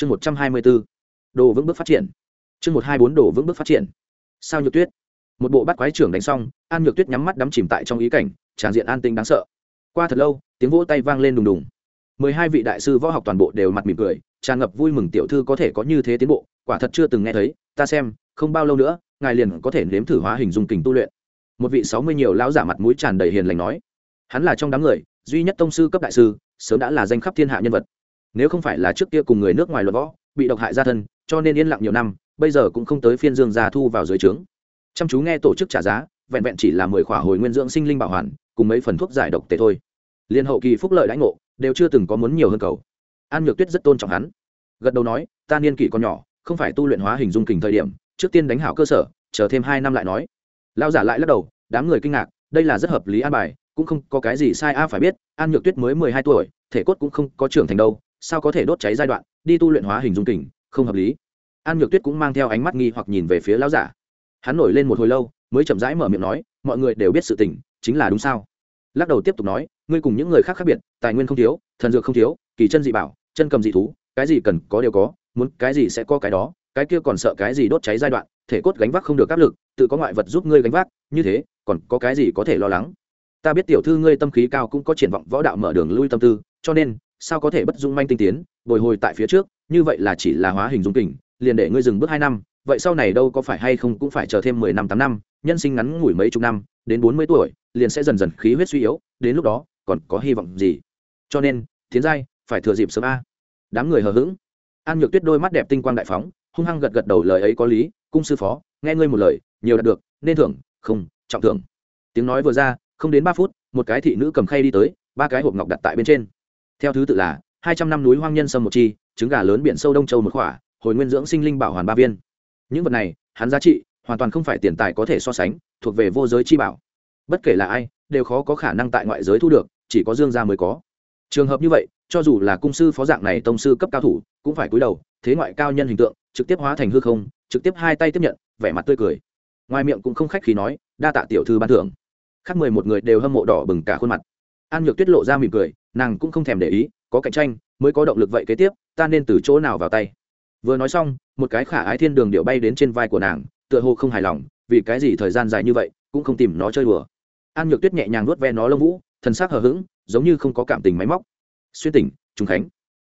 chương một trăm hai mươi bốn đồ vững bước phát triển. Chương một hai bốn đồ vững bước phát triển. Sao nhược tuyết? Một bộ bắt quái trưởng đánh xong, an nhược tuyết nhắm mắt đắm chìm tại trong ý cảnh, tràn diện an tinh đáng sợ. Qua thật lâu, tiếng vỗ tay vang lên đùng đùng. Mười hai vị đại sư võ học toàn bộ đều mặt mỉm cười, tràn ngập vui mừng tiểu thư có thể có như thế tiến bộ, quả thật chưa từng nghe thấy, ta xem, không bao lâu nữa, ngài liền có thể nếm thử hóa hình dung kình tu luyện. Một vị sáu mươi nhiều lão giả mặt mũi tràn đầy hiền lành nói. Hắn là trong đám người, duy nhất tông sư cấp đại sư, sớm đã là danh khắp thiên hạ nhân vật nếu không phải là trước kia cùng người nước ngoài luật võ, bị độc hại gia thân, cho nên yên lặng nhiều năm, bây giờ cũng không tới phiên dương gia thu vào dưới trướng. Chăm chú nghe tổ chức trả giá, vẹn vẹn chỉ là mười khỏa hồi nguyên dưỡng sinh linh bảo hoàn, cùng mấy phần thuốc giải độc tệ thôi. Liên hậu kỳ phúc lợi lãnh ngộ, đều chưa từng có muốn nhiều hơn cầu. An nhược tuyết rất tôn trọng hắn. Gật đầu nói, ta niên kỷ còn nhỏ, không phải tu luyện hóa hình dung kình thời điểm, trước tiên đánh hảo cơ sở, chờ thêm hai năm lại nói. Lao giả lại lắc đầu, đám người kinh ngạc, đây là rất hợp lý an bài, cũng không có cái gì sai a, phải biết, an nhược tuyết mới mười hai tuổi, thể cốt cũng không có trưởng thành đâu sao có thể đốt cháy giai đoạn, đi tu luyện hóa hình dung kình, không hợp lý. An nhược tuyết cũng mang theo ánh mắt nghi hoặc nhìn về phía lão giả. Hắn nổi lên một hồi lâu, mới chậm rãi mở miệng nói, mọi người đều biết sự tình, chính là đúng sao? Lắc đầu tiếp tục nói, ngươi cùng những người khác khác biệt, tài nguyên không thiếu, thần dược không thiếu, kỳ chân dị bảo, chân cầm dị thú, cái gì cần có đều có, muốn cái gì sẽ có cái đó, cái kia còn sợ cái gì đốt cháy giai đoạn, thể cốt gánh vác không được áp lực, tự có ngoại vật giúp ngươi gánh vác, như thế, còn có cái gì có thể lo lắng? Ta biết tiểu thư ngươi tâm khí cao cũng có triển vọng võ đạo mở đường lui tâm tư, cho nên sao có thể bất dung manh tinh tiến, bồi hồi tại phía trước, như vậy là chỉ là hóa hình dung kình, liền để ngươi dừng bước hai năm, vậy sau này đâu có phải hay không cũng phải chờ thêm mười năm tám năm, nhân sinh ngắn ngủi mấy chục năm, đến bốn mươi tuổi, liền sẽ dần dần khí huyết suy yếu, đến lúc đó, còn có hy vọng gì? Cho nên, tiến giai, phải thừa dịp sớm a. Đám người hờ hững. An nhược tuyết đôi mắt đẹp tinh quang đại phóng, hung hăng gật gật đầu lời ấy có lý, cung sư phó, nghe ngươi một lời, nhiều đạt được, nên thưởng, không, trọng thưởng. Tiếng nói vừa ra, không đến ba phút, một cái thị nữ cầm khay đi tới, ba cái hộp ngọc đặt tại bên trên theo thứ tự là, hai trăm năm núi hoang nhân sâm một chi, trứng gà lớn biển sâu đông châu một khỏa, hồi nguyên dưỡng sinh linh bảo hoàn ba viên. Những vật này, hắn giá trị, hoàn toàn không phải tiền tài có thể so sánh, thuộc về vô giới chi bảo. Bất kể là ai, đều khó có khả năng tại ngoại giới thu được, chỉ có dương gia mới có. Trường hợp như vậy, cho dù là cung sư phó dạng này tông sư cấp cao thủ, cũng phải cúi đầu, thế ngoại cao nhân hình tượng, trực tiếp hóa thành hư không, trực tiếp hai tay tiếp nhận, vẻ mặt tươi cười. Ngoài miệng cũng không khách khí nói, đa tạ tiểu thư ban thưởng. Khác mười một người đều hâm mộ đỏ bừng cả khuôn mặt an nhược tuyết lộ ra mỉm cười, nàng cũng không thèm để ý, có cạnh tranh, mới có động lực vậy kế tiếp, ta nên từ chỗ nào vào tay? Vừa nói xong, một cái khả ái thiên đường điệu bay đến trên vai của nàng, tựa hồ không hài lòng, vì cái gì thời gian dài như vậy, cũng không tìm nó chơi đùa. An nhược tuyết nhẹ nhàng nuốt ve nó lông vũ, thần sắc hờ hững, giống như không có cảm tình máy móc. Xuyên tỉnh trung khánh.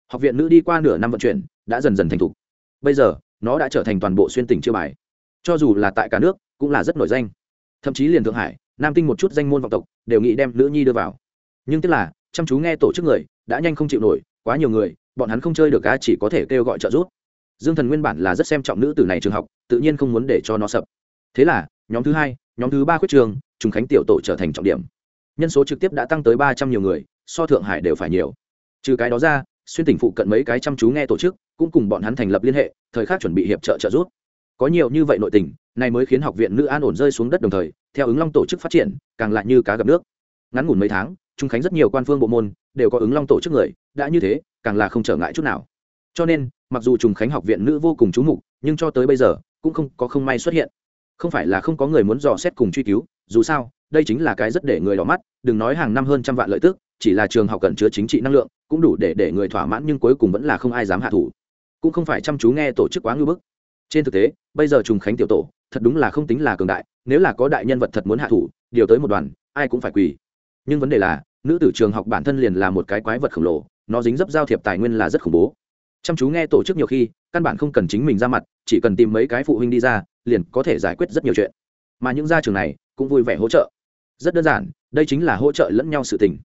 Học viện nữ đi qua nửa năm vận chuyển, đã dần dần thành thục. Bây giờ, nó đã trở thành toàn bộ xuyên tỉnh chưa bài. Cho dù là tại cả nước, cũng là rất nổi danh. Thậm chí liền thượng hải, nam tinh một chút danh môn vọng tộc, đều nghĩ đem nữ nhi đưa vào nhưng tức là, chăm chú nghe tổ chức người, đã nhanh không chịu nổi, quá nhiều người, bọn hắn không chơi được cá chỉ có thể kêu gọi trợ giúp. Dương thần nguyên bản là rất xem trọng nữ tử này trường học, tự nhiên không muốn để cho nó sập. Thế là, nhóm thứ hai, nhóm thứ ba khuyết trường, trùng khánh tiểu tổ trở thành trọng điểm. Nhân số trực tiếp đã tăng tới ba trăm nhiều người, so thượng hải đều phải nhiều. Trừ cái đó ra, xuyên tỉnh phụ cận mấy cái chăm chú nghe tổ chức, cũng cùng bọn hắn thành lập liên hệ, thời khắc chuẩn bị hiệp trợ trợ giúp. Có nhiều như vậy nội tình này mới khiến học viện nữ an ổn rơi xuống đất đồng thời, theo ứng long tổ chức phát triển, càng lại như cá gặp nước. Ngắn ngủn mấy tháng trung khánh rất nhiều quan phương bộ môn đều có ứng long tổ chức người, đã như thế, càng là không trở ngại chút nào. Cho nên, mặc dù trùng khánh học viện nữ vô cùng chú mục, nhưng cho tới bây giờ, cũng không có không may xuất hiện. Không phải là không có người muốn dò xét cùng truy cứu, dù sao, đây chính là cái rất để người đỏ mắt, đừng nói hàng năm hơn trăm vạn lợi tức, chỉ là trường học cần chứa chính trị năng lượng, cũng đủ để để người thỏa mãn nhưng cuối cùng vẫn là không ai dám hạ thủ. Cũng không phải chăm chú nghe tổ chức quá ngưỡng bức. Trên thực tế, bây giờ trùng khánh tiểu tổ, thật đúng là không tính là cường đại, nếu là có đại nhân vật thật muốn hạ thủ, điều tới một đoàn, ai cũng phải quỳ nhưng vấn đề là, nữ tử trường học bản thân liền là một cái quái vật khổng lồ, nó dính dấp giao thiệp tài nguyên là rất khủng bố. Chăm chú nghe tổ chức nhiều khi, căn bản không cần chính mình ra mặt, chỉ cần tìm mấy cái phụ huynh đi ra, liền có thể giải quyết rất nhiều chuyện. Mà những gia trường này, cũng vui vẻ hỗ trợ. Rất đơn giản, đây chính là hỗ trợ lẫn nhau sự tình.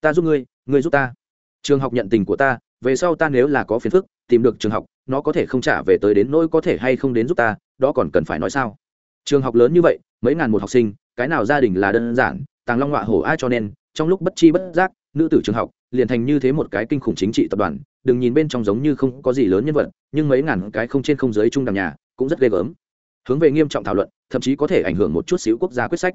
Ta giúp ngươi ngươi giúp ta. Trường học nhận tình của ta, về sau ta nếu là có phiền phức, tìm được trường học, nó có thể không trả về tới đến nỗi có thể hay không đến giúp ta, đó còn cần phải nói sao? Trường học lớn như vậy, mấy ngàn một học sinh, cái nào gia đình là đơn giản tàng long họa hổ ai cho nên, trong lúc bất chi bất giác, nữ tử trường học liền thành như thế một cái kinh khủng chính trị tập đoàn, đừng nhìn bên trong giống như không có gì lớn nhân vật, nhưng mấy ngàn cái không trên không dưới chung đằng nhà cũng rất ghê gớm. Hướng về nghiêm trọng thảo luận, thậm chí có thể ảnh hưởng một chút xíu quốc gia quyết sách.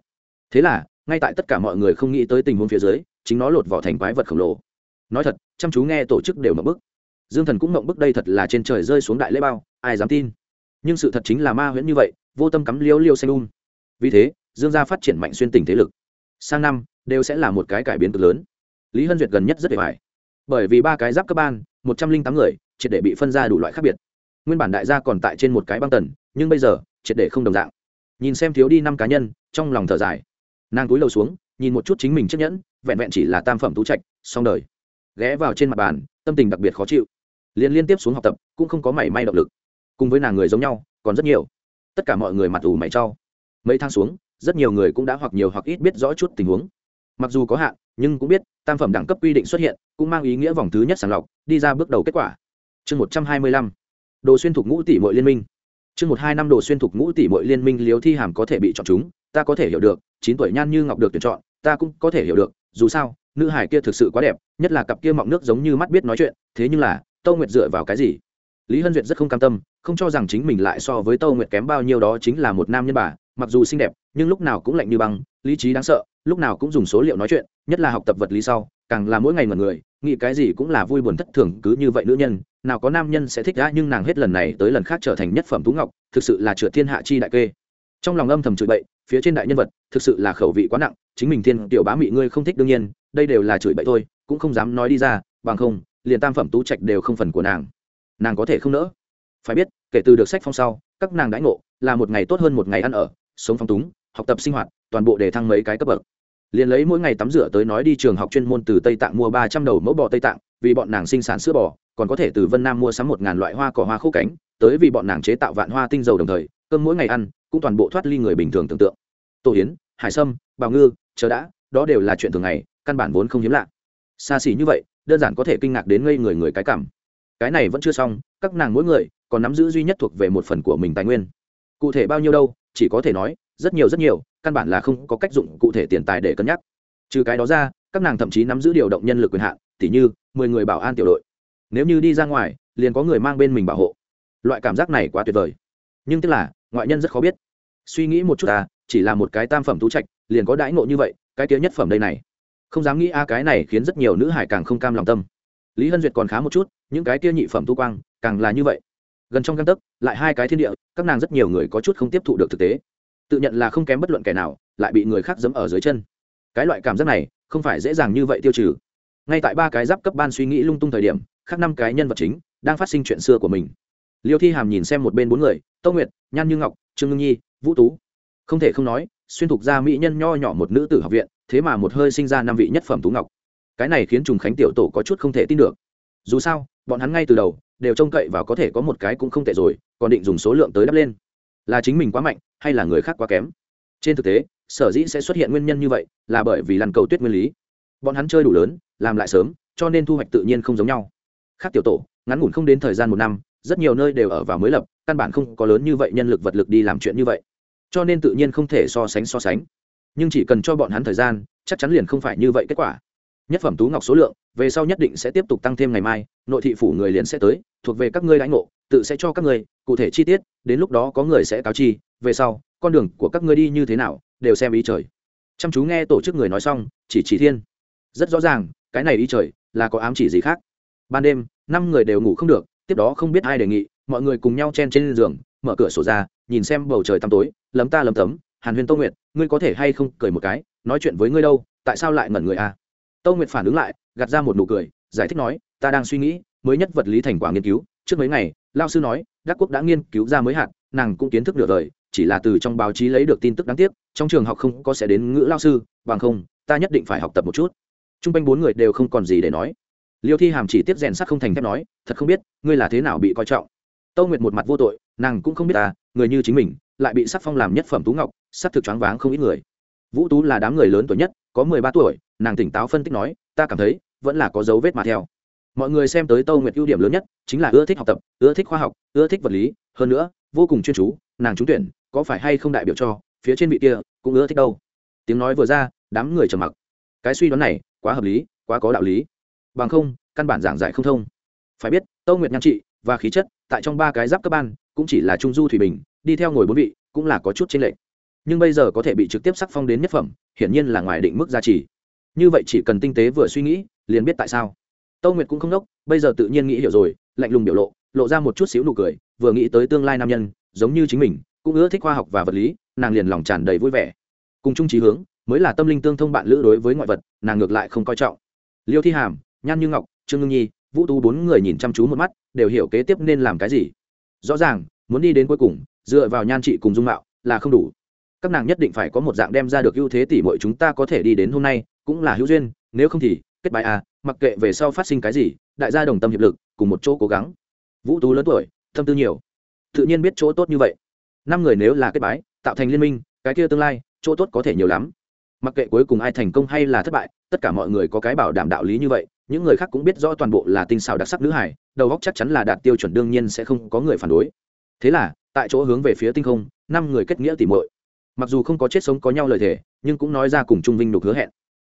Thế là, ngay tại tất cả mọi người không nghĩ tới tình huống phía dưới, chính nó lột vỏ thành quái vật khổng lồ. Nói thật, chăm chú nghe tổ chức đều mộng bức. Dương thần cũng mộng bức đây thật là trên trời rơi xuống đại lễ bao, ai dám tin? Nhưng sự thật chính là ma huyễn như vậy, vô tâm cắm liêu liêu xanh un vì thế, dương gia phát triển mạnh xuyên tình thế lực sang năm, đều sẽ là một cái cải biến cực lớn. Lý hân duyệt gần nhất rất để phải bởi vì ba cái giáp cấp ban, một trăm linh tám người, triệt để bị phân ra đủ loại khác biệt. Nguyên bản đại gia còn tại trên một cái băng tần, nhưng bây giờ, triệt để không đồng dạng. Nhìn xem thiếu đi năm cá nhân, trong lòng thở dài. Nàng túi lầu xuống, nhìn một chút chính mình chiếc nhẫn, vẹn vẹn chỉ là tam phẩm tú trạch song đời. Ghé vào trên mặt bàn, tâm tình đặc biệt khó chịu. Liên liên tiếp xuống học tập, cũng không có mảy may động lực. Cùng với nàng người giống nhau, còn rất nhiều. Tất cả mọi người mặt ủ mày cho. Mấy tháng xuống rất nhiều người cũng đã hoặc nhiều hoặc ít biết rõ chút tình huống. Mặc dù có hạn, nhưng cũng biết, tam phẩm đẳng cấp quy định xuất hiện, cũng mang ý nghĩa vòng thứ nhất sàng lọc, đi ra bước đầu kết quả. Chương một trăm hai mươi lăm. Đồ xuyên thục ngũ tỷ mọi liên minh. Chương một hai năm đồ xuyên thục ngũ tỷ mọi liên minh liếu thi hàm có thể bị chọn chúng, ta có thể hiểu được, chín tuổi nhan như ngọc được tuyển chọn, ta cũng có thể hiểu được, dù sao, nữ hải kia thực sự quá đẹp, nhất là cặp kia mọng nước giống như mắt biết nói chuyện, thế nhưng là, tâu nguyệt dựa vào cái gì? Lý hân duyệt rất không cam tâm, không cho rằng chính mình lại so với tâu nguyệt kém bao nhiêu đó chính là một nam nhân bà mặc dù xinh đẹp, nhưng lúc nào cũng lạnh như băng, lý trí đáng sợ, lúc nào cũng dùng số liệu nói chuyện, nhất là học tập vật lý sau, càng là mỗi ngày mật người, nghĩ cái gì cũng là vui buồn thất thường, cứ như vậy nữ nhân, nào có nam nhân sẽ thích đã nhưng nàng hết lần này tới lần khác trở thành nhất phẩm tú ngọc, thực sự là trượt thiên hạ chi đại kê. Trong lòng âm thầm chửi bậy, phía trên đại nhân vật, thực sự là khẩu vị quá nặng, chính mình thiên tiểu bá mị ngươi không thích đương nhiên, đây đều là chửi bậy thôi, cũng không dám nói đi ra, bằng không, liền tam phẩm tú trạch đều không phần của nàng. Nàng có thể không nỡ. Phải biết, kể từ được sách phong sau, các nàng đãi ngộ, là một ngày tốt hơn một ngày ăn ở sống phong túng, học tập sinh hoạt, toàn bộ để thăng mấy cái cấp bậc. Liền lấy mỗi ngày tắm rửa tới nói đi trường học chuyên môn từ tây tạng mua ba trăm đầu mẫu bò tây tạng, vì bọn nàng sinh sản sữa bò, còn có thể từ vân nam mua sắm một ngàn loại hoa cỏ hoa khô cánh, tới vì bọn nàng chế tạo vạn hoa tinh dầu đồng thời, cơm mỗi ngày ăn, cũng toàn bộ thoát ly người bình thường tưởng tượng. Tổ yến, hải sâm bào ngư, chờ đã, đó đều là chuyện thường ngày, căn bản vốn không hiếm lạ. Xa xỉ như vậy, đơn giản có thể kinh ngạc đến ngây người người cái cảm. Cái này vẫn chưa xong, các nàng mỗi người còn nắm giữ duy nhất thuộc về một phần của mình tài nguyên. Cụ thể bao nhiêu đâu chỉ có thể nói, rất nhiều rất nhiều, căn bản là không có cách dụng cụ thể tiền tài để cân nhắc. Trừ cái đó ra, các nàng thậm chí nắm giữ điều động nhân lực quyền hạn, tỉ như, mười người bảo an tiểu đội. Nếu như đi ra ngoài, liền có người mang bên mình bảo hộ. Loại cảm giác này quá tuyệt vời. Nhưng tức là, ngoại nhân rất khó biết. Suy nghĩ một chút à chỉ là một cái tam phẩm tú trạch, liền có đãi ngộ như vậy, cái tía nhất phẩm đây này. Không dám nghĩ a cái này khiến rất nhiều nữ hải càng không cam lòng tâm. Lý hân duyệt còn khá một chút, những cái kia nhị phẩm tu quang, càng là như vậy gần trong căn tấc, lại hai cái thiên địa, các nàng rất nhiều người có chút không tiếp thụ được thực tế. Tự nhận là không kém bất luận kẻ nào, lại bị người khác dẫm ở dưới chân. Cái loại cảm giác này, không phải dễ dàng như vậy tiêu trừ. Ngay tại ba cái giáp cấp ban suy nghĩ lung tung thời điểm, khác năm cái nhân vật chính đang phát sinh chuyện xưa của mình. Liêu thi hàm nhìn xem một bên bốn người tâu nguyệt, nhan như ngọc, trương ngưng nhi, vũ tú. Không thể không nói, xuyên thục ra mỹ nhân nho nhỏ một nữ tử học viện, thế mà một hơi sinh ra năm vị nhất phẩm tú ngọc. Cái này khiến trùng khánh tiểu tổ có chút không thể tin được. Dù sao, bọn hắn ngay từ đầu đều trông cậy vào có thể có một cái cũng không tệ rồi, còn định dùng số lượng tới đắp lên. Là chính mình quá mạnh, hay là người khác quá kém? Trên thực tế, sở dĩ sẽ xuất hiện nguyên nhân như vậy là bởi vì lăn cầu tuyết nguyên lý. Bọn hắn chơi đủ lớn, làm lại sớm, cho nên thu hoạch tự nhiên không giống nhau. Khác tiểu tổ, ngắn ngủn không đến thời gian một năm, rất nhiều nơi đều ở vào mới lập, căn bản không có lớn như vậy nhân lực vật lực đi làm chuyện như vậy. Cho nên tự nhiên không thể so sánh so sánh. Nhưng chỉ cần cho bọn hắn thời gian, chắc chắn liền không phải như vậy kết quả nhất phẩm tú ngọc số lượng, về sau nhất định sẽ tiếp tục tăng thêm ngày mai, nội thị phủ người liền sẽ tới, thuộc về các ngươi đãi ngộ, tự sẽ cho các ngươi, cụ thể chi tiết, đến lúc đó có người sẽ cáo chi, về sau, con đường của các ngươi đi như thế nào, đều xem ý trời. Chăm chú nghe tổ chức người nói xong, chỉ chỉ thiên. Rất rõ ràng, cái này ý trời, là có ám chỉ gì khác. Ban đêm, năm người đều ngủ không được, tiếp đó không biết ai đề nghị, mọi người cùng nhau chen trên giường, mở cửa sổ ra, nhìn xem bầu trời tăm tối, lấm ta lấm tấm, hàn huyền tô nguyệt, ngươi có thể hay không cười một cái, nói chuyện với ngươi đâu, tại sao lại ngẩn người à? Tâu nguyệt phản ứng lại, gạt ra một nụ cười, giải thích nói, ta đang suy nghĩ, mới nhất vật lý thành quả nghiên cứu, trước mấy ngày lao sư nói, đắc quốc đã nghiên cứu ra mới hạn nàng cũng kiến thức được đời, chỉ là từ trong báo chí lấy được tin tức đáng tiếc, trong trường học không có sẽ đến ngữ lao sư, bằng không, ta nhất định phải học tập một chút. T r u n g quanh bốn người đều không còn gì để nói. Liêu thi hàm chỉ tiếp rèn sắc không thành thép nói, thật không biết, ngươi là thế nào bị coi trọng? Tâu nguyệt một mặt vô tội, nàng cũng không biết ta người như chính mình, lại bị sắc phong làm nhất phẩm tú ngọc sắc thực choáng váng không ít người. Vũ tú là đám người lớn tuổi nhất, có mười ba tuổi nàng tỉnh táo phân tích nói ta cảm thấy vẫn là có dấu vết mà theo. Mọi người xem tới tâu nguyệt ưu điểm lớn nhất chính là ưa thích học tập ưa thích khoa học ưa thích vật lý hơn nữa vô cùng chuyên chú nàng trúng tuyển có phải hay không đại biểu cho phía trên vị kia cũng ưa thích đâu. Tiếng nói vừa ra đám người trầm mặc. Cái suy đoán này quá hợp lý quá có đạo lý. Bằng không căn bản giảng giải không thông. Phải biết tâu nguyệt nhan trị và khí chất tại trong ba cái giáp cấp ban cũng chỉ là trung du thủy bình đi theo ngồi bốn vị cũng là có chút trên lệnh, nhưng bây giờ có thể bị trực tiếp sắc phong đến nhất phẩm hiển nhiên là ngoài định mức giá trị như vậy chỉ cần tinh tế vừa suy nghĩ, liền biết tại sao. Tâu nguyệt cũng không đốc, bây giờ tự nhiên nghĩ hiểu rồi, lạnh lùng biểu lộ lộ ra một chút xíu nụ cười, vừa nghĩ tới tương lai nam nhân, giống như chính mình, cũng ưa thích khoa học và vật lý, nàng liền lòng tràn đầy vui vẻ. Cùng chung trí hướng, mới là tâm linh tương thông bạn lữ đối với ngoại vật, nàng ngược lại không coi trọng. Liêu thi hàm, nhan như ngọc, trương ngưng nhi, vũ tú bốn người nhìn chăm chú một mắt, đều hiểu kế tiếp nên làm cái gì. Rõ ràng, muốn đi đến cuối cùng, dựa vào nhan trị cùng dung mạo là không đủ các nàng nhất định phải có một dạng đem ra được ưu thế tỷ mọi chúng ta có thể đi đến hôm nay, cũng là hữu duyên, nếu không thì, kết bài à mặc kệ về sau phát sinh cái gì, đại gia đồng tâm hiệp lực, cùng một chỗ cố gắng. Vũ tú lớn tuổi, tâm tư nhiều. Tự nhiên biết chỗ tốt như vậy. Năm người nếu là kết bái, tạo thành liên minh, cái kia tương lai, chỗ tốt có thể nhiều lắm. Mặc kệ cuối cùng ai thành công hay là thất bại, tất cả mọi người có cái bảo đảm đạo lý như vậy, những người khác cũng biết rõ toàn bộ là tinh xào đặc sắc nữ hải đầu góc chắc chắn là đạt tiêu chuẩn đương nhiên sẽ không có người phản đối. Thế là, tại chỗ hướng về phía tinh không, năm người kết nghĩa tỉ mội mặc dù không có chết sống có nhau lời thề, nhưng cũng nói ra cùng trung vinh đục hứa hẹn.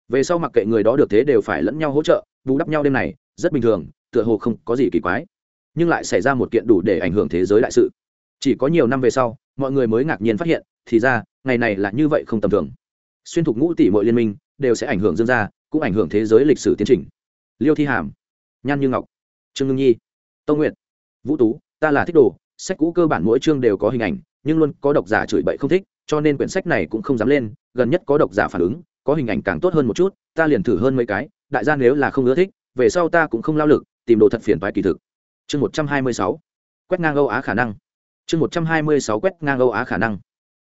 Về sau mặc kệ người đó được thế đều phải lẫn nhau hỗ trợ, bù đắp nhau đêm này, rất bình thường, tựa hồ không có gì kỳ quái. Nhưng lại xảy ra một kiện đủ để ảnh hưởng thế giới đại sự. Chỉ có nhiều năm về sau, mọi người mới ngạc nhiên phát hiện, thì ra, ngày này là như vậy không tầm thường. Xuyên thục ngũ tỷ mọi liên minh, đều sẽ ảnh hưởng dương gia, cũng ảnh hưởng thế giới lịch sử tiến trình. Liêu thi hàm, nhan như ngọc, trương ngưng nhi, tông nguyện vũ tú, ta là thích đồ, sách cũ cơ bản mỗi chương đều có hình ảnh, nhưng luôn có độc giả chửi bậy không thích cho nên quyển sách này cũng không dám lên, gần nhất có độc giả phản ứng, có hình ảnh càng tốt hơn một chút, ta liền thử hơn mấy cái, đại gia nếu là không ưa thích, về sau ta cũng không lao lực, tìm đồ thật phiền toái kỳ thực. Chương một trăm hai mươi sáu, quét ngang âu á khả năng. Chương một trăm hai mươi sáu, quét ngang âu á khả năng.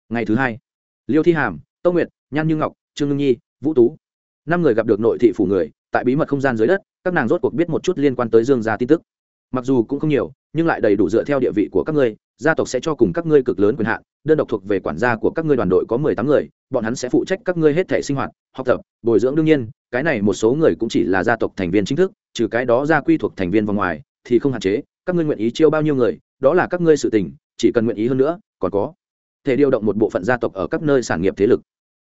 Ngày thứ hai, liêu thi hàm tông nguyệt, nhan như ngọc, trương ngưng nhi, vũ tú. Năm người gặp được nội thị phủ người, tại bí mật không gian dưới đất, các nàng rốt cuộc biết một chút liên quan tới dương gia tin tức. Mặc dù cũng không nhiều nhưng lại đầy đủ dựa theo địa vị của các ngươi, gia tộc sẽ cho cùng các ngươi cực lớn quyền hạn, đơn độc thuộc về quản gia của các ngươi đoàn đội có mười tám người, bọn hắn sẽ phụ trách các ngươi hết thể sinh hoạt, học tập, bồi dưỡng đương nhiên, cái này một số người cũng chỉ là gia tộc thành viên chính thức, trừ cái đó gia quy thuộc thành viên vào ngoài, thì không hạn chế, các ngươi nguyện ý chiêu bao nhiêu người, đó là các ngươi sự tình, chỉ cần nguyện ý hơn nữa, còn có thể điều động một bộ phận gia tộc ở các nơi sản nghiệp thế lực.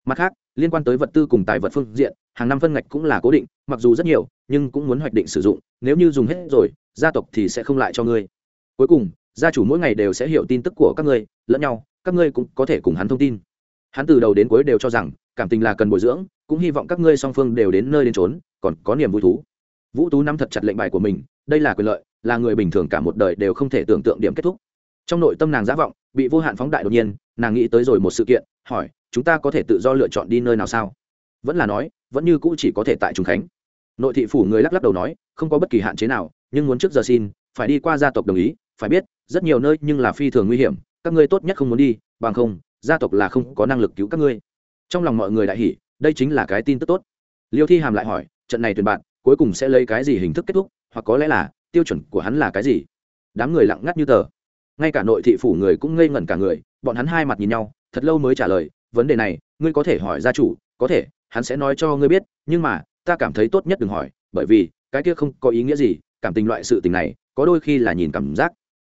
Mặt khác, liên quan tới vật tư cùng tài vật phương diện, hàng năm phân ngạch cũng là cố định, mặc dù rất nhiều, nhưng cũng muốn hoạch định sử dụng, nếu như dùng hết rồi gia tộc thì sẽ không lại cho ngươi. Cuối cùng, gia chủ mỗi ngày đều sẽ hiểu tin tức của các ngươi, lẫn nhau, các ngươi cũng có thể cùng hắn thông tin. Hắn từ đầu đến cuối đều cho rằng, cảm tình là cần bồi dưỡng, cũng hy vọng các ngươi song phương đều đến nơi đến trốn còn có niềm vui thú. Vũ tú nắm thật chặt lệnh bài của mình, đây là quyền lợi, là người bình thường cả một đời đều không thể tưởng tượng điểm kết thúc. Trong nội tâm nàng giả vọng, bị vô hạn phóng đại đột nhiên, nàng nghĩ tới rồi một sự kiện, hỏi, chúng ta có thể tự do lựa chọn đi nơi nào sao? Vẫn là nói, vẫn như cũ chỉ có thể tại trùng khánh. Nội thị phủ người lắc lắc đầu nói không có bất kỳ hạn chế nào, nhưng muốn trước giờ xin, phải đi qua gia tộc đồng ý, phải biết, rất nhiều nơi nhưng là phi thường nguy hiểm, các ngươi tốt nhất không muốn đi, bằng không, gia tộc là không có năng lực cứu các ngươi. Trong lòng mọi người đại hỉ, đây chính là cái tin tức tốt. Liêu thi hàm lại hỏi, trận này tuyển bạn, cuối cùng sẽ lấy cái gì hình thức kết thúc, hoặc có lẽ là, tiêu chuẩn của hắn là cái gì? Đám người lặng ngắt như tờ. Ngay cả nội thị phủ người cũng ngây ngẩn cả người, bọn hắn hai mặt nhìn nhau, thật lâu mới trả lời, vấn đề này, ngươi có thể hỏi gia chủ, có thể, hắn sẽ nói cho ngươi biết, nhưng mà, ta cảm thấy tốt nhất đừng hỏi, bởi vì cái kia không có ý nghĩa gì cảm tình loại sự tình này có đôi khi là nhìn cảm giác.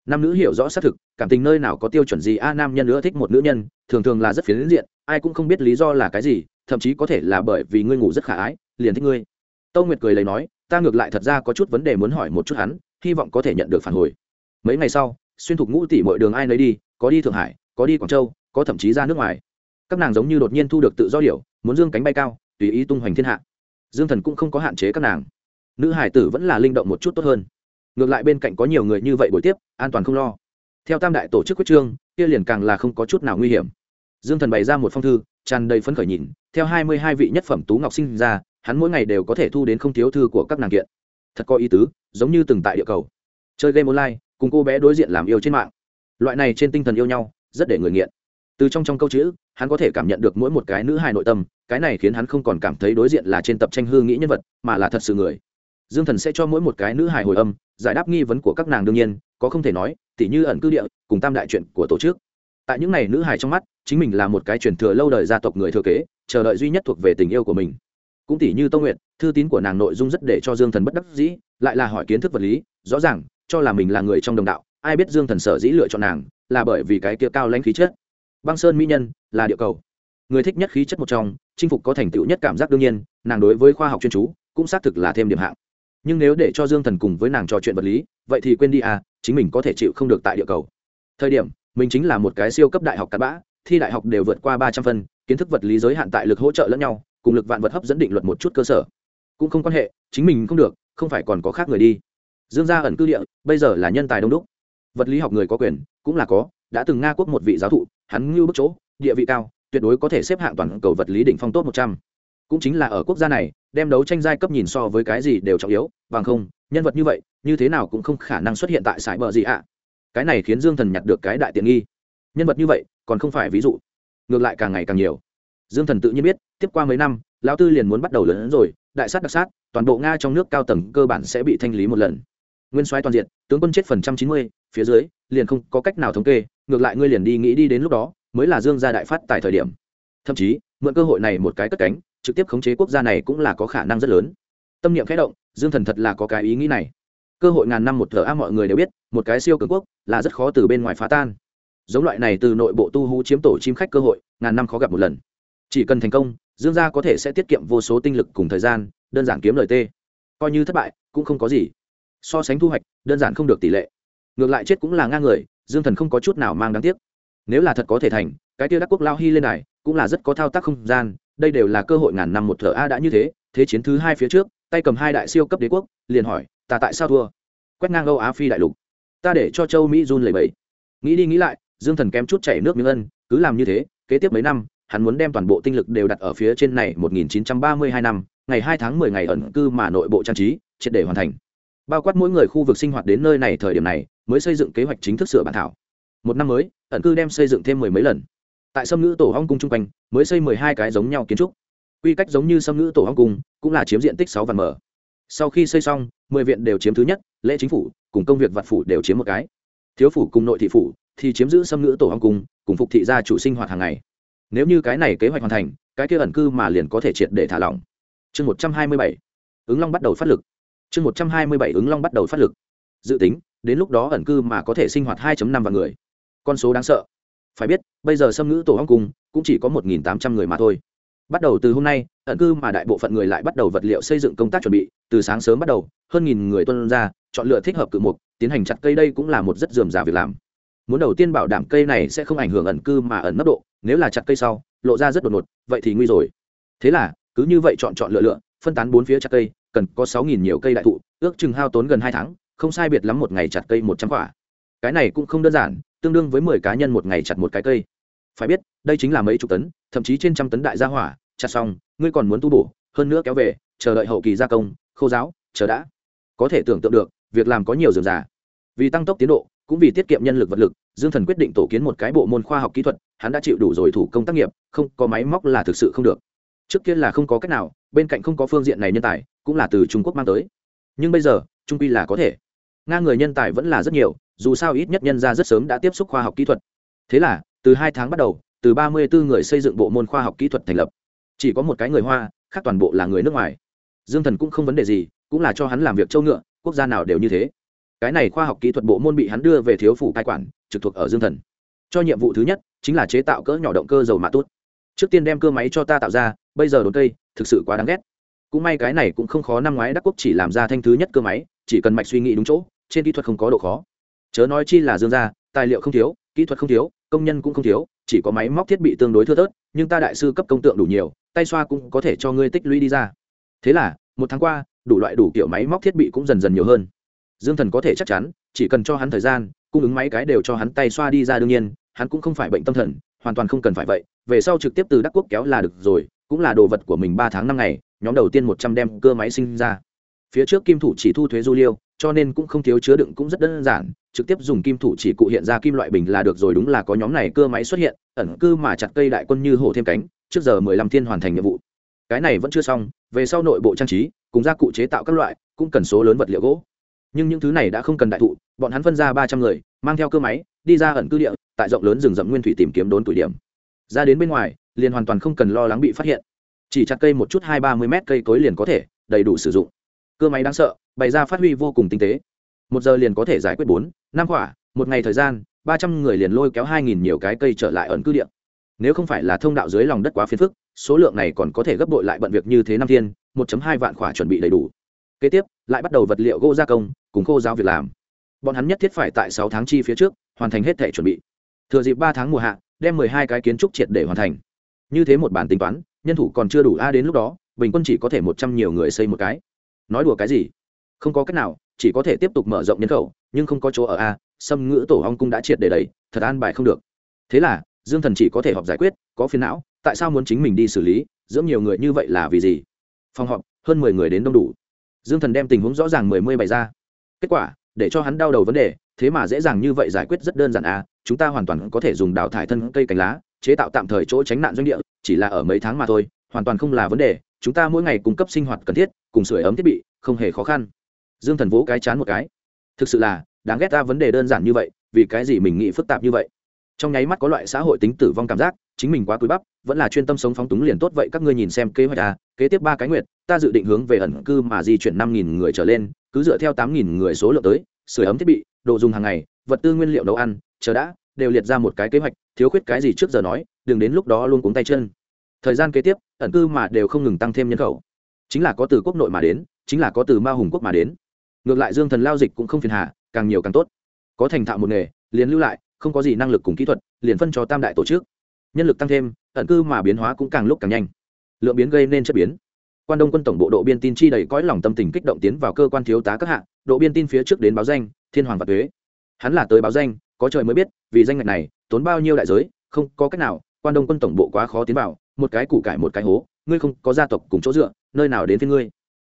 Nam nữ hiểu rõ xác thực cảm tình nơi nào có tiêu chuẩn gì a nam nhân nữa thích một nữ nhân thường thường là rất phiến diện ai cũng không biết lý do là cái gì thậm chí có thể là bởi vì ngươi ngủ rất khả ái liền thích ngươi. Tâu nguyệt cười lấy nói ta ngược lại thật ra có chút vấn đề muốn hỏi một chút hắn hy vọng có thể nhận được phản hồi. Mấy ngày sau xuyên thục ngũ tỷ mọi đường ai nấy đi có đi thượng hải có đi quảng châu có thậm chí ra nước ngoài. Các nàng giống như đột nhiên thu được tự do điều, muốn dương cánh bay cao tùy ý tung hoành thiên hạ. Dương thần cũng không có hạn chế các nàng nữ hải tử vẫn là linh động một chút tốt hơn. Ngược lại bên cạnh có nhiều người như vậy buổi tiếp, an toàn không lo. Theo tam đại tổ chức quyết trương, kia liền càng là không có chút nào nguy hiểm. Dương thần bày ra một phong thư, tràn đầy phấn khởi nhìn, theo hai mươi hai vị nhất phẩm tú ngọc sinh ra, hắn mỗi ngày đều có thể thu đến không thiếu thư của các nàng kiện. Thật có ý tứ, giống như từng tại địa cầu. Chơi game online, cùng cô bé đối diện làm yêu trên mạng. Loại này trên tinh thần yêu nhau, rất để người nghiện. Từ trong trong câu chữ, hắn có thể cảm nhận được mỗi một cái nữ hài nội tâm, cái này khiến hắn không còn cảm thấy đối diện là trên tập tranh hư nghĩ nhân vật, mà là thật sự người dương thần sẽ cho mỗi một cái nữ hài hồi âm, giải đáp nghi vấn của các nàng đương nhiên, có không thể nói, tỉ như ẩn cư địa, cùng tam đại chuyện của tổ chức. Tại những n à y nữ hài trong mắt, chính mình là một cái truyền thừa lâu đời gia tộc người thừa kế, chờ đợi duy nhất thuộc về tình yêu của mình. Cũng tỉ như tô nguyện thư tín của nàng nội dung rất để cho dương thần bất đắc dĩ, lại là hỏi kiến thức vật lý, rõ ràng, cho là mình là người trong đồng đạo, ai biết dương thần sở dĩ lựa chọn nàng, là bởi vì cái kia cao lãnh khí chất. Băng sơn mỹ nhân, là địa cầu. Người thích nhất khí chất một trong, chinh phục có thành tựu nhất cảm giác đương nhiên, nàng đối với khoa học chuyên chú, cũng xác thực là thêm điểm hạng nhưng nếu để cho dương thần cùng với nàng trò chuyện vật lý, vậy thì quên đi à chính mình có thể chịu không được tại địa cầu. Thời điểm, mình chính là một cái siêu cấp đại học cắt bã, thi đại học đều vượt qua ba trăm phân, kiến thức vật lý giới hạn tại lực hỗ trợ lẫn nhau, cùng lực vạn vật hấp dẫn định luật một chút cơ sở. Cũng không quan hệ, chính mình không được, không phải còn có khác người đi. Dương gia ẩn cư địa, bây giờ là nhân tài đông đúc. Vật lý học người có quyền, cũng là có, đã từng nga quốc một vị giáo thụ, hắn ngưu bức chỗ, địa vị cao, tuyệt đối có thể xếp hạng toàn cầu vật lý đỉnh phong tốt một trăm. Cũng chính là ở quốc gia này đem đấu tranh giai cấp nhìn so với cái gì đều trọng yếu, bằng không, nhân vật như vậy, như thế nào cũng không khả năng xuất hiện tại sải bờ gì ạ. Cái này khiến dương thần nhặt được cái đại tiện nghi. Nhân vật như vậy, còn không phải ví dụ. Ngược lại càng ngày càng nhiều. Dương thần tự nhiên biết, tiếp qua mấy năm, lão tư liền muốn bắt đầu lớn hơn rồi, đại sát đặc sát, toàn bộ nga trong nước cao tầng cơ bản sẽ bị thanh lý một lần. Nguyên soái toàn diện, tướng quân chết phần trăm chín mươi, phía dưới, liền không có cách nào thống kê, ngược lại ngươi liền đi nghĩ đi đến lúc đó, mới là dương gia đại phát tại thời điểm. Thậm chí, mượn cơ hội này một cái cất cánh trực tiếp khống chế quốc gia này cũng là có khả năng rất lớn. Tâm niệm khẽ động, dương thần thật là có cái ý nghĩ này. Cơ hội ngàn năm một thờ a mọi người đều biết, một cái siêu cường quốc là rất khó từ bên ngoài phá tan. Giống loại này từ nội bộ tu hú chiếm tổ chim khách cơ hội, ngàn năm khó gặp một lần. Chỉ cần thành công, dương gia có thể sẽ tiết kiệm vô số tinh lực cùng thời gian, đơn giản kiếm lời tê. Coi như thất bại, cũng không có gì. So sánh thu hoạch, đơn giản không được tỷ lệ. Ngược lại chết cũng là ngang người, dương thần không có chút nào mang đáng tiếc. Nếu là thật có thể thành, cái tiêu đắc quốc lao hy lên này, cũng là rất có thao tác không gian đây đều là cơ hội ngàn năm một thợ a đã như thế thế chiến thứ hai phía trước, tay cầm hai đại siêu cấp đế quốc, liền hỏi, ta tại sao thua? Quét ngang âu á phi đại lục. Ta để cho châu mỹ run lẩy bẫy nghĩ đi nghĩ lại, dương thần kém chút chảy nước miếng ân, cứ làm như thế, kế tiếp mấy năm, hắn muốn đem toàn bộ tinh lực đều đặt ở phía trên này 1932 năm, ngày 2 tháng 10 ngày ẩn cư mà nội bộ trang trí, triệt để hoàn thành. Bao quát mỗi người khu vực sinh hoạt đến nơi này thời điểm này, mới xây dựng kế hoạch chính thức sửa bản thảo. Một năm mới, ẩn cư đem xây dựng thêm mười mấy lần tại sâm ngữ tổ hong cung chung quanh, mới xây mười hai cái giống nhau kiến trúc. Quy cách giống như sâm ngữ tổ hong cung, cũng là chiếm diện tích sáu vạn mở sau khi xây xong, mười viện đều chiếm thứ nhất, lễ chính phủ, cùng công việc vặt phủ đều chiếm một cái. Thiếu phủ cùng nội thị phủ thì chiếm giữ sâm ngữ tổ hong cung, cùng phục thị gia chủ sinh hoạt hàng ngày. Nếu như cái này kế hoạch hoàn thành, cái kia ẩn cư mà liền có thể triệt để thả lỏng. Chương một trăm hai mươi bảy. Ứng long bắt đầu phát lực. Chương một trăm hai mươi bảy, ứng long bắt đầu phát lực. Dự tính, đến lúc đó ẩn cư mà có thể sinh hoạt hai năm vạn người. Con số đáng sợ. Phải biết bây giờ xâm ngữ tổ hong cung cũng chỉ có một tám trăm người mà thôi. Bắt đầu từ hôm nay, ẩn cư mà đại bộ phận người lại bắt đầu vật liệu xây dựng công tác chuẩn bị, từ sáng sớm bắt đầu, hơn nghìn người tuân ra, chọn lựa thích hợp cự mục, tiến hành chặt cây đây cũng là một rất dườm già việc làm. Muốn đầu tiên bảo đảm cây này sẽ không ảnh hưởng ẩn cư mà ẩn nấp độ, nếu là chặt cây sau, lộ ra rất đột ngột, vậy thì nguy rồi. Thế là, cứ như vậy chọn chọn lựa lựa, phân tán bốn phía chặt cây, cần có sáu nghìn nhiều cây đại thụ, ước chừng hao tốn gần hai tháng, không sai biệt lắm một ngày chặt cây một trăm quả. Cái này cũng không đơn giản, tương đương với mười cá nhân một ngày chặt một cái cây phải biết, đây chính là mấy chục tấn, thậm chí trên trăm tấn đại gia hỏa, chặt xong, ngươi còn muốn tu bổ, hơn nữa kéo về, chờ đợi hậu kỳ gia công khâu giáo, chờ đã. Có thể tưởng tượng được, việc làm có nhiều dườm già. Vì tăng tốc tiến độ, cũng vì tiết kiệm nhân lực vật lực, dương thần quyết định tổ kiến một cái bộ môn khoa học kỹ thuật, hắn đã chịu đủ rồi thủ công tác nghiệp, không có máy móc là thực sự không được. Trước kia là không có cách nào, bên cạnh không có phương diện này nhân tài, cũng là từ trung quốc mang tới. Nhưng bây giờ, trung quy là có thể. Nga người nhân tài vẫn là rất nhiều, dù sao ít nhất nhân ra rất sớm đã tiếp xúc khoa học kỹ thuật. Thế là từ hai tháng bắt đầu, từ ba mươi bốn người xây dựng bộ môn khoa học kỹ thuật thành lập. Chỉ có một cái người hoa, khác toàn bộ là người nước ngoài. Dương thần cũng không vấn đề gì, cũng là cho hắn làm việc châu ngựa, quốc gia nào đều như thế. Cái này khoa học kỹ thuật bộ môn bị hắn đưa về thiếu phủ cai quản, trực thuộc ở dương thần. Cho nhiệm vụ thứ nhất, chính là chế tạo cỡ nhỏ động cơ dầu mạ tốt trước tiên đem cơ máy cho ta tạo ra, bây giờ đồn cây, thực sự quá đáng ghét. Cũng may cái này cũng không khó, năm ngoái đắc quốc chỉ làm ra thanh thứ nhất cơ máy, chỉ cần mạch suy nghĩ đúng chỗ, trên kỹ thuật không có độ khó. Chớ nói chi là dương gia, tài liệu không thiếu kỹ thuật không thiếu, công nhân cũng không thiếu, chỉ có máy móc thiết bị tương đối thưa thớt, nhưng ta đại sư cấp công tượng đủ nhiều, tay xoa cũng có thể cho ngươi tích lũy đi ra. Thế là, một tháng qua, đủ loại đủ kiểu máy móc thiết bị cũng dần dần nhiều hơn. Dương thần có thể chắc chắn, chỉ cần cho hắn thời gian, cung ứng máy cái đều cho hắn tay xoa đi ra đương nhiên, hắn cũng không phải bệnh tâm thần, hoàn toàn không cần phải vậy, về sau trực tiếp từ đắc quốc kéo là được rồi, cũng là đồ vật của mình ba tháng năm ngày, nhóm đầu tiên một trăm đem cơ máy sinh ra. Phía trước kim thủ chỉ thu thuế du liêu, cho nên cũng không thiếu chứa đựng cũng rất đơn giản trực tiếp dùng kim thủ chỉ cụ hiện ra kim loại bình là được rồi, đúng là có nhóm này cơ máy xuất hiện, ẩn cư mà chặt cây đại quân như hổ thêm cánh, trước giờ mười lăm thiên hoàn thành nhiệm vụ. Cái này vẫn chưa xong, về sau nội bộ trang trí, cùng gia cụ chế tạo các loại, cũng cần số lớn vật liệu gỗ. Nhưng những thứ này đã không cần đại thụ, bọn hắn phân ra ba trăm người, mang theo cơ máy, đi ra ẩn cư địa, tại rộng lớn rừng rậm nguyên thủy tìm kiếm đốn tuổi điểm. Ra đến bên ngoài, liền hoàn toàn không cần lo lắng bị phát hiện. Chỉ chặt cây một chút hai ba mươi mét cây cối liền có thể, đầy đủ sử dụng. Cơ máy đáng sợ, bày ra phát huy vô cùng tinh tế một giờ liền có thể giải quyết bốn, năm quả một ngày thời gian, ba trăm người liền lôi kéo hai nghìn nhiều cái cây trở lại ẩn cư điện. Nếu không phải là thông đạo dưới lòng đất quá phiền phức, số lượng này còn có thể gấp bội lại bận việc như thế năm thiên, một hai vạn quả chuẩn bị đầy đủ. Kế tiếp, lại bắt đầu vật liệu gỗ gia công, cùng khô giáo việc làm. Bọn hắn nhất thiết phải tại sáu tháng chi phía trước, hoàn thành hết thể chuẩn bị. Thừa dịp ba tháng mùa hạ, đem mười hai cái kiến trúc triệt để hoàn thành. Như thế một bản tính toán, nhân thủ còn chưa đủ a đến lúc đó, bình quân chỉ có thể một trăm nhiều người xây một cái. Nói đùa cái gì? Không có cách nào chỉ có thể tiếp tục mở rộng nhân khẩu, nhưng không có chỗ ở a, xâm ngữ tổ hong cung đã triệt để đầy, thật an bài không được. Thế là, dương thần chỉ có thể họp giải quyết, có phiền não, tại sao muốn chính mình đi xử lý, dưỡng nhiều người như vậy là vì gì? Phòng họp, hơn mười người đến đông đủ. Dương thần đem tình huống rõ ràng mười mươi bày ra. Kết quả, để cho hắn đau đầu vấn đề, thế mà dễ dàng như vậy giải quyết rất đơn giản à chúng ta hoàn toàn có thể dùng đào thải thân cây cành lá, chế tạo tạm thời chỗ tránh nạn doanh địa, chỉ là ở mấy tháng mà thôi, hoàn toàn không là vấn đề, chúng ta mỗi ngày cung cấp sinh hoạt cần thiết, cùng sửa ấm thiết bị, không hề khó khăn dương thần vỗ cái chán một cái. Thực sự là, đáng ghét ta vấn đề đơn giản như vậy, vì cái gì mình nghĩ phức tạp như vậy? Trong nháy mắt có loại xã hội tính tử vong cảm giác, chính mình quá cúi bắp, vẫn là chuyên tâm sống phóng túng liền tốt vậy, các ngươi nhìn xem kế hoạch à. Kế tiếp ba cái nguyệt, ta dự định hướng về ẩn cư mà di chuyển năm nghìn người trở lên, cứ dựa theo tám nghìn người số lượng tới sửa ấm thiết bị, đồ dùng hàng ngày, vật tư nguyên liệu nấu ăn, chờ đã, đều liệt ra một cái kế hoạch, thiếu khuyết cái gì trước giờ nói, đừng đến lúc đó luôn cuống tay chân. Thời gian kế tiếp, ẩn cư mà đều không ngừng tăng thêm nhân khẩu. Chính là có từ quốc nội mà đến, chính là có từ ma hùng quốc mà đến ngược lại dương thần lao dịch cũng không phiền hà, càng nhiều càng tốt. Có thành thạo một nghề, liền lưu lại, không có gì năng lực cùng kỹ thuật, liền phân cho tam đại tổ chức. Nhân lực tăng thêm, ẩn cư mà biến hóa cũng càng lúc càng nhanh. Lượng biến gây nên chất biến. Quan đông quân tổng bộ độ biên tin chi đầy cõi lòng tâm tình kích động tiến vào cơ quan thiếu tá các hạng độ biên tin phía trước đến báo danh, thiên hoàng và thuế hắn là tới báo danh, có trời mới biết, vì danh ngạch này, tốn bao nhiêu đại giới, không có cách nào, quan đông quân tổng bộ quá khó tiến vào, một cái củ cải một cái hố, ngươi không có gia tộc cùng chỗ dựa, nơi nào đến với ngươi?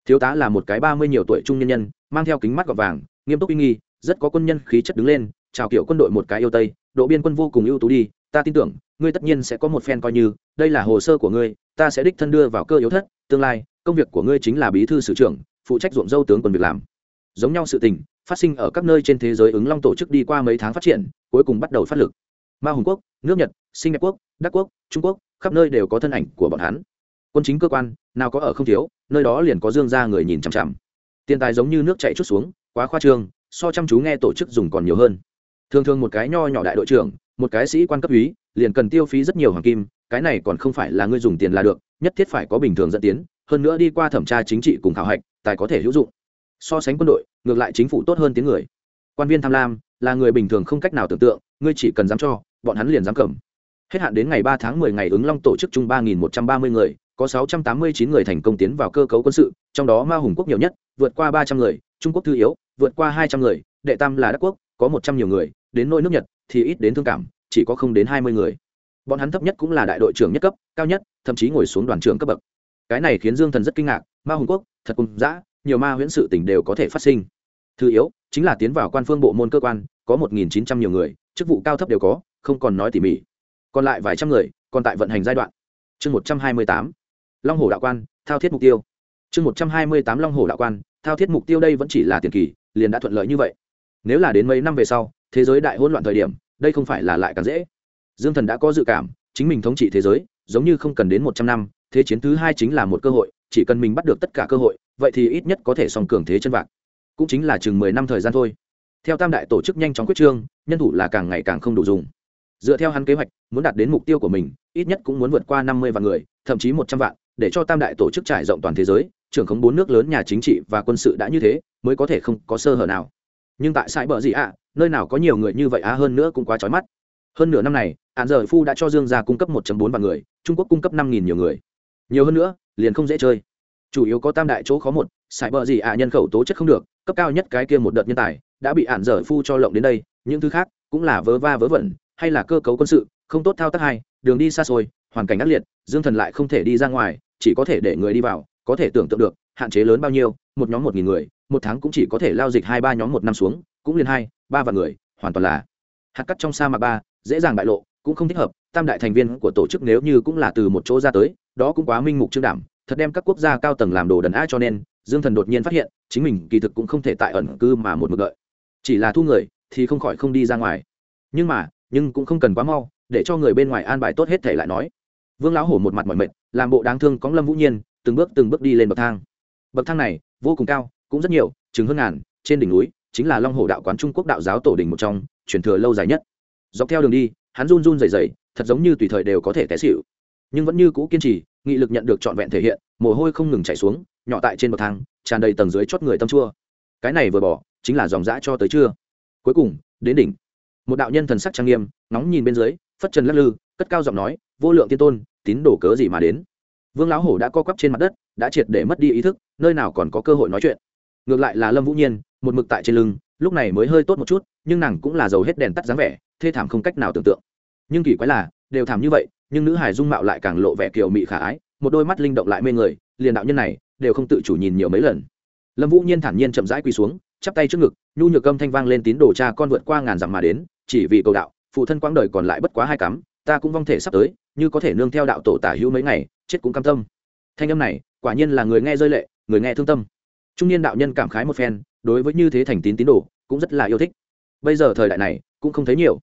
Thiếu tá là một cái ba mươi nhiều tuổi trung nhân nhân, mang theo kính mắt gọt vàng, nghiêm túc uy nghi, rất có quân nhân khí chất đứng lên, chào kiểu quân đội một cái yêu tây, độ biên quân vô cùng ưu tú đi, ta tin tưởng, ngươi tất nhiên sẽ có một phen coi như, đây là hồ sơ của ngươi, ta sẽ đích thân đưa vào cơ yếu thất, tương lai, công việc của ngươi chính là bí thư sử trưởng, phụ trách ruộng dâu tướng quân việc làm. Giống nhau sự tình, phát sinh ở các nơi trên thế giới ứng long tổ chức đi qua mấy tháng phát triển, cuối cùng bắt đầu phát lực. Ma hùng quốc, nước nhật sinh quốc đắc quốc, trung quốc, khắp nơi đều có thân ảnh của bọn hắn quân chính cơ quan, nào có ở không thiếu, nơi đó liền có dương ra người nhìn chằm chằm. Tiền tài giống như nước chạy chút xuống, quá khoa trương, so chăm chú nghe tổ chức dùng còn nhiều hơn. Thường thường một cái nho nhỏ đại đội trưởng, một cái sĩ quan cấp úy, liền cần tiêu phí rất nhiều hoàng kim, cái này còn không phải là ngươi dùng tiền là được, nhất thiết phải có bình thường dẫn tiến, hơn nữa đi qua thẩm tra chính trị cùng khảo hạch, tài có thể hữu dụng. So sánh quân đội, ngược lại chính phủ tốt hơn tiếng người. Quan viên tham lam, là người bình thường không cách nào tưởng tượng, ngươi chỉ cần dám cho, bọn hắn liền dám cầm. Hết hạn đến ngày ba tháng mười ngày ứng long tổ chức chung ba nghìn một trăm ba mươi người có sáu trăm tám mươi chín người thành công tiến vào cơ cấu quân sự, trong đó ma hùng quốc nhiều nhất, vượt qua ba trăm người, trung quốc thứ yếu, vượt qua hai trăm người, đệ tam là đắc quốc, có một trăm nhiều người, đến nỗi nước nhật thì ít đến thương cảm, chỉ có không đến hai mươi người. Bọn hắn thấp nhất cũng là đại đội trưởng nhất cấp, cao nhất, thậm chí ngồi xuống đoàn trưởng cấp bậc. Cái này khiến dương thần rất kinh ngạc, ma hùng quốc, thật cùng dã, nhiều ma huyễn sự tình đều có thể phát sinh. Thứ yếu, chính là tiến vào quan phương bộ môn cơ quan, có một nghìn chín trăm nhiều người, chức vụ cao thấp đều có, không còn nói tỉ mỉ. Còn lại vài trăm người, còn tại vận hành giai đoạn. Chương một trăm hai mươi tám long hồ đạo quan, thao thiết mục tiêu. Chương một trăm hai mươi tám long hồ đạo quan, thao thiết mục tiêu đây vẫn chỉ là tiền kỳ, liền đã thuận lợi như vậy. Nếu là đến mấy năm về sau, thế giới đại hỗn loạn thời điểm, đây không phải là lại càng dễ. Dương thần đã có dự cảm, chính mình thống trị thế giới, giống như không cần đến một trăm năm, thế chiến thứ hai chính là một cơ hội, chỉ cần mình bắt được tất cả cơ hội, vậy thì ít nhất có thể song cường thế chân vạc. Cũng chính là chừng mười năm thời gian thôi. Theo tam đại tổ chức nhanh chóng quyết trương, nhân thủ là càng ngày càng không đủ dùng. Dựa theo hắn kế hoạch, muốn đạt đến mục tiêu của mình, ít nhất cũng muốn vượt qua năm mươi vạn người, thậm chí một trăm vạn để cho tam đại tổ chức trải rộng toàn thế giới, trưởng khống bốn nước lớn nhà chính trị và quân sự đã như thế, mới có thể không có sơ hở nào. Nhưng tại sai bờ gì ạ, nơi nào có nhiều người như vậy á, hơn nữa cũng quá trói mắt. Hơn nửa năm này hạn giờ phu đã cho dương gia cung cấp 1 bốn vạn người, trung quốc cung cấp năm nghìn nhiều người. Nhiều hơn nữa, liền không dễ chơi. Chủ yếu có tam đại chỗ khó một sai bờ gì ạ nhân khẩu tố chất không được, cấp cao nhất cái kia một đợt nhân tài, đã bị hạn giờ phu cho lộng đến đây, những thứ khác cũng là vớ va vớ vẩn, hay là cơ cấu quân sự, không tốt thao tác hay, đường đi xa xôi hoàn cảnh ác liệt, dương thần lại không thể đi ra ngoài, chỉ có thể để người đi vào, có thể tưởng tượng được, hạn chế lớn bao nhiêu, một nhóm một nghìn người, một tháng cũng chỉ có thể lao dịch hai ba nhóm một năm xuống, cũng liền hai, ba vạn người, hoàn toàn là hạt cắt trong sa mạc ba, dễ dàng bại lộ, cũng không thích hợp, tam đại thành viên của tổ chức nếu như cũng là từ một chỗ ra tới, đó cũng quá minh mục trương đảm, thật đem các quốc gia cao tầng làm đồ đần ai cho nên, dương thần đột nhiên phát hiện, chính mình kỳ thực cũng không thể tại ẩn cư mà một mực đợi. Chỉ là thu người, thì không khỏi không đi ra ngoài. Nhưng mà, nhưng cũng không cần quá mau, để cho người bên ngoài an bài tốt hết thể lại nói vương lão hổ một mặt mỏi mệt, làm bộ đáng thương cóng lâm vũ nhiên, từng bước từng bước đi lên bậc thang. Bậc thang này, vô cùng cao, cũng rất nhiều chứng hơn ngàn, trên đỉnh núi, chính là long hồ đạo quán trung quốc đạo giáo tổ đình một trong, truyền thừa lâu dài nhất. Dọc theo đường đi, hắn run run rẩy rẩy, thật giống như tùy thời đều có thể té xịu nhưng vẫn như cũ kiên trì, nghị lực nhận được trọn vẹn thể hiện, mồ hôi không ngừng chảy xuống, nhỏ tại trên bậc thang, tràn đầy tầng dưới chót người tâm chua. Cái này vừa bỏ, chính là dòng dã cho tới trưa. Cuối cùng, đến đỉnh. Một đạo nhân thần sắc trang nghiêm nóng nhìn bên dưới, phất trần lắc lư, cất cao giọng nói, vô lượng tiên tôn tín đổ cớ gì mà đến. Vương lão hổ đã co quắp trên mặt đất, đã triệt để mất đi ý thức, nơi nào còn có cơ hội nói chuyện. Ngược lại là lâm vũ nhiên, một mực tại trên lưng, lúc này mới hơi tốt một chút, nhưng nàng cũng là giàu hết đèn tắt dáng vẻ, thê thảm không cách nào tưởng tượng. Nhưng kỳ quái là, đều thảm như vậy, nhưng nữ hải dung mạo lại càng lộ vẻ kiều mị khả ái, một đôi mắt linh động lại mê người, liền đạo nhân này, đều không tự chủ nhìn nhiều mấy lần. Lâm vũ nhiên thản nhiên chậm rãi quỳ xuống, chắp tay trước ngực, nhu nhược âm thanh vang lên tín đồ cha con vượt qua ngàn dặm mà đến, chỉ vì cầu đạo, phụ thân quãng đời còn lại bất quá hai cắm ta cũng vong thể sắp tới, như có thể nương theo đạo tổ tả hữu mấy ngày, chết cũng cam tâm. Thanh âm này, quả nhiên là người nghe rơi lệ, người nghe thương tâm. Trung niên đạo nhân cảm khái một phen, đối với như thế thành tín tín đồ, cũng rất là yêu thích. Bây giờ thời đại này, cũng không thấy nhiều.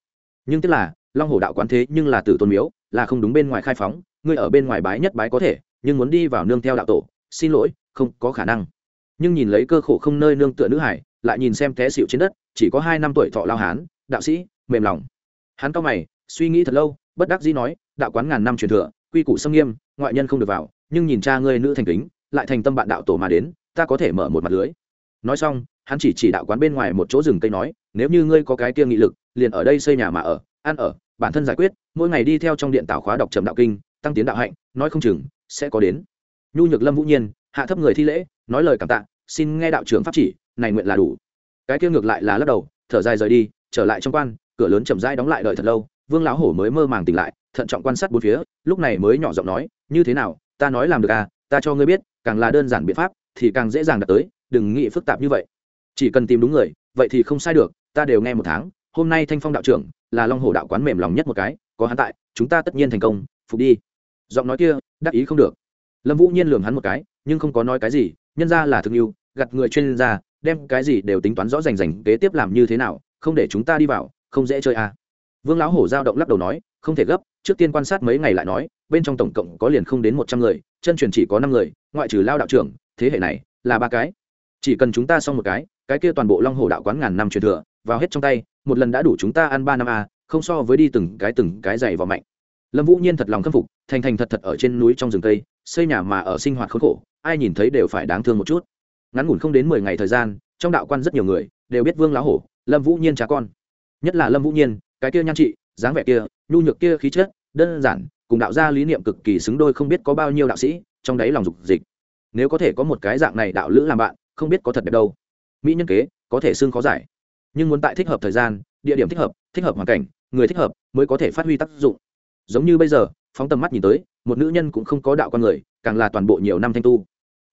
Nhưng tức là, long hồ đạo quán thế nhưng là tử tôn miếu, là không đúng bên ngoài khai phóng, ngươi ở bên ngoài bái nhất bái có thể, nhưng muốn đi vào nương theo đạo tổ, xin lỗi, không có khả năng. Nhưng nhìn lấy cơ khổ không nơi nương tựa nữ hải, lại nhìn xem té xịu trên đất, chỉ có hai năm tuổi thọ lao hán, đạo sĩ, mềm lòng. Hắn cao mày, suy nghĩ thật lâu bất đắc dĩ nói, đạo quán ngàn năm truyền thừa, quy củ xâm nghiêm, ngoại nhân không được vào, nhưng nhìn cha ngươi nữ thành kính, lại thành tâm bạn đạo tổ mà đến, ta có thể mở một mặt lưới. Nói xong, hắn chỉ chỉ đạo quán bên ngoài một chỗ rừng cây nói, nếu như ngươi có cái kia nghị lực, liền ở đây xây nhà mà ở, ăn ở, bản thân giải quyết, mỗi ngày đi theo trong điện tảo khóa đọc trầm đạo kinh, tăng tiến đạo hạnh, nói không chừng sẽ có đến. Nhu nhược lâm vũ nhiên, hạ thấp người thi lễ, nói lời cảm tạ, xin nghe đạo trưởng pháp chỉ, này nguyện là đủ. Cái kia ngược lại là lắc đầu, thở dài rời đi, trở lại trong quan, cửa lớn chậm rãi đóng lại đợi thật lâu vương lão hổ mới mơ màng tỉnh lại, thận trọng quan sát bốn phía, lúc này mới nhỏ giọng nói, như thế nào, ta nói làm được à ta cho ngươi biết, càng là đơn giản biện pháp, thì càng dễ dàng đạt tới, đừng nghĩ phức tạp như vậy. Chỉ cần tìm đúng người, vậy thì không sai được, ta đều nghe một tháng, hôm nay thanh phong đạo trưởng là long hồ đạo quán mềm lòng nhất một cái, có hắn tại, chúng ta tất nhiên thành công, phục đi. Giọng nói kia, đắc ý không được. Lâm vũ nhiên lường hắn một cái, nhưng không có nói cái gì, nhân ra là thương yêu gặt người chuyên gia, đem cái gì đều tính toán rõ rành rành kế tiếp làm như thế nào, không để chúng ta đi vào, không dễ chơi à vương lão hổ giao động lắc đầu nói, không thể gấp, trước tiên quan sát mấy ngày lại nói, bên trong tổng cộng có liền không đến một trăm người, chân truyền chỉ có năm người, ngoại trừ lao đạo trưởng, thế hệ này là ba cái. Chỉ cần chúng ta xong một cái cái kia toàn bộ long hồ đạo quán ngàn năm truyền thừa, vào hết trong tay, một lần đã đủ chúng ta ăn ba năm a, không so với đi từng cái từng cái dày vào mạnh. Lâm vũ nhiên thật lòng khâm phục, thành thành thật thật ở trên núi trong rừng tây xây nhà mà ở sinh hoạt khốn khổ, ai nhìn thấy đều phải đáng thương một chút. Ngắn ngủn không đến mười ngày thời gian, trong đạo quan rất nhiều người đều biết vương lá hổ, lâm vũ nhiên cha con. Nhất là lâm vũ nhiên cái kia nhan trị, dáng vẻ kia, nhu nhược kia khí chất, đơn giản, cùng đạo gia lý niệm cực kỳ xứng đôi không biết có bao nhiêu đạo sĩ, trong đấy lòng dục dịch. Nếu có thể có một cái dạng này đạo lữ làm bạn, không biết có thật đẹp đâu. Mỹ nhân kế, có thể xương khó giải. Nhưng muốn tại thích hợp thời gian, địa điểm thích hợp thích hợp hoàn cảnh, người thích hợp, mới có thể phát huy tác dụng. Giống như bây giờ, phóng tầm mắt nhìn tới, một nữ nhân cũng không có đạo con người, càng là toàn bộ nhiều năm thanh tu.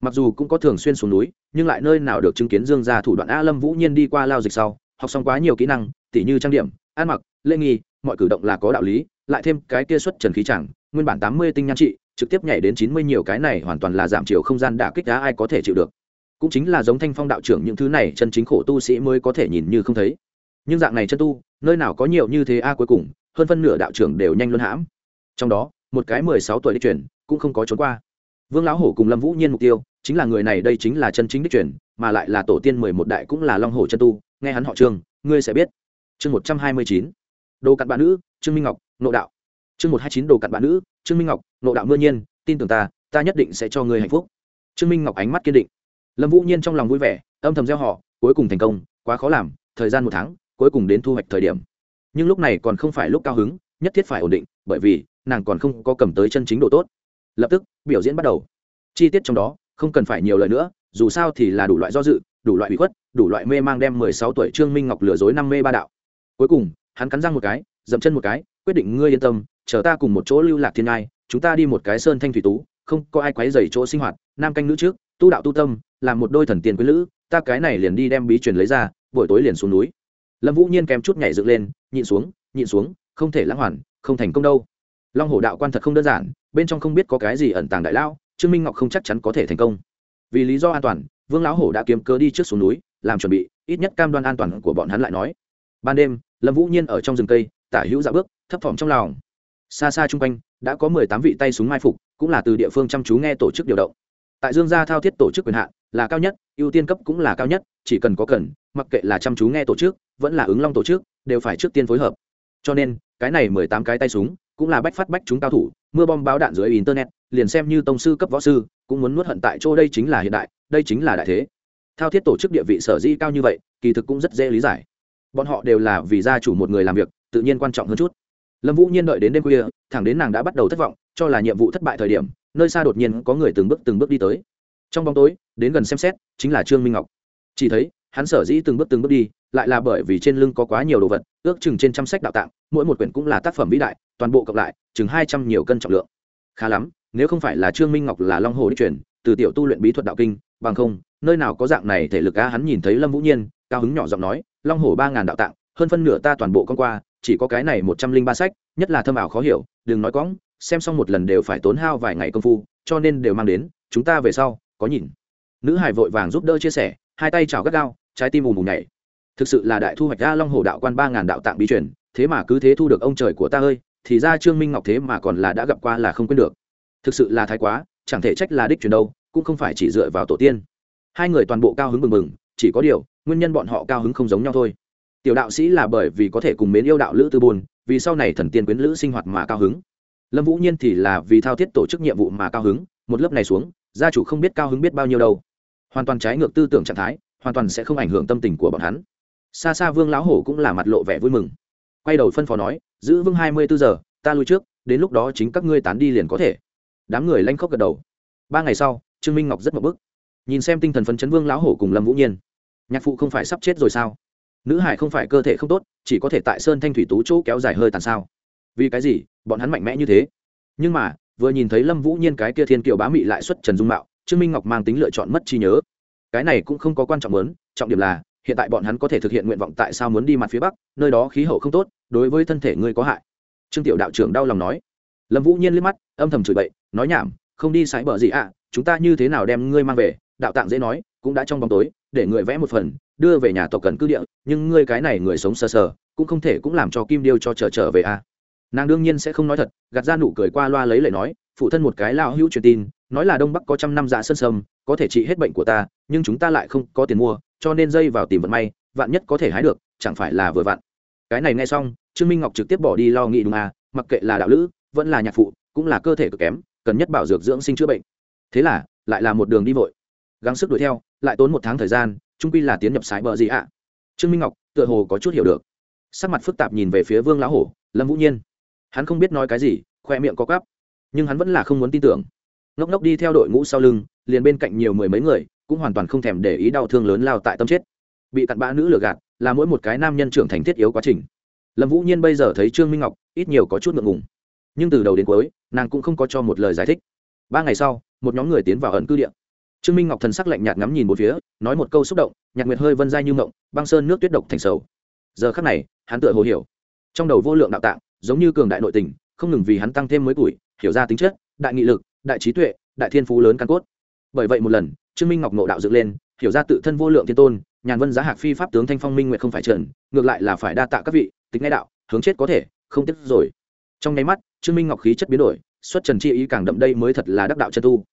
Mặc dù cũng có thường xuyên xuống núi, nhưng lại nơi nào được chứng kiến dương gia thủ đoạn a lâm vũ nhiên đi qua lao dịch sau, học xong quá nhiều kỹ năng, tỉ như trang điểm, ăn mặc lễ nghi, mọi cử động là có đạo lý, lại thêm cái kia xuất trần khí chẳng, nguyên bản tám mươi tinh nhan trị, trực tiếp nhảy đến chín mươi nhiều cái này hoàn toàn là giảm chiều không gian đả kích đá ai có thể chịu được. Cũng chính là giống thanh phong đạo trưởng những thứ này chân chính khổ tu sĩ mới có thể nhìn như không thấy. Nhưng dạng này chân tu, nơi nào có nhiều như thế a cuối cùng, hơn phân nửa đạo trưởng đều nhanh luân hãm. Trong đó, một cái mười sáu tuổi đi chuyển cũng không có trốn qua. Vương lão hổ cùng lâm vũ nhiên mục tiêu, chính là người này đây chính là chân chính đích truyền, mà lại là tổ tiên mười một đại cũng là long hổ chân tu, nghe hắn họ trương, ngươi sẽ biết. Chương một trăm hai mươi chín đồ cặn bạn nữ, trương minh ngọc nộ đạo. Chương một hai chín, đồ cặn bạn nữ, trương minh ngọc nộ đạo mưa nhiên, tin tưởng ta ta nhất định sẽ cho người hạnh phúc. Trương minh ngọc ánh mắt kiên định. Lâm vũ nhiên trong lòng vui vẻ, âm thầm gieo họ, cuối cùng thành công, quá khó làm, thời gian một tháng, cuối cùng đến thu hoạch thời điểm. Nhưng lúc này còn không phải lúc cao hứng, nhất thiết phải ổn định, bởi vì, nàng còn không có cầm tới chân chính độ tốt. Lập tức, biểu diễn bắt đầu. Chi tiết trong đó, không cần phải nhiều lời nữa, dù sao thì là đủ loại do dự, đủ loại bị khuất, đủ loại mê mang đem mười sáu tuổi trương minh ngọc lừa dối năm mê ba đạo. Cuối cùng hắn cắn răng một cái, dậm chân một cái, quyết định ngươi yên tâm, chờ ta cùng một chỗ lưu lạc thiên ngai, chúng ta đi một cái sơn thanh thủy tú, không có ai quấy dày chỗ sinh hoạt, nam canh nữ trước, tu đạo tu tâm, làm một đôi thần tiền quý lữ, ta cái này liền đi đem bí truyền lấy ra, buổi tối liền xuống núi. Lâm vũ nhiên kèm chút nhảy dựng lên, nhịn xuống nhịn xuống, không thể lãng hoàn, không thành công đâu. Long hổ đạo quan thật không đơn giản, bên trong không biết có cái gì ẩn tàng đại lão trương minh ngọc không chắc chắn có thể thành công. Vì lý do an toàn, vương lão hổ đã kiếm cớ đi trước xuống núi, làm chuẩn bị, ít nhất cam đoan an toàn của bọn hắn lại nói. Ban đêm lâm vũ nhiên ở trong rừng cây, tả hữu dạ bước, thấp thỏm trong lòng. Xa xa chung quanh, đã có mười tám vị tay súng mai phục, cũng là từ địa phương chăm chú nghe tổ chức điều động. Tại dương gia thao thiết tổ chức quyền hạn, là cao nhất, ưu tiên cấp cũng là cao nhất, chỉ cần có cần, mặc kệ là chăm chú nghe tổ chức, vẫn là ứng long tổ chức, đều phải trước tiên phối hợp. Cho nên, cái này mười tám cái tay súng, cũng là bách phát bách chúng cao thủ, mưa bom báo đạn dưới internet, liền xem như tông sư cấp võ sư, cũng muốn nuốt hận tại chỗ đây chính là hiện đại, đây chính là đại thế. Thao thiết tổ chức địa vị sở di cao như vậy, kỳ thực cũng rất dễ lý giải bọn họ đều là vì gia chủ một người làm việc, tự nhiên quan trọng hơn chút. Lâm vũ nhiên đợi đến đêm khuya, thẳng đến nàng đã bắt đầu thất vọng, cho là nhiệm vụ thất bại thời điểm, nơi xa đột nhiên có người từng bước từng bước đi tới. Trong bóng tối, đến gần xem xét, chính là trương minh ngọc. Chỉ thấy, hắn sở dĩ từng bước từng bước đi, lại là bởi vì trên lưng có quá nhiều đồ vật, ước chừng trên trăm sách đạo tạng, mỗi một quyển cũng là tác phẩm vĩ đại, toàn bộ cộng lại, chừng hai trăm nhiều cân trọng lượng. Khá lắm, nếu không phải là trương minh ngọc là long hồ đi chuyển từ tiểu tu luyện bí thuật đạo kinh, bằng không, nơi nào có dạng này thể lực a hắn nhìn thấy lâm vũ nhiên, cao hứng nhỏ giọng nói long hổ ba ngàn đạo tạng, hơn phân nửa ta toàn bộ con qua, chỉ có cái này một trăm linh ba sách, nhất là thâm ảo khó hiểu, đừng nói cõng, xem xong một lần đều phải tốn hao vài ngày công phu, cho nên đều mang đến, chúng ta về sau, có nhìn. Nữ hải vội vàng giúp đỡ chia sẻ, hai tay chào gắt gao, trái tim ùm ùm nhảy. Thực sự là đại thu hoạch ra long hồ đạo quan ba ngàn đạo tạng bí truyền, thế mà cứ thế thu được ông trời của ta ơi, thì ra trương minh ngọc thế mà còn là đã gặp qua là không quên được. Thực sự là thái quá, chẳng thể trách là đích truyền đâu, cũng không phải chỉ dựa vào tổ tiên. Hai người toàn bộ cao hứng mừng mừng, chỉ có điều nguyên nhân bọn họ cao hứng không giống nhau thôi. Tiểu đạo sĩ là bởi vì có thể cùng mến yêu đạo lữ tư bồn vì sau này thần tiên quyến lữ sinh hoạt mà cao hứng. Lâm vũ nhiên thì là vì thao thiết tổ chức nhiệm vụ mà cao hứng, một lớp này xuống, gia chủ không biết cao hứng biết bao nhiêu đâu. Hoàn toàn trái ngược tư tưởng trạng thái, hoàn toàn sẽ không ảnh hưởng tâm tình của bọn hắn. Xa xa vương lão hổ cũng là mặt lộ vẻ vui mừng. Quay đầu phân phó nói, giữ vững hai mươi bốn giờ, ta lui trước, đến lúc đó chính các ngươi tán đi liền có thể. Đám người lanh khóc gật đầu. Ba ngày sau, trương minh ngọc rất mập bức. Nhìn xem tinh thần phấn chấn vương lão hổ cùng lâm vũ nhiên nhạc phụ không phải sắp chết rồi sao? Nữ hải không phải cơ thể không tốt chỉ có thể tại sơn thanh thủy tú chỗ kéo dài hơi tàn sao? Vì cái gì? Bọn hắn mạnh mẽ như thế. Nhưng mà vừa nhìn thấy lâm vũ nhiên cái kia thiên kiều bá mị lại xuất trần dung mạo trương minh ngọc mang tính lựa chọn mất trí nhớ. Cái này cũng không có quan trọng lớn trọng điểm là hiện tại bọn hắn có thể thực hiện nguyện vọng tại sao muốn đi mặt phía bắc nơi đó khí hậu không tốt đối với thân thể ngươi có hại. Trương tiểu đạo trưởng đau lòng nói. Lâm vũ nhiên liếc mắt âm thầm chửi bậy nói nhảm không đi sái bờ gì ạ à, chúng ta như thế nào đem ngươi mang về đạo tạng dễ nói cũng đã trong bóng tối để người vẽ một phần, đưa về nhà tộc cần cư địa, nhưng ngươi cái này người sống sờ sờ, cũng không thể cũng làm cho kim điêu cho trở trở về a à. nàng đương nhiên sẽ không nói thật, gạt ra nụ cười qua loa lấy lời nói, phụ thân một cái lao hữu truyền tin, nói là đông bắc có trăm năm dạ sân sâm, có thể trị hết bệnh của ta, nhưng chúng ta lại không có tiền mua, cho nên dây vào tìm vận may, vạn nhất có thể hái được, chẳng phải là vừa vặn. Cái này nghe xong, trương minh ngọc trực tiếp bỏ đi lo nghĩ đúng à mặc kệ là đạo lữ, vẫn là nhạc phụ, cũng là cơ thể cực kém, cần nhất bảo dược dưỡng sinh chữa bệnh. Thế là, lại là một đường đi vội. Gắng sức đuổi theo lại tốn một tháng thời gian, trung quy là tiến nhập sái bờ gì ạ? Trương minh ngọc, tựa hồ có chút hiểu được. Sắc mặt phức tạp nhìn về phía vương lão hổ, lâm vũ nhiên. Hắn không biết nói cái gì, khoe miệng có cắp nhưng hắn vẫn là không muốn tin tưởng. Ngốc ngốc đi theo đội ngũ sau lưng, liền bên cạnh nhiều mười mấy người, cũng hoàn toàn không thèm để ý đau thương lớn lao tại tâm chết. Bị cặn bã nữ lừa gạt, là mỗi một cái nam nhân trưởng thành thiết yếu quá trình. Lâm vũ nhiên bây giờ thấy trương minh ngọc, ít nhiều có chút ngượng ngùng. Nhưng từ đầu đến cuối, nàng cũng không có cho một lời giải thích. Ba ngày sau, một nhóm người tiến vào ẩn cư điện trương minh ngọc thần sắc lạnh nhạt ngắm nhìn một phía, nói một câu xúc động nhạc nguyệt hơi vân dai như mộng, băng sơn nước tuyết độc thành sầu. Giờ khắc này, hắn tựa hồ hiểu. Trong đầu vô lượng đạo tạng, giống như cường đại nội tình, không ngừng vì hắn tăng thêm mới tuổi, hiểu ra tính chất, đại nghị lực, đại trí tuệ, đại thiên phú lớn căn cốt. Bởi vậy một lần, trương minh ngọc nộ đạo dựng lên, hiểu ra tự thân vô lượng thiên tôn, nhàn vân giá hạc phi pháp tướng thanh phong minh nguyện không phải trần, ngược lại là phải đa tạ các vị tính ngay đạo, hướng chết có thể, không tiếc rồi. Trong nháy mắt, trương minh ngọc khí chất biến đổi, xuất trần chi ý càng đậm đây mới thật là đắc đạo chân tu.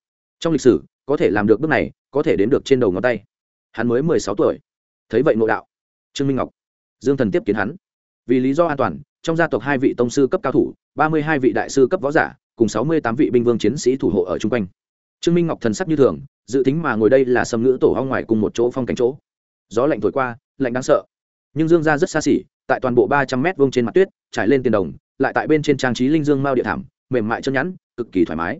Trong lịch sử có thể làm được bước này, có thể đến được trên đầu ngón tay. Hắn mới mười sáu tuổi. Thấy vậy ngộ đạo. Trương minh ngọc. Dương thần tiếp kiến hắn. Vì lý do an toàn, trong gia tộc hai vị tông sư cấp cao thủ, ba mươi hai vị đại sư cấp võ giả, cùng sáu mươi tám vị binh vương chiến sĩ thủ hộ ở chung quanh. Trương minh ngọc thần sắc như thường, dự tính mà ngồi đây là sầm ngữ tổ hoang ngoài cùng một chỗ phong cảnh chỗ. Gió lạnh thổi qua, lạnh đáng sợ. Nhưng dương ra rất xa xỉ, tại toàn bộ ba trăm mét vuông trên mặt tuyết, trải lên tiền đồng, lại tại bên trên trang trí linh dương mao địa thảm, mềm mại chân nhẵn, cực kỳ thoải mái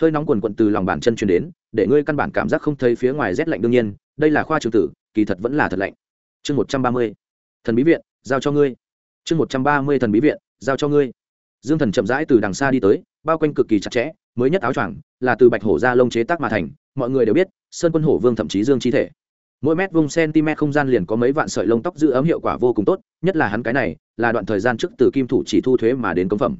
hơi nóng quần quận từ lòng bàn chân truyền đến, để ngươi căn bản cảm giác không thấy phía ngoài rét lạnh đương nhiên, đây là khoa trường tử, kỳ thật vẫn là thật lạnh. Chương một trăm ba mươi, thần bí viện, giao cho ngươi. Chương một trăm ba mươi, thần bí viện, giao cho ngươi. Dương thần chậm rãi từ đằng xa đi tới, bao quanh cực kỳ chặt chẽ, mới nhất áo choàng là từ bạch hổ ra lông chế tác mà thành, mọi người đều biết, sơn quân hổ vương thậm chí dương chi thể. Mỗi mét vung cm không gian liền có mấy vạn sợi lông tóc giữ ấm hiệu quả vô cùng tốt, nhất là hắn cái này, là đoạn thời gian trước từ kim thủ chỉ thu thuế mà đến cống phẩm.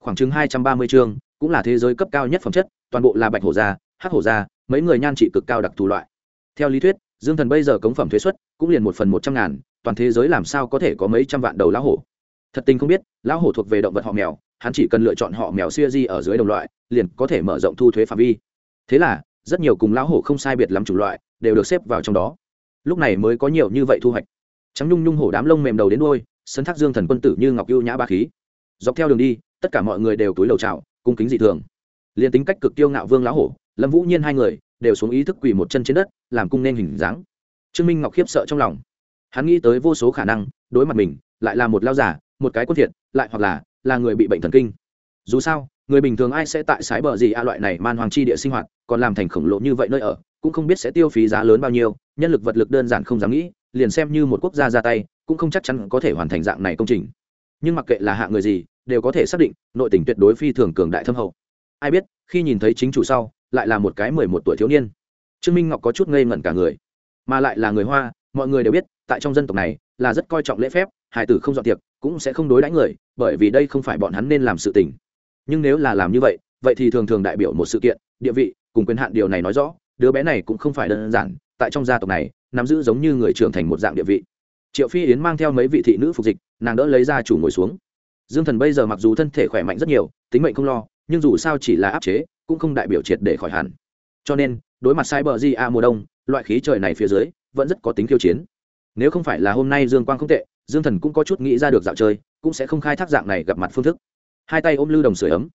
Khoảng chừng hai trăm ba mươi chương cũng là thế giới cấp cao nhất phẩm chất, toàn bộ là bạch hổ gia, hắc hổ gia, mấy người nhan trị cực cao đặc thù loại. Theo lý thuyết, dương thần bây giờ cống phẩm thuế xuất cũng liền một phần một trăm ngàn, toàn thế giới làm sao có thể có mấy trăm vạn đầu lão hổ? Thật tình không biết, lão hổ thuộc về động vật họ mèo, hắn chỉ cần lựa chọn họ mèo xuya di ở dưới đồng loại, liền có thể mở rộng thu thuế phạm vi. Thế là, rất nhiều cùng lão hổ không sai biệt lắm chủng loại đều được xếp vào trong đó. Lúc này mới có nhiều như vậy thu hoạch. Trắng nhung nhung hổ đám lông mềm đầu đến đôi sân thác dương thần quân tử như ngọc ưu nhã ba khí. Dọc theo đường đi, tất cả mọi người đều túi lầu trào cung kính dị thường. Liền tính cách cực tiêu ngạo vương lão hổ, lâm vũ nhiên hai người đều xuống ý thức quỳ một chân trên đất, làm cung nên hình dáng. Trương minh ngọc khiếp sợ trong lòng. Hắn nghĩ tới vô số khả năng, đối mặt mình, lại là một lao giả, một cái quân thiệt, lại hoặc là là người bị bệnh thần kinh. Dù sao, người bình thường ai sẽ tại sái bờ gì a loại này man hoàng chi địa sinh hoạt, còn làm thành khổng lồ như vậy nơi ở, cũng không biết sẽ tiêu phí giá lớn bao nhiêu, nhân lực vật lực đơn giản không dám nghĩ, liền xem như một quốc gia ra tay, cũng không chắc chắn có thể hoàn thành dạng này công trình. Nhưng mặc kệ là hạ người gì đều có thể xác định, nội tình tuyệt đối phi thường cường đại thâm hậu. Ai biết, khi nhìn thấy chính chủ sau, lại là một cái mười một tuổi thiếu niên. Trương minh ngọc có chút ngây ngẩn cả người. Mà lại là người hoa, mọi người đều biết, tại trong dân tộc này, là rất coi trọng lễ phép, hải tử không dọn tiệc, cũng sẽ không đối đãi người, bởi vì đây không phải bọn hắn nên làm sự tình. Nhưng nếu là làm như vậy vậy thì thường thường đại biểu một sự kiện, địa vị, cùng quyền hạn điều này nói rõ, đứa bé này cũng không phải đơn giản, tại trong gia tộc này, nắm giữ giống như người trưởng thành một dạng địa vị. Triệu phi yến mang theo mấy vị thị nữ phục dịch, nàng đỡ lấy ra chủ ngồi xuống dương thần bây giờ mặc dù thân thể khỏe mạnh rất nhiều, tính mệnh không lo, nhưng dù sao chỉ là áp chế, cũng không đại biểu triệt để khỏi hẳn. Cho nên, đối mặt sai bờ di a mùa đông, loại khí trời này phía dưới, vẫn rất có tính khiêu chiến. Nếu không phải là hôm nay dương quang không tệ, dương thần cũng có chút nghĩ ra được dạo chơi, cũng sẽ không khai thác dạng này gặp mặt phương thức. Hai tay ôm lưu đồng sưởi ấm.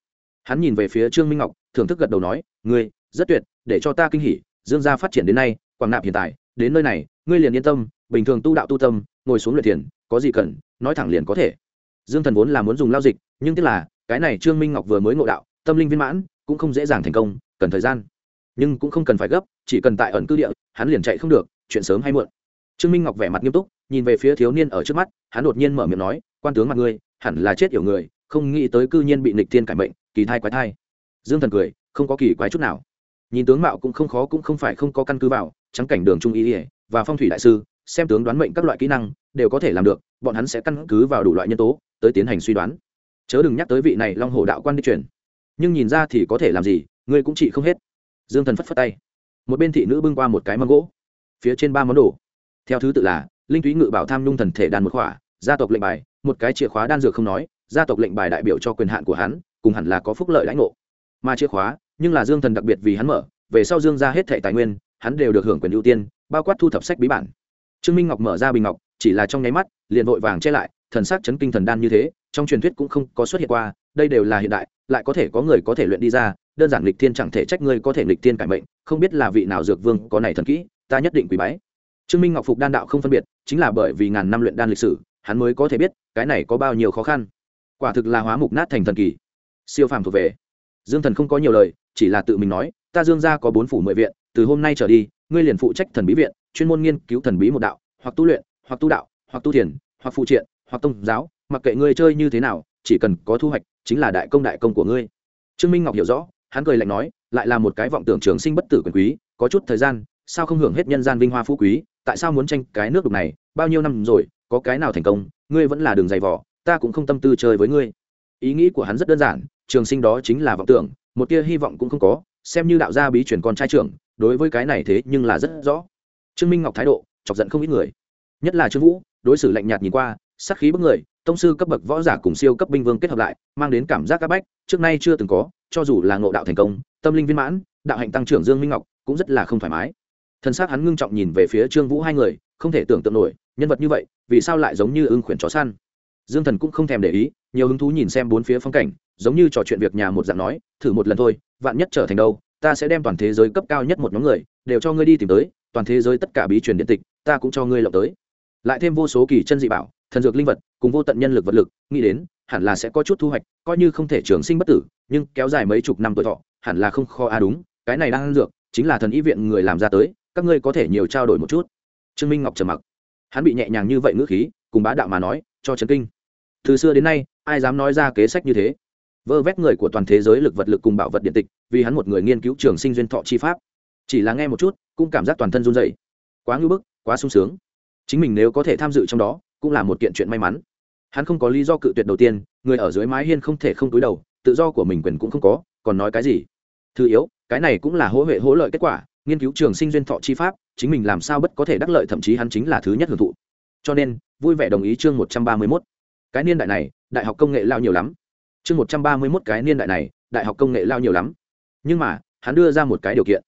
Hắn nhìn về phía trương minh ngọc, thưởng thức gật đầu nói, ngươi, rất tuyệt, để cho ta kinh hỉ, dương gia phát triển đến nay, quảng nạp hiện tại, đến nơi này, ngươi liền yên tâm, bình thường tu đạo tu tâm, ngồi xuống luyện tiền có gì cần, nói thẳng liền có thể dương thần vốn là muốn dùng lao dịch, nhưng tiếc là, cái này trương minh ngọc vừa mới ngộ đạo, tâm linh viên mãn, cũng không dễ dàng thành công, cần thời gian. Nhưng cũng không cần phải gấp, chỉ cần tại ẩn cư địa, hắn liền chạy không được, chuyện sớm hay muộn. Trương minh ngọc vẻ mặt nghiêm túc, nhìn về phía thiếu niên ở trước mắt, hắn đột nhiên mở miệng nói, quan tướng mặt ngươi, hẳn là chết yểu người, không nghĩ tới cư nhiên bị nịch thiên cải mệnh, kỳ thai quái thai. Dương thần cười, không có kỳ quái chút nào. Nhìn tướng mạo cũng không khó cũng không phải không có căn cứ vào, trắng cảnh đường trung ý ỉa và phong thủy đại sư xem tướng đoán mệnh các loại kỹ năng, đều có thể làm được, bọn hắn sẽ căn cứ vào đủ loại nhân tố, tới tiến hành suy đoán. Chớ đừng nhắc tới vị này long hồ đạo quan đi chuyển nhưng nhìn ra thì có thể làm gì, ngươi cũng trị không hết. Dương thần phất phất tay. Một bên thị nữ bưng qua một cái mâm gỗ. Phía trên ba món đồ. Theo thứ tự là, linh túy ngự bảo tham nhung thần thể đan một khỏa, gia tộc lệnh bài, một cái chìa khóa đan dược không nói, gia tộc lệnh bài đại biểu cho quyền hạn của hắn, cùng hẳn là có phúc lợi lãnh ngộ. Mà chìa khóa, nhưng là dương thần đặc biệt vì hắn mở, về sau dương ra hết thẻ tài nguyên, hắn đều được hưởng quyền ưu tiên, bao quát thu thập sách bí bản trương minh ngọc mở ra bình ngọc, chỉ là trong nháy mắt, liền vội vàng che lại, thần sắc chấn kinh thần đan như thế, trong truyền thuyết cũng không có xuất hiện qua, đây đều là hiện đại, lại có thể có người có thể luyện đi ra, đơn giản lịch thiên chẳng thể trách ngươi có thể lịch thiên cải mệnh, không biết là vị nào dược vương có này thần kỹ, ta nhất định quý bái. Trương minh ngọc phục đan đạo không phân biệt, chính là bởi vì ngàn năm luyện đan lịch sử, hắn mới có thể biết, cái này có bao nhiêu khó khăn. Quả thực là hóa mục nát thành thần kỳ siêu phàm thuộc về. Dương thần không có nhiều lời, chỉ là tự mình nói, ta dương gia có bốn phủ mười viện, từ hôm nay trở đi, ngươi liền phụ trách thần bí viện chuyên môn nghiên cứu thần bí một đạo, hoặc tu luyện, hoặc tu đạo, hoặc tu thiền, hoặc phụ triện, hoặc tông giáo, mặc kệ ngươi chơi như thế nào, chỉ cần có thu hoạch, chính là đại công đại công của ngươi. Trương minh ngọc hiểu rõ, hắn cười lạnh nói, lại là một cái vọng tưởng trường sinh bất tử quyền quý, có chút thời gian, sao không hưởng hết nhân gian vinh hoa phú quý, tại sao muốn tranh cái nước đục này, bao nhiêu năm rồi, có cái nào thành công, ngươi vẫn là đường dày vỏ ta cũng không tâm tư chơi với ngươi. Ý nghĩ của hắn rất đơn giản, trường sinh đó chính là vọng tưởng, một tia hy vọng cũng không có, xem như đạo gia bí chuyển con trai trưởng, đối với cái này thế nhưng là rất rõ trương minh ngọc thái độ, chọc giận không ít người. Nhất là trương vũ, đối xử lạnh nhạt nhìn qua sắc khí bức người, tông sư cấp bậc võ giả cùng siêu cấp binh vương kết hợp lại, mang đến cảm giác áp bách, trước nay chưa từng có, cho dù là ngộ đạo thành công, tâm linh viên mãn, đạo hạnh tăng trưởng dương minh ngọc cũng rất là không thoải mái. Thân xác hắn ngưng trọng nhìn về phía trương vũ hai người, không thể tưởng tượng nổi, nhân vật như vậy, vì sao lại giống như ưng khuyển chó săn? Dương thần cũng không thèm để ý, nhiều hứng thú nhìn xem bốn phía phong cảnh, giống như trò chuyện việc nhà một dạng nói, thử một lần thôi, vạn nhất trở thành đâu, ta sẽ đem toàn thế giới cấp cao nhất một nhóm người, đều cho ngươi đi tìm tới toàn thế giới tất cả bí truyền điện tịch, ta cũng cho ngươi lộng tới. Lại thêm vô số kỳ chân dị bảo, thần dược linh vật, cùng vô tận nhân lực vật lực, nghĩ đến, hẳn là sẽ có chút thu hoạch, coi như không thể trường sinh bất tử, nhưng kéo dài mấy chục năm tuổi thọ, hẳn là không kho a, đúng, cái này đang ăn dược, chính là thần y viện người làm ra tới, các ngươi có thể nhiều trao đổi một chút. Trương minh ngọc trầm mặc. Hắn bị nhẹ nhàng như vậy ngữ khí, cùng bá đạo mà nói, cho trấn kinh. Từ xưa đến nay, ai dám nói ra kế sách như thế? Vơ vét người của toàn thế giới lực vật lực cùng bảo vật điện tịch, vì hắn một người nghiên cứu trường sinh duyên thọ chi pháp chỉ là nghe một chút, cũng cảm giác toàn thân run dậy quá ngưỡng bức, quá sung sướng. Chính mình nếu có thể tham dự trong đó, cũng là một kiện chuyện may mắn. Hắn không có lý do cự tuyệt đầu tiên, người ở dưới mái hiên không thể không túi đầu, tự do của mình quyền cũng không có, còn nói cái gì? Thứ yếu, cái này cũng là hỗ huệ hỗ lợi kết quả, nghiên cứu trường sinh duyên thọ chi pháp, chính mình làm sao bất có thể đắc lợi, thậm chí hắn chính là thứ nhất hưởng thụ. Cho nên, vui vẻ đồng ý chương một trăm ba mươi mốt. Cái niên đại này, đại học công nghệ lao nhiều lắm. Chương một trăm ba mươi mốt cái niên đại này, đại học công nghệ lao nhiều lắm. Nhưng mà, hắn đưa ra một cái điều kiện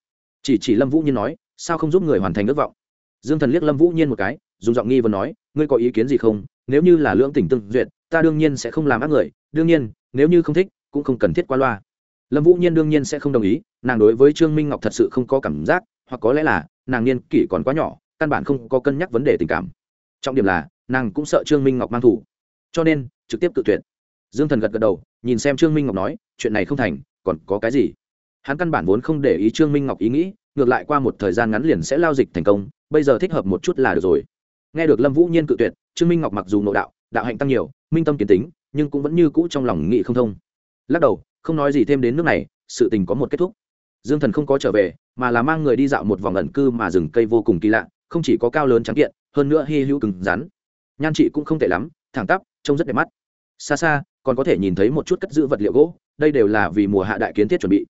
chỉ chỉ lâm vũ nhiên nói, sao không giúp người hoàn thành ước vọng? Dương thần liếc lâm vũ nhiên một cái, dùng giọng nghi vấn nói, ngươi có ý kiến gì không? Nếu như là lưỡng tỉnh tương duyệt, ta đương nhiên sẽ không làm ác người. Đương nhiên, nếu như không thích, cũng không cần thiết qua loa. Lâm vũ nhiên đương nhiên sẽ không đồng ý, nàng đối với trương minh ngọc thật sự không có cảm giác, hoặc có lẽ là, nàng niên kỷ còn quá nhỏ, căn bản không có cân nhắc vấn đề tình cảm. Trọng điểm là, nàng cũng sợ trương minh ngọc mang thủ. Cho nên, trực tiếp tự tuyệt. Dương thần gật gật đầu, nhìn xem trương minh ngọc nói, chuyện này không thành, còn có cái gì? Hắn căn bản vốn không để ý trương minh ngọc ý nghĩ, ngược lại qua một thời gian ngắn liền sẽ lao dịch thành công, bây giờ thích hợp một chút là được rồi. Nghe được lâm vũ nhiên cự tuyệt, trương minh ngọc mặc dù nội đạo đạo hạnh tăng nhiều, minh tâm kiến tính, nhưng cũng vẫn như cũ trong lòng nghị không thông. Lắc đầu, không nói gì thêm đến nước này, sự tình có một kết thúc. Dương thần không có trở về, mà là mang người đi dạo một vòng ẩn cư mà rừng cây vô cùng kỳ lạ, không chỉ có cao lớn trắng kiện, hơn nữa hy hữu cứng rắn. Nhan chị cũng không tệ lắm, thẳng tắp, trông rất đẹp mắt. Xa xa, còn có thể nhìn thấy một chút cất giữ vật liệu gỗ, đây đều là vì mùa hạ đại kiến thiết chuẩn bị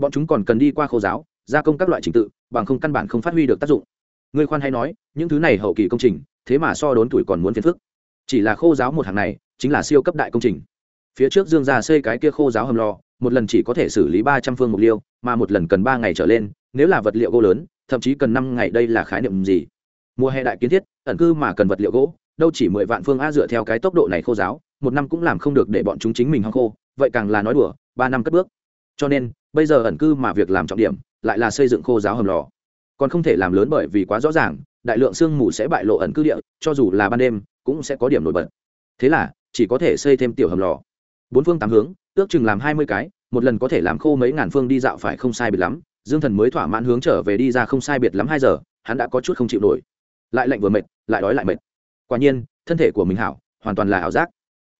bọn chúng còn cần đi qua khô giáo, gia công các loại trình tự, bằng không căn bản không phát huy được tác dụng. Người khoan hay nói, những thứ này hậu kỳ công trình, thế mà so đốn tuổi còn muốn phiền phức. Chỉ là khô giáo một hàng này, chính là siêu cấp đại công trình. Phía trước dương gia xây cái kia khô giáo hầm lò, một lần chỉ có thể xử lý ba trăm phương mục liêu, mà một lần cần ba ngày trở lên, nếu là vật liệu gỗ lớn, thậm chí cần năm ngày đây là khái niệm gì? Mùa hè đại kiến thiết, ẩn cư mà cần vật liệu gỗ, đâu chỉ mười vạn phương a dựa theo cái tốc độ này khô giáo, một năm cũng làm không được để bọn chúng chính mình hăng khô, vậy càng là nói đùa, ba năm cất bước. Cho nên bây giờ ẩn cư mà việc làm trọng điểm lại là xây dựng khô giáo hầm lò. Còn không thể làm lớn bởi vì quá rõ ràng, đại lượng sương mù sẽ bại lộ ẩn cư địa, cho dù là ban đêm cũng sẽ có điểm nổi bật. Thế là, chỉ có thể xây thêm tiểu hầm lò. Bốn phương tám hướng, ước chừng làm hai mươi cái, một lần có thể làm khô mấy ngàn phương đi dạo phải không sai biệt lắm. Dương thần mới thỏa mãn hướng trở về đi ra không sai biệt lắm hai giờ, hắn đã có chút không chịu nổi. Lại lạnh vừa mệt, lại đói lại mệt. Quả nhiên, thân thể của mình hảo, hoàn toàn là ảo giác.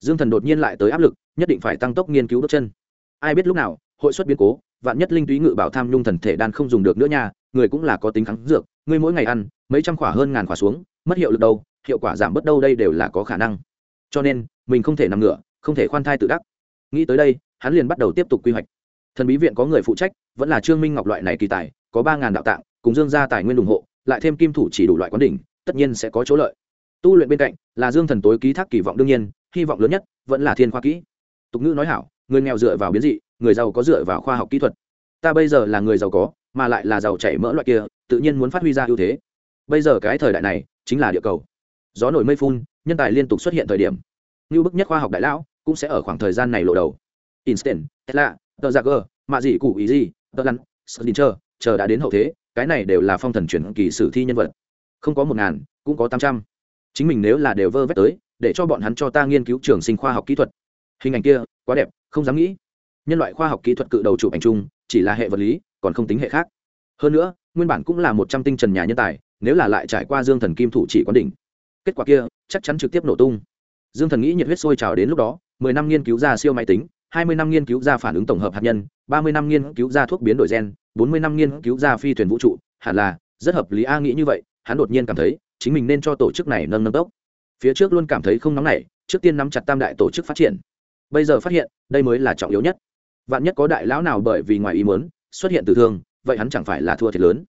Dương thần đột nhiên lại tới áp lực, nhất định phải tăng tốc nghiên cứu đốt chân. Ai biết lúc nào hội xuất biến cố, vạn nhất linh túy ngự bảo tham nhung thần thể đan không dùng được nữa nha, người cũng là có tính kháng dược, ngươi mỗi ngày ăn, mấy trăm khỏa hơn ngàn khỏa xuống, mất hiệu lực đâu, hiệu quả giảm bớt đâu đây đều là có khả năng. Cho nên, mình không thể nằm ngửa, không thể khoan thai tự đắc. Nghĩ tới đây, hắn liền bắt đầu tiếp tục quy hoạch. Thần bí viện có người phụ trách, vẫn là trương minh ngọc loại này kỳ tài, có ba ngàn đạo tạng, cùng dương gia tài nguyên ủng hộ, lại thêm kim thủ chỉ đủ loại quán đỉnh, tất nhiên sẽ có chỗ lợi. Tu luyện bên cạnh, là dương thần tối ký thác kỳ vọng đương nhiên, hy vọng lớn nhất vẫn là thiên khoa kỹ. Tục ngữ nói hảo, người nghèo dựa vào biến dị người giàu có dựa vào khoa học kỹ thuật. Ta bây giờ là người giàu có, mà lại là giàu chảy mỡ loại kia, tự nhiên muốn phát huy ra ưu thế. Bây giờ cái thời đại này, chính là địa cầu. Gió nổi mây phun, nhân tài liên tục xuất hiện thời điểm. Như bức nhất khoa học đại lão, cũng sẽ ở khoảng thời gian này lộ đầu. Instant tesla, tờ gia cơ mạ dị cụ ý gì, tờ lăn slincher chờ đã đến hậu thế, cái này đều là phong thần chuyển kỳ sử thi nhân vật. Không có một ngàn, cũng có tám trăm. Chính mình nếu là đều vơ vét tới, để cho bọn hắn cho ta nghiên cứu trường sinh khoa học kỹ thuật. Hình ảnh kia, quá đẹp, không dám nghĩ nhân loại khoa học kỹ thuật cự đầu chụp ảnh chung, chỉ là hệ vật lý, còn không tính hệ khác. Hơn nữa, nguyên bản cũng là một trăm tinh trần nhà nhân tài, nếu là lại trải qua dương thần kim thủ chỉ quán đỉnh, kết quả kia chắc chắn trực tiếp nổ tung. Dương thần nghĩ nhiệt huyết sôi trào đến lúc đó, mười năm nghiên cứu ra siêu máy tính, hai mươi năm nghiên cứu ra phản ứng tổng hợp hạt nhân, ba mươi năm nghiên cứu ra thuốc biến đổi gen, bốn mươi năm nghiên cứu ra phi thuyền vũ trụ, hẳn là rất hợp lý a nghĩ như vậy, hắn đột nhiên cảm thấy chính mình nên cho tổ chức này nâng nâng tốc. Phía trước luôn cảm thấy không nóng nảy, trước tiên nắm chặt tam đại tổ chức phát triển. Bây giờ phát hiện, đây mới là trọng yếu nhất vạn nhất có đại lão nào bởi vì ngoài ý muốn xuất hiện tử thương, vậy hắn chẳng phải là thua thiệt lớn.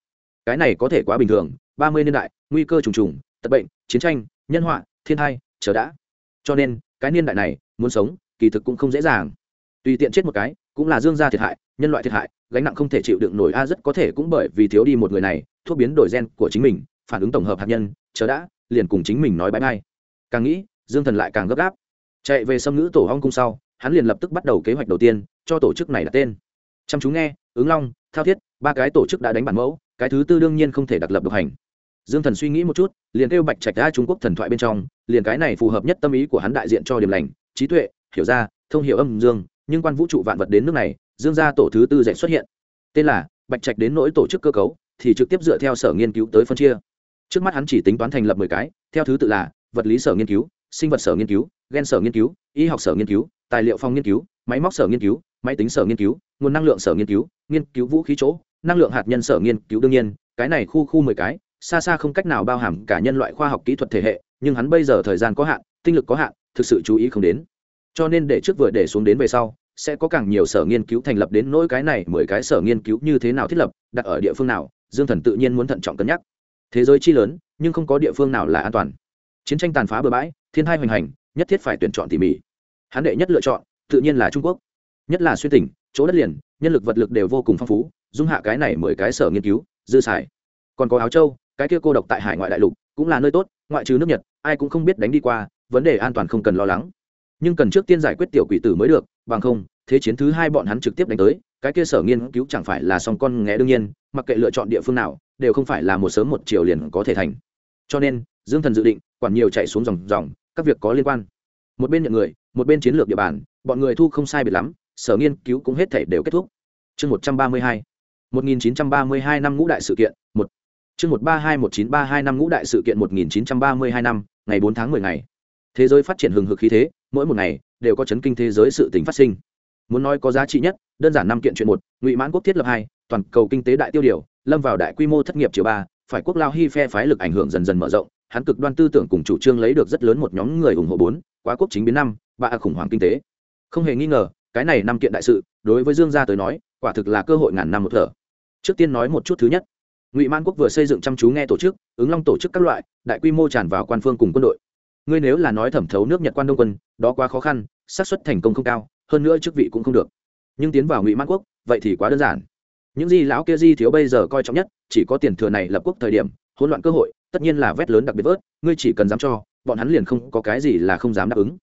Cái này có thể quá bình thường, ba mươi niên đại, nguy cơ trùng trùng, tật bệnh, chiến tranh, nhân họa, thiên hai chờ đã. Cho nên, cái niên đại này, muốn sống, kỳ thực cũng không dễ dàng. Tùy tiện chết một cái, cũng là dương gia thiệt hại, nhân loại thiệt hại, gánh nặng không thể chịu đựng nổi a, rất có thể cũng bởi vì thiếu đi một người này, thuốc biến đổi gen của chính mình, phản ứng tổng hợp hạt nhân, chờ đã, liền cùng chính mình nói bãi ngay. càng nghĩ, dương thần lại càng gấp gáp. Chạy về xâm ngữ tổ hong cung sau, hắn liền lập tức bắt đầu kế hoạch đầu tiên cho tổ chức này đặt tên. Chăm chú nghe, ứng long, thao thiết, ba cái tổ chức đã đánh bản mẫu, cái thứ tư đương nhiên không thể đặt lập độc hành. Dương thần suy nghĩ một chút, liền kêu bạch trạch ra trung quốc thần thoại bên trong, liền cái này phù hợp nhất tâm ý của hắn đại diện cho điểm lành, trí tuệ, hiểu ra, thông hiểu âm dương, nhưng quan vũ trụ vạn vật đến nước này, dương gia tổ thứ tư dạy xuất hiện. Tên là bạch trạch đến nỗi tổ chức cơ cấu, thì trực tiếp dựa theo sở nghiên cứu tới phân chia. Trước mắt hắn chỉ tính toán thành lập mười cái, theo thứ tự là vật lý sở nghiên cứu, sinh vật sở nghiên cứu, gen sở nghiên cứu, y học sở nghiên cứu, tài liệu phòng nghiên cứu, máy móc sở nghiên cứu máy tính sở nghiên cứu, nguồn năng lượng sở nghiên cứu nghiên cứu vũ khí chỗ, năng lượng hạt nhân sở nghiên cứu đương nhiên, cái này khu khu mười cái, xa xa không cách nào bao hàm cả nhân loại khoa học kỹ thuật thể hệ, nhưng hắn bây giờ thời gian có hạn, tinh lực có hạn, thực sự chú ý không đến. Cho nên để trước vừa để xuống đến về sau, sẽ có càng nhiều sở nghiên cứu thành lập đến nỗi cái này mười cái sở nghiên cứu như thế nào thiết lập, đặt ở địa phương nào, dương thần tự nhiên muốn thận trọng cân nhắc. Thế giới chi lớn, nhưng không có địa phương nào là an toàn. Chiến tranh tàn phá bừa bãi, thiên hai hoành hành, nhất thiết phải tuyển chọn tỉ mỉ. Hắn đệ nhất lựa chọn, tự nhiên là trung quốc nhất là xuyên tỉnh, chỗ đất liền, nhân lực vật lực đều vô cùng phong phú, dung hạ cái này mười cái sở nghiên cứu, dư xài. Còn có áo châu cái kia cô độc tại hải ngoại đại lục, cũng là nơi tốt, ngoại trừ nước nhật, ai cũng không biết đánh đi qua, vấn đề an toàn không cần lo lắng. Nhưng cần trước tiên giải quyết tiểu quỷ tử mới được, bằng không, thế chiến thứ hai bọn hắn trực tiếp đánh tới, cái kia sở nghiên cứu chẳng phải là song con nghe đương nhiên, mặc kệ lựa chọn địa phương nào, đều không phải là một sớm một chiều liền có thể thành. Cho nên, dương thần dự định, quản nhiều chạy xuống dòng dòng, các việc có liên quan. Một bên nhận người, một bên chiến lược địa bàn, bọn người thu không sai biệt lắm sở nghiên cứu cũng hết thể đều kết thúc. Chương một trăm ba mươi hai. một nghìn chín trăm ba mươi hai năm ngũ đại sự kiện, một. Chương một ba hai một chín ba hai năm ngũ đại sự kiện, một nghìn chín trăm ba mươi hai năm, ngày bốn tháng mười ngày. Thế giới phát triển hừng hực khí thế, mỗi một ngày đều có chấn kinh thế giới sự tình phát sinh. Muốn nói có giá trị nhất, đơn giản năm kiện chuyện một, ngụy mãn quốc thiết lập hai, toàn cầu kinh tế đại tiêu điều, lâm vào đại quy mô thất nghiệp chiều ba, phải quốc lao hy phe phái lực ảnh hưởng dần dần mở rộng, hắn cực đoan tư tưởng cùng chủ trương lấy được rất lớn một nhóm người ủng hộ bốn, quá quốc chính biến năm, ba khủng hoảng kinh tế. Không hề nghi ngờ cái này năm kiện đại sự, đối với dương gia tới nói, quả thực là cơ hội ngàn năm một thở. Trước tiên nói một chút thứ nhất. Ngụy man quốc vừa xây dựng chăm chú nghe tổ chức, ứng long tổ chức các loại, đại quy mô tràn vào quan phương cùng quân đội. Ngươi nếu là nói thẩm thấu nước nhật quan đông quân, đó quá khó khăn, xác suất thành công không cao, hơn nữa chức vị cũng không được. Nhưng tiến vào ngụy man quốc, vậy thì quá đơn giản. Những gì lão kia di thiếu bây giờ coi trọng nhất, chỉ có tiền thừa này lập quốc thời điểm, hỗn loạn cơ hội, tất nhiên là vét lớn đặc biệt vớt, ngươi chỉ cần dám cho, bọn hắn liền không có cái gì là không dám đáp ứng.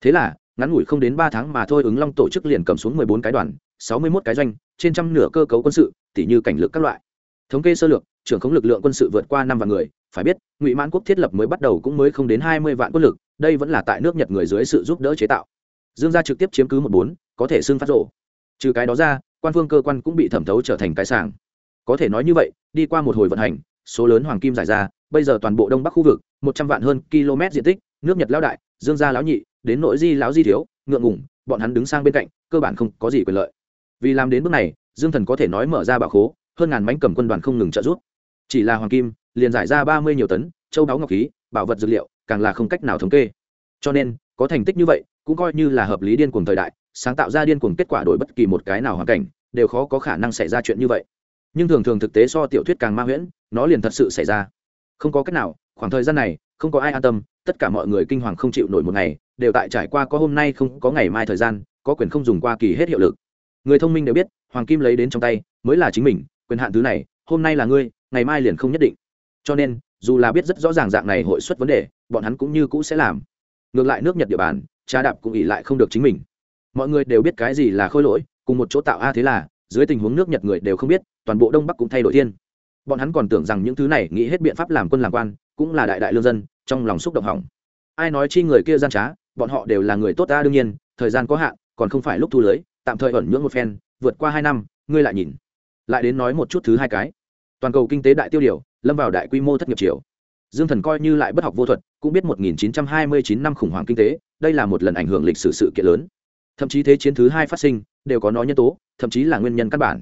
Thế là ngắn ngủi không đến ba tháng mà thôi ứng long tổ chức liền cầm xuống mười bốn cái đoàn, sáu mươi mốt cái doanh, trên trăm nửa cơ cấu quân sự tỷ như cảnh lực các loại. Thống kê sơ lược, trưởng khống lực lượng quân sự vượt qua năm vạn người, phải biết, ngụy mãn quốc thiết lập mới bắt đầu cũng mới không đến hai mươi vạn quân lực, đây vẫn là tại nước nhật người dưới sự giúp đỡ chế tạo. Dương gia trực tiếp chiếm cứ một bốn, có thể xưng phát rộ. Trừ cái đó ra, quan phương cơ quan cũng bị thẩm thấu trở thành cái sàng có thể nói như vậy, đi qua một hồi vận hành, số lớn hoàng kim giải ra, bây giờ toàn bộ đông bắc khu vực, một trăm vạn hơn km diện tích, nước nhật lão đại, dương gia lão nhị đến nỗi di lão di thiếu, ngượng ngủng bọn hắn đứng sang bên cạnh, cơ bản không có gì quyền lợi. Vì làm đến bước này, dương thần có thể nói mở ra bạo khố, hơn ngàn mánh cầm quân đoàn không ngừng trợ giúp. Chỉ là hoàng kim, liền giải ra ba mươi nhiều tấn, châu báu ngọc khí, bảo vật dược liệu, càng là không cách nào thống kê. Cho nên, có thành tích như vậy, cũng coi như là hợp lý điên cuồng thời đại, sáng tạo ra điên cuồng kết quả đổi bất kỳ một cái nào hoàn cảnh, đều khó có khả năng xảy ra chuyện như vậy. Nhưng thường thường thực tế so tiểu thuyết càng ma huyễn, nó liền thật sự xảy ra. Không có cách nào, khoảng thời gian này, không có ai an tâm, tất cả mọi người kinh hoàng không chịu nổi một ngày đều tại trải qua có hôm nay không có ngày mai thời gian, có quyền không dùng qua kỳ hết hiệu lực. Người thông minh đều biết, hoàng kim lấy đến trong tay, mới là chính mình, quyền hạn thứ này, hôm nay là ngươi, ngày mai liền không nhất định. Cho nên, dù là biết rất rõ ràng dạng này hội xuất vấn đề, bọn hắn cũng như cũ sẽ làm. Ngược lại nước nhật địa bàn, trà đạp cũng ỉ lại không được chính mình. Mọi người đều biết cái gì là khôi lỗi, cùng một chỗ tạo a thế là, dưới tình huống nước nhật người đều không biết, toàn bộ đông bắc cũng thay đổi thiên. Bọn hắn còn tưởng rằng những thứ này nghĩ hết biện pháp làm quân làm quan, cũng là đại đại lương dân, trong lòng xúc động hỏng. Ai nói chi người kia gian trá bọn họ đều là người tốt ta đương nhiên, thời gian có hạn, còn không phải lúc thu lưới, tạm thời ẩn nhưỡng một phen, vượt qua hai năm, ngươi lại nhìn. Lại đến nói một chút thứ hai cái. Toàn cầu kinh tế đại tiêu điều, lâm vào đại quy mô thất nghiệp chiều. Dương thần coi như lại bất học vô thuật, cũng biết 1929 năm khủng hoảng kinh tế, đây là một lần ảnh hưởng lịch sử sự kiện lớn. Thậm chí thế chiến thứ hai phát sinh, đều có nó nhân tố, thậm chí là nguyên nhân căn bản.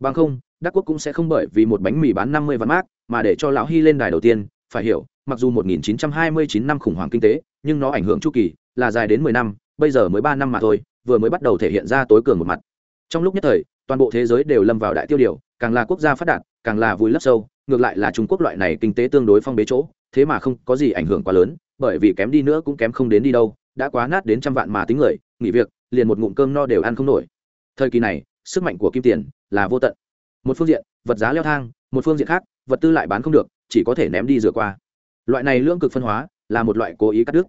Bằng không, đắc quốc cũng sẽ không bởi vì một bánh mì bán 50 vạn mát mà để cho lão hy lên đài đầu tiên, phải hiểu, mặc dù 1929 năm khủng hoảng kinh tế, nhưng nó ảnh hưởng chu kỳ là dài đến 10 năm, bây giờ mới ba năm mà thôi, vừa mới bắt đầu thể hiện ra tối cường một mặt. Trong lúc nhất thời, toàn bộ thế giới đều lâm vào đại tiêu điều, càng là quốc gia phát đạt, càng là vùi lấp sâu, ngược lại là trung quốc loại này kinh tế tương đối phong bế chỗ, thế mà không có gì ảnh hưởng quá lớn, bởi vì kém đi nữa cũng kém không đến đi đâu, đã quá nát đến trăm vạn mà tính người, nghỉ việc, liền một ngụm cơm no đều ăn không nổi. Thời kỳ này, sức mạnh của kim tiền là vô tận. Một phương diện, vật giá leo thang, một phương diện khác, vật tư lại bán không được, chỉ có thể ném đi rửa qua. Loại này lưỡng cực phân hóa là một loại cố ý cắt đứt.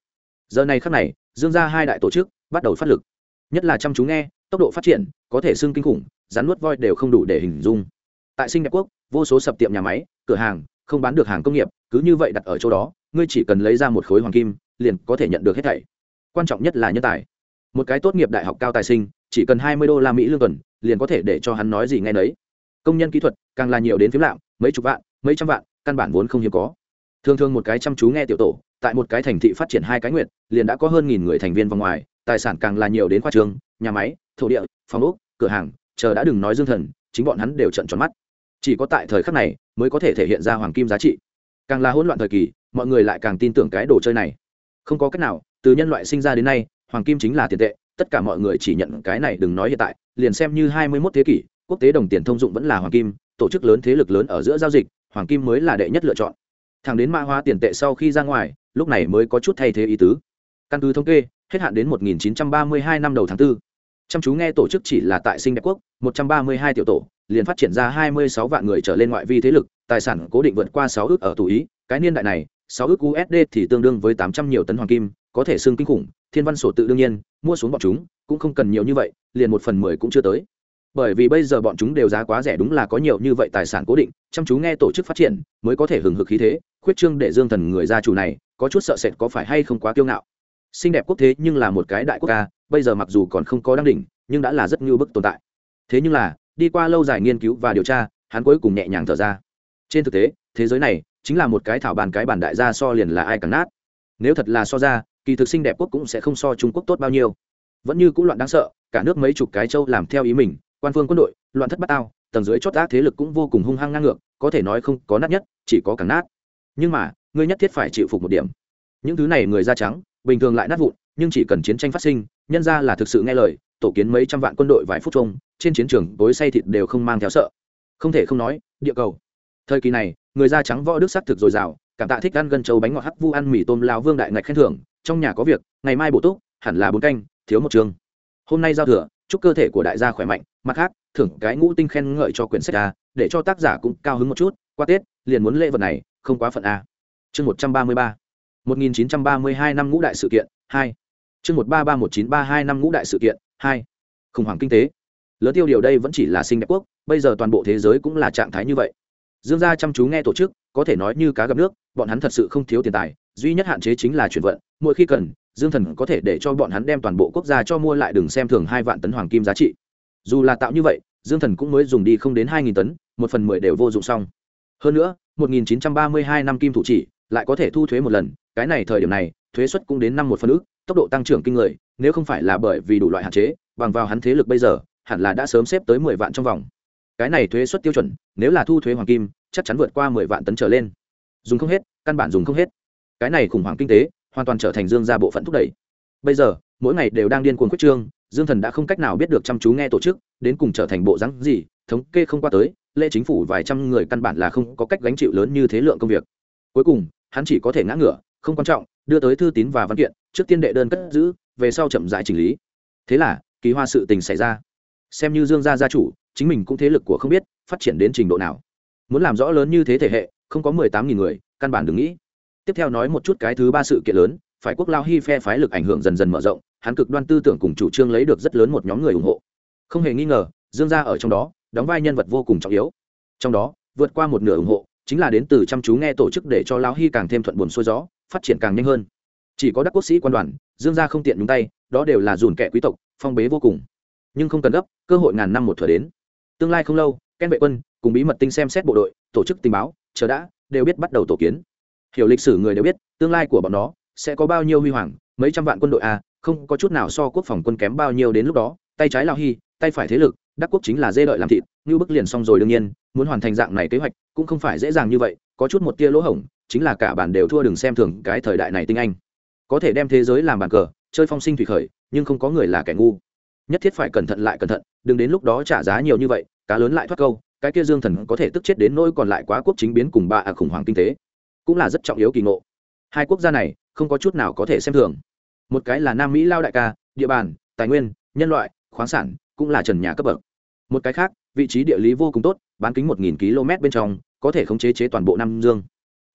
Giờ này khắc này dương ra hai đại tổ chức bắt đầu phát lực. Nhất là chăm chú nghe, tốc độ phát triển, có thể xưng kinh khủng, rắn nuốt voi đều không đủ để hình dung. Tại sinh đẹp quốc, vô số sập tiệm nhà máy, cửa hàng không bán được hàng công nghiệp, cứ như vậy đặt ở chỗ đó, ngươi chỉ cần lấy ra một khối hoàng kim, liền có thể nhận được hết thảy. Quan trọng nhất là nhân tài. Một cái tốt nghiệp đại học cao tài sinh, chỉ cần hai mươi đô la mỹ lương tuần, liền có thể để cho hắn nói gì ngay đấy công nhân kỹ thuật, càng là nhiều đến phiếm lạm mấy chục vạn, mấy trăm vạn, căn bản vốn không hiếm có thường thường một cái chăm chú nghe tiểu tổ, tại một cái thành thị phát triển hai cái nguyện liền đã có hơn nghìn người thành viên vòng ngoài, tài sản càng là nhiều đến khoa trường, nhà máy, thổ địa, phòng ốc, cửa hàng, chờ đã đừng nói dương thần, chính bọn hắn đều trận tròn mắt. Chỉ có tại thời khắc này mới có thể thể hiện ra hoàng kim giá trị. Càng là hỗn loạn thời kỳ, mọi người lại càng tin tưởng cái đồ chơi này. Không có cách nào, từ nhân loại sinh ra đến nay, hoàng kim chính là tiền tệ, tất cả mọi người chỉ nhận cái này đừng nói hiện tại, liền xem như hai mươi 21 thế kỷ, quốc tế đồng tiền thông dụng vẫn là hoàng kim, tổ chức lớn thế lực lớn ở giữa giao dịch, hoàng kim mới là đệ nhất lựa chọn thẳng đến mã hóa tiền tệ sau khi ra ngoài, lúc này mới có chút thay thế ý tứ. Căn cứ thống kê, hết hạn đến 1932 năm đầu tháng 4. chăm chú nghe tổ chức chỉ là tại sinh đẹp quốc 132 tiểu tổ, liền phát triển ra 26 vạn người trở lên ngoại vi thế lực, tài sản cố định vượt qua 6 ước ở tù ý. Cái niên đại này 6 ước usd thì tương đương với 800 nhiều tấn hoàng kim, có thể xương kinh khủng, thiên văn sổ tự đương nhiên, mua xuống bọn chúng cũng không cần nhiều như vậy, liền một phần mười cũng chưa tới. Bởi vì bây giờ bọn chúng đều giá quá rẻ đúng là có nhiều như vậy tài sản cố định, chăm chú nghe tổ chức phát triển mới có thể hừng hực khí thế khuyết trương để dương thần người gia chủ này có chút sợ sệt có phải hay không quá kiêu ngạo. Xinh đẹp quốc thế nhưng là một cái đại quốc ca bây giờ mặc dù còn không có đăng đỉnh, nhưng đã là rất ngưu bức tồn tại. Thế nhưng là, đi qua lâu dài nghiên cứu và điều tra, hắn cuối cùng nhẹ nhàng thở ra. Trên thực tế, thế giới này chính là một cái thảo bàn cái bản đại gia so liền là ai càng nát. Nếu thật là so ra, kỳ thực sinh đẹp quốc cũng sẽ không so trung quốc tốt bao nhiêu. Vẫn như cũng loạn đáng sợ, cả nước mấy chục cái châu làm theo ý mình, quan phương quân đội, loạn thất bát ao tầng dưới chót ác thế lực cũng vô cùng hung hăng ngang ngược, có thể nói không có nát nhất, chỉ có càng nát nhưng mà, ngươi nhất thiết phải chịu phục một điểm. Những thứ này người da trắng, bình thường lại nát vụn, nhưng chỉ cần chiến tranh phát sinh, nhân ra là thực sự nghe lời, tổ kiến mấy trăm vạn quân đội vài phút chung trên chiến trường tối say thịt đều không mang theo sợ. Không thể không nói, địa cầu. Thời kỳ này, người da trắng võ đức sắc thực dồi dào, cảm tạ thích ăn gân trâu bánh ngọt hắc vu ăn mì tôm lao vương đại ngạch khen thưởng, trong nhà có việc, ngày mai bổ túc, hẳn là bốn canh, thiếu một trường. Hôm nay giao thừa, chúc cơ thể của đại gia khỏe mạnh, mặt khác, thưởng cái ngũ tinh khen ngợi cho quyển sách ra để cho tác giả cũng cao hứng một chút, qua tết, liền muốn lễ vật này không quá phận a. Chương một trăm ba mươi ba. một nghìn chín trăm ba mươi hai năm ngũ đại sự kiện, hai. Chương một ba ba một chín ba hai năm ngũ đại sự kiện, hai. Khủng hoảng kinh tế. Lớn tiêu điều đây vẫn chỉ là sinh đẹp quốc, bây giờ toàn bộ thế giới cũng là trạng thái như vậy. Dương gia chăm chú nghe tổ chức, có thể nói như cá gặp nước, bọn hắn thật sự không thiếu tiền tài, duy nhất hạn chế chính là chuyển vận. Mỗi khi cần, dương thần có thể để cho bọn hắn đem toàn bộ quốc gia cho mua lại đừng xem thường hai vạn tấn hoàng kim giá trị. Dù là tạo như vậy, dương thần cũng mới dùng đi không đến hai nghìn tấn, một phần mười đều vô dụng xong hơn nữa, một nghìn chín trăm ba mươi hai năm kim thủ chỉ lại có thể thu thuế một lần, cái này thời điểm này, thuế suất cũng đến năm một phần ước tốc độ tăng trưởng kinh người, nếu không phải là bởi vì đủ loại hạn chế, bằng vào hắn thế lực bây giờ, hẳn là đã sớm xếp tới mười vạn trong vòng. Cái này thuế suất tiêu chuẩn, nếu là thu thuế hoàng kim, chắc chắn vượt qua mười vạn tấn trở lên. Dùng không hết, căn bản dùng không hết. Cái này khủng hoảng kinh tế, hoàn toàn trở thành dương gia bộ phận thúc đẩy. Bây giờ, mỗi ngày đều đang điên cuồng quyết trương, dương thần đã không cách nào biết được chăm chú nghe tổ chức, đến cùng trở thành bộ rắn gì, thống kê không qua tới lễ chính phủ vài trăm người căn bản là không có cách gánh chịu lớn như thế lượng công việc. Cuối cùng, hắn chỉ có thể ngã ngửa, không quan trọng, đưa tới thư tín và văn kiện, trước tiên đệ đơn cất giữ, về sau chậm dại chỉnh lý. Thế là, kỳ hoa sự tình xảy ra. Xem như dương gia gia chủ, chính mình cũng thế lực của không biết, phát triển đến trình độ nào. Muốn làm rõ lớn như thế thể hệ, không có mười tám nghìn người, căn bản đừng nghĩ. Tiếp theo nói một chút cái thứ ba sự kiện lớn, phải quốc lao hy phe phái lực ảnh hưởng dần dần mở rộng, hắn cực đoan tư tưởng cùng chủ trương lấy được rất lớn một nhóm người ủng hộ. Không hề nghi ngờ, dương gia ở trong đó đóng vai nhân vật vô cùng trọng yếu. Trong đó vượt qua một nửa ủng hộ chính là đến từ chăm chú nghe tổ chức để cho Lão hy càng thêm thuận buồn xuôi gió phát triển càng nhanh hơn. Chỉ có đắc quốc sĩ quan đoàn dương gia không tiện nhúng tay đó đều là dùn kẻ quý tộc phong bế vô cùng. Nhưng không cần gấp cơ hội ngàn năm một thừa đến. Tương lai không lâu ken vệ quân cùng bí mật tinh xem xét bộ đội tổ chức tình báo chờ đã đều biết bắt đầu tổ kiến. Hiểu lịch sử người đều biết tương lai của bọn nó sẽ có bao nhiêu huy hoàng mấy trăm vạn quân đội a à, không có chút nào so quốc phòng quân kém bao nhiêu đến lúc đó tay trái lao hy tay phải thế lực đắc quốc chính là dê đợi làm thịt như bức liền xong rồi đương nhiên, muốn hoàn thành dạng này kế hoạch, cũng không phải dễ dàng như vậy, có chút một tia lỗ hổng, chính là cả bản đều thua đừng xem thường cái thời đại này tinh anh. Có thể đem thế giới làm bàn cờ, chơi phong sinh thủy khởi, nhưng không có người là kẻ ngu. Nhất thiết phải cẩn thận lại cẩn thận, đừng đến lúc đó trả giá nhiều như vậy, cá lớn lại thoát câu, cái kia dương thần có thể tức chết đến nỗi còn lại quá quốc chính biến cùng bà à khủng hoảng kinh tế. Cũng là rất trọng yếu kỳ ngộ. Hai quốc gia này, không có chút nào có thể xem thường. Một cái là nam mỹ lao đại ca, địa bàn, tài nguyên, nhân loại, khoáng sản, cũng là trần nhà cấp bậc một cái khác, vị trí địa lý vô cùng tốt, bán kính một nghìn km bên trong, có thể khống chế chế toàn bộ nam dương.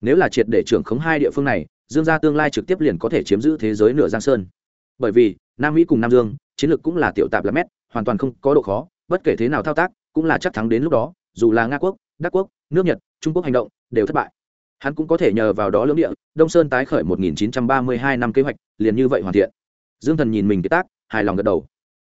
Nếu là triệt để trưởng khống hai địa phương này, dương gia tương lai trực tiếp liền có thể chiếm giữ thế giới nửa giang sơn. Bởi vì, nam mỹ cùng nam dương, chiến lược cũng là tiểu tạp là mét, hoàn toàn không có độ khó, bất kể thế nào thao tác, cũng là chắc thắng đến lúc đó, dù là nga quốc, đắc quốc, nước nhật, trung quốc hành động, đều thất bại. Hắn cũng có thể nhờ vào đó lưỡng địa, đông sơn tái khởi 1932 năm kế hoạch, liền như vậy hoàn thiện. Dương thần nhìn mình kế tác, hài lòng gật đầu.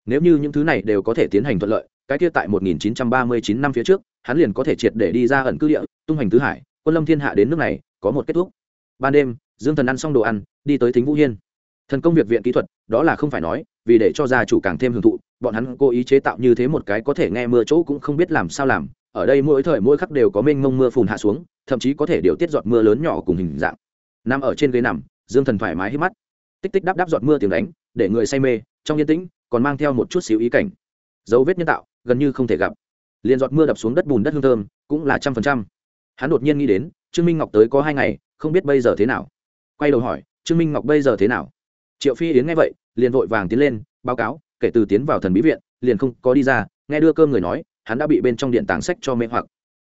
Nếu như những thứ này đều có thể tiến hành thuận lợi cái kia tại 1939 năm phía trước, hắn liền có thể triệt để đi ra ẩn cư địa, tung hành tứ hải, quân lâm thiên hạ đến nước này, có một kết thúc. Ban đêm, dương thần ăn xong đồ ăn, đi tới thính vũ hiên. Thần công việc viện kỹ thuật, đó là không phải nói, vì để cho gia chủ càng thêm hưởng thụ, bọn hắn cố ý chế tạo như thế một cái có thể nghe mưa chỗ cũng không biết làm sao làm, ở đây mỗi thời mỗi khắc đều có mênh mông mưa phùn hạ xuống, thậm chí có thể điều tiết giọt mưa lớn nhỏ cùng hình dạng. Nằm ở trên ghế nằm, dương thần thoải mái hít mắt. Tích tích đáp đáp giọt mưa tiếng đánh, để người say mê, trong yên tĩnh, còn mang theo một chút xíu ý cảnh. Dấu vết nhân tạo gần như không thể gặp. Liền giọt mưa đập xuống đất bùn đất hương thơm, cũng là trăm phần trăm. Hắn đột nhiên nghĩ đến, trương minh ngọc tới có hai ngày, không biết bây giờ thế nào. Quay đầu hỏi, trương minh ngọc bây giờ thế nào? Triệu phi yến nghe vậy, liền vội vàng tiến lên, báo cáo, kể từ tiến vào thần bí viện, liền không có đi ra, nghe đưa cơm người nói, hắn đã bị bên trong điện tàng sách cho mê hoặc.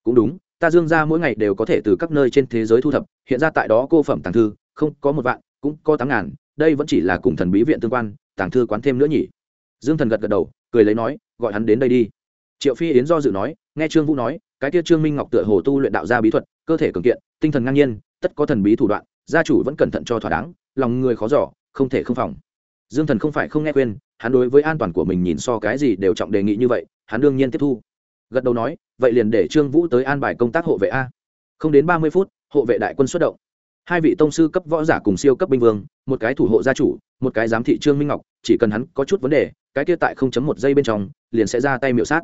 Cũng đúng, ta dương ra mỗi ngày đều có thể từ các nơi trên thế giới thu thập, hiện ra tại đó cô phẩm tàng thư, không có một vạn, cũng có tám ngàn, đây vẫn chỉ là cùng thần bí viện tương quan, tàng thư quán thêm nữa nhỉ? Dương thần gật gật đầu, cười lấy nói, gọi hắn đến đây đi. Triệu phi yến do dự nói, nghe trương vũ nói, cái kia trương minh ngọc tựa hồ tu luyện đạo gia bí thuật, cơ thể cường kiện, tinh thần ngang nhiên, tất có thần bí thủ đoạn, gia chủ vẫn cẩn thận cho thỏa đáng, lòng người khó giỏ không thể không phòng. Dương thần không phải không nghe khuyên, hắn đối với an toàn của mình nhìn so cái gì đều trọng đề nghị như vậy, hắn đương nhiên tiếp thu. Gật đầu nói, vậy liền để trương vũ tới an bài công tác hộ vệ a. Không đến ba mươi phút, hộ vệ đại quân xuất động hai vị tông sư cấp võ giả cùng siêu cấp binh vương, một cái thủ hộ gia chủ, một cái giám thị trương minh ngọc, chỉ cần hắn có chút vấn đề, cái kia tại không chấm một giây bên trong, liền sẽ ra tay miệu sát.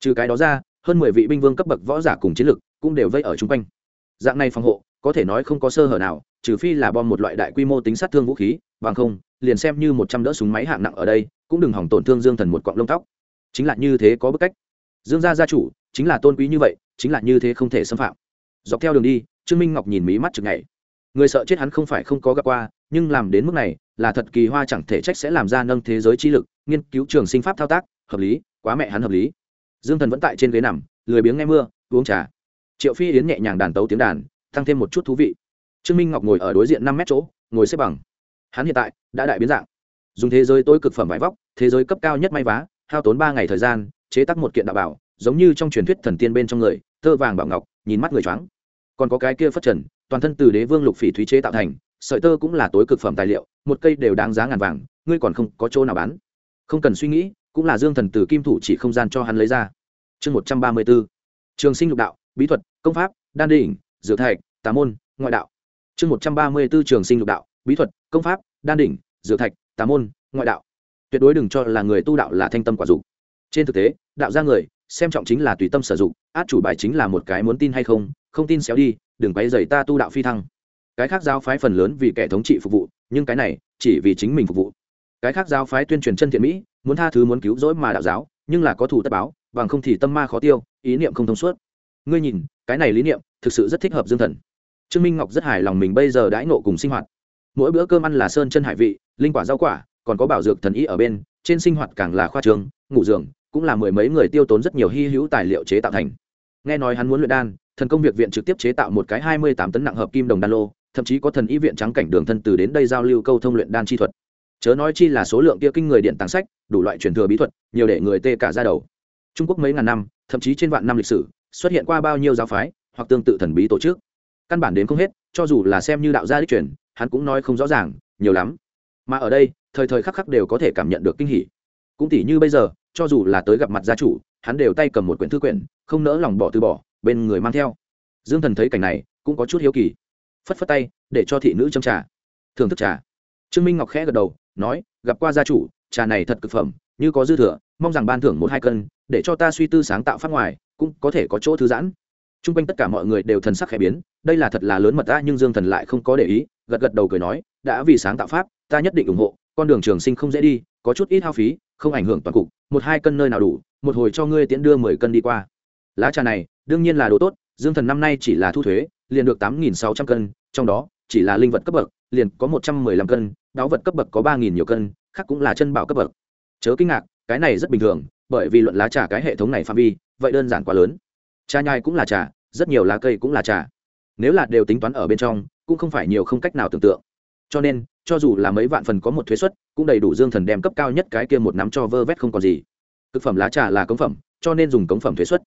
Trừ cái đó ra, hơn mười vị binh vương cấp bậc võ giả cùng chiến lực cũng đều vây ở chung quanh. Dạng này phòng hộ, có thể nói không có sơ hở nào, trừ phi là bom một loại đại quy mô tính sát thương vũ khí, bằng không, liền xem như một trăm đỡ súng máy hạng nặng ở đây, cũng đừng hỏng tổn thương dương thần một cọng lông tóc. Chính là như thế có bức cách. Dương gia gia chủ, chính là tôn quý như vậy, chính là như thế không thể xâm phạm. Dọc theo đường đi, trương minh ngọc nhìn mí mắt chừng ngày người sợ chết hắn không phải không có gặp qua, nhưng làm đến mức này, là thật kỳ hoa chẳng thể trách sẽ làm ra nâng thế giới chi lực, nghiên cứu trường sinh pháp thao tác, hợp lý, quá mẹ hắn hợp lý. Dương thần vẫn tại trên ghế nằm, lười biếng nghe mưa, uống trà. Triệu phi yến nhẹ nhàng đàn tấu tiếng đàn, tăng thêm một chút thú vị. Trương minh ngọc ngồi ở đối diện năm mét chỗ, ngồi xếp bằng. Hắn hiện tại, đã đại biến dạng. Dùng thế giới tối cực phẩm vải vóc, thế giới cấp cao nhất may vá, hao tốn ba ngày thời gian, chế tác một kiện đạo bảo, giống như trong truyền thuyết thần tiên bên trong người Thơ vàng bảo ngọc, nhìn mắt người choáng còn có cái kia phất trần, toàn thân từ đế vương lục phỉ thúy chế tạo thành, sợi tơ cũng là tối cực phẩm tài liệu, một cây đều đáng giá ngàn vàng, ngươi còn không có chỗ nào bán. Không cần suy nghĩ, cũng là dương thần từ kim thủ chỉ không gian cho hắn lấy ra. Chương một trăm ba mươi b ố trường sinh lục đạo, bí thuật, công pháp, đan đỉnh dự thạch, tà môn, ngoại đạo. Chương một trăm ba mươi b ố trường sinh lục đạo, bí thuật, công pháp, đan đỉnh dự thạch, tà môn, ngoại đạo. Tuyệt đối đừng cho là người tu đạo là thanh tâm quả dục. Trên thực tế, đạo ra người, xem trọng chính là tùy tâm sử dụng, át chủ bài chính là một cái muốn tin hay không không tin xéo đi, đừng quay dày ta tu đạo phi thăng. Cái khác giáo phái phần lớn vì kẻ thống trị phục vụ, nhưng cái này chỉ vì chính mình phục vụ. Cái khác giáo phái tuyên truyền chân thiện mỹ, muốn tha thứ muốn cứu rỗi mà đạo giáo, nhưng là có thủ tất báo, bằng không thì tâm ma khó tiêu, ý niệm không thông suốt. Ngươi nhìn, cái này lý niệm thực sự rất thích hợp dương thần. Trương minh ngọc rất hài lòng mình bây giờ đãi nộ cùng sinh hoạt. Mỗi bữa cơm ăn là sơn chân hải vị, linh quả rau quả, còn có bảo dược thần ý ở bên, trên sinh hoạt càng là khoa trường ngủ giường, cũng là mười mấy người tiêu tốn rất nhiều hy hữu tài liệu chế tạo thành. Nghe nói hắn muốn luyện đan thần công việc viện trực tiếp chế tạo một cái hai mươi tám tấn nặng hợp kim đồng đan lô, thậm chí có thần y viện trắng cảnh đường thân từ đến đây giao lưu câu thông luyện đan chi thuật. Chớ nói chi là số lượng kia kinh người điện tàng sách, đủ loại truyền thừa bí thuật, nhiều để người tê cả ra đầu. Trung quốc mấy ngàn năm, thậm chí trên vạn năm lịch sử, xuất hiện qua bao nhiêu giáo phái, hoặc tương tự thần bí tổ chức. Căn bản đến không hết, cho dù là xem như đạo gia đích truyền, hắn cũng nói không rõ ràng, nhiều lắm. Mà ở đây, thời thời khắc khắc đều có thể cảm nhận được kinh hỉ. Cũng tỷ như bây giờ, cho dù là tới gặp mặt gia chủ, hắn đều tay cầm một quyển thư quyển, không nỡ lòng bỏ từ bỏ bên người mang theo. Dương thần thấy cảnh này, cũng có chút hiếu kỳ. Phất phất tay, để cho thị nữ châm trà. Thưởng thức trà. Trương minh ngọc khẽ gật đầu, nói, gặp qua gia chủ, trà này thật cực phẩm, như có dư thừa, mong rằng ban thưởng một hai cân, để cho ta suy tư sáng tạo phát ngoài, cũng có thể có chỗ thư giãn. T r u n g quanh tất cả mọi người đều thần sắc khẽ biến, đây là thật là lớn mật ta, nhưng dương thần lại không có để ý, gật gật đầu cười nói, đã vì sáng tạo pháp, ta nhất định ủng hộ, con đường trường sinh không dễ đi, có chút ít hao phí, không ảnh hưởng toàn cục, một hai cân nơi nào đủ, một hồi cho ngươi tiễn đưa mười cân đi qua lá trà này, đương nhiên là đồ tốt, dương thần năm nay chỉ là thu thuế, liền được tám nghìn sáu trăm cân, trong đó, chỉ là linh vật cấp bậc, liền có một trăm mười lăm cân, đáo vật cấp bậc có ba nghìn nhiều cân, khác cũng là chân bảo cấp bậc. Chớ kinh ngạc, cái này rất bình thường, bởi vì luận lá trà cái hệ thống này phạm vi, vậy đơn giản quá lớn. Trà nhai cũng là trà, rất nhiều lá cây cũng là trà. Nếu là đều tính toán ở bên trong, cũng không phải nhiều không cách nào tưởng tượng. Cho nên, cho dù là mấy vạn phần có một thuế suất, cũng đầy đủ dương thần đem cấp cao nhất cái kia một nắm cho vơ vét không còn gì. Thực phẩm lá trà là cống phẩm, cho nên dùng cống phẩm thuế suất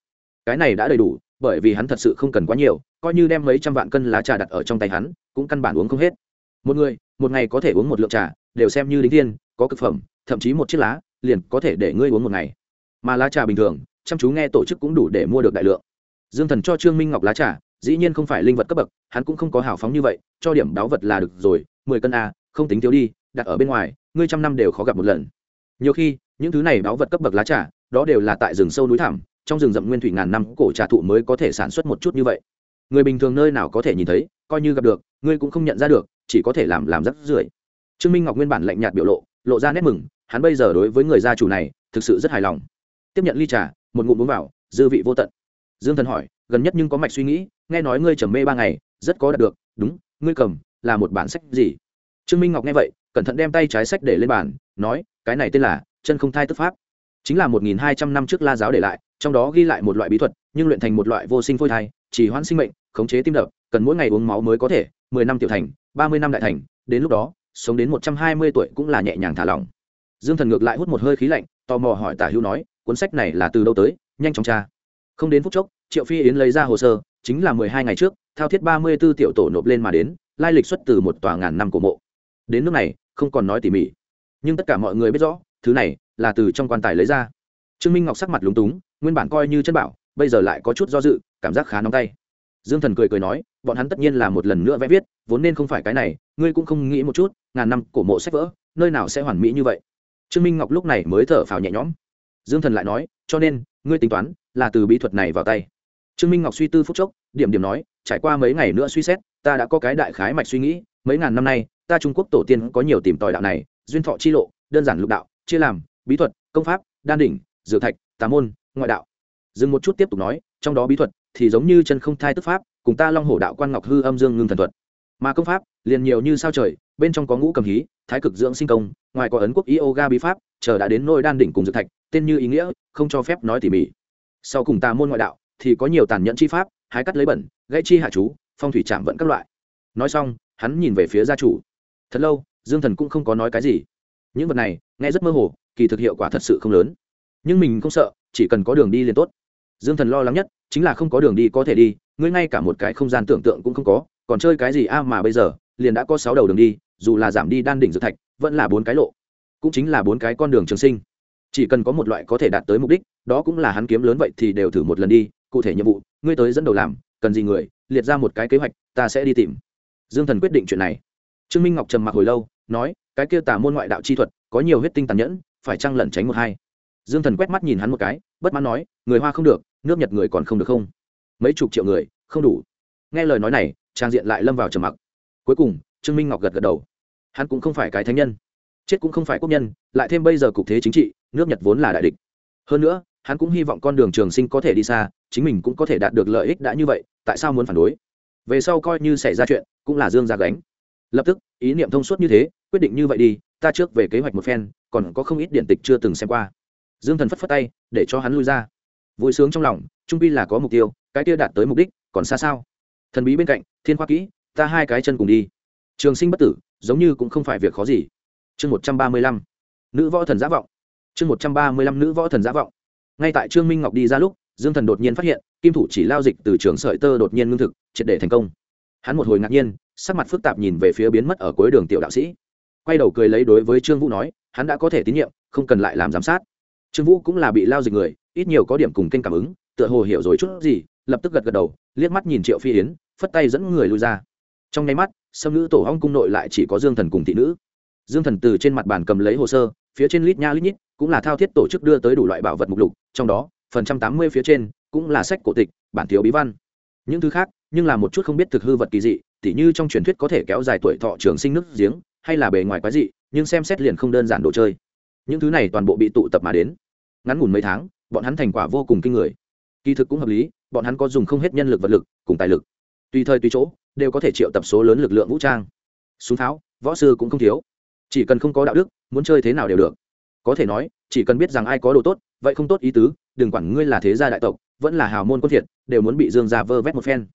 cái này đã đầy đủ, bởi vì hắn thật sự không cần quá nhiều, coi như đem mấy trăm vạn cân lá trà đặt ở trong tay hắn, cũng căn bản uống không hết. Một người, một ngày có thể uống một lượng trà, đều xem như đính thiên, có cực phẩm, thậm chí một chiếc lá, liền có thể để ngươi uống một ngày. Mà lá trà bình thường, chăm chú nghe tổ chức cũng đủ để mua được đại lượng. Dương thần cho trương minh ngọc lá trà, dĩ nhiên không phải linh vật cấp bậc, hắn cũng không có hào phóng như vậy, cho điểm đáo vật là được rồi, mười cân a không tính thiếu đi, đặt ở bên ngoài, ngươi trăm năm đều khó gặp một lần. Nhiều khi, những thứ này đáo vật cấp bậc lá trà, đó đều là tại rừng sâu núi thẳm trong rừng rậm nguyên thủy ngàn năm cổ trà thụ mới có thể sản xuất một chút như vậy. Người bình thường nơi nào có thể nhìn thấy, coi như gặp được, ngươi cũng không nhận ra được, chỉ có thể làm làm rắc rưởi. Trương minh ngọc nguyên bản lạnh nhạt biểu lộ lộ ra nét mừng, hắn bây giờ đối với người gia chủ này, thực sự rất hài lòng. Tiếp nhận ly trà, một ngụm uống vào, dư vị vô tận. Dương thần hỏi, gần nhất nhưng có mạch suy nghĩ, nghe nói ngươi trầm mê ba ngày, rất có đạt được, đúng, ngươi cầm, là một bản sách gì? Trương minh ngọc nghe vậy, cẩn thận đem tay trái sách để lên bàn, nói, cái này tên là chân không thai tức pháp chính là một nghìn hai trăm năm trước la giáo để lại, trong đó ghi lại một loại bí thuật, nhưng luyện thành một loại vô sinh phôi thai, chỉ hoãn sinh mệnh, khống chế tim đập, cần mỗi ngày uống máu mới có thể, mười năm tiểu thành, ba mươi năm đại thành, đến lúc đó, sống đến một trăm hai mươi tuổi cũng là nhẹ nhàng thả lỏng. Dương thần ngược lại hút một hơi khí lạnh, tò mò hỏi tả hữu nói, cuốn sách này là từ đâu tới? Nhanh chóng tra. Không đến phút chốc, triệu phi yến lấy ra hồ sơ, chính là mười hai ngày trước, thao thiết ba mươi b ố tiểu tổ nộp lên mà đến, lai lịch xuất từ một tòa ngàn năm cổ mộ. Đến nước này, không còn nói tỉ mỉ. Nhưng tất cả mọi người biết rõ thứ này là từ trong quan tài lấy ra. Trương minh ngọc sắc mặt lúng túng, nguyên bản coi như chân bảo, bây giờ lại có chút do dự, cảm giác khá nóng tay. Dương thần cười cười nói, bọn hắn tất nhiên là một lần nữa vẽ viết, vốn nên không phải cái này, ngươi cũng không nghĩ một chút, ngàn năm cổ mộ sách vỡ, nơi nào sẽ hoàn mỹ như vậy? Trương minh ngọc lúc này mới thở phào nhẹ nhõm. Dương thần lại nói, cho nên, ngươi tính toán là từ bí thuật này vào tay. Trương minh ngọc suy tư phúc chốc, điểm điểm nói, trải qua mấy ngày nữa suy xét, ta đã có cái đại khái mạch suy nghĩ, mấy ngàn năm nay, ta trung quốc tổ tiên có nhiều tìm tòi đạo này, duyên thọ chi lộ, đơn giản lục đạo chia làm, bí thuật, công pháp, đan đỉnh dự thạch, tà môn, ngoại đạo. Dừng một chút tiếp tục nói, trong đó bí thuật thì giống như chân không thai tức pháp, cùng ta long hổ đạo quan ngọc hư âm dương ngưng thần thuật. Mà công pháp liền nhiều như sao trời, bên trong có ngũ cầm hí, thái cực dưỡng sinh công, ngoài có ấn quốc yoga bí pháp, chờ đã đến nôi đan đỉnh cùng dự thạch, tên như ý nghĩa, không cho phép nói tỉ mỉ. Sau cùng tà môn ngoại đạo thì có nhiều tàn nhẫn chi pháp, hái cắt lấy bẩn, gãy chi hạ chú, phong thủy chạm vận các loại. Nói xong, hắn nhìn về phía gia chủ. Thật lâu, dương thần cũng không có nói cái gì những vật này, nghe rất mơ hồ, kỳ thực hiệu quả thật sự không lớn. Nhưng mình không sợ, chỉ cần có đường đi liền tốt. Dương thần lo lắng nhất, chính là không có đường đi có thể đi, ngươi ngay cả một cái không gian tưởng tượng cũng không có, còn chơi cái gì a mà bây giờ, liền đã có sáu đầu đường đi, dù là giảm đi đan đỉnh dược thạch, vẫn là bốn cái lộ. Cũng chính là bốn cái con đường trường sinh. Chỉ cần có một loại có thể đạt tới mục đích, đó cũng là hắn kiếm lớn vậy thì đều thử một lần đi, cụ thể nhiệm vụ, ngươi tới dẫn đầu làm, cần gì người, liệt ra một cái kế hoạch, ta sẽ đi tìm. Dương thần quyết định chuyện này. Trương minh ngọc trầm mặc hồi lâu, nói cái kia tà môn ngoại đạo chi thuật, có nhiều huyết tinh tàn nhẫn, phải chăng lẩn tránh một hai? Dương thần quét mắt nhìn hắn một cái, bất mãn nói, người hoa không được, nước nhật người còn không được không? Mấy chục triệu người, không đủ. Nghe lời nói này, trang diện lại lâm vào trầm mặc. Cuối cùng, trương minh ngọc gật gật đầu. Hắn cũng không phải cái thánh nhân, chết cũng không phải quốc nhân, lại thêm bây giờ cục thế chính trị, nước nhật vốn là đại địch. Hơn nữa, hắn cũng hy vọng con đường trường sinh có thể đi xa, chính mình cũng có thể đạt được lợi ích đã như vậy, tại sao muốn phản đối? Về sau coi như xảy ra chuyện, cũng là dương ra gánh lập tức, ý niệm thông suốt như thế, quyết định như vậy đi, ta trước về kế hoạch một phen, còn có không ít điện tịch chưa từng xem qua. Dương thần phất phất tay, để cho hắn lui ra. Vui sướng trong lòng, trung pi là có mục tiêu, cái kia đạt tới mục đích, còn xa sao? Thần bí bên cạnh, thiên khoa kỹ, ta hai cái chân cùng đi. Trường sinh bất tử, giống như cũng không phải việc khó gì. Chương một trăm ba mươi lăm, nữ võ thần giả vọng. Chương một trăm ba mươi lăm, nữ võ thần giả vọng. Ngay tại trương minh ngọc đi ra lúc, dương thần đột nhiên phát hiện, kim thủ chỉ lao dịch từ trường sợi tơ đột nhiên ngưng thực, triệt để thành công. Hắn một hồi ngạc nhiên sắc mặt phức tạp nhìn về phía biến mất ở cuối đường tiểu đạo sĩ. Quay đầu cười lấy đối với trương vũ nói, hắn đã có thể tín nhiệm, không cần lại làm giám sát. Trương vũ cũng là bị lao dịch người, ít nhiều có điểm cùng kênh cảm ứng, tựa hồ hiểu rồi chút gì, lập tức gật gật đầu, liếc mắt nhìn triệu phi yến, phất tay dẫn người lui ra. Trong nháy mắt, sâm nữ tổ hong cung nội lại chỉ có dương thần cùng thị nữ. Dương thần từ trên mặt bàn cầm lấy hồ sơ, phía trên lít nha lít nhít, cũng là thao thiết tổ chức đưa tới đủ loại bảo vật mục lục, trong đó, phần trăm tám mươi phía trên, cũng là sách cổ tịch, bản thiếu bí văn. Những thứ khác nhưng là một chút không biết thực hư vật kỳ dị, tỉ như trong truyền thuyết có thể kéo dài tuổi thọ trường sinh nước giếng, hay là bề ngoài quái dị, nhưng xem xét liền không đơn giản đồ chơi. Những thứ này toàn bộ bị tụ tập mà đến. Ngắn ngủn mấy tháng, bọn hắn thành quả vô cùng kinh người. Kỳ thực cũng hợp lý, bọn hắn có dùng không hết nhân lực vật lực, cùng tài lực. Tùy thời tùy chỗ, đều có thể triệu tập số lớn lực lượng vũ trang. Súng tháo, võ sư cũng không thiếu. Chỉ cần không có đạo đức, muốn chơi thế nào đều được. Có thể nói, chỉ cần biết rằng ai có đồ tốt, vậy không tốt ý tứ, đừng quản ngươi là thế gia đại tộc, vẫn là hào môn quân thiệt, đều muốn bị dương gia vơ vét một phen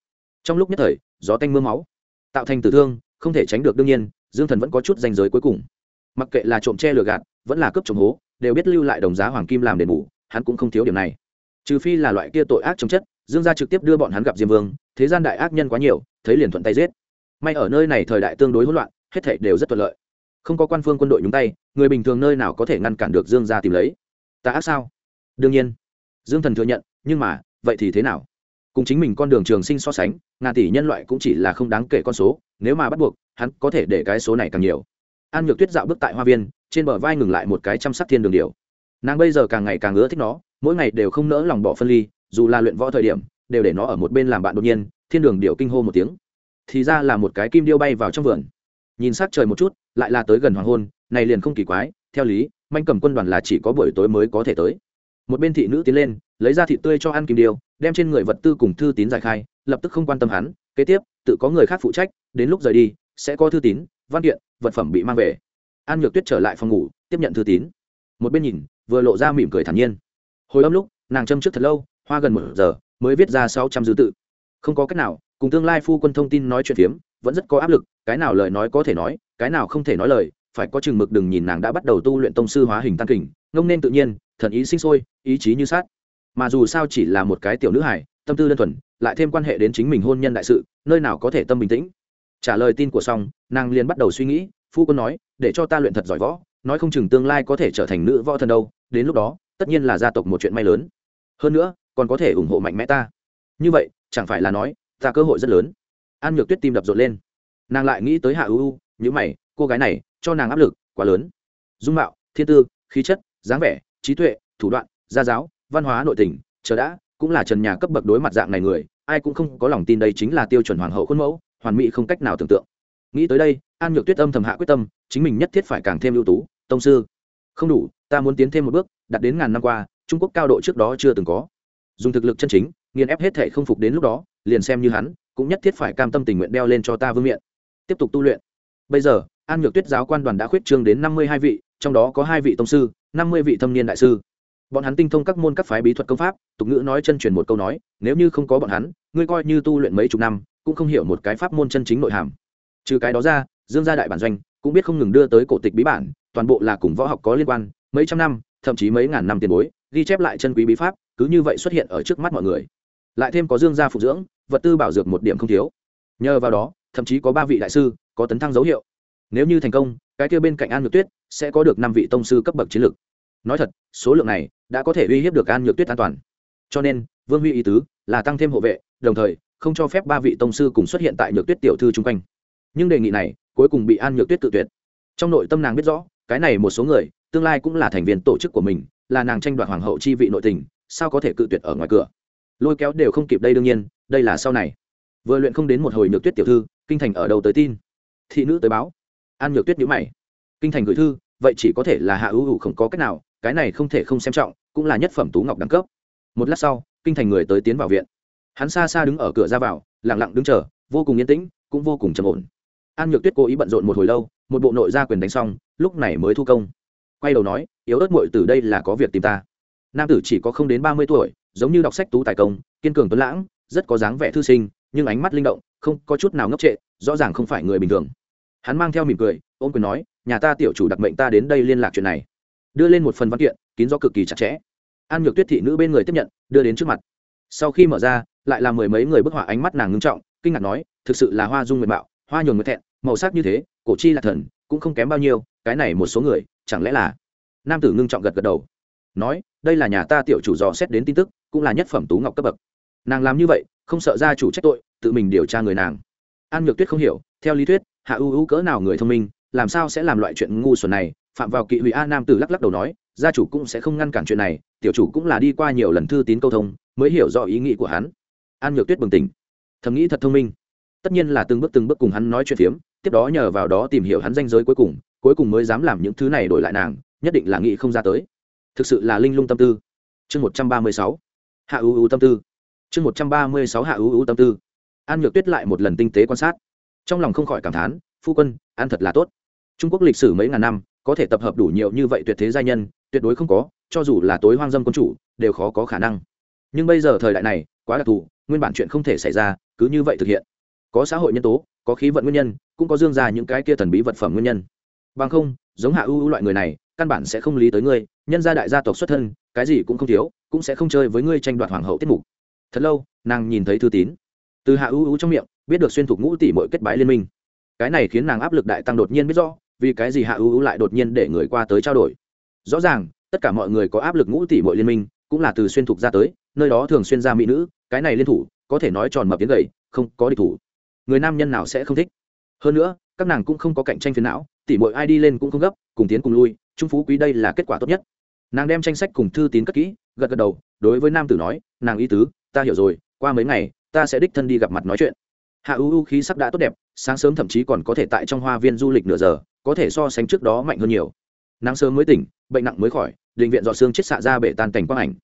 trong lúc nhất thời, gió tanh m ư a máu, tạo thành tử thương, không thể tránh được đương nhiên, dương thần vẫn có chút danh giới cuối cùng. Mặc kệ là trộm che lừa gạt, vẫn là cướp trộm hố, đều biết lưu lại đồng giá hoàng kim làm đền bù, hắn cũng không thiếu điểm này. Trừ phi là loại kia tội ác chống chất, dương gia trực tiếp đưa bọn hắn gặp diêm vương, thế gian đại ác nhân quá nhiều, thấy liền thuận tay giết. May ở nơi này thời đại tương đối hỗn loạn, hết thảy đều rất thuận lợi. Không có quan phương quân đội nhúng tay, người bình thường nơi nào có thể ngăn cản được dương gia tìm lấy. Ta ác sao? Đương nhiên. Dương thần thừa nhận, nhưng mà, vậy thì thế nào? Cùng chính mình con đường trường sinh so sánh, ngàn tỷ nhân loại cũng chỉ là không đáng kể con số, nếu mà bắt buộc, hắn có thể để cái số này càng nhiều. An nhược tuyết dạo bước tại hoa viên, trên bờ vai ngừng lại một cái chăm sóc thiên đường điều nàng bây giờ càng ngày càng ưa thích nó, mỗi ngày đều không nỡ lòng bỏ phân ly, dù là luyện võ thời điểm, đều để nó ở một bên làm bạn đột nhiên, thiên đường điệu kinh hô một tiếng. Thì ra là một cái kim điêu bay vào trong vườn. Nhìn s trời một chút, lại là tới gần hoàng hôn, này liền không kỳ quái, theo lý, manh cầm quân đoàn là chỉ có buổi tối mới có thể tới một bên thị nữ tiến lên, lấy ra thịt tươi cho ăn kim điêu đem trên người vật tư cùng thư tín giải khai, lập tức không quan tâm hắn, kế tiếp, tự có người khác phụ trách, đến lúc rời đi, sẽ có thư tín, văn kiện, vật phẩm bị mang về. An nhược tuyết trở lại phòng ngủ, tiếp nhận thư tín. Một bên nhìn, vừa lộ ra mỉm cười thản nhiên. Hồi âm lúc, nàng châm trước thật lâu, hoa gần một giờ, mới viết ra sáu trăm dư tự. Không có cách nào, cùng tương lai phu quân thông tin nói chuyện phiếm, vẫn rất có áp lực, cái nào lời nói có thể nói, cái nào không thể nói lời phải có chừng mực đừng nhìn nàng đã bắt đầu tu luyện tông sư hóa hình tăng kình, ngông nên tự nhiên, thần ý sinh sôi, ý chí như sát. Mà dù sao chỉ là một cái tiểu nữ hải tâm tư đơn thuần, lại thêm quan hệ đến chính mình hôn nhân đại sự, nơi nào có thể tâm bình tĩnh. Trả lời tin của xong, nàng liền bắt đầu suy nghĩ, phu quân nói, để cho ta luyện thật giỏi võ, nói không chừng tương lai có thể trở thành nữ võ thần đâu, đến lúc đó, tất nhiên là gia tộc một chuyện may lớn. Hơn nữa, còn có thể ủng hộ mạnh mẽ ta. Như vậy, chẳng phải là nói, ta cơ hội rất lớn. An nhược tuyết tim đập rộn lên. Nàng lại nghĩ tới hạ ưu ưu nhữ mày, cô gái này cho nàng áp lực quá lớn. Dung mạo, thiên tư, khí chất, dáng vẻ, trí tuệ, thủ đoạn, gia giáo, văn hóa nội tình, chờ đã, cũng là trần nhà cấp bậc đối mặt dạng này người, ai cũng không có lòng tin đây chính là tiêu chuẩn hoàng hậu khuôn mẫu, hoàn mỹ không cách nào tưởng tượng. Nghĩ tới đây, an nhược tuyết âm thầm hạ quyết tâm, chính mình nhất thiết phải càng thêm ưu tú. Tông sư, không đủ, ta muốn tiến thêm một bước đặt đến ngàn năm qua, trung quốc cao độ trước đó chưa từng có. Dùng thực lực chân chính, nghiền ép hết thể không phục đến lúc đó, liền xem như hắn, cũng nhất thiết phải cam tâm tình nguyện đeo lên cho ta vương miện. Tiếp tục tu luyện. Bây giờ an nhược tuyết giáo quan đoàn đã khuyết trương đến năm mươi hai vị, trong đó có hai vị tông sư, năm mươi vị thâm niên đại sư. Bọn hắn tinh thông các môn các phái bí thuật công pháp, tục ngữ nói chân truyền một câu nói, nếu như không có bọn hắn, ngươi coi như tu luyện mấy chục năm, cũng không hiểu một cái pháp môn chân chính nội hàm. Trừ cái đó ra, dương gia đại bản doanh cũng biết không ngừng đưa tới cổ tịch bí bản, toàn bộ là cùng võ học có liên quan, mấy trăm năm, thậm chí mấy ngàn năm tiền bối, ghi chép lại chân quý bí pháp, cứ như vậy xuất hiện ở trước mắt mọi người. Lại thêm có dương gia phục dưỡng, vật tư bảo dược một điểm không thiếu. Nhờ vào đó, thậm chí có ba vị đại sư, có tấn thăng dấu hiệu nếu như thành công, cái kia bên cạnh an nhược tuyết sẽ có được năm vị tông sư cấp bậc chiến lược. Nói thật, số lượng này đã có thể uy hiếp được an nhược tuyết an toàn. Cho nên, vương huy ý tứ là tăng thêm hộ vệ, đồng thời không cho phép ba vị tông sư cùng xuất hiện tại nhược tuyết tiểu thư chung quanh. Nhưng đề nghị này cuối cùng bị an nhược tuyết tự tuyệt. Trong nội tâm nàng biết rõ, cái này một số người tương lai cũng là thành viên tổ chức của mình, là nàng tranh đoạt hoàng hậu chi vị nội tình, sao có thể cự tuyệt ở ngoài cửa? Lôi kéo đều không kịp đây đương nhiên, đây là sau này. Vừa luyện không đến một hồi nhược tuyết tiểu thư, kinh thành ở đầu tới tin? Thị nữ tới báo an nhược tuyết nhữ mày. Kinh thành gửi thư, vậy chỉ có thể là hạ ưu hữu không có cách nào, cái này không thể không xem trọng, cũng là nhất phẩm tú ngọc đẳng cấp. Một lát sau, kinh thành người tới tiến vào viện. Hắn xa xa đứng ở cửa ra vào lẳng lặng đứng chờ, vô cùng yên tĩnh, cũng vô cùng trầm ổn. An nhược tuyết cố ý bận rộn một hồi lâu, một bộ nội gia quyền đánh xong, lúc này mới thu công. Quay đầu nói, yếu ớt muội từ đây là có việc tìm ta. Nam tử chỉ có không đến ba mươi tuổi, giống như đọc sách tú tài công, kiên cường tuấn lãng, rất có dáng vẻ thư sinh, nhưng ánh mắt linh động, không có chút nào ngốc trệ, rõ ràng không phải người bình thường hắn mang theo mỉm cười, ôm quyền nói, nhà ta tiểu chủ đặc mệnh ta đến đây liên lạc chuyện này. Đưa lên một phần văn kiện, kín do cực kỳ chặt chẽ. An nhược tuyết thị nữ bên người tiếp nhận, đưa đến trước mặt. Sau khi mở ra, lại là mười mấy người bức họa ánh mắt nàng ngưng trọng, kinh ngạc nói, thực sự là hoa dung nguyện bạo hoa nhồn nguyện thẹn, màu sắc như thế, cổ chi là thần, cũng không kém bao nhiêu, cái này một số người, chẳng lẽ là? Nam tử ngưng trọng gật gật đầu, nói, đây là nhà ta tiểu chủ dò xét đến tin tức, cũng là nhất phẩm tú ngọc cấp bậc. Nàng làm như vậy, không sợ gia chủ trách tội, tự mình điều tra người nàng. An nhược tuyết không hiểu, theo lý thuyết hạ ưu ưu cỡ nào người thông minh, làm sao sẽ làm loại chuyện ngu xuẩn này? Phạm vào kỵ hủy a nam tử lắc lắc đầu nói, gia chủ cũng sẽ không ngăn cản chuyện này, tiểu chủ cũng là đi qua nhiều lần thư tín câu thông, mới hiểu rõ ý nghĩ của hắn. An nhược tuyết bừng tỉnh. Thầm nghĩ thật thông minh. Tất nhiên là từng bước từng bước cùng hắn nói chuyện phiếm, tiếp đó nhờ vào đó tìm hiểu hắn danh giới cuối cùng cuối cùng mới dám làm những thứ này đổi lại nàng, nhất định là nghĩ không ra tới. Thực sự là linh lung tâm tư. Chương một trăm ba mươi sáu. Hạ ưu ưu tâm tư. Chương một trăm ba mươi sáu hạ ưu ưu tâm tư. An nhược tuyết lại một lần tinh tế quan sát trong lòng không khỏi cảm thán, phu quân an thật là tốt. Trung quốc lịch sử mấy ngàn năm, có thể tập hợp đủ nhiều như vậy tuyệt thế gia nhân, tuyệt đối không có, cho dù là tối hoang dâm quân chủ, đều khó có khả năng. Nhưng bây giờ thời đại này, quá đặc thù, nguyên bản chuyện không thể xảy ra, cứ như vậy thực hiện. Có xã hội nhân tố, có khí vận nguyên nhân, cũng có dương ra những cái kia thần bí vật phẩm nguyên nhân. Bằng không, giống hạ ưu loại người này, căn bản sẽ không lý tới ngươi, nhân gia đại gia tộc xuất thân, cái gì cũng không thiếu, cũng sẽ không chơi với ngươi tranh đoạt hoàng hậu tiết mục. Thật lâu, nàng nhìn thấy thư tín. Từ hạ ưu ưu trong miệng biết được xuyên thục ngũ tỷ mỗi kết bái liên minh. Cái này khiến nàng áp lực đại tăng đột nhiên biết rõ, vì cái gì hạ ưu ưu lại đột nhiên để người qua tới trao đổi. Rõ ràng, tất cả mọi người có áp lực ngũ tỷ mỗi liên minh, cũng là từ xuyên thục ra tới, nơi đó thường xuyên ra mỹ nữ, cái này liên thủ, có thể nói tròn mập tiếng gầy, không có địch thủ. Người nam nhân nào sẽ không thích? Hơn nữa, các nàng cũng không có cạnh tranh phiền não tỷ mỗi ai đi lên cũng không gấp, cùng tiến cùng lui, trung phú quý đây là kết quả tốt nhất. Nàng đem tranh sách cùng thư tín cất kỹ, gật gật đầu, đối với nam tử nói, nàng ý tứ, ta hiểu rồi, qua mấy ngày, ta sẽ đích thân đi gặp mặt nói chuyện hạ U U khí sắc đã tốt đẹp, sáng sớm thậm chí còn có thể tại trong hoa viên du lịch nửa giờ, có thể so sánh trước đó mạnh hơn nhiều. Nắng sớm mới tỉnh, bệnh nặng mới khỏi định viện dọ xương chết xạ ra bể tan cảnh quang ảnh.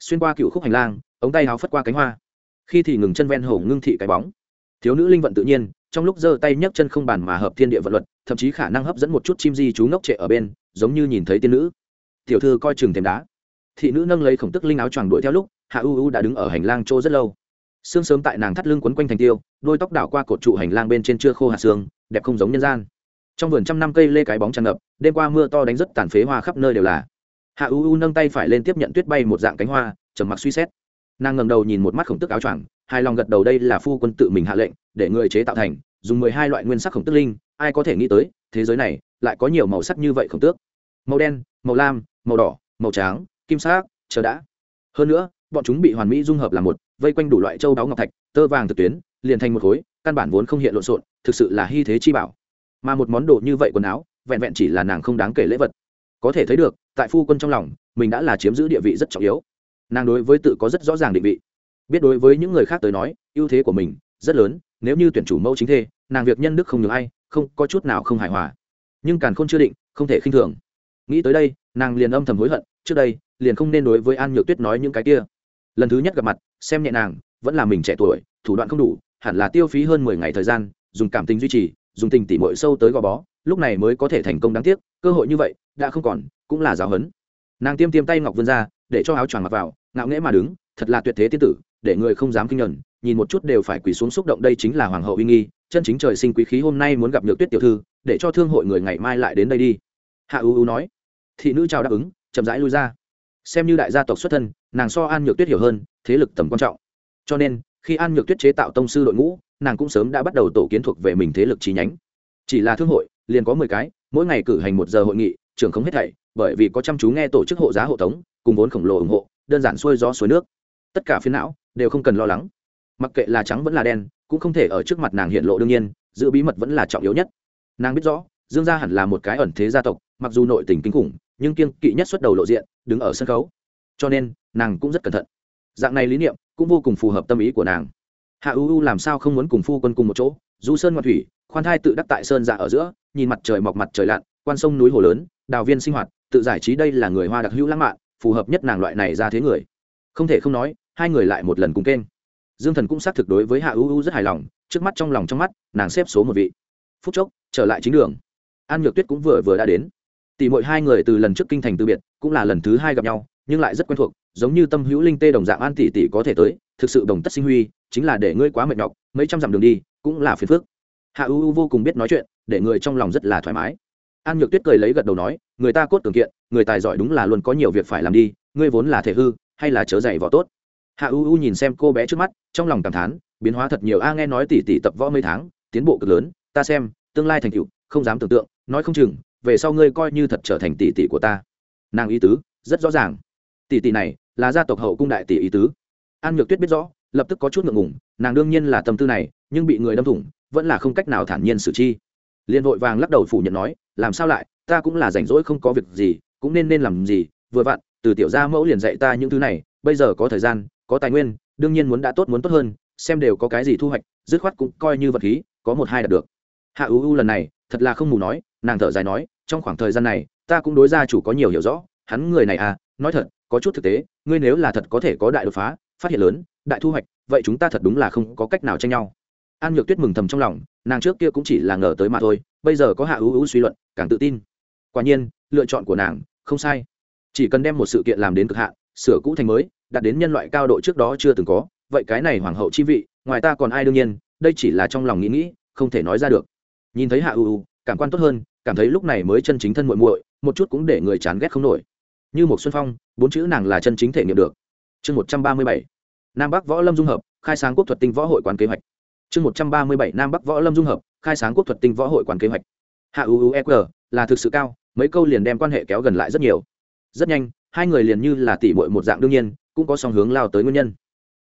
Xuyên qua cựu khúc hành lang, ống tay háo phất qua cánh hoa. Khi thì ngừng chân ven hồ ngưng thị cái bóng. Thiếu nữ linh vận tự nhiên, trong lúc giơ tay nhấc chân không bàn mà hợp thiên địa vận luật, thậm chí khả năng hấp dẫn một chút chim di chú ngốc trệ ở bên, giống như nhìn thấy tiên nữ. Tiểu thư coi chừng thềm đá. Thị nữ nâng lấy khổng tức linh áo choàng đuổi theo lúc, hạ u u đã đứng ở hành lang chỗ rất lâu sương sớm tại nàng thắt lưng quấn quanh thành tiêu, đôi tóc đảo qua cột trụ hành lang bên trên chưa khô hạt xương, đẹp không giống nhân gian. Trong vườn trăm năm cây lê cái bóng tràn ngập, đêm qua mưa to đánh rất tàn phế hoa khắp nơi đều là. Hạ u u nâng tay phải lên tiếp nhận tuyết bay một dạng cánh hoa, trầm mặc suy xét. Nàng ngầm đầu nhìn một mắt khổng tức áo choàng hai lòng gật đầu đây là phu quân tự mình hạ lệnh, để người chế tạo thành, dùng mười hai loại nguyên sắc khổng tức linh, ai có thể nghĩ tới, thế giới này lại có nhiều màu sắc như vậy khổng tước. Màu đen, màu lam, màu đỏ, màu trắng, kim sắc, chờ đã. Hơn nữa bọn chúng bị hoàn mỹ dung hợp làm một, vây quanh đủ loại châu đáo ngọc thạch, tơ vàng thực tuyến, liền thành một khối, căn bản vốn không hiện lộn xộn, thực sự là hy thế chi bảo. Mà một món đồ như vậy quần áo, vẹn vẹn chỉ là nàng không đáng kể lễ vật. Có thể thấy được, tại phu quân trong lòng, mình đã là chiếm giữ địa vị rất trọng yếu. Nàng đối với tự có rất rõ ràng định vị. Biết đối với những người khác tới nói, ưu thế của mình rất lớn, nếu như tuyển chủ mẫu chính thê, nàng việc nhân đức không nhường ai, không có chút nào không hài hòa. Nhưng càn khôn chưa định, không thể khinh thường. Nghĩ tới đây, nàng liền âm thầm hối hận, trước đây, liền không nên đối với an nhược tuyết nói những cái kia lần thứ nhất gặp mặt, xem nhẹ nàng, vẫn là mình trẻ tuổi, thủ đoạn không đủ, hẳn là tiêu phí hơn mười ngày thời gian, dùng cảm tình duy trì, dùng tình tỉ mội sâu tới gò bó, lúc này mới có thể thành công đáng tiếc, cơ hội như vậy, đã không còn, cũng là giáo hấn. Nàng tiêm tiêm tay ngọc vươn ra, để cho áo choàng mặc vào, ngạo nghễ mà đứng, thật là tuyệt thế tiên tử, để người không dám kinh nhuận, nhìn một chút đều phải quỳ xuống xúc động đây chính là hoàng hậu uy nghi, chân chính trời sinh quý khí hôm nay muốn gặp nhược tuyết tiểu thư, để cho thương hội người ngày mai lại đến đây đi. Hạ U ưu nói. Thị nữ chào đáp ứng, chậm rãi lui ra xem như đại gia tộc xuất thân, nàng so an nhược tuyết hiểu hơn, thế lực tầm quan trọng. Cho nên, khi an nhược tuyết chế tạo tông sư đội ngũ, nàng cũng sớm đã bắt đầu tổ kiến thuộc về mình thế lực chi nhánh. Chỉ là thương hội, liền có mười cái, mỗi ngày cử hành một giờ hội nghị, trưởng không hết thảy, bởi vì có chăm chú nghe tổ chức hộ giá hộ tống, cùng vốn khổng lồ ủng hộ, đơn giản xuôi gió suối nước. Tất cả phiến não, đều không cần lo lắng. Mặc kệ là trắng vẫn là đen, cũng không thể ở trước mặt nàng hiện lộ đương nhiên, giữ bí mật vẫn là trọng yếu nhất. Nàng biết rõ, dương gia hẳn là một cái ẩn thế gia tộc, mặc dù nội tình kinh khủng, nhưng kiêng kỵ nhất xuất đầu lộ diện đứng ở sân khấu. Cho nên, nàng cũng rất cẩn thận. Dạng này lý niệm cũng vô cùng phù hợp tâm ý của nàng. Hạ u u làm sao không muốn cùng phu quân cùng một chỗ? Du sơn ngoạn thủy, khoan thai tự đắc tại sơn dạ ở giữa, nhìn mặt trời mọc mặt trời lặn, quan sông núi hồ lớn, đào viên sinh hoạt, tự giải trí đây là người hoa đặc hữu lãng mạn, phù hợp nhất nàng loại này ra thế người. Không thể không nói, hai người lại một lần cùng kênh. Dương thần cũng xác thực đối với hạ u u rất hài lòng, trước mắt trong lòng trong mắt, nàng xếp số một vị. Phút chốc, trở lại chính đường. An nhược tuyết cũng vừa vừa đã đến tỷ mỗi hai người từ lần trước kinh thành từ biệt, cũng là lần thứ hai gặp nhau, nhưng lại rất quen thuộc, giống như tâm hữu linh tê đồng dạng an tỷ tỷ có thể tới, thực sự đồng tất sinh huy, chính là để ngươi quá mệt nhọc, mấy trăm dặm đường đi, cũng là phiền phức. Hạ u u vô cùng biết nói chuyện, để người trong lòng rất là thoải mái. An nhược tuyết cười lấy gật đầu nói, người ta cốt cường kiện, người tài giỏi đúng là luôn có nhiều việc phải làm đi, ngươi vốn là thể hư, hay là chớ dày võ tốt. Hạ u u nhìn xem cô bé trước mắt, trong lòng cảm thán, biến hóa thật nhiều, a nghe nói tỷ tỷ tập võ mấy tháng, tiến bộ cực lớn, ta xem, tương lai thành tựu, không dám tưởng tượng, nói không chừng về sau ngươi coi như thật trở thành tỷ tỷ của ta. Nàng ý tứ, rất rõ ràng. Tỷ tỷ này, là gia tộc hậu cung đại tỷ ý tứ. An nhược tuyết biết rõ, lập tức có chút ngượng ngùng, nàng đương nhiên là tâm tư này, nhưng bị người đâm thủng, vẫn là không cách nào thản nhiên xử chi. Liền vội vàng lắc đầu phủ nhận nói, làm sao lại, ta cũng là rảnh rỗi không có việc gì, cũng nên nên làm gì, vừa vặn, từ tiểu gia mẫu liền dạy ta những thứ này, bây giờ có thời gian, có tài nguyên, đương nhiên muốn đã tốt muốn tốt hơn, xem đều có cái gì thu hoạch, dứt khoát cũng coi như vật khí, có một hai đạt được. Hạ ưu ưu lần này, thật là không mù nói nàng thở dài nói, trong khoảng thời gian này, ta cũng đối gia chủ có nhiều hiểu rõ, hắn người này à nói thật, có chút thực tế, ngươi nếu là thật có thể có đại đột phá, phát hiện lớn, đại thu hoạch, vậy chúng ta thật đúng là không có cách nào tranh nhau. An nhược tuyết mừng thầm trong lòng, nàng trước kia cũng chỉ là ngờ tới mà thôi, bây giờ có hạ ưu ưu suy luận, càng tự tin. Quả nhiên, lựa chọn của nàng, không sai. Chỉ cần đem một sự kiện làm đến cực hạn, sửa cũ thành mới, đạt đến nhân loại cao độ trước đó chưa từng có, vậy cái này hoàng hậu chi vị, ngoài ta còn ai đương nhiên, đây chỉ là trong lòng nghĩ nghĩ, không thể nói ra được. Nhìn thấy hạ ưu cảm quan tốt hơn cảm thấy lúc này mới chân chính thân muội muội, một chút cũng để người chán ghét không nổi. Như một xuân phong, bốn chữ nàng là chân chính thể nghiệm được. Chương một trăm ba mươi bảy, nam bắc võ lâm dung hợp, khai sáng quốc thuật tinh võ hội quán kế hoạch. Chương một trăm ba mươi bảy, nam bắc võ lâm dung hợp, khai sáng quốc thuật tinh võ hội quán kế hoạch. Hạ uueq là thực sự cao, mấy câu liền đem quan hệ kéo gần lại rất nhiều. Rất nhanh, hai người liền như là tỷ muội một dạng đương nhiên, cũng có song hướng lao tới nguyên nhân.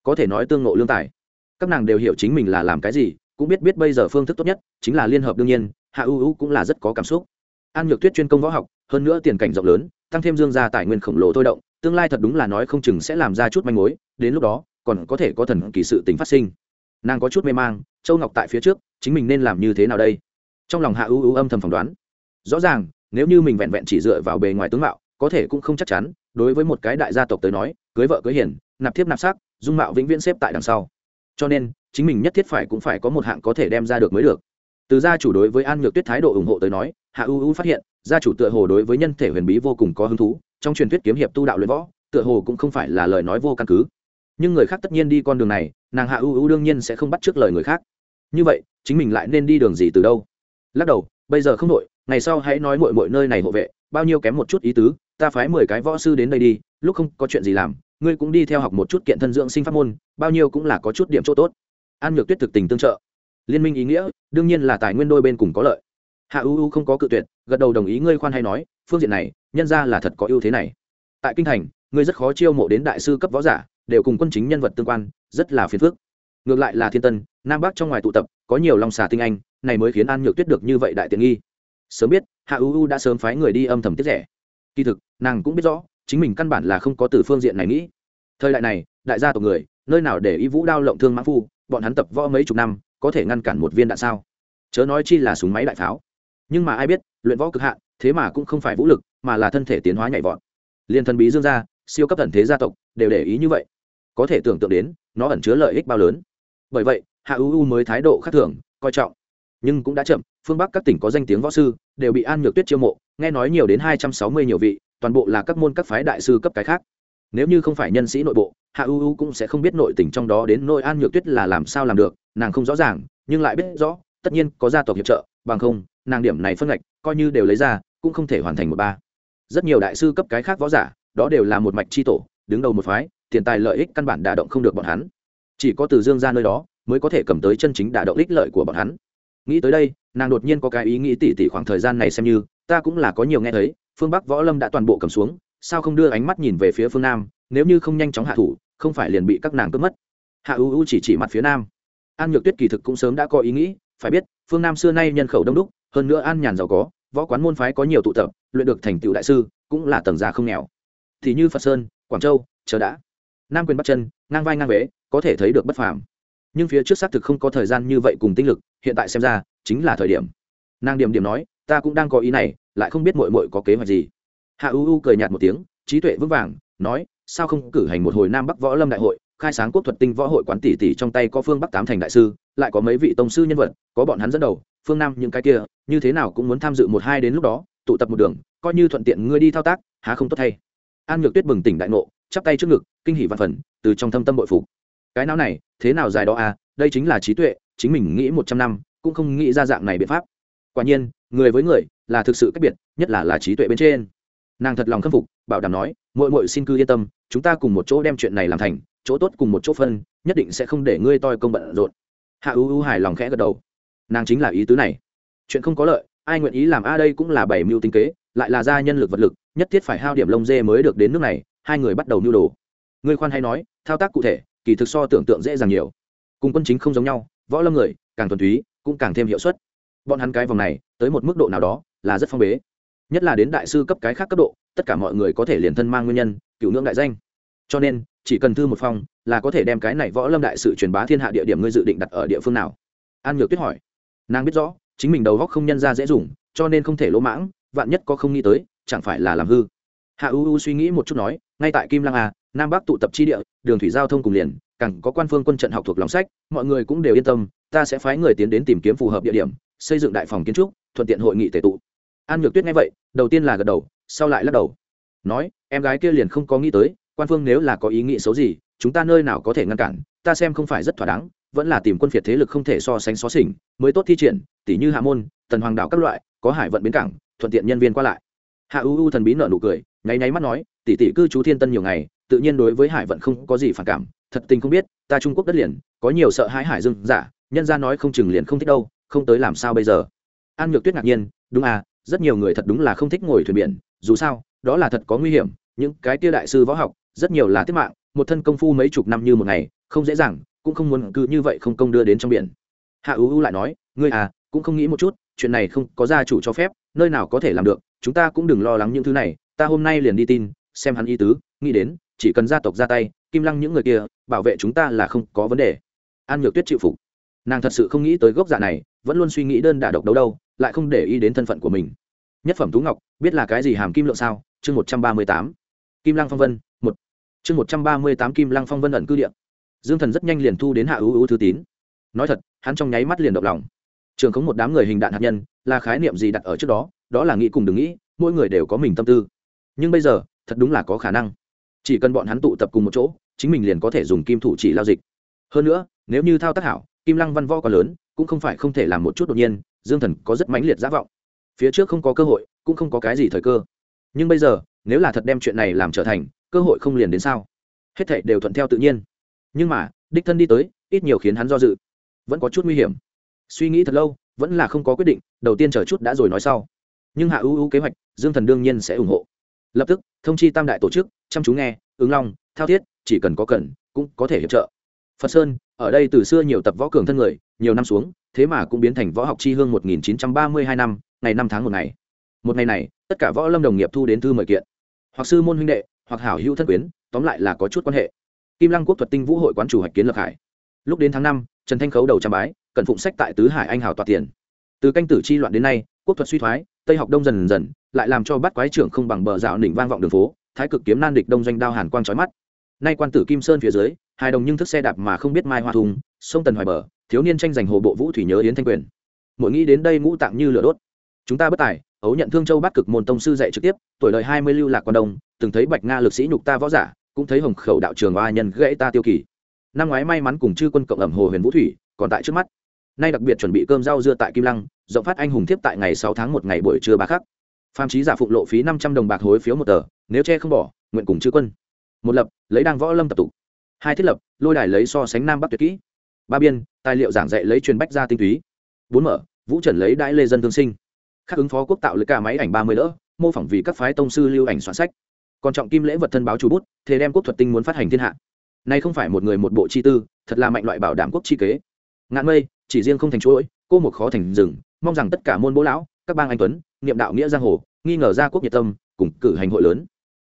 Có thể nói tương ngộ lương tài. Các nàng đều hiểu chính mình là làm cái gì, cũng biết biết bây giờ phương thức tốt nhất, chính là liên hợp đương nhiên hạ U U cũng là rất có cảm xúc. An nhược tuyết chuyên công võ học, hơn nữa tiền cảnh rộng lớn, tăng thêm dương gia tài nguyên khổng lồ thôi động, tương lai thật đúng là nói không chừng sẽ làm ra chút manh mối, đến lúc đó, còn có thể có thần kỳ sự tính phát sinh. Nàng có chút mê mang, châu ngọc tại phía trước, chính mình nên làm như thế nào đây? Trong lòng hạ U U âm thầm phỏng đoán. Rõ ràng, nếu như mình vẹn vẹn chỉ dựa vào bề ngoài tướng mạo, có thể cũng không chắc chắn, đối với một cái đại gia tộc tới nói, cưới vợ cưới hiền, nạp thiếp nạp sắc dung mạo vĩnh viễn xếp tại đằng sau. Cho nên, chính mình nhất thiết phải cũng phải có một hạng có thể đem ra được mới được từ gia chủ đối với an nhược tuyết thái độ ủng hộ tới nói, hạ u u phát hiện, gia chủ tựa hồ đối với nhân thể huyền bí vô cùng có hứng thú, trong truyền thuyết kiếm hiệp tu đạo luyện võ, tựa hồ cũng không phải là lời nói vô căn cứ. Nhưng người khác tất nhiên đi con đường này, nàng hạ u u đương nhiên sẽ không bắt trước lời người khác. Như vậy, chính mình lại nên đi đường gì từ đâu? Lắc đầu, bây giờ không đội ngày sau hãy nói mội mội nơi này hộ vệ, bao nhiêu kém một chút ý tứ, ta phái mười cái võ sư đến đây đi, lúc không có chuyện gì làm, ngươi cũng đi theo học một chút kiện thân dưỡng sinh pháp môn, bao nhiêu cũng là có chút điểm chỗ tốt. An nhược tuyết thực tình tương trợ liên minh ý nghĩa, đương nhiên là tài nguyên đôi bên cùng có lợi. Hạ u u không có cự tuyệt, gật đầu đồng ý ngươi khoan hay nói, phương diện này, nhân ra là thật có ưu thế này. Tại kinh thành, ngươi rất khó chiêu mộ đến đại sư cấp võ giả, đều cùng quân chính nhân vật tương quan, rất là phiền phức. Ngược lại là thiên tân, nam bắc trong ngoài tụ tập, có nhiều lòng xà tinh anh, này mới khiến an nhược tuyết được như vậy đại tiện nghi. Sớm biết, hạ u u đã sớm phái người đi âm thầm tiết rẻ. Kỳ thực, nàng cũng biết rõ, chính mình căn bản là không có từ phương diện này nghĩ. Thời đại này, đại gia tộc người, nơi nào để ý vũ đao lộng thương mã phu, bọn hắn tập võ mấy chục năm có thể ngăn cản một viên đạn sao? Chớ nói chi là súng máy đại pháo. Nhưng mà ai biết, luyện võ cực hạn, thế mà cũng không phải vũ lực, mà là thân thể tiến hóa nhảy vọt. Liên thần bí dương gia, siêu cấp thần thế gia tộc, đều để ý như vậy. Có thể tưởng tượng đến, nó ẩn chứa lợi ích bao lớn. Bởi vậy, hạ uu mới thái độ khác thường, coi trọng. Nhưng cũng đã chậm, phương bắc các tỉnh có danh tiếng võ sư, đều bị an nhược tuyết chiêu mộ, nghe nói nhiều đến hai trăm sáu mươi nhiều vị, toàn bộ là các môn các phái đại sư cấp cái khác. Nếu như không phải nhân sĩ nội bộ, hạ uu cũng sẽ không biết nội tình trong đó đến nội an nhược tuyết là làm sao làm được nàng không rõ ràng, nhưng lại biết rõ, tất nhiên có gia tộc hiệp trợ, bằng không, nàng điểm này phân ngạch, coi như đều lấy ra, cũng không thể hoàn thành một ba. Rất nhiều đại sư cấp cái khác võ giả, đó đều là một mạch chi tổ, đứng đầu một phái, tiền tài lợi ích căn bản đả động không được bọn hắn. Chỉ có từ dương ra nơi đó, mới có thể cầm tới chân chính đả động ích lợi của bọn hắn. Nghĩ tới đây, nàng đột nhiên có cái ý nghĩ tỉ tỉ khoảng thời gian này xem như, ta cũng là có nhiều nghe thấy, phương bắc võ lâm đã toàn bộ cầm xuống, sao không đưa ánh mắt nhìn về phía phương nam, nếu như không nhanh chóng hạ thủ, không phải liền bị các nàng cướp mất. Hạ ưu ưu chỉ chỉ mặt phía nam an nhược tuyết kỳ thực cũng sớm đã có ý nghĩ, phải biết, phương nam xưa nay nhân khẩu đông đúc, hơn nữa an nhàn giàu có, võ quán môn phái có nhiều tụ tập, luyện được thành tựu đại sư, cũng là tầng già không nghèo. Thì như phật sơn, quảng châu, chờ đã. Nam quyền bắt chân, ngang vai ngang vế, có thể thấy được bất phàm. Nhưng phía trước xác thực không có thời gian như vậy cùng tinh lực, hiện tại xem ra, chính là thời điểm. Nàng điểm điểm nói, ta cũng đang có ý này, lại không biết mội mội có kế hoạch gì. Hạ u u cười nhạt một tiếng, trí tuệ vững vàng, nói, sao không cử hành một hồi nam bắc võ lâm đại hội khai sáng quốc thuật tinh võ hội quán tỷ tỷ trong tay có phương bắc tám thành đại sư, lại có mấy vị tông sư nhân vật, có bọn hắn dẫn đầu, phương nam những cái kia, như thế nào cũng muốn tham dự một hai đến lúc đó, tụ tập một đường, coi như thuận tiện ngươi đi thao tác, há không tốt thay. An nhược tuyết bừng tỉnh đại ngộ, chắp tay trước ngực, kinh hỷ văn phần, từ trong thâm tâm bội phục. Cái não này, thế nào dài đó à đây chính là trí tuệ, chính mình nghĩ một trăm năm, cũng không nghĩ ra dạng này biện pháp. Quả nhiên, người với người, là thực sự cách biệt, nhất là là trí tuệ bên trên. Nàng thật lòng khâm phục, bảo đảm nói mội mội xin cứ yên tâm, chúng ta cùng một chỗ đem chuyện này làm thành chỗ tốt cùng một chỗ phân, nhất định sẽ không để ngươi toi công bận rộn. Hạ ưu ưu hài lòng khẽ gật đầu. Nàng chính là ý tứ này. Chuyện không có lợi, ai nguyện ý làm a đây cũng là bảy mưu tinh kế, lại là gia nhân lực vật lực, nhất thiết phải hao điểm lông dê mới được đến nước này, hai người bắt đầu mưu đồ. Ngươi khoan hay nói, thao tác cụ thể, kỳ thực so tưởng tượng dễ dàng nhiều. Cùng quân chính không giống nhau, võ lâm người, càng thuần túy, cũng càng thêm hiệu suất. Bọn hắn cái vòng này, tới một mức độ nào đó, là rất phong bế. Nhất là đến đại sư cấp cái khác cấp độ, tất cả mọi người có thể liền thân mang nguyên nhân, cựu ngưỡng đại danh. Cho nên chỉ cần thư một phong, là có thể đem cái này võ lâm đại sự truyền bá thiên hạ địa điểm ngươi dự định đặt ở địa phương nào? An nhược tuyết hỏi. Nàng biết rõ, chính mình đầu góc không nhân ra dễ dùng, cho nên không thể lỗ mãng, vạn nhất có không nghĩ tới, chẳng phải là làm hư. Hạ u u suy nghĩ một chút nói, ngay tại kim lăng a nam bắc tụ tập chi địa, đường thủy giao thông cùng liền, càng có quan phương quân trận học thuộc lòng sách, mọi người cũng đều yên tâm, ta sẽ phái người tiến đến tìm kiếm phù hợp địa điểm, xây dựng đại phòng kiến trúc, thuận tiện hội nghị tệ tụ. An nhược tuyết nghe vậy, đầu tiên là gật đầu, sau lại lắc đầu. Nói, em gái kia liền không có nghĩ tới quan phương nếu là có ý nghĩ xấu gì, chúng ta nơi nào có thể ngăn cản, ta xem không phải rất thỏa đáng, vẫn là tìm quân phiệt thế lực không thể so sánh xó xỉnh, mới tốt thi triển tỷ như hạ môn, tần hoàng đảo các loại, có hải vận bến cảng, thuận tiện nhân viên qua lại. Hạ u u thần bí nợ nụ cười, nháy nháy mắt nói, tỷ tỷ cư trú thiên tân nhiều ngày, tự nhiên đối với hải vận không có gì phản cảm, thật tình không biết, ta trung quốc đất liền, có nhiều sợ hãi hải dương giả nhân ra nói không chừng liền không thích đâu, không tới làm sao bây giờ? An nhược tuyết ngạc nhiên, đúng à rất nhiều người thật đúng là không thích ngồi thuyền biển, dù sao, đó là thật có nguy hiểm những cái tia đại sư võ học, rất nhiều là tiết mạng, một thân công phu mấy chục năm như một ngày, không dễ dàng, cũng không muốn cứ như vậy không công đưa đến trong biển. Hạ ưu ưu lại nói, ngươi à cũng không nghĩ một chút, chuyện này không có gia chủ cho phép, nơi nào có thể làm được, chúng ta cũng đừng lo lắng những thứ này, ta hôm nay liền đi tin, xem hắn ý tứ, nghĩ đến, chỉ cần gia tộc ra tay, kim lăng những người kia, bảo vệ chúng ta là không có vấn đề. An nhược tuyết chịu phục. Nàng thật sự không nghĩ tới gốc giả này, vẫn luôn suy nghĩ đơn đả độc đấu đâu, lại không để ý đến thân phận của mình. Nhất phẩm tú ngọc, biết là cái gì hàm kim lượng sao? Chương một trăm ba mươi tám kim lăng phong vân, một. Chương một trăm ba mươi tám kim lăng phong vân ẩn cư điện dương thần rất nhanh liền thu đến hạ ưu ưu thứ tín. Nói thật, hắn trong nháy mắt liền động lòng. Trường có một đám người hình đạn hạt nhân, là khái niệm gì đặt ở trước đó đó là nghĩ cùng đừng nghĩ, mỗi người đều có mình tâm tư. Nhưng bây giờ, thật đúng là có khả năng. Chỉ cần bọn hắn tụ tập cùng một chỗ, chính mình liền có thể dùng kim thủ chỉ lao dịch. Hơn nữa, nếu như thao tác hảo, kim lăng văn võ quá lớn, cũng không phải không thể làm một chút đột nhiên, dương thần có rất mãnh liệt giả vọng. Phía trước không có cơ hội, cũng không có cái gì thời cơ nhưng bây giờ, nếu là thật đem chuyện này làm trở thành, cơ hội không liền đến sao? Hết thảy đều thuận theo tự nhiên. Nhưng mà, đích thân đi tới, ít nhiều khiến hắn do dự. Vẫn có chút nguy hiểm. Suy nghĩ thật lâu, vẫn là không có quyết định, đầu tiên chờ chút đã rồi nói sau. Nhưng hạ ưu ưu kế hoạch, dương thần đương nhiên sẽ ủng hộ. Lập tức, thông chi tam đại tổ chức, chăm chú nghe, ứng long, thao thiết, chỉ cần có cần, cũng có thể hiệp trợ. Phật sơn, ở đây từ xưa nhiều tập võ cường thân người, nhiều năm xuống, thế mà cũng biến thành võ học tri hương một nghìn chín trăm ba mươi hai năm, ngày năm tháng một ngày một ngày này, tất cả võ lâm đồng nghiệp thu đến thư mời kiện. Hoặc sư môn huynh đệ, hoặc hảo hữu thân quyến, tóm lại là có chút quan hệ. Kim lăng quốc thuật tinh vũ hội quán chủ hoạch kiến lập hải. Lúc đến tháng năm, trần thanh khấu đầu trăm bái, cần phụng sách tại tứ hải anh hào tọa tiền. Từ canh tử chi loạn đến nay, quốc thuật suy thoái, tây học đông dần dần, lại làm cho bắt quái trưởng không bằng bờ dạo đỉnh vang vọng đường phố, thái cực kiếm nan địch đông doanh đao hàn quang trói mắt. Nay quan tử kim sơn phía dưới, hai đồng nhưng thức xe đạp mà không biết mai hoa thùng, sông tần hoài bờ, thiếu niên tranh giành hồ bộ vũ thủy nhớ yến thanh quyền. Mỗi nghĩ đến đây ngũ tạng như lửa đốt. Chúng ta bất tài ấu nhận thương châu bắt cực môn tông sư dạy trực tiếp, tuổi đời hai mươi lưu lạc quan đông, từng thấy bạch nga lực sĩ nhục ta võ giả, cũng thấy hồng khẩu đạo trường oa nhân gãy ta tiêu kỳ. Năm ngoái may mắn cùng chư quân cộng ẩm hồ huyền vũ thủy, còn tại trước mắt. Nay đặc biệt chuẩn bị cơm rau dưa tại kim lăng, rộng phát anh hùng tiếp tại ngày sáu tháng một ngày buổi trưa ba khắc. Phạm trí giả phụng lộ phí năm trăm đồng bạc hối phiếu một tờ, nếu che không bỏ, nguyện cùng chư quân. Một lập, lấy đang võ lâm tập tụ. Hai thiết lập, lôi đài lấy so sánh nam bắc tuyệt kỹ. Ba biên, tài liệu giảng dạy lấy truyền bách ra tinh túy. Bốn mở, vũ trần lấy đãi lê dân thương sinh khác ứng phó quốc tạo lấy cả máy ảnh ba mươi lỡ mô phỏng vì các phái tông sư lưu ảnh soạn sách. Còn trọng kim lễ vật thân báo chủ bút thế đem quốc thuật tinh muốn phát hành thiên hạ. Nay không phải một người một bộ chi tư, thật là mạnh loại bảo đảm quốc chi kế. Ngạn mây, chỉ riêng không thành chuỗi, cô một khó thành rừng, mong rằng tất cả môn bố lão, các bang anh tuấn, niệm đạo nghĩa giang hồ, nghi ngờ gia quốc nhiệt tâm, cùng cử hành hội lớn.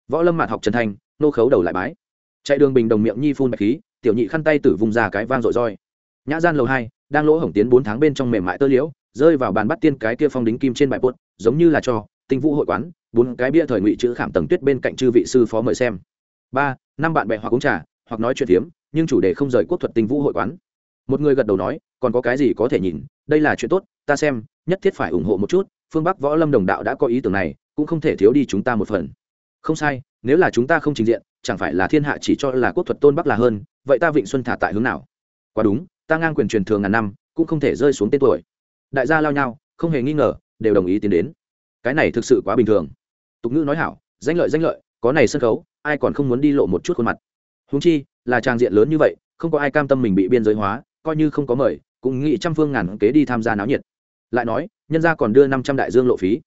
Võ lâm mạn học trần thanh, nô khấu đầu lại bái. Chạy đường bình đồng miệng nhi phun bạch khí, tiểu nhị khăn tay tử vùng ra cái vang rội roi. Nhã gian lầu hai, đang lỗ hổng tiến bốn tháng bên trong mềm mại tơ liễu rơi vào bàn bắt tiên cái kia phong đính kim trên bài bột giống như là cho tinh vũ hội quán, bốn cái bia thời ngụy chữ khảm tầng tuyết bên cạnh chư vị sư phó mời xem. Ba, năm bạn bè hoặc uống trà, hoặc nói chuyện phiếm, nhưng chủ đề không rời quốc thuật tinh vũ hội quán. Một người gật đầu nói, còn có cái gì có thể nhìn, đây là chuyện tốt, ta xem, nhất thiết phải ủng hộ một chút, phương bắc võ lâm đồng đạo đã có ý tưởng này, cũng không thể thiếu đi chúng ta một phần. Không sai, nếu là chúng ta không trình diện, chẳng phải là thiên hạ chỉ cho là quốc thuật tôn bắc là hơn, vậy ta vịnh xuân thả tại hướng nào? Quá đúng, ta ngang quyền truyền thường ngàn năm, cũng không thể rơi xuống tên tuổi đại gia lao nhau, không hề nghi ngờ, đều đồng ý tiến đến. Cái này thực sự quá bình thường. Tục ngữ nói hảo, danh lợi danh lợi, có này sân khấu, ai còn không muốn đi lộ một chút khuôn mặt. Húng chi, là trang diện lớn như vậy, không có ai cam tâm mình bị biên giới hóa, coi như không có mời, cũng nghĩ trăm phương ngàn kế đi tham gia náo nhiệt. Lại nói, nhân gia còn đưa năm trăm đại dương lộ phí.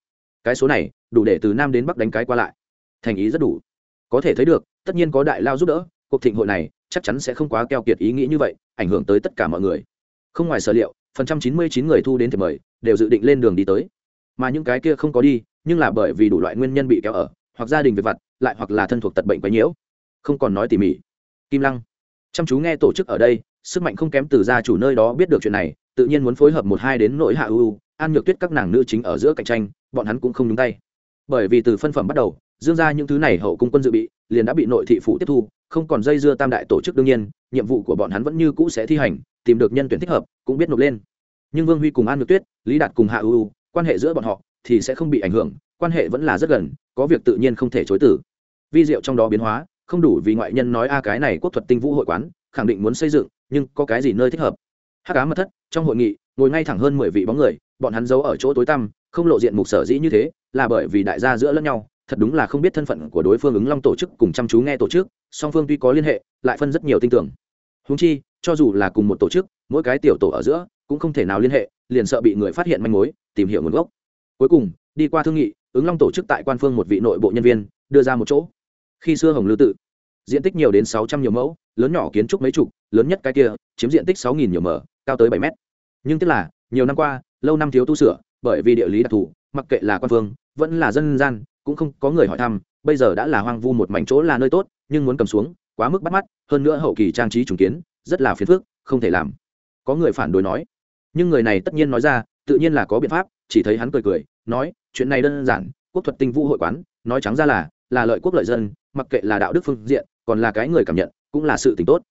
Cái số này, đủ để từ nam đến bắc đánh cái qua lại. Thành ý rất đủ. Có thể thấy được, tất nhiên có đại lao giúp đỡ, cuộc thịnh hội này, chắc chắn sẽ không quá keo kiệt ý nghĩ như vậy, ảnh hưởng tới tất cả mọi người. Không ngoài sở liệu phần trăm chín mươi chín người thu đến thì mời, đều dự định lên đường đi tới. Mà những cái kia không có đi, nhưng là bởi vì đủ loại nguyên nhân bị kéo ở, hoặc gia đình về vặt, lại hoặc là thân thuộc tật bệnh quấy nhiễu. Không còn nói tỉ mỉ. Kim lăng, chăm chú nghe tổ chức ở đây, sức mạnh không kém từ gia chủ nơi đó biết được chuyện này, tự nhiên muốn phối hợp một hai đến nội hạ ưu an nhược tuyết các nàng nữ chính ở giữa cạnh tranh, bọn hắn cũng không nhúng tay. Bởi vì từ phân phẩm bắt đầu dương ra những thứ này hậu cung quân dự bị, liền đã bị nội thị phụ tiếp thu, không còn dây dưa tam đại tổ chức đương nhiên, nhiệm vụ của bọn hắn vẫn như cũ sẽ thi hành, tìm được nhân tuyển thích hợp, cũng biết nộp lên. Nhưng vương huy cùng an nhược tuyết, lý đạt cùng hạ ưu quan hệ giữa bọn họ thì sẽ không bị ảnh hưởng, quan hệ vẫn là rất gần, có việc tự nhiên không thể chối tử vi diệu trong đó biến hóa, không đủ vì ngoại nhân nói, a, cái này quốc thuật tinh vũ hội quán, khẳng định muốn xây dựng, nhưng có cái gì nơi thích hợp? Hắc cá mật thất, trong hội nghị, ngồi ngay thẳng hơn mười vị bóng người, bọn hắn giấu ở chỗ tối tăm, không lộ diện mục sở dĩ như thế, là bởi vì đại gia giữa lẫn nhau thật đúng là không biết thân phận của đối phương ứng long tổ chức cùng chăm chú nghe tổ chức, song phương tuy có liên hệ, lại phân rất nhiều tin tưởng. Húng chi, cho dù là cùng một tổ chức, mỗi cái tiểu tổ ở giữa cũng không thể nào liên hệ, liền sợ bị người phát hiện manh mối, tìm hiểu nguồn gốc. Cuối cùng, đi qua thương nghị, ứng long tổ chức tại quan phương một vị nội bộ nhân viên, đưa ra một chỗ. Khi xưa hồng lư tự, diện tích nhiều đến sáu trăm nhiều mẫu, lớn nhỏ kiến trúc mấy chục, lớn nhất cái kia, chiếm diện tích sáu nghìn nhiều mở cao tới bảy mét. Nhưng tức là, nhiều năm qua, lâu năm thiếu tu sửa, bởi vì địa lý đặc thù, mặc kệ là quan phương, vẫn là dân gian cũng không có người hỏi thăm, bây giờ đã là hoang vu một mảnh chỗ là nơi tốt, nhưng muốn cầm xuống, quá mức bắt mắt, hơn nữa hậu kỳ trang trí trùng kiến, rất là phiền phức, không thể làm. Có người phản đối nói. Nhưng người này tất nhiên nói ra, tự nhiên là có biện pháp, chỉ thấy hắn cười cười, nói, chuyện này đơn giản, quốc thuật tinh vũ hội quán, nói trắng ra là là lợi quốc lợi dân, mặc kệ là đạo đức phương diện, còn là cái người cảm nhận, cũng là sự tình tốt.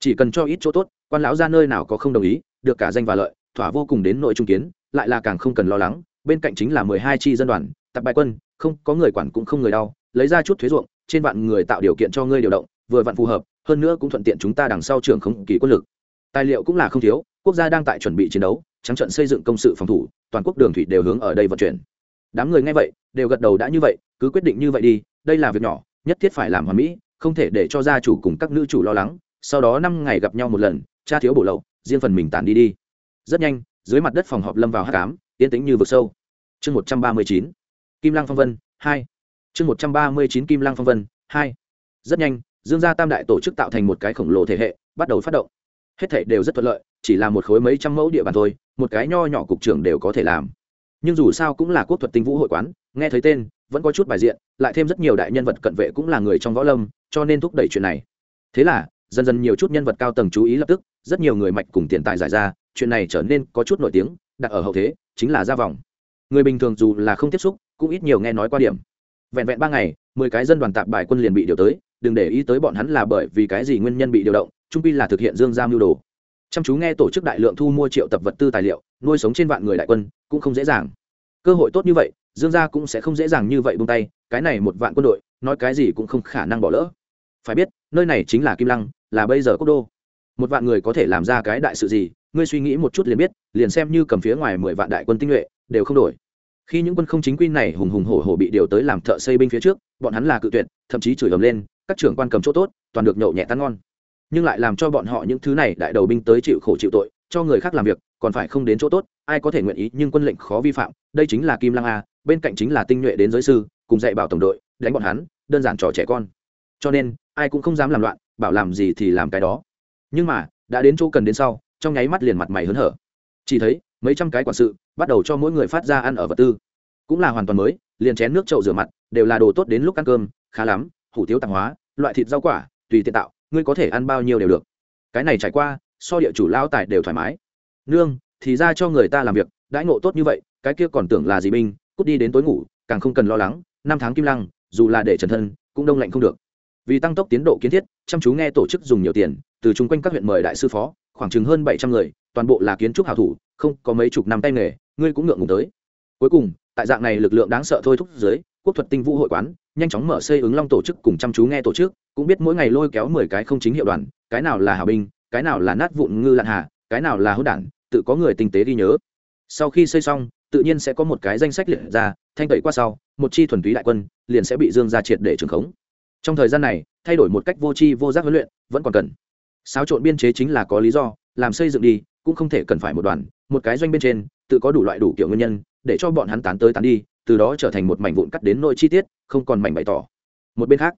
Chỉ cần cho ít chỗ tốt, quan lão ra nơi nào có không đồng ý, được cả danh và lợi, thỏa vô cùng đến nội trung kiến, lại là càng không cần lo lắng, bên cạnh chính là mười hai chi dân đoàn, tập bài quân không, có người quản cũng không người đau, lấy ra chút thuế ruộng, trên vạn người tạo điều kiện cho ngươi điều động, vừa vặn phù hợp, hơn nữa cũng thuận tiện chúng ta đằng sau trường không kỳ quân lực. Tài liệu cũng là không thiếu, quốc gia đang tại chuẩn bị chiến đấu, trắng trận xây dựng công sự phòng thủ, toàn quốc đường thủy đều hướng ở đây vận chuyển. Đám người nghe vậy, đều gật đầu đã như vậy, cứ quyết định như vậy đi, đây là việc nhỏ, nhất thiết phải làm hoàn mỹ, không thể để cho gia chủ cùng các nữ chủ lo lắng, sau đó năm ngày gặp nhau một lần, cha thiếu bổ lậu, riêng phần mình tàn đi đi. Rất nhanh, dưới mặt đất phòng họp lâm vào hát cám yên tĩnh như vực sâu. Chương một trăm ba mươi chín kim lăng phong vân, hai. Chương một trăm ba mươi chín kim lăng phong vân, hai. Rất nhanh, dương gia tam đại tổ chức tạo thành một cái khổng lồ thể hệ, bắt đầu phát động. Hết thể đều rất thuận lợi, chỉ là một khối mấy trăm mẫu địa bàn thôi, một cái nho nhỏ cục trưởng đều có thể làm. Nhưng dù sao cũng là quốc thuật tinh vũ hội quán, nghe thấy tên, vẫn có chút bài diện, lại thêm rất nhiều đại nhân vật cận vệ cũng là người trong võ lâm, cho nên thúc đẩy chuyện này. Thế là, dần dần nhiều chút nhân vật cao tầng chú ý lập tức, rất nhiều người mạch cùng tiền tài giải ra, chuyện này trở nên có chút nổi tiếng, đặt ở hậu thế, chính là ra vòng người bình thường dù là không tiếp xúc cũng ít nhiều nghe nói qua điểm. Vẹn vẹn ba ngày, mười cái dân đoàn tạp bài quân liền bị điều tới, đừng để ý tới bọn hắn là bởi vì cái gì nguyên nhân bị điều động, trung pi là thực hiện dương gia mưu đồ. Chăm chú nghe tổ chức đại lượng thu mua triệu tập vật tư tài liệu, nuôi sống trên vạn người đại quân, cũng không dễ dàng. Cơ hội tốt như vậy, dương gia cũng sẽ không dễ dàng như vậy buông tay, cái này một vạn quân đội, nói cái gì cũng không khả năng bỏ lỡ. Phải biết, nơi này chính là kim lăng, là bây giờ quốc đô. Một vạn người có thể làm ra cái đại sự gì, ngươi suy nghĩ một chút liền biết, liền xem như cầm phía ngoài mười vạn đại quân tinh nhuệ, đều không đổi khi những quân không chính quy này hùng hùng hổ hổ bị điều tới làm thợ xây binh phía trước, bọn hắn là cự tuyệt, thậm chí chửi ầm lên, các trưởng quan cầm chỗ tốt, toàn được nhậu nhẹ tan ngon. Nhưng lại làm cho bọn họ những thứ này đại đầu binh tới chịu khổ chịu tội, cho người khác làm việc, còn phải không đến chỗ tốt, ai có thể nguyện ý nhưng quân lệnh khó vi phạm, đây chính là kim lăng a, bên cạnh chính là tinh nhuệ đến giới sư, cùng dạy bảo tổng đội, đánh bọn hắn, đơn giản trò trẻ con. Cho nên, ai cũng không dám làm loạn, bảo làm gì thì làm cái đó. Nhưng mà, đã đến chỗ cần đến sau, trong nháy mắt liền mặt mày hớn hở. Chỉ thấy mấy trăm cái quản sự, bắt đầu cho mỗi người phát ra ăn ở vật tư. Cũng là hoàn toàn mới, liền chén nước trậu rửa mặt, đều là đồ tốt đến lúc ăn cơm, khá lắm, hủ tiếu tạp hóa, loại thịt rau quả, tùy tiện tạo, ngươi có thể ăn bao nhiêu đều được. Cái này trải qua, so địa chủ lao tài đều thoải mái. Nương, thì ra cho người ta làm việc, đãi ngộ tốt như vậy, cái kia còn tưởng là gì binh, cút đi đến tối ngủ, càng không cần lo lắng, năm tháng kim lăng, dù là để trần thân, cũng đông lạnh không được. Vì tăng tốc tiến độ kiến thiết, chăm chú nghe tổ chức dùng nhiều tiền, từ chung quanh các huyện mời đại sư phó, khoảng chừng hơn bảy trăm người, toàn bộ là kiến trúc hảo thủ không có mấy chục năm tay nghề, ngươi cũng ngượng ngùng tới. Cuối cùng, tại dạng này lực lượng đáng sợ thôi thúc dưới, quốc thuật tinh vũ hội quán, nhanh chóng mở xây ứng long tổ chức cùng chăm chú nghe tổ chức, cũng biết mỗi ngày lôi kéo mười cái không chính hiệu đoàn, cái nào là hào binh cái nào là nát vụn ngư lạn hà, cái nào là hữu đản, tự có người tinh tế ghi nhớ. Sau khi xây xong, tự nhiên sẽ có một cái danh sách liệt ra, thanh tẩy qua sau, một chi thuần túy đại quân liền sẽ bị dương ra triệt để trường khống. Trong thời gian này, thay đổi một cách vô tri vô giác huấn luyện vẫn còn cần xáo trộn biên chế chính là có lý do, làm xây dựng đi, cũng không thể cần phải một đoàn, một cái doanh bên trên, tự có đủ loại đủ kiểu nguyên nhân, để cho bọn hắn tán tới tán đi, từ đó trở thành một mảnh vụn cắt đến nội chi tiết, không còn mảnh bày tỏ. Một bên khác,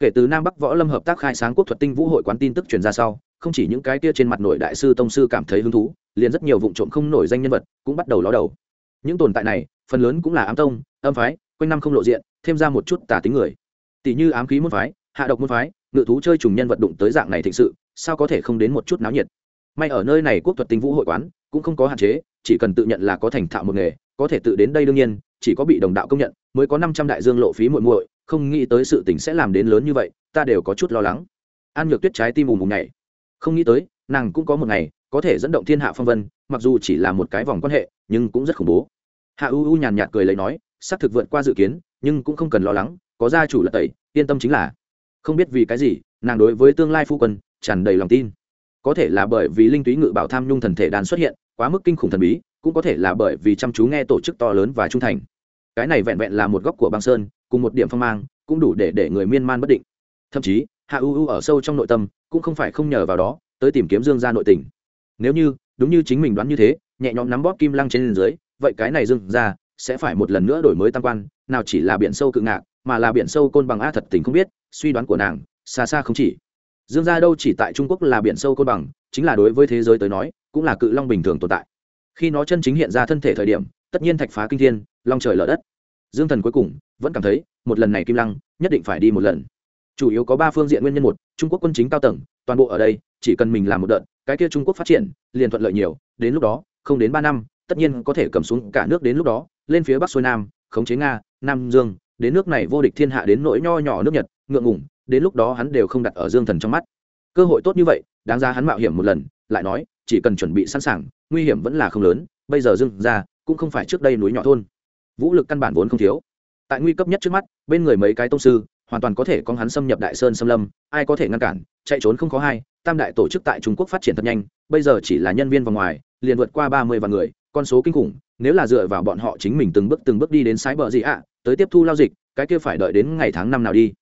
kể từ nam bắc võ lâm hợp tác khai sáng quốc thuật tinh vũ hội quán tin tức truyền ra sau, không chỉ những cái kia trên mặt nội đại sư tông sư cảm thấy hứng thú, liền rất nhiều vụ trộm không nổi danh nhân vật cũng bắt đầu ló đầu. Những tồn tại này, phần lớn cũng là ám tông, âm phái, quanh năm không lộ diện, thêm ra một chút tà tính người. Tỷ như ám khí môn phái, hạ độc môn phái, ngự thú chơi trùng nhân vật đụng tới dạng này thịnh sự sao có thể không đến một chút náo nhiệt? May ở nơi này quốc thuật tinh vũ hội quán cũng không có hạn chế, chỉ cần tự nhận là có thành thạo một nghề, có thể tự đến đây đương nhiên, chỉ có bị đồng đạo công nhận mới có năm trăm đại dương lộ phí muội muội, không nghĩ tới sự tình sẽ làm đến lớn như vậy, ta đều có chút lo lắng. An nhược tuyết trái tim ùm ùm nhảy. Không nghĩ tới, nàng cũng có một ngày có thể dẫn động thiên hạ phong vân, mặc dù chỉ là một cái vòng quan hệ, nhưng cũng rất khủng bố. Hạ u u nhàn nhạt cười lấy nói, xác thực vượt qua dự kiến, nhưng cũng không cần lo lắng, có gia chủ là tẩy, yên tâm chính là. Không biết vì cái gì, nàng đối với tương lai phu quân tràn đầy lòng tin. Có thể là bởi vì linh túy ngự bảo tham nhung thần thể đàn xuất hiện, quá mức kinh khủng thần bí, cũng có thể là bởi vì chăm chú nghe tổ chức to lớn và trung thành. Cái này vẹn vẹn là một góc của băng sơn, cùng một điểm phong mang, cũng đủ để để người miên man bất định. Thậm chí, hạ u u ở sâu trong nội tâm, cũng không phải không nhờ vào đó, tới tìm kiếm dương gia nội tình. Nếu như, đúng như chính mình đoán như thế, nhẹ nhõm nắm bóp kim lăng trên dưới, vậy cái này dương gia sẽ phải một lần nữa đổi mới tam quan, nào chỉ là biển sâu cự ngạc, mà là biển sâu côn bằng a thật tình không biết, suy đoán của nàng, xa xa không chỉ dương gia đâu chỉ tại trung quốc là biển sâu côn bằng, chính là đối với thế giới tới nói, cũng là cự long bình thường tồn tại. Khi nó chân chính hiện ra thân thể thời điểm, tất nhiên thạch phá kinh thiên, long trời lở đất. Dương thần cuối cùng vẫn cảm thấy, một lần này kim lăng, nhất định phải đi một lần. Chủ yếu có ba phương diện nguyên nhân một, trung quốc quân chính cao tầng, toàn bộ ở đây, chỉ cần mình làm một đợt, cái kia trung quốc phát triển, liền thuận lợi nhiều, đến lúc đó, không đến ba năm, tất nhiên có thể cầm xuống cả nước đến lúc đó, lên phía bắc xuôi nam, khống chế nga, nam dương, đến nước này vô địch thiên hạ đến nỗi nho nhỏ nước nhật, ngượng ngủng đến lúc đó hắn đều không đặt ở dương thần trong mắt. Cơ hội tốt như vậy, đáng ra hắn mạo hiểm một lần, lại nói, chỉ cần chuẩn bị sẵn sàng, nguy hiểm vẫn là không lớn, bây giờ dương ra, cũng không phải trước đây núi nhỏ thôn. Vũ lực căn bản vốn không thiếu. Tại nguy cấp nhất trước mắt, bên người mấy cái tông sư, hoàn toàn có thể con hắn xâm nhập đại sơn xâm lâm, ai có thể ngăn cản, chạy trốn không có hai, tam đại tổ chức tại trung quốc phát triển thật nhanh, bây giờ chỉ là nhân viên và ngoài, liền vượt qua ba mươi vạn người, con số kinh khủng, nếu là dựa vào bọn họ chính mình từng bước từng bước đi đến sái bờ gì ạ, tới tiếp thu lao dịch, cái kia phải đợi đến ngày tháng năm nào đi.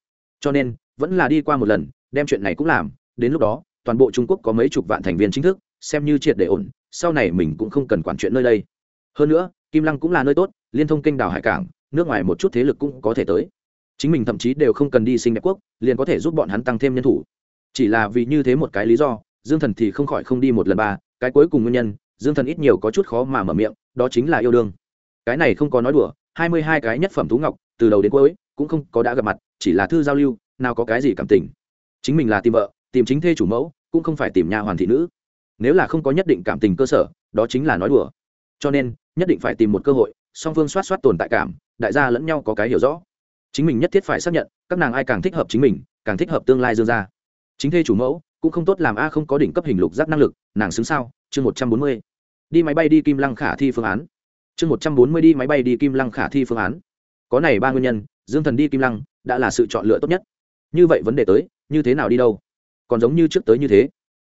Cho nên vẫn là đi qua một lần, đem chuyện này cũng làm. Đến lúc đó, toàn bộ trung quốc có mấy chục vạn thành viên chính thức, xem như triệt để ổn, sau này mình cũng không cần quản chuyện nơi đây. Hơn nữa, kim lăng cũng là nơi tốt, liên thông kênh đào hải cảng, nước ngoài một chút thế lực cũng có thể tới. Chính mình thậm chí đều không cần đi sinh đẹp quốc, liền có thể giúp bọn hắn tăng thêm nhân thủ. Chỉ là vì như thế một cái lý do, dương thần thì không khỏi không đi một lần ba, cái cuối cùng nguyên nhân, dương thần ít nhiều có chút khó mà mở miệng, đó chính là yêu đương. Cái này không có nói đùa, hai mươi hai cái nhất phẩm thú ngọc, từ đầu đến cuối, cũng không có đã gặp mặt, chỉ là thư giao lưu nào có cái gì cảm tình. Chính mình là tìm vợ, tìm chính thê chủ mẫu, cũng không phải tìm nhà hoàn thị nữ. Nếu là không có nhất định cảm tình cơ sở, đó chính là nói đùa. Cho nên, nhất định phải tìm một cơ hội, song phương soát soát tồn tại cảm, đại gia lẫn nhau có cái hiểu rõ. Chính mình nhất thiết phải xác nhận, các nàng ai càng thích hợp chính mình, càng thích hợp tương lai dương gia. Chính thê chủ mẫu, cũng không tốt làm a không có đỉnh cấp hình lục giác năng lực, nàng xứng sao? Chương một trăm bốn mươi. Đi máy bay đi kim lăng khả thi phương án. Chương một trăm bốn mươi đi máy bay đi kim lăng khả thi phương án. Có này ba nguyên nhân, dương thần đi kim lăng, đã là sự chọn lựa tốt nhất như vậy vấn đề tới, như thế nào đi đâu? Còn giống như trước tới như thế.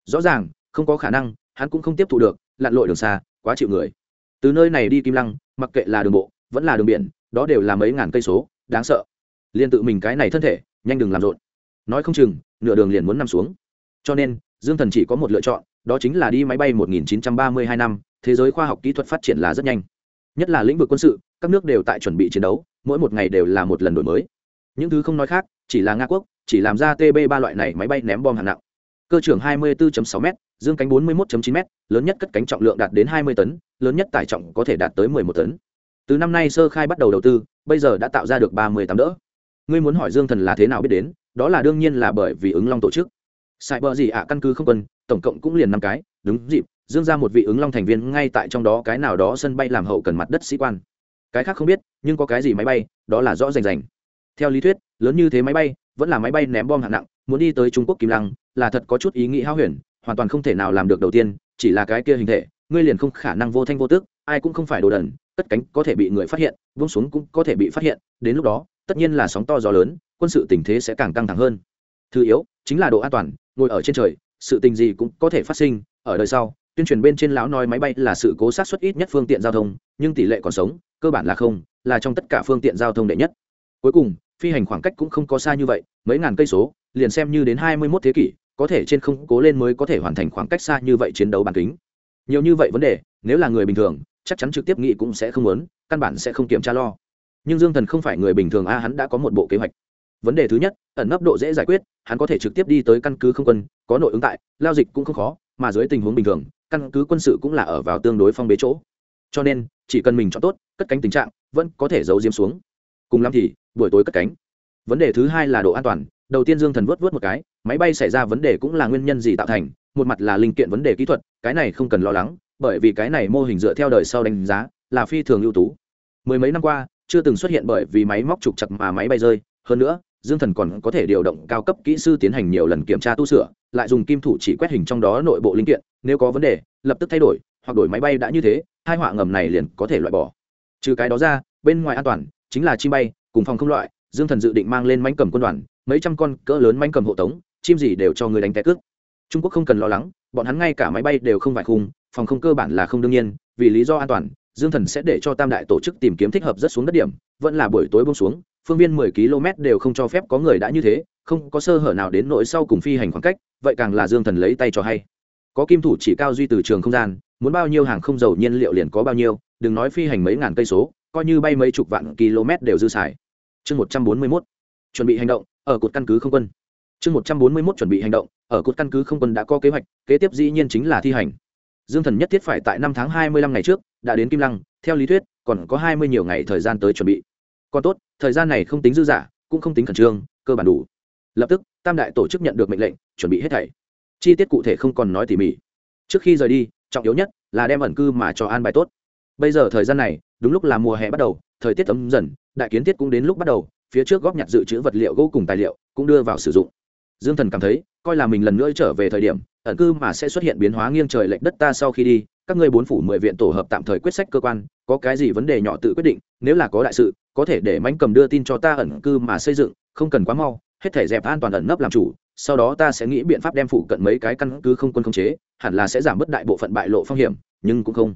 Rõ ràng, không có khả năng, hắn cũng không tiếp thu được, lặn lội đường xa, quá chịu người. Từ nơi này đi kim lăng, mặc kệ là đường bộ, vẫn là đường biển, đó đều là mấy ngàn cây số, đáng sợ. Liền tự mình cái này thân thể, nhanh đừng làm rộn. Nói không chừng, nửa đường liền muốn nằm xuống. Cho nên, dương thần chỉ có một lựa chọn, đó chính là đi máy bay 1932 năm, thế giới khoa học kỹ thuật phát triển là rất nhanh. Nhất là lĩnh vực quân sự, các nước đều tại chuẩn bị chiến đấu, mỗi một ngày đều là một lần đổi mới những thứ không nói khác, chỉ là nga quốc, chỉ làm ra tb ba loại này máy bay ném bom hạng nặng. Cơ trưởng 24.6 m dương cánh 41.9 m lớn nhất cất cánh trọng lượng đạt đến 20 tấn, lớn nhất tải trọng có thể đạt tới 11 tấn. Từ năm nay sơ khai bắt đầu đầu tư, bây giờ đã tạo ra được 38 đỡ. Ngươi muốn hỏi dương thần là thế nào biết đến, đó là đương nhiên là bởi vì ứng long tổ chức. Sai bờ gì ạ, căn cứ không quân, tổng cộng cũng liền năm cái, đúng dịp, dương ra một vị ứng long thành viên ngay tại trong đó cái nào đó sân bay làm hậu cần mặt đất sĩ quan. Cái khác không biết, nhưng có cái gì máy bay, đó là rõ rành rành theo lý thuyết, lớn như thế máy bay, vẫn là máy bay ném bom hạng nặng, muốn đi tới trung quốc kim lăng, là thật có chút ý nghĩ hao huyền, hoàn toàn không thể nào làm được đầu tiên, chỉ là cái kia hình thể, ngươi liền không khả năng vô thanh vô tức, ai cũng không phải đồ đần, cất cánh có thể bị người phát hiện, vung xuống cũng có thể bị phát hiện, đến lúc đó, tất nhiên là sóng to gió lớn, quân sự tình thế sẽ càng căng thẳng hơn. Thứ yếu, chính là độ an toàn, ngồi ở trên trời, sự tình gì cũng có thể phát sinh, ở đời sau, tuyên truyền bên trên lão nói máy bay là sự cố sát xuất ít nhất phương tiện giao thông, nhưng tỷ lệ còn sống, cơ bản là không, là trong tất cả phương tiện giao thông đệ nhất. Cuối cùng phi hành khoảng cách cũng không có xa như vậy, mấy ngàn cây số, liền xem như đến hai mươi 21 thế kỷ, có thể trên không cố lên mới có thể hoàn thành khoảng cách xa như vậy chiến đấu bản kính. Nhiều như vậy vấn đề, nếu là người bình thường, chắc chắn trực tiếp nghĩ cũng sẽ không muốn, căn bản sẽ không kiểm tra lo. Nhưng dương thần không phải người bình thường a, hắn đã có một bộ kế hoạch. Vấn đề thứ nhất, ẩn nấp độ dễ giải quyết, hắn có thể trực tiếp đi tới căn cứ không quân, có nội ứng tại lao dịch cũng không khó, mà dưới tình huống bình thường, căn cứ quân sự cũng là ở vào tương đối phong bế chỗ. Cho nên, chỉ cần mình chọn tốt, cất cánh tình trạng, vẫn có thể giấu diếm xuống cùng lắm thì buổi tối cất cánh. Vấn đề thứ hai là độ an toàn. Đầu tiên dương thần vớt vớt một cái, máy bay xảy ra vấn đề cũng là nguyên nhân gì tạo thành, một mặt là linh kiện vấn đề kỹ thuật, cái này không cần lo lắng, bởi vì cái này mô hình dựa theo đời sau đánh giá, là phi thường ưu tú. Mười mấy năm qua, chưa từng xuất hiện bởi vì máy móc trục chặt mà máy bay rơi. Hơn nữa, dương thần còn có thể điều động cao cấp kỹ sư tiến hành nhiều lần kiểm tra tu sửa, lại dùng kim thủ chỉ quét hình trong đó nội bộ linh kiện, nếu có vấn đề, lập tức thay đổi, hoặc đổi máy bay đã như thế hai họa ngầm này liền có thể loại bỏ. Trừ cái đó ra, bên ngoài an toàn chính là chim bay, cùng phòng không loại, dương thần dự định mang lên mánh cầm quân đoàn, mấy trăm con cỡ lớn mánh cầm hộ tống, chim gì đều cho người đánh té cước trung quốc không cần lo lắng, bọn hắn ngay cả máy bay đều không vải khung, phòng không cơ bản là không đương nhiên, vì lý do an toàn, dương thần sẽ để cho tam đại tổ chức tìm kiếm thích hợp rất xuống đất điểm, vẫn là buổi tối bông xuống, phương viên mười km đều không cho phép có người đã như thế, không có sơ hở nào đến nỗi sau cùng phi hành khoảng cách, vậy càng là dương thần lấy tay cho hay. Có kim thủ chỉ cao duy từ trường không gian, muốn bao nhiêu hàng không dầu nhiên liệu liền có bao nhiêu, đừng nói phi hành mấy ngàn cây số coi như bay mấy chục vạn km đều dư xài. Chương một trăm bốn mươi mốt, chuẩn bị hành động, ở cột căn cứ không quân. Chương một trăm bốn mươi mốt, chuẩn bị hành động, ở cột căn cứ không quân đã có kế hoạch, kế tiếp dĩ nhiên chính là thi hành. Dương thần nhất thiết phải tại năm tháng hai mươi lăm ngày trước, đã đến kim lăng, theo lý thuyết, còn có hai mươi nhiều ngày thời gian tới chuẩn bị. Còn tốt, thời gian này không tính dư giả cũng không tính khẩn trương, cơ bản đủ. Lập tức, tam đại tổ chức nhận được mệnh lệnh, chuẩn bị hết thảy. Chi tiết cụ thể không còn nói tỉ mỉ. Trước khi rời đi, trọng yếu nhất là đem ẩn cư mà cho an bài tốt. Bây giờ thời gian này đúng lúc là mùa hè bắt đầu, thời tiết ấm dần, đại kiến tiết cũng đến lúc bắt đầu, phía trước góp nhặt dự trữ vật liệu gỗ cùng tài liệu cũng đưa vào sử dụng. Dương thần cảm thấy, coi là mình lần nữa trở về thời điểm, ẩn cư mà sẽ xuất hiện biến hóa nghiêng trời lệch đất ta sau khi đi, các ngươi bốn phủ mười viện tổ hợp tạm thời quyết sách cơ quan, có cái gì vấn đề nhỏ tự quyết định, nếu là có đại sự, có thể để mánh cầm đưa tin cho ta ẩn cư mà xây dựng, không cần quá mau, hết thể dẹp an toàn ẩn nấp làm chủ, sau đó ta sẽ nghĩ biện pháp đem phụ cận mấy cái căn cứ không quân không chế, hẳn là sẽ giảm bớt đại bộ phận bại lộ phong hiểm, nhưng cũng không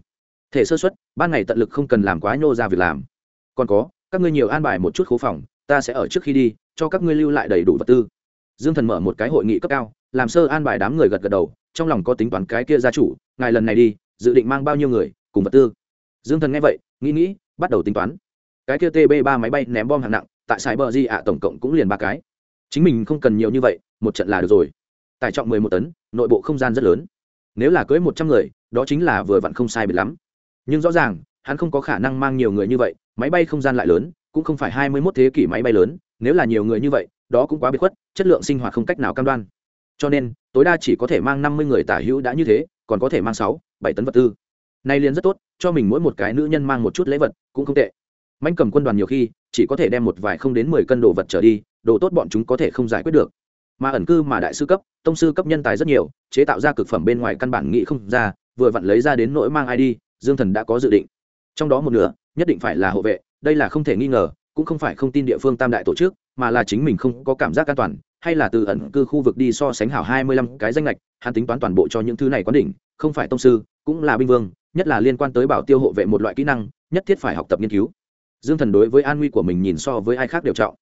thể sơ xuất ban ngày tận lực không cần làm quá nhô ra việc làm. Còn có, các ngươi nhiều an bài một chút khố phòng, ta sẽ ở trước khi đi, cho các ngươi lưu lại đầy đủ vật tư. Dương thần mở một cái hội nghị cấp cao, làm sơ an bài đám người gật gật đầu, trong lòng có tính toán cái kia gia chủ, ngài lần này đi, dự định mang bao nhiêu người, cùng vật tư. Dương thần nghe vậy, nghĩ nghĩ, bắt đầu tính toán. Cái kia tb ba máy bay ném bom hạng nặng, tại sài bờ di ạ, tổng cộng cũng liền ba cái. Chính mình không cần nhiều như vậy, một trận là được rồi. Tải trọng mười một tấn, nội bộ không gian rất lớn. Nếu là cưới một trăm người, đó chính là vừa vặn không sai biệt lắm nhưng rõ ràng, hắn không có khả năng mang nhiều người như vậy, máy bay không gian lại lớn, cũng không phải hai mươi mốt thế kỷ máy bay lớn, nếu là nhiều người như vậy, đó cũng quá biệt khuất, chất lượng sinh hoạt không cách nào cam đoan. Cho nên, tối đa chỉ có thể mang năm mươi người tả hữu đã như thế, còn có thể mang sáu, bảy tấn vật tư. Nay liền rất tốt, cho mình mỗi một cái nữ nhân mang một chút lễ vật, cũng không tệ. Manh cầm quân đoàn nhiều khi, chỉ có thể đem một vài không đến mười cân đồ vật trở đi, đồ tốt bọn chúng có thể không giải quyết được. Mà ẩn cư mà đại sư cấp, tông sư cấp nhân tài rất nhiều, chế tạo ra cực phẩm bên ngoài căn bản nghĩ không ra, vừa vặn lấy ra đến nỗi mang ai đi dương thần đã có dự định. Trong đó một nửa, nhất định phải là hộ vệ, đây là không thể nghi ngờ, cũng không phải không tin địa phương tam đại tổ chức, mà là chính mình không có cảm giác an toàn, hay là từ ẩn cư khu vực đi so sánh hảo hai mươi lăm cái danh lệch hắn tính toán toàn bộ cho những thứ này quán đỉnh, không phải tông sư, cũng là binh vương, nhất là liên quan tới bảo tiêu hộ vệ một loại kỹ năng, nhất thiết phải học tập nghiên cứu. Dương thần đối với an nguy của mình nhìn so với ai khác đều trọng.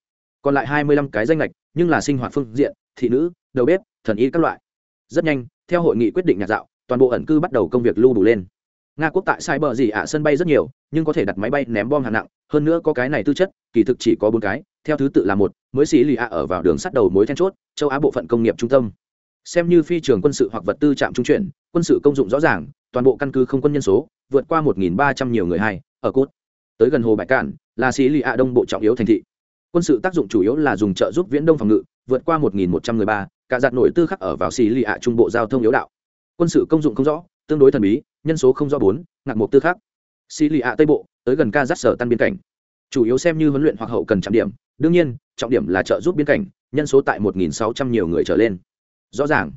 Còn lại hai mươi lăm cái danh lệch nhưng là sinh hoạt phương diện, thị nữ, đầu bếp, thần y các loại. Rất nhanh, theo hội nghị quyết định nhạc dạo, toàn bộ ẩn cư bắt đầu công việc lưu đủ lên nga quốc tại sai bờ gì ạ? À, sân bay rất nhiều, nhưng có thể đặt máy bay ném bom hạng nặng. Hơn nữa có cái này tư chất, kỳ thực chỉ có bốn cái, theo thứ tự là một, mới xì lì ạ ở vào đường sắt đầu mối then chốt, châu á bộ phận công nghiệp trung tâm. Xem như phi trường quân sự hoặc vật tư trạm trung chuyển, quân sự công dụng rõ ràng, toàn bộ căn cứ không quân nhân số, vượt qua một ba trăm nhiều người hai ở cốt. Tới gần hồ bãi cạn, là xì lì ạ đông bộ trọng yếu thành thị. Quân sự tác dụng chủ yếu là dùng trợ giúp viễn đông phòng ngự, vượt qua một một trăm người ba, cả giặt nổi tư khắc ở vào xì lì ạ trung bộ giao thông yếu đạo. Quân sự công dụng không rõ tương đối thần bí, nhân số không do bốn, ngạc mục tư khác. xì lì ạ tây bộ, tới gần ca giắt sở tan biên cảnh. Chủ yếu xem như huấn luyện hoặc hậu cần trọng điểm, đương nhiên, trọng điểm là trợ giúp biên cảnh, nhân số tại một sáu trăm nhiều người trở lên. Rõ ràng,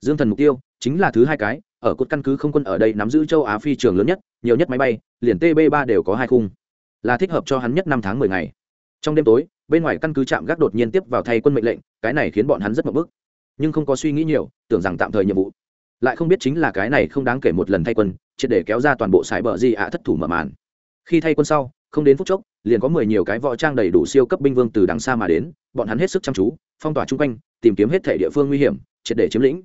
dương thần mục tiêu chính là thứ hai cái, ở cột căn cứ không quân ở đây nắm giữ châu á phi trường lớn nhất, nhiều nhất máy bay, liền tb ba đều có hai khung. Là thích hợp cho hắn nhất năm tháng mười ngày. Trong đêm tối, bên ngoài căn cứ trạm gác đột nhiên tiếp vào thay quân mệnh lệnh, cái này khiến bọn hắn rất mập bức. Nhưng không có suy nghĩ nhiều, tưởng rằng tạm thời nhiệm vụ lại không biết chính là cái này không đáng kể một lần thay quân, triệt để kéo ra toàn bộ sải bờ di ạ thất thủ mở màn. Khi thay quân sau, không đến phút chốc, liền có mười nhiều cái võ trang đầy đủ siêu cấp binh vương từ đằng xa mà đến, bọn hắn hết sức chăm chú, phong tỏa chung quanh, tìm kiếm hết thể địa phương nguy hiểm, triệt để chiếm lĩnh.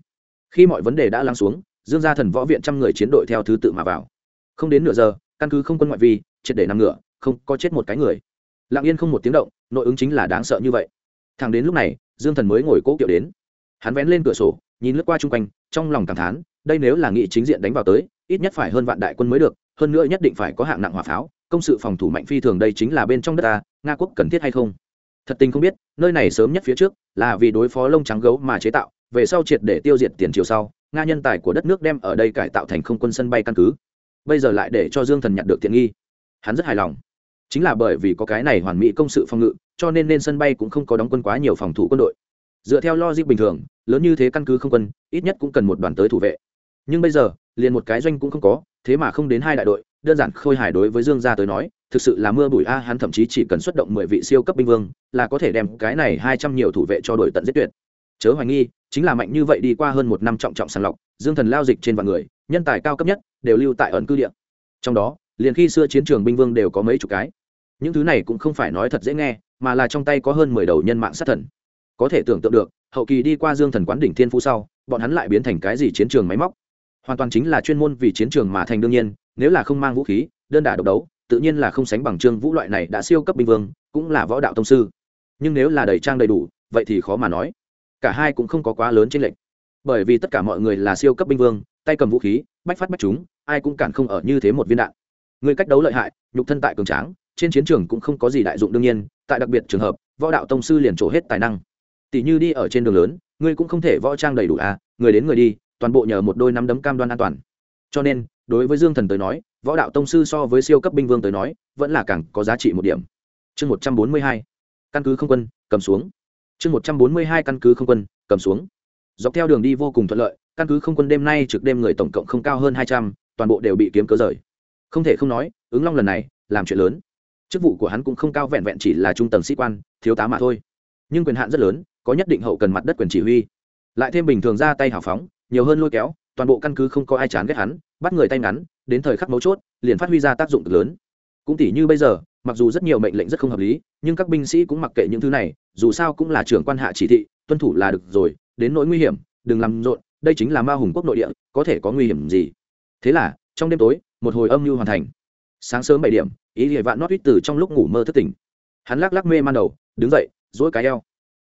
Khi mọi vấn đề đã lắng xuống, dương gia thần võ viện trăm người chiến đội theo thứ tự mà vào. Không đến nửa giờ, căn cứ không quân ngoại vi, triệt để nằm ngựa không có chết một cái người. Lặng yên không một tiếng động, nội ứng chính là đáng sợ như vậy. Thằng đến lúc này, dương thần mới ngồi cố kiệu đến. Hắn vén lên cửa sổ nhìn lướt qua chung quanh, trong lòng cảm thán, đây nếu là nghị chính diện đánh vào tới, ít nhất phải hơn vạn đại quân mới được, hơn nữa nhất định phải có hạng nặng hỏa pháo, công sự phòng thủ mạnh phi thường đây chính là bên trong đất ta, nga quốc cần thiết hay không? Thật tình không biết, nơi này sớm nhất phía trước là vì đối phó lông trắng gấu mà chế tạo, về sau triệt để tiêu diệt tiền triều sau, nga nhân tài của đất nước đem ở đây cải tạo thành không quân sân bay căn cứ. Bây giờ lại để cho dương thần nhận được tiện nghi. Hắn rất hài lòng. Chính là bởi vì có cái này hoàn mỹ công sự phòng ngự, cho nên nên sân bay cũng không có đóng quân quá nhiều phòng thủ quân đội dựa theo logic bình thường, lớn như thế căn cứ không quân, ít nhất cũng cần một đoàn tới thủ vệ. Nhưng bây giờ, liền một cái doanh cũng không có, thế mà không đến hai đại đội, đơn giản khôi hài đối với dương gia tới nói, thực sự là mưa bụi a, hắn thậm chí chỉ cần xuất động mười vị siêu cấp binh vương, là có thể đem cái này hai trăm nhiều thủ vệ cho đội tận giết tuyệt. Chớ hoài nghi, chính là mạnh như vậy đi qua hơn một năm trọng trọng sàng lọc, dương thần lao dịch trên vạn người, nhân tài cao cấp nhất, đều lưu tại ẩn cư địa. Trong đó, liền khi xưa chiến trường binh vương đều có mấy chục cái. Những thứ này cũng không phải nói thật dễ nghe, mà là trong tay có hơn mười đầu nhân mạng sát thần có thể tưởng tượng được, hậu kỳ đi qua dương thần quán đỉnh thiên phú sau, bọn hắn lại biến thành cái gì chiến trường máy móc? Hoàn toàn chính là chuyên môn vì chiến trường mà thành đương nhiên, nếu là không mang vũ khí, đơn đả độc đấu, tự nhiên là không sánh bằng trương vũ loại này đã siêu cấp binh vương, cũng là võ đạo tông sư. Nhưng nếu là đầy trang đầy đủ, vậy thì khó mà nói. Cả hai cũng không có quá lớn trên lệnh bởi vì tất cả mọi người là siêu cấp binh vương, tay cầm vũ khí, bách phát bách chúng, ai cũng cản không ở như thế một viên đạn. Người cách đấu lợi hại, nhục thân tại cường tráng, trên chiến trường cũng không có gì đại dụng đương nhiên, tại đặc biệt trường hợp, võ đạo tông sư liền trổ hết tài năng tỷ như đi ở trên đường lớn, ngươi cũng không thể võ trang đầy đủ à người đến người đi, toàn bộ nhờ một đôi nắm đấm cam đoan an toàn. Cho nên, đối với dương thần tới nói, võ đạo tông sư so với siêu cấp binh vương tới nói, vẫn là càng có giá trị một điểm. Chương một trăm bốn mươi hai, căn cứ không quân, cầm xuống. Chương một trăm bốn mươi hai, căn cứ không quân, cầm xuống. Dọc theo đường đi vô cùng thuận lợi, căn cứ không quân đêm nay trực đêm người tổng cộng không cao hơn hai trăm, toàn bộ đều bị kiếm cớ rời. Không thể không nói, ứng long lần này, làm chuyện lớn. Chức vụ của hắn cũng không cao vẹn vẹn chỉ là trung tầng sĩ quan, thiếu tá mà thôi. Nhưng quyền hạn rất lớn có nhất định hậu cần mặt đất quyền chỉ huy. Lại thêm bình thường ra tay hào phóng, nhiều hơn lôi kéo, toàn bộ căn cứ không có ai chán ghét hắn, bắt người tay ngắn, đến thời khắc mấu chốt, liền phát huy ra tác dụng cực lớn. Cũng tỷ như bây giờ, mặc dù rất nhiều mệnh lệnh rất không hợp lý, nhưng các binh sĩ cũng mặc kệ những thứ này, dù sao cũng là trưởng quan hạ chỉ thị, tuân thủ là được rồi, đến nỗi nguy hiểm, đừng làm rộn, đây chính là ma hùng quốc nội địa, có thể có nguy hiểm gì? Thế là, trong đêm tối, một hồi âm mưu hoàn thành. Sáng sớm bảy điểm, ý địa vạn nót ít từ trong lúc ngủ mơ thức tỉnh. Hắn lắc lắc mê man đầu, đứng dậy dỗi cái eo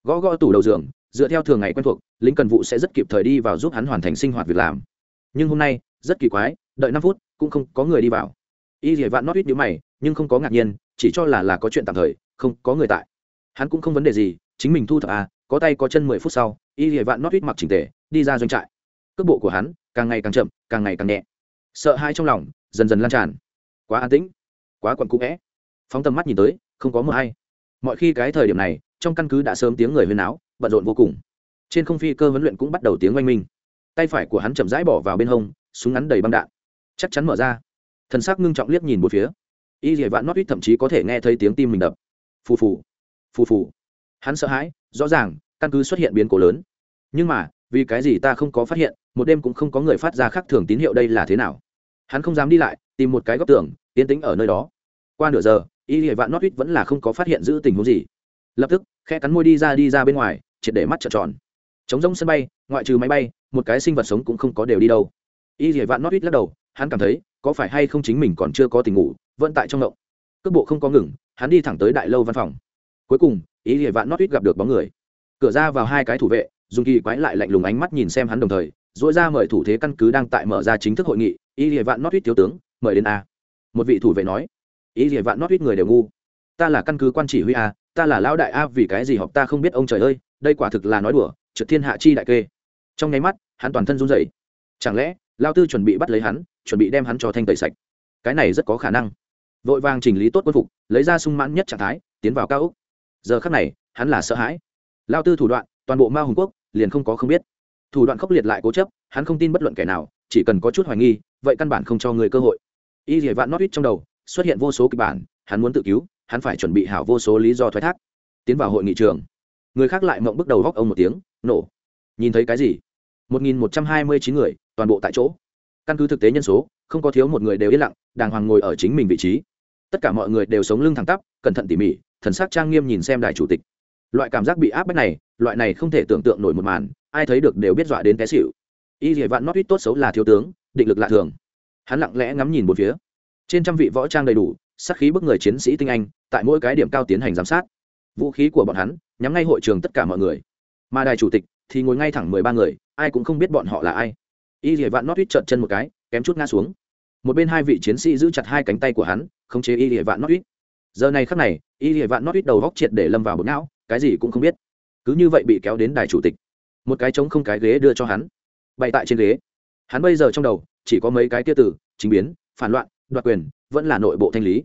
gõ gõ tủ đầu giường, dựa theo thường ngày quen thuộc, lính cần vụ sẽ rất kịp thời đi vào giúp hắn hoàn thành sinh hoạt việc làm. Nhưng hôm nay, rất kỳ quái, đợi năm phút, cũng không có người đi vào. Y dỉa vạn nót ít nhữ mày, nhưng không có ngạc nhiên, chỉ cho là là có chuyện tạm thời, không có người tại. Hắn cũng không vấn đề gì, chính mình thu thập à có tay có chân mười phút sau, y dỉa vạn nót ít mặc chỉnh tề, đi ra doanh trại. Cước bộ của hắn càng ngày càng chậm, càng ngày càng nhẹ. Sợ hai trong lòng, dần dần lan tràn. Quá an tĩnh, quá quặn cũ vẽ. Phóng tầm mắt nhìn tới, không có mờ hay. Mọi khi cái thời điểm này trong căn cứ đã sớm tiếng người huyên áo bận rộn vô cùng. Trên không phi cơ huấn luyện cũng bắt đầu tiếng oanh minh. Tay phải của hắn chậm rãi bỏ vào bên hông, súng ngắn đầy băng đạn. Chắc chắn mở ra. Thần sắc ngưng trọng liếc nhìn một phía. Y dỉa vạn nót ít thậm chí có thể nghe thấy tiếng tim mình đập. Phù phù phù phù. Hắn sợ hãi, rõ ràng, căn cứ xuất hiện biến cố lớn. Nhưng mà, vì cái gì ta không có phát hiện, một đêm cũng không có người phát ra khác thường tín hiệu đây là thế nào? Hắn không dám đi lại, tìm một cái góc tường, tiến tĩnh ở nơi đó. Qua nửa giờ, y hệ vạn nót ít vẫn là không có phát hiện giữ tình huống gì lập tức khe cắn môi đi ra đi ra bên ngoài triệt để mắt trợn tròn chống rông sân bay ngoại trừ máy bay một cái sinh vật sống cũng không có đều đi đâu y dỉa vạn nót ít lắc đầu hắn cảm thấy có phải hay không chính mình còn chưa có tình ngủ vẫn tại trong động cước bộ không có ngừng hắn đi thẳng tới đại lâu văn phòng cuối cùng ý hệ vạn nót ít gặp được bóng người cửa ra vào hai cái thủ vệ dùng kỳ quái lại lạnh lùng ánh mắt nhìn xem hắn đồng thời dỗi ra mời thủ thế căn cứ đang tại mở ra chính thức hội nghị ý hệ vạn nót ít thiếu tướng mời đến a một vị thủ vệ nói ý hệ vạn nót ít người đều ngu ta là căn cứ quan chỉ huy a ta là lão đại a, vì cái gì họp ta không biết ông trời ơi, đây quả thực là nói đùa, trượt thiên hạ chi đại kê. Trong nháy mắt, hắn toàn thân run rẩy. Chẳng lẽ lao tư chuẩn bị bắt lấy hắn, chuẩn bị đem hắn cho thanh tẩy sạch? Cái này rất có khả năng. Vội vàng chỉnh lý tốt quân phục, lấy ra sung mãn nhất trạng thái, tiến vào cao úc giờ khắc này, hắn là sợ hãi. Lao tư thủ đoạn, toàn bộ ma hùng quốc, liền không có không biết. Thủ đoạn khốc liệt lại cố chấp, hắn không tin bất luận kẻ nào, chỉ cần có chút hoài nghi, vậy căn bản không cho người cơ hội. Y dỉa vạn nót ít trong đầu, xuất hiện vô số kịch bản, hắn muốn tự cứu hắn phải chuẩn bị hảo vô số lý do thoái thác. Tiến vào hội nghị trường. Người khác lại mộng bước đầu góc ông một tiếng, nổ. Nhìn thấy cái gì? Một nghìn một trăm hai mươi chín người, toàn bộ tại chỗ. Căn cứ thực tế nhân số, không có thiếu một người đều yên lặng, đàng hoàng ngồi ở chính mình vị trí. Tất cả mọi người đều sống lưng thẳng tắp, cẩn thận tỉ mỉ, thần sắc trang nghiêm nhìn xem đài chủ tịch. Loại cảm giác bị áp bách này, loại này không thể tưởng tượng nổi một màn, ai thấy được đều biết dọa đến té xịu y dỉa vạn nót ít tốt xấu là thiếu tướng, định lực lạ thường. Hắn lặng lẽ ngắm nhìn một phía. Trên trăm vị võ trang đầy đủ sát khí bức người chiến sĩ tinh anh, tại mỗi cái điểm cao tiến hành giám sát. Vũ khí của bọn hắn, nhắm ngay hội trường tất cả mọi người. Mà đài chủ tịch thì ngồi ngay thẳng mười ba người, ai cũng không biết bọn họ là ai. Y dỉa vạn nót ít trợn chân một cái, kém chút ngã xuống. Một bên hai vị chiến sĩ giữ chặt hai cánh tay của hắn, khống chế y dỉa vạn nót ít giờ này khắc này, y dỉa vạn nót ít đầu góc triệt để lâm vào bột não, cái gì cũng không biết. Cứ như vậy bị kéo đến đài chủ tịch. Một cái trống không cái ghế đưa cho hắn. Bày tại trên ghế. Hắn bây giờ trong đầu, chỉ có mấy cái tia tử, chính biến, phản loạn, đoạt quyền, vẫn là nội bộ thanh lý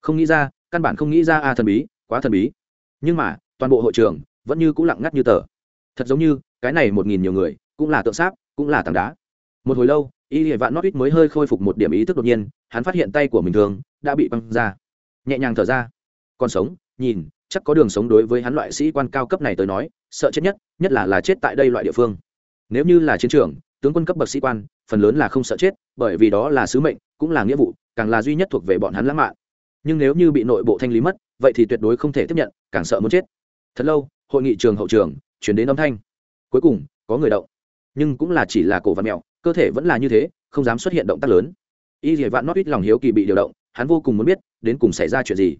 không nghĩ ra, căn bản không nghĩ ra a thần bí, quá thần bí. Nhưng mà, toàn bộ hội trường vẫn như cũng lặng ngắt như tờ. Thật giống như, cái này một nghìn nhiều người, cũng là tượng sáp, cũng là tảng đá. Một hồi lâu, y hệ vạn nót ít mới hơi khôi phục một điểm ý thức đột nhiên, hắn phát hiện tay của mình thường đã bị băng ra. Nhẹ nhàng thở ra. Còn sống, nhìn, chắc có đường sống đối với hắn loại sĩ quan cao cấp này tới nói, sợ chết nhất nhất là là chết tại đây loại địa phương. Nếu như là chiến trường, tướng quân cấp bậc sĩ quan, phần lớn là không sợ chết, bởi vì đó là sứ mệnh, cũng là nghĩa vụ, càng là duy nhất thuộc về bọn hắn lãng mạn nhưng nếu như bị nội bộ thanh lý mất, vậy thì tuyệt đối không thể tiếp nhận, càng sợ muốn chết. Thật lâu, hội nghị trường hậu trường, chuyển đến âm thanh. Cuối cùng, có người động. Nhưng cũng là chỉ là cổ văn mẹo cơ thể vẫn là như thế, không dám xuất hiện động tác lớn. Y dỉa vạn nót ít lòng hiếu kỳ bị điều động, hắn vô cùng muốn biết, đến cùng xảy ra chuyện gì.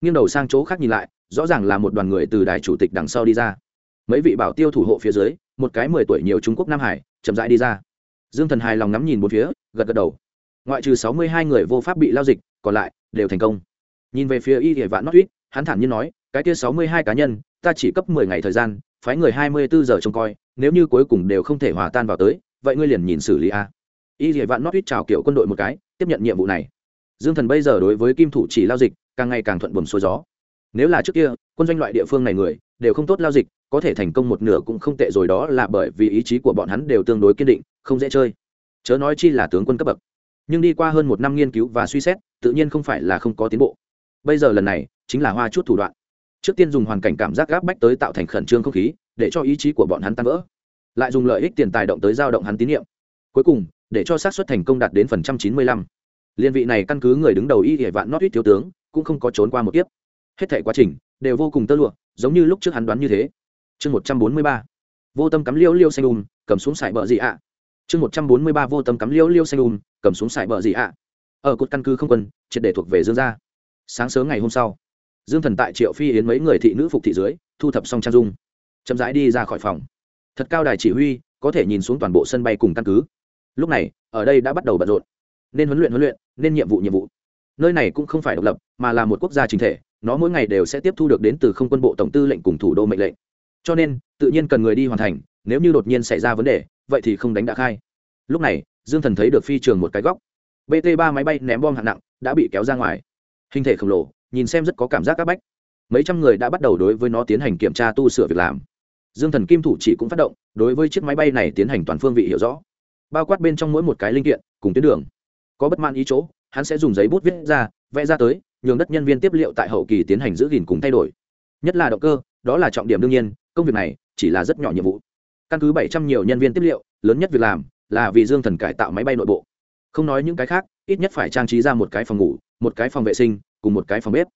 Nghiêng đầu sang chỗ khác nhìn lại, rõ ràng là một đoàn người từ đài chủ tịch đằng sau đi ra. Mấy vị bảo tiêu thủ hộ phía dưới, một cái mười tuổi nhiều trung quốc nam hải, chậm rãi đi ra. Dương thần hài lòng ngắm nhìn một phía, gật gật đầu. Ngoại trừ sáu mươi hai người vô pháp bị lao dịch, còn lại đều thành công nhìn về phía y hệ vạn nót tuyết, hắn thản nhiên nói, cái kia sáu mươi hai cá nhân, ta chỉ cấp mười ngày thời gian, phái người hai mươi bốn giờ trông coi, nếu như cuối cùng đều không thể hòa tan vào tới, vậy ngươi liền nhìn xử lý a. Y hệ vạn nót tuyết chào kiểu quân đội một cái, tiếp nhận nhiệm vụ này. Dương thần bây giờ đối với kim thủ chỉ lao dịch, càng ngày càng thuận buồm xuôi gió. Nếu là trước kia, quân doanh loại địa phương này người, đều không tốt lao dịch, có thể thành công một nửa cũng không tệ rồi đó là bởi vì ý chí của bọn hắn đều tương đối kiên định, không dễ chơi. Chớ nói chi là tướng quân cấp bậc. Nhưng đi qua hơn một năm nghiên cứu và suy xét, tự nhiên không phải là không có tiến bộ bây giờ lần này, chính là hoa chút thủ đoạn. Trước tiên dùng hoàn cảnh cảm giác gáp bách tới tạo thành khẩn trương không khí, để cho ý chí của bọn hắn tan vỡ. Lại dùng lợi ích tiền tài động tới giao động hắn tín nhiệm. Cuối cùng, để cho xác suất thành công đạt đến phần trăm chín mươi lăm. Liên vị này căn cứ người đứng đầu y hệ vạn nót ít thiếu tướng, cũng không có trốn qua một tiếp hết thể quá trình, đều vô cùng tơ lụa, giống như lúc trước hắn đoán như thế. Chương một trăm bốn mươi ba. Vô tâm cắm liêu liêu xanh ùm cầm xuống sải bờ gì ạ? Chương một trăm bốn mươi ba, vô tâm cắm liêu liêu xanh ùm cầm xuống sải bờ gì ạ? Ở cột căn cứ không quân, triệt để thuộc về dương gia sáng sớm ngày hôm sau, dương thần tại triệu phi yến mấy người thị nữ phục thị dưới, thu thập xong trang dung, chậm rãi đi ra khỏi phòng. Thật cao đài chỉ huy, có thể nhìn xuống toàn bộ sân bay cùng căn cứ. Lúc này, ở đây đã bắt đầu bận rộn, nên huấn luyện huấn luyện, nên nhiệm vụ nhiệm vụ. Nơi này cũng không phải độc lập, mà là một quốc gia chính thể, nó mỗi ngày đều sẽ tiếp thu được đến từ không quân bộ tổng tư lệnh cùng thủ đô mệnh lệnh. Cho nên, tự nhiên cần người đi hoàn thành, nếu như đột nhiên xảy ra vấn đề, vậy thì không đánh đã khai. Lúc này, dương thần thấy được phi trường một cái góc. Bt ba máy bay ném bom hạng nặng, đã bị kéo ra ngoài hình thể khổng lồ, nhìn xem rất có cảm giác c áp bách. Mấy trăm người đã bắt đầu đối với nó tiến hành kiểm tra tu sửa việc làm. Dương thần kim thủ chỉ cũng phát động, đối với chiếc máy bay này tiến hành toàn phương vị hiểu rõ. Bao quát bên trong mỗi một cái linh kiện, cùng tuyến đường. Có bất man ý chỗ, hắn sẽ dùng giấy bút viết ra, vẽ ra tới, nhường đất nhân viên tiếp liệu tại hậu kỳ tiến hành giữ gìn cùng thay đổi. Nhất là động cơ, đó là trọng điểm đương nhiên, công việc này chỉ là rất nhỏ nhiệm vụ. Căn cứ bảy trăm nhiều nhân viên tiếp liệu, lớn nhất việc làm là vì dương thần cải tạo máy bay nội bộ. Không nói những cái khác, ít nhất phải trang trí ra một cái phòng ngủ một cái phòng vệ sinh, cùng một cái phòng bếp.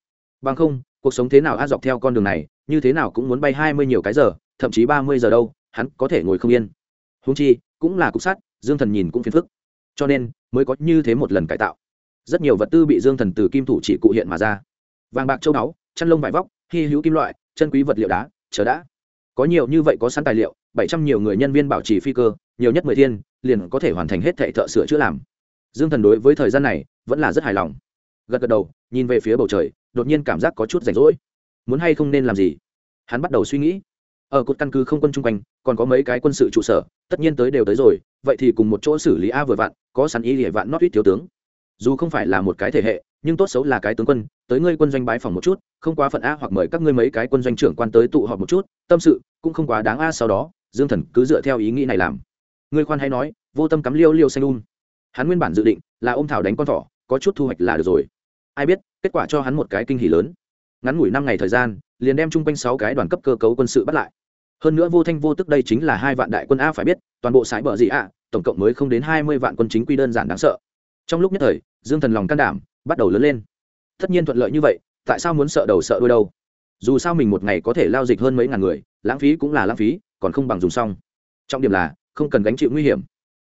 Bằng không, cuộc sống thế nào a dọc theo con đường này, như thế nào cũng muốn bay hai mươi nhiều cái giờ, thậm chí ba mươi giờ đâu, hắn có thể ngồi không yên. Húng chi, cũng là cục sắt, dương thần nhìn cũng phiền phức. Cho nên, mới có như thế một lần cải tạo. Rất nhiều vật tư bị dương thần từ kim thủ chỉ cụ hiện mà ra. Vàng bạc châu báu, chăn lông vải vóc, hy hữu kim loại, chân quý vật liệu đá, chờ đã. Có nhiều như vậy có sẵn tài liệu, bảy trăm nhiều người nhân viên bảo trì phi cơ, nhiều nhất mười thiên, liền có thể hoàn thành hết thệ thợ sửa chữa làm. Dương thần đối với thời gian này, vẫn là rất hài lòng gật gật đầu, nhìn về phía bầu trời, đột nhiên cảm giác có chút rảnh rỗi. Muốn hay không nên làm gì? Hắn bắt đầu suy nghĩ. Ở cột căn cứ không quân chung quanh, còn có mấy cái quân sự trụ sở, tất nhiên tới đều tới rồi, vậy thì cùng một chỗ xử lý a vừa vặn, có sẵn ý địa vạn nót ít thiếu tướng. Dù không phải là một cái thể hệ, nhưng tốt xấu là cái tướng quân, tới ngươi quân doanh bái phòng một chút, không quá phận a hoặc mời các ngươi mấy cái quân doanh trưởng quan tới tụ họp một chút, tâm sự cũng không quá đáng a sau đó, dương thần cứ dựa theo ý nghĩ này làm. Ngươi khoan hay nói, vô tâm cắm liêu liêu xanh un hắn nguyên bản dự định là ôm thảo đánh con thỏ, có chút thu hoạch là được rồi ai biết, kết quả cho hắn một cái kinh hỉ lớn. Ngắn ngủi năm ngày thời gian, liền đem chung quanh sáu cái đoàn cấp cơ cấu quân sự bắt lại. Hơn nữa vô thanh vô tức đây chính là hai vạn đại quân a phải biết, toàn bộ sái bờ gì ạ tổng cộng mới không đến hai mươi vạn quân chính quy đơn giản đáng sợ. Trong lúc nhất thời, dương thần lòng can đảm, bắt đầu lớn lên. Tất nhiên thuận lợi như vậy, tại sao muốn sợ đầu sợ đôi đâu? Dù sao mình một ngày có thể lao dịch hơn mấy ngàn người, lãng phí cũng là lãng phí, còn không bằng dùng xong. Trọng điểm là, không cần gánh chịu nguy hiểm.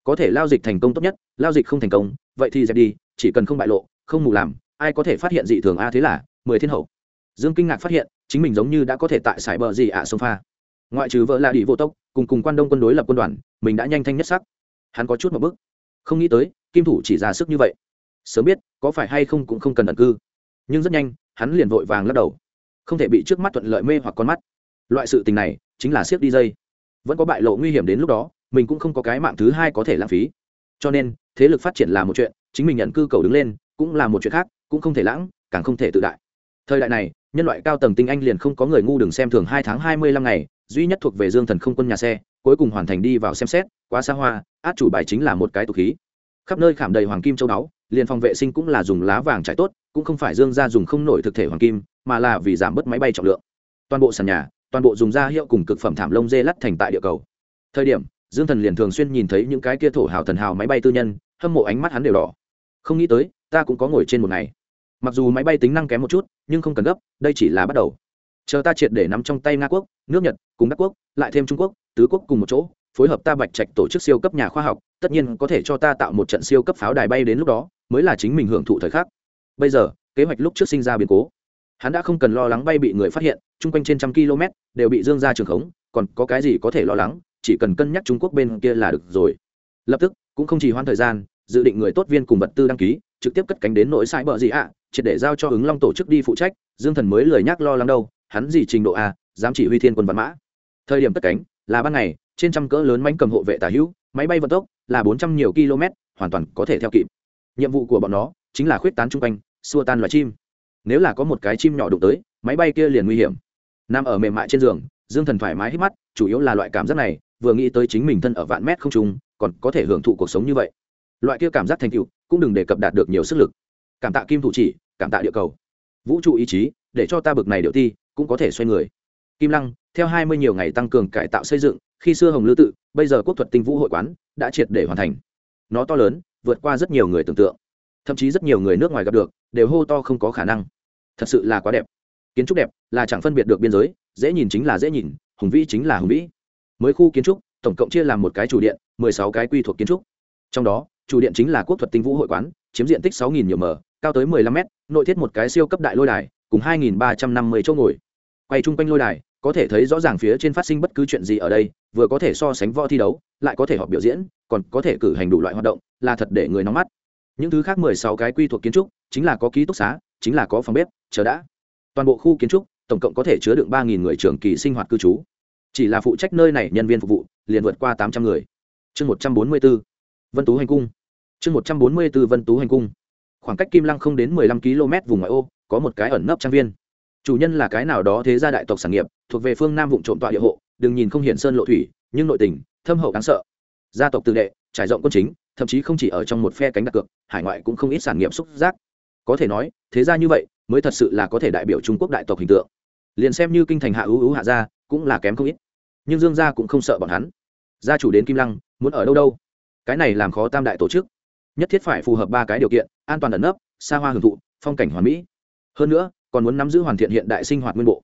Có thể lao dịch thành công tốt nhất, lao dịch không thành công, vậy thì dẹp đi, chỉ cần không bại lộ, không mù làm ai có thể phát hiện dị thường a thế là, mười thiên hậu. Dương kinh ngạc phát hiện, chính mình giống như đã có thể tại sải bờ gì ạ sông pha. Ngoại trừ vợ là đi vô tốc cùng cùng quan đông quân đối lập quân đoàn, mình đã nhanh thanh nhất sắc. Hắn có chút một bước. Không nghĩ tới, kim thủ chỉ ra sức như vậy. Sớm biết, có phải hay không cũng không cần ẩn cư. Nhưng rất nhanh, hắn liền vội vàng lắc đầu. Không thể bị trước mắt thuận lợi mê hoặc con mắt. Loại sự tình này, chính là siếc đi dây. Vẫn có bại lộ nguy hiểm đến lúc đó, mình cũng không có cái mạng thứ hai có thể lãng phí. Cho nên, thế lực phát triển là một chuyện, chính mình nhận cư cầu đứng lên, cũng là một chuyện khác cũng không thể lãng, càng không thể tự đại. Thời đại này, nhân loại cao tầng tinh anh liền không có người ngu đừng xem thường hai tháng hai mươi lăm ngày, duy nhất thuộc về dương thần không quân nhà xe, cuối cùng hoàn thành đi vào xem xét, quá xa hoa, át chủ bài chính là một cái tục khí. Khắp nơi khảm đầy hoàng kim châu báu, liền phòng vệ sinh cũng là dùng lá vàng trải tốt, cũng không phải dương ra dùng không nổi thực thể hoàng kim, mà là vì giảm bớt máy bay trọng lượng. Toàn bộ sàn nhà, toàn bộ dùng da hiệu cùng cực phẩm thảm lông dê lắt thành tại địa cầu. Thời điểm, dương thần liền thường xuyên nhìn thấy những cái kia thổ hào thần hào máy bay tư nhân, hâm mộ ánh mắt hắn đều đỏ. Không nghĩ tới, ta cũng có ngồi trên một ngày mặc dù máy bay tính năng kém một chút, nhưng không cần gấp, đây chỉ là bắt đầu. Chờ ta triệt để nắm trong tay nga quốc, nước nhật, cùng đắc quốc, lại thêm trung quốc, tứ quốc cùng một chỗ, phối hợp ta bạch trạch tổ chức siêu cấp nhà khoa học, tất nhiên có thể cho ta tạo một trận siêu cấp pháo đài bay đến lúc đó, mới là chính mình hưởng thụ thời khắc. Bây giờ, kế hoạch lúc trước sinh ra biến cố. Hắn đã không cần lo lắng bay bị người phát hiện, chung quanh trên trăm km đều bị dương ra trường khống, còn có cái gì có thể lo lắng, chỉ cần cân nhắc trung quốc bên kia là được rồi. Lập tức, cũng không chỉ hoãn thời gian, dự định người tốt viên cùng vật tư đăng ký trực tiếp cất cánh đến nỗi sai bờ gì ạ? Triệt để giao cho ứng long tổ chức đi phụ trách. Dương thần mới lời nhắc lo lắng đâu, hắn gì trình độ a dám chỉ huy thiên quân văn mã. Thời điểm cất cánh là ban ngày, trên trăm cỡ lớn mánh cầm hộ vệ tả hữu, máy bay vận tốc là bốn trăm nhiều km hoàn toàn có thể theo kịp. Nhiệm vụ của bọn nó chính là khuyết tán chung quanh, xua tan loài chim. Nếu là có một cái chim nhỏ đụng tới, máy bay kia liền nguy hiểm. Nằm ở mềm mại trên giường, dương thần thoải mái hít mắt, chủ yếu là loại cảm giác này, vừa nghĩ tới chính mình thân ở vạn mét không trung, còn có thể hưởng thụ cuộc sống như vậy. Loại kia cảm giác thành tựu cũng đừng đề cập đạt được nhiều sức lực. Cảm tạ kim thủ chỉ, cảm tạ địa cầu. Vũ trụ ý chí, để cho ta bực này điệu ti, cũng có thể xoay người. Kim lăng, theo hai mươi nhiều ngày tăng cường cải tạo xây dựng, khi xưa hồng lư tự, bây giờ quốc thuật tinh vũ hội quán, đã triệt để hoàn thành. Nó to lớn, vượt qua rất nhiều người tưởng tượng. Thậm chí rất nhiều người nước ngoài gặp được, đều hô to không có khả năng. Thật sự là quá đẹp. Kiến trúc đẹp, là chẳng phân biệt được biên giới, dễ nhìn chính là dễ nhìn, hùng vĩ chính là hùng vĩ. Mới khu kiến trúc, tổng cộng chia làm một cái chủ điện, mười sáu cái quy thuộc kiến trúc. Trong đó chủ điện chính là quốc thuật tinh vũ hội quán, chiếm diện tích sáu nghìn nhiều m, cao tới mười lăm m nội thiết một cái siêu cấp đại lôi đài, cùng hai nghìn ba trăm năm mươi chỗ ngồi. Quay chung quanh lôi đài, có thể thấy rõ ràng phía trên phát sinh bất cứ chuyện gì ở đây, vừa có thể so sánh võ thi đấu, lại có thể họp biểu diễn, còn có thể cử hành đủ loại hoạt động, là thật để người nóng mắt. Những thứ khác mười sáu cái quy thuộc kiến trúc, chính là có ký túc xá, chính là có phòng bếp, chờ đã. Toàn bộ khu kiến trúc, tổng cộng có thể chứa đựng ba nghìn người trường kỳ sinh hoạt cư trú. Chỉ là phụ trách nơi này nhân viên phục vụ, liền vượt qua tám trăm người. Chương một trăm bốn mươi bốn vân tú hành cung. Chương một trăm bốn mươi b ố vân tú hành cung. Khoảng cách kim lăng không đến mười lăm km vùng ngoại ô, có một cái ẩn nấp trang viên. Chủ nhân là cái nào đó thế gia đại tộc sản nghiệp, thuộc về phương nam vụ trộm tọa địa hộ, đừng nhìn không hiển sơn lộ thủy, nhưng nội tình, thâm hậu đáng sợ. Gia tộc tự đệ, trải rộng quân chính, thậm chí không chỉ ở trong một phe cánh đặt cược, hải ngoại cũng không ít sản nghiệp xúc giác. Có thể nói, thế ra như vậy, mới thật sự là có thể đại biểu trung quốc đại tộc hình tượng. Liền xem như kinh thành hạ ưu ưu hạ gia, cũng là kém không ít. Nhưng dương gia cũng không sợ bọn hắn. Gia chủ đến kim lăng, muốn ở đâu đâu? Cái này làm khó tam đại tổ chức. Nhất thiết phải phù hợp ba cái điều kiện, an toàn ẩn nấp, xa hoa hưởng thụ, phong cảnh hoàn mỹ. Hơn nữa, còn muốn nắm giữ hoàn thiện hiện đại sinh hoạt nguyên bộ.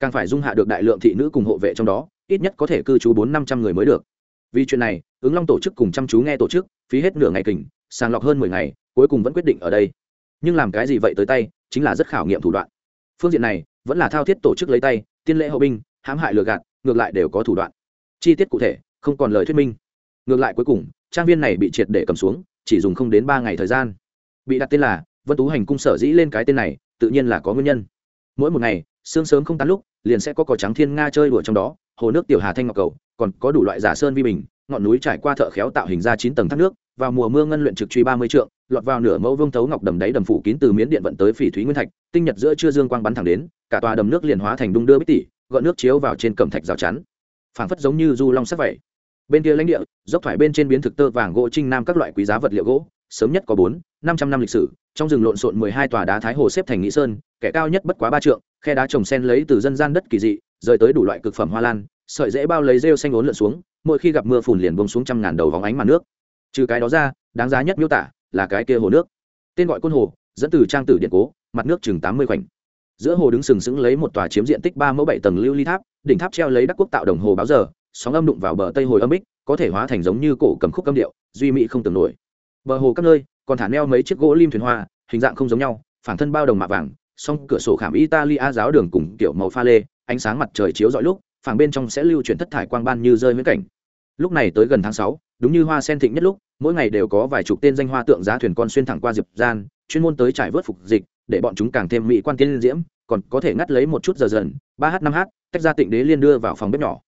Càng phải dung hạ được đại lượng thị nữ cùng hộ vệ trong đó, ít nhất có thể cư trú bốn năm trăm người mới được. Vì chuyện này, ứng long tổ chức cùng chăm chú nghe tổ chức, phí hết nửa ngày kình, sàng lọc hơn mười ngày, cuối cùng vẫn quyết định ở đây. Nhưng làm cái gì vậy tới tay, chính là rất khảo nghiệm thủ đoạn. Phương diện này, vẫn là thao thiết tổ chức lấy tay, tiên lễ hậu binh, hãm hại lừa gạt, ngược lại đều có thủ đoạn. Chi tiết cụ thể, không còn lời thuyết minh. Ngược lại cuối cùng trang viên này bị triệt để cầm xuống, chỉ dùng không đến ba ngày thời gian. Bị đặt tên là vân tú hành cung sở dĩ lên cái tên này, tự nhiên là có nguyên nhân. Mỗi một ngày, sương sớm không tan lúc, liền sẽ có cỏ trắng thiên nga chơi đùa trong đó, hồ nước tiểu hà thanh ngọc cầu, còn có đủ loại giả sơn vi bình, ngọn núi trải qua thợ khéo tạo hình ra chín tầng thác nước, vào mùa mưa ngân luyện trực truy ba mươi trượng, lọt vào nửa mẫu vương thấu ngọc đầm đáy đầm phủ kín từ miến điện vận tới phỉ thúy nguyên thạch, tinh nhật giữa chưa dương quang bắn thẳng đến, cả tòa đầm nước liền hóa thành đung đưa bích tỷ gọn nước chiếu vào trên cẩm thạch rào chắn. Phảng phất giống như du long sắc vậy bên kia lãnh địa, dốc thoải bên trên biến thực tơ vàng gỗ trinh nam các loại quý giá vật liệu gỗ, sớm nhất có bốn, năm trăm năm lịch sử, trong rừng lộn xộn mười hai tòa đá thái hồ xếp thành nghĩ sơn, kẻ cao nhất bất quá ba trượng, khe đá trồng sen lấy từ dân gian đất kỳ dị, rời tới đủ loại cực phẩm hoa lan, sợi dễ bao lấy rêu xanh ốn lượn xuống, mỗi khi gặp mưa phùn liền bông xuống trăm ngàn đầu vóng ánh màn nước. Trừ cái đó ra, đáng giá nhất miêu tả là cái kia hồ nước. Tên gọi côn hồ, dẫn từ trang tử điện cố, mặt nước chừng tám mươi khoảnh. Giữa hồ đứng sừng sững lấy một tòa chiếm diện tích ba mẫu bảy tầng lưu ly tháp, đỉnh tháp treo lấy đắc quốc tạo đồng hồ báo giờ sóng âm đụng vào bờ tây hồi âm bích, có thể hóa thành giống như cổ cầm khúc âm điệu, duy mỹ không tưởng nổi. Bờ hồ các nơi, còn thả neo mấy chiếc gỗ lim thuyền hoa, hình dạng không giống nhau phản thân bao đồng mạ vàng, song cửa sổ khảm italia giáo đường cùng kiểu màu pha lê, ánh sáng mặt trời chiếu dọi lúc, phảng bên trong sẽ lưu chuyển thất thải quang ban như rơi miễn cảnh. Lúc này tới gần tháng sáu, đúng như hoa sen thịnh nhất lúc, mỗi ngày đều có vài chục tên danh hoa tượng giá thuyền con xuyên thẳng qua diệp gian, chuyên môn tới trải vớt phục dịch, để bọn chúng càng thêm mỹ quan tiên diễm, còn có thể ngắt lấy một chút giờ dần, ba h năm h tách ra tịnh đế liên đưa vào phòng bếp nhỏ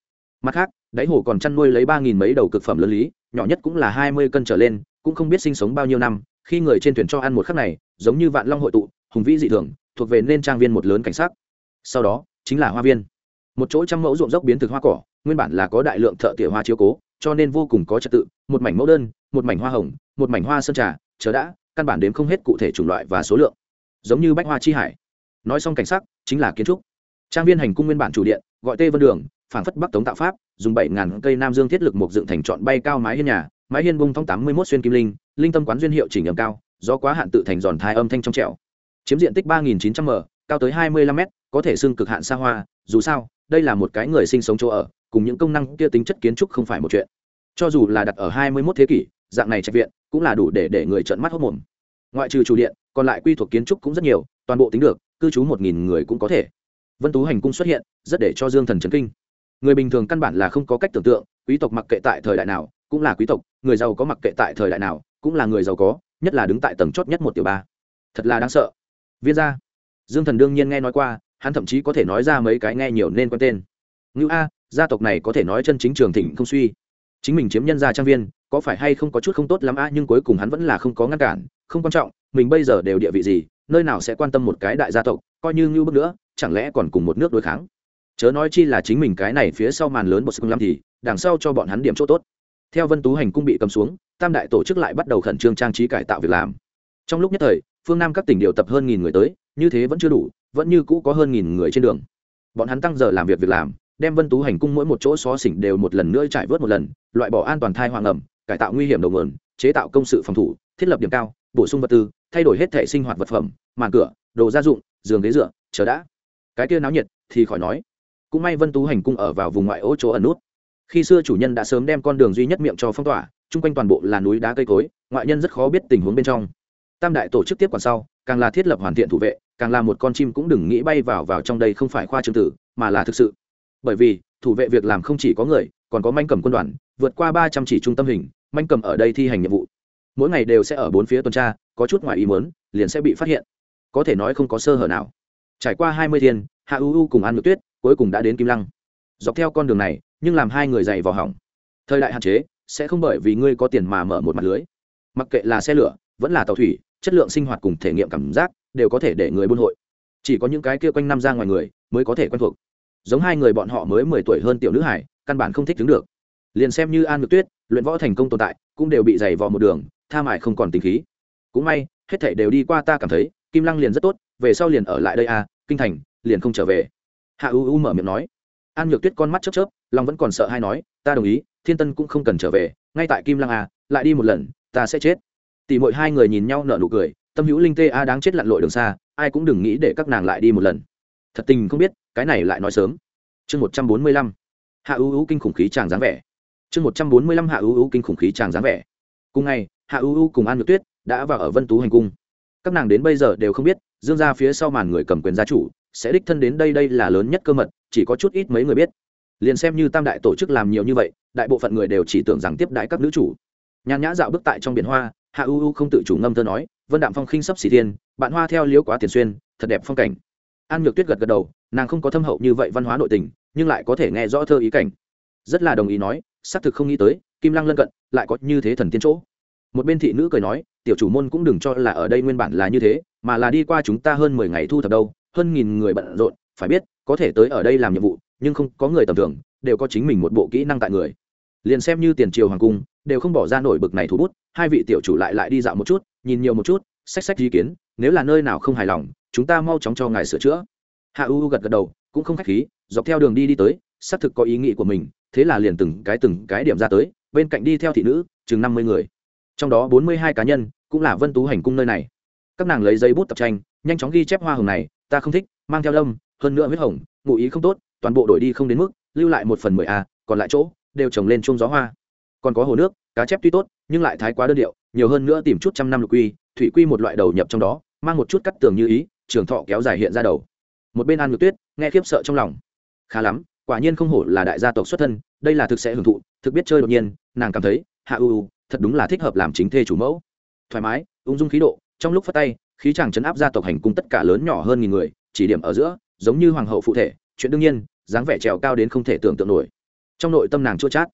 mặt khác, đáy hồ còn chăn nuôi lấy ba nghìn mấy đầu cực phẩm lớn lý, nhỏ nhất cũng là hai mươi cân trở lên, cũng không biết sinh sống bao nhiêu năm, khi người trên thuyền cho ăn một khắc này, giống như vạn long hội tụ, hùng vĩ dị thường, thuộc về nên trang viên một lớn cảnh sát sau đó, chính là hoa viên. Một chỗ trăm mẫu ruộng dốc biến thực hoa cỏ, nguyên bản là có đại lượng thợ tỉa hoa chiếu cố, cho nên vô cùng có trật tự, một mảnh mẫu đơn, một mảnh hoa hồng, một mảnh hoa sơn trà, chờ đã, căn bản đếm không hết cụ thể chủng loại và số lượng. Giống như bách hoa chi hải. Nói xong cảnh sắc, chính là kiến trúc. Trang viên hành cung nguyên bản chủ điện gọi tê vân đường Phản phất bắc tống tạo pháp, dùng bảy ngàn cây nam dương thiết lực mục dựng thành trọn bay cao mái hiên nhà, mái hiên bung thong tám mươi mốt xuyên kim linh linh tâm quán duyên hiệu chỉnh âm cao do quá hạn tự thành giòn thai âm thanh trong trẻo. Chiếm diện tích ba nghìn chín trăm m, cao tới hai mươi lăm m có thể xưng cực hạn xa hoa, dù sao, đây là một cái người sinh sống chỗ ở, cùng những công năng kia tính chất kiến trúc không phải một chuyện. Cho dù là đặt ở hai mươi mốt thế kỷ, dạng này trạch viện cũng là đủ để để người trợn mắt hốt mồm. Ngoại trừ chủ điện, còn lại quy thuộc kiến trúc cũng rất nhiều, toàn bộ tính được, cư trú một nghìn người cũng có thể vân tú hành cung xuất hiện, rất để cho dương thần chấn kinh. Người bình thường căn bản là không có cách tưởng tượng, quý tộc mặc kệ tại thời đại nào, cũng là quý tộc, người giàu có mặc kệ tại thời đại nào, cũng là người giàu có, nhất là đứng tại tầng chót nhất một tiểu ba. Thật là đáng sợ. Viên gia. Dương thần đương nhiên nghe nói qua, hắn thậm chí có thể nói ra mấy cái nghe nhiều nên quen tên. Ngữ a, gia tộc này có thể nói chân chính trường thịnh không suy. Chính mình chiếm nhân gia trang viên, có phải hay không có chút không tốt lắm a, nhưng cuối cùng hắn vẫn là không có ngăn cản, không quan trọng, mình bây giờ đều địa vị gì, nơi nào sẽ quan tâm một cái đại gia tộc, coi như ngưu bức nữa chẳng lẽ còn cùng một nước đối kháng? Chớ nói chi là chính mình cái này phía sau màn lớn một sức lắm thì, đằng sau cho bọn hắn điểm chỗ tốt. Theo vân tú hành cung bị cầm xuống, tam đại tổ chức lại bắt đầu khẩn trương trang trí cải tạo việc làm. Trong lúc nhất thời, phương nam các tỉnh điều tập hơn nghìn người tới, như thế vẫn chưa đủ, vẫn như cũ có hơn nghìn người trên đường. Bọn hắn tăng giờ làm việc việc làm, đem vân tú hành cung mỗi một chỗ xó xỉnh đều một lần nữa trải vớt một lần, loại bỏ an toàn thai hoàng ẩm, cải tạo nguy hiểm đầu nguồn, chế tạo công sự phòng thủ, thiết lập điểm cao, bổ sung vật tư, thay đổi hết thể sinh hoạt vật phẩm, màn cửa, đồ gia dụng, giường ghế dựa, chờ đã cái kia náo nhiệt thì khỏi nói. Cũng may vân tú hành cung ở vào vùng ngoại ô chỗ ẩn nút. Khi xưa chủ nhân đã sớm đem con đường duy nhất miệng cho phong tỏa, chung quanh toàn bộ là núi đá cây cối, ngoại nhân rất khó biết tình huống bên trong. Tam đại tổ chức tiếp quản sau, càng là thiết lập hoàn thiện thủ vệ, càng là một con chim cũng đừng nghĩ bay vào vào trong đây không phải khoa trương tử, mà là thực sự. Bởi vì, thủ vệ việc làm không chỉ có người, còn có manh cầm quân đoàn, vượt qua ba trăm chỉ trung tâm hình, manh cầm ở đây thi hành nhiệm vụ. Mỗi ngày đều sẽ ở bốn phía tuần tra, có chút ngoài ý muốn, liền sẽ bị phát hiện. Có thể nói không có sơ hở nào trải qua hai mươi thiên, hạ ưu cùng an ngược tuyết cuối cùng đã đến kim lăng. Dọc theo con đường này, nhưng làm hai người dày vào hỏng. Thời đại hạn chế sẽ không bởi vì ngươi có tiền mà mở một mặt lưới. Mặc kệ là xe lửa, vẫn là tàu thủy, chất lượng sinh hoạt cùng thể nghiệm cảm giác đều có thể để người buôn hội. Chỉ có những cái kia quanh năm ra ngoài người mới có thể quen thuộc. Giống hai người bọn họ mới mười tuổi hơn tiểu nữ hải, căn bản không thích đứng được. Liền xem như an ngược tuyết, luyện võ thành công tồn tại, cũng đều bị dày vò một đường, tha mại không còn tình khí. Cũng may, hết thảy đều đi qua ta cảm thấy, kim lăng liền rất tốt về sau liền ở lại đây à kinh thành, liền không trở về. Hạ u u mở miệng nói. An nhược tuyết con mắt chớp chớp, lòng vẫn còn sợ hay nói, ta đồng ý, thiên tân cũng không cần trở về, ngay tại kim lăng à lại đi một lần, ta sẽ chết. Tỷ mỗi hai người nhìn nhau nở nụ cười, tâm hữu linh tê a đáng chết lặn lội đường xa, ai cũng đừng nghĩ để các nàng lại đi một lần. Thật tình không biết, cái này lại nói sớm. Chương một trăm bốn mươi lăm. Hạ ưu ưu kinh khủng khí tràng dáng vẻ. Chương một trăm bốn mươi lăm hạ ưu ưu kinh khủng khí tràng dáng vẻ. Cùng ngày, hạ ưu ưu cùng an nhược tuyết đã vào ở vân tú hành cung. Các nàng đến bây giờ đều không biết dương ra phía sau màn người cầm quyền gia chủ, sẽ đích thân đến đây đây là lớn nhất cơ mật, chỉ có chút ít mấy người biết. Liền xem như tam đại tổ chức làm nhiều như vậy, đại bộ phận người đều chỉ tưởng rằng tiếp đãi các nữ chủ. Nhàn nhã dạo bước tại trong biển hoa, hạ u u không tự chủ ngâm thơ nói, vân đạm phong khinh sắp xỉ thiên, bạn hoa theo liễu quá tiền xuyên, thật đẹp phong cảnh. An nhược tuyết gật gật đầu, nàng không có thâm hậu như vậy văn hóa nội tình, nhưng lại có thể nghe rõ thơ ý cảnh. Rất là đồng ý nói, xác thực không nghĩ tới, kim lăng lân cận, lại có như thế thần tiên chỗ. Một bên thị nữ cười nói, tiểu chủ môn cũng đừng cho là ở đây nguyên bản là như thế mà là đi qua chúng ta hơn mười ngày thu thập đâu, hơn nghìn người bận rộn, phải biết, có thể tới ở đây làm nhiệm vụ, nhưng không có người tầm thường, đều có chính mình một bộ kỹ năng tại người. Liền xem như tiền triều hoàng cung, đều không bỏ ra nổi bực này thủ bút, hai vị tiểu chủ lại lại đi dạo một chút, nhìn nhiều một chút sách sách ý kiến, nếu là nơi nào không hài lòng, chúng ta mau chóng cho ngài sửa chữa. Hạ u gật gật đầu, cũng không khách khí, dọc theo đường đi đi tới, xác thực có ý nghĩ của mình, thế là liền từng cái từng cái điểm ra tới, bên cạnh đi theo thị nữ, chừng năm mươi người. Trong đó bốn mươi hai cá nhân, cũng là vân tú hành cung nơi này các nàng lấy giấy bút tập tranh, nhanh chóng ghi chép hoa hồng này, ta không thích, mang theo lâm hơn nữa huyết hồng, ngụ ý không tốt, toàn bộ đổi đi không đến mức, lưu lại một phần mười a còn lại chỗ, đều trồng lên chuông gió hoa. Còn có hồ nước, cá chép tuy tốt, nhưng lại thái quá đơn điệu, nhiều hơn nữa tìm chút trăm năm lục quy, thủy quy một loại đầu nhập trong đó, mang một chút cắt tường như ý, trường thọ kéo dài hiện ra đầu. Một bên an ngược tuyết, nghe khiếp sợ trong lòng. Khá lắm, quả nhiên không hổ là đại gia tộc xuất thân, đây là thực sẽ hưởng thụ, thực biết chơi đột nhiên, nàng cảm thấy hạ ưu thật đúng là thích hợp làm chính thê chủ mẫu. Thoải mái, ung dung khí độ trong lúc phát tay, khí chàng chấn áp gia tộc hành cung tất cả lớn nhỏ hơn nghìn người, chỉ điểm ở giữa, giống như hoàng hậu phụ thể, chuyện đương nhiên, dáng vẻ trèo cao đến không thể tưởng tượng nổi. Trong nội tâm nàng chua chát,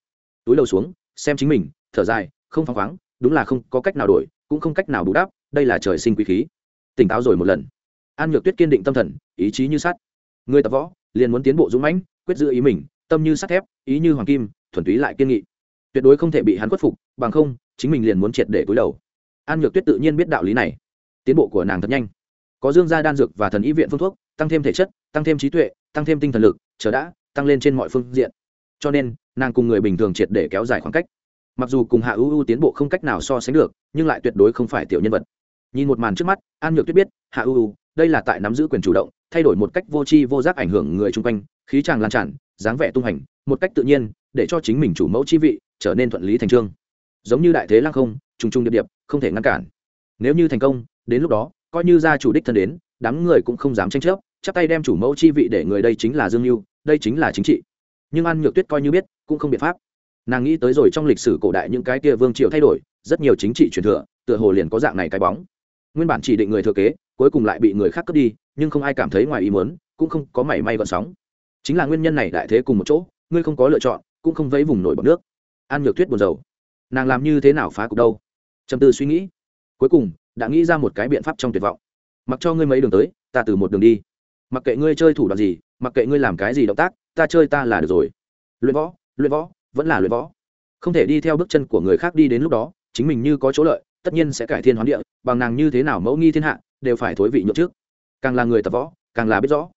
túi đầu xuống, xem chính mình, thở dài, không phăng khoáng, đúng là không có cách nào đổi, cũng không cách nào bù đắp, đây là trời sinh quý khí. Tỉnh táo rồi một lần. An nhược tuyết kiên định tâm thần, ý chí như sắt. Người tập võ, liền muốn tiến bộ dũng mãnh, quyết giữ ý mình, tâm như sắt thép, ý như hoàng kim, thuần túy lại kiên nghị. Tuyệt đối không thể bị hắn khuất phục, bằng không, chính mình liền muốn triệt để cúi đầu an nhược tuyết tự nhiên biết đạo lý này. Tiến bộ của nàng thật nhanh. Có dương gia đan dược và thần ý viện phương thuốc, tăng thêm thể chất, tăng thêm trí tuệ, tăng thêm tinh thần lực, chờ đã, tăng lên trên mọi phương diện. Cho nên, nàng cùng người bình thường triệt để kéo dài khoảng cách. Mặc dù cùng hạ ưu ưu tiến bộ không cách nào so sánh được, nhưng lại tuyệt đối không phải tiểu nhân vật. Nhìn một màn trước mắt, an nhược tuyết biết, hạ ưu ưu đây là tại nắm giữ quyền chủ động, thay đổi một cách vô tri vô giác ảnh hưởng người chung quanh, khí tràng lan tràn, dáng vẻ tung hành, một cách tự nhiên, để cho chính mình chủ mẫu chi vị trở nên thuận lý thành trương. Giống như đại thế lăng không, trùng trùng điệp điệp không thể ngăn cản. Nếu như thành công, đến lúc đó, coi như gia chủ đích thân đến, đám người cũng không dám tranh chấp, chắp tay đem chủ mẫu chi vị để người đây chính là dương mưu đây chính là chính trị. Nhưng an nhược tuyết coi như biết, cũng không biện pháp. Nàng nghĩ tới rồi trong lịch sử cổ đại những cái kia vương triều thay đổi, rất nhiều chính trị truyền thừa, tựa hồ liền có dạng này cái bóng. Nguyên bản chỉ định người thừa kế, cuối cùng lại bị người khác cướp đi, nhưng không ai cảm thấy ngoài ý muốn, cũng không có mảy may gọn sóng. Chính là nguyên nhân này đại thế cùng một chỗ, ngươi không có lựa chọn, cũng không vẫy vùng nổi bọc nước. An nhược tuyết buồn rầu. Nàng làm như thế nào phá cục đâu? Trầm tư suy nghĩ, cuối cùng đã nghĩ ra một cái biện pháp trong tuyệt vọng. Mặc cho ngươi mấy đường tới, ta từ một đường đi. Mặc kệ ngươi chơi thủ đoạn gì, mặc kệ ngươi làm cái gì động tác, ta chơi ta là được rồi. Luyện võ luyện võ, vẫn là luyện võ. Không thể đi theo bước chân của người khác đi đến lúc đó, chính mình như có chỗ lợi, tất nhiên sẽ cải thiên hoán địa, bằng nàng như thế nào mẫu nghi thiên hạ, đều phải thối vị nhượng trước. Càng là người tập võ, càng là biết rõ.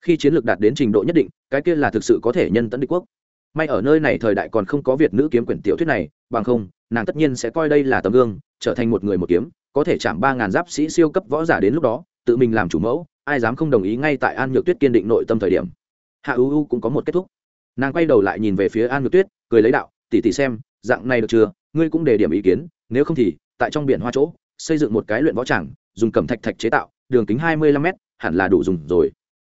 Khi chiến lược đạt đến trình độ nhất định, cái kia là thực sự có thể nhân tấn địch quốc. May ở nơi này thời đại còn không có việt nữ kiếm quyển tiểu thuyết này, bằng không nàng tất nhiên sẽ coi đây là tấm gương, trở thành một người một kiếm, có thể chạm ba ngàn giáp sĩ siêu cấp võ giả đến lúc đó, tự mình làm chủ mẫu, ai dám không đồng ý ngay tại an nhược tuyết kiên định nội tâm thời điểm. Hạ u u cũng có một kết thúc. Nàng quay đầu lại nhìn về phía an nhược tuyết, cười lấy đạo tỉ tỉ xem, dạng này được chưa? Ngươi cũng đề điểm ý kiến, nếu không thì, tại trong biển hoa chỗ, xây dựng một cái luyện võ tràng, dùng cẩm thạch thạch chế tạo, đường kính hai mươi lăm mét, hẳn là đủ dùng rồi.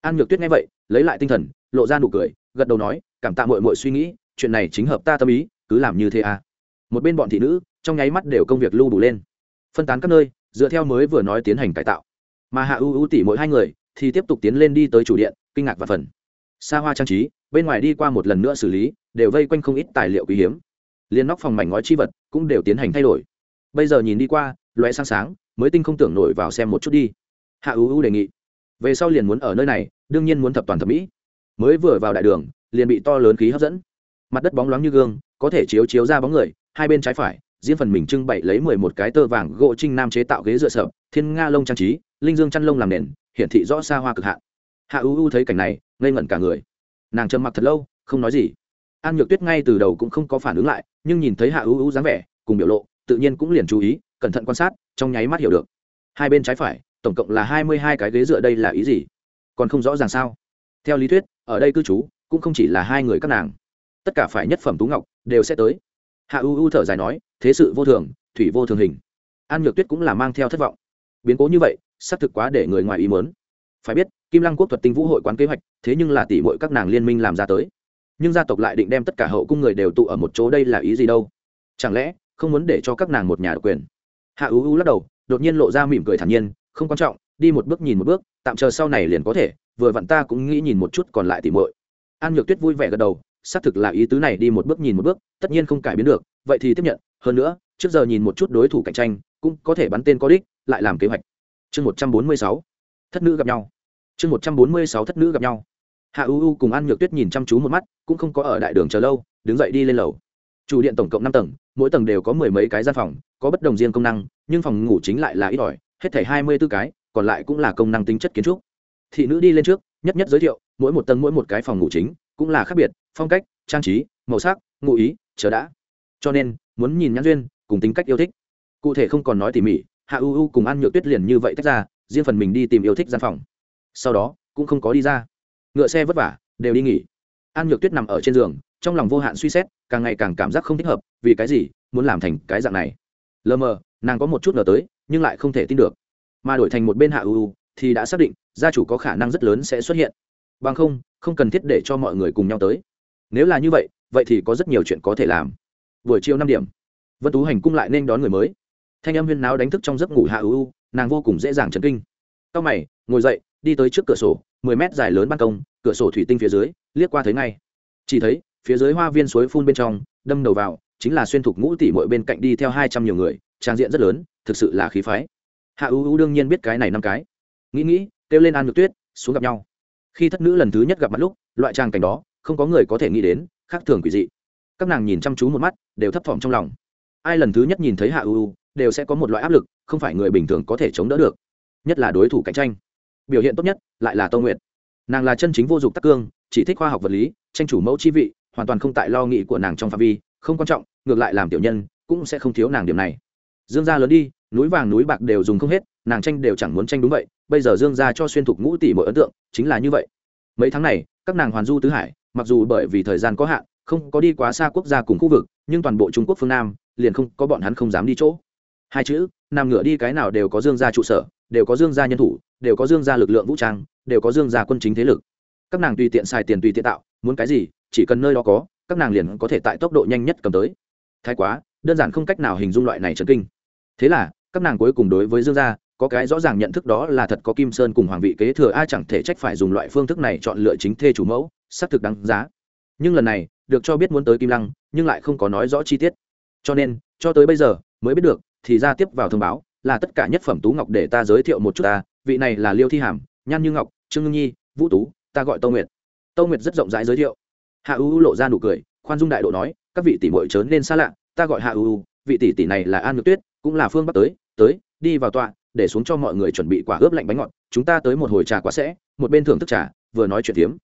An nhược tuyết nghe vậy, lấy lại tinh thần, lộ ra nụ cười, gật đầu nói, cảm tạ mội mội suy nghĩ, chuyện này chính hợp ta tâm ý, cứ làm như thế à một bên bọn thị nữ, trong nháy mắt đều công việc lưu đủ lên. Phân tán các nơi, dựa theo mới vừa nói tiến hành cải tạo. Mà hạ ưu ưu tỉ mỗi hai người thì tiếp tục tiến lên đi tới chủ điện, kinh ngạc và phần. Xa hoa trang trí, bên ngoài đi qua một lần nữa xử lý, đều vây quanh không ít tài liệu quý hiếm. Liên nóc phòng mảnh ngói chi vật cũng đều tiến hành thay đổi. Bây giờ nhìn đi qua loé sáng sáng, mới tinh không tưởng nổi vào xem một chút đi. Hạ ưu ưu đề nghị. Về sau liền muốn ở nơi này, đương nhiên muốn thập toàn thẩm mỹ. Mới vừa vào đại đường, liền bị to lớn khí hấp dẫn. Mặt đất bóng loáng như gương, có thể chiếu chiếu ra bóng người hai bên trái phải riêng phần mình trưng bày lấy mười một cái tơ vàng gỗ trinh nam chế tạo ghế dựa sập, thiên nga lông trang trí, linh dương chăn lông làm nền, hiển thị rõ xa hoa cực hạn. Hạ u u thấy cảnh này, ngây ngẩn cả người. Nàng trầm mặc thật lâu, không nói gì. An nhược tuyết ngay từ đầu cũng không có phản ứng lại, nhưng nhìn thấy hạ u u dáng vẻ, cùng biểu lộ, tự nhiên cũng liền chú ý, cẩn thận quan sát, trong nháy mắt hiểu được. Hai bên trái phải, tổng cộng là hai mươi hai cái ghế dựa đây là ý gì? Còn không rõ ràng sao? Theo lý thuyết, ở đây cư trú, cũng không chỉ là hai người các nàng. Tất cả phải nhất phẩm tú ngọc, đều sẽ tới hạ u u thở dài nói, thế sự vô thường, thủy vô thường hình. An nhược tuyết cũng là mang theo thất vọng. Biến cố như vậy, xác thực quá để người ngoài ý mớn phải biết, kim lăng quốc thuật tinh vũ hội quán kế hoạch, thế nhưng là tỷ mọi các nàng liên minh làm ra tới. Nhưng gia tộc lại định đem tất cả hậu cung người đều tụ ở một chỗ đây là ý gì đâu? Chẳng lẽ, không muốn để cho các nàng một nhà độc quyền? Hạ U U lắc đầu, đột nhiên lộ ra mỉm cười thản nhiên, không quan trọng, đi một bước nhìn một bước, tạm chờ sau này liền có thể, vừa vặn ta cũng nghĩ nhìn một chút còn lại tỉ muội. An nhược tuyết vui vẻ gật đầu xác thực là ý tứ này đi một bước nhìn một bước, tất nhiên không cải biến được, vậy thì tiếp nhận, hơn nữa, trước giờ nhìn một chút đối thủ cạnh tranh, cũng có thể bắn tên có đích, lại làm kế hoạch. Chương một trăm bốn mươi sáu, thất nữ gặp nhau. Chương một trăm bốn mươi sáu, thất nữ gặp nhau. Hạ u u cùng an nhược tuyết nhìn chăm chú một mắt, cũng không có ở đại đường chờ lâu, đứng dậy đi lên lầu. Chủ điện tổng cộng năm tầng, mỗi tầng đều có mười mấy cái gian phòng, có bất đồng riêng công năng, nhưng phòng ngủ chính lại là ít ỏi, hết thảy hai mươi b ố cái, còn lại cũng là công năng tính chất kiến trúc. Thị nữ đi lên trước, nhất nhất giới thiệu, mỗi một tầng mỗi một cái phòng ngủ chính cũng là khác biệt, phong cách, trang trí, màu sắc, ngụ ý, chờ đã. Cho nên, muốn nhìn nhãn duyên, cùng tính cách yêu thích. Cụ thể không còn nói tỉ mỉ, hạ u u cùng ăn nhựa tuyết liền như vậy tách ra, riêng phần mình đi tìm yêu thích gian phòng. Sau đó, cũng không có đi ra. Ngựa xe vất vả, đều đi nghỉ. An nhược tuyết nằm ở trên giường, trong lòng vô hạn suy xét, càng ngày càng cảm giác không thích hợp, vì cái gì, muốn làm thành cái dạng này. Lờ mờ, nàng có một chút ngờ tới, nhưng lại không thể tin được. Mà đổi thành một bên hạ ưu thì đã xác định, gia chủ có khả năng rất lớn sẽ xuất hiện. Bằng không không cần thiết để cho mọi người cùng nhau tới. Nếu là như vậy vậy thì có rất nhiều chuyện có thể làm. Buổi chiều năm điểm, vân tú hành cung lại nên đón người mới. Thanh âm huyên náo đánh thức trong giấc ngủ hạ ưu nàng vô cùng dễ dàng chấn kinh. Cao mày, ngồi dậy, đi tới trước cửa sổ, mười mét dài lớn ban công, cửa sổ thủy tinh phía dưới, liếc qua thấy ngay. Chỉ thấy, phía dưới hoa viên suối phun bên trong, đâm đầu vào, chính là xuyên thục ngũ tỷ mỗi bên cạnh đi theo hai trăm nhiều người, trang diện rất lớn, thực sự là khí phái. Hạ ưu đương nhiên biết cái này năm cái. Nghĩ nghĩ, kêu lên an ngược tuyết, xuống gặp nhau khi thất nữ lần thứ nhất gặp mặt lúc, loại trang cảnh đó, không có người có thể nghĩ đến, khác thường quỷ dị. Các nàng nhìn chăm chú một mắt, đều thấp thỏm trong lòng. Ai lần thứ nhất nhìn thấy hạ ưu đều sẽ có một loại áp lực, không phải người bình thường có thể chống đỡ được. Nhất là đối thủ cạnh tranh. Biểu hiện tốt nhất, lại là tâu nguyện nàng là chân chính vô dụng tắc cương, chỉ thích khoa học vật lý, tranh chủ mẫu chi vị, hoàn toàn không tại lo nghĩ của nàng trong phạm vi, không quan trọng, ngược lại làm tiểu nhân, cũng sẽ không thiếu nàng điểm này. Dương gia lớn đi, núi vàng núi bạc đều dùng không hết, nàng tranh đều chẳng muốn tranh đúng vậy bây giờ dương gia cho xuyên thục ngũ tỷ mỗi ấn tượng chính là như vậy. Mấy tháng này, các nàng hoàn du tứ hải, mặc dù bởi vì thời gian có hạn, không có đi quá xa quốc gia cùng khu vực, nhưng toàn bộ trung quốc phương nam, liền không có bọn hắn không dám đi chỗ. Hai chữ nằm ngửa đi cái nào đều có dương gia trụ sở, đều có dương gia nhân thủ, đều có dương gia lực lượng vũ trang, đều có dương gia quân chính thế lực. Các nàng tùy tiện xài tiền tùy tiện tạo, muốn cái gì, chỉ cần nơi đó có, các nàng liền có thể tại tốc độ nhanh nhất cầm tới. Thái quá, đơn giản không cách nào hình dung loại này trấn kinh. Thế là, các nàng cuối cùng đối với dương gia có cái rõ ràng nhận thức đó là thật có kim sơn cùng hoàng vị kế thừa, ai chẳng thể trách phải dùng loại phương thức này chọn lựa chính thê chủ mẫu, xác thực đáng giá. Nhưng lần này, được cho biết muốn tới kim lăng, nhưng lại không có nói rõ chi tiết. Cho nên, cho tới bây giờ, mới biết được, thì ra tiếp vào thông báo, là tất cả nhất phẩm tú ngọc để ta giới thiệu một chút ta. Vị này là liêu thi hàm, nhan như ngọc, trương ngưng nhi, vũ tú, ta gọi tâu nguyệt. Tâu nguyệt rất rộng rãi giới thiệu. Hạ u lộ ra nụ cười, khoan dung đại độ nói, các vị tỷ muội trớn nên xa lạ, ta gọi hạ u vị tỷ tỷ này là an ngược tuyết, cũng là phương bắc tới tới, đi vào tọa để xuống cho mọi người chuẩn bị quả ướp lạnh bánh ngọt, chúng ta tới một hồi trà quá sẽ, một bên thưởng thức trà, vừa nói chuyện tiếm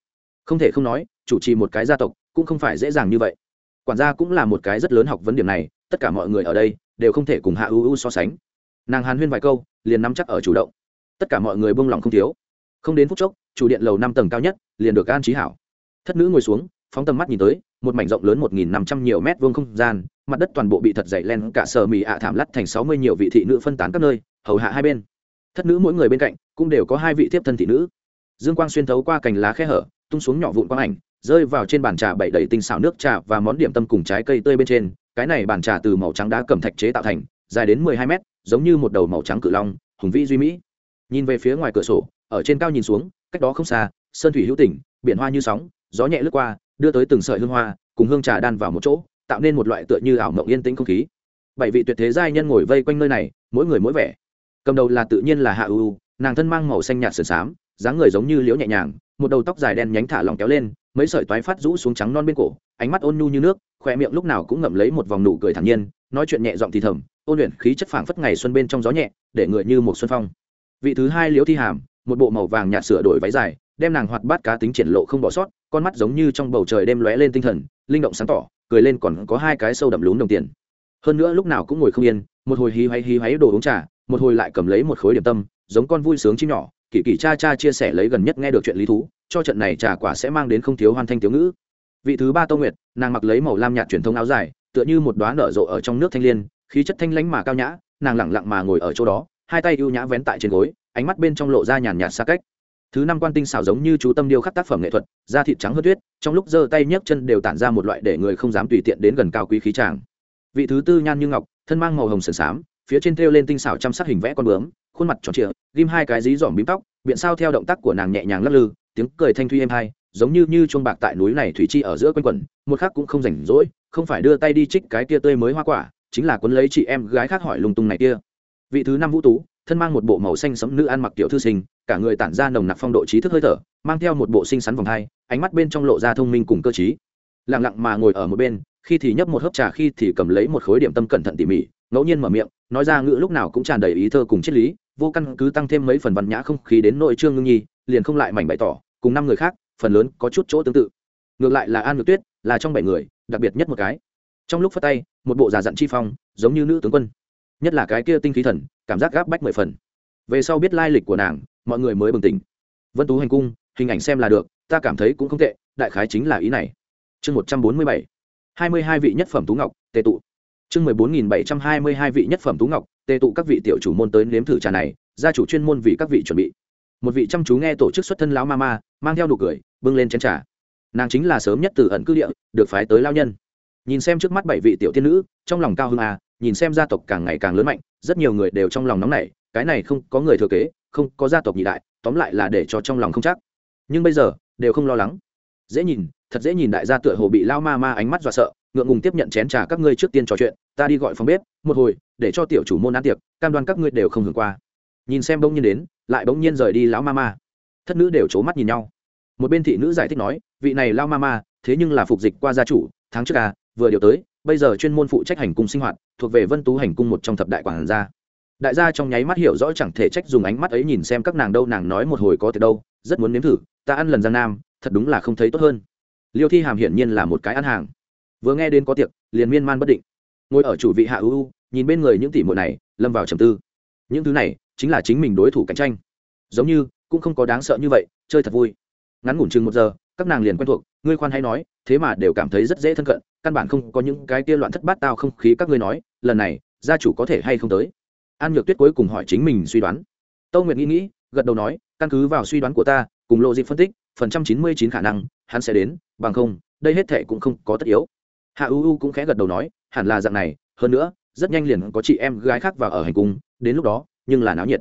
không thể không nói, chủ trì một cái gia tộc cũng không phải dễ dàng như vậy. Quản gia cũng là một cái rất lớn học vấn điểm này, tất cả mọi người ở đây đều không thể cùng hạ ưu ưu so sánh. Nàng hàn huyên vài câu, liền nắm chắc ở chủ động. Tất cả mọi người buông lòng không thiếu. Không đến phút chốc, chủ điện lầu năm tầng cao nhất liền được an trí hảo. Thất nữ ngồi xuống, phóng tầm mắt nhìn tới, một mảnh rộng lớn một nghìn năm trăm nhiều mét vuông không gian mặt đất toàn bộ bị thật dày len cả sờ mì ạ thảm lắt thành sáu mươi nhiều vị thị nữ phân tán các nơi, hầu hạ hai bên. Thất nữ mỗi người bên cạnh cũng đều có hai vị tiếp thân thị nữ. Dương quang xuyên thấu qua cành lá khe hở, tung xuống nhỏ vụn quang ảnh, rơi vào trên bàn trà bảy đầy tinh xảo nước trà và món điểm tâm cùng trái cây tươi bên trên. Cái này bàn trà từ màu trắng đá cẩm thạch chế tạo thành, dài đến mười hai mét, giống như một đầu màu trắng cự long, hùng vĩ duy mỹ. Nhìn về phía ngoài cửa sổ, ở trên cao nhìn xuống, cách đó không xa, sơn thủy hữu tỉnh, biển hoa như sóng, gió nhẹ lướt qua, đưa tới từng sợi hương hoa, cùng hương trà đan vào một chỗ tạo nên một loại tựa như ảo mộng yên tĩnh không khí. Bảy vị tuyệt thế giai nhân ngồi vây quanh nơi này, mỗi người mỗi vẻ. Cầm đầu là tự nhiên là hạ ưu nàng thân mang màu xanh nhạt sườn xám, dáng người giống như liễu nhẹ nhàng, một đầu tóc dài đen nhánh thả lỏng kéo lên, mấy sợi toái phát rũ xuống trắng non bên cổ, ánh mắt ôn nhu như nước khoe miệng lúc nào cũng ngậm lấy một vòng nụ cười thản nhiên, nói chuyện nhẹ giọng thì thầm, ôn luyện khí chất phảng phất ngày xuân bên trong gió nhẹ, để người như một xuân phong. Vị thứ hai liễu thi hàm, một bộ màu vàng nhạt sửa đổi váy dài, đem nàng hoạt bát cá tính triển lộ không bỏ sót, con mắt giống như trong bầu trời đêm lóe lên tinh thần, linh động sáng tỏ cười lên còn có hai cái sâu đậm lún đồng tiền. Hơn nữa lúc nào cũng ngồi không yên, một hồi hí hoáy hí hoáy đồ uống trà, một hồi lại cầm lấy một khối điểm tâm, giống con vui sướng chim nhỏ, kỳ kỳ cha cha chia sẻ lấy gần nhất nghe được chuyện lý thú, cho trận này trà quả sẽ mang đến không thiếu hoàn thanh thiếu ngữ. Vị thứ ba tô nguyệt, nàng mặc lấy màu lam nhạt truyền thống áo dài, tựa như một đoá nở rộ ở trong nước thanh liên, khí chất thanh lãnh mà cao nhã, nàng lẳng lặng mà ngồi ở chỗ đó, hai tay ưu nhã vén tại trên gối, ánh mắt bên trong lộ ra nhàn nhạt xa cách thứ năm quan tinh xảo giống như chú tâm điêu khắc tác phẩm nghệ thuật, da thịt trắng hơn tuyết, trong lúc giơ tay nhấc chân đều tản ra một loại để người không dám tùy tiện đến gần cao quý khí tràng. Vị thứ tư nhan như ngọc, thân mang màu hồng sần xám phía trên thêu lên tinh xảo chăm sắc hình vẽ con bướm, khuôn mặt tròn trịa, ghim hai cái dí dỏm bím tóc, biện sao theo động tác của nàng nhẹ nhàng lắc lư, tiếng cười thanh thuy êm hai, giống như như chuông bạc tại núi này thủy chi ở giữa quanh quẩn, một khác cũng không rảnh rỗi, không phải đưa tay đi trích cái kia tươi mới hoa quả, chính là quấn lấy chị em gái khác hỏi lung tung này kia. Vị thứ năm vũ tú thân mang một bộ màu xanh sẫm nữ ăn mặc tiểu thư sinh, cả người tản ra nồng nặc phong độ trí thức hơi thở, mang theo một bộ xinh xắn vòng hai, ánh mắt bên trong lộ ra thông minh cùng cơ trí. Lặng lặng mà ngồi ở một bên, khi thì nhấp một hớp trà, khi thì cầm lấy một khối điểm tâm cẩn thận tỉ mỉ, ngẫu nhiên mở miệng, nói ra ngữ lúc nào cũng tràn đầy ý thơ cùng triết lý, vô căn cứ tăng thêm mấy phần văn nhã không khí đến nội trương ngưng nhi, liền không lại mảnh bày tỏ, cùng năm người khác, phần lớn có chút chỗ tương tự. Ngược lại là an Nhược tuyết, là trong bảy người, đặc biệt nhất một cái. Trong lúc phát tay, một bộ giả dặn chi phong, giống như nữ tướng quân nhất là cái kia tinh khí thần, cảm giác gáp bách mười phần. Về sau biết lai lịch của nàng, mọi người mới bừng tỉnh. Vân tú hành cung, hình ảnh xem là được, ta cảm thấy cũng không tệ, đại khái chính là ý này. Chương một trăm bốn mươi bảy. hai mươi hai vị nhất phẩm tú ngọc tệ tụ. Chương mười bốn nghìn bảy trăm hai mươi hai vị nhất phẩm tú ngọc tệ tụ các vị tiểu chủ môn tới nếm thử trà này, gia chủ chuyên môn vì các vị chuẩn bị. Một vị chăm chú nghe tổ chức xuất thân lão ma ma, mang theo nụ cười, bưng lên chén trà. Nàng chính là sớm nhất từ ẩn cư địa, được phái tới lao nhân. Nhìn xem trước mắt bảy vị tiểu tiên nữ, trong lòng cao hưng à nhìn xem gia tộc càng ngày càng lớn mạnh, rất nhiều người đều trong lòng nóng nảy, cái này không có người thừa kế, không có gia tộc nhị đại, tóm lại là để cho trong lòng không chắc. Nhưng bây giờ, đều không lo lắng. Dễ nhìn, thật dễ nhìn đại gia tựa hồ bị lao ma ma ánh mắt dọa sợ, ngượng ngùng tiếp nhận chén trà các ngươi trước tiên trò chuyện, ta đi gọi phòng bếp, một hồi, để cho tiểu chủ môn ăn tiệc, cam đoan các ngươi đều không hưởng qua. Nhìn xem bỗng nhiên đến, lại bỗng nhiên rời đi lão ma ma. Thất nữ đều c h ố mắt nhìn nhau. Một bên thị nữ giải thích nói, vị này lao ma ma, thế nhưng là phục dịch qua gia chủ, tháng trước à vừa điều tới bây giờ chuyên môn phụ trách hành cung sinh hoạt, thuộc về vân tú hành cung một trong thập đại quản gia. Đại gia trong nháy mắt hiểu rõ chẳng thể trách dùng ánh mắt ấy nhìn xem các nàng đâu, nàng nói một hồi có thể đâu, rất muốn nếm thử, ta ăn lần giang nam, thật đúng là không thấy tốt hơn. Liêu thi hàm hiển nhiên là một cái ăn hàng. Vừa nghe đến có tiệc, liền miên man bất định. Ngồi ở chủ vị hạ ưu nhìn bên người những tỷ muội này, lâm vào trầm tư. Những thứ này, chính là chính mình đối thủ cạnh tranh. Giống như, cũng không có đáng sợ như vậy, chơi thật vui. Ngắn ngủn chừng một giờ, các nàng liền quen thuộc, ngươi khoan hay nói, thế mà đều cảm thấy rất dễ thân cận căn bản không có những cái kia loạn thất bát tao không khí các ngươi nói, lần này, gia chủ có thể hay không tới? An nhược tuyết cuối cùng hỏi chính mình suy đoán. Tâu nguyệt nghĩ nghĩ, gật đầu nói, căn cứ vào suy đoán của ta, cùng lộ dịp phân tích, phần trăm chín mươi chín khả năng, hắn sẽ đến, bằng không, đây hết thệ cũng không có tất yếu. Hạ u u cũng khẽ gật đầu nói, hẳn là dạng này, hơn nữa, rất nhanh liền có chị em gái khác vào ở hành cung, đến lúc đó, nhưng là náo nhiệt.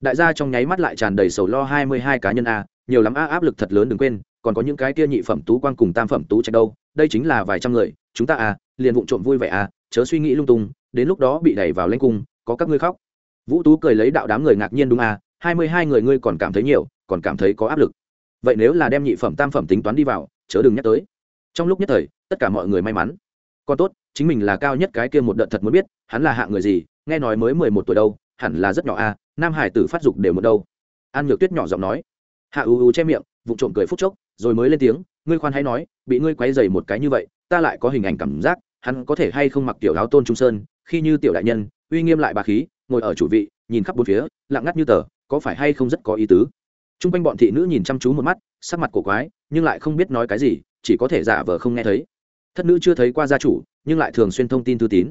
Đại gia trong nháy mắt lại tràn đầy sầu lo hai mươi hai cá nhân a, nhiều lắm a, áp lực thật lớn đừng quên, còn có những cái kia nhị phẩm tú quang cùng tam phẩm tú trạch đâu, đây chính là vài trăm người chúng ta à, liền vụng trộm vui vẻ à, chớ suy nghĩ lung tung đến lúc đó bị đẩy vào lanh cung có các ngươi khóc. Vũ tú cười lấy đạo đám người ngạc nhiên đúng à hai mươi hai người ngươi còn cảm thấy nhiều còn cảm thấy có áp lực. Vậy nếu là đem nhị phẩm tam phẩm tính toán đi vào chớ đừng nhắc tới. Trong lúc nhất thời tất cả mọi người may mắn. Còn tốt chính mình là cao nhất cái kia một đợt thật muốn biết hắn là hạng người gì nghe nói mới mười một tuổi đâu hẳn là rất nhỏ à nam hải tử phát dục đều một đâu. An nhược tuyết nhỏ giọng nói. Hạ ưu u che miệng vụ trộm cười phúc chốc rồi mới lên tiếng ngươi khoan hay nói bị ngươi quay dày một cái như vậy ta lại có hình ảnh cảm giác, hắn có thể hay không mặc tiểu áo tôn trung sơn, khi như tiểu đại nhân, uy nghiêm lại bà khí, ngồi ở chủ vị, nhìn khắp bốn phía, lặng ngắt như tờ, có phải hay không rất có ý tứ? T r u n g quanh bọn thị nữ nhìn chăm chú một mắt, sắc mặt cổ quái, nhưng lại không biết nói cái gì, chỉ có thể giả vờ không nghe thấy. Thất nữ chưa thấy qua gia chủ, nhưng lại thường xuyên thông tin thư tín.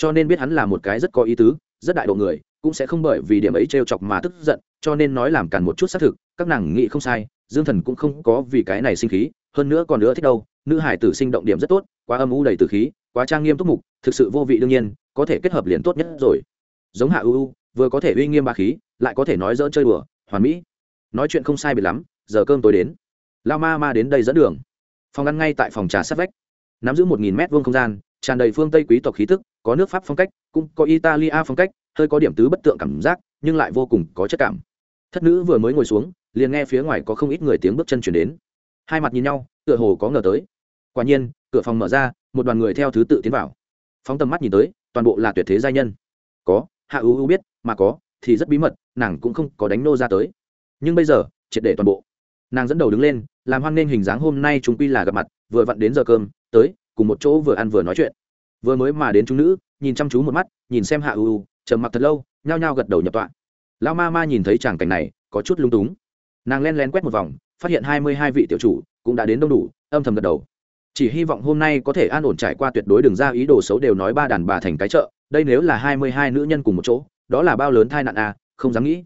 Cho nên biết hắn là một cái rất có ý tứ, rất đại độ người cũng sẽ không bởi vì điểm ấy trêu chọc mà tức giận, cho nên nói làm càn một chút xác thực, các nàng nghĩ không sai, dương thần cũng không có vì cái này sinh khí, hơn nữa còn nữa thích đâu, nữ hải tử sinh động điểm rất tốt, quá âm u đầy tử khí, quá trang nghiêm túc mục, thực sự vô vị đương nhiên, có thể kết hợp liền tốt nhất rồi. Giống hạ ưu vừa có thể uy nghiêm ba khí, lại có thể nói dỡ chơi đùa, hoàn mỹ. Nói chuyện không sai biệt lắm, giờ cơm tối đến. Lao ma ma đến đây dẫn đường. Phòng ăn ngay tại phòng trà sát vách. Nắm giữ một nghìn mét vuông không gian, tràn đầy phương tây quý tộc khí tức, có nước pháp phong cách, cũng có italia phong cách hơi có điểm tứ bất tượng cảm giác, nhưng lại vô cùng có chất cảm. Thất nữ vừa mới ngồi xuống, liền nghe phía ngoài có không ít người tiếng bước chân chuyển đến. Hai mặt nhìn nhau, tựa hồ có ngờ tới. Quả nhiên, cửa phòng mở ra, một đoàn người theo thứ tự tiến vào. Phóng tầm mắt nhìn tới, toàn bộ là tuyệt thế giai nhân. Có, hạ ưu ưu biết, mà có, thì rất bí mật, nàng cũng không có đánh nô ra tới. Nhưng bây giờ, triệt để toàn bộ. Nàng dẫn đầu đứng lên, làm hoan nghênh hình dáng hôm nay chúng quy là gặp mặt, vừa vặn đến giờ cơm, tới, cùng một chỗ vừa ăn vừa nói chuyện. Vừa mới mà đến chúng nữ, nhìn chăm chú một mắt, nhìn xem hạ ưu trầm mặc thật lâu, nhao nhao gật đầu nhập tọa. Lao ma ma nhìn thấy tràng cảnh này, có chút lung túng. Nàng len len quét một vòng, phát hiện hai mươi hai vị tiểu chủ cũng đã đến đông đủ, âm thầm gật đầu. Chỉ hy vọng hôm nay có thể an ổn trải qua tuyệt đối đừng ra ý đồ xấu đều nói ba đàn bà thành cái chợ, đây nếu là hai mươi hai nữ nhân cùng một chỗ, đó là bao lớn tai nạn à không dám nghĩ.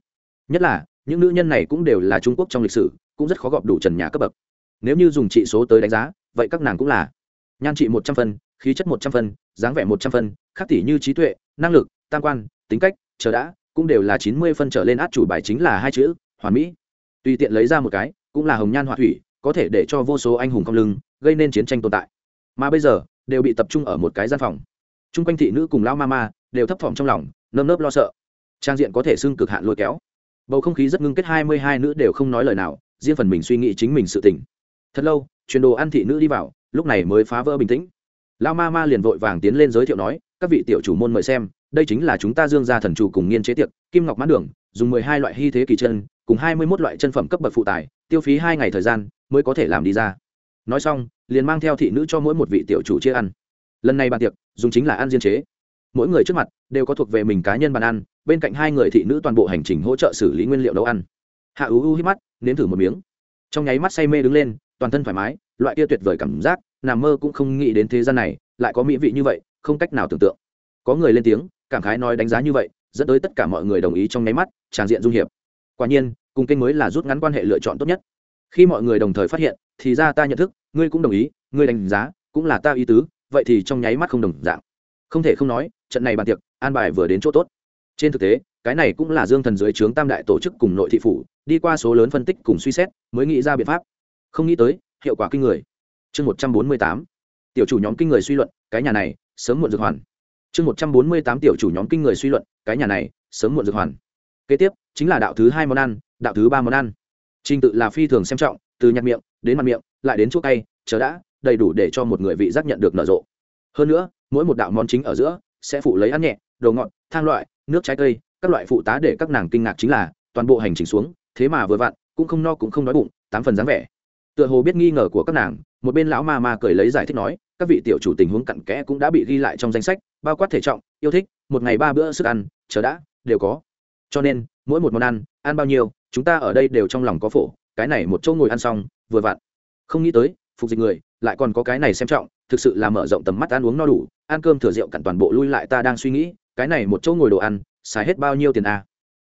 Nhất là, những nữ nhân này cũng đều là trung quốc trong lịch sử, cũng rất khó gọp đủ trần nhà cấp bậc. Nếu như dùng trị số tới đánh giá, vậy các nàng cũng là nhan trị một trăm phân, khí chất một trăm phân, dáng vẻ một trăm phân, khác tỷ như trí tuệ năng lực, tam quan, tính cách, chờ đã, cũng đều là chín mươi phân trở lên át chủ bài chính là hai chữ, hoàn mỹ. Tùy tiện lấy ra một cái, cũng là hồng nhan họa thủy, có thể để cho vô số anh hùng không lưng, gây nên chiến tranh tồn tại. Mà bây giờ, đều bị tập trung ở một cái gian phòng. T r u n g quanh thị nữ cùng lão ma ma đều thấp thỏm trong lòng, nơm nớp lo sợ. Trang diện có thể xưng cực hạn lôi kéo. Bầu không khí rất ngưng kết hai mươi hai nữ đều không nói lời nào, riêng phần mình suy nghĩ chính mình sự tỉnh thật lâu chuyển đồ ăn thị nữ đi vào, lúc này mới phá vỡ bình tĩnh. Lão ma ma liền vội vàng tiến lên giới thiệu nói các vị tiểu chủ môn mời xem, đây chính là chúng ta dương gia thần chủ cùng nghiên chế tiệc, kim ngọc mãn đường, dùng mười hai loại hy thế kỳ chân, cùng hai mươi mốt loại chân phẩm cấp bậc phụ tài, tiêu phí hai ngày thời gian mới có thể làm đi ra. Nói xong, liền mang theo thị nữ cho mỗi một vị tiểu chủ chia ăn. Lần này bàn tiệc, dùng chính là ăn diên chế. Mỗi người trước mặt đều có thuộc về mình cá nhân bàn ăn, bên cạnh hai người thị nữ toàn bộ hành trình hỗ trợ xử lý nguyên liệu nấu ăn. Hạ ú u hít mắt, nếm thử một miếng. Trong nháy mắt say mê đứng lên, toàn thân thoải mái, loại kia tuyệt vời cảm giác, nằm mơ cũng không nghĩ đến thế gian này, lại có mỹ vị như vậy không cách nào tưởng tượng. Có người lên tiếng, cảm khái nói đánh giá như vậy, dẫn tới tất cả mọi người đồng ý trong nháy mắt, tràn diện dung hiệp. Quả nhiên, cùng kênh mới là rút ngắn quan hệ lựa chọn tốt nhất. Khi mọi người đồng thời phát hiện, thì ra ta nhận thức, ngươi cũng đồng ý, ngươi đánh giá, cũng là ta ý tứ, vậy thì trong nháy mắt không đồng dạng. Không thể không nói, trận này bàn tiệc, an bài vừa đến chỗ tốt. Trên thực tế, cái này cũng là dương thần dưới trướng tam đại tổ chức cùng nội thị phủ, đi qua số lớn phân tích cùng suy xét, mới nghĩ ra biện pháp. Không nghĩ tới, hiệu quả kinh người. Chương một trăm bốn mươi tám. Tiểu chủ nhóm kinh người suy luận cái nhà này, sớm muộn dược hoàn. Chương một trăm bốn mươi tám tiểu chủ nhóm kinh người suy luận, cái nhà này, sớm muộn dược hoàn. Kế tiếp, chính là đạo thứ hai món ăn, đạo thứ ba món ăn. Trình tự là phi thường xem trọng, từ nhặt miệng, đến mặt miệng, lại đến chỗ cay chờ đã, đầy đủ để cho một người vị giác nhận được nở rộ. Hơn nữa, mỗi một đạo món chính ở giữa, sẽ phụ lấy ăn nhẹ, đồ ngọt, thang loại, nước trái cây, các loại phụ tá để các nàng kinh ngạc chính là, toàn bộ hành trình xuống, thế mà vừa vặn, cũng không no cũng không nói bụng, tám phần dáng vẻ. Tựa hồ biết nghi ngờ của các nàng một bên lão ma ma cười lấy giải thích nói, các vị tiểu chủ tình huống cặn kẽ cũng đã bị ghi lại trong danh sách, bao quát thể trọng, yêu thích, một ngày ba bữa sức ăn, chờ đã, đều có. Cho nên, mỗi một món ăn ăn bao nhiêu, chúng ta ở đây đều trong lòng có phổ, cái này một chỗ ngồi ăn xong, vừa vặn. Không nghĩ tới, phục dịch người, lại còn có cái này xem trọng, thực sự là mở rộng tầm mắt ăn uống no đủ, ăn cơm thừa rượu cặn toàn bộ lui lại ta đang suy nghĩ, cái này một chỗ ngồi đồ ăn, xài hết bao nhiêu tiền a à?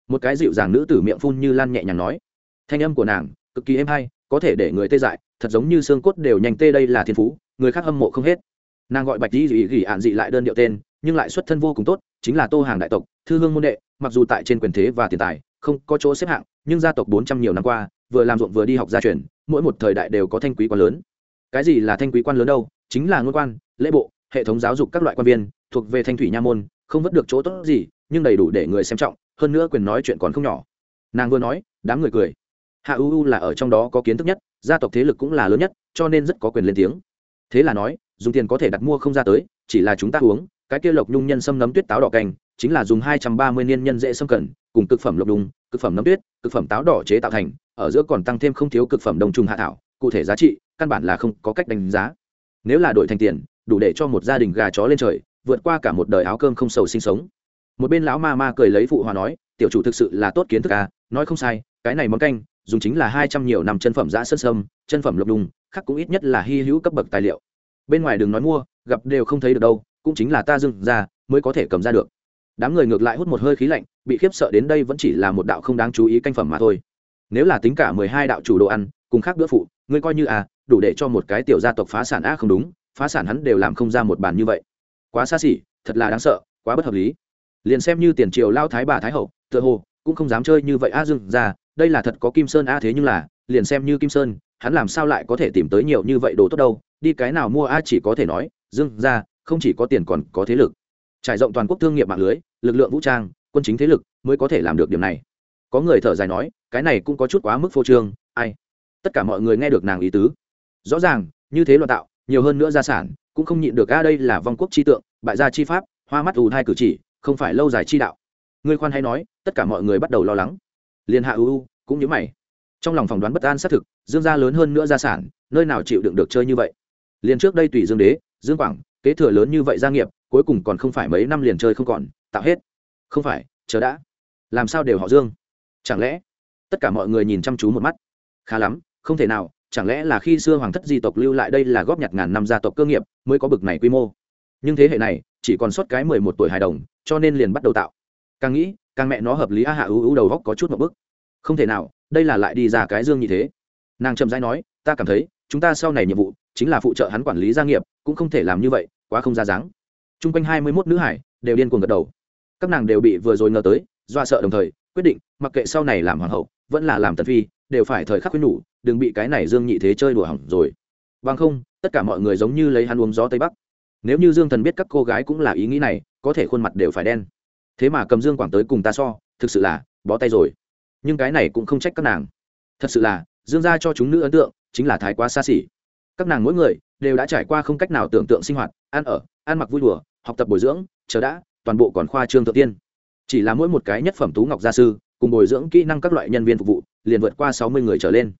một cái dịu dàng nữ tử miệng phun như lan nhẹ nhàng nói. Thanh âm của nàng, cực kỳ êm hay có thể để người tê dại, thật giống như xương cốt đều nhanh tê đây là thiên phú, người khác hâm mộ không hết. Nàng gọi bạch di dị gỉ ạn dị lại đơn điệu tên, nhưng lại xuất thân vô cùng tốt, chính là tô hàng đại tộc, thư hương môn đệ, mặc dù tại trên quyền thế và tiền tài, không có chỗ xếp hạng, nhưng gia tộc bốn trăm nhiều năm qua, vừa làm ruộng vừa đi học gia truyền, mỗi một thời đại đều có thanh quý quan lớn. Cái gì là thanh quý quan lớn đâu? Chính là ngôn quan, lễ bộ, hệ thống giáo dục các loại quan viên, thuộc về thanh thủy nha môn, không vất được chỗ tốt gì, nhưng đầy đủ để người xem trọng, hơn nữa quyền nói chuyện còn không nhỏ. Nàng vừa nói, đám người cười hạ u u là ở trong đó có kiến thức nhất, gia tộc thế lực cũng là lớn nhất, cho nên rất có quyền lên tiếng. Thế là nói, dùng tiền có thể đặt mua không ra tới, chỉ là chúng ta uống, cái kia lộc nhung nhân sâm nấm tuyết táo đỏ canh chính là dùng hai trăm ba mươi niên nhân dễ sâm cần, cùng cực phẩm lộc đùng cực phẩm nấm tuyết, cực phẩm táo đỏ chế tạo thành, ở giữa còn tăng thêm không thiếu cực phẩm đồng trùng hạ thảo, cụ thể giá trị, căn bản là không có cách đánh giá. Nếu là đổi thành tiền, đủ để cho một gia đình gà chó lên trời, vượt qua cả một đời áo cơm không sầu sinh sống. Một bên lão ma ma cười lấy phụ hòa nói, tiểu chủ thực sự là tốt kiến thức à nói không sai, cái này món canh dùng chính là hai trăm nhiều năm chân phẩm giã sơn sâm chân phẩm lộc đùng khác cũng ít nhất là hy hữu cấp bậc tài liệu. Bên ngoài đừng nói mua gặp đều không thấy được đâu cũng chính là ta dưng ra mới có thể cầm ra được. Đám người ngược lại hút một hơi khí lạnh bị khiếp sợ đến đây vẫn chỉ là một đạo không đáng chú ý canh phẩm mà thôi. Nếu là tính cả mười hai đạo chủ đồ ăn cùng khác bữa phụ ngươi coi như à đủ để cho một cái tiểu gia tộc phá sản a không đúng phá sản hắn đều làm không ra một bàn như vậy. Quá xa xỉ thật là đáng sợ quá bất hợp lý. Liền xem như tiền triều lao thái bà thái hậu tựa hồ cũng không dám chơi như vậy a à, Gia. ra đây là thật có kim sơn a, thế nhưng là, liền xem như kim sơn, hắn làm sao lại có thể tìm tới nhiều như vậy đồ tốt đâu? Đi cái nào mua a chỉ có thể nói, dương ra, không chỉ có tiền còn có thế lực. Trải rộng toàn quốc thương nghiệp mạng lưới, lực lượng vũ trang, quân chính thế lực mới có thể làm được điểm này. Có người thở dài nói, cái này cũng có chút quá mức phô trương, ai? Tất cả mọi người nghe được nàng ý tứ. Rõ ràng, như thế loạn tạo, nhiều hơn nữa gia sản, cũng không nhịn được a, đây là vong quốc chi tượng, bại gia chi pháp, hoa mắt ù thai cử chỉ, không phải lâu dài chi đạo. Ngươi khoan hay nói, tất cả mọi người bắt đầu lo lắng liên hạ ưu cũng như mày. Trong lòng phỏng đoán bất an xác thực, dương gia lớn hơn nữa gia sản, nơi nào chịu đựng được chơi như vậy? Liền trước đây tùy dương đế, dương quảng, kế thừa lớn như vậy gia nghiệp, cuối cùng còn không phải mấy năm liền chơi không còn, tạo hết. Không phải, chờ đã. Làm sao đều họ dương? Chẳng lẽ? Tất cả mọi người nhìn chăm chú một mắt. Khá lắm, không thể nào, chẳng lẽ là khi xưa hoàng thất di tộc lưu lại đây là góp nhặt ngàn năm gia tộc cơ nghiệp, mới có bực này quy mô? Nhưng thế hệ này, chỉ còn sót cái mười một tuổi hài đồng, cho nên liền bắt đầu tạo. Càng nghĩ càng mẹ nó hợp lý a hạ ưu ưu đầu góc có chút một bức không thể nào, đây là lại đi ra cái dương như thế. Nàng chậm rãi nói, ta cảm thấy, chúng ta sau này nhiệm vụ, chính là phụ trợ hắn quản lý gia nghiệp, cũng không thể làm như vậy, quá không ra dáng. Chung quanh hai mươi mốt nữ hải, đều điên cuồng gật đầu. Các nàng đều bị vừa rồi ngờ tới dọa sợ đồng thời, quyết định, mặc kệ sau này làm hoàng hậu, vẫn là làm tần phi, đều phải thời khắc khuyên nhủ, đừng bị cái này dương nhị thế chơi đùa hỏng rồi. Vâng không, tất cả mọi người giống như lấy hắn uống gió tây bắc. Nếu như dương thần biết các cô gái cũng là ý nghĩ này, có thể khuôn mặt đều phải đen thế mà cầm dương quảng tới cùng ta so, thực sự là bó tay rồi. Nhưng cái này cũng không trách các nàng. Thật sự là, dương ra cho chúng nữ ấn tượng chính là thái quá xa xỉ. Các nàng mỗi người đều đã trải qua không cách nào tưởng tượng sinh hoạt, ăn ở, ăn mặc vui đùa, học tập bồi dưỡng, chờ đã, toàn bộ còn khoa trương thượng tiên. Chỉ là mỗi một cái nhất phẩm tú ngọc gia sư, cùng bồi dưỡng kỹ năng các loại nhân viên phục vụ, liền vượt qua sáu mươi người trở lên.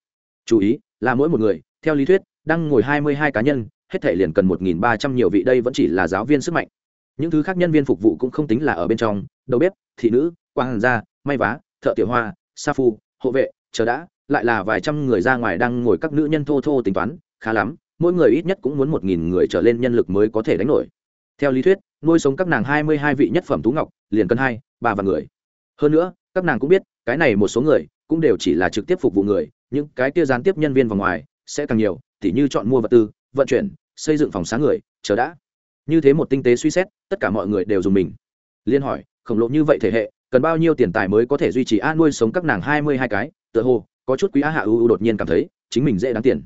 Chú ý, là mỗi một người, theo lý thuyết, đang ngồi hai mươi hai cá nhân, hết thể liền cần một nghìn ba trăm nhiều vị, đây vẫn chỉ là giáo viên sức mạnh những thứ khác nhân viên phục vụ cũng không tính là ở bên trong, đầu bếp, thị nữ, quang gia, may vá, thợ tiểu hoa, sa phu, hộ vệ, chờ đã, lại là vài trăm người ra ngoài đang ngồi các nữ nhân thô thô tính toán, khá lắm, mỗi người ít nhất cũng muốn một nghìn người trở lên nhân lực mới có thể đánh nổi. Theo lý thuyết, nuôi sống các nàng hai mươi hai vị nhất phẩm tú ngọc, liền cân hai, ba vạn người. Hơn nữa, các nàng cũng biết, cái này một số người, cũng đều chỉ là trực tiếp phục vụ người, những cái kia gián tiếp nhân viên vào ngoài, sẽ càng nhiều, tỉ như chọn mua vật tư, vận chuyển, xây dựng phòng sáng người, chờ đã như thế một tinh tế suy xét, tất cả mọi người đều dùng mình. Liên hỏi, khổng lồ như vậy thể hệ, cần bao nhiêu tiền tài mới có thể duy trì a nuôi sống các nàng hai mươi hai cái? Tựa hồ, có chút quý á hạ ưu đột nhiên cảm thấy, chính mình dễ đáng tiền.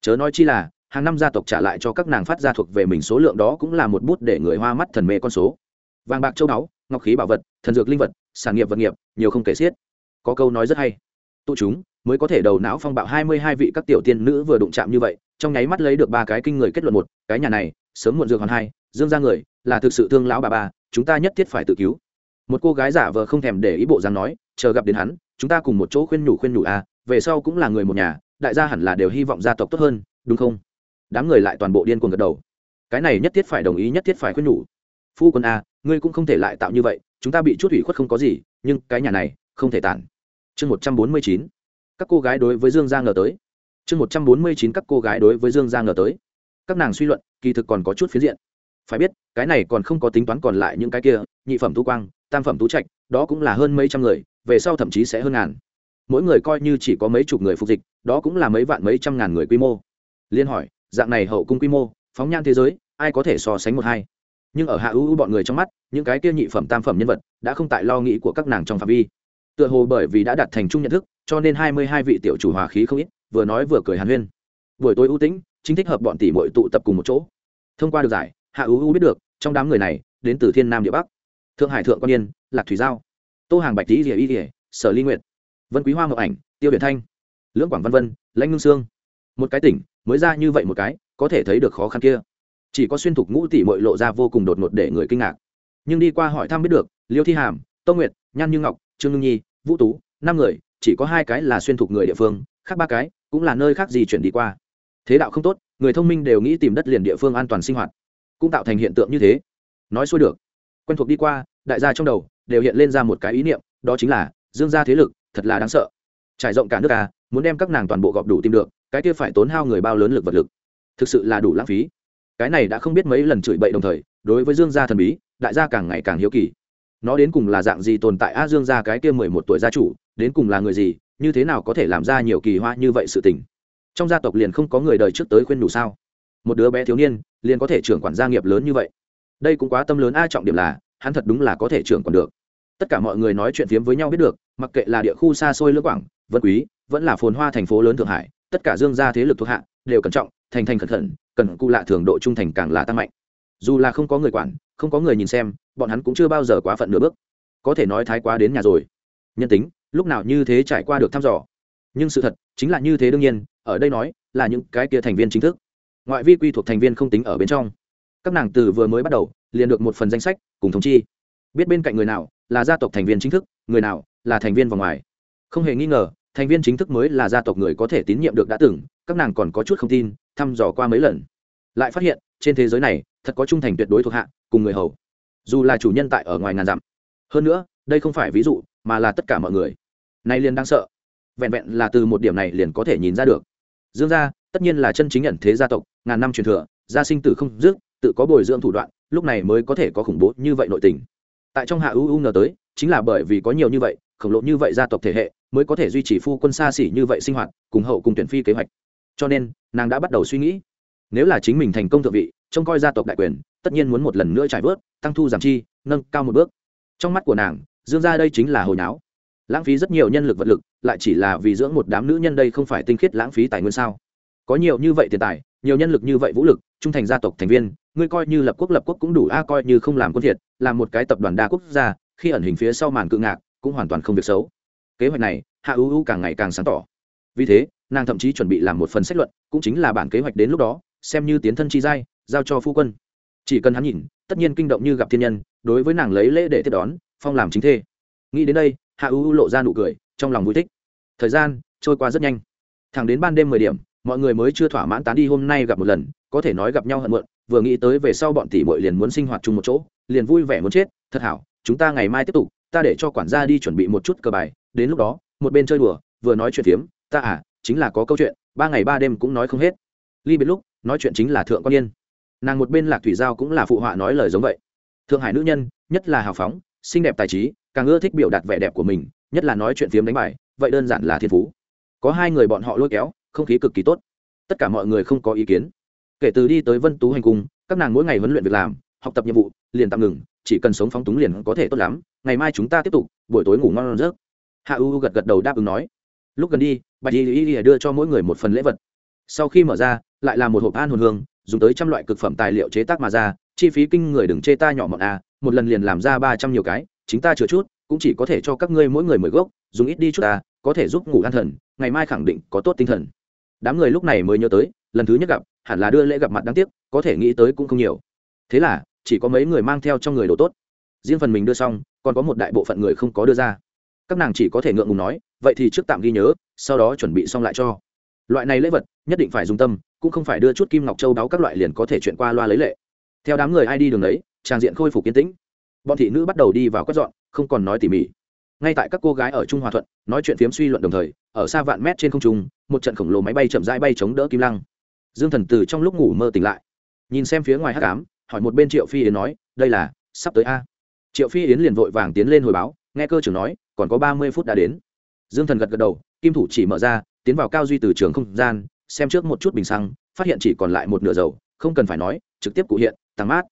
Chớ nói chi là, hàng năm gia tộc trả lại cho các nàng phát gia thuộc về mình số lượng đó cũng là một bút để người hoa mắt thần mê con số. Vàng bạc châu báu, ngọc khí bảo vật, thần dược linh vật, sản nghiệp vật nghiệp, nhiều không kể xiết. Có câu nói rất hay. Tụ chúng, mới có thể đầu não phong bạo hai mươi hai vị các tiểu tiên nữ vừa đụng chạm như vậy, trong nháy mắt lấy được ba cái kinh người kết luận một, cái nhà này, sớm muộn dược hoàn hai dương ra người, là thực sự thương lão bà bà chúng ta nhất thiết phải tự cứu. Một cô gái giả vờ không thèm để ý bộ dáng nói, chờ gặp đến hắn, chúng ta cùng một chỗ khuyên nhủ khuyên nhủ à về sau cũng là người một nhà, đại gia hẳn là đều hy vọng gia tộc tốt hơn, đúng không? Đám người lại toàn bộ điên cuồng gật đầu. Cái này nhất thiết phải đồng ý, nhất thiết phải khuyên nhủ. Phu quân a ngươi cũng không thể lại tạo như vậy, chúng ta bị chút ủy khuất không có gì, nhưng cái nhà này, không thể tản. Chương một trăm bốn mươi chín. Các cô gái đối với dương gia ngờ tới. Chương một trăm bốn mươi chín, các cô gái đối với dương gia ngờ tới. Các nàng suy luận, kỳ thực còn có chút phiến diện phải biết, cái này còn không có tính toán còn lại những cái kia, nhị phẩm tú quang, tam phẩm tú trạch, đó cũng là hơn mấy trăm người, về sau thậm chí sẽ hơn ngàn. Mỗi người coi như chỉ có mấy chục người phục dịch, đó cũng là mấy vạn mấy trăm ngàn người quy mô. Liên hỏi, dạng này hậu cung quy mô, phóng nhan thế giới, ai có thể so sánh một hai? Nhưng ở hạ ưu bọn người trong mắt, những cái kia nhị phẩm tam phẩm nhân vật, đã không tại lo nghĩ của các nàng trong phạm vi. Tựa hồ bởi vì đã đạt thành chung nhận thức, cho nên hai mươi hai vị tiểu chủ hòa khí không ít, vừa nói vừa cười hàn huyên. Buổi tối ưu tĩnh, chính thích hợp bọn tỷ mội tụ tập cùng một chỗ. Thông qua được giải hạ ưu biết được, trong đám người này, đến từ thiên nam địa bắc. Thượng hải thượng quan yên, lạc thủy giao, tô hàng bạch tý rỉa y rỉa sở ly nguyệt, vân quý hoa ngọc ảnh, tiêu biển thanh, lưỡng quảng văn vân, lãnh ngưng sương. Một cái tỉnh, mới ra như vậy một cái, có thể thấy được khó khăn kia. Chỉ có xuyên thục ngũ tỷ mội lộ ra vô cùng đột ngột để người kinh ngạc. Nhưng đi qua hỏi thăm biết được, liêu thi hàm tông nguyệt, nhan như ngọc, trương ngưng nhi, vũ tú, năm người, chỉ có hai cái là xuyên thục người địa phương, khác ba cái cũng là nơi khác gì chuyển đi qua. Thế đạo không tốt, người thông minh đều nghĩ tìm đất liền địa phương an toàn sinh hoạt cũng tạo thành hiện tượng như thế. Nói xuôi được. Quen thuộc đi qua, đại gia trong đầu đều hiện lên ra một cái ý niệm, đó chính là, dương gia thế lực, thật là đáng sợ. Trải rộng cả nước à muốn đem các nàng toàn bộ gọp đủ tìm được, cái kia phải tốn hao người bao lớn lực vật lực. Thực sự là đủ lãng phí. Cái này đã không biết mấy lần chửi bậy đồng thời, đối với dương gia thần bí, đại gia càng ngày càng hiếu kỳ. Nó đến cùng là dạng gì tồn tại a dương gia cái kia mười một tuổi gia chủ, đến cùng là người gì, như thế nào có thể làm ra nhiều kỳ hoa như vậy sự tình? Trong gia tộc liền không có người đời trước tới khuyên đủ sao? Một đứa bé thiếu niên liền có thể trưởng quản gia nghiệp lớn như vậy. Đây cũng quá tâm lớn, a, trọng điểm là, hắn thật đúng là có thể trưởng quản được. Tất cả mọi người nói chuyện phiếm với nhau biết được, mặc kệ là địa khu xa xôi lưỡng quảng, vân quý, vẫn là phồn hoa thành phố lớn thượng hải, tất cả dương gia thế lực thuộc hạ đều cẩn trọng, thành thành cẩn thận, cần cụ lạ thường độ trung thành càng là tăng mạnh. Dù là không có người quản, không có người nhìn xem, bọn hắn cũng chưa bao giờ quá phận nửa bước. Có thể nói thái quá đến nhà rồi. Nhân tính, lúc nào như thế trải qua được thăm dò. Nhưng sự thật chính là như thế đương nhiên, ở đây nói là những cái kia thành viên chính thức ngoại vi quy thuộc thành viên không tính ở bên trong. Các nàng từ vừa mới bắt đầu, liền được một phần danh sách, cùng thống chi. Biết bên cạnh người nào là gia tộc thành viên chính thức, người nào là thành viên vào ngoài. Không hề nghi ngờ, thành viên chính thức mới là gia tộc người có thể tín nhiệm được đã từng, các nàng còn có chút không tin, thăm dò qua mấy lần. Lại phát hiện, trên thế giới này, thật có trung thành tuyệt đối thuộc hạ, cùng người hầu. Dù là chủ nhân tại ở ngoài ngàn dặm. Hơn nữa, đây không phải ví dụ, mà là tất cả mọi người. Nay liền đang sợ. Vẹn vẹn là từ một điểm này liền có thể nhìn ra được. Dương gia tất nhiên là chân chính nhận thế gia tộc, ngàn năm truyền thừa, gia sinh tử không dứt, tự có bồi dưỡng thủ đoạn, lúc này mới có thể có khủng bố như vậy nội tình. Tại trong hạ ưu u ngờ tới, chính là bởi vì có nhiều như vậy, khổng lồ như vậy gia tộc thể hệ, mới có thể duy trì phu quân xa xỉ như vậy sinh hoạt, cùng hậu cùng tuyển phi kế hoạch. Cho nên, nàng đã bắt đầu suy nghĩ, nếu là chính mình thành công thượng vị, trông coi gia tộc đại quyền, tất nhiên muốn một lần nữa trải vớt, tăng thu giảm chi, nâng cao một bước. Trong mắt của nàng, dương gia đây chính là hồi náo. Lãng phí rất nhiều nhân lực vật lực, lại chỉ là vì dưỡng một đám nữ nhân đây không phải tinh khiết lãng phí tài nguyên sao? Có nhiều như vậy tiền tài, nhiều nhân lực như vậy vũ lực, trung thành gia tộc thành viên, ngươi coi như lập quốc lập quốc cũng đủ a, coi như không làm quân thiệt làm một cái tập đoàn đa quốc gia, khi ẩn hình phía sau màn cự ngạc, cũng hoàn toàn không việc xấu. Kế hoạch này, hạ ưu ưu càng ngày càng sáng tỏ. Vì thế, nàng thậm chí chuẩn bị làm một phần sách luận, cũng chính là bản kế hoạch đến lúc đó, xem như tiến thân chi giai, giao cho phu quân. Chỉ cần hắn nhìn, tất nhiên kinh động như gặp thiên nhân, đối với nàng lấy lễ để tiếp đón, phong làm chính thê. Nghĩ đến đây, hạ ưu lộ ra nụ cười, trong lòng vui thích. Thời gian trôi qua rất nhanh. Thẳng đến ban đêm mười điểm mọi người mới chưa thỏa mãn tán đi, hôm nay gặp một lần, có thể nói gặp nhau hận muộn, vừa nghĩ tới về sau bọn tỷ muội liền muốn sinh hoạt chung một chỗ, liền vui vẻ muốn chết, thật hảo, chúng ta ngày mai tiếp tục, ta để cho quản gia đi chuẩn bị một chút cờ bài, đến lúc đó, một bên chơi đùa, vừa nói chuyện phiếm, ta à chính là có câu chuyện, ba ngày ba đêm cũng nói không hết. Ly biệt lúc, nói chuyện chính là thượng quan yên nàng một bên lạc thủy giao cũng là phụ họa nói lời giống vậy. Thượng hải nữ nhân, nhất là hào phóng, xinh đẹp tài trí, càng ưa thích biểu đạt vẻ đẹp của mình, nhất là nói chuyện phiếm đánh bài, vậy đơn giản là thiên phú. Có hai người bọn họ lôi kéo không khí cực kỳ tốt. Tất cả mọi người không có ý kiến. Kể từ đi tới vân tú hành cung, các nàng mỗi ngày huấn luyện việc làm, học tập nhiệm vụ, liền tạm ngừng, chỉ cần sống phóng túng liền có thể tốt lắm, ngày mai chúng ta tiếp tục, buổi tối ngủ ngon rớt hạ u gật gật đầu đáp ứng nói. Lúc gần đi, bạch y y đưa cho mỗi người một phần lễ vật. Sau khi mở ra, lại là một hộp an hồn hương, dùng tới trăm loại cực phẩm tài liệu chế tác mà ra, chi phí kinh người đừng chê ta nhỏ mọn a một lần liền làm ra ba trăm nhiều cái, chính ta chừa chút, cũng chỉ có thể cho các ngươi mỗi người mười gốc, dùng ít đi chút ta, có thể giúp ngủ an thần, ngày mai khẳng định có tốt tinh thần đám người lúc này mới nhớ tới, lần thứ nhất gặp, hẳn là đưa lễ gặp mặt đáng tiếc, có thể nghĩ tới cũng không nhiều. Thế là, chỉ có mấy người mang theo trong người đồ tốt. Riêng phần mình đưa xong, còn có một đại bộ phận người không có đưa ra. Các nàng chỉ có thể ngượng ngùng nói, vậy thì trước tạm ghi nhớ, sau đó chuẩn bị xong lại cho. Loại này lễ vật, nhất định phải dùng tâm, cũng không phải đưa chút kim ngọc châu đáo các loại liền có thể chuyện qua loa lấy lệ. Theo đám người ai đi đường đấy trang diện khôi phục kiến tĩnh. Bọn thị nữ bắt đầu đi vào quét dọn, không còn nói tỉ mỉ. Ngay tại các cô gái ở trung hòa thuận, nói chuyện phiếm suy luận đồng thời, ở xa vạn mét trên không trung một trận khổng lồ máy bay chậm rãi bay chống đỡ kim lăng. Dương thần từ trong lúc ngủ mơ tỉnh lại, nhìn xem phía ngoài hát cám hỏi một bên triệu phi yến nói, đây là, sắp tới a? Triệu phi yến liền vội vàng tiến lên hồi báo, nghe cơ trưởng nói, còn có ba mươi phút đã đến. Dương thần gật gật đầu, kim thủ chỉ mở ra, tiến vào cao duy từ trường không gian, xem trước một chút bình xăng, phát hiện chỉ còn lại một nửa dầu, không cần phải nói, trực tiếp cụ hiện, tăng mát.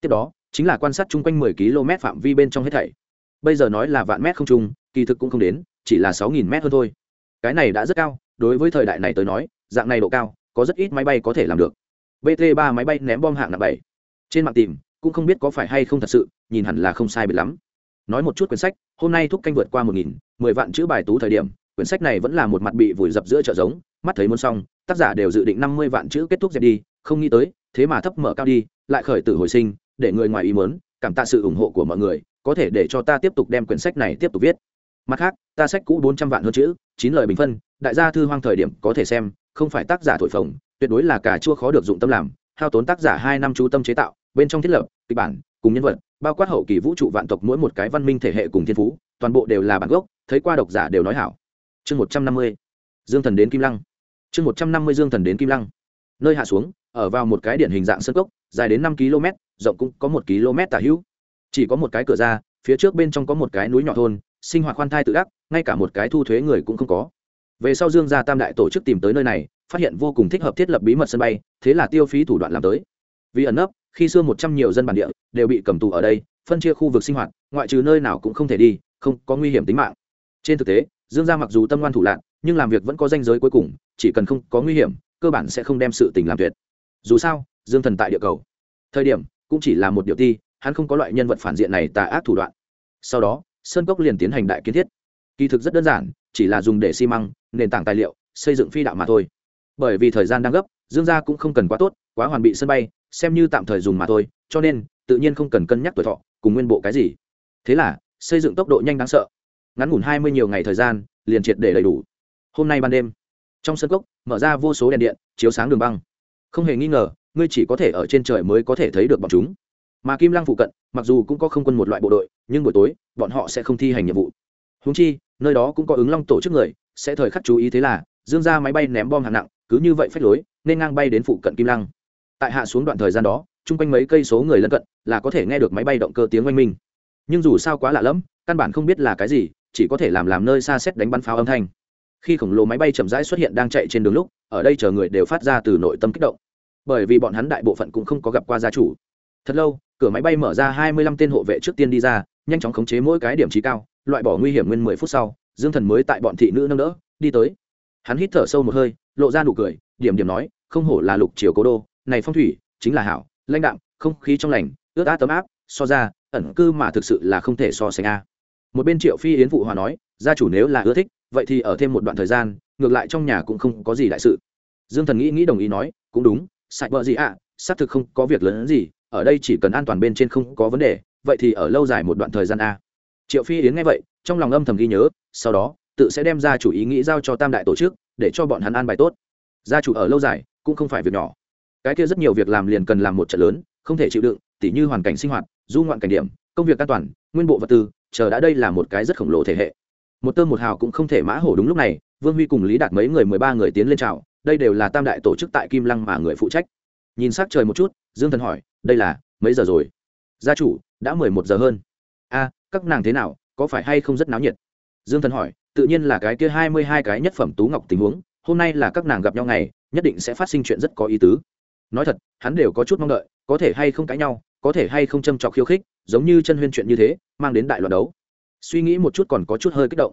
Tiếp đó, chính là quan sát chung quanh mười km phạm vi bên trong hết thảy. Bây giờ nói là vạn mét không trung, kỳ thực cũng không đến, chỉ là sáu nghìn mét hơn thôi. Cái này đã rất cao đối với thời đại này tới nói, dạng này độ cao, có rất ít máy bay có thể làm được. Bt ba máy bay ném bom hạng nặng bảy. Trên mạng tìm, cũng không biết có phải hay không thật sự, nhìn hẳn là không sai biệt lắm. Nói một chút quyển sách, hôm nay thúc canh vượt qua một nghìn, mười vạn chữ bài tú thời điểm, quyển sách này vẫn là một mặt bị vùi dập giữa chợ giống, mắt thấy muốn xong, tác giả đều dự định năm mươi vạn chữ kết thúc dẹp đi, không nghĩ tới, thế mà thấp mở cao đi, lại khởi tử hồi sinh, để người ngoài ý mớn cảm tạ sự ủng hộ của mọi người, có thể để cho ta tiếp tục đem quyển sách này tiếp tục viết mặt khác, ta sách cũ bốn trăm vạn hơn chữ, chín lời bình phân, đại gia thư hoang thời điểm có thể xem, không phải tác giả thổi phồng, tuyệt đối là cả chua khó được dụng tâm làm, hao tốn tác giả hai năm chú tâm chế tạo, bên trong thiết lập, kịch bản, cùng nhân vật, bao quát hậu kỳ vũ trụ vạn tộc mỗi một cái văn minh thể hệ cùng thiên phú, toàn bộ đều là bản gốc, thấy qua độc giả đều nói hảo. Chương một trăm năm mươi, dương thần đến kim lăng. Chương một trăm năm mươi, dương thần đến kim lăng. Nơi hạ xuống, ở vào một cái điện hình dạng sân cốc, dài đến năm km rộng cũng có một km tả hữu. Chỉ có một cái cửa ra, phía trước bên trong có một cái núi nhỏ thôn sinh hoạt khoan thai tự đắc, ngay cả một cái thu thuế người cũng không có. Về sau dương gia tam đại tổ chức tìm tới nơi này, phát hiện vô cùng thích hợp thiết lập bí mật sân bay, thế là tiêu phí thủ đoạn làm tới. Vì ẩn nấp, khi xưa một trăm nhiều dân bản địa đều bị cầm tù ở đây, phân chia khu vực sinh hoạt, ngoại trừ nơi nào cũng không thể đi, không có nguy hiểm tính mạng. Trên thực tế, dương gia mặc dù tâm ngoan thủ lạc nhưng làm việc vẫn có danh giới cuối cùng, chỉ cần không có nguy hiểm, cơ bản sẽ không đem sự tình làm tuyệt. Dù sao, dương thần tại địa cầu. Thời điểm, cũng chỉ là một điều ti, hắn không có loại nhân vật phản diện này tà ác thủ đoạn. Sau đó sơn cốc liền tiến hành đại kiến thiết. Kỳ thực rất đơn giản, chỉ là dùng để xi măng, nền tảng tài liệu, xây dựng phi đạo mà thôi. Bởi vì thời gian đang gấp, dương gia cũng không cần quá tốt, quá hoàn bị sân bay, xem như tạm thời dùng mà thôi, cho nên, tự nhiên không cần cân nhắc tuổi thọ, cùng nguyên bộ cái gì. Thế là, xây dựng tốc độ nhanh đáng sợ. Ngắn ngủn hai mươi nhiều ngày thời gian, liền triệt để đầy đủ. Hôm nay ban đêm, trong sân cốc, mở ra vô số đèn điện, chiếu sáng đường băng. Không hề nghi ngờ, ngươi chỉ có thể ở trên trời mới có thể thấy được bọn chúng mà kim lăng phụ cận, mặc dù cũng có không quân một loại bộ đội, nhưng buổi tối, bọn họ sẽ không thi hành nhiệm vụ. Húng chi, nơi đó cũng có ứng long tổ chức người, sẽ thời khắc chú ý thế là, dương ra máy bay ném bom hạng nặng, cứ như vậy phách lối, nên ngang bay đến phụ cận kim lăng. Tại hạ xuống đoạn thời gian đó, chung quanh mấy cây số người lân cận, là có thể nghe được máy bay động cơ tiếng oanh minh. Nhưng dù sao quá lạ lẫm, căn bản không biết là cái gì, chỉ có thể làm làm nơi xa xét đánh bắn pháo âm thanh. Khi khổng lồ máy bay chậm rãi xuất hiện đang chạy trên đường lúc, ở đây chờ người đều phát ra từ nội tâm kích động. Bởi vì bọn hắn đại bộ phận cũng không có gặp qua gia chủ. Thật lâu cửa máy bay mở ra hai mươi lăm tên hộ vệ trước tiên đi ra nhanh chóng khống chế mỗi cái điểm trí cao loại bỏ nguy hiểm nguyên mười phút sau dương thần mới tại bọn thị nữ nâng đỡ đi tới. Hắn hít thở sâu một hơi lộ ra nụ cười điểm điểm nói không hổ là lục triều cố đô này phong thủy chính là hảo lãnh đạm không khí trong lành ướt át tấm áp so ra ẩn cư mà thực sự là không thể so sánh a. Một bên triệu phi yến phụ hòa nói gia chủ nếu là ưa thích vậy thì ở thêm một đoạn thời gian ngược lại trong nhà cũng không có gì đại sự. Dương thần nghĩ nghĩ đồng ý nói cũng đúng sạch vợ gì ạ à, xác thực không có việc lớn gì ở đây chỉ cần an toàn bên trên không có vấn đề, vậy thì ở lâu dài một đoạn thời gian a. Triệu phi yến nghe vậy, trong lòng âm thầm ghi nhớ, sau đó, tự sẽ đem ra chủ ý nghĩ giao cho tam đại tổ chức, để cho bọn hắn an bài tốt. Gia chủ ở lâu dài, cũng không phải việc nhỏ. Cái kia rất nhiều việc làm liền cần làm một trận lớn, không thể chịu đựng, tỉ như hoàn cảnh sinh hoạt, du ngoạn cảnh điểm, công việc an toàn, nguyên bộ vật tư, chờ đã đây là một cái rất khổng lồ thể hệ. Một tơ một hào cũng không thể mã hổ đúng lúc này, vương huy cùng lý đạt mấy người mười ba người tiến lên trào đây đều là tam đại tổ chức tại kim lăng mà người phụ trách. Nhìn s ắ c trời một chút, dương thần hỏi đây là, mấy giờ rồi? Gia chủ, đã mười một giờ hơn. A, các nàng thế nào, có phải hay không rất náo nhiệt? Dương thần hỏi, tự nhiên là cái kia hai mươi hai cái nhất phẩm tú ngọc tình huống, hôm nay là các nàng gặp nhau ngày, nhất định sẽ phát sinh chuyện rất có ý tứ. Nói thật, hắn đều có chút mong đợi, có thể hay không cãi nhau, có thể hay không châm trọc khiêu khích, giống như chân huyên chuyện như thế, mang đến đại loạt đấu. Suy nghĩ một chút còn có chút hơi kích động.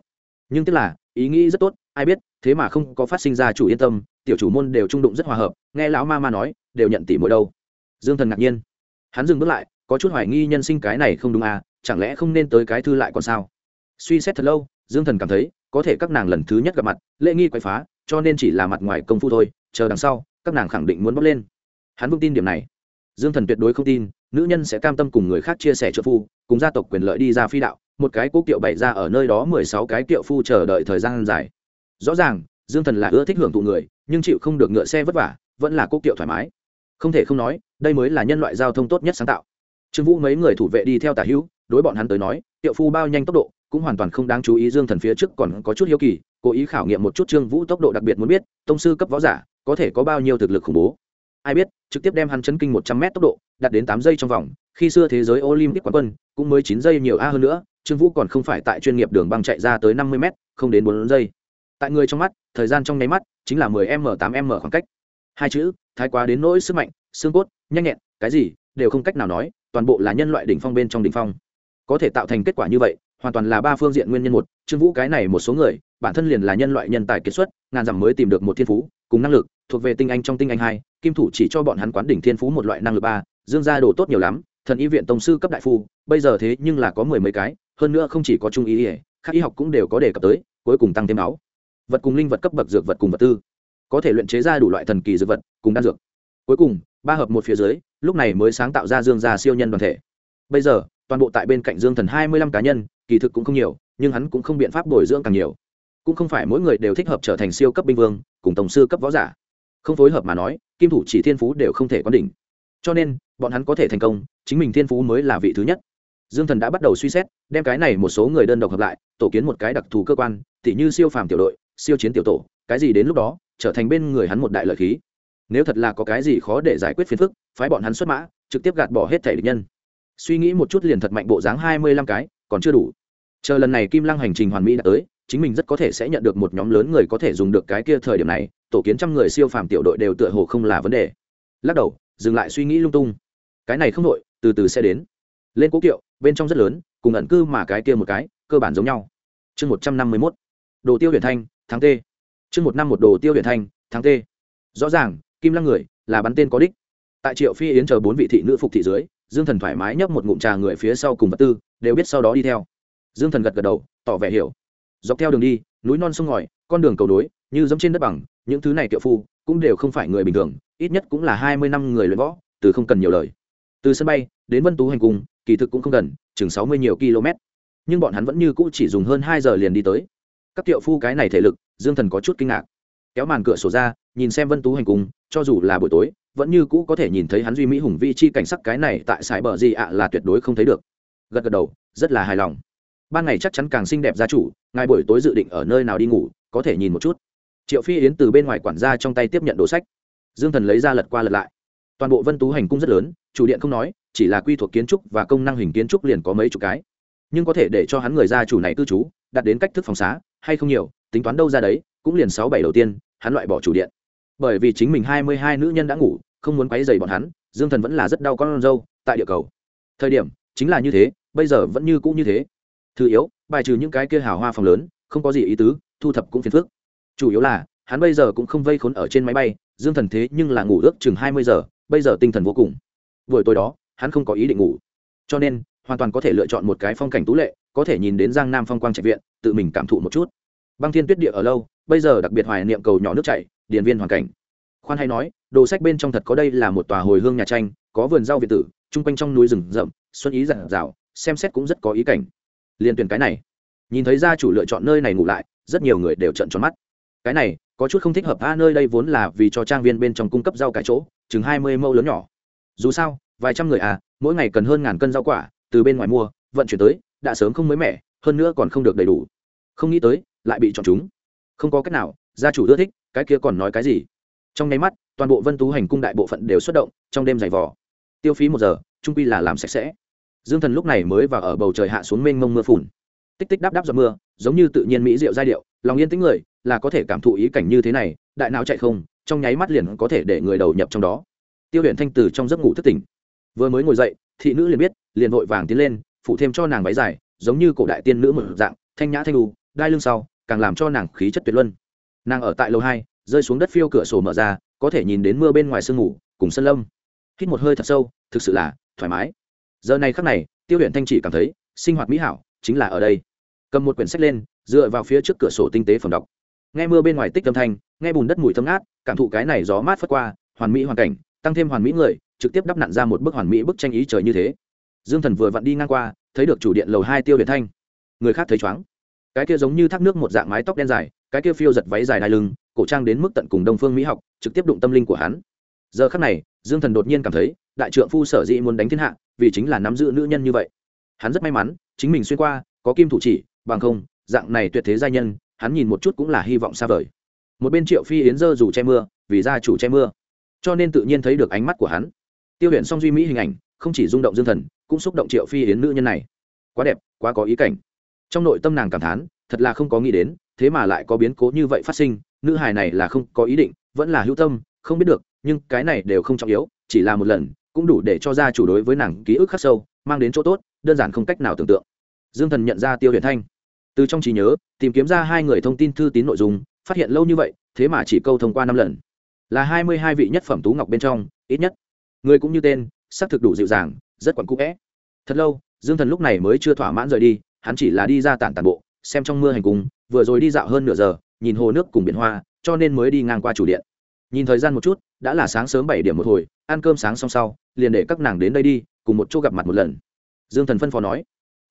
Nhưng tức là, ý nghĩ rất tốt, ai biết, thế mà không có phát sinh ra chủ yên tâm, tiểu chủ môn đều trung đụng rất hòa hợp, nghe lão ma ma nói, đều nhận tỷ mỗi đâu dương thần ngạc nhiên. Hắn dừng bước lại, có chút hoài nghi nhân sinh cái này không đúng à chẳng lẽ không nên tới cái thư lại còn sao? Suy xét thật lâu, dương thần cảm thấy, có thể các nàng lần thứ nhất gặp mặt, lễ nghi quậy phá, cho nên chỉ là mặt ngoài công phu thôi, chờ đằng sau, các nàng khẳng định muốn bốc lên. Hắn vững tin điểm này. Dương thần tuyệt đối không tin, nữ nhân sẽ cam tâm cùng người khác chia sẻ trợ phu, cùng gia tộc quyền lợi đi ra phi đạo, một cái cố kiệu bày ra ở nơi đó mười sáu cái kiệu phu chờ đợi thời gian dài. Rõ ràng, dương thần là ưa thích hưởng thụ người, nhưng chịu không được ngựa xe vất vả, vẫn là cố kiệu thoải mái. Không thể không nói đây mới là nhân loại giao thông tốt nhất sáng tạo. Trương vũ mấy người thủ vệ đi theo tả hữu, đối bọn hắn tới nói, tiệu phu bao nhanh tốc độ, cũng hoàn toàn không đáng chú ý dương thần phía trước còn có chút hiếu kỳ, cố ý khảo nghiệm một chút trương vũ tốc độ đặc biệt muốn biết, tông sư cấp võ giả, có thể có bao nhiêu thực lực khủng bố. Ai biết, trực tiếp đem hắn chấn kinh một trăm mét tốc độ, đạt đến tám giây trong vòng, khi xưa thế giới olympic quán quân, cũng mới chín giây nhiều a hơn nữa, trương vũ còn không phải tại chuyên nghiệp đường băng chạy ra tới năm mươi m không đến bốn giây. Tại người trong mắt, thời gian trong nháy mắt, chính là mười m tám m khoảng cách. Hai chữ, thái quá đến nỗi sức mạnh, xương cốt nhanh nhẹn, cái gì, đều không cách nào nói, toàn bộ là nhân loại đỉnh phong bên trong đỉnh phong. Có thể tạo thành kết quả như vậy, hoàn toàn là ba phương diện nguyên nhân một, trương vũ cái này một số người, bản thân liền là nhân loại nhân tài kiệt xuất, ngàn dặm mới tìm được một thiên phú, cùng năng lực, thuộc về tinh anh trong tinh anh hai, kim thủ chỉ cho bọn hắn quán đỉnh thiên phú một loại năng lực ba, dương gia đồ tốt nhiều lắm, thần y viện tổng sư cấp đại phu, bây giờ thế nhưng là có mười mấy cái, hơn nữa không chỉ có trung ý ỉa các y học cũng đều có đề cập tới, cuối cùng tăng thêm máu. Vật cùng linh vật cấp bậc dược vật cùng vật tư. Có thể luyện chế ra đủ loại thần kỳ dược vật, cùng đan dược. Cuối cùng ba hợp một phía dưới, lúc này mới sáng tạo ra dương gia siêu nhân đoàn thể. Bây giờ, toàn bộ tại bên cạnh dương thần hai mươi lăm cá nhân, kỳ thực cũng không nhiều, nhưng hắn cũng không biện pháp bồi dưỡng càng nhiều. Cũng không phải mỗi người đều thích hợp trở thành siêu cấp binh vương, cùng tổng sư cấp võ giả. Không phối hợp mà nói, kim thủ chỉ thiên phú đều không thể có đỉnh. Cho nên, bọn hắn có thể thành công, chính mình thiên phú mới là vị thứ nhất. Dương thần đã bắt đầu suy xét, đem cái này một số người đơn độc hợp lại, tổ kiến một cái đặc thù cơ quan, tỉ như siêu phàm tiểu đội, siêu chiến tiểu tổ, cái gì đến lúc đó, trở thành bên người hắn một đại lợi khí nếu thật là có cái gì khó để giải quyết phiền phức, phái bọn hắn xuất mã, trực tiếp gạt bỏ hết thể địch nhân. Suy nghĩ một chút liền thật mạnh bộ dáng hai mươi lăm cái, còn chưa đủ. Chờ lần này kim lăng hành trình hoàn mỹ đã tới, chính mình rất có thể sẽ nhận được một nhóm lớn người có thể dùng được cái kia thời điểm này, tổ kiến trăm người siêu phàm tiểu đội đều tựa hồ không là vấn đề. Lắc đầu, dừng lại suy nghĩ lung tung. Cái này không đội từ từ sẽ đến. Lên cố kiệu, bên trong rất lớn, cùng ẩn cư mà cái kia một cái, cơ bản giống nhau. Chương một trăm năm mươi mốt. Đồ tiêu huyền thanh tháng t chương một năm một đồ tiêu huyền thanh tháng t rõ ràng kim lăng người, là bắn tên có đích. Tại triệu phi yến chờ bốn vị thị nữ phục thị dưới, dương thần thoải mái nhấp một ngụm trà người phía sau cùng vật tư, đều biết sau đó đi theo. Dương thần gật gật đầu, tỏ vẻ hiểu. Dọc theo đường đi, núi non sông ngòi, con đường cầu đối như dẫm trên đất bằng, những thứ này kiệu phu, cũng đều không phải người bình thường, ít nhất cũng là hai mươi năm người luyện võ, từ không cần nhiều lời. Từ sân bay, đến vân tú hành cung, kỳ thực cũng không gần, chừng sáu mươi nhiều km. Nhưng bọn hắn vẫn như cũ chỉ dùng hơn hai giờ liền đi tới. Các kiệu phu cái này thể lực, dương thần có chút kinh ngạc kéo màn cửa sổ ra, nhìn xem vân tú hành cung cho dù là buổi tối, vẫn như cũ có thể nhìn thấy hắn duy mỹ hùng vi chi cảnh sắc cái này tại sài bờ gì ạ là tuyệt đối không thấy được. Gật gật đầu, rất là hài lòng. Ban ngày chắc chắn càng xinh đẹp gia chủ, ngài buổi tối dự định ở nơi nào đi ngủ, có thể nhìn một chút. Triệu phi yến từ bên ngoài quản gia trong tay tiếp nhận đồ sách. Dương thần lấy ra lật qua lật lại. Toàn bộ vân tú hành cung rất lớn, chủ điện không nói, chỉ là quy thuộc kiến trúc và công năng hình kiến trúc liền có mấy chục cái. Nhưng có thể để cho hắn người gia chủ này cư trú, đặt đến cách thức phòng xá, hay không nhiều, tính toán đâu ra đấy cũng liền sáu bảy đầu tiên, hắn loại bỏ chủ điện. Bởi vì chính mình hai mươi hai nữ nhân đã ngủ, không muốn quấy dày bọn hắn, dương thần vẫn là rất đau con râu tại địa cầu. Thời điểm, chính là như thế, bây giờ vẫn như cũ như thế. Thứ yếu, bài trừ những cái kia hào hoa phòng lớn, không có gì ý tứ, thu thập cũng phiền phức. Chủ yếu là, hắn bây giờ cũng không vây khốn ở trên máy bay, dương thần thế nhưng là ngủ ước chừng hai mươi giờ, bây giờ tinh thần vô cùng. Buổi tối đó, hắn không có ý định ngủ. Cho nên, hoàn toàn có thể lựa chọn một cái phong cảnh tú lệ, có thể nhìn đến giang nam phong quang trạch viện, tự mình cảm thụ một chút. Băng thiên tuyết địa ở lâu bây giờ đặc biệt hoài niệm cầu nhỏ nước chảy, điền viên hoàn cảnh. Khoan hay nói, đồ sách bên trong thật có đây là một tòa hồi hương nhà tranh, có vườn rau việt tử, chung quanh trong núi rừng rậm, xuân ý giản rào xem xét cũng rất có ý cảnh. Liền tuyển cái này. Nhìn thấy gia chủ lựa chọn nơi này ngủ lại, rất nhiều người đều trận tròn mắt. Cái này, có chút không thích hợp, a, nơi đây vốn là vì cho trang viên bên trong cung cấp rau cải chỗ, chừng hai mươi mẫu lớn nhỏ. Dù sao, vài trăm người à mỗi ngày cần hơn ngàn cân rau quả, từ bên ngoài mua, vận chuyển tới, đã sớm không mới mẻ, hơn nữa còn không được đầy đủ. Không nghĩ tới, lại bị chọn chúng không có cách nào, gia chủ ưa thích, cái kia còn nói cái gì? Trong nháy mắt, toàn bộ vân tú hành cung đại bộ phận đều xuất động, trong đêm giày vò. Tiêu phí một giờ, trung quy là làm sạch sẽ. Dương thần lúc này mới vào ở bầu trời hạ xuống mênh mông mưa phùn. Tích tích đáp đáp giọt mưa, giống như tự nhiên mỹ diệu giai điệu, lòng yên tĩnh người, là có thể cảm thụ ý cảnh như thế này, đại não chạy không, trong nháy mắt liền có thể để người đầu nhập trong đó. Tiêu huyện thanh từ trong giấc ngủ thất tỉnh. Vừa mới ngồi dậy, thị nữ liền biết, liền vội vàng tiến lên phụ thêm cho nàng váy dài, giống như cổ đại tiên nữ một dạng, thanh nhã thanh lu đai lưng sau càng làm cho nàng khí chất tuyệt luân. Nàng ở tại lầu hai, rơi xuống đất phiêu cửa sổ mở ra, có thể nhìn đến mưa bên ngoài sương ngủ cùng sân lâm. Hít một hơi thật sâu, thực sự là thoải mái. Giờ này khắc này, tiêu huyện thanh chỉ cảm thấy sinh hoạt mỹ hảo, chính là ở đây. Cầm một quyển sách lên, dựa vào phía trước cửa sổ tinh tế phẩm đọc. Nghe mưa bên ngoài tích âm thanh, nghe bùn đất mùi thơm ngát, cảm thụ cái này gió mát phất qua, hoàn mỹ hoàn cảnh, tăng thêm hoàn mỹ người, trực tiếp đắp nặn ra một bức hoàn mỹ bức tranh ý trời như thế. Dương thần vừa vặn đi ngang qua, thấy được chủ điện lầu hai tiêu điện thanh. Người khác thấy chóng cái kia giống như thác nước một dạng mái tóc đen dài, cái kia phiêu giật váy dài đai lưng, cổ trang đến mức tận cùng đông phương mỹ học, trực tiếp đụng tâm linh của hắn. Giờ khắc này, dương thần đột nhiên cảm thấy, đại trượng phu sở dĩ muốn đánh thiên hạ, vì chính là nắm giữ nữ nhân như vậy. Hắn rất may mắn, chính mình xuyên qua, có kim thủ chỉ, bằng không, dạng này tuyệt thế giai nhân, hắn nhìn một chút cũng là hy vọng xa vời. Một bên triệu phi yến dơ dù che mưa, vì gia chủ che mưa. Cho nên tự nhiên thấy được ánh mắt của hắn. Tiêu huyện song duy mỹ hình ảnh, không chỉ rung động dương thần, cũng xúc động triệu phi yến nữ nhân này. Quá đẹp, quá có ý cảnh trong nội tâm nàng cảm thán, thật là không có nghĩ đến, thế mà lại có biến cố như vậy phát sinh, nữ hài này là không có ý định, vẫn là hữu tâm, không biết được, nhưng cái này đều không trọng yếu, chỉ là một lần, cũng đủ để cho gia chủ đối với nàng ký ức khắc sâu, mang đến chỗ tốt, đơn giản không cách nào tưởng tượng. Dương thần nhận ra tiêu huyền thanh. Từ trong trí nhớ, tìm kiếm ra hai người thông tin thư tín nội dung, phát hiện lâu như vậy, thế mà chỉ câu thông qua năm lần. Là hai mươi hai vị nhất phẩm tú ngọc bên trong, ít nhất. Người cũng như tên, xác thực đủ dịu dàng, rất quặn cũ vẽ. Thật lâu, dương thần lúc này mới chưa thỏa mãn rời đi hắn chỉ là đi ra tản tản bộ, xem trong mưa hành cùng vừa rồi đi dạo hơn nửa giờ, nhìn hồ nước cùng biển hoa, cho nên mới đi ngang qua chủ điện. Nhìn thời gian một chút, đã là sáng sớm bảy điểm một hồi, ăn cơm sáng xong sau, liền để các nàng đến đây đi, cùng một chỗ gặp mặt một lần. Dương thần phân phó nói.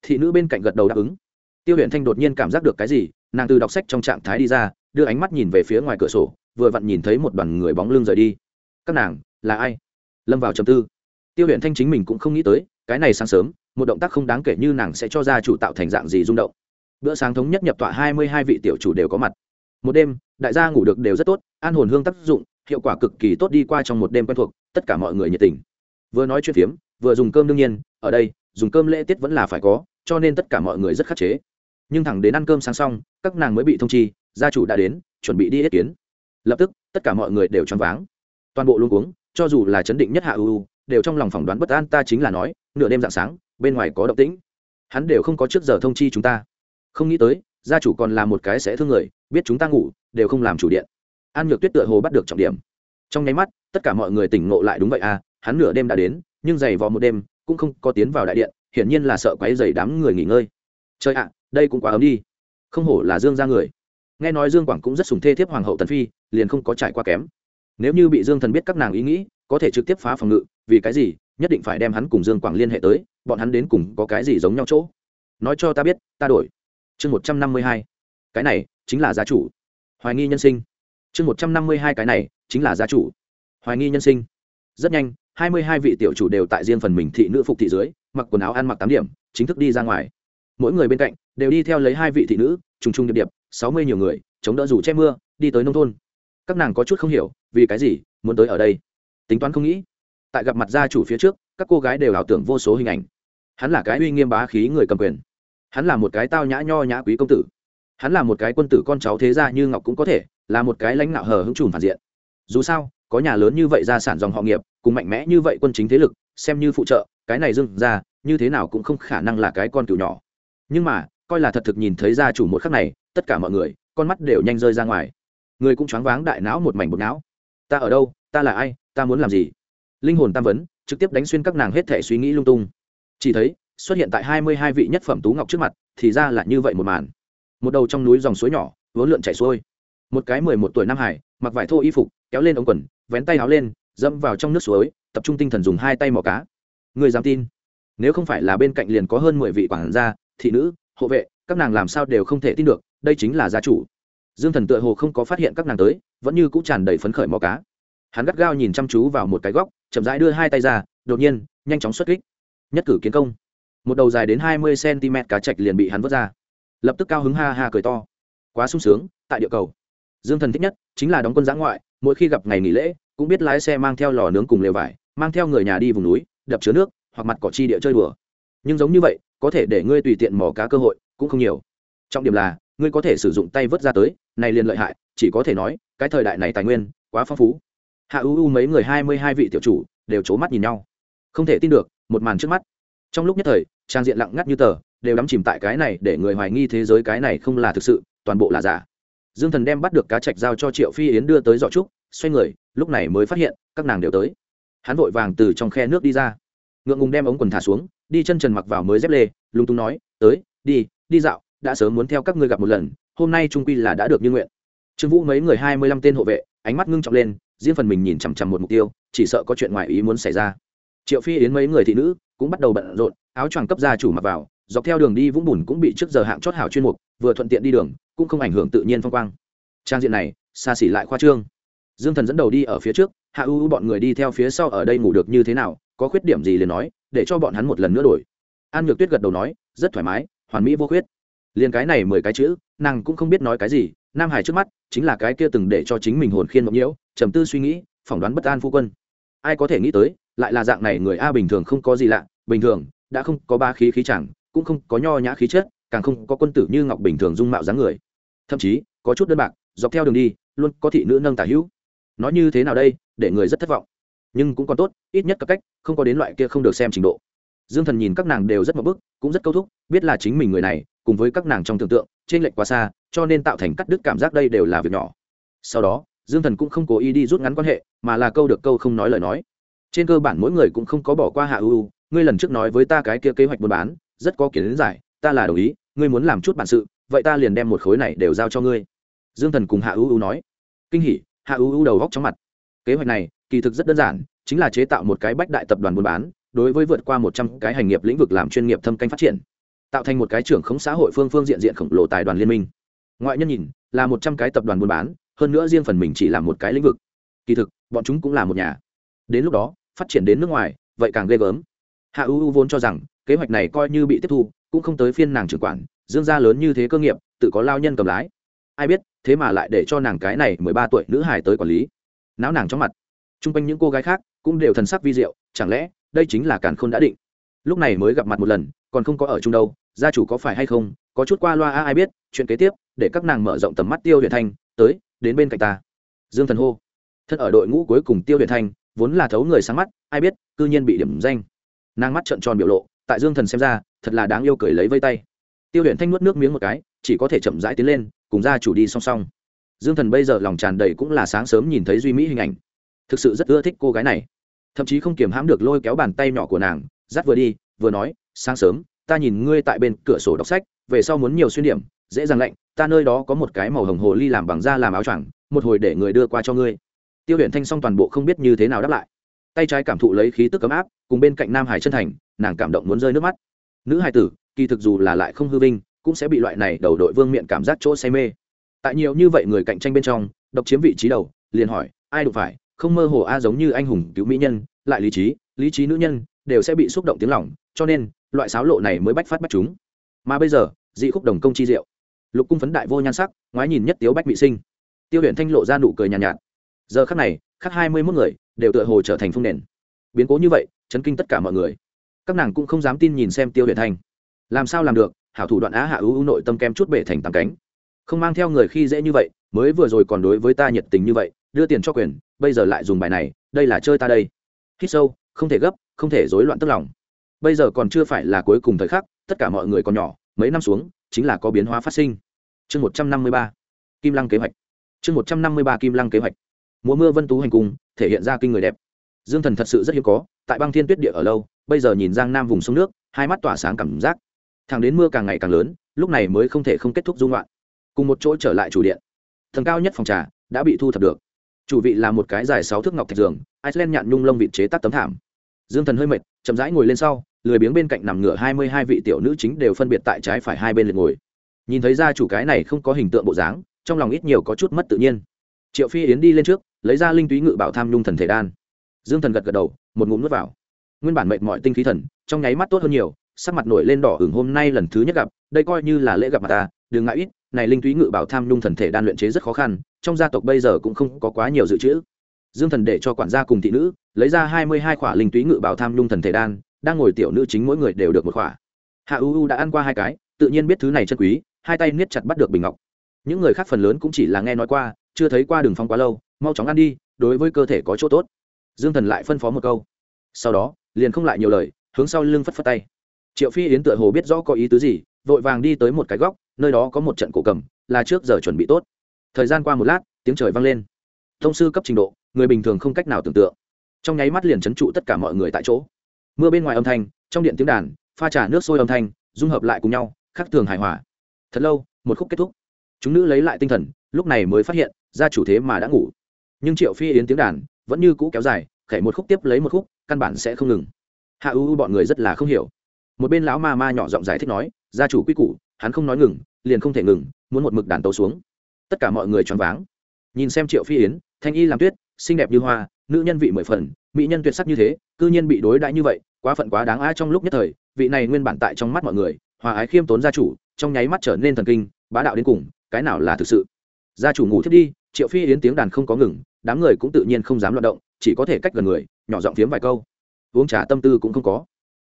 Thị nữ bên cạnh gật đầu đáp ứng. Tiêu huyện thanh đột nhiên cảm giác được cái gì, nàng từ đọc sách trong trạng thái đi ra, đưa ánh mắt nhìn về phía ngoài cửa sổ, vừa vặn nhìn thấy một đoàn người bóng lưng rời đi. Các nàng, là ai? Lâm vào trầm tư. Tiêu huyện thanh chính mình cũng không nghĩ tới, cái này sáng sớm một động tác không đáng kể như nàng sẽ cho gia chủ tạo thành dạng gì rung động. Bữa sáng thống nhất nhập tọa hai mươi hai vị tiểu chủ đều có mặt. Một đêm, đại gia ngủ được đều rất tốt, an hồn hương tác dụng, hiệu quả cực kỳ tốt đi qua trong một đêm quen thuộc, tất cả mọi người nhiệt tình. Vừa nói chuyện phiếm, vừa dùng cơm đương nhiên, ở đây, dùng cơm lễ tiết vẫn là phải có, cho nên tất cả mọi người rất khắc chế. Nhưng thẳng đến ăn cơm sáng xong, các nàng mới bị thông chi, gia chủ đã đến, chuẩn bị đi ý kiến. Lập tức, tất cả mọi người đều choáng váng. Toàn bộ luôn uống cho dù là chấn định nhất hạ u, đều trong lòng phỏng đoán bất an, ta chính là nói, nửa đêm dạng sáng bên ngoài có động tĩnh. Hắn đều không có trước giờ thông chi chúng ta. Không nghĩ tới, gia chủ còn là một cái sẽ thương người, biết chúng ta ngủ, đều không làm chủ điện. An nhược tuyết tựa hồ bắt được trọng điểm. Trong nháy mắt, tất cả mọi người tỉnh ngộ lại đúng vậy à hắn nửa đêm đã đến, nhưng giày vò một đêm, cũng không có tiến vào đại điện, hiển nhiên là sợ quấy dày đám người nghỉ ngơi. Chơi ạ, đây cũng quá ấm đi. Không hổ là dương ra người. Nghe nói dương quảng cũng rất sùng thê thiếp hoàng hậu tần phi, liền không có trải qua kém. Nếu như bị dương thần biết các nàng ý nghĩ, có thể trực tiếp phá phòng ngự, vì cái gì, nhất định phải đem hắn cùng dương quảng liên hệ tới bọn hắn đến cùng có cái gì giống nhau chỗ? Nói cho ta biết, ta đổi. Chương một trăm năm mươi hai. Cái này chính là gia chủ. Hoài nghi nhân sinh. Chương một trăm năm mươi hai cái này chính là gia chủ. Hoài nghi nhân sinh. Rất nhanh, hai mươi hai vị tiểu chủ đều tại riêng phần mình thị nữ phục thị dưới, mặc quần áo ăn mặc tám điểm, chính thức đi ra ngoài. Mỗi người bên cạnh đều đi theo lấy hai vị thị nữ, trùng trùng điệp điệp, sáu mươi nhiều người, chống đỡ dù che mưa, đi tới nông thôn. Các nàng có chút không hiểu, vì cái gì muốn tới ở đây? Tính toán không nghĩ. Tại gặp mặt gia chủ phía trước, các cô gái đều ảo tưởng vô số hình ảnh hắn là cái uy nghiêm bá khí người cầm quyền. Hắn là một cái tao nhã nho nhã quý công tử. Hắn là một cái quân tử con cháu thế gia như ngọc cũng có thể, là một cái lãnh đạo hờ hững trùn phản diện. Dù sao, có nhà lớn như vậy gia sản dòng họ nghiệp, cùng mạnh mẽ như vậy quân chính thế lực, xem như phụ trợ, cái này dưng ra, như thế nào cũng không khả năng là cái con cừu nhỏ. Nhưng mà, coi là thật thực nhìn thấy gia chủ một khắc này, tất cả mọi người, con mắt đều nhanh rơi ra ngoài. Người cũng choáng váng đại não một mảnh bột não. Ta ở đâu? Ta là ai? Ta muốn làm gì? Linh hồn tam vấn, trực tiếp đánh xuyên các nàng hết thể suy nghĩ lung tung chỉ thấy, xuất hiện tại hai mươi hai vị nhất phẩm tú ngọc trước mặt, thì ra là như vậy một màn. Một đầu trong núi dòng suối nhỏ, vốn lượn chảy xuôi. Một cái mười một tuổi nam hải, mặc vải thô y phục, kéo lên ống quần, vén tay áo lên, dẫm vào trong nước suối, tập trung tinh thần dùng hai tay mò cá. Người dám tin? Nếu không phải là bên cạnh liền có hơn mười vị quản gia, thị nữ, hộ vệ, các nàng làm sao đều không thể tin được, đây chính là gia chủ. Dương thần tựa hồ không có phát hiện các nàng tới, vẫn như cũng tràn đầy phấn khởi mò cá. Hắn gắt gao nhìn chăm chú vào một cái góc, chậm rãi đưa hai tay ra, đột nhiên, nhanh chóng xuất kích nhất cử kiến công. Một đầu dài đến hai mươi cm cá chạch liền bị hắn vớt ra. Lập tức cao hứng ha ha cười to. Quá sung sướng, tại địa cầu. Dương thần thích nhất chính là đóng quân giã ngoại, mỗi khi gặp ngày nghỉ lễ, cũng biết lái xe mang theo lò nướng cùng lều vải, mang theo người nhà đi vùng núi, đập chứa nước, hoặc mặt cỏ chi địa chơi đùa. Nhưng giống như vậy, có thể để ngươi tùy tiện mò cá cơ hội, cũng không nhiều. Trọng điểm là, ngươi có thể sử dụng tay vớt ra tới, này liền lợi hại, chỉ có thể nói, cái thời đại này tài nguyên, quá phong phú. Hạ ưu mấy người hai mươi hai vị tiểu chủ, đều c h ố mắt nhìn nhau không thể tin được, một màn trước mắt. Trong lúc nhất thời, trang diện lặng ngắt như tờ, đều đắm chìm tại cái này để người hoài nghi thế giới cái này không là thực sự, toàn bộ là giả. Dương thần đem bắt được cá trạch giao cho triệu phi yến đưa tới dọ trúc, xoay người, lúc này mới phát hiện, các nàng đều tới. Hắn vội vàng từ trong khe nước đi ra. Ngượng ngùng đem ống quần thả xuống, đi chân trần mặc vào mới dép lê, lúng túng nói, tới, đi đi dạo, đã sớm muốn theo các ngươi gặp một lần, hôm nay trung quy là đã được như nguyện. Trương vũ mấy người hai mươi lăm tên hộ vệ, ánh mắt ngưng trọng lên, riêng phần mình nhìn chằm chằm một mục tiêu, chỉ sợ có chuyện ngoài ý muốn xảy ra triệu phi yến mấy người thị nữ cũng bắt đầu bận rộn, áo choàng cấp gia chủ mặc vào, dọc theo đường đi vũng bùn cũng bị trước giờ hạng chót hảo chuyên mục, vừa thuận tiện đi đường, cũng không ảnh hưởng tự nhiên phong quang. Trang diện này, xa xỉ lại khoa trương. Dương thần dẫn đầu đi ở phía trước, hạ u bọn người đi theo phía sau ở đây ngủ được như thế nào, có khuyết điểm gì liền nói, để cho bọn hắn một lần nữa đổi. An nhược tuyết gật đầu nói, rất thoải mái, hoàn mỹ vô khuyết. Liền cái này mười cái chữ, nàng cũng không biết nói cái gì, nam hải trước mắt, chính là cái kia từng để cho chính mình hồn khiên mộng nhiễu, trầm tư suy nghĩ, phỏng đoán bất an phu quân. Ai có thể nghĩ tới lại là dạng này người a bình thường không có gì lạ, bình thường, đã không có ba khí khí chẳng, cũng không có nho nhã khí chất, càng không có quân tử như ngọc bình thường dung mạo dáng người. Thậm chí, có chút đơn bạc, dọc theo đường đi, luôn có thị nữ nâng tả hữu. Nói như thế nào đây, để người rất thất vọng. Nhưng cũng còn tốt, ít nhất các cách, không có đến loại kia không được xem trình độ. Dương thần nhìn các nàng đều rất mập bức, cũng rất câu thúc, biết là chính mình người này, cùng với các nàng trong tưởng tượng trên lệch quá xa, cho nên tạo thành cắt đứt cảm giác đây đều là việc nhỏ. Sau đó, dương thần cũng không cố ý đi rút ngắn quan hệ, mà là câu được câu không nói lời nói trên cơ bản mỗi người cũng không có bỏ qua hạ ưu ngươi lần trước nói với ta cái kia kế hoạch buôn bán, rất có kiến giải, ta là đồng ý, ngươi muốn làm chút bản sự, vậy ta liền đem một khối này đều giao cho ngươi. Dương thần cùng hạ ưu nói. Kinh hỉ, hạ ưu đầu góc chóng mặt. Kế hoạch này, kỳ thực rất đơn giản, chính là chế tạo một cái bách đại tập đoàn buôn bán, đối với vượt qua một trăm cái hành nghiệp lĩnh vực làm chuyên nghiệp thâm canh phát triển. Tạo thành một cái trưởng khống xã hội phương phương diện diện khổng lồ tài đoàn liên minh. Ngoại nhân nhìn, là một trăm cái tập đoàn buôn bán, hơn nữa riêng phần mình chỉ là một cái lĩnh vực. Kỳ thực, bọn chúng cũng là một nhà. Đến lúc đó phát triển đến nước ngoài, vậy càng ghê gớm. Hạ Uu vốn cho rằng, kế hoạch này coi như bị tiếp thu, cũng không tới phiên nàng trưởng quản, dương gia lớn như thế cơ nghiệp, tự có lao nhân cầm lái. Ai biết, thế mà lại để cho nàng cái này mười ba tuổi nữ hài tới quản lý. Não nàng trong mặt. T r u n g quanh những cô gái khác cũng đều thần sắc vi diệu, chẳng lẽ đây chính là càn khôn đã định? Lúc này mới gặp mặt một lần, còn không có ở chung đâu, gia chủ có phải hay không, có chút qua loa ai biết, chuyện kế tiếp, để các nàng mở rộng tầm mắt tiêu huyền thanh tới, đến bên cạnh ta. Dương thần hô. Thân ở đội ngũ cuối cùng tiêu huyền thanh vốn là thấu người sáng mắt, ai biết, cư nhiên bị điểm danh. Nàng mắt trợn tròn biểu lộ, tại dương thần xem ra, thật là đáng yêu cười lấy vây tay. Tiêu huyện thanh nuốt nước miếng một cái, chỉ có thể chậm rãi tiến lên, cùng gia chủ đi song song. Dương thần bây giờ lòng tràn đầy cũng là sáng sớm nhìn thấy duy mỹ hình ảnh. Thực sự rất ưa thích cô gái này. Thậm chí không kiềm hãm được lôi kéo bàn tay nhỏ của nàng, dắt vừa đi, vừa nói, sáng sớm, ta nhìn ngươi tại bên cửa sổ đọc sách, về sau muốn nhiều xuyên điểm, dễ dàng lạnh, ta nơi đó có một cái màu hồng hồ ly làm bằng da làm áo choàng, một hồi để người đưa qua cho ngươi tiêu huyện thanh xong toàn bộ không biết như thế nào đáp lại. Tay trái cảm thụ lấy khí tức ấm áp cùng bên cạnh nam hải chân thành nàng cảm động muốn rơi nước mắt. Nữ hải tử kỳ thực dù là lại không hư vinh cũng sẽ bị loại này đầu đội vương miệng cảm giác chỗ say mê. Tại nhiều như vậy người cạnh tranh bên trong độc chiếm vị trí đầu liền hỏi ai đụng phải? Không mơ hồ a giống như anh hùng cứu mỹ nhân lại lý trí lý trí nữ nhân đều sẽ bị xúc động tiếng lòng cho nên loại sáo lộ này mới bách phát bách chúng. Mà bây giờ dị khúc đồng công chi diệu. Lục cung phấn đại vô nhan sắc ngoái nhìn nhất tiếu bách bị sinh. Tiêu huyện thanh lộ ra nụ cười nhàn nhạt, nhạt giờ khắc này, khắc hai mươi mốt người đều tựa hồ trở thành phương nền. Biến cố như vậy, chấn kinh tất cả mọi người. Các nàng cũng không dám tin nhìn xem tiêu huyền thanh làm sao làm được, hảo thủ đoạn á hạ ưu nội tâm kem chút bể thành tàng cánh. Không mang theo người khi dễ như vậy, mới vừa rồi còn đối với ta nhiệt tình như vậy, đưa tiền cho quyền, bây giờ lại dùng bài này, đây là chơi ta đây. Hít sâu, không thể gấp, không thể rối loạn tức lòng. Bây giờ còn chưa phải là cuối cùng thời khắc, tất cả mọi người còn nhỏ, mấy năm xuống, chính là có biến hóa phát sinh. Chương một trăm năm mươi ba, kim lăng kế hoạch. Chương một trăm năm mươi ba, kim lăng kế hoạch mùa mưa vân tú hành cung, thể hiện ra kinh người đẹp. Dương thần thật sự rất hiếm có, tại băng thiên tuyết địa ở lâu, bây giờ nhìn giang nam vùng sông nước, hai mắt tỏa sáng cảm giác. Thẳng đến mưa càng ngày càng lớn, lúc này mới không thể không kết thúc dung loạn. Cùng một chỗ trở lại chủ điện. Thần cao nhất phòng trà đã bị thu thập được. Chủ vị là một cái dài sáu thước ngọc thạch giường, iceland nhạn nhung lông vị chế tác tấm thảm. Dương thần hơi mệt, chậm rãi ngồi lên sau, lười biếng bên cạnh nằm ngửa hai mươi hai vị tiểu nữ chính đều phân biệt tại trái phải hai bên liệt ngồi. Nhìn thấy ra chủ cái này không có hình tượng bộ dáng, trong lòng ít nhiều có chút mất tự nhiên. Triệu phi yến đi lên trước lấy ra linh túy ngự bảo tham nhung thần thể đan. Dương thần gật gật đầu, một ngụm nước vào. Nguyên bản mệt mọi tinh khí thần, trong nháy mắt tốt hơn nhiều, sắc mặt nổi lên đỏ hưởng hôm nay lần thứ nhất gặp, đây coi như là lễ gặp mặt ta, đừng ngại ít, này linh túy ngự bảo tham nhung thần thể đan luyện chế rất khó khăn, trong gia tộc bây giờ cũng không có quá nhiều dự trữ. Dương thần để cho quản gia cùng thị nữ, lấy ra hai mươi hai khỏa linh túy ngự bảo tham nhung thần thể đan, đang ngồi tiểu nữ chính mỗi người đều được một khỏa. Hạ u u đã ăn qua hai cái, tự nhiên biết thứ này chân quý, hai tay niết chặt bắt được bình ngọc. Những người khác phần lớn cũng chỉ là nghe nói qua, chưa thấy qua đường phong quá lâu mau chóng ăn đi, đối với cơ thể có chỗ tốt. Dương thần lại phân phó một câu. Sau đó, liền không lại nhiều lời, hướng sau lưng phất phất tay. Triệu phi yến tựa hồ biết rõ có ý tứ gì, vội vàng đi tới một cái góc, nơi đó có một trận cổ cầm, là trước giờ chuẩn bị tốt. Thời gian qua một lát, tiếng trời vang lên. Thông sư cấp trình độ, người bình thường không cách nào tưởng tượng. Trong nháy mắt liền c h ấ n trụ tất cả mọi người tại chỗ. Mưa bên ngoài âm thanh, trong điện tiếng đàn, pha trà nước sôi âm thanh, dung hợp lại cùng nhau, khắc thường hài hòa. Thật lâu, một khúc kết thúc. Chúng nữ lấy lại tinh thần, lúc này mới phát hiện ra chủ thế mà đã ngủ nhưng triệu phi yến tiếng đàn vẫn như cũ kéo dài khẽ một khúc tiếp lấy một khúc căn bản sẽ không ngừng hạ ưu bọn người rất là không hiểu một bên lão ma ma nhỏ giọng giải thích nói gia chủ quy củ hắn không nói ngừng liền không thể ngừng muốn một mực đàn tấu xuống tất cả mọi người choáng váng nhìn xem triệu phi yến thanh y làm tuyết xinh đẹp như hoa nữ nhân vị mười phần mỹ nhân tuyệt sắc như thế cư nhiên bị đối đãi như vậy quá phận quá đáng ai trong lúc nhất thời vị này nguyên bản tại trong mắt mọi người hòa ái khiêm tốn gia chủ trong nháy mắt trở nên thần kinh bá đạo đến cùng cái nào là thực sự gia chủ ngủ thiết đi triệu phi yến tiếng đàn không có ngừng đám người cũng tự nhiên không dám loạt động, chỉ có thể cách gần người, nhỏ giọng phiếm vài câu. Uống trà tâm tư cũng không có.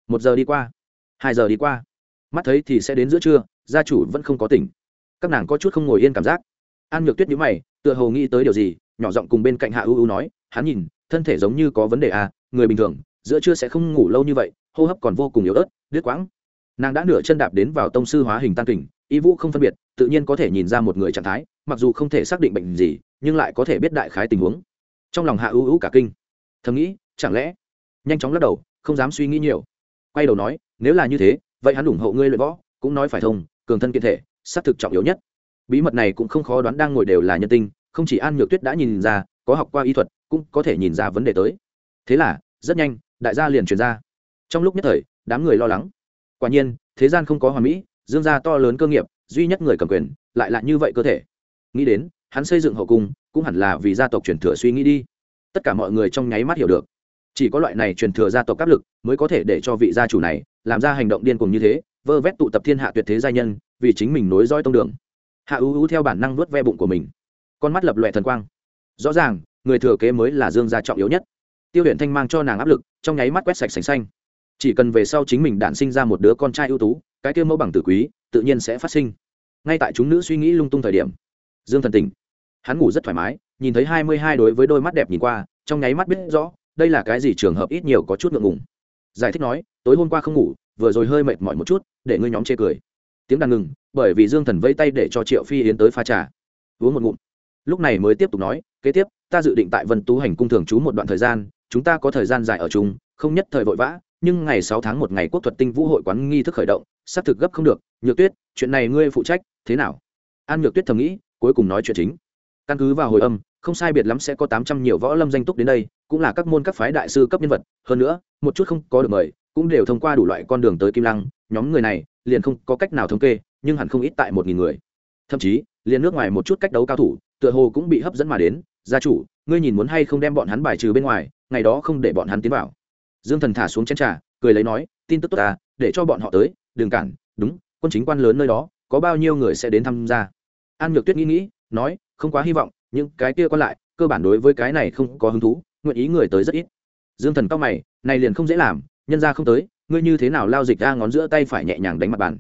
Một giờ đi qua. Hai giờ đi qua. Mắt thấy thì sẽ đến giữa trưa, gia chủ vẫn không có tỉnh. Các nàng có chút không ngồi yên cảm giác. An nhược tuyết nhíu mày, tựa hồ nghĩ tới điều gì, nhỏ giọng cùng bên cạnh hạ ưu ưu nói, hắn nhìn, thân thể giống như có vấn đề à người bình thường, giữa trưa sẽ không ngủ lâu như vậy, hô hấp còn vô cùng yếu ớt, đứt quãng. Nàng đã nửa chân đạp đến vào tông sư hóa hình tan kình, y vũ không phân biệt, tự nhiên có thể nhìn ra một người trạng thái, mặc dù không thể xác định bệnh gì nhưng lại có thể biết đại khái tình huống. Trong lòng hạ ưu ưu cả kinh. Thầm nghĩ, chẳng lẽ? Nhanh chóng lắc đầu, không dám suy nghĩ nhiều. Quay đầu nói, nếu là như thế, vậy hắn ủng hộ ngươi luyện võ, cũng nói phải thông, cường thân kiện thể, xác thực trọng yếu nhất. Bí mật này cũng không khó đoán đang ngồi đều là nhân tinh, không chỉ an nhược tuyết đã nhìn ra, có học qua y thuật, cũng có thể nhìn ra vấn đề tới. Thế là, rất nhanh, đại gia liền truyền ra. Trong lúc nhất thời, đám người lo lắng. Quả nhiên, thế gian không có hoàn mỹ, dương gia to lớn cơ nghiệp, duy nhất người cầm quyền, lại là như vậy cơ thể. Nghĩ đến hắn xây dựng hậu cung, cũng hẳn là vì gia tộc truyền thừa suy nghĩ đi. Tất cả mọi người trong nháy mắt hiểu được. Chỉ có loại này truyền thừa gia tộc áp lực mới có thể để cho vị gia chủ này làm ra hành động điên cuồng như thế, vơ vét tụ tập thiên hạ tuyệt thế gia nhân, vì chính mình nối dõi tông đường. Hạ ưu ưu theo bản năng nuốt ve bụng của mình. Con mắt lập loẹ thần quang. Rõ ràng, người thừa kế mới là dương gia trọng yếu nhất. Tiêu huyện thanh mang cho nàng áp lực, trong nháy mắt quét sạch sành xanh. Chỉ cần về sau chính mình đản sinh ra một đứa con trai ưu tú, cái kia mẫu bằng tử quý, tự nhiên sẽ phát sinh. Ngay tại chúng nữ suy nghĩ lung tung thời điểm, dương thần tỉnh hắn ngủ rất thoải mái, nhìn thấy hai mươi hai đối với đôi mắt đẹp nhìn qua, trong nháy mắt biết rõ, đây là cái gì trường hợp ít nhiều có chút ngượng ngùng. Giải thích nói, tối hôm qua không ngủ, vừa rồi hơi mệt mỏi một chút, để ngươi nhóm chê cười. Tiếng đàn ngừng, bởi vì dương thần vẫy tay để cho triệu phi yến tới pha trà. Uống một ngụm. Lúc này mới tiếp tục nói, kế tiếp, ta dự định tại vân tú hành cung thường trú một đoạn thời gian, chúng ta có thời gian dài ở chung, không nhất thời vội vã, nhưng ngày sáu tháng một ngày quốc thuật tinh vũ hội quán nghi thức khởi động, xác thực gấp không được. Nhược tuyết, chuyện này ngươi phụ trách, thế nào? An nhược tuyết thầm nghĩ, cuối cùng nói chuyện chính căn cứ vào hồi âm, không sai biệt lắm sẽ có tám trăm nhiều võ lâm danh túc đến đây, cũng là các môn các phái đại sư cấp nhân vật. Hơn nữa, một chút không có được mời, cũng đều thông qua đủ loại con đường tới kim lăng. Nhóm người này, liền không có cách nào thống kê, nhưng hẳn không ít tại một nghìn người. Thậm chí, liền nước ngoài một chút cách đấu cao thủ, tựa hồ cũng bị hấp dẫn mà đến. Gia chủ, ngươi nhìn muốn hay không đem bọn hắn bài trừ bên ngoài, ngày đó không để bọn hắn tiến vào. Dương thần thả xuống chén trà, cười lấy nói, tin tức tốt ta để cho bọn họ tới, đừng cản. Đúng, quân chính quan lớn nơi đó, có bao nhiêu người sẽ đến tham gia? An nhược tuyết nghĩ nghĩ, nói không quá hy vọng, những cái kia còn lại, cơ bản đối với cái này không có hứng thú, nguyện ý người tới rất ít. Dương thần cao mày, này liền không dễ làm, nhân ra không tới, ngươi như thế nào lao dịch ra ngón giữa tay phải nhẹ nhàng đánh mặt bàn?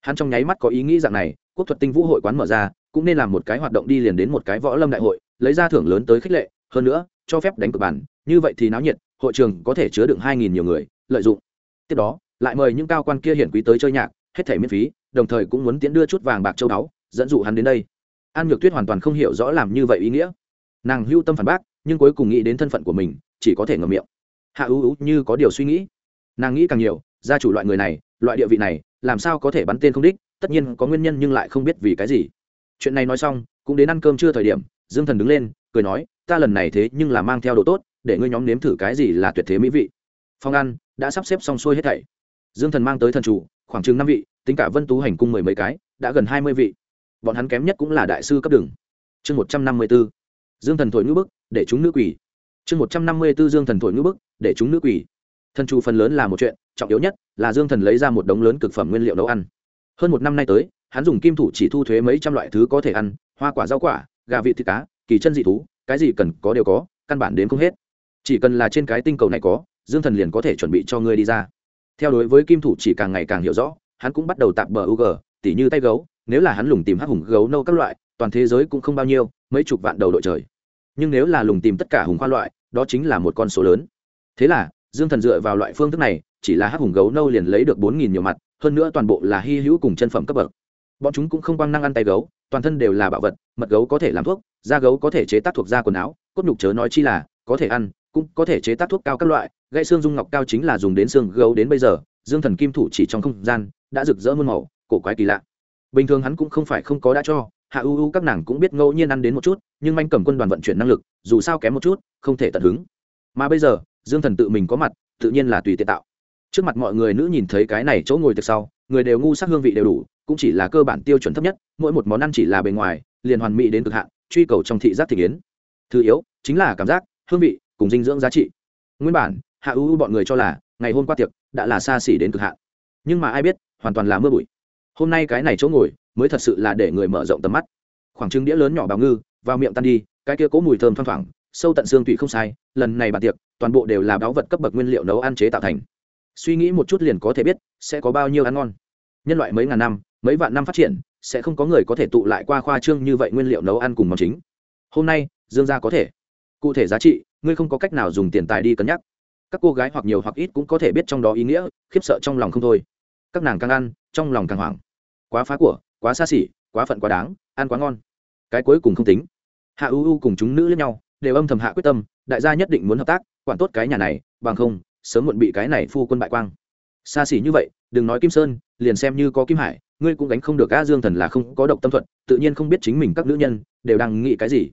Hắn trong nháy mắt có ý nghĩ dạng này, quốc thuật tinh vũ hội quán mở ra, cũng nên làm một cái hoạt động đi liền đến một cái võ lâm đại hội, lấy ra thưởng lớn tới khích lệ, hơn nữa, cho phép đánh cược bàn như vậy thì náo nhiệt, hội trường có thể chứa đựng hai nghìn nhiều người, lợi dụng. Tiếp đó, lại mời những cao quan kia hiển quý tới chơi nhạc, hết thể miễn phí, đồng thời cũng muốn tiến đưa chút vàng bạc châu báu, dẫn dụ hắn đến đây an nhược tuyết hoàn toàn không hiểu rõ làm như vậy ý nghĩa. Nàng hưu tâm phản bác, nhưng cuối cùng nghĩ đến thân phận của mình, chỉ có thể ngầm miệng. Hạ ưu ưu như có điều suy nghĩ. Nàng nghĩ càng nhiều, gia chủ loại người này, loại địa vị này, làm sao có thể bắn tên không đích, tất nhiên có nguyên nhân nhưng lại không biết vì cái gì. Chuyện này nói xong, cũng đến ăn cơm chưa thời điểm, dương thần đứng lên, cười nói, ta lần này thế nhưng là mang theo đồ tốt, để ngươi nhóm nếm thử cái gì là tuyệt thế mỹ vị. Phong ăn đã sắp xếp xong xuôi hết thảy. Dương thần mang tới thần chủ, khoảng chừng năm vị, tính cả vân tú hành cung mười mấy cái, đã gần hai mươi vị bọn hắn kém nhất cũng là đại sư cấp đường. Chương một trăm năm mươi b ố dương thần thổi ngữ bức, để chúng nữ quỷ chương một trăm năm mươi b ố dương thần thổi ngữ bức, để chúng nữ quỷ thần chu phần lớn là một chuyện, trọng yếu nhất là dương thần lấy ra một đống lớn cực phẩm nguyên liệu nấu ăn. Hơn một năm nay tới, hắn dùng kim thủ chỉ thu thuế mấy trăm loại thứ có thể ăn, hoa quả rau quả, gà vị thịt cá, kỳ chân dị thú, cái gì cần có đều có, căn bản đến không hết. Chỉ cần là trên cái tinh cầu này có, dương thần liền có thể chuẩn bị cho ngươi đi ra. Theo đối với kim thủ chỉ càng ngày càng hiểu rõ, hắn cũng bắt đầu tạp bờ u g tỉ như tay gấu nếu là hắn lùng tìm hắc hùng gấu nâu các loại, toàn thế giới cũng không bao nhiêu, mấy chục vạn đầu đội trời. Nhưng nếu là lùng tìm tất cả hùng khoa loại, đó chính là một con số lớn. Thế là, dương thần dựa vào loại phương thức này, chỉ là hắc hùng gấu nâu liền lấy được bốn nghìn nhiều mặt, hơn nữa toàn bộ là hy hữu cùng chân phẩm cấp bậc. Bọn chúng cũng không quang năng ăn tay gấu, toàn thân đều là bảo vật, mật gấu có thể làm thuốc, da gấu có thể chế tác thuộc da quần áo, cốt nhục chớ nói chi là, có thể ăn, cũng có thể chế tác thuốc cao các loại, gãy xương dung ngọc cao chính là dùng đến xương gấu đến bây giờ, dương thần kim thủ chỉ trong không gian, đã rực rỡ muôn màu, cổ quái kỳ lạ bình thường hắn cũng không phải không có đã cho, hạ u u các nàng cũng biết ngẫu nhiên ăn đến một chút, nhưng manh cầm quân đoàn vận chuyển năng lực, dù sao kém một chút, không thể tận hứng. Mà bây giờ, dương thần tự mình có mặt, tự nhiên là tùy tiện tạo. Trước mặt mọi người nữ nhìn thấy cái này chỗ ngồi từ sau, người đều ngu sắc hương vị đều đủ, cũng chỉ là cơ bản tiêu chuẩn thấp nhất, mỗi một món ăn chỉ là bề ngoài, liền hoàn mỹ đến cực hạn, truy cầu trong thị giác thị kiến thứ yếu, chính là cảm giác, hương vị, cùng dinh dưỡng giá trị. Nguyên bản, hạ u u bọn người cho là, ngày hôm qua tiệc, đã là xa xỉ đến cực hạn. Nhưng mà ai biết, hoàn toàn là mưa bụi hôm nay cái này chỗ ngồi mới thật sự là để người mở rộng tầm mắt. Khoảng trứng đĩa lớn nhỏ bào ngư, vào miệng tan đi, cái kia cố mùi thơm thoang thoảng, sâu tận xương tụy không sai, lần này bàn tiệc, toàn bộ đều là báu vật cấp bậc nguyên liệu nấu ăn chế tạo thành. Suy nghĩ một chút liền có thể biết, sẽ có bao nhiêu ăn ngon. Nhân loại mấy ngàn năm, mấy vạn năm phát triển, sẽ không có người có thể tụ lại qua khoa trương như vậy nguyên liệu nấu ăn cùng món chính. Hôm nay, dương gia có thể. Cụ thể giá trị, ngươi không có cách nào dùng tiền tài đi cân nhắc. Các cô gái hoặc nhiều hoặc ít cũng có thể biết trong đó ý nghĩa, khiếp sợ trong lòng không thôi. Các nàng càng ăn, trong lòng càng hoảng quá phá của, quá xa xỉ, quá phận quá đáng, ăn quá ngon. Cái cuối cùng không tính. Hạ u u cùng chúng nữ lẫn nhau, đều âm thầm hạ quyết tâm, đại gia nhất định muốn hợp tác, quản tốt cái nhà này, bằng không, sớm muộn bị cái này phu quân bại quang. Xa xỉ như vậy, đừng nói kim sơn, liền xem như có kim hải, ngươi cũng gánh không được a dương thần là không có độc tâm thuận tự nhiên không biết chính mình các nữ nhân, đều đang nghĩ cái gì.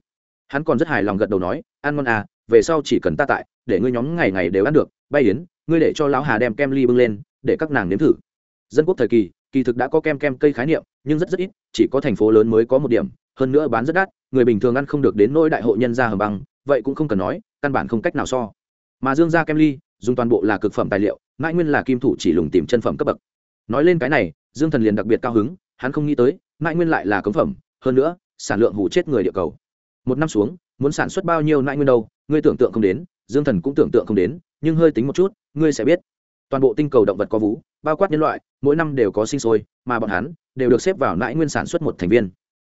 Hắn còn rất hài lòng gật đầu nói, ăn ngon à về sau chỉ cần ta tại, để ngươi nhóm ngày ngày đều ăn được, bay yến, ngươi để cho lão hà đem kem ly bưng lên, để các nàng nếm thử. Dân quốc thời kỳ kỳ thực đã có kem kem cây khái niệm, nhưng rất rất ít, chỉ có thành phố lớn mới có một điểm, hơn nữa bán rất đắt, người bình thường ăn không được đến nỗi đại hội nhân gia hầm băng, vậy cũng không cần nói, căn bản không cách nào so. Mà dương gia kem ly, dùng toàn bộ là cực phẩm tài liệu, mãi nguyên là kim thủ chỉ lùng tìm chân phẩm cấp bậc. Nói lên cái này, dương thần liền đặc biệt cao hứng, hắn không nghĩ tới, mãi nguyên lại là cống phẩm, hơn nữa, sản lượng hủ chết người địa cầu. Một năm xuống, muốn sản xuất bao nhiêu mãi nguyên đâu, ngươi tưởng tượng không đến, dương thần cũng tưởng tượng không đến, nhưng hơi tính một chút, ngươi sẽ biết toàn bộ tinh cầu động vật có vú bao quát nhân loại mỗi năm đều có sinh sôi mà bọn hắn đều được xếp vào nãi nguyên sản xuất một thành viên.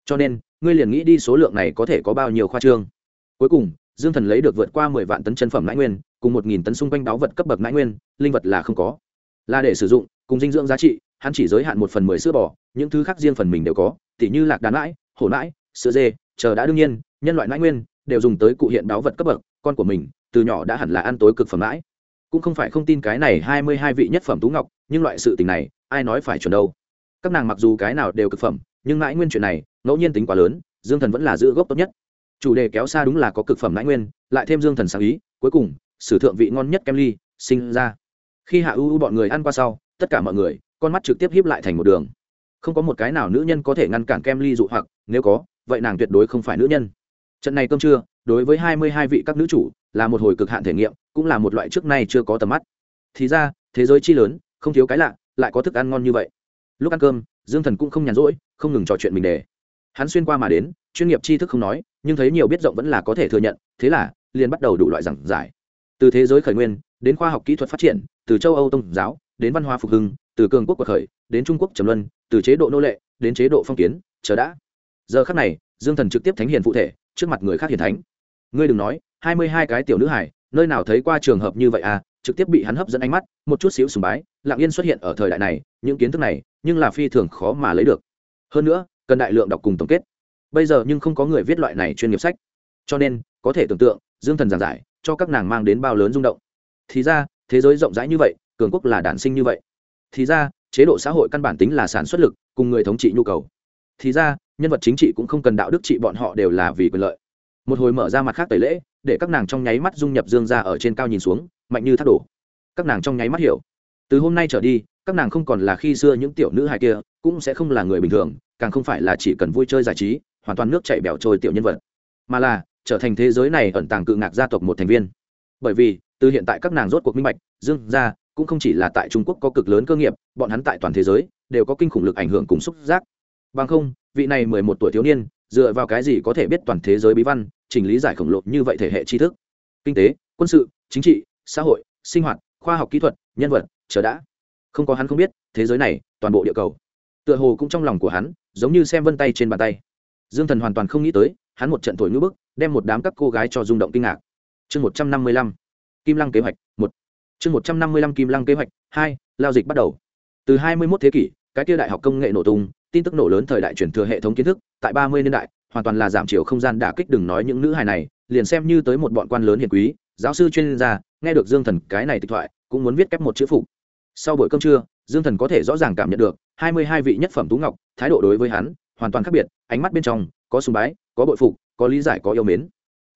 Cho nên ngươi liền nghĩ đi số lượng này có thể có bao nhiêu khoa trương. Cuối cùng dương thần lấy được vượt qua mười vạn tấn chân phẩm nãi nguyên cùng một nghìn tấn xung quanh đáo vật cấp bậc nãi nguyên linh vật là không có. Là để sử dụng cùng dinh dưỡng giá trị hắn chỉ giới hạn một phần mười sữa bò những thứ khác riêng phần mình đều có tỉ như lạc đán nãi, hổ nãi, sữa dê chờ đã đương nhiên nhân loại nãi nguyên đều dùng tới cụ hiện đáo vật cấp bậc con của mình từ nhỏ đã hẳn là ăn tối cực phẩm nãi cũng không phải không tin cái này hai mươi hai vị nhất phẩm tú ngọc, nhưng loại sự tình này, ai nói phải chuẩn đâu. Các nàng mặc dù cái nào đều cực phẩm, nhưng mãi nguyên chuyện này, ngẫu nhiên tính quá lớn, dương thần vẫn là giữ gốc tốt nhất. Chủ đề kéo xa đúng là có cực phẩm mãi nguyên, lại thêm dương thần sáng ý, cuối cùng, sử thượng vị ngon nhất kem ly, sinh ra. Khi hạ ưu bọn người ăn qua sau, tất cả mọi người, con mắt trực tiếp hiếp lại thành một đường. Không có một cái nào nữ nhân có thể ngăn cản kem ly dụ hoặc, nếu có, vậy nàng tuyệt đối không phải nữ nhân. Trận này cơm trưa đối với hai mươi hai vị các nữ chủ là một hồi cực hạn thể nghiệm, cũng là một loại trước nay chưa có tầm mắt. Thì ra, thế giới chi lớn, không thiếu cái lạ, lại có thức ăn ngon như vậy. Lúc ăn cơm, dương thần cũng không nhàn rỗi, không ngừng trò chuyện mình đề. hắn xuyên qua mà đến, chuyên nghiệp tri thức không nói, nhưng thấy nhiều biết rộng vẫn là có thể thừa nhận, thế là, liền bắt đầu đủ loại giảng giải. Từ thế giới khởi nguyên, đến khoa học kỹ thuật phát triển, từ châu âu tôn giáo, đến văn hóa phục hưng, từ cường quốc cuộc khởi, đến trung quốc trầm luân, từ chế độ nô lệ, đến chế độ phong kiến, chờ đã. Giờ khắc này, dương thần trực tiếp thánh hiền phụ thể, trước mặt người khác hiền thánh ngươi đừng nói, hai mươi hai cái tiểu nữ hải nơi nào thấy qua trường hợp như vậy à? Trực tiếp bị hắn hấp dẫn ánh mắt, một chút xíu sùng bái, lặng yên xuất hiện ở thời đại này, những kiến thức này, nhưng là phi thường khó mà lấy được. Hơn nữa, cần đại lượng đọc cùng tổng kết. Bây giờ nhưng không có người viết loại này chuyên nghiệp sách. Cho nên, có thể tưởng tượng, dương thần giảng giải, cho các nàng mang đến bao lớn rung động. Thì ra, thế giới rộng rãi như vậy, cường quốc là đản sinh như vậy. Thì ra, chế độ xã hội căn bản tính là sản xuất lực, cùng người thống trị nhu cầu. Thì ra, nhân vật chính trị cũng không cần đạo đức trị bọn họ đều là vì quyền lợi một hồi mở ra mặt khác tẩy lễ, để các nàng trong nháy mắt dung nhập dương ra ở trên cao nhìn xuống, mạnh như thác đổ. Các nàng trong nháy mắt hiểu. Từ hôm nay trở đi, các nàng không còn là khi xưa những tiểu nữ hài kia, cũng sẽ không là người bình thường, càng không phải là chỉ cần vui chơi giải trí, hoàn toàn nước chạy bẻo trôi tiểu nhân vật. Mà là, trở thành thế giới này ẩn tàng cự ngạc gia tộc một thành viên. Bởi vì, từ hiện tại các nàng rốt cuộc minh bạch, dương ra cũng không chỉ là tại trung quốc có cực lớn cơ nghiệp, bọn hắn tại toàn thế giới đều có kinh khủng lực ảnh hưởng cùng xúc giác. Bằng không, vị này mười một tuổi thiếu niên, dựa vào cái gì có thể biết toàn thế giới bí văn chỉnh lý giải khổng lồ như vậy thể hệ tri thức. Kinh tế, quân sự, chính trị, xã hội, sinh hoạt, khoa học kỹ thuật, nhân vật, chờ đã. Không có hắn không biết, thế giới này, toàn bộ địa cầu. Tựa hồ cũng trong lòng của hắn, giống như xem vân tay trên bàn tay. Dương thần hoàn toàn không nghĩ tới, hắn một trận thổi ngữ bức, đem một đám các cô gái cho rung động kinh ngạc. Chương một trăm năm mươi lăm. Kim lăng kế hoạch, một. Chương một trăm năm mươi lăm kim lăng kế hoạch, hai, lao dịch bắt đầu. Từ hai mươi mốt thế kỷ, cái kia đại học công nghệ nổ tung, tin tức nổ lớn thời đại chuyển thừa hệ thống kiến thức, tại ba mươi niên đại hoàn toàn là giảm chiều không gian đả kích đừng nói những nữ hài này, liền xem như tới một bọn quan lớn hiền quý, giáo sư chuyên gia, nghe được dương thần cái này tịch thoại, cũng muốn viết kép một chữ phục. Sau buổi cơm trưa, dương thần có thể rõ ràng cảm nhận được, hai mươi hai vị nhất phẩm tú ngọc, thái độ đối với hắn, hoàn toàn khác biệt, ánh mắt bên trong, có sùng bái, có bội phục, có lý giải, có yêu mến.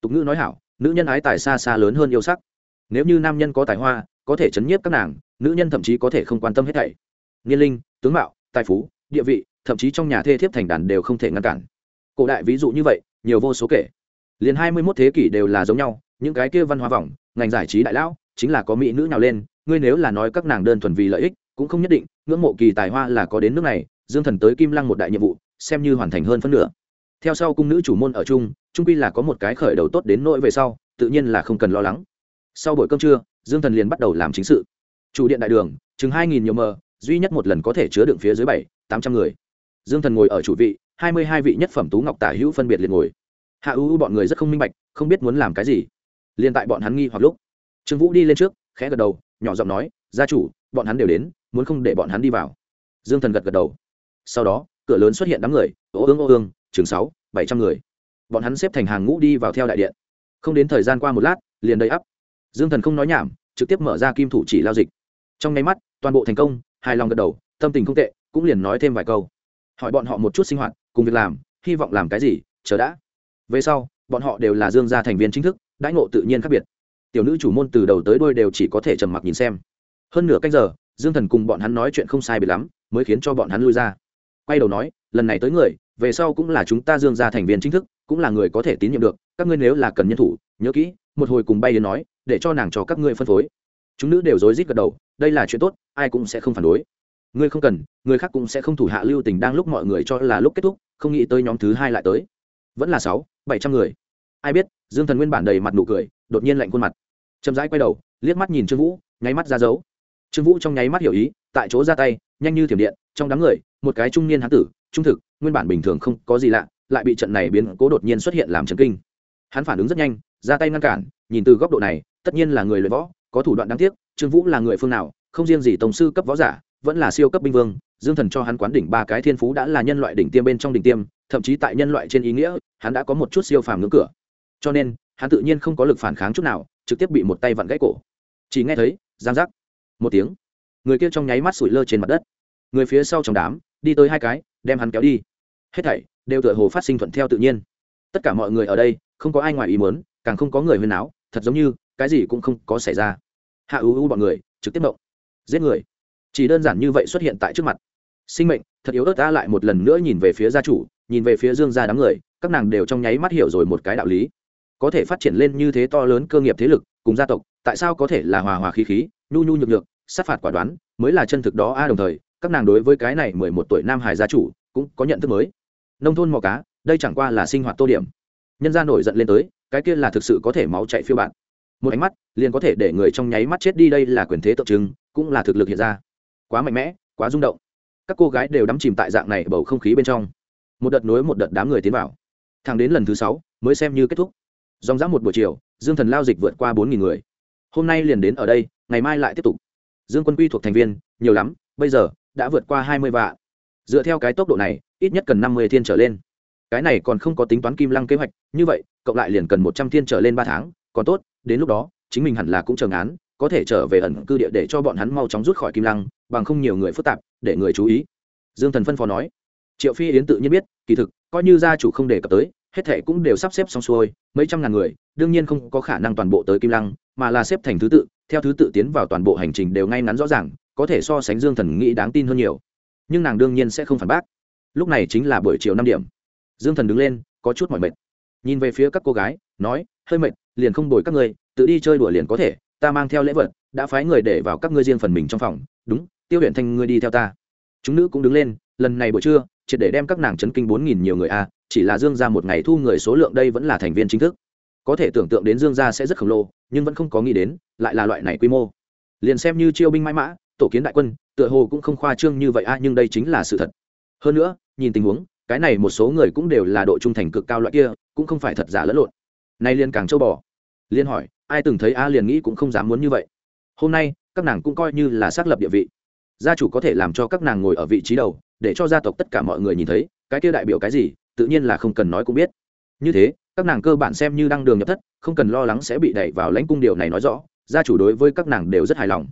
Tục ngữ nói hảo, nữ nhân ái tài xa xa lớn hơn yêu sắc. Nếu như nam nhân có tài hoa, có thể chấn nhiếp các nàng, nữ nhân thậm chí có thể không quan tâm hết thảy. Niên linh, tướng mạo, tài phú, địa vị, thậm chí trong nhà thê thiếp thành đàn đều không thể ngăn cản cổ đại ví dụ như vậy, nhiều vô số kể. Liền hai mươi mốt thế kỷ đều là giống nhau, những cái kia văn hóa vòng ngành giải trí đại lão, chính là có mỹ nữ nào lên, ngươi nếu là nói các nàng đơn thuần vì lợi ích, cũng không nhất định, ngưỡng mộ kỳ tài hoa là có đến nước này, dương thần tới kim lăng một đại nhiệm vụ, xem như hoàn thành hơn phân nửa. Theo sau cung nữ chủ môn ở chung trung quy là có một cái khởi đầu tốt đến nỗi về sau, tự nhiên là không cần lo lắng. Sau buổi cơm trưa, dương thần liền bắt đầu làm chính sự. Chủ điện đại đường, chừng hai nghìn nhiều mờ duy nhất một lần có thể chứa đựng phía dưới bảy, tám trăm người. Dương thần ngồi ở chủ vị hai mươi hai vị nhất phẩm tú ngọc tả hữu phân biệt liền ngồi. Hạ ưu bọn người rất không minh bạch, không biết muốn làm cái gì. Liền tại bọn hắn nghi hoặc lúc, trương vũ đi lên trước, khẽ gật đầu, nhỏ giọng nói, gia chủ, bọn hắn đều đến, muốn không để bọn hắn đi vào. Dương thần gật gật đầu. Sau đó, cửa lớn xuất hiện đám người, ô ương ô ương chừng sáu, bảy trăm người. Bọn hắn xếp thành hàng ngũ đi vào theo đại điện. Không đến thời gian qua một lát, liền đầy ắp. Dương thần không nói nhảm, trực tiếp mở ra kim thủ chỉ lao dịch. Trong nháy mắt, toàn bộ thành công, hài lòng gật đầu, tâm tình không tệ, cũng liền nói thêm vài câu. Hỏi bọn họ một chút sinh hoạt cùng việc làm, hy vọng làm cái gì, chờ đã. Về sau, bọn họ đều là dương gia thành viên chính thức, đãi ngộ tự nhiên khác biệt. Tiểu nữ chủ môn từ đầu tới đôi đều chỉ có thể trầm mặc nhìn xem. Hơn nửa canh giờ, dương thần cùng bọn hắn nói chuyện không sai biệt lắm, mới khiến cho bọn hắn lui ra. Quay đầu nói, lần này tới người, về sau cũng là chúng ta dương gia thành viên chính thức, cũng là người có thể tín nhiệm được, các ngươi nếu là cần nhân thủ, nhớ kỹ, một hồi cùng bay đến nói, để cho nàng cho các ngươi phân phối. Chúng nữ đều rối rít gật đầu, đây là chuyện tốt, ai cũng sẽ không phản đối ngươi không cần, người khác cũng sẽ không thủ hạ lưu tình đang lúc mọi người cho là lúc kết thúc, không nghĩ tới nhóm thứ hai lại tới. Vẫn là sáu, bảy trăm người. Ai biết, dương thần nguyên bản đầy mặt nụ cười, đột nhiên lạnh khuôn mặt. Chậm rãi quay đầu, liếc mắt nhìn trương vũ, nháy mắt ra dấu. Trương vũ trong nháy mắt hiểu ý, tại chỗ ra tay, nhanh như thiểm điện, trong đám người, một cái trung niên hán tử, trung thực, nguyên bản bình thường không có gì lạ, lại bị trận này biến cố đột nhiên xuất hiện làm trần kinh. Hắn phản ứng rất nhanh, ra tay ngăn cản, nhìn từ góc độ này, tất nhiên là người luyện võ, có thủ đoạn đáng tiếc, trương vũ là người phương nào, không riêng gì tổng sư cấp võ giả vẫn là siêu cấp binh vương, dương thần cho hắn quán đỉnh ba cái thiên phú đã là nhân loại đỉnh tiêm bên trong đỉnh tiêm, thậm chí tại nhân loại trên ý nghĩa, hắn đã có một chút siêu phàm ngưỡng cửa. Cho nên, hắn tự nhiên không có lực phản kháng chút nào, trực tiếp bị một tay vặn gãy cổ. Chỉ nghe thấy, giang giác, một tiếng. Người kia trong nháy mắt sủi lơ trên mặt đất. Người phía sau trong đám, đi tới hai cái, đem hắn kéo đi. Hết thảy đều tựa hồ phát sinh thuận theo tự nhiên. Tất cả mọi người ở đây, không có ai ngoài ý muốn, càng không có người huyên áo thật giống như cái gì cũng không có xảy ra. Hạ ưu ưu bọn người, trực tiếp động. Giết người chỉ đơn giản như vậy xuất hiện tại trước mặt. Sinh mệnh, thật yếu ớt ta lại một lần nữa nhìn về phía gia chủ, nhìn về phía dương gia đám người, các nàng đều trong nháy mắt hiểu rồi một cái đạo lý. Có thể phát triển lên như thế to lớn cơ nghiệp thế lực, cùng gia tộc, tại sao có thể là hòa hòa khí khí, nhu nhu nhược nhược, sát phạt quả đoán, mới là chân thực đó a đồng thời, các nàng đối với cái này mười một tuổi nam hải gia chủ, cũng có nhận thức mới. Nông thôn mò cá, đây chẳng qua là sinh hoạt tô điểm. Nhân gia nổi giận lên tới, cái kia là thực sự có thể máu chạy phiêu bạn. Một ánh mắt, liền có thể để người trong nháy mắt chết đi đây là quyền thế tượng trưng, cũng là thực lực hiện ra quá mạnh mẽ, quá rung động. Các cô gái đều đắm chìm tại dạng này bầu không khí bên trong. Một đợt nối một đợt đám người tiến vào. Thẳng đến lần thứ sáu, mới xem như kết thúc. Dòng dã một buổi chiều, dương thần lao dịch vượt qua bốn người. Hôm nay liền đến ở đây, ngày mai lại tiếp tục. Dương quân quy thuộc thành viên, nhiều lắm, bây giờ đã vượt qua hai mươi vạn. Dựa theo cái tốc độ này, ít nhất cần năm mươi thiên trở lên. Cái này còn không có tính toán kim lăng kế hoạch, như vậy, cộng lại liền cần một trăm thiên trở lên ba tháng, còn tốt, đến lúc đó, chính mình hẳn là cũng chờ án có thể trở về ẩn cư địa để cho bọn hắn mau chóng rút khỏi kim lăng, bằng không nhiều người phức tạp, để người chú ý. Dương thần phân phó nói. Triệu phi yến tự nhiên biết, kỳ thực, coi như gia chủ không đề cập tới, hết thệ cũng đều sắp xếp xong xuôi, mấy trăm ngàn người, đương nhiên không có khả năng toàn bộ tới kim lăng, mà là xếp thành thứ tự, theo thứ tự tiến vào toàn bộ hành trình đều ngay ngắn rõ ràng, có thể so sánh dương thần nghĩ đáng tin hơn nhiều. Nhưng nàng đương nhiên sẽ không phản bác. Lúc này chính là buổi chiều năm điểm. Dương thần đứng lên, có chút mỏi mệt. Nhìn về phía các cô gái, nói, hơi mệt, liền không đổi các ngươi, tự đi chơi đùa liền có thể ta mang theo lễ vật, đã phái người để vào các ngươi riêng phần mình trong phòng. Đúng, tiêu huyện thanh, ngươi đi theo ta. Chúng nữ cũng đứng lên, lần này buổi trưa, triệt để đem các nàng chấn kinh bốn nghìn nhiều người a, chỉ là dương ra một ngày thu người số lượng đây vẫn là thành viên chính thức. Có thể tưởng tượng đến dương gia sẽ rất khổng lồ, nhưng vẫn không có nghĩ đến, lại là loại này quy mô. Liền xem như chiêu binh mãi mã, tổ kiến đại quân, tựa hồ cũng không khoa trương như vậy a, nhưng đây chính là sự thật. Hơn nữa, nhìn tình huống, cái này một số người cũng đều là độ trung thành cực cao loại kia, cũng không phải thật giả lẫn lộn. Nay liên càng châu bò. Liên hỏi ai từng thấy a liền nghĩ cũng không dám muốn như vậy. Hôm nay, các nàng cũng coi như là xác lập địa vị. Gia chủ có thể làm cho các nàng ngồi ở vị trí đầu, để cho gia tộc tất cả mọi người nhìn thấy, cái kia đại biểu cái gì, tự nhiên là không cần nói cũng biết. Như thế, các nàng cơ bản xem như đăng đường nhập thất, không cần lo lắng sẽ bị đẩy vào lãnh cung điều này nói rõ, gia chủ đối với các nàng đều rất hài lòng.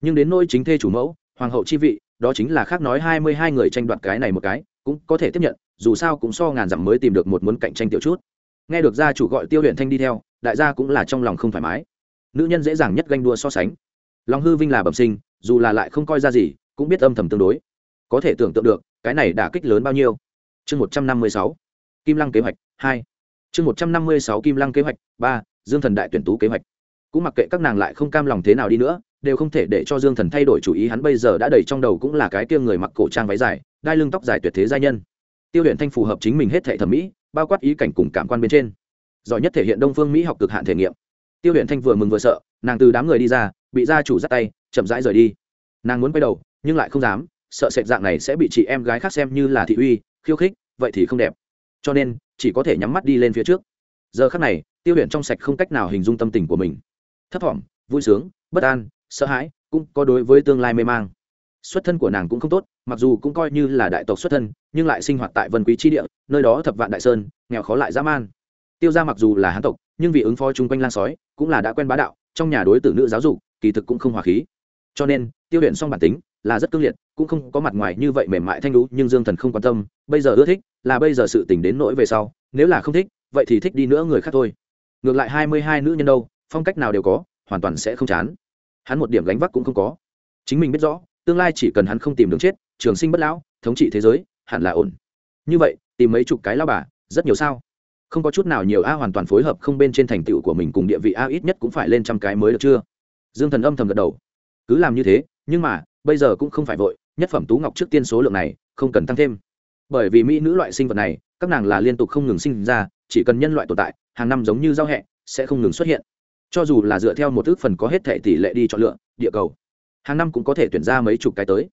Nhưng đến nỗi chính thê chủ mẫu, hoàng hậu chi vị, đó chính là khác nói hai mươi hai người tranh đoạt cái này một cái, cũng có thể tiếp nhận, dù sao cũng so ngàn dặm mới tìm được một muốn cạnh tranh tiểu chút nghe được gia chủ gọi tiêu huyện thanh đi theo, đại gia cũng là trong lòng không thoải mái. Nữ nhân dễ dàng nhất ganh đua so sánh. Lòng hư vinh là bẩm sinh, dù là lại không coi ra gì, cũng biết âm thầm tương đối. Có thể tưởng tượng được, cái này đả kích lớn bao nhiêu. Chương một trăm năm mươi sáu, kim lăng kế hoạch hai. Chương một trăm năm mươi sáu, kim lăng kế hoạch ba, dương thần đại tuyển tú kế hoạch. Cũng mặc kệ các nàng lại không cam lòng thế nào đi nữa, đều không thể để cho dương thần thay đổi chủ ý, hắn bây giờ đã đầy trong đầu cũng là cái kia người mặc cổ trang váy dài, đai lưng tóc dài tuyệt thế gia nhân. Tiêu luyện thanh phù hợp chính mình hết thể thẩm mỹ bao quát ý cảnh cùng cảm quan bên trên. Giỏi nhất thể hiện đông phương mỹ học cực hạn thể nghiệm. Tiêu huyện thanh vừa mừng vừa sợ, nàng từ đám người đi ra, bị gia chủ dắt tay, chậm rãi rời đi. Nàng muốn quay đầu, nhưng lại không dám, sợ sệt dạng này sẽ bị chị em gái khác xem như là thị uy, khiêu khích, vậy thì không đẹp. Cho nên, chỉ có thể nhắm mắt đi lên phía trước. Giờ khắc này, tiêu huyện trong sạch không cách nào hình dung tâm tình của mình. Thấp thỏm, vui sướng, bất an, sợ hãi, cũng có đối với tương lai mê mang xuất thân của nàng cũng không tốt, mặc dù cũng coi như là đại tộc xuất thân, nhưng lại sinh hoạt tại vân quý tri địa, nơi đó thập vạn đại sơn, nghèo khó lại dã man. Tiêu ra mặc dù là hán tộc, nhưng vì ứng phó chung quanh lan sói, cũng là đã quen bá đạo, trong nhà đối tử nữ giáo dục, kỳ thực cũng không hòa khí. Cho nên, tiêu luyện xong bản tính là rất cương liệt, cũng không có mặt ngoài như vậy mềm mại thanh lũ, nhưng dương thần không quan tâm, bây giờ ưa thích, là bây giờ sự tình đến nỗi về sau, nếu là không thích, vậy thì thích đi nữa người khác thôi. Ngược lại hai mươi hai nữ nhân đâu, phong cách nào đều có, hoàn toàn sẽ không chán. Hắn một điểm gánh vác cũng không có. Chính mình biết rõ tương lai chỉ cần hắn không tìm đường chết, trường sinh bất lão, thống trị thế giới, hẳn là ổn. Như vậy, tìm mấy chục cái lao bà, rất nhiều sao? Không có chút nào nhiều a hoàn toàn phối hợp không bên trên thành tựu của mình cùng địa vị a ít nhất cũng phải lên trăm cái mới được chưa? Dương thần âm thầm gật đầu. Cứ làm như thế, nhưng mà, bây giờ cũng không phải vội, nhất phẩm tú ngọc trước tiên số lượng này, không cần tăng thêm. Bởi vì mỹ nữ loại sinh vật này, các nàng là liên tục không ngừng sinh ra, chỉ cần nhân loại tồn tại, hàng năm giống như giao hẹ, sẽ không ngừng xuất hiện. Cho dù là dựa theo một ước phần có hết thể tỷ lệ đi chọn lựa, địa cầu hàng năm cũng có thể tuyển ra mấy chục cái tới.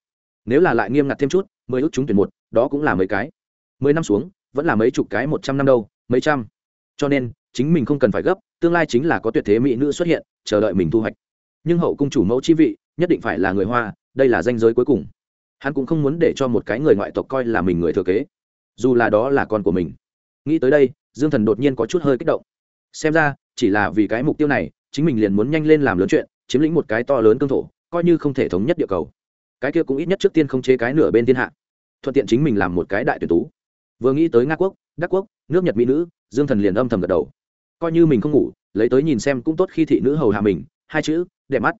Nếu là lại nghiêm ngặt thêm chút, mười ước chúng tuyển một, đó cũng là mấy cái. Mười năm xuống, vẫn là mấy chục cái một trăm năm đâu, mấy trăm. Cho nên, chính mình không cần phải gấp, tương lai chính là có tuyệt thế mỹ nữ xuất hiện, chờ đợi mình thu hoạch. Nhưng hậu cung chủ mẫu chi vị, nhất định phải là người hoa, đây là danh giới cuối cùng. Hắn cũng không muốn để cho một cái người ngoại tộc coi là mình người thừa kế. Dù là đó là con của mình. Nghĩ tới đây, dương thần đột nhiên có chút hơi kích động. Xem ra, chỉ là vì cái mục tiêu này, chính mình liền muốn nhanh lên làm lớn chuyện, chiếm lĩnh một cái to lớn cương thổ coi như không thể thống nhất địa cầu. Cái kia cũng ít nhất trước tiên không chế cái nửa bên thiên hạ. Thuận tiện chính mình làm một cái đại tuyển tú. Vừa nghĩ tới nga quốc, đắc quốc, nước nhật mỹ nữ, dương thần liền âm thầm gật đầu. Coi như mình không ngủ, lấy tới nhìn xem cũng tốt khi thị nữ hầu hạ mình, hai chữ, đẹp mắt.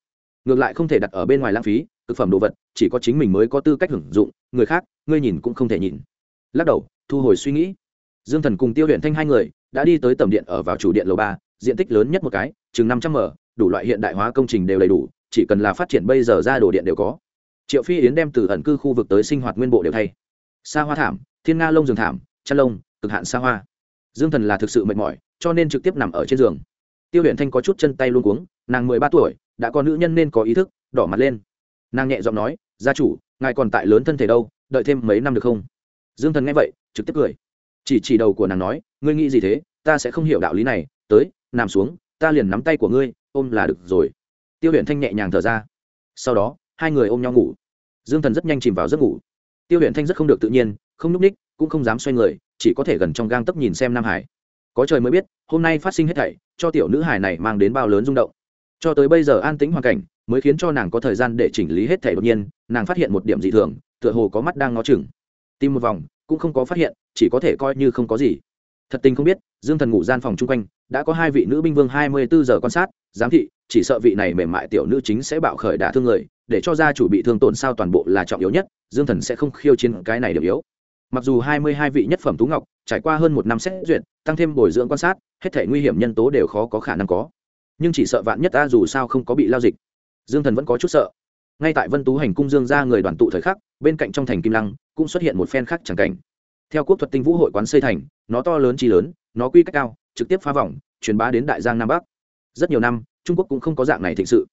Ngược lại không thể đặt ở bên ngoài lãng phí, thực phẩm đồ vật, chỉ có chính mình mới có tư cách hưởng dụng, người khác, ngươi nhìn cũng không thể nhìn. Lắc đầu, thu hồi suy nghĩ. Dương thần cùng tiêu huyện thanh hai người, đã đi tới tầm điện ở vào chủ điện lầu ba, diện tích lớn nhất một cái, chừng năm trăm m đủ loại hiện đại hóa công trình đều đầy đủ chỉ cần là phát triển bây giờ ra đồ điện đều có. Triệu phi yến đem từ ẩn cư khu vực tới sinh hoạt nguyên bộ đều thay. Xa hoa thảm, thiên nga lông giường thảm, chăn lông, cực hạn xa hoa. Dương thần là thực sự mệt mỏi, cho nên trực tiếp nằm ở trên giường. Tiêu huyện thanh có chút chân tay luôn cuống, nàng mười ba tuổi, đã có nữ nhân nên có ý thức, đỏ mặt lên. Nàng nhẹ giọng nói, gia chủ, ngài còn tại lớn thân thể đâu, đợi thêm mấy năm được không? Dương thần nghe vậy, trực tiếp cười. Chỉ chỉ đầu của nàng nói, ngươi nghĩ gì thế? Ta sẽ không hiểu đạo lý này, tới, nằm xuống, ta liền nắm tay của ngươi, ôm là được rồi tiêu huyện thanh nhẹ nhàng thở ra. Sau đó, hai người ôm nhau ngủ. Dương thần rất nhanh chìm vào giấc ngủ. Tiêu huyện thanh rất không được tự nhiên, không núp ních, cũng không dám xoay người, chỉ có thể gần trong gang tấp nhìn xem nam hải. Có trời mới biết, hôm nay phát sinh hết thảy, cho tiểu nữ hải này mang đến bao lớn rung động. Cho tới bây giờ an tĩnh hoàn cảnh, mới khiến cho nàng có thời gian để chỉnh lý hết thảy đột nhiên, nàng phát hiện một điểm dị thường, tựa hồ có mắt đang ngó chừng. Tìm một vòng, cũng không có phát hiện, chỉ có thể coi như không có gì. Thật tình không biết, dương thần ngủ gian phòng chung quanh, đã có hai vị nữ binh vương hai mươi bốn giờ quan sát, giám thị chỉ sợ vị này mềm mại tiểu nữ chính sẽ bạo khởi đả thương người, để cho gia chủ bị thương tổn sao toàn bộ là trọng yếu nhất, dương thần sẽ không khiêu chiến cái này điểm yếu. Mặc dù hai mươi hai vị nhất phẩm tú ngọc trải qua hơn một năm xét duyệt, tăng thêm bồi dưỡng quan sát, hết thể nguy hiểm nhân tố đều khó có khả năng có. Nhưng chỉ sợ vạn nhất ta dù sao không có bị lao dịch, dương thần vẫn có chút sợ. Ngay tại vân tú hành cung dương ra người đoàn tụ thời khắc, bên cạnh trong thành kim lăng cũng xuất hiện một phen khác chẳng cảnh. Theo quốc thuật tinh vũ hội quán xây thành, nó to lớn chi lớn, nó quy cách cao, trực tiếp phá vòng, truyền bá đến đại giang nam bắc rất nhiều năm, trung quốc cũng không có dạng này thịnh sự.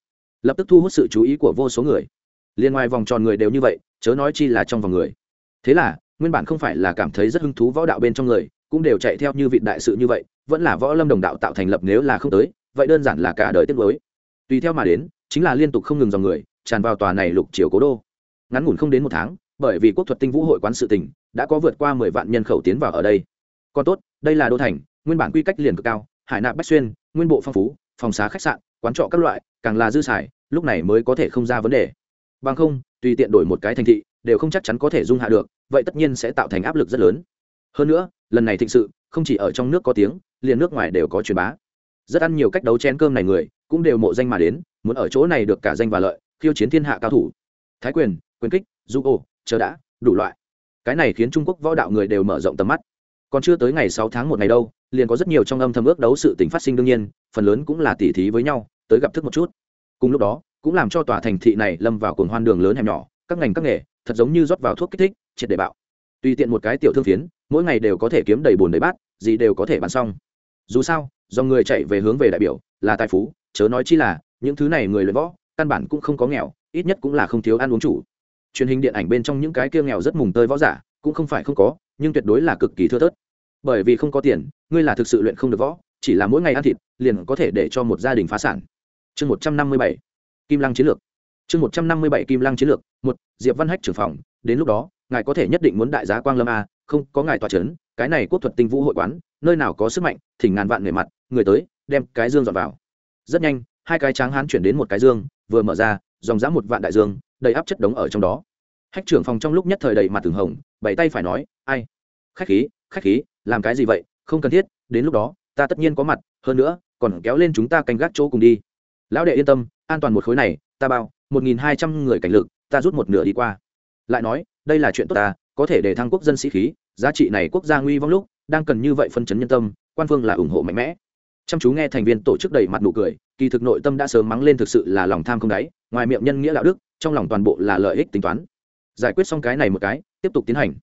Lập tức thu hút sự chú ý của vô số người. Liên ngoài vòng tròn người đều như vậy, chớ nói chi là trong vòng người. Thế là, nguyên bản không phải là cảm thấy rất hứng thú võ đạo bên trong người, cũng đều chạy theo như vị đại sự như vậy, vẫn là võ lâm đồng đạo tạo thành lập nếu là không tới, vậy đơn giản là cả đời tiết mới tùy theo mà đến, chính là liên tục không ngừng dòng người, tràn vào tòa này lục triều cố đô. Ngắn ngủn không đến một tháng, bởi vì quốc thuật tinh vũ hội quán sự tỉnh đã có vượt qua mười vạn nhân khẩu tiến vào ở đây. Còn tốt, đây là đô thành, nguyên bản quy cách liền cực cao, hải nạp bách xuyên, nguyên bộ phong phú phòng xá khách sạn, quán trọ các loại, càng là dư xài, lúc này mới có thể không ra vấn đề. Bằng không, tùy tiện đổi một cái thành thị, đều không chắc chắn có thể dung hạ được, vậy tất nhiên sẽ tạo thành áp lực rất lớn. Hơn nữa, lần này thịnh sự, không chỉ ở trong nước có tiếng, liền nước ngoài đều có truyền bá. Rất ăn nhiều cách đấu chén cơm này người, cũng đều mộ danh mà đến, muốn ở chỗ này được cả danh và lợi, khiêu chiến thiên hạ cao thủ. Thái quyền quyền kích du ô, chờ đã, đủ loại. Cái này khiến trung quốc võ đạo người đều mở rộng tầm mắt còn chưa tới ngày sáu tháng một ngày đâu, liền có rất nhiều trong âm thầm ước đấu sự tình phát sinh đương nhiên, phần lớn cũng là tỉ thí với nhau, tới gặp thức một chút. Cùng lúc đó, cũng làm cho tòa thành thị này lâm vào cuồng hoan đường lớn hẻm nhỏ, các ngành các nghề, thật giống như rót vào thuốc kích thích, triệt để bạo. Tùy tiện một cái tiểu thương phiến, mỗi ngày đều có thể kiếm đầy bùn đầy bát, gì đều có thể bán xong. Dù sao, do người chạy về hướng về đại biểu, là tài phú, chớ nói chi là, những thứ này người luyện võ, căn bản cũng không có nghèo, ít nhất cũng là không thiếu ăn uống chủ. Truyền hình điện ảnh bên trong những cái kia nghèo rất mùng tơi võ giả, cũng không phải không có, nhưng tuyệt đối là cực kỳ thưa thớt bởi vì không có tiền, ngươi là thực sự luyện không được võ, chỉ là mỗi ngày ăn thịt, liền có thể để cho một gia đình phá sản. Chương một trăm năm mươi bảy, kim lăng chiến lược. Chương một trăm năm mươi bảy, kim lăng chiến lược. Một, diệp văn hách trưởng phòng, đến lúc đó, ngài có thể nhất định muốn đại giá quang lâm a, không, có ngài tòa c h ấ n cái này quốc thuật tinh vũ hội quán, nơi nào có sức mạnh, thỉnh ngàn vạn người mặt, người tới, đem cái dương dọn vào. Rất nhanh, hai cái tráng hán chuyển đến một cái dương, vừa mở ra, dòng dã một vạn đại dương, đầy áp chất đống ở trong đó. Hách trưởng phòng trong lúc nhất thời đầy mặt từng hồng bảy tay phải nói, ai? Khách khí khách khí làm cái gì vậy? Không cần thiết, đến lúc đó, ta tất nhiên có mặt, hơn nữa, còn kéo lên chúng ta canh gác chỗ cùng đi. Lão đệ yên tâm, an toàn một khối này, ta bao, một nghìn hai trăm người cảnh lực, ta rút một nửa đi qua. Lại nói, đây là chuyện tốt ta, có thể để thăng quốc dân sĩ khí, giá trị này quốc gia nguy vong lúc, đang cần như vậy phân chấn nhân tâm, quan phương là ủng hộ mạnh mẽ. Chăm chú nghe thành viên tổ chức đầy mặt nụ cười, kỳ thực nội tâm đã sớm mắng lên thực sự là lòng tham không đáy, ngoài miệng nhân nghĩa đạo đức, trong lòng toàn bộ là lợi ích tính toán. Giải quyết xong cái này một cái, tiếp tục tiến hành.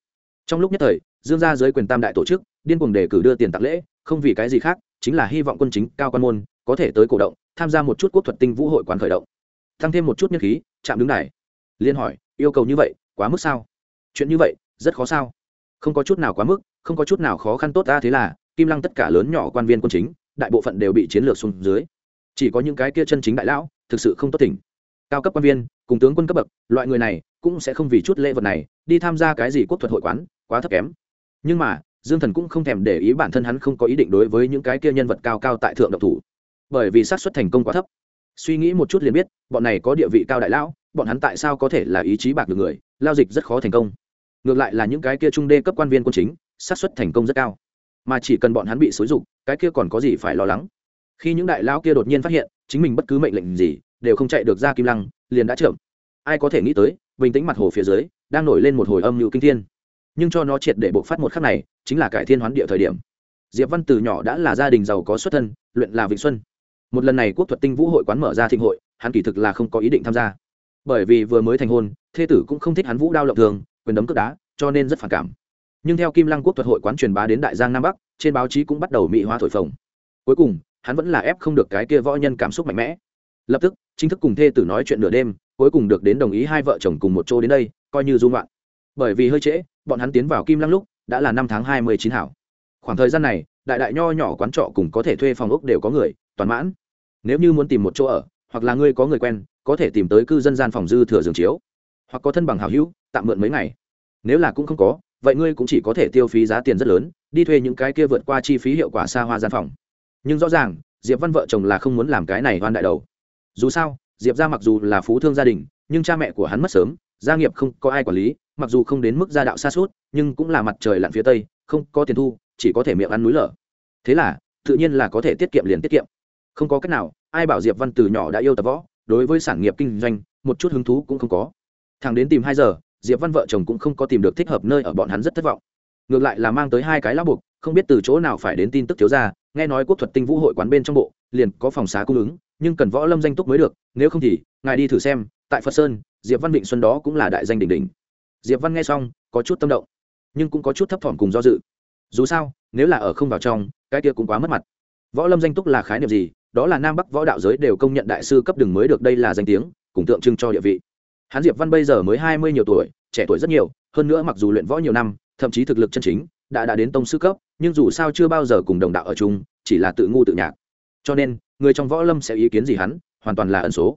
Trong lúc nhất thời, dương gia dưới quyền tam đại tổ chức điên cuồng đề cử đưa tiền tặng lễ, không vì cái gì khác, chính là hy vọng quân chính, cao quan môn, có thể tới cổ động, tham gia một chút quốc thuật tinh vũ hội quán khởi động. Tăng thêm một chút nhân khí, chạm đứng này. liên hỏi, yêu cầu như vậy, quá mức sao? Chuyện như vậy, rất khó sao? Không có chút nào quá mức, không có chút nào khó khăn tốt ta thế là, kim lăng tất cả lớn nhỏ quan viên quân chính, đại bộ phận đều bị chiến lược xuống dưới. Chỉ có những cái kia chân chính đại lão, thực sự không tốt tỉnh. Cao cấp quan viên, cùng tướng quân cấp bậc, loại người này, cũng sẽ không vì chút lễ vật này, đi tham gia cái gì quốc thuật hội quán, quá thấp kém. Nhưng mà dương thần cũng không thèm để ý bản thân hắn không có ý định đối với những cái kia nhân vật cao cao tại thượng độc thủ. Bởi vì xác suất thành công quá thấp. Suy nghĩ một chút liền biết, bọn này có địa vị cao đại lão, bọn hắn tại sao có thể là ý chí bạc được người, lao dịch rất khó thành công. Ngược lại là những cái kia trung đê cấp quan viên quân chính, xác suất thành công rất cao. Mà chỉ cần bọn hắn bị xối rục cái kia còn có gì phải lo lắng? Khi những đại lão kia đột nhiên phát hiện, chính mình bất cứ mệnh lệnh gì, đều không chạy được ra kim lăng, liền đã chậm ai có thể nghĩ tới, bình tĩnh mặt hồ phía dưới, đang nổi lên một hồi âm mưu kinh thiên nhưng cho nó triệt để bộc phát một khắc này, chính là cải thiên hoán địa thời điểm. Diệp văn từ nhỏ đã là gia đình giàu có xuất thân, luyện là vịnh xuân. Một lần này quốc thuật tinh vũ hội quán mở ra thịnh hội, hắn kỳ thực là không có ý định tham gia. Bởi vì vừa mới thành hôn, thê tử cũng không thích hắn vũ đao lộng thường, quyền đấm cướp đá, cho nên rất phản cảm. Nhưng theo kim lăng quốc thuật hội quán truyền bá đến đại giang nam bắc, trên báo chí cũng bắt đầu mỹ hóa thổi phồng. Cuối cùng, hắn vẫn là ép không được cái kia võ nhân cảm xúc mạnh mẽ. Lập tức, chính thức cùng thê tử nói chuyện nửa đêm, cuối cùng được đến đồng ý hai vợ chồng cùng một chỗ đến đây, coi như dung loạn. Bởi vì hơi trễ bọn hắn tiến vào kim lăng lúc, đã là năm tháng hai mươi chín hảo. Khoảng thời gian này, đại đại nho nhỏ quán trọ cùng có thể thuê phòng ốc đều có người, toàn mãn. Nếu như muốn tìm một chỗ ở, hoặc là ngươi có người quen, có thể tìm tới cư dân gian phòng dư thừa giường chiếu, hoặc có thân bằng hào hữu, tạm mượn mấy ngày. Nếu là cũng không có, vậy ngươi cũng chỉ có thể tiêu phí giá tiền rất lớn, đi thuê những cái kia vượt qua chi phí hiệu quả xa hoa gian phòng. Nhưng rõ ràng, diệp văn vợ chồng là không muốn làm cái này hoan đại đầu. Dù sao, diệp ra mặc dù là phú thương gia đình, nhưng cha mẹ của hắn mất sớm gia nghiệp không có ai quản lý, mặc dù không đến mức gia đạo xa suốt, nhưng cũng là mặt trời lặn phía tây, không có tiền thu, chỉ có thể miệng ăn núi lở. Thế là, tự nhiên là có thể tiết kiệm liền tiết kiệm. Không có cách nào, ai bảo diệp văn từ nhỏ đã yêu tập võ, đối với sản nghiệp kinh doanh, một chút hứng thú cũng không có. Thằng đến tìm hai giờ, diệp văn vợ chồng cũng không có tìm được thích hợp nơi ở bọn hắn rất thất vọng. Ngược lại là mang tới hai cái lá buộc, không biết từ chỗ nào phải đến tin tức thiếu ra nghe nói quốc thuật tinh vũ hội quán bên trong bộ, liền có phòng xá cung ứng, nhưng cần võ lâm danh túc mới được, nếu không thì, ngài đi thử xem, tại phật sơn diệp văn vịnh xuân đó cũng là đại danh đỉnh đỉnh. Diệp văn nghe xong, có chút tâm động, nhưng cũng có chút thấp thỏm cùng do dự. Dù sao, nếu là ở không vào trong, cái kia cũng quá mất mặt. Võ lâm danh túc là khái niệm gì? Đó là nam bắc võ đạo giới đều công nhận đại sư cấp đường mới được đây là danh tiếng, cùng tượng trưng cho địa vị. Hắn diệp văn bây giờ mới hai mươi nhiều tuổi, trẻ tuổi rất nhiều, hơn nữa mặc dù luyện võ nhiều năm, thậm chí thực lực chân chính, đã đã đến tông sư cấp, nhưng dù sao chưa bao giờ cùng đồng đạo ở chung, chỉ là tự ngu tự nhạc. Cho nên, người trong võ lâm sẽ ý kiến gì hắn, hoàn toàn là ẩn số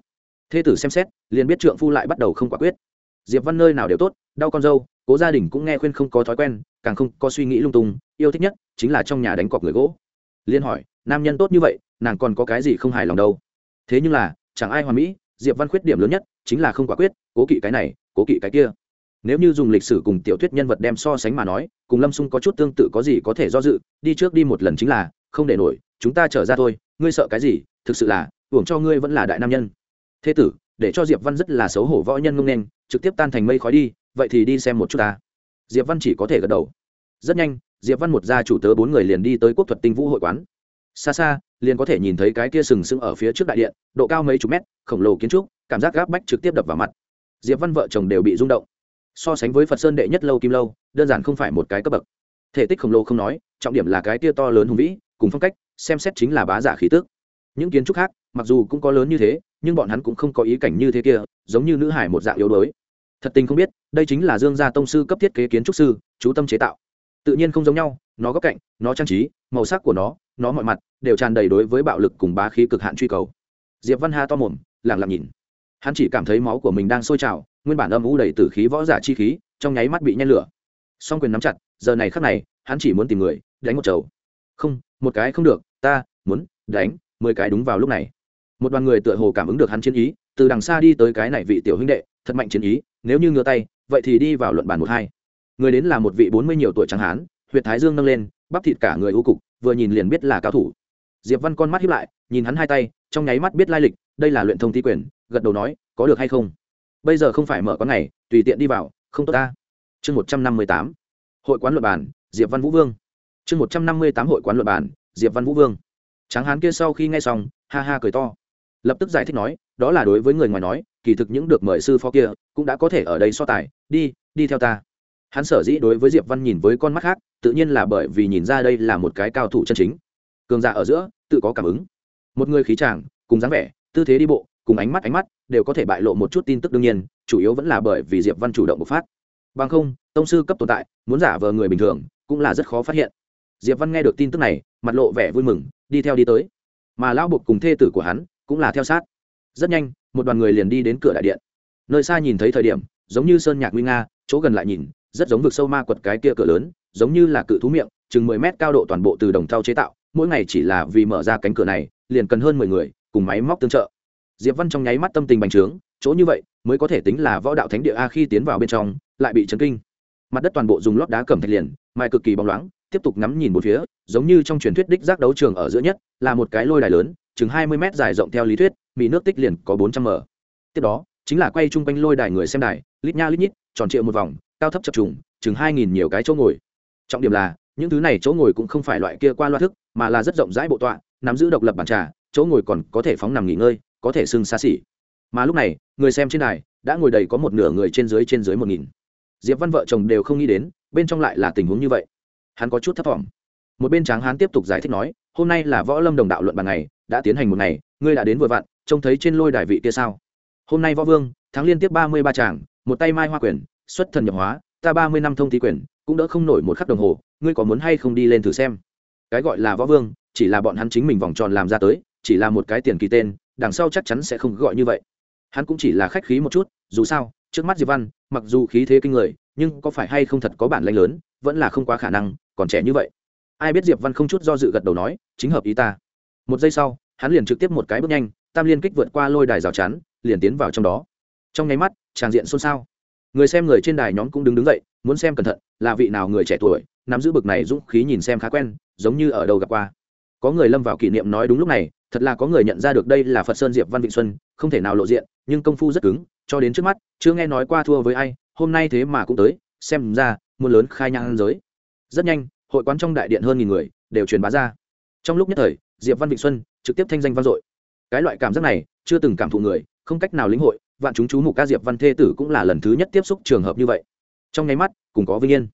thế tử xem xét, liền biết trượng phu lại bắt đầu không quả quyết. Diệp văn nơi nào đều tốt, đau con dâu, cố gia đình cũng nghe khuyên không có thói quen, càng không có suy nghĩ lung tung, yêu thích nhất chính là trong nhà đánh cọc người gỗ. Liên hỏi, nam nhân tốt như vậy, nàng còn có cái gì không hài lòng đâu? Thế nhưng là, chẳng ai hoàn mỹ, diệp văn khuyết điểm lớn nhất chính là không quả quyết, cố kỵ cái này, cố kỵ cái kia. Nếu như dùng lịch sử cùng tiểu thuyết nhân vật đem so sánh mà nói, cùng lâm xung có chút tương tự có gì có thể do dự, đi trước đi một lần chính là, không để nổi, chúng ta trở ra thôi, ngươi sợ cái gì, thực sự là, hưởng cho ngươi vẫn là đại nam nhân thế tử, để cho diệp văn rất là xấu hổ võ nhân ngông nên trực tiếp tan thành mây khói đi, vậy thì đi xem một chút ta. Diệp văn chỉ có thể gật đầu. Rất nhanh, diệp văn một gia chủ tớ bốn người liền đi tới quốc thuật tinh vũ hội quán. Xa xa, liền có thể nhìn thấy cái kia sừng sững ở phía trước đại điện, độ cao mấy chục mét, khổng lồ kiến trúc, cảm giác gáp bách trực tiếp đập vào mặt. Diệp văn vợ chồng đều bị rung động. So sánh với phật sơn đệ nhất lâu kim lâu, đơn giản không phải một cái cấp bậc. Thể tích khổng lồ không nói, trọng điểm là cái kia to lớn hùng vĩ, cùng phong cách, xem xét chính là bá giả khí tước những kiến trúc khác, mặc dù cũng có lớn như thế nhưng bọn hắn cũng không có ý cảnh như thế kia, giống như nữ hải một dạng yếu đuối. Thật tình không biết, đây chính là dương gia tông sư cấp thiết kế kiến trúc sư, chú tâm chế tạo. Tự nhiên không giống nhau, nó góc cạnh, nó trang trí, màu sắc của nó nó mọi mặt, đều tràn đầy đối với bạo lực cùng bá khí cực hạn truy cầu. Diệp văn hà to mồm lẳng lặng nhìn. Hắn chỉ cảm thấy máu của mình đang sôi trào, nguyên bản âm u đầy tử khí võ giả chi khí, trong nháy mắt bị nhen lửa. Song quyền nắm chặt, giờ này khắc này, hắn chỉ muốn tìm người, đánh một chầu. Không, một cái không được, ta, muốn, đánh, mười cái đúng vào lúc này một đoàn người tựa hồ cảm ứng được hắn chiến ý, từ đằng xa đi tới cái này vị tiểu huynh đệ, thật mạnh chiến ý, nếu như ngửa tay, vậy thì đi vào luận bàn một hai. Người đến là một vị bốn mươi nhiều tuổi trắng hán, huyệt thái dương nâng lên, bắp thịt cả người u cục, vừa nhìn liền biết là cao thủ. Diệp văn con mắt hiếp lại, nhìn hắn hai tay, trong nháy mắt biết lai lịch, đây là luyện thông thi quyền, gật đầu nói, có được hay không? Bây giờ không phải mở quán này tùy tiện đi vào, không tốt ta. Chương một trăm năm mươi tám. Hội quán luật bản diệp văn vũ vương. Chương một trăm năm mươi tám hội quán luật bản diệp văn vũ vương. Tráng hán kia sau khi nghe xong, ha ha cười to lập tức giải thích nói, đó là đối với người ngoài nói, kỳ thực những được mời sư phó kia cũng đã có thể ở đây so tài, đi đi theo ta. Hắn sở dĩ đối với diệp văn nhìn với con mắt khác, tự nhiên là bởi vì nhìn ra đây là một cái cao thủ chân chính. Cường giả ở giữa, tự có cảm ứng. Một người khí tràng cùng dáng vẻ, tư thế đi bộ, cùng ánh mắt ánh mắt, đều có thể bại lộ một chút tin tức đương nhiên, chủ yếu vẫn là bởi vì diệp văn chủ động bộc phát. Bằng không, tông sư cấp tồn tại, muốn giả vờ người bình thường, cũng là rất khó phát hiện. Diệp văn nghe được tin tức này, mặt lộ vẻ vui mừng, đi theo đi tới. Mà lão buộc cùng thê tử của hắn cũng là theo sát. Rất nhanh, một đoàn người liền đi đến cửa đại điện. Nơi xa nhìn thấy thời điểm, giống như sơn nhạc nguy nga, chỗ gần lại nhìn, rất giống vực sâu ma quật cái kia cửa lớn, giống như là cự thú miệng, chừng mười mét cao độ toàn bộ từ đồng thau chế tạo, mỗi ngày chỉ là vì mở ra cánh cửa này, liền cần hơn mười người, cùng máy móc tương trợ. Diệp văn trong nháy mắt tâm tình bành trướng, chỗ như vậy, mới có thể tính là võ đạo thánh địa a khi tiến vào bên trong, lại bị chấn kinh. Mặt đất toàn bộ dùng lót đá cẩm thạch liền, mai cực kỳ bóng loáng, tiếp tục ngắm nhìn một phía, giống như trong truyền thuyết đích giác đấu trường ở giữa nhất, là một cái lôi đài lớn chừng hai mươi mét dài rộng theo lý thuyết mỹ nước tích liền có bốn trăm m. Tiếp đó, chính là quay chung quanh lôi đài người xem đài, lít nha lít nhít, tròn triệu một vòng, cao thấp chập trùng, chừng hai nghìn nhiều cái chỗ ngồi. Trọng điểm là, những thứ này chỗ ngồi cũng không phải loại kia qua loa thức, mà là rất rộng rãi bộ tọa, nắm giữ độc lập bàn trà, chỗ ngồi còn có thể phóng nằm nghỉ ngơi, có thể sưng xa xỉ. Mà lúc này, người xem trên đài đã ngồi đầy có một nửa người trên dưới trên dưới một nghìn. Diệp văn vợ chồng đều không nghĩ đến, bên trong lại là tình huống như vậy. Hắn có chút thấp thỏm. Một bên tráng hán tiếp tục giải thích nói hôm nay là võ lâm đồng đạo luận bàn ngày, đã tiến hành một ngày, ngươi đã đến vừa vặn, trông thấy trên lôi đài vị kia sao? Hôm nay võ vương, thắng liên tiếp ba mươi ba tràng một tay mai hoa quyền, xuất thần nhập hóa, ta ba mươi năm thông thi quyền, cũng đỡ không nổi một khắc đồng hồ, ngươi có muốn hay không đi lên thử xem? Cái gọi là võ vương, chỉ là bọn hắn chính mình vòng tròn làm ra tới, chỉ là một cái tiền kỳ tên, đằng sau chắc chắn sẽ không gọi như vậy. Hắn cũng chỉ là khách khí một chút, dù sao, trước mắt diệp văn, mặc dù khí thế kinh người, nhưng có phải hay không thật có bản lanh lớn, vẫn là không quá khả năng, còn trẻ như vậy ai biết diệp văn không chút do dự gật đầu nói, chính hợp ý ta. Một giây sau, hắn liền trực tiếp một cái bước nhanh, tam liên kích vượt qua lôi đài rào chắn, liền tiến vào trong đó. Trong nháy mắt, tràng diện xôn xao. Người xem người trên đài nhóm cũng đứng đứng dậy, muốn xem cẩn thận, là vị nào người trẻ tuổi, nắm giữ bực này dũng khí nhìn xem khá quen, giống như ở đâu gặp qua. Có người lâm vào kỷ niệm nói đúng lúc này, thật là có người nhận ra được đây là phật sơn diệp văn vịnh xuân, không thể nào lộ diện, nhưng công phu rất cứng, cho đến trước mắt, chưa nghe nói qua thua với ai, hôm nay thế mà cũng tới, xem ra muôn lớn khai nhang giới. Rất nhanh hội quán trong đại điện hơn nghìn người, đều truyền bá ra. Trong lúc nhất thời, diệp văn vịnh xuân trực tiếp thanh danh vang dội. Cái loại cảm giác này, chưa từng cảm thụ người, không cách nào lĩnh hội, vạn chúng chú mục ca diệp văn thê tử cũng là lần thứ nhất tiếp xúc trường hợp như vậy. Trong nháy mắt, cùng có vinh yên.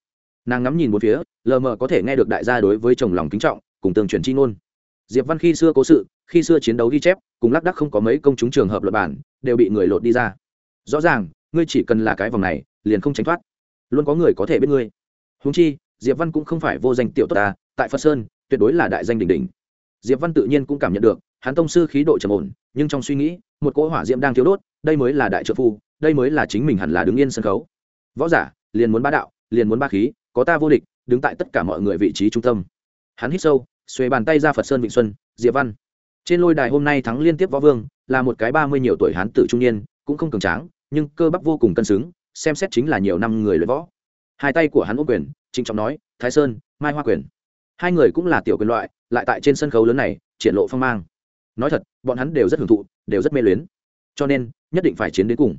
Nàng ngắm nhìn một phía, lờ mờ có thể nghe được đại gia đối với chồng lòng kính trọng, cùng tường truyền chi ngôn. Diệp văn khi xưa cố sự, khi xưa chiến đấu ghi chép, cùng lác đắc không có mấy công chúng trường hợp luật bản đều bị người lột đi ra. Rõ ràng, ngươi chỉ cần là cái vòng này, liền không tránh thoát. Luôn có người có thể biết ngươi. Húng chi diệp văn cũng không phải vô danh tiểu tốt ta, tại phật sơn, tuyệt đối là đại danh đỉnh đỉnh. Diệp văn tự nhiên cũng cảm nhận được, hắn tông sư khí độ trầm ổn, nhưng trong suy nghĩ, một cỗ hỏa diễm đang thiếu đốt, đây mới là đại trợ phu, đây mới là chính mình hẳn là đứng yên sân khấu. Võ giả, liền muốn bá đạo, liền muốn ba khí, có ta vô địch, đứng tại tất cả mọi người vị trí trung tâm. Hắn hít sâu, xuề bàn tay ra phật sơn vịnh xuân, diệp văn. Trên lôi đài hôm nay thắng liên tiếp võ vương, là một cái ba mươi nhiều tuổi hán tử trung niên, cũng không cường tráng, nhưng cơ bắp vô cùng cân xứng, xem xét chính là nhiều năm người luyện võ hai tay của hắn ôm quyền, trịnh trọng nói, thái sơn, mai hoa quyền. Hai người cũng là tiểu quyền loại, lại tại trên sân khấu lớn này, triển lộ phong mang. Nói thật, bọn hắn đều rất hưởng thụ, đều rất mê luyến. Cho nên, nhất định phải chiến đến cùng.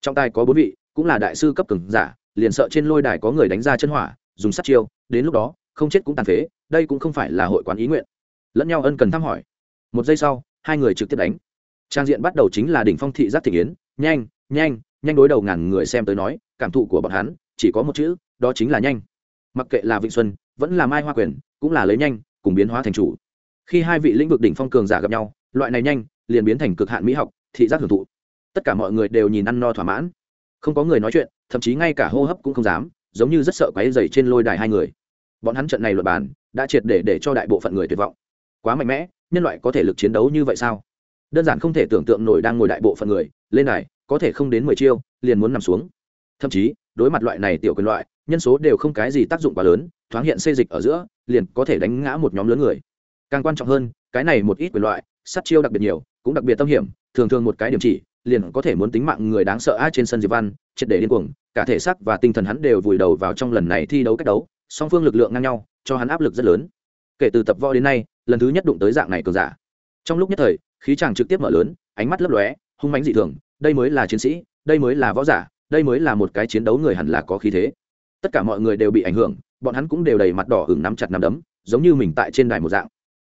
Trong tay có bốn vị, cũng là đại sư cấp cường giả, liền sợ trên lôi đài có người đánh ra chân hỏa, dùng sát chiêu, đến lúc đó, không chết cũng tàn phế, đây cũng không phải là hội quán ý nguyện. Lẫn nhau ân cần thăm hỏi. Một giây sau, hai người trực tiếp đánh. Trang diện bắt đầu chính là đỉnh phong thị giác thị yến, nhanh nhanh nhanh đối đầu ngàn người xem tới nói, cảm thụ của bọn hắn, chỉ có một chữ đó chính là nhanh. Mặc kệ là vịnh xuân, vẫn là mai hoa quyền, cũng là lấy nhanh, cùng biến hóa thành chủ. Khi hai vị lĩnh vực đỉnh phong cường giả gặp nhau, loại này nhanh, liền biến thành cực hạn mỹ học, thị giác hưởng thụ. Tất cả mọi người đều nhìn ăn no thỏa mãn. Không có người nói chuyện, thậm chí ngay cả hô hấp cũng không dám, giống như rất sợ quáy dày trên lôi đài hai người. Bọn hắn trận này luật bàn, đã triệt để để cho đại bộ phận người tuyệt vọng. Quá mạnh mẽ, nhân loại có thể lực chiến đấu như vậy sao? Đơn giản không thể tưởng tượng nổi đang ngồi đại bộ phận người, lên này có thể không đến mười chiêu, liền muốn nằm xuống. Thậm chí, đối mặt loại này tiểu quyền loại nhân số đều không cái gì tác dụng quá lớn, thoáng hiện xây dịch ở giữa, liền có thể đánh ngã một nhóm lớn người. Càng quan trọng hơn, cái này một ít quyền loại, sát chiêu đặc biệt nhiều, cũng đặc biệt tâm hiểm, thường thường một cái điểm chỉ, liền có thể muốn tính mạng người đáng sợ ai trên sân diệp văn, triệt để điên cuồng, cả thể xác và tinh thần hắn đều vùi đầu vào trong lần này thi đấu cách đấu, song phương lực lượng ngang nhau, cho hắn áp lực rất lớn. Kể từ tập võ đến nay, lần thứ nhất đụng tới dạng này cường giả. Trong lúc nhất thời, khí chàng trực tiếp mở lớn, ánh mắt lấp lóe, hung mãnh dị thường, đây mới là chiến sĩ, đây mới là võ giả, đây mới là một cái chiến đấu người hẳn là có khí thế tất cả mọi người đều bị ảnh hưởng, bọn hắn cũng đều đầy mặt đỏ hửng nắm chặt nắm đấm, giống như mình tại trên đài một dạng.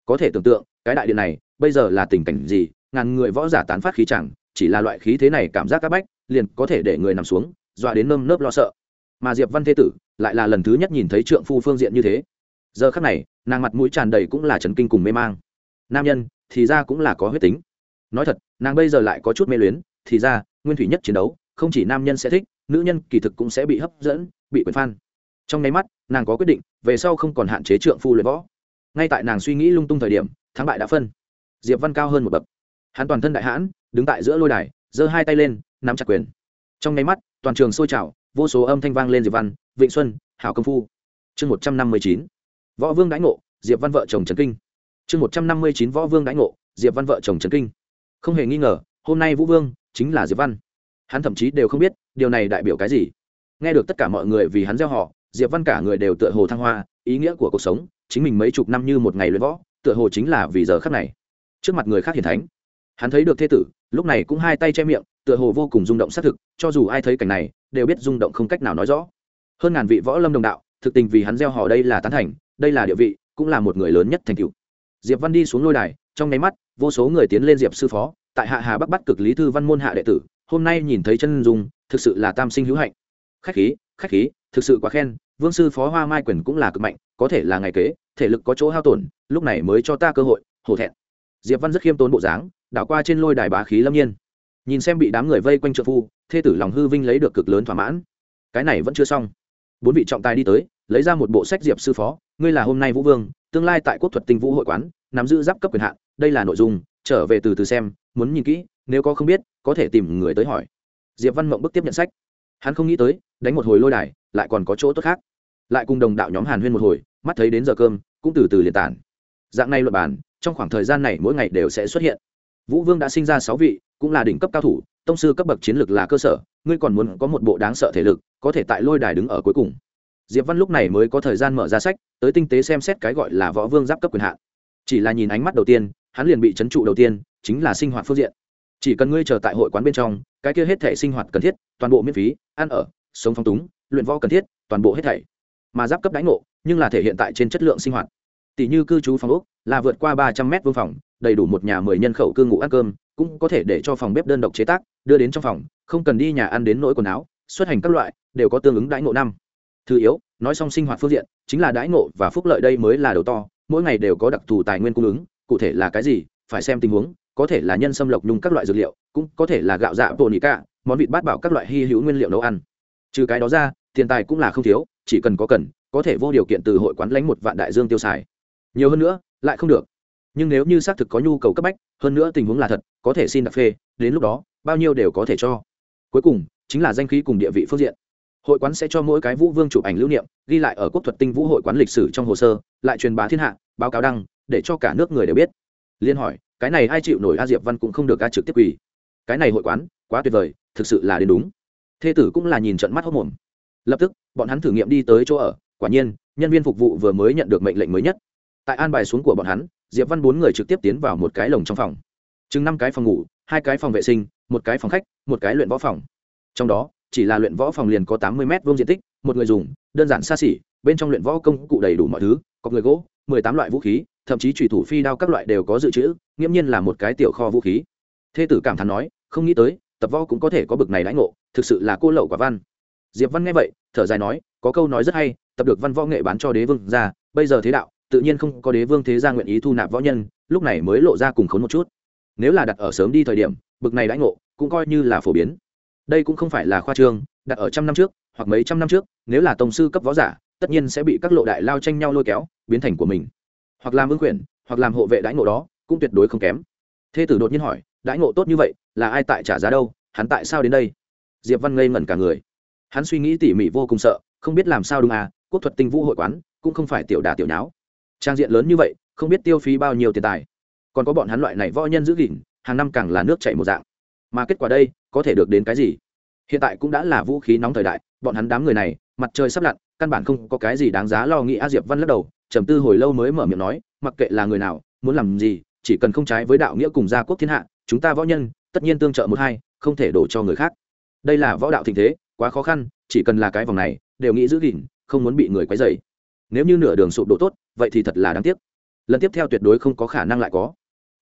Có thể tưởng tượng, cái đại điện này, bây giờ là tình cảnh gì, ngàn người võ giả tán phát khí chẳng, chỉ là loại khí thế này cảm giác các bách, liền có thể để người nằm xuống, dọa đến nơm nớp lo sợ. Mà diệp văn thế tử lại là lần thứ nhất nhìn thấy trượng phu phương diện như thế. Giờ khắc này, nàng mặt mũi tràn đầy cũng là trần kinh cùng mê mang. Nam nhân, thì ra cũng là có huyết tính. Nói thật, nàng bây giờ lại có chút mê luyến, thì ra, nguyên thủy nhất chiến đấu, không chỉ nam nhân sẽ thích, nữ nhân kỳ thực cũng sẽ bị hấp dẫn bị quyền phan. Trong nháy mắt, nàng có quyết định, về sau không còn hạn chế trượng phu luyện võ. Ngay tại nàng suy nghĩ lung tung thời điểm, thắng bại đã phân. Diệp văn cao hơn một bậc. Hắn toàn thân đại hãn, đứng tại giữa lôi đài, giơ hai tay lên, nắm chặt quyền. Trong nháy mắt, toàn trường sôi trào, vô số âm thanh vang lên diệp văn, vịnh xuân, hảo công phu. Chương một trăm năm mươi chín, võ vương đãi ngộ, diệp văn vợ chồng trần kinh. Chương một trăm năm mươi chín, võ vương đãi ngộ, diệp văn vợ chồng trần kinh. Không hề nghi ngờ, hôm nay vũ vương chính là diệp văn. Hắn thậm chí đều không biết, điều này đại biểu cái gì nghe được tất cả mọi người vì hắn gieo họ, diệp văn cả người đều tựa hồ thăng hoa, ý nghĩa của cuộc sống, chính mình mấy chục năm như một ngày luyện võ, tựa hồ chính là vì giờ khắc này. Trước mặt người khác hiền thánh, hắn thấy được thê tử, lúc này cũng hai tay che miệng, tựa hồ vô cùng rung động xác thực, cho dù ai thấy cảnh này, đều biết rung động không cách nào nói rõ. Hơn ngàn vị võ lâm đồng đạo, thực tình vì hắn gieo họ đây là tán thành, đây là địa vị, cũng là một người lớn nhất thành cựu diệp văn đi xuống lôi đài, trong nháy mắt, vô số người tiến lên diệp sư phó, tại hạ hà bắc bắt cực lý thư văn môn hạ đệ tử, hôm nay nhìn thấy chân dung, thực sự là tam sinh hữu hạnh khách khí khách khí, thực sự quá khen, vương sư phó hoa mai quyền cũng là cực mạnh, có thể là ngày kế, thể lực có chỗ hao tổn, lúc này mới cho ta cơ hội, hổ thẹn. Diệp văn rất khiêm tốn bộ dáng, đảo qua trên lôi đài bá khí lâm nhiên. Nhìn xem bị đám người vây quanh trợ phu, thê tử lòng hư vinh lấy được cực lớn thỏa mãn. Cái này vẫn chưa xong. Bốn vị trọng tài đi tới, lấy ra một bộ sách diệp sư phó, ngươi là hôm nay vũ vương, tương lai tại quốc thuật tinh vũ hội quán, nắm giữ giáp cấp quyền hạn, đây là nội dung, trở về từ từ xem, muốn nhìn kỹ, nếu có không biết, có thể tìm người tới hỏi. Diệp văn mộng bức tiếp nhận sách hắn không nghĩ tới, đánh một hồi lôi đài, lại còn có chỗ tốt khác. Lại cùng đồng đạo nhóm hàn huyên một hồi, mắt thấy đến giờ cơm, cũng từ từ liền tản. Dạng này luật bản trong khoảng thời gian này mỗi ngày đều sẽ xuất hiện. Vũ vương đã sinh ra sáu vị, cũng là đỉnh cấp cao thủ, tông sư cấp bậc chiến lược là cơ sở, ngươi còn muốn có một bộ đáng sợ thể lực, có thể tại lôi đài đứng ở cuối cùng. Diệp văn lúc này mới có thời gian mở ra sách, tới tinh tế xem xét cái gọi là võ vương giáp cấp quyền hạn. Chỉ là nhìn ánh mắt đầu tiên, hắn liền bị chấn trụ đầu tiên, chính là sinh hoạt phương diện chỉ cần ngươi chờ tại hội quán bên trong, cái kia hết thể sinh hoạt cần thiết, toàn bộ miễn phí, ăn ở, sống phong túng, luyện võ cần thiết, toàn bộ hết thảy. Mà giáp cấp đánh ngộ, nhưng là thể hiện tại trên chất lượng sinh hoạt. Tỷ như cư trú phòng ốc, là vượt qua ba trăm mét vương phòng, đầy đủ một nhà mười nhân khẩu cư ngụ ăn cơm, cũng có thể để cho phòng bếp đơn độc chế tác, đưa đến trong phòng, không cần đi nhà ăn đến nỗi quần áo, xuất hành các loại, đều có tương ứng đãi ngộ năm. Thứ yếu, nói xong sinh hoạt phương diện, chính là đãi ngộ và phúc lợi đây mới là đầu to, mỗi ngày đều có đặc thù tài nguyên cung ứng, cụ thể là cái gì, phải xem tình huống có thể là nhân sâm lộc nhung các loại dược liệu, cũng có thể là gạo dạ bồ nỉ cả món vịt bát bảo các loại hy hữu nguyên liệu nấu ăn. Trừ cái đó ra, tiền tài cũng là không thiếu, chỉ cần có cần, có thể vô điều kiện từ hội quán lãnh một vạn đại dương tiêu xài. Nhiều hơn nữa, lại không được. Nhưng nếu như xác thực có nhu cầu cấp bách, hơn nữa tình huống là thật, có thể xin đặc phê, đến lúc đó, bao nhiêu đều có thể cho. Cuối cùng, chính là danh khí cùng địa vị phương diện. Hội quán sẽ cho mỗi cái vũ vương chụp ảnh lưu niệm, ghi lại ở quốc thuật tinh vũ hội quán lịch sử trong hồ sơ, lại truyền bá thiên hạ, báo cáo đăng, để cho cả nước người đều biết liên hỏi, cái này ai chịu nổi a diệp văn cũng không được a trực tiếp quỳ. Cái này hội quán, quá tuyệt vời, thực sự là đến đúng. Thê tử cũng là nhìn trận mắt hốc mồm. Lập tức, bọn hắn thử nghiệm đi tới chỗ ở, quả nhiên, nhân viên phục vụ vừa mới nhận được mệnh lệnh mới nhất. Tại an bài xuống của bọn hắn, diệp văn bốn người trực tiếp tiến vào một cái lồng trong phòng. Chừng năm cái phòng ngủ, hai cái phòng vệ sinh, một cái phòng khách, một cái luyện võ phòng. Trong đó, chỉ là luyện võ phòng liền có tám mươi m vuông diện tích, một người dùng, đơn giản xa xỉ, bên trong luyện võ công cụ đầy đủ mọi thứ, có người gỗ, mười tám loại vũ khí thậm chí trùy thủ phi đao các loại đều có dự trữ, nghiễm nhiên là một cái tiểu kho vũ khí. Thê tử cảm thán nói, không nghĩ tới, tập võ cũng có thể có bực này lãnh ngộ, thực sự là cô lậu quả văn. Diệp văn nghe vậy, thở dài nói, có câu nói rất hay, tập được văn võ nghệ bán cho đế vương ra, bây giờ thế đạo, tự nhiên không có đế vương thế gia nguyện ý thu nạp võ nhân, lúc này mới lộ ra cùng khốn một chút. Nếu là đặt ở sớm đi thời điểm, bực này lãnh ngộ, cũng coi như là phổ biến. Đây cũng không phải là khoa trương, đặt ở trăm năm trước, hoặc mấy trăm năm trước, nếu là tổng sư cấp võ giả, tất nhiên sẽ bị các lộ đại lao tranh nhau lôi kéo, biến thành của mình hoặc làm ưng quyền, hoặc làm hộ vệ đãi ngộ đó, cũng tuyệt đối không kém. Thê tử đột nhiên hỏi, đãi ngộ tốt như vậy, là ai tại trả giá đâu? Hắn tại sao đến đây? Diệp văn ngây ngẩn cả người. Hắn suy nghĩ tỉ mỉ vô cùng sợ, không biết làm sao đúng à quốc thuật tinh vũ hội quán, cũng không phải tiểu đà tiểu nháo. Trang diện lớn như vậy, không biết tiêu phí bao nhiêu tiền tài. Còn có bọn hắn loại này võ nhân giữ gìn, hàng năm càng là nước chảy một dạng. Mà kết quả đây, có thể được đến cái gì? Hiện tại cũng đã là vũ khí nóng thời đại, bọn hắn đám người này, mặt trời sắp lặn, căn bản không có cái gì đáng giá lo nghĩ, a diệp văn lắc đầu trầm tư hồi lâu mới mở miệng nói, mặc kệ là người nào, muốn làm gì, chỉ cần không trái với đạo nghĩa cùng gia quốc thiên hạ, chúng ta võ nhân, tất nhiên tương trợ một hai, không thể đổ cho người khác. Đây là võ đạo tình thế, quá khó khăn, chỉ cần là cái vòng này, đều nghĩ giữ gìn, không muốn bị người quấy dày nếu như nửa đường sụp đổ tốt, vậy thì thật là đáng tiếc. Lần tiếp theo tuyệt đối không có khả năng lại có.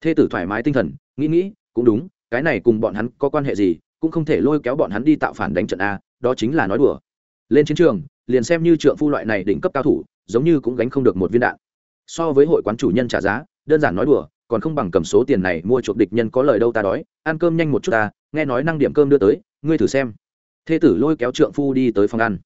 Thê tử thoải mái tinh thần, nghĩ nghĩ, cũng đúng, cái này cùng bọn hắn có quan hệ gì, cũng không thể lôi kéo bọn hắn đi tạo phản đánh trận a, đó chính là nói đùa. Lên chiến trường, liền xem như trượng phu loại này đỉnh cấp cao thủ giống như cũng gánh không được một viên đạn. So với hội quán chủ nhân trả giá, đơn giản nói đùa, còn không bằng cầm số tiền này mua chuộc địch nhân có lời đâu ta đói, ăn cơm nhanh một chút ta, nghe nói năng điểm cơm đưa tới, ngươi thử xem. Thê tử lôi kéo trượng phu đi tới phòng ăn.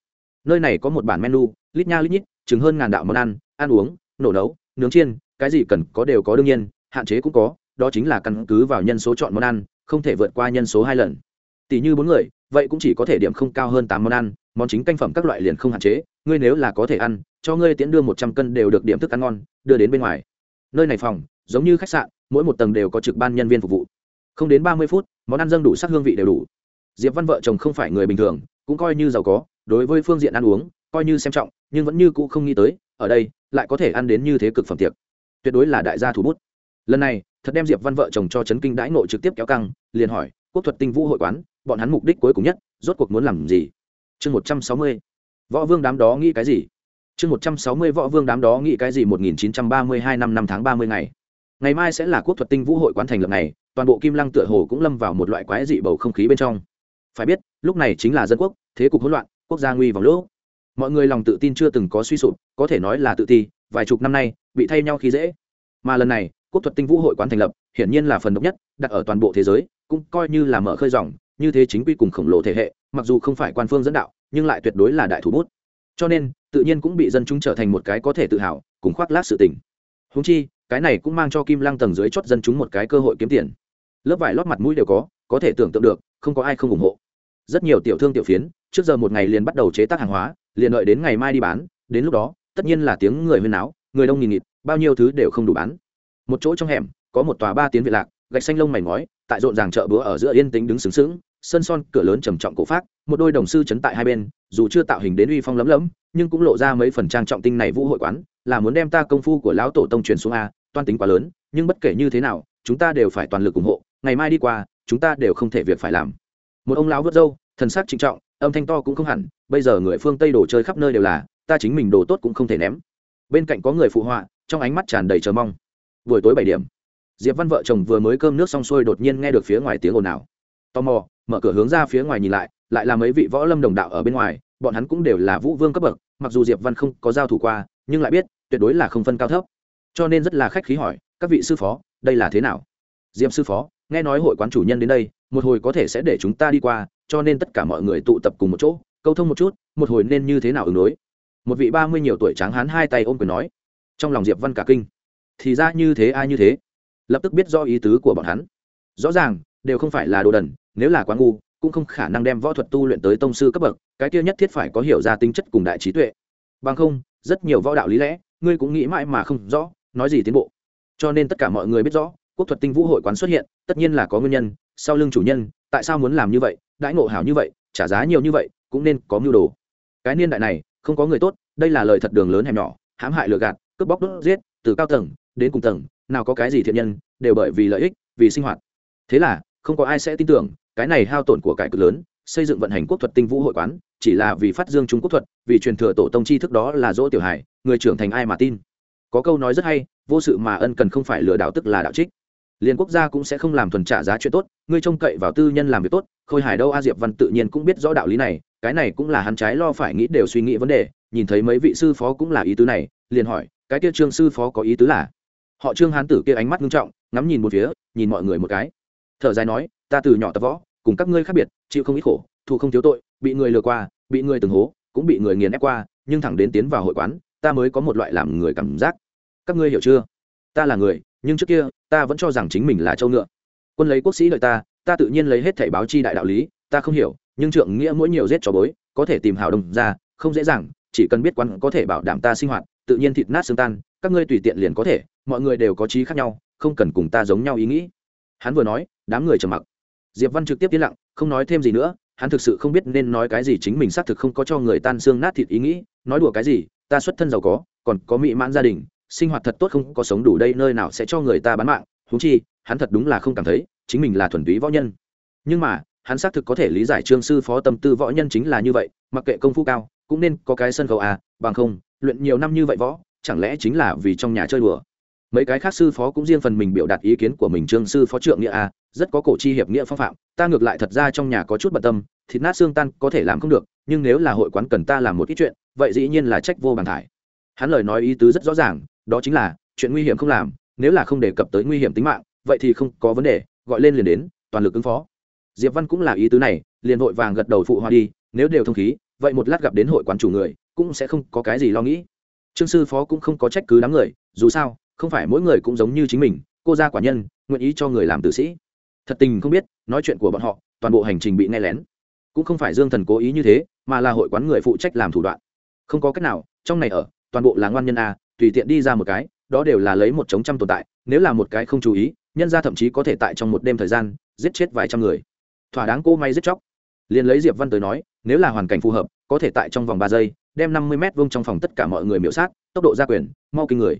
Nơi này có một bản menu, lít nha lít nhít, chừng hơn ngàn đạo món ăn ăn uống, nổ nấu, nướng chiên, cái gì cần có đều có đương nhiên, hạn chế cũng có, đó chính là căn cứ vào nhân số chọn món ăn, không thể vượt qua nhân số hai lần. Tỷ như bốn người vậy cũng chỉ có thể điểm không cao hơn tám món ăn, món chính canh phẩm các loại liền không hạn chế, ngươi nếu là có thể ăn, cho ngươi tiễn đưa một trăm cân đều được điểm thức ăn ngon, đưa đến bên ngoài. Nơi này phòng, giống như khách sạn, mỗi một tầng đều có trực ban nhân viên phục vụ. Không đến ba mươi phút, món ăn dâng đủ sắc hương vị đều đủ. Diệp văn vợ chồng không phải người bình thường, cũng coi như giàu có, đối với phương diện ăn uống, coi như xem trọng, nhưng vẫn như cũ không nghĩ tới, ở đây, lại có thể ăn đến như thế cực phẩm tiệc. Tuyệt đối là đại gia thủ bút. Lần này thật đem diệp văn vợ chồng cho chấn kinh đãi nội trực tiếp kéo căng, liền hỏi, quốc thuật tinh vũ hội quán, bọn hắn mục đích cuối cùng nhất, rốt cuộc muốn làm gì? Chương một trăm sáu mươi, võ vương đám đó nghĩ cái gì? Chương một trăm sáu mươi, võ vương đám đó nghĩ cái gì? Một nghìn chín trăm ba mươi hai năm năm tháng ba mươi ngày. Ngày mai sẽ là quốc thuật tinh vũ hội quán thành lập này toàn bộ kim lăng tựa hồ cũng lâm vào một loại quái dị bầu không khí bên trong. Phải biết, lúc này chính là dân quốc, thế cục hỗn loạn, quốc gia nguy vòng lỗ mọi người lòng tự tin chưa từng có suy sụp, có thể nói là tự ti, vài chục năm nay, bị thay nhau khi dễ. Mà lần này quốc thuật tinh vũ hội quán thành lập, hiển nhiên là phần độc nhất, đặt ở toàn bộ thế giới, cũng coi như là mở khơi dòng, như thế chính quy cùng khổng lồ thể hệ, mặc dù không phải quan phương dẫn đạo, nhưng lại tuyệt đối là đại thủ bút. Cho nên, tự nhiên cũng bị dân chúng trở thành một cái có thể tự hào, cùng khoác lác sự tình. Húng chi, cái này cũng mang cho kim lăng tầng dưới chót dân chúng một cái cơ hội kiếm tiền. Lớp vải lót mặt mũi đều có có thể tưởng tượng được, không có ai không ủng hộ. Rất nhiều tiểu thương tiểu phiến, trước giờ một ngày liền bắt đầu chế tác hàng hóa, liền đợi đến ngày mai đi bán, đến lúc đó, tất nhiên là tiếng người huyên náo, người đông nghìn nghịt, bao nhiêu thứ đều không đủ bán một chỗ trong hẻm, có một tòa ba tiến viện lạc, gạch xanh lông mày ngói, tại rộn ràng chợ búa ở giữa yên tĩnh đứng sướng sướng sân son, cửa lớn trầm trọng cổ phát một đôi đồng sư chấn tại hai bên, dù chưa tạo hình đến uy phong lấm lấm, nhưng cũng lộ ra mấy phần trang trọng tinh này vũ hội quán, là muốn đem ta công phu của lão tổ tông truyền xuống a, toan tính quá lớn, nhưng bất kể như thế nào, chúng ta đều phải toàn lực ủng hộ, ngày mai đi qua, chúng ta đều không thể việc phải làm. Một ông lão vớt râu, thần sắc trịnh trọng, âm thanh to cũng không hẳn, bây giờ người phương tây đồ chơi khắp nơi đều là, ta chính mình đồ tốt cũng không thể ném. Bên cạnh có người phụ họa, trong ánh mắt tràn đầy chờ mong buổi tối bảy điểm. Diệp văn vợ chồng vừa mới cơm nước xong xuôi đột nhiên nghe được phía ngoài tiếng ồn ào. Tò mò, mở cửa hướng ra phía ngoài nhìn lại lại là mấy vị võ lâm đồng đạo ở bên ngoài, bọn hắn cũng đều là vũ vương cấp bậc, mặc dù diệp văn không có giao thủ qua, nhưng lại biết, tuyệt đối là không phân cao thấp. Cho nên rất là khách khí hỏi, các vị sư phó, đây là thế nào? Diệp sư phó, nghe nói hội quán chủ nhân đến đây, một hồi có thể sẽ để chúng ta đi qua, cho nên tất cả mọi người tụ tập cùng một chỗ, câu thông một chút, một hồi nên như thế nào ứng đối? Một vị ba mươi nhiều tuổi tráng hán hai tay ôm quyền nói. Trong lòng diệp văn cả kinh thì ra như thế ai như thế. Lập tức biết do ý tứ của bọn hắn. Rõ ràng, đều không phải là đồ đần, nếu là quá ngu, cũng không khả năng đem võ thuật tu luyện tới tông sư cấp bậc, cái kia nhất thiết phải có hiểu ra tính chất cùng đại trí tuệ. Bằng không, rất nhiều võ đạo lý lẽ, ngươi cũng nghĩ mãi mà không rõ, nói gì tiến bộ. Cho nên tất cả mọi người biết rõ, quốc thuật tinh vũ hội quán xuất hiện, tất nhiên là có nguyên nhân, sau lưng chủ nhân, tại sao muốn làm như vậy, đãi ngộ hảo như vậy, trả giá nhiều như vậy, cũng nên có mưu đồ. Cái niên đại này, không có người tốt, đây là lời thật đường lớn hẻm nhỏ, hãm hại lừa gạt, cướp bóc đốt giết, từ cao tầng đến cùng tầng, nào có cái gì thiện nhân, đều bởi vì lợi ích, vì sinh hoạt. Thế là, không có ai sẽ tin tưởng, cái này hao tổn của cải cực lớn, xây dựng vận hành quốc thuật tinh vũ hội quán, chỉ là vì phát dương trung quốc thuật, vì truyền thừa tổ tông tri thức đó là dỗ tiểu hải người trưởng thành ai mà tin. Có câu nói rất hay, vô sự mà ân cần không phải lừa đảo tức là đạo trích. Liền quốc gia cũng sẽ không làm thuần trả giá chuyện tốt, ngươi trông cậy vào tư nhân làm việc tốt, khôi hải đâu a diệp văn tự nhiên cũng biết rõ đạo lý này, cái này cũng là hắn trái lo phải nghĩ đều suy nghĩ vấn đề, nhìn thấy mấy vị sư phó cũng là ý tứ này, liền hỏi, cái kia trương sư phó có ý tứ là? Họ trương hán tử kia ánh mắt nghiêm trọng, ngắm nhìn một phía, nhìn mọi người một cái. Thở dài nói, ta từ nhỏ tập võ, cùng các ngươi khác biệt, chịu không ít khổ thu không thiếu tội, bị người lừa qua, bị người từng hố, cũng bị người nghiền ép qua, nhưng thẳng đến tiến vào hội quán, ta mới có một loại làm người cảm giác. Các ngươi hiểu chưa? Ta là người, nhưng trước kia, ta vẫn cho rằng chính mình là châu ngựa. Quân lấy quốc sĩ đợi ta ta tự nhiên lấy hết thẻ báo chi đại đạo lý, ta không hiểu, nhưng trượng nghĩa mỗi nhiều rết cho bối, có thể tìm hào đồng ra, không dễ dàng, chỉ cần biết quan có thể bảo đảm ta sinh hoạt, tự nhiên thịt nát xương tan, các ngươi tùy tiện liền có thể mọi người đều có trí khác nhau, không cần cùng ta giống nhau ý nghĩ. Hắn vừa nói, đám người trầm mặc. Diệp văn trực tiếp yên lặng, không nói thêm gì nữa, hắn thực sự không biết nên nói cái gì chính mình xác thực không có cho người tan xương nát thịt ý nghĩ, nói đùa cái gì, ta xuất thân giàu có, còn có mỹ mãn gia đình, sinh hoạt thật tốt không có sống đủ đây nơi nào sẽ cho người ta bán mạng, huống chi, hắn thật đúng là không cảm thấy, chính mình là thuần túy võ nhân. Nhưng mà, hắn xác thực có thể lý giải trương sư phó tâm tư võ nhân chính là như vậy, mặc kệ công phu cao, cũng nên có cái sân khấu à bằng không, luyện nhiều năm như vậy võ, chẳng lẽ chính là vì trong nhà chơi đùa? Mấy cái khác sư phó cũng riêng phần mình biểu đạt ý kiến của mình trương sư phó trượng nghĩa à rất có cổ chi hiệp nghĩa phong phạm. Ta ngược lại thật ra trong nhà có chút bận tâm, thịt nát xương tan có thể làm không được, nhưng nếu là hội quán cần ta làm một ít chuyện, vậy dĩ nhiên là trách vô bàn thải. Hắn lời nói ý tứ rất rõ ràng, đó chính là, chuyện nguy hiểm không làm, nếu là không đề cập tới nguy hiểm tính mạng, vậy thì không có vấn đề, gọi lên liền đến, toàn lực ứng phó. Diệp văn cũng là ý tứ này, liền vội vàng gật đầu phụ hoa đi, nếu đều thông khí, vậy một lát gặp đến hội quán chủ người, cũng sẽ không có cái gì lo nghĩ. Trương sư phó cũng không có trách cứ đám người, dù sao không phải mỗi người cũng giống như chính mình, cô gia quả nhân, nguyện ý cho người làm tử sĩ. Thật tình không biết, nói chuyện của bọn họ, toàn bộ hành trình bị nghe lén. Cũng không phải dương thần cố ý như thế, mà là hội quán người phụ trách làm thủ đoạn. Không có cách nào, trong này ở, toàn bộ là ngoan nhân a, tùy tiện đi ra một cái, đó đều là lấy một chống trăm tồn tại, nếu là một cái không chú ý, nhân ra thậm chí có thể tại trong một đêm thời gian, giết chết vài trăm người. Thỏa đáng cô may giết chóc. Liền lấy diệp văn tới nói, nếu là hoàn cảnh phù hợp, có thể tại trong vòng ba giây, đem năm mươi m vông trong phòng tất cả mọi người miễu sát, tốc độ gia quyền, mau kinh người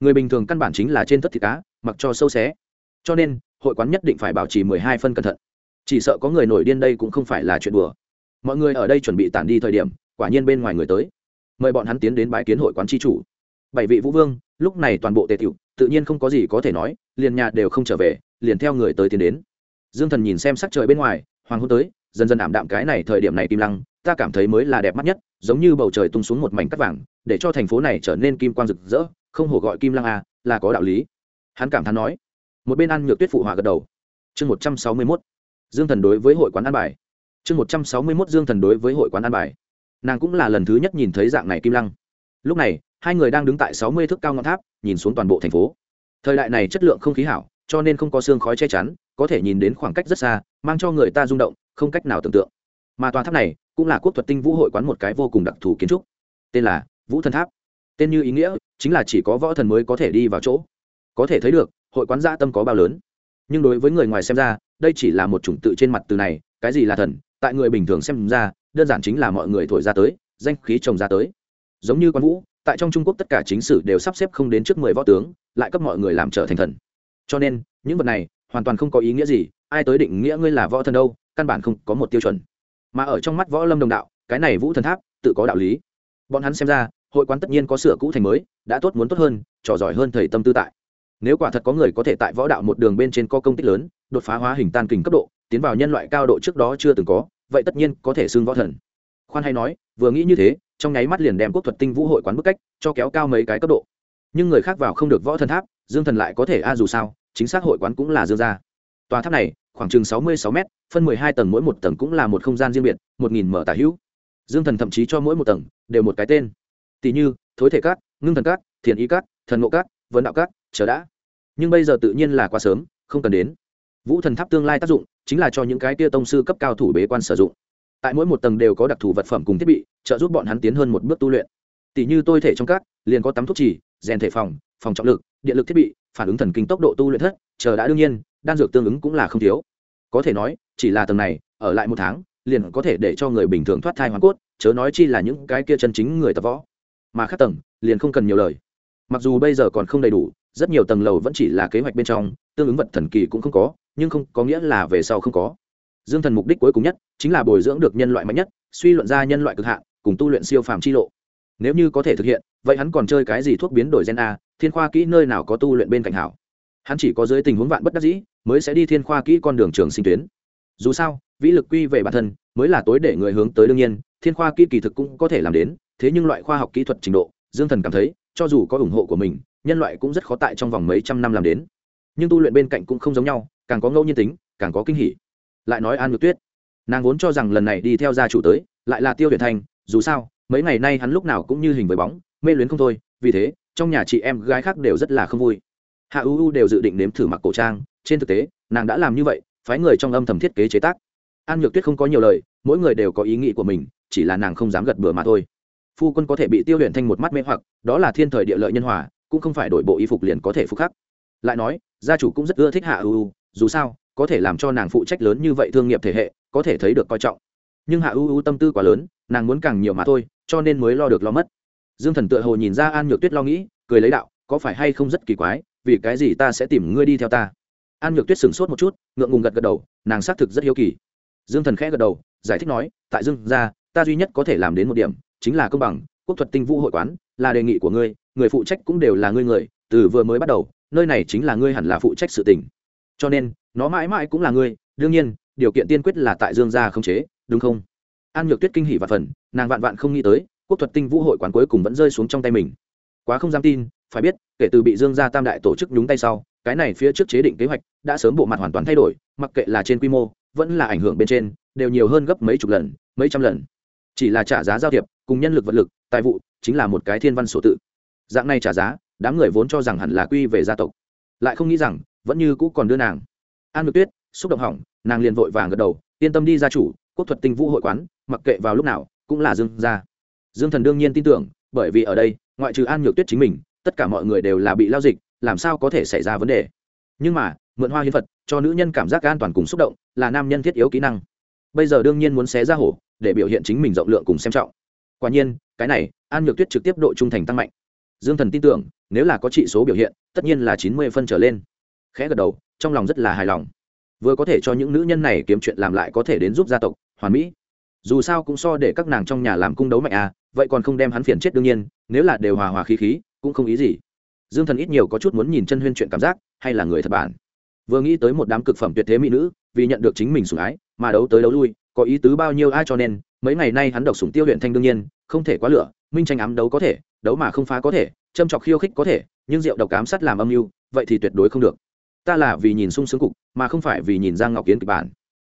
người bình thường căn bản chính là trên thất thịt cá, mặc cho sâu xé. Cho nên, hội quán nhất định phải bảo trì mười hai phân cẩn thận. Chỉ sợ có người nổi điên đây cũng không phải là chuyện đùa. Mọi người ở đây chuẩn bị tản đi thời điểm, quả nhiên bên ngoài người tới. Mời bọn hắn tiến đến bãi kiến hội quán tri chủ. Bảy vị vũ vương, lúc này toàn bộ tề tiểu, tự nhiên không có gì có thể nói, liền nhà đều không trở về, liền theo người tới tiến đến. Dương thần nhìn xem sắc trời bên ngoài, hoàng hôn tới, dần dần ảm đạm cái này thời điểm này kim lăng ta cảm thấy mới là đẹp mắt nhất, giống như bầu trời tung xuống một mảnh cắt vàng, để cho thành phố này trở nên kim quang rực rỡ, không hổ gọi kim lăng à là có đạo lý. Hắn cảm thán nói. Một bên ăn nhược tuyết phụ họa gật đầu. Chương một trăm sáu mươi mốt. Dương thần đối với hội quán an bài. Chương một trăm sáu mươi mốt dương thần đối với hội quán an bài. Nàng cũng là lần thứ nhất nhìn thấy dạng này kim lăng. Lúc này, hai người đang đứng tại sáu mươi thước cao ngọn tháp, nhìn xuống toàn bộ thành phố. Thời đại này chất lượng không khí hảo, cho nên không có xương khói che chắn, có thể nhìn đến khoảng cách rất xa, mang cho người ta rung động, không cách nào tưởng tượng. Mà tòa tháp này cũng là quốc thuật tinh vũ hội quán một cái vô cùng đặc thù kiến trúc. Tên là vũ thần tháp. Tên như ý nghĩa chính là chỉ có võ thần mới có thể đi vào chỗ. Có thể thấy được, hội quán gia tâm có bao lớn. Nhưng đối với người ngoài xem ra, đây chỉ là một chủng tự trên mặt từ này, cái gì là thần, tại người bình thường xem ra, đơn giản chính là mọi người thổi ra tới, danh khí trồng ra tới. Giống như quán vũ, tại trong trung quốc tất cả chính sử đều sắp xếp không đến trước mười võ tướng, lại cấp mọi người làm trở thành thần. Cho nên, những vật này hoàn toàn không có ý nghĩa gì, ai tới định nghĩa ngươi là võ thần đâu, căn bản không có một tiêu chuẩn mà ở trong mắt võ lâm đồng đạo, cái này vũ thần tháp, tự có đạo lý. Bọn hắn xem ra, hội quán tất nhiên có sửa cũ thành mới, đã tốt muốn tốt hơn, trò giỏi hơn thầy tâm tư tại. Nếu quả thật có người có thể tại võ đạo một đường bên trên có công tích lớn, đột phá hóa hình tan kình cấp độ, tiến vào nhân loại cao độ trước đó chưa từng có, vậy tất nhiên có thể xưng võ thần. Khoan hay nói, vừa nghĩ như thế, trong nháy mắt liền đem quốc thuật tinh vũ hội quán bức cách, cho kéo cao mấy cái cấp độ. Nhưng người khác vào không được võ thần tháp, dương thần lại có thể a dù sao, chính xác hội quán cũng là dương gia. Tòa tháp này khoảng chừng sáu mươi sáu m phân mười hai tầng mỗi một tầng cũng là một không gian riêng biệt, một nghìn mở tả hữu. Dương thần thậm chí cho mỗi một tầng đều một cái tên. Tỷ như, thối thể cát, ngưng thần cát, thiền ý cát, thần ngộ cát vấn đạo cát, chờ đã. Nhưng bây giờ tự nhiên là quá sớm, không cần đến. Vũ thần tháp tương lai tác dụng chính là cho những cái tia tông sư cấp cao thủ bế quan sử dụng. Tại mỗi một tầng đều có đặc thù vật phẩm cùng thiết bị, trợ giúp bọn hắn tiến hơn một bước tu luyện. Tỷ như tôi thể trong các liền có tắm thuốc chỉ, rèn thể phòng phòng trọng lực, điện lực thiết bị, phản ứng thần kinh tốc độ tu luyện thất, chờ đã đương nhiên đan dược tương ứng cũng là không thiếu. Có thể nói, chỉ là tầng này, ở lại một tháng, liền có thể để cho người bình thường thoát thai hoàn cốt, chớ nói chi là những cái kia chân chính người tập võ. Mà khác tầng, liền không cần nhiều lời. Mặc dù bây giờ còn không đầy đủ, rất nhiều tầng lầu vẫn chỉ là kế hoạch bên trong, tương ứng vật thần kỳ cũng không có, nhưng không, có nghĩa là về sau không có. Dương thần mục đích cuối cùng nhất, chính là bồi dưỡng được nhân loại mạnh nhất, suy luận ra nhân loại cực hạn, cùng tu luyện siêu phàm chi lộ. Nếu như có thể thực hiện, vậy hắn còn chơi cái gì thuốc biến đổi gen a, thiên khoa kỹ nơi nào có tu luyện bên cạnh hảo? Hắn chỉ có dưới tình huống vạn bất đắc dĩ mới sẽ đi thiên khoa kỹ con đường trường sinh tuyến. Dù sao, vĩ lực quy về bản thân mới là tối để người hướng tới đương nhiên, thiên khoa kỹ kỳ thực cũng có thể làm đến, thế nhưng loại khoa học kỹ thuật trình độ, dương thần cảm thấy, cho dù có ủng hộ của mình, nhân loại cũng rất khó tại trong vòng mấy trăm năm làm đến. Nhưng tu luyện bên cạnh cũng không giống nhau, càng có ngẫu nhiên tính, càng có kinh hỉ. Lại nói an ngược tuyết, nàng vốn cho rằng lần này đi theo gia chủ tới, lại là tiêu huyền thanh dù sao, mấy ngày nay hắn lúc nào cũng như hình với bóng, mê luyến không thôi, vì thế, trong nhà chị em gái khác đều rất là không vui hạ u u đều dự định nếm thử mặc cổ trang, trên thực tế, nàng đã làm như vậy, phái người trong âm thầm thiết kế chế tác. An nhược tuyết không có nhiều lời, mỗi người đều có ý nghĩ của mình, chỉ là nàng không dám gật bừa mà thôi. Phu quân có thể bị tiêu luyện thành một mắt mê hoặc, đó là thiên thời địa lợi nhân hòa, cũng không phải đổi bộ y phục liền có thể phục khắc. Lại nói, gia chủ cũng rất ưa thích hạ u u, dù sao, có thể làm cho nàng phụ trách lớn như vậy thương nghiệp thể hệ, có thể thấy được coi trọng. Nhưng hạ u u tâm tư quá lớn, nàng muốn càng nhiều mà thôi, cho nên mới lo được lo mất. Dương thần tựa hồ nhìn ra an nhược tuyết lo nghĩ, cười lấy đạo, có phải hay không rất kỳ quái vì cái gì ta sẽ tìm ngươi đi theo ta? An nhược tuyết sửng sốt một chút, ngượng ngùng gật gật đầu, nàng xác thực rất hiếu kỳ. Dương thần khẽ gật đầu, giải thích nói, tại dương gia, ta duy nhất có thể làm đến một điểm, chính là công bằng, quốc thuật tinh vũ hội quán, là đề nghị của ngươi, người phụ trách cũng đều là ngươi người, từ vừa mới bắt đầu, nơi này chính là ngươi hẳn là phụ trách sự tình. Cho nên, nó mãi mãi cũng là ngươi, đương nhiên, điều kiện tiên quyết là tại dương gia không chế, đúng không? An nhược tuyết kinh hỉ và phần, nàng vạn vạn không nghĩ tới, quốc thuật tinh vũ hội quán cuối cùng vẫn rơi xuống trong tay mình. Quá không dám tin phải biết, kể từ bị dương gia tam đại tổ chức nhúng tay sau, cái này phía trước chế định kế hoạch đã sớm bộ mặt hoàn toàn thay đổi, mặc kệ là trên quy mô, vẫn là ảnh hưởng bên trên, đều nhiều hơn gấp mấy chục lần, mấy trăm lần. Chỉ là trả giá giao thiệp, cùng nhân lực vật lực, tài vụ, chính là một cái thiên văn sổ tự. Dạng này trả giá, đám người vốn cho rằng hẳn là quy về gia tộc. Lại không nghĩ rằng, vẫn như cũ còn đưa nàng. An ngược tuyết, xúc động hỏng, nàng liền vội vàng gật đầu, yên tâm đi gia chủ, quốc thuật tinh vũ hội quán, mặc kệ vào lúc nào, cũng là dương gia. Dương thần đương nhiên tin tưởng, bởi vì ở đây, ngoại trừ an nhược tuyết chính mình tất cả mọi người đều là bị lao dịch, làm sao có thể xảy ra vấn đề? Nhưng mà, mượn hoa hiến phật, cho nữ nhân cảm giác an toàn cùng xúc động, là nam nhân thiết yếu kỹ năng. Bây giờ đương nhiên muốn xé ra hổ, để biểu hiện chính mình rộng lượng cùng xem trọng. Quả nhiên, cái này, an nhược tuyết trực tiếp độ trung thành tăng mạnh. Dương thần tin tưởng, nếu là có trị số biểu hiện, tất nhiên là chín mươi phân trở lên. Khẽ gật đầu, trong lòng rất là hài lòng. Vừa có thể cho những nữ nhân này kiếm chuyện làm lại có thể đến giúp gia tộc, hoàn mỹ. Dù sao cũng so để các nàng trong nhà làm cung đấu mạnh à vậy còn không đem hắn phiền chết đương nhiên, nếu là đều hòa hòa khí khí cũng không ý gì. Dương thần ít nhiều có chút muốn nhìn chân huyên chuyện cảm giác, hay là người thật bản. Vừa nghĩ tới một đám cực phẩm tuyệt thế mỹ nữ, vì nhận được chính mình sủng ái, mà đấu tới đấu lui, có ý tứ bao nhiêu ai cho nên, mấy ngày nay hắn độc sủng tiêu luyện thanh đương nhiên, không thể quá lửa, minh tranh ám đấu có thể, đấu mà không phá có thể, châm chọc khiêu khích có thể, nhưng rượu độc cám sát làm âm mưu, vậy thì tuyệt đối không được. Ta là vì nhìn sung sướng cục, mà không phải vì nhìn giang ngọc kiến kịch bản.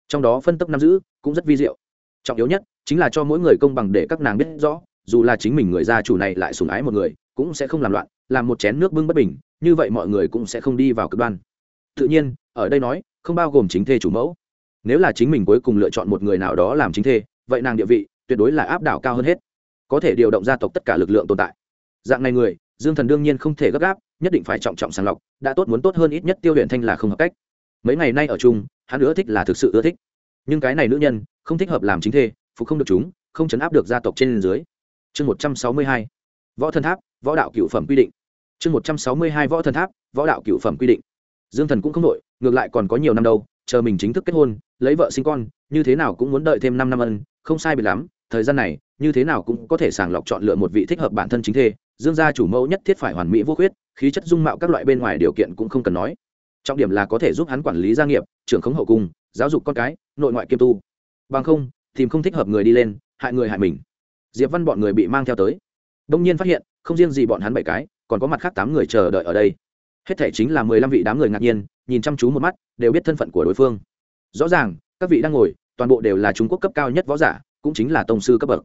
Trong đó phân tốc năm giữ cũng rất vi diệu. Trọng yếu nhất chính là cho mỗi người công bằng để các nàng biết rõ dù là chính mình người gia chủ này lại sủng ái một người, cũng sẽ không làm loạn, làm một chén nước bưng bất bình, như vậy mọi người cũng sẽ không đi vào cực đoan. Tự nhiên, ở đây nói, không bao gồm chính thê chủ mẫu. Nếu là chính mình cuối cùng lựa chọn một người nào đó làm chính thê, vậy nàng địa vị tuyệt đối là áp đảo cao hơn hết. Có thể điều động gia tộc tất cả lực lượng tồn tại. Dạng này người, dương thần đương nhiên không thể gấp gáp, nhất định phải trọng trọng sàng lọc, đã tốt muốn tốt hơn ít nhất tiêu luyện thanh là không hợp cách. Mấy ngày nay ở chung, hắn ưa thích là thực sự ưa thích. Nhưng cái này nữ nhân, không thích hợp làm chính thê, phục không được chúng, không chấn áp được gia tộc trên dưới chương một trăm sáu mươi hai, võ thần tháp, võ đạo cựu phẩm quy định. Chương một trăm sáu mươi hai, võ thần tháp, võ đạo cựu phẩm quy định. Dương thần cũng không đội ngược lại còn có nhiều năm đâu, chờ mình chính thức kết hôn, lấy vợ sinh con, như thế nào cũng muốn đợi thêm năm năm ân, không sai bị lắm, thời gian này, như thế nào cũng có thể sàng lọc chọn lựa một vị thích hợp bản thân chính thê. Dương gia chủ mẫu nhất thiết phải hoàn mỹ vô khuyết, khí chất dung mạo các loại bên ngoài điều kiện cũng không cần nói. Trọng điểm là có thể giúp hắn quản lý gia nghiệp, trưởng khống hậu cung, giáo dục con cái, nội ngoại kiêm tu. Bằng không, tìm không thích hợp người đi lên, hại người hại mình diệp văn bọn người bị mang theo tới. Đông nhiên phát hiện, không riêng gì bọn hắn bảy cái, còn có mặt khác tám người chờ đợi ở đây. Hết thể chính là mười lăm vị đám người ngạc nhiên, nhìn chăm chú một mắt, đều biết thân phận của đối phương. Rõ ràng, các vị đang ngồi, toàn bộ đều là trung quốc cấp cao nhất võ giả, cũng chính là tông sư cấp bậc.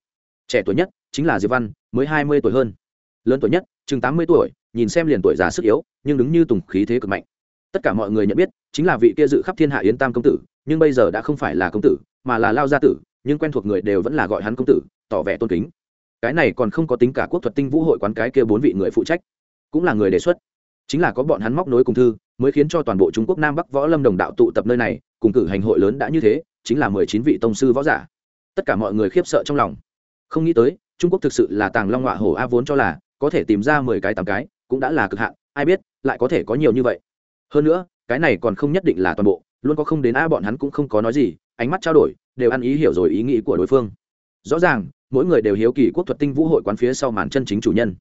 Trẻ tuổi nhất chính là diệp văn, mới hai mươi tuổi hơn. Lớn tuổi nhất, chừng tám mươi tuổi, nhìn xem liền tuổi già sức yếu, nhưng đứng như tùng khí thế cực mạnh. Tất cả mọi người nhận biết, chính là vị kia dự khắp thiên hạ yến tam công tử, nhưng bây giờ đã không phải là công tử, mà là lao gia tử, nhưng quen thuộc người đều vẫn là gọi hắn công tử tỏ vẻ tôn kính. Cái này còn không có tính cả quốc thuật tinh vũ hội quán cái kia bốn vị người phụ trách, cũng là người đề xuất. Chính là có bọn hắn móc nối cùng thư, mới khiến cho toàn bộ trung quốc nam bắc võ lâm đồng đạo tụ tập nơi này, cùng cử hành hội lớn đã như thế, chính là mười chín vị tông sư võ giả. Tất cả mọi người khiếp sợ trong lòng. Không nghĩ tới, trung quốc thực sự là tàng long họa hổ a vốn cho là, có thể tìm ra mười cái, tám cái, cũng đã là cực hạn, ai biết, lại có thể có nhiều như vậy. Hơn nữa, cái này còn không nhất định là toàn bộ, luôn có không đến a bọn hắn cũng không có nói gì, ánh mắt trao đổi, đều ăn ý hiểu rồi ý nghĩ của đối phương. Rõ ràng mỗi người đều hiếu kỳ quốc thuật tinh vũ hội quán phía sau màn chân chính chủ nhân.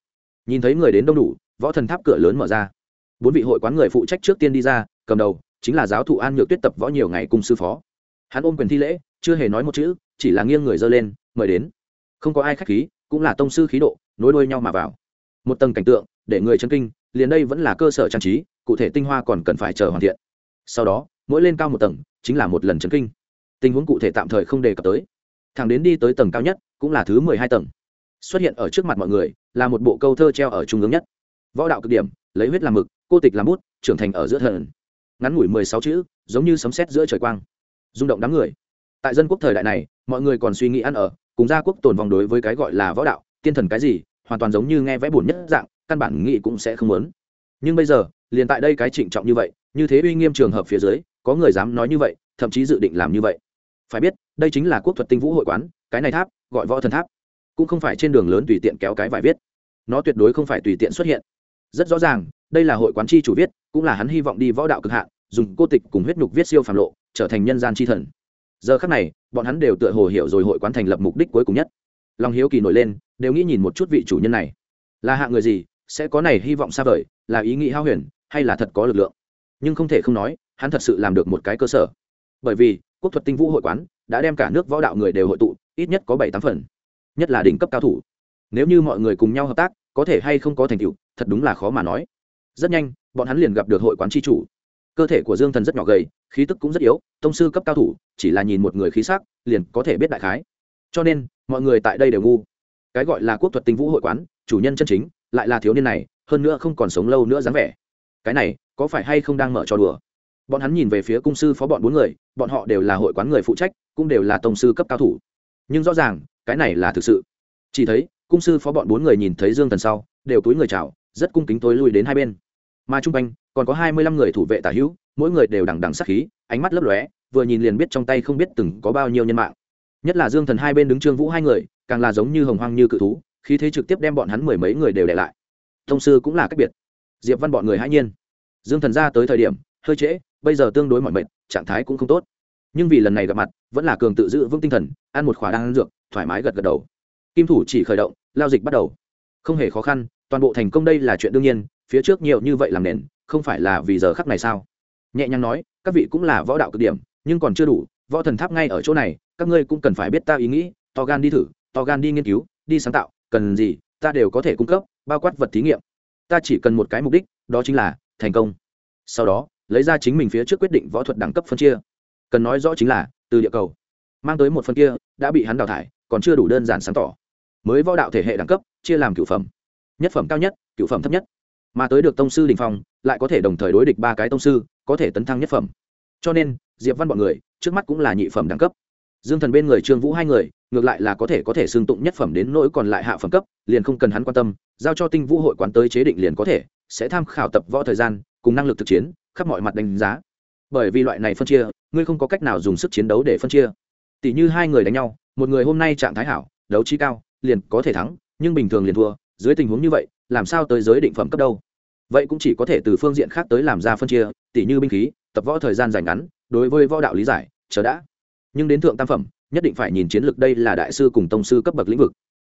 Nhìn thấy người đến đông đủ, võ thần tháp cửa lớn mở ra. Bốn vị hội quán người phụ trách trước tiên đi ra, cầm đầu chính là giáo thụ an nhược tuyết tập võ nhiều ngày cùng sư phó. Hắn ôm quyền thi lễ, chưa hề nói một chữ, chỉ là nghiêng người dơ lên, mời đến. Không có ai khách khí, cũng là tông sư khí độ, nối đuôi nhau mà vào. Một tầng cảnh tượng, để người chân kinh, liền đây vẫn là cơ sở trang trí, cụ thể tinh hoa còn cần phải chờ hoàn thiện. Sau đó, mỗi lên cao một tầng, chính là một lần chấn kinh. Tình huống cụ thể tạm thời không đề cập tới thằng đến đi tới tầng cao nhất, cũng là thứ mười hai tầng. Xuất hiện ở trước mặt mọi người, là một bộ câu thơ treo ở trung ương nhất. Võ đạo cực điểm, lấy huyết làm mực, cô tịch làm bút, trưởng thành ở giữa thần. Ngắn ngủi mười sáu chữ, giống như sấm sét giữa trời quang. Rung động đám người. Tại dân quốc thời đại này, mọi người còn suy nghĩ ăn ở, cùng gia quốc tồn vòng đối với cái gọi là võ đạo, tiên thần cái gì, hoàn toàn giống như nghe vẽ buồn nhất dạng, căn bản nghĩ cũng sẽ không muốn. Nhưng bây giờ, liền tại đây cái trịnh trọng như vậy, như thế uy nghiêm trường hợp phía dưới, có người dám nói như vậy, thậm chí dự định làm như vậy phải biết, đây chính là quốc thuật tinh vũ hội quán, cái này tháp, gọi võ thần tháp. Cũng không phải trên đường lớn tùy tiện kéo cái vải viết. Nó tuyệt đối không phải tùy tiện xuất hiện. Rất rõ ràng, đây là hội quán chi chủ viết, cũng là hắn hy vọng đi võ đạo cực hạn, dùng cô tịch cùng huyết nhục viết siêu phàm lộ, trở thành nhân gian chi thần. Giờ khắc này, bọn hắn đều tựa hồ hiểu rồi hội quán thành lập mục đích cuối cùng nhất. Lòng hiếu kỳ nổi lên, đều nghĩ nhìn một chút vị chủ nhân này. Là hạng người gì, sẽ có này hy vọng xa vời, là ý nghĩ hao huyền, hay là thật có lực lượng? Nhưng không thể không nói, hắn thật sự làm được một cái cơ sở. Bởi vì quốc thuật tinh vũ hội quán đã đem cả nước võ đạo người đều hội tụ, ít nhất có bảy tám phần, nhất là đỉnh cấp cao thủ. Nếu như mọi người cùng nhau hợp tác, có thể hay không có thành tựu, thật đúng là khó mà nói. Rất nhanh, bọn hắn liền gặp được hội quán tri chủ. Cơ thể của dương thần rất nhỏ gầy, khí tức cũng rất yếu, tông sư cấp cao thủ, chỉ là nhìn một người khí sắc, liền có thể biết đại khái. Cho nên, mọi người tại đây đều ngu. Cái gọi là quốc thuật tinh vũ hội quán, chủ nhân chân chính, lại là thiếu niên này, hơn nữa không còn sống lâu nữa dáng vẻ. Cái này, có phải hay không đang mở trò đùa? Bọn hắn nhìn về phía cung sư phó bọn bốn người, bọn họ đều là hội quán người phụ trách, cũng đều là tông sư cấp cao thủ. Nhưng rõ ràng, cái này là thực sự. Chỉ thấy, cung sư phó bọn bốn người nhìn thấy dương thần sau, đều túi người chào, rất cung kính tối lui đến hai bên. Mà chung quanh, còn có hai mươi lăm người thủ vệ tả hữu, mỗi người đều đằng đằng sắc khí, ánh mắt lấp lóe, vừa nhìn liền biết trong tay không biết từng có bao nhiêu nhân mạng. Nhất là dương thần hai bên đứng trương vũ hai người, càng là giống như hồng hoang như cự thú, khí thế trực tiếp đem bọn hắn mười mấy người đều để lại. Thông sư cũng là cách biệt. Diệp văn bọn người hãy nhiên. Dương thần ra tới thời điểm hơi trễ, bây giờ tương đối mọi mệt, trạng thái cũng không tốt. Nhưng vì lần này gặp mặt, vẫn là cường tự giữ vững tinh thần, ăn một khóa đan dược, thoải mái gật gật đầu. Kim thủ chỉ khởi động lao dịch bắt đầu. Không hề khó khăn, toàn bộ thành công đây là chuyện đương nhiên, phía trước nhiều như vậy làm nền, không phải là vì giờ khắc này sao? Nhẹ nhàng nói, các vị cũng là võ đạo cực điểm, nhưng còn chưa đủ, võ thần tháp ngay ở chỗ này, các ngươi cũng cần phải biết ta ý nghĩ, to gan đi thử, to gan đi nghiên cứu, đi sáng tạo, cần gì, ta đều có thể cung cấp, bao quát vật thí nghiệm. Ta chỉ cần một cái mục đích, đó chính là thành công. Sau đó lấy ra chính mình phía trước quyết định võ thuật đẳng cấp phân chia. Cần nói rõ chính là, từ địa cầu, mang tới một phần kia, đã bị hắn đào thải, còn chưa đủ đơn giản sáng tỏ. Mới võ đạo thể hệ đẳng cấp, chia làm cựu phẩm. Nhất phẩm cao nhất cựu phẩm thấp nhất. Mà tới được tông sư đình phong, lại có thể đồng thời đối địch ba cái tông sư, có thể tấn thăng nhất phẩm. Cho nên, diệp văn bọn người, trước mắt cũng là nhị phẩm đẳng cấp. Dương thần bên người trương vũ hai người, ngược lại là có thể có thể xương tụng nhất phẩm đến nỗi còn lại hạ phẩm cấp, liền không cần hắn quan tâm, giao cho tinh vũ hội quán tới chế định liền có thể, sẽ tham khảo tập võ thời gian, cùng năng lực thực chiến khắp mọi mặt đánh giá. Bởi vì loại này phân chia, ngươi không có cách nào dùng sức chiến đấu để phân chia. Tỷ như hai người đánh nhau, một người hôm nay trạng thái hảo, đấu trí cao, liền có thể thắng, nhưng bình thường liền thua. Dưới tình huống như vậy, làm sao tới giới định phẩm cấp đâu? Vậy cũng chỉ có thể từ phương diện khác tới làm ra phân chia tỷ như binh khí, tập võ thời gian dài ngắn, đối với võ đạo lý giải, chờ đã. Nhưng đến thượng tam phẩm, nhất định phải nhìn chiến lược đây là đại sư cùng tông sư cấp bậc lĩnh vực.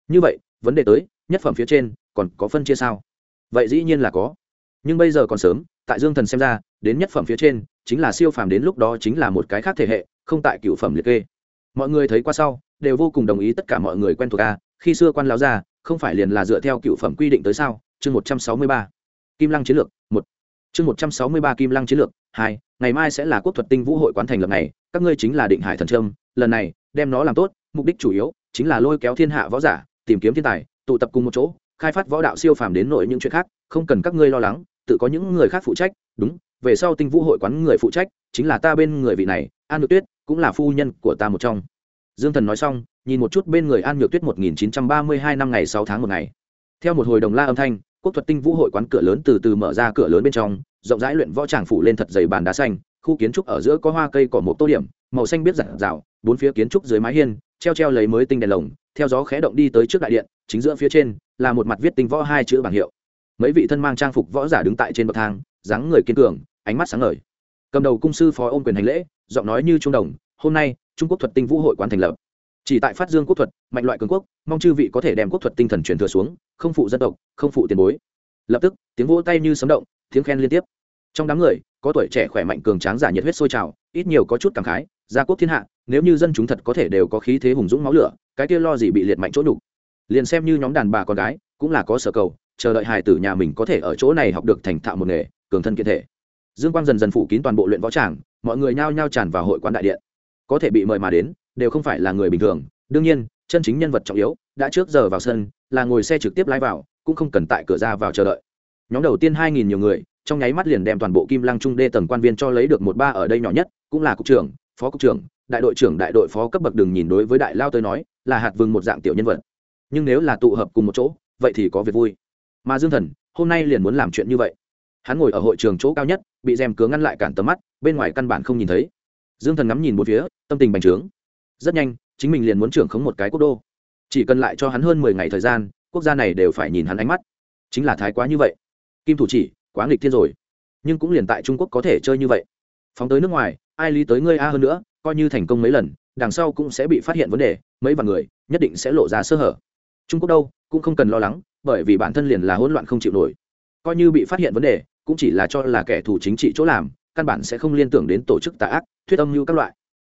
Như vậy, vấn đề tới, nhất phẩm phía trên, còn có phân chia sao? Vậy dĩ nhiên là có. Nhưng bây giờ còn sớm, tại dương thần xem ra đến nhất phẩm phía trên, chính là siêu phàm đến lúc đó chính là một cái khác thể hệ, không tại cựu phẩm liệt kê. Mọi người thấy qua sau, đều vô cùng đồng ý tất cả mọi người quen thuộc a, khi xưa quan lão ra không phải liền là dựa theo cựu phẩm quy định tới sao? Chương một trăm sáu mươi ba. Kim lăng chiến lược, một. Chương một trăm sáu mươi ba kim lăng chiến lược, hai. Ngày mai sẽ là quốc thuật tinh vũ hội quán thành lập này, các ngươi chính là định hải thần trâm, lần này, đem nó làm tốt, mục đích chủ yếu, chính là lôi kéo thiên hạ võ giả, tìm kiếm thiên tài, tụ tập cùng một chỗ, khai phát võ đạo siêu phàm đến nội những chuyện khác, không cần các ngươi lo lắng, tự có những người khác phụ trách, đúng về sau tinh vũ hội quán người phụ trách, chính là ta bên người vị này, an nhược tuyết, cũng là phu nhân của ta một trong. Dương thần nói xong, nhìn một chút bên người an nhược tuyết một nghìn chín trăm ba mươi hai năm ngày sáu tháng một ngày. Theo một hồi đồng la âm thanh, quốc thuật tinh vũ hội quán cửa lớn từ từ mở ra cửa lớn bên trong, rộng rãi luyện võ tràng phủ lên thật dày bàn đá xanh, khu kiến trúc ở giữa có hoa cây cỏ một tô điểm, màu xanh biết giản rào, bốn phía kiến trúc dưới mái hiên, treo treo lấy mới tinh đèn lồng, theo gió khẽ động đi tới trước đại điện, chính giữa phía trên là một mặt viết tinh võ hai chữ bảng hiệu. Mấy vị thân mang trang phục võ giả đứng tại trên bậc thang, dáng người kiên cường ánh mắt sáng ngời. Cầm đầu cung sư phó ôm quyền hành lễ, giọng nói như trung đồng, hôm nay, trung quốc thuật tinh vũ hội quán thành lập. Chỉ tại phát dương quốc thuật, mạnh loại cường quốc, mong chư vị có thể đem quốc thuật tinh thần truyền thừa xuống, không phụ dân tộc, không phụ tiền bối. Lập tức, tiếng vỗ tay như sấm động, tiếng khen liên tiếp. Trong đám người, có tuổi trẻ khỏe mạnh cường tráng giả nhiệt huyết sôi trào, ít nhiều có chút cảm khái, gia quốc thiên hạ, nếu như dân chúng thật có thể đều có khí thế hùng dũng máu lửa, cái kia lo gì bị liệt mạnh chỗ nhục? Liền xem như nhóm đàn bà con gái, cũng là có sở cầu, chờ đợi hài tử nhà mình có thể ở chỗ này học được thành thạo một nghề, cường thân kiện thể dương quang dần dần phủ kín toàn bộ luyện võ tràng, mọi người nhao nhao tràn vào hội quán đại điện. Có thể bị mời mà đến, đều không phải là người bình thường. Đương nhiên, chân chính nhân vật trọng yếu, đã trước giờ vào sân, là ngồi xe trực tiếp lái vào, cũng không cần tại cửa ra vào chờ đợi. Nhóm đầu tiên hai nghìn nhiều người, trong nháy mắt liền đem toàn bộ kim lăng trung đê tầng quan viên cho lấy được một ba ở đây nhỏ nhất, cũng là cục trưởng, phó cục trưởng, đại đội trưởng, đại đội phó cấp bậc đường nhìn đối với đại lao tới nói, là hạt vừng một dạng tiểu nhân vật. Nhưng nếu là tụ hợp cùng một chỗ, vậy thì có việc vui. Mà dương thần, hôm nay liền muốn làm chuyện như vậy. Hắn ngồi ở hội trường chỗ cao nhất bị rèm cửa ngăn lại cản tầm mắt, bên ngoài căn bản không nhìn thấy. Dương thần ngắm nhìn một phía, tâm tình bành trướng. Rất nhanh, chính mình liền muốn trưởng khống một cái quốc đô. Chỉ cần lại cho hắn hơn mười ngày thời gian, quốc gia này đều phải nhìn hắn ánh mắt. Chính là thái quá như vậy. Kim thủ chỉ, quá nghịch thiên rồi. Nhưng cũng liền tại trung quốc có thể chơi như vậy. Phóng tới nước ngoài, ai lý tới ngươi a hơn nữa, coi như thành công mấy lần, đằng sau cũng sẽ bị phát hiện vấn đề, mấy vạn người, nhất định sẽ lộ ra sơ hở. Trung quốc đâu, cũng không cần lo lắng, bởi vì bản thân liền là hỗn loạn không chịu nổi. Coi như bị phát hiện vấn đề cũng chỉ là cho là kẻ thù chính trị chỗ làm căn bản sẽ không liên tưởng đến tổ chức tà ác thuyết âm mưu các loại.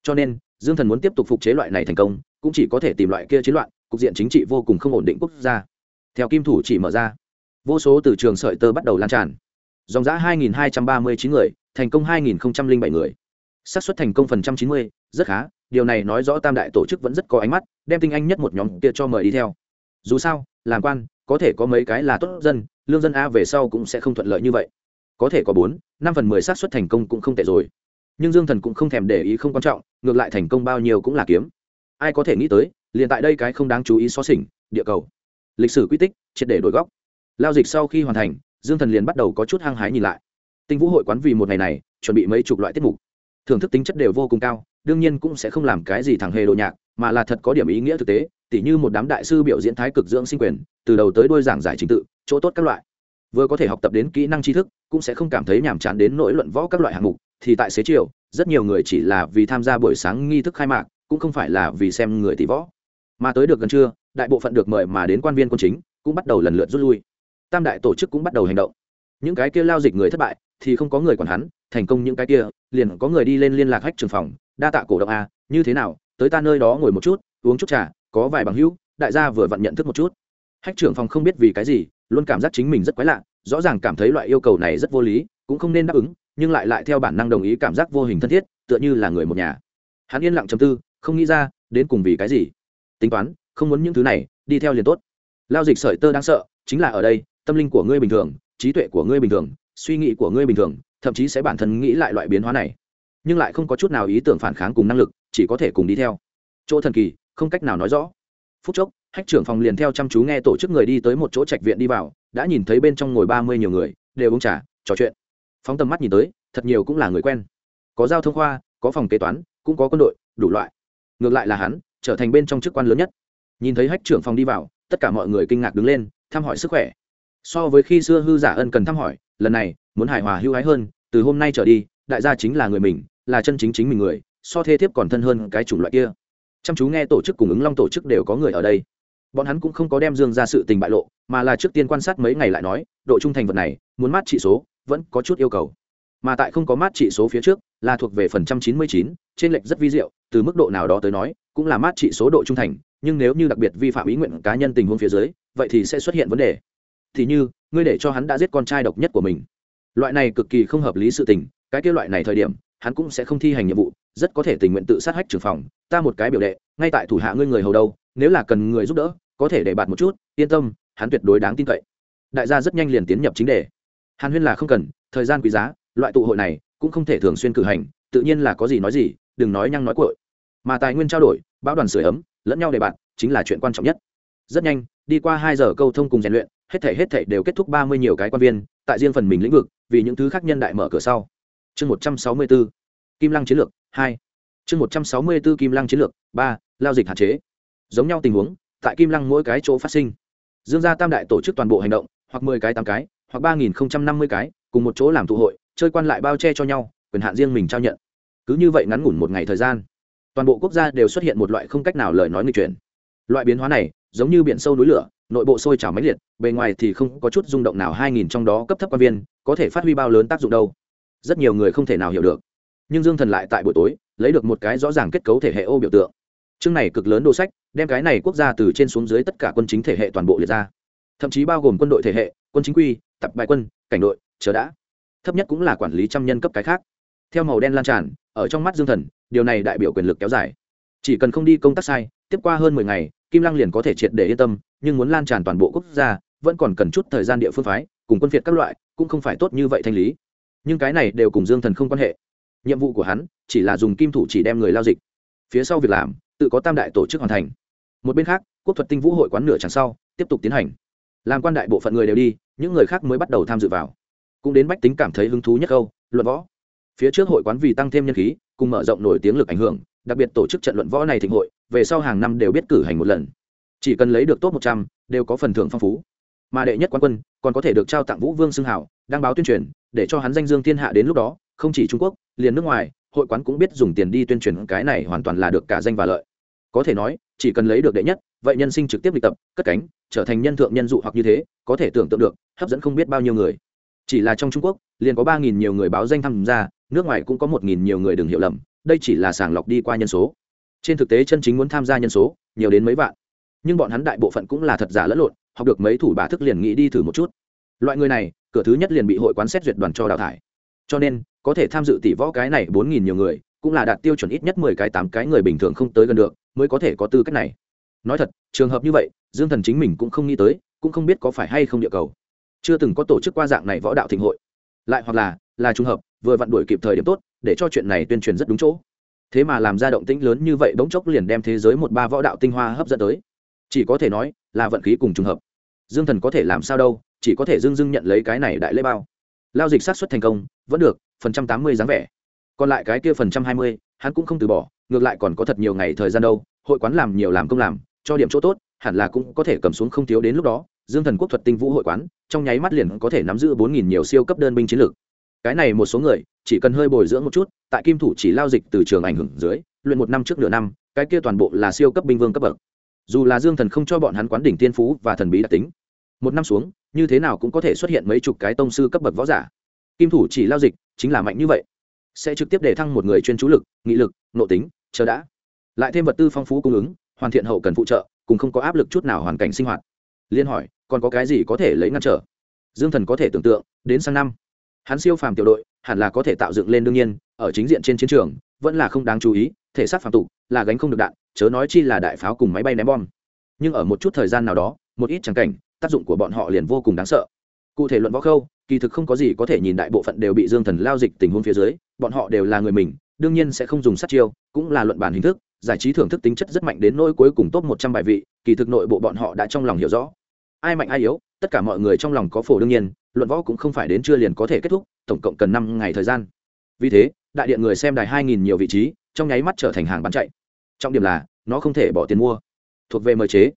Cho nên dương thần muốn tiếp tục phục chế loại này thành công cũng chỉ có thể tìm loại kia chiến loạn cục diện chính trị vô cùng không ổn định quốc gia. Theo kim thủ chỉ mở ra vô số từ trường sợi tơ bắt đầu lan tràn. Dòng giã 2.239 người thành công 2.007 người. Xác suất thành công phần trăm 90, rất khá điều này nói rõ tam đại tổ chức vẫn rất có ánh mắt đem tinh anh nhất một nhóm kia cho mời đi theo. Dù sao làm quan có thể có mấy cái là tốt dân, lương dân a về sau cũng sẽ không thuận lợi như vậy. Có thể có bốn, năm phần mười xác suất thành công cũng không tệ rồi. Nhưng dương thần cũng không thèm để ý không quan trọng, ngược lại thành công bao nhiêu cũng là kiếm. Ai có thể nghĩ tới, liền tại đây cái không đáng chú ý xó xỉnh, địa cầu. Lịch sử quy tích, triệt để đổi góc. Lao dịch sau khi hoàn thành, dương thần liền bắt đầu có chút hăng hái nhìn lại. Tinh vũ hội quán vì một ngày này, chuẩn bị mấy chục loại tiết mục. Thưởng thức tính chất đều vô cùng cao đương nhiên cũng sẽ không làm cái gì thẳng hề đồ nhạc, mà là thật có điểm ý nghĩa thực tế, tỉ như một đám đại sư biểu diễn thái cực dưỡng sinh quyền, từ đầu tới đôi giảng giải trình tự, chỗ tốt các loại. Vừa có thể học tập đến kỹ năng tri thức, cũng sẽ không cảm thấy nhàm chán đến nỗi luận võ các loại hạng mục, thì tại xế chiều, rất nhiều người chỉ là vì tham gia buổi sáng nghi thức khai mạc, cũng không phải là vì xem người tỷ võ. Mà tới được gần trưa, đại bộ phận được mời mà đến quan viên quân chính, cũng bắt đầu lần lượt rút lui. Tam đại tổ chức cũng bắt đầu hành động. Những cái kia lao dịch người thất bại, thì không có người còn hắn, thành công những cái kia, liền có người đi lên liên lạc hách trường phòng đa tạ cổ động a, như thế nào, tới ta nơi đó ngồi một chút, uống chút trà, có vài bằng hữu, đại gia vừa vặn nhận thức một chút. Hách trưởng phòng không biết vì cái gì, luôn cảm giác chính mình rất quái lạ, rõ ràng cảm thấy loại yêu cầu này rất vô lý, cũng không nên đáp ứng, nhưng lại lại theo bản năng đồng ý cảm giác vô hình thân thiết, tựa như là người một nhà. Hắn yên lặng chầm tư, không nghĩ ra, đến cùng vì cái gì. Tính toán, không muốn những thứ này, đi theo liền tốt. Lao dịch sợi tơ đang sợ, chính là ở đây, tâm linh của ngươi bình thường, trí tuệ của ngươi bình thường, suy nghĩ của ngươi bình thường, thậm chí sẽ bản thân nghĩ lại loại biến hóa này nhưng lại không có chút nào ý tưởng phản kháng cùng năng lực, chỉ có thể cùng đi theo. Chỗ thần kỳ, không cách nào nói rõ. Phút chốc, hách trưởng phòng liền theo chăm chú nghe tổ chức người đi tới một chỗ trạch viện đi vào, đã nhìn thấy bên trong ngồi ba mươi nhiều người, đều uống trà, trò chuyện. Phóng tầm mắt nhìn tới, thật nhiều cũng là người quen. Có giao thông khoa, có phòng kế toán, cũng có quân đội, đủ loại. Ngược lại là hắn, trở thành bên trong chức quan lớn nhất. Nhìn thấy hách trưởng phòng đi vào, tất cả mọi người kinh ngạc đứng lên, thăm hỏi sức khỏe. So với khi xưa hư giả ân cần thăm hỏi, lần này, muốn hài hòa hưu hái hơn, từ hôm nay trở đi, đại gia chính là người mình là chân chính chính mình người, so thê thiếp còn thân hơn cái chủng loại kia. Chăm chú nghe tổ chức cùng ứng long tổ chức đều có người ở đây. Bọn hắn cũng không có đem dương ra sự tình bại lộ, mà là trước tiên quan sát mấy ngày lại nói, độ trung thành vật này, muốn mát trị số, vẫn có chút yêu cầu. Mà tại không có mát trị số phía trước, là thuộc về phần trăm chín mươi chín, trên lệch rất vi diệu, từ mức độ nào đó tới nói, cũng là mát trị số độ trung thành, nhưng nếu như đặc biệt vi phạm ý nguyện cá nhân tình huống phía dưới, vậy thì sẽ xuất hiện vấn đề. Thì như, ngươi để cho hắn đã giết con trai độc nhất của mình. Loại này cực kỳ không hợp lý sự tình, cái kia loại này thời điểm hắn cũng sẽ không thi hành nhiệm vụ, rất có thể tình nguyện tự sát hách trưởng phòng, ta một cái biểu đệ, ngay tại thủ hạ ngươi người hầu đâu, nếu là cần người giúp đỡ, có thể để bạt một chút, yên tâm, hắn tuyệt đối đáng tin cậy. Đại gia rất nhanh liền tiến nhập chính đề. Hàn huyên là không cần, thời gian quý giá, loại tụ hội này cũng không thể thường xuyên cử hành, tự nhiên là có gì nói gì, đừng nói nhăng nói cội mà tài nguyên trao đổi, bão đoàn sửa ấm, lẫn nhau để bạn chính là chuyện quan trọng nhất. Rất nhanh, đi qua hai giờ câu thông cùng rèn luyện, hết thể hết thể đều kết thúc ba mươi nhiều cái quan viên, tại riêng phần mình lĩnh vực, vì những thứ khác nhân đại mở cửa sau chương một trăm sáu mươi bốn kim lăng chiến lược hai. Chương một trăm sáu mươi bốn kim lăng chiến lược ba, lao dịch hạn chế. Giống nhau tình huống, tại kim lăng mỗi cái chỗ phát sinh. Dương gia tam đại tổ chức toàn bộ hành động, hoặc mười cái tám cái, hoặc ba nghìn năm mươi cái, cùng một chỗ làm tụ hội, chơi quan lại bao che cho nhau, quyền hạn riêng mình trao nhận. Cứ như vậy ngắn ngủn một ngày thời gian, toàn bộ quốc gia đều xuất hiện một loại không cách nào lời nói người chuyển. Loại biến hóa này, giống như biển sâu núi lửa, nội bộ sôi trào mãnh liệt, bề ngoài thì không có chút rung động nào hai nghìn trong đó cấp thấp quan viên có thể phát huy bao lớn tác dụng đâu rất nhiều người không thể nào hiểu được. Nhưng dương thần lại tại buổi tối, lấy được một cái rõ ràng kết cấu thể hệ ô biểu tượng. Chương này cực lớn đồ sách, đem cái này quốc gia từ trên xuống dưới tất cả quân chính thể hệ toàn bộ liệt ra. Thậm chí bao gồm quân đội thể hệ, quân chính quy, tập bài quân, cảnh đội, chờ đã. Thấp nhất cũng là quản lý trăm nhân cấp cái khác. Theo màu đen lan tràn, ở trong mắt dương thần, điều này đại biểu quyền lực kéo dài. Chỉ cần không đi công tác sai, tiếp qua hơn mười ngày, kim lăng liền có thể triệt để yên tâm, nhưng muốn lan tràn toàn bộ quốc gia, vẫn còn cần chút thời gian địa phương phái, cùng quân phiệt các loại, cũng không phải tốt như vậy thanh lý nhưng cái này đều cùng dương thần không quan hệ. Nhiệm vụ của hắn chỉ là dùng kim thủ chỉ đem người lao dịch. Phía sau việc làm, tự có tam đại tổ chức hoàn thành. Một bên khác, quốc thuật tinh vũ hội quán nửa chẳng sau, tiếp tục tiến hành. Làm quan đại bộ phận người đều đi, những người khác mới bắt đầu tham dự vào. Cũng đến bách tính cảm thấy hứng thú nhất câu, luận võ. Phía trước hội quán vì tăng thêm nhân khí, cùng mở rộng nổi tiếng lực ảnh hưởng, đặc biệt tổ chức trận luận võ này thịnh hội, về sau hàng năm đều biết cử hành một lần. Chỉ cần lấy được top một trăm, đều có phần thưởng phong phú. Mà đệ nhất quan quân, còn có thể được trao tặng vũ vương xưng hảo đăng báo tuyên truyền để cho hắn danh dương thiên hạ đến lúc đó, không chỉ trung quốc, liền nước ngoài, hội quán cũng biết dùng tiền đi tuyên truyền cái này hoàn toàn là được cả danh và lợi. Có thể nói, chỉ cần lấy được đệ nhất, vậy nhân sinh trực tiếp lịch tập, cất cánh, trở thành nhân thượng nhân dụ hoặc như thế, có thể tưởng tượng được, hấp dẫn không biết bao nhiêu người. Chỉ là trong trung quốc, liền có ba nghìn nhiều người báo danh tham gia, nước ngoài cũng có một nghìn nhiều người đừng hiểu lầm, đây chỉ là sàng lọc đi qua nhân số. Trên thực tế chân chính muốn tham gia nhân số, nhiều đến mấy vạn. Nhưng bọn hắn đại bộ phận cũng là thật giả lẫn lộn, học được mấy thủ bà thức liền nghĩ đi thử một chút loại người này, cửa thứ nhất liền bị hội quán xét duyệt đoàn cho đào thải. Cho nên, có thể tham dự tỷ võ cái này bốn nghìn nhiều người, cũng là đạt tiêu chuẩn ít nhất mười cái tám cái người bình thường không tới gần được, mới có thể có tư cách này. Nói thật, trường hợp như vậy, dương thần chính mình cũng không nghĩ tới, cũng không biết có phải hay không địa cầu. Chưa từng có tổ chức qua dạng này võ đạo thịnh hội. Lại hoặc là là trùng hợp, vừa vặn đuổi kịp thời điểm tốt, để cho chuyện này tuyên truyền rất đúng chỗ. Thế mà làm ra động tĩnh lớn như vậy bỗng chốc liền đem thế giới một ba võ đạo tinh hoa hấp dẫn tới. Chỉ có thể nói, là vận khí cùng trùng hợp. Dương thần có thể làm sao đâu chỉ có thể dưng dưng nhận lấy cái này đại lễ bao. Lao dịch sát xuất thành công, vẫn được, phần trăm tám mươi dáng vẻ. Còn lại cái kia phần trăm hai mươi, hắn cũng không từ bỏ, ngược lại còn có thật nhiều ngày thời gian đâu, hội quán làm nhiều làm công làm, cho điểm chỗ tốt, hẳn là cũng có thể cầm xuống không thiếu đến lúc đó. Dương thần quốc thuật tinh vũ hội quán, trong nháy mắt liền có thể nắm giữ bốn nghìn nhiều siêu cấp đơn binh chiến lược. Cái này một số người, chỉ cần hơi bồi dưỡng một chút, tại kim thủ chỉ lao dịch từ trường ảnh hưởng dưới, luyện một năm trước nửa năm, cái kia toàn bộ là siêu cấp binh vương cấp bậc. Dù là dương thần không cho bọn hắn quán đỉnh tiên phú và thần bí đặc tính một năm xuống, như thế nào cũng có thể xuất hiện mấy chục cái tông sư cấp bậc võ giả. Kim thủ chỉ lao dịch, chính là mạnh như vậy. Sẽ trực tiếp để thăng một người chuyên chú lực, nghị lực, nội tính, chờ đã. Lại thêm vật tư phong phú cung ứng, hoàn thiện hậu cần phụ trợ, cùng không có áp lực chút nào hoàn cảnh sinh hoạt. Liên hỏi, còn có cái gì có thể lấy ngăn trở? Dương thần có thể tưởng tượng, đến sang năm, hắn siêu phàm tiểu đội, hẳn là có thể tạo dựng lên đương nhiên, ở chính diện trên chiến trường, vẫn là không đáng chú ý, thể xác phàm tục, là gánh không được đạn, chớ nói chi là đại pháo cùng máy bay ném bom. Nhưng ở một chút thời gian nào đó, một ít tràng cảnh tác dụng của bọn họ liền vô cùng đáng sợ. Cụ thể luận võ khâu, kỳ thực không có gì có thể nhìn đại bộ phận đều bị dương thần lao dịch tình huống phía dưới, bọn họ đều là người mình, đương nhiên sẽ không dùng sát chiêu, cũng là luận bản hình thức, giải trí thưởng thức tính chất rất mạnh đến nỗi cuối cùng top một trăm bài vị, kỳ thực nội bộ bọn họ đã trong lòng hiểu rõ. Ai mạnh ai yếu, tất cả mọi người trong lòng có phổ đương nhiên, luận võ cũng không phải đến chưa liền có thể kết thúc, tổng cộng cần năm ngày thời gian. Vì thế, đại điện người xem đài hai nghìn nhiều vị trí, trong nháy mắt trở thành hàng bán chạy. Trọng điểm là, nó không thể bỏ tiền mua. Thuộc về mời chế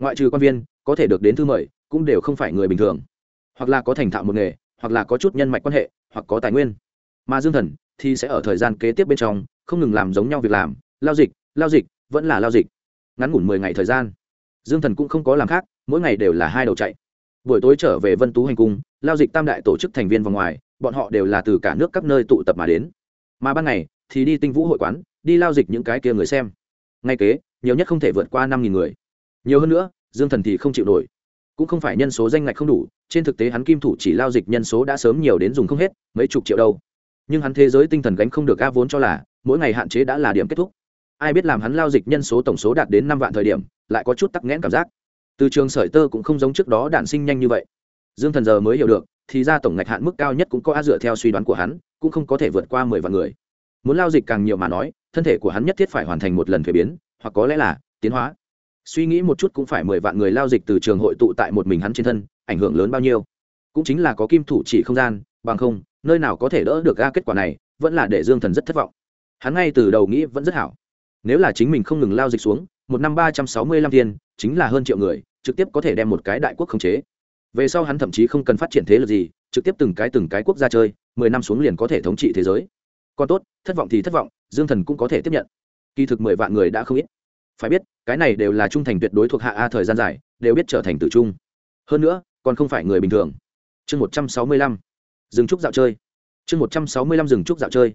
ngoại trừ quan viên, có thể được đến thư mời, cũng đều không phải người bình thường. Hoặc là có thành thạo một nghề, hoặc là có chút nhân mạch quan hệ, hoặc có tài nguyên. Mà dương thần thì sẽ ở thời gian kế tiếp bên trong, không ngừng làm giống nhau việc làm, lao dịch lao dịch, vẫn là lao dịch. Ngắn ngủn mười ngày thời gian. Dương thần cũng không có làm khác, mỗi ngày đều là hai đầu chạy. Buổi tối trở về vân tú hành cung, lao dịch tam đại tổ chức thành viên vòng ngoài, bọn họ đều là từ cả nước các nơi tụ tập mà đến. Mà ban ngày thì đi tinh vũ hội quán, đi lao dịch những cái kia người xem. Ngay kế, nhiều nhất không thể vượt qua năm nghìn người nhiều hơn nữa, dương thần thì không chịu nổi. Cũng không phải nhân số danh ngạch không đủ, trên thực tế hắn kim thủ chỉ lao dịch nhân số đã sớm nhiều đến dùng không hết, mấy chục triệu đâu. Nhưng hắn thế giới tinh thần gánh không được a vốn cho là, mỗi ngày hạn chế đã là điểm kết thúc. Ai biết làm hắn lao dịch nhân số tổng số đạt đến năm vạn thời điểm, lại có chút tắc nghẽn cảm giác. Từ trường sởi tơ cũng không giống trước đó đản sinh nhanh như vậy. Dương thần giờ mới hiểu được, thì ra tổng ngạch hạn mức cao nhất cũng có a dựa theo suy đoán của hắn, cũng không có thể vượt qua mười vạn người. Muốn lao dịch càng nhiều mà nói, thân thể của hắn nhất thiết phải hoàn thành một lần thuế biến, hoặc có lẽ là tiến hóa suy nghĩ một chút cũng phải mười vạn người lao dịch từ trường hội tụ tại một mình hắn trên thân, ảnh hưởng lớn bao nhiêu. Cũng chính là có kim thủ chỉ không gian, bằng không, nơi nào có thể đỡ được ra kết quả này, vẫn là để dương thần rất thất vọng. Hắn ngay từ đầu nghĩ vẫn rất hảo. Nếu là chính mình không ngừng lao dịch xuống, một năm ba trăm sáu mươi lăm tiền, chính là hơn triệu người, trực tiếp có thể đem một cái đại quốc khống chế. Về sau hắn thậm chí không cần phát triển thế lực gì, trực tiếp từng cái từng cái quốc gia chơi, mười năm xuống liền có thể thống trị thế giới. Còn tốt, thất vọng thì thất vọng, dương thần cũng có thể tiếp nhận. Kỳ thực mười vạn người đã không ít phải biết, cái này đều là trung thành tuyệt đối thuộc hạ a thời gian dài, đều biết trở thành tử trung. Hơn nữa, còn không phải người bình thường. Chương một trăm sáu mươi lăm. Dừng trúc dạo chơi. Chương một trăm sáu mươi lăm dừng trúc dạo chơi.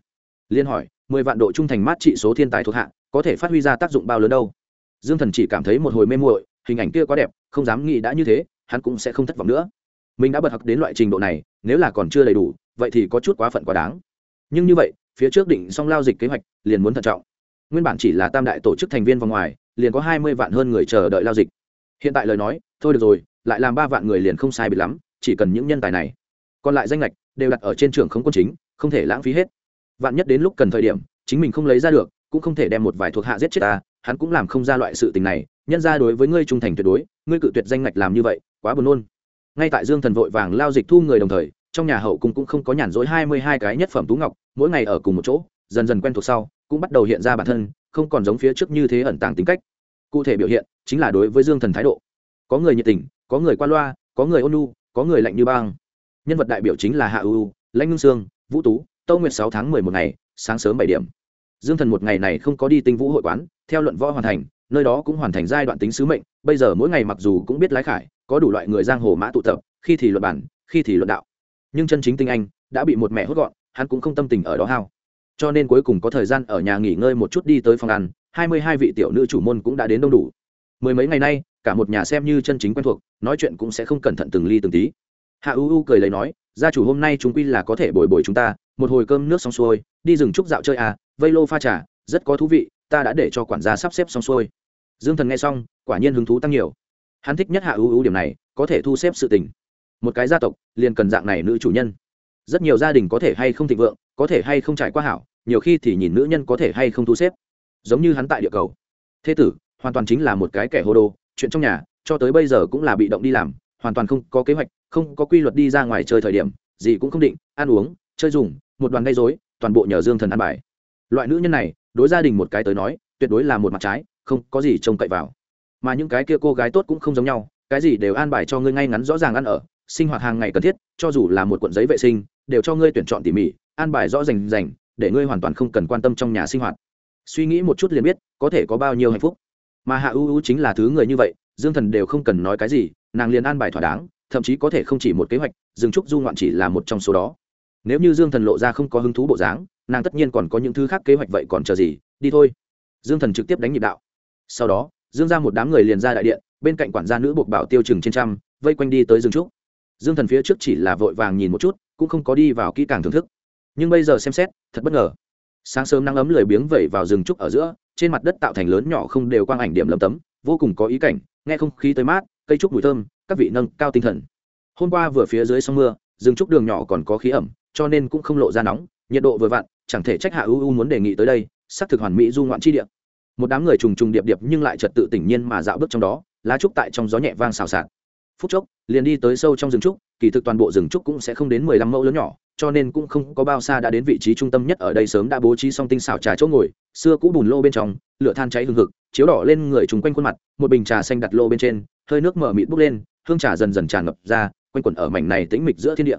Liên hỏi, mười vạn độ trung thành mát trị số thiên tài thuộc hạ, có thể phát huy ra tác dụng bao lớn đâu? Dương thần chỉ cảm thấy một hồi mê muội, hình ảnh kia quá đẹp, không dám nghĩ đã như thế, hắn cũng sẽ không thất vọng nữa. Mình đã bật học đến loại trình độ này, nếu là còn chưa đầy đủ, vậy thì có chút quá phận quá đáng. Nhưng như vậy, phía trước định xong lao dịch kế hoạch, liền muốn thận trọng nguyên bản chỉ là tam đại tổ chức thành viên vòng ngoài, liền có hai mươi vạn hơn người chờ đợi lao dịch. Hiện tại lời nói, thôi được rồi, lại làm ba vạn người liền không sai bị lắm, chỉ cần những nhân tài này còn lại danh lệch đều đặt ở trên trường không quân chính, không thể lãng phí hết. Vạn nhất đến lúc cần thời điểm, chính mình không lấy ra được, cũng không thể đem một vài thuộc hạ giết chết ta, hắn cũng làm không ra loại sự tình này, nhân ra đối với ngươi trung thành tuyệt đối, ngươi cự tuyệt danh ngạch làm như vậy, quá buồn nôn. Ngay tại dương thần vội vàng lao dịch thu người đồng thời, trong nhà hậu cung cũng không có nhàn rỗi hai mươi hai cái nhất phẩm tú ngọc, mỗi ngày ở cùng một chỗ, dần dần quen thuộc sau cũng bắt đầu hiện ra bản thân, không còn giống phía trước như thế ẩn tàng tính cách. Cụ thể biểu hiện chính là đối với dương thần thái độ. Có người nhiệt tình, có người qua loa, có người ôn lu có người lạnh như băng. Nhân vật đại biểu chính là hạ ưu lãnh ngưng sương, vũ tú, tâu nguyệt sáu tháng mười một ngày, sáng sớm bảy điểm. Dương thần một ngày này không có đi tinh vũ hội quán, theo luận võ hoàn thành, nơi đó cũng hoàn thành giai đoạn tính sứ mệnh. Bây giờ mỗi ngày mặc dù cũng biết lái khải, có đủ loại người giang hồ mã tụ tập, khi thì luận bản, khi thì luận đạo. Nhưng chân chính tinh anh đã bị một mẹ hốt gọn, hắn cũng không tâm tình ở đó hao cho nên cuối cùng có thời gian ở nhà nghỉ ngơi một chút đi tới phòng ăn, hai mươi hai vị tiểu nữ chủ môn cũng đã đến đông đủ. Mười mấy ngày nay, cả một nhà xem như chân chính quen thuộc, nói chuyện cũng sẽ không cẩn thận từng ly từng tí. Hạ u u cười lấy nói, gia chủ hôm nay chúng quy là có thể bồi bồi chúng ta, một hồi cơm nước xong xuôi, đi rừng trúc dạo chơi à vây lô pha trà, rất có thú vị, ta đã để cho quản gia sắp xếp xong xuôi. Dương thần nghe xong, quả nhiên hứng thú tăng nhiều. Hắn thích nhất hạ ưu ưu điểm này, có thể thu xếp sự tình. Một cái gia tộc, liền cần dạng này nữ chủ nhân. Rất nhiều gia đình có thể hay không thịnh vượng có thể hay không trải qua hảo, nhiều khi thì nhìn nữ nhân có thể hay không thu xếp. Giống như hắn tại địa cầu. Thế tử, hoàn toàn chính là một cái kẻ hô đồ chuyện trong nhà, cho tới bây giờ cũng là bị động đi làm, hoàn toàn không có kế hoạch, không có quy luật đi ra ngoài chơi thời điểm, gì cũng không định, ăn uống, chơi dùng, một đoàn gây dối toàn bộ nhờ dương thần ăn bài. Loại nữ nhân này, đối gia đình một cái tới nói, tuyệt đối là một mặt trái, không có gì trông cậy vào. Mà những cái kia cô gái tốt cũng không giống nhau, cái gì đều an bài cho ngươi ngay ngắn rõ ràng ăn ở, sinh hoạt hàng ngày cần thiết, cho dù là một cuộn giấy vệ sinh, đều cho ngươi tuyển chọn tỉ mỉ an bài rõ rành rành, để ngươi hoàn toàn không cần quan tâm trong nhà sinh hoạt. Suy nghĩ một chút liền biết, có thể có bao nhiêu hạnh phúc. Mà hạ ưu ưu chính là thứ người như vậy, dương thần đều không cần nói cái gì, nàng liền an bài thỏa đáng, thậm chí có thể không chỉ một kế hoạch dừng trúc du ngoạn chỉ là một trong số đó. Nếu như dương thần lộ ra không có hứng thú bộ dáng, nàng tất nhiên còn có những thứ khác kế hoạch vậy còn chờ gì, đi thôi. Dương thần trực tiếp đánh nhịp đạo. Sau đó, dương ra một đám người liền ra đại điện, bên cạnh quản gia nữ buộc bảo tiêu chừng trên trăm, vây quanh đi tới dương trúc. Dương thần phía trước chỉ là vội vàng nhìn một chút, cũng không có đi vào kỹ càng thưởng thức nhưng bây giờ xem xét, thật bất ngờ. Sáng sớm nắng ấm lười biếng vẩy vào rừng trúc ở giữa, trên mặt đất tạo thành lớn nhỏ không đều quang ảnh điểm lấm tấm, vô cùng có ý cảnh, nghe không khí tới mát, cây trúc mùi thơm, các vị nâng cao tinh thần. Hôm qua vừa phía dưới sông mưa, rừng trúc đường nhỏ còn có khí ẩm, cho nên cũng không lộ ra nóng, nhiệt độ vừa vặn, chẳng thể trách hạ ưu ưu muốn đề nghị tới đây, xác thực hoàn mỹ du ngoạn chi địa. Một đám người trùng trùng điệp điệp nhưng lại trật tự tỉnh nhiên mà dạo bước trong đó, lá trúc tại trong gió nhẹ vang xào xạc phút chốc, liền đi tới sâu trong rừng trúc, kỳ thực toàn bộ rừng trúc cũng sẽ không đến mười lăm mẫu lớn nhỏ, cho nên cũng không có bao xa đã đến vị trí trung tâm nhất ở đây sớm đã bố trí xong tinh xảo trà chỗ ngồi, xưa cũ bùn lô bên trong, lửa than cháy hừng hực, chiếu đỏ lên người chúng quanh khuôn mặt, một bình trà xanh đặt lô bên trên, hơi nước mở mịt bốc lên, hương trà dần dần tràn ngập ra, quanh quẩn ở mảnh này tĩnh mịch giữa thiên địa.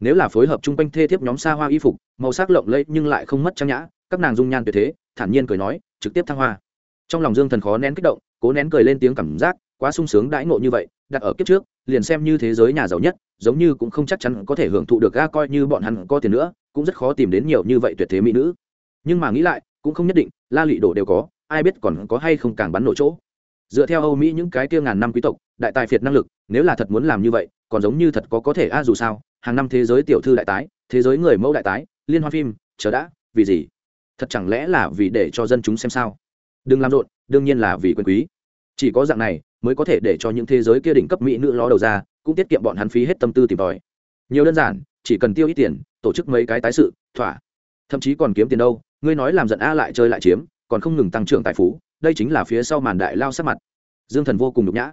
Nếu là phối hợp chung quanh thê thiếp nhóm xa hoa y phục, màu sắc lộng lẫy nhưng lại không mất trang nhã, các nàng dung nhan tuyệt thế, thản nhiên cười nói, trực tiếp thăng hoa. Trong lòng dương thần khó nén kích động, cố nén cười lên tiếng cảm giác quá sung sướng đãi ngộ như vậy, đặt ở kiếp trước, liền xem như thế giới nhà giàu nhất, giống như cũng không chắc chắn có thể hưởng thụ được ga coi như bọn hắn có tiền nữa, cũng rất khó tìm đến nhiều như vậy tuyệt thế mỹ nữ. Nhưng mà nghĩ lại, cũng không nhất định, la lụy đổ đều có, ai biết còn có hay không càng bắn nổ chỗ. Dựa theo âu mỹ những cái kia ngàn năm quý tộc, đại tài phiệt năng lực, nếu là thật muốn làm như vậy, còn giống như thật có có thể a dù sao, hàng năm thế giới tiểu thư đại tái, thế giới người mẫu đại tái, liên hoan phim, chờ đã, vì gì? Thật chẳng lẽ là vì để cho dân chúng xem sao? Đừng làm rộn, đương nhiên là vì quyền quý chỉ có dạng này mới có thể để cho những thế giới kia đỉnh cấp mỹ nữ ló đầu ra, cũng tiết kiệm bọn hắn phí hết tâm tư tìm tòi. Nhiều đơn giản, chỉ cần tiêu ít tiền, tổ chức mấy cái tái sự, thỏa. Thậm chí còn kiếm tiền đâu, ngươi nói làm giận a lại chơi lại chiếm, còn không ngừng tăng trưởng tài phú, đây chính là phía sau màn đại lao sát mặt. Dương thần vô cùng nhục nhã.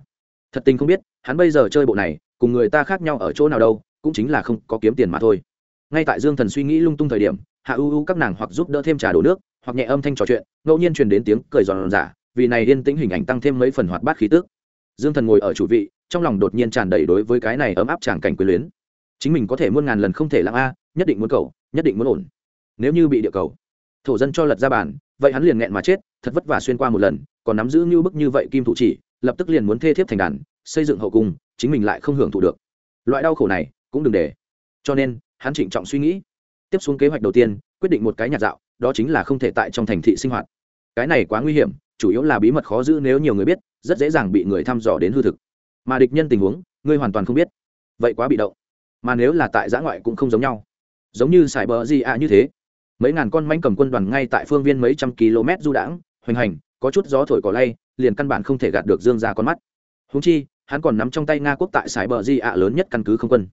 Thật tình không biết, hắn bây giờ chơi bộ này, cùng người ta khác nhau ở chỗ nào đâu, cũng chính là không có kiếm tiền mà thôi. Ngay tại dương thần suy nghĩ lung tung thời điểm, hạ u u các nàng hoặc giúp đỡ thêm trà đổ nước, hoặc nhẹ âm thanh trò chuyện, ngẫu nhiên truyền đến tiếng cười giòn giả vì này yên tĩnh hình ảnh tăng thêm mấy phần hoạt bát khí tước dương thần ngồi ở chủ vị, trong lòng đột nhiên tràn đầy đối với cái này ấm áp tràng cảnh quyền luyến. Chính mình có thể muôn ngàn lần không thể lãng a, nhất định muốn cầu, nhất định muốn ổn. Nếu như bị địa cầu, thổ dân cho lật ra bàn, vậy hắn liền nghẹn mà chết, thật vất vả xuyên qua một lần, còn nắm giữ như bức như vậy kim thủ chỉ, lập tức liền muốn thê thiếp thành đàn, xây dựng hậu cung, chính mình lại không hưởng thụ được. Loại đau khổ này cũng đừng để. Cho nên, hắn trịnh trọng suy nghĩ. Tiếp xuống kế hoạch đầu tiên, quyết định một cái nhạt dạo, đó chính là không thể tại trong thành thị sinh hoạt. Cái này quá nguy hiểm chủ yếu là bí mật khó giữ nếu nhiều người biết, rất dễ dàng bị người thăm dò đến hư thực. Mà địch nhân tình huống, ngươi hoàn toàn không biết. Vậy quá bị động. Mà nếu là tại giã ngoại cũng không giống nhau. Giống như sài bờ gì ạ như thế. Mấy ngàn con manh cầm quân đoàn ngay tại phương viên mấy trăm km du đãng, hoành hành, có chút gió thổi cỏ lay, liền căn bản không thể gạt được dương ra con mắt. Húng chi, hắn còn nắm trong tay nga quốc tại sài bờ di ạ lớn nhất căn cứ không quân.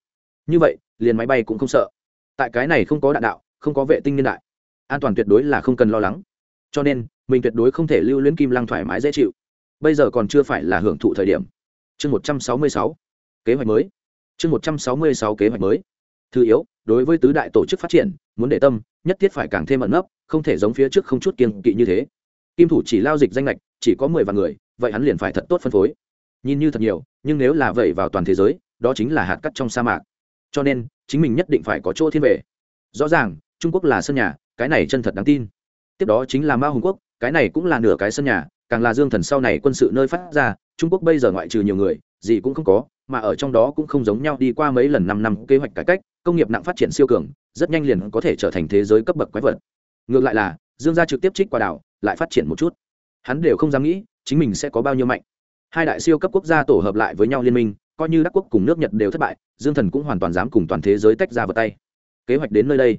Như vậy, liền máy bay cũng không sợ. Tại cái này không có đạn đạo, không có vệ tinh niên đại. An toàn tuyệt đối là không cần lo lắng cho nên, mình tuyệt đối không thể lưu luyến kim lăng thoải mái dễ chịu. Bây giờ còn chưa phải là hưởng thụ thời điểm. Chương một trăm sáu mươi sáu, kế hoạch mới. Chương một trăm sáu mươi sáu, kế hoạch mới. Thứ yếu, đối với tứ đại tổ chức phát triển, muốn để tâm, nhất thiết phải càng thêm ẩn nấp, không thể giống phía trước không chút kiên kỵ như thế. Kim thủ chỉ lao dịch danh lệch chỉ có mười vạn người, vậy hắn liền phải thật tốt phân phối. Nhìn như thật nhiều, nhưng nếu là vậy vào toàn thế giới, đó chính là hạt cắt trong sa mạc. Cho nên, chính mình nhất định phải có chỗ thiên về. Rõ ràng, trung quốc là sân nhà, cái này chân thật đáng tin tiếp đó chính là mao hùng quốc, cái này cũng là nửa cái sân nhà, càng là dương thần sau này quân sự nơi phát ra, trung quốc bây giờ ngoại trừ nhiều người, gì cũng không có, mà ở trong đó cũng không giống nhau đi qua mấy lần năm năm kế hoạch cải cách, công nghiệp nặng phát triển siêu cường, rất nhanh liền có thể trở thành thế giới cấp bậc quái vật. Ngược lại là, dương gia trực tiếp trích qua đảo, lại phát triển một chút. Hắn đều không dám nghĩ, chính mình sẽ có bao nhiêu mạnh. Hai đại siêu cấp quốc gia tổ hợp lại với nhau liên minh, coi như đắc quốc cùng nước nhật đều thất bại, dương thần cũng hoàn toàn dám cùng toàn thế giới tách ra vào tay. Kế hoạch đến nơi đây.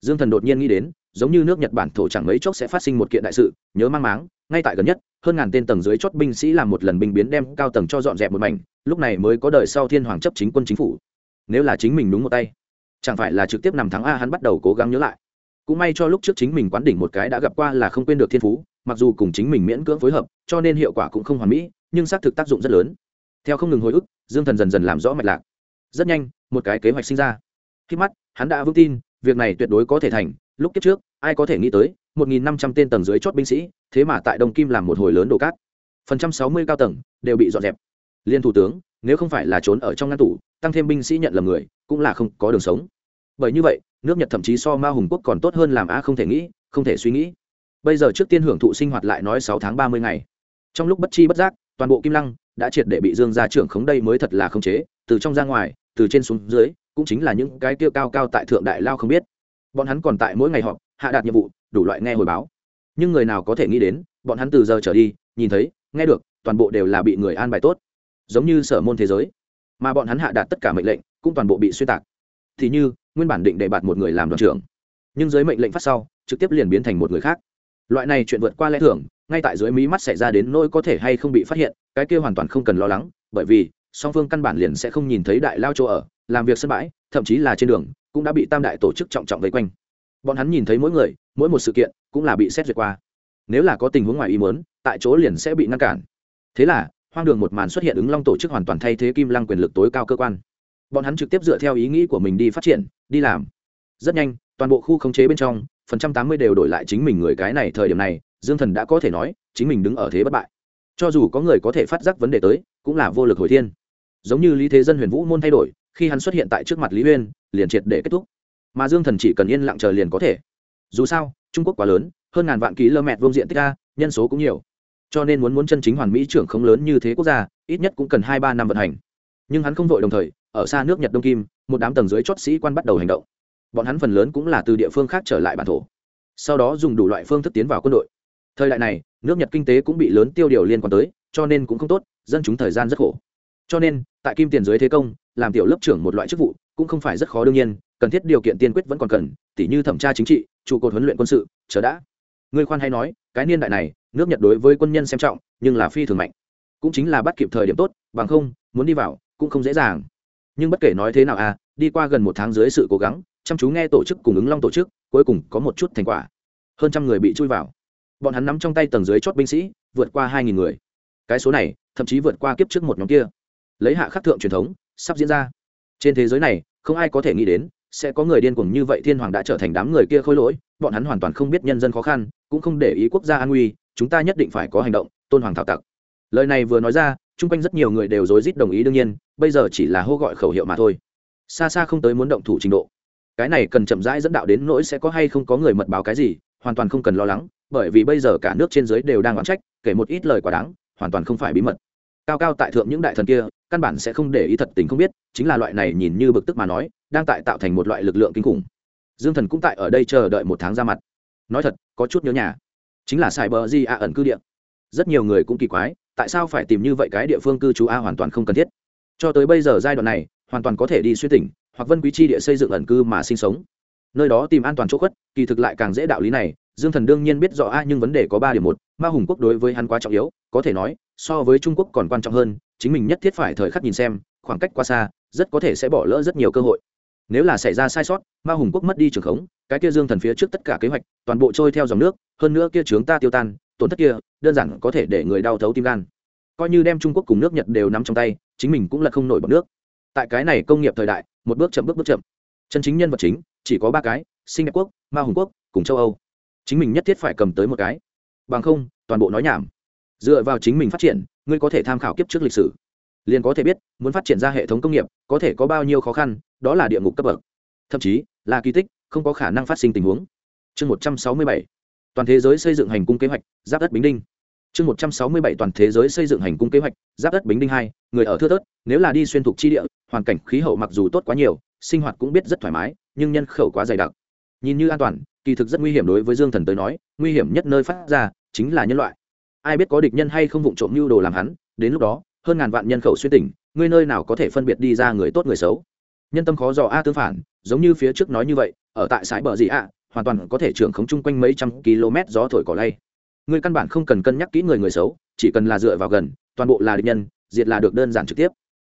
Dương thần đột nhiên nghĩ đến giống như nước nhật bản thổ chẳng mấy chốc sẽ phát sinh một kiện đại sự, nhớ mang máng, ngay tại gần nhất, hơn ngàn tên tầng dưới chót binh sĩ làm một lần binh biến đem cao tầng cho dọn dẹp một mảnh, lúc này mới có đời sau thiên hoàng chấp chính quân chính phủ. Nếu là chính mình đúng một tay, chẳng phải là trực tiếp nằm thắng a, hắn bắt đầu cố gắng nhớ lại. Cũng may cho lúc trước chính mình quán đỉnh một cái đã gặp qua là không quên được thiên phú, mặc dù cùng chính mình miễn cưỡng phối hợp, cho nên hiệu quả cũng không hoàn mỹ, nhưng xác thực tác dụng rất lớn. Theo không ngừng hồi ức, dương thần dần dần làm rõ mạch lạc. Rất nhanh, một cái kế hoạch sinh ra. Khi mắt, hắn đã vững tin, việc này tuyệt đối có thể thành lúc kiếp trước, ai có thể nghĩ tới, một nghìn năm trăm tên tầng dưới chót binh sĩ, thế mà tại đông kim làm một hồi lớn đổ cát. Phần trăm sáu mươi cao tầng, đều bị dọn dẹp. Liên thủ tướng, nếu không phải là trốn ở trong ngăn tủ, tăng thêm binh sĩ nhận lầm người, cũng là không có đường sống. Bởi như vậy, nước nhật thậm chí so ma hùng quốc còn tốt hơn làm a không thể nghĩ, không thể suy nghĩ. Bây giờ trước tiên hưởng thụ sinh hoạt lại nói sáu tháng ba mươi ngày. Trong lúc bất chi bất giác, toàn bộ kim lăng đã triệt để bị dương gia trưởng khống đây mới thật là khống chế, từ trong ra ngoài, từ trên xuống dưới, cũng chính là những cái kia cao cao tại thượng đại lao không biết bọn hắn còn tại mỗi ngày họp, hạ đạt nhiệm vụ, đủ loại nghe hồi báo. Nhưng người nào có thể nghĩ đến, bọn hắn từ giờ trở đi, nhìn thấy, nghe được, toàn bộ đều là bị người an bài tốt. Giống như sở môn thế giới. Mà bọn hắn hạ đạt tất cả mệnh lệnh, cũng toàn bộ bị xuyên tạc. Thì như, nguyên bản định đề bạt một người làm đoàn trưởng. Nhưng dưới mệnh lệnh phát sau, trực tiếp liền biến thành một người khác. Loại này chuyện vượt qua lẽ thường, ngay tại dưới mí mắt xảy ra đến nỗi có thể hay không bị phát hiện, cái kia hoàn toàn không cần lo lắng, bởi vì, song phương căn bản liền sẽ không nhìn thấy đại lao chỗ ở làm việc sân bãi, thậm chí là trên đường, cũng đã bị tam đại tổ chức trọng trọng vây quanh. Bọn hắn nhìn thấy mỗi người, mỗi một sự kiện, cũng là bị xét duyệt qua. Nếu là có tình huống ngoài ý muốn, tại chỗ liền sẽ bị ngăn cản. Thế là, hoang đường một màn xuất hiện ứng long tổ chức hoàn toàn thay thế kim lăng quyền lực tối cao cơ quan. Bọn hắn trực tiếp dựa theo ý nghĩ của mình đi phát triển, đi làm. Rất nhanh, toàn bộ khu khống chế bên trong, phần trăm tám mươi đều đổi lại chính mình người cái này thời điểm này, dương thần đã có thể nói, chính mình đứng ở thế bất bại. Cho dù có người có thể phát giác vấn đề tới, cũng là vô lực hồi thiên. Giống như lý thế dân huyền vũ môn thay đổi khi hắn xuất hiện tại trước mặt lý Uyên, liền triệt để kết thúc. Mà dương thần chỉ cần yên lặng chờ liền có thể. Dù sao trung quốc quá lớn hơn ngàn vạn ký lơ mẹt vương diện tích a nhân số cũng nhiều. Cho nên muốn muốn chân chính hoàn mỹ trưởng không lớn như thế quốc gia ít nhất cũng cần hai ba năm vận hành. Nhưng hắn không vội đồng thời ở xa nước nhật đông kim một đám tầng dưới chót sĩ quan bắt đầu hành động. Bọn hắn phần lớn cũng là từ địa phương khác trở lại bản thổ. Sau đó dùng đủ loại phương thức tiến vào quân đội. Thời đại này nước nhật kinh tế cũng bị lớn tiêu điều liên quan tới cho nên cũng không tốt dân chúng thời gian rất khổ cho nên, tại kim tiền dưới thế công, làm tiểu lớp trưởng một loại chức vụ cũng không phải rất khó đương nhiên, cần thiết điều kiện tiên quyết vẫn còn cần, tỉ như thẩm tra chính trị, trụ cột huấn luyện quân sự, chờ đã. Người khoan hay nói, cái niên đại này, nước nhật đối với quân nhân xem trọng, nhưng là phi thường mạnh. Cũng chính là bắt kịp thời điểm tốt, bằng không, muốn đi vào, cũng không dễ dàng. Nhưng bất kể nói thế nào à đi qua gần một tháng dưới sự cố gắng, chăm chú nghe tổ chức cùng ứng long tổ chức, cuối cùng có một chút thành quả. Hơn trăm người bị chui vào. Bọn hắn nắm trong tay tầng dưới chót binh sĩ, vượt qua hai nghìn người. Cái số này, thậm chí vượt qua kiếp trước một nhóm kia lấy hạ khắc thượng truyền thống, sắp diễn ra. Trên thế giới này, không ai có thể nghĩ đến, sẽ có người điên cuồng như vậy thiên hoàng đã trở thành đám người kia khôi lỗi, bọn hắn hoàn toàn không biết nhân dân khó khăn, cũng không để ý quốc gia an nguy, chúng ta nhất định phải có hành động, tôn hoàng thảo tặc. Lời này vừa nói ra, chung quanh rất nhiều người đều rối rít đồng ý đương nhiên, bây giờ chỉ là hô gọi khẩu hiệu mà thôi. Xa xa không tới muốn động thủ trình độ. Cái này cần chậm rãi dẫn đạo đến nỗi sẽ có hay không có người mật báo cái gì, hoàn toàn không cần lo lắng, bởi vì bây giờ cả nước trên dưới đều đang oán trách, kể một ít lời quả đáng, hoàn toàn không phải bí mật. Cao cao tại thượng những đại thần kia căn bản sẽ không để ý thật tình không biết, chính là loại này nhìn như bực tức mà nói, đang tại tạo thành một loại lực lượng kinh khủng. Dương thần cũng tại ở đây chờ đợi một tháng ra mặt. Nói thật, có chút nhớ nhà. Chính là sài bờ di a ẩn cư địa. Rất nhiều người cũng kỳ quái, tại sao phải tìm như vậy cái địa phương cư trú a hoàn toàn không cần thiết? Cho tới bây giờ giai đoạn này, hoàn toàn có thể đi xuyên tỉnh, hoặc vân quý chi địa xây dựng ẩn cư mà sinh sống. Nơi đó tìm an toàn chỗ khuất, kỳ thực lại càng dễ đạo lý này, dương thần đương nhiên biết rõ a nhưng vấn đề có ba điểm một, ma hùng quốc đối với hắn quá trọng yếu, có thể nói, so với trung quốc còn quan trọng hơn chính mình nhất thiết phải thời khắc nhìn xem, khoảng cách quá xa, rất có thể sẽ bỏ lỡ rất nhiều cơ hội. Nếu là xảy ra sai sót, ma hùng quốc mất đi trường khống, cái kia dương thần phía trước tất cả kế hoạch, toàn bộ trôi theo dòng nước, hơn nữa kia trướng ta tiêu tan, tổn thất kia, đơn giản có thể để người đau thấu tim gan. Coi như đem trung quốc cùng nước nhật đều nắm trong tay, chính mình cũng là không nổi bọc nước. Tại cái này công nghiệp thời đại, một bước chậm bước bước chậm. Chân chính nhân vật chính, chỉ có ba cái sinh đẹp quốc, ma hùng quốc, cùng châu âu. Chính mình nhất thiết phải cầm tới một cái. Bằng không, toàn bộ nói nhảm. Dựa vào chính mình phát triển ngươi có thể tham khảo kiếp trước lịch sử. Liền có thể biết, muốn phát triển ra hệ thống công nghiệp, có thể có bao nhiêu khó khăn, đó là địa ngục cấp bậc. Thậm chí, là kỳ tích, không có khả năng phát sinh tình huống. Chương một trăm sáu mươi bảy. Toàn thế giới xây dựng hành cung kế hoạch, giáp đất bính đinh. Chương một trăm sáu mươi bảy. Toàn thế giới xây dựng hành cung kế hoạch, giáp đất bính đinh hai, người ở thưa thớt, nếu là đi xuyên thục chi địa, hoàn cảnh khí hậu mặc dù tốt quá nhiều, sinh hoạt cũng biết rất thoải mái, nhưng nhân khẩu quá dày đặc. Nhìn như an toàn, kỳ thực rất nguy hiểm đối với dương thần tới nói, nguy hiểm nhất nơi phát ra, chính là nhân loại ai biết có địch nhân hay không vụng trộm mưu đồ làm hắn, đến lúc đó, hơn ngàn vạn nhân khẩu xuyên tỉnh, ngươi nơi nào có thể phân biệt đi ra người tốt người xấu? Nhân tâm khó dò a tương phản, giống như phía trước nói như vậy, ở tại sải bờ gì à? hoàn toàn có thể trưởng khống chung quanh mấy trăm km gió thổi cỏ lay. Ngươi căn bản không cần cân nhắc kỹ người người xấu, chỉ cần là dựa vào gần, toàn bộ là địch nhân, diệt là được đơn giản trực tiếp.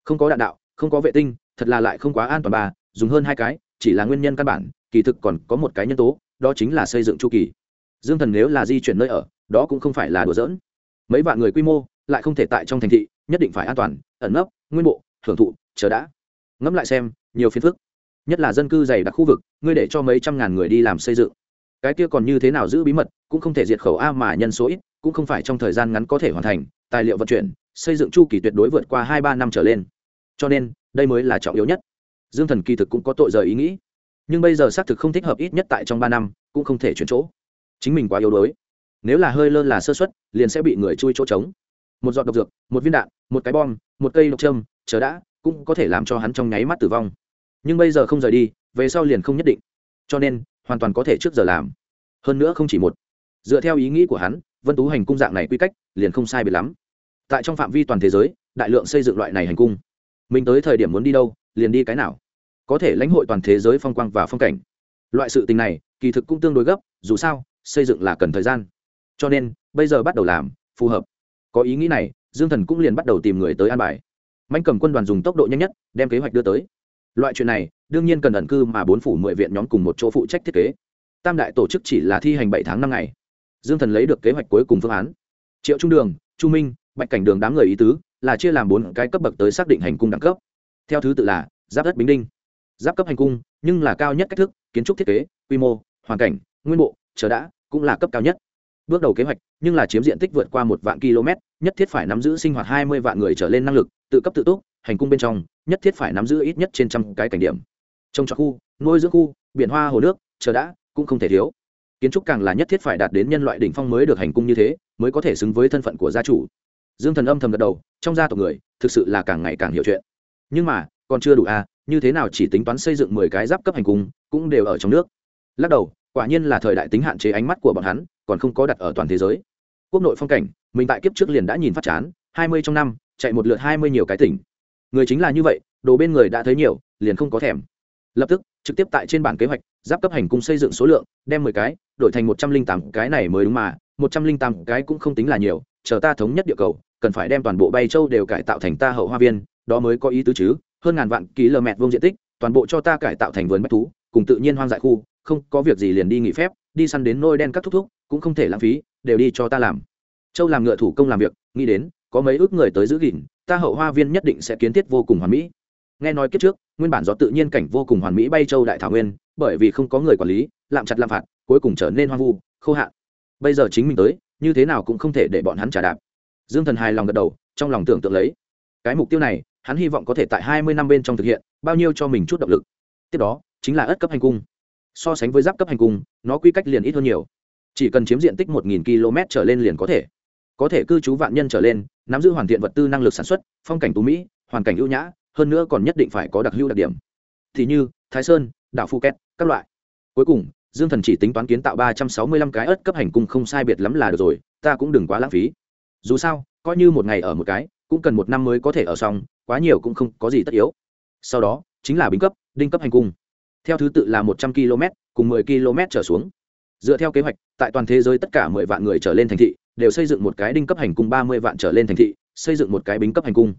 Không có đạn đạo, không có vệ tinh, thật là lại không quá an toàn ba dùng hơn hai cái, chỉ là nguyên nhân căn bản, kỳ thực còn có một cái nhân tố, đó chính là xây dựng chu kỳ. Dương thần nếu là di chuyển nơi ở đó cũng không phải là đùa giỡn. Mấy vạn người quy mô lại không thể tại trong thành thị, nhất định phải an toàn, ẩn nấp, nguyên bộ hưởng thụ, chờ đã. Ngẫm lại xem, nhiều phiền phức. Nhất là dân cư dày đặc khu vực, ngươi để cho mấy trăm ngàn người đi làm xây dựng. Cái kia còn như thế nào giữ bí mật, cũng không thể diệt khẩu a mà nhân số ít, cũng không phải trong thời gian ngắn có thể hoàn thành, tài liệu vận chuyển, xây dựng chu kỳ tuyệt đối vượt qua hai ba năm trở lên. Cho nên, đây mới là trọng yếu nhất. Dương thần kỳ thực cũng có tội rời ý nghĩ. Nhưng bây giờ xác thực không thích hợp ít nhất tại trong ba năm, cũng không thể chuyển chỗ. Chính mình quá yếu đuối nếu là hơi lơ là sơ xuất liền sẽ bị người chui chỗ trống. Một giọt độc dược, một viên đạn, một cái bom, một cây độc châm, chờ đã, cũng có thể làm cho hắn trong nháy mắt tử vong. Nhưng bây giờ không rời đi, về sau liền không nhất định. Cho nên, hoàn toàn có thể trước giờ làm. Hơn nữa không chỉ một. Dựa theo ý nghĩ của hắn, vân tú hành cung dạng này quy cách, liền không sai biệt lắm. Tại trong phạm vi toàn thế giới, đại lượng xây dựng loại này hành cung. Mình tới thời điểm muốn đi đâu, liền đi cái nào. Có thể lãnh hội toàn thế giới phong quang và phong cảnh. Loại sự tình này, kỳ thực cũng tương đối gấp, dù sao, xây dựng là cần thời gian cho nên, bây giờ bắt đầu làm, phù hợp. Có ý nghĩ này, dương thần cũng liền bắt đầu tìm người tới an bài. Mạnh cầm quân đoàn dùng tốc độ nhanh nhất, đem kế hoạch đưa tới. Loại chuyện này, đương nhiên cần ẩn cư mà bốn phủ mười viện nhóm cùng một chỗ phụ trách thiết kế. Tam đại tổ chức chỉ là thi hành bảy tháng năm ngày. Dương thần lấy được kế hoạch cuối cùng phương án. Triệu trung đường, chu minh, bạch cảnh đường đám người ý tứ, là chia làm bốn cái cấp bậc tới xác định hành cung đẳng cấp. Theo thứ tự là, giáp đất bính đinh. Giáp cấp hành cung, nhưng là cao nhất cách thức, kiến trúc thiết kế, quy mô, hoàn cảnh, nguyên bộ, chờ đã, cũng là cấp cao nhất bước đầu kế hoạch, nhưng là chiếm diện tích vượt qua một vạn km, nhất thiết phải nắm giữ sinh hoạt hai mươi vạn người trở lên năng lực, tự cấp tự túc, hành cung bên trong, nhất thiết phải nắm giữ ít nhất trên trăm cái cảnh điểm. Trong trọt khu, nuôi dưỡng khu, biển hoa hồ nước, chờ đã, cũng không thể thiếu. Kiến trúc càng là nhất thiết phải đạt đến nhân loại đỉnh phong mới được hành cung như thế, mới có thể xứng với thân phận của gia chủ. Dương thần âm thầm gật đầu, trong gia tộc người, thực sự là càng ngày càng hiểu chuyện. Nhưng mà, còn chưa đủ à như thế nào chỉ tính toán xây dựng mười cái giáp cấp hành cung, cũng đều ở trong nước. Lắc đầu, quả nhiên là thời đại tính hạn chế ánh mắt của bọn hắn còn không có đặt ở toàn thế giới. Quốc nội phong cảnh, mình tại kiếp trước liền đã nhìn phát chán, hai mươi trong năm, chạy một lượt hai mươi nhiều cái tỉnh. Người chính là như vậy, đồ bên người đã thấy nhiều, liền không có thèm. Lập tức, trực tiếp tại trên bản kế hoạch, giáp cấp hành cung xây dựng số lượng, đem mười cái, đổi thành một trăm linh tám cái này mới đúng mà, một trăm linh tám cái cũng không tính là nhiều, chờ ta thống nhất địa cầu, cần phải đem toàn bộ bay châu đều cải tạo thành ta hậu hoa viên, đó mới có ý tứ chứ, hơn ngàn vạn ký lờ mẹt vuông diện tích, toàn bộ cho ta cải tạo thành vườn bách thú, cùng tự nhiên hoang dại khu, không có việc gì liền đi nghỉ phép, đi săn đến nôi đen các thúc thúc cũng không thể lãng phí, đều đi cho ta làm. Châu làm ngựa thủ công làm việc, nghĩ đến, có mấy ước người tới giữ gìn, ta hậu hoa viên nhất định sẽ kiến thiết vô cùng hoàn mỹ. Nghe nói kiếp trước, nguyên bản do tự nhiên cảnh vô cùng hoàn mỹ bay châu đại thảo nguyên, bởi vì không có người quản lý, lạm chặt lạm phạt, cuối cùng trở nên hoang vu, khô hạn. Bây giờ chính mình tới, như thế nào cũng không thể để bọn hắn trả đạp. Dương thần hài lòng gật đầu, trong lòng tưởng tượng lấy. Cái mục tiêu này, hắn hy vọng có thể tại hai mươi năm bên trong thực hiện, bao nhiêu cho mình chút động lực. Tiếp đó, chính là ất cấp hành cung. So sánh với giáp cấp hành cung, nó quy cách liền ít hơn nhiều chỉ cần chiếm diện tích một nghìn km trở lên liền có thể. Có thể cư trú vạn nhân trở lên, nắm giữ hoàn thiện vật tư năng lực sản xuất, phong cảnh tú mỹ, hoàn cảnh ưu nhã, hơn nữa còn nhất định phải có đặc lưu đặc điểm. Thì như, thái sơn, đảo phu phuket các loại. Cuối cùng, dương thần chỉ tính toán kiến tạo ba trăm sáu mươi lăm cái ớt cấp hành cung không sai biệt lắm là được rồi, ta cũng đừng quá lãng phí. Dù sao, coi như một ngày ở một cái, cũng cần một năm mới có thể ở xong, quá nhiều cũng không có gì tất yếu. Sau đó, chính là bính cấp, đinh cấp hành cung. Theo thứ tự là một trăm km, cùng mười km trở xuống dựa theo kế hoạch, tại toàn thế giới tất cả mười vạn người trở lên thành thị, đều xây dựng một cái đinh cấp hành cung ba mươi vạn trở lên thành thị, xây dựng một cái bính cấp hành cung.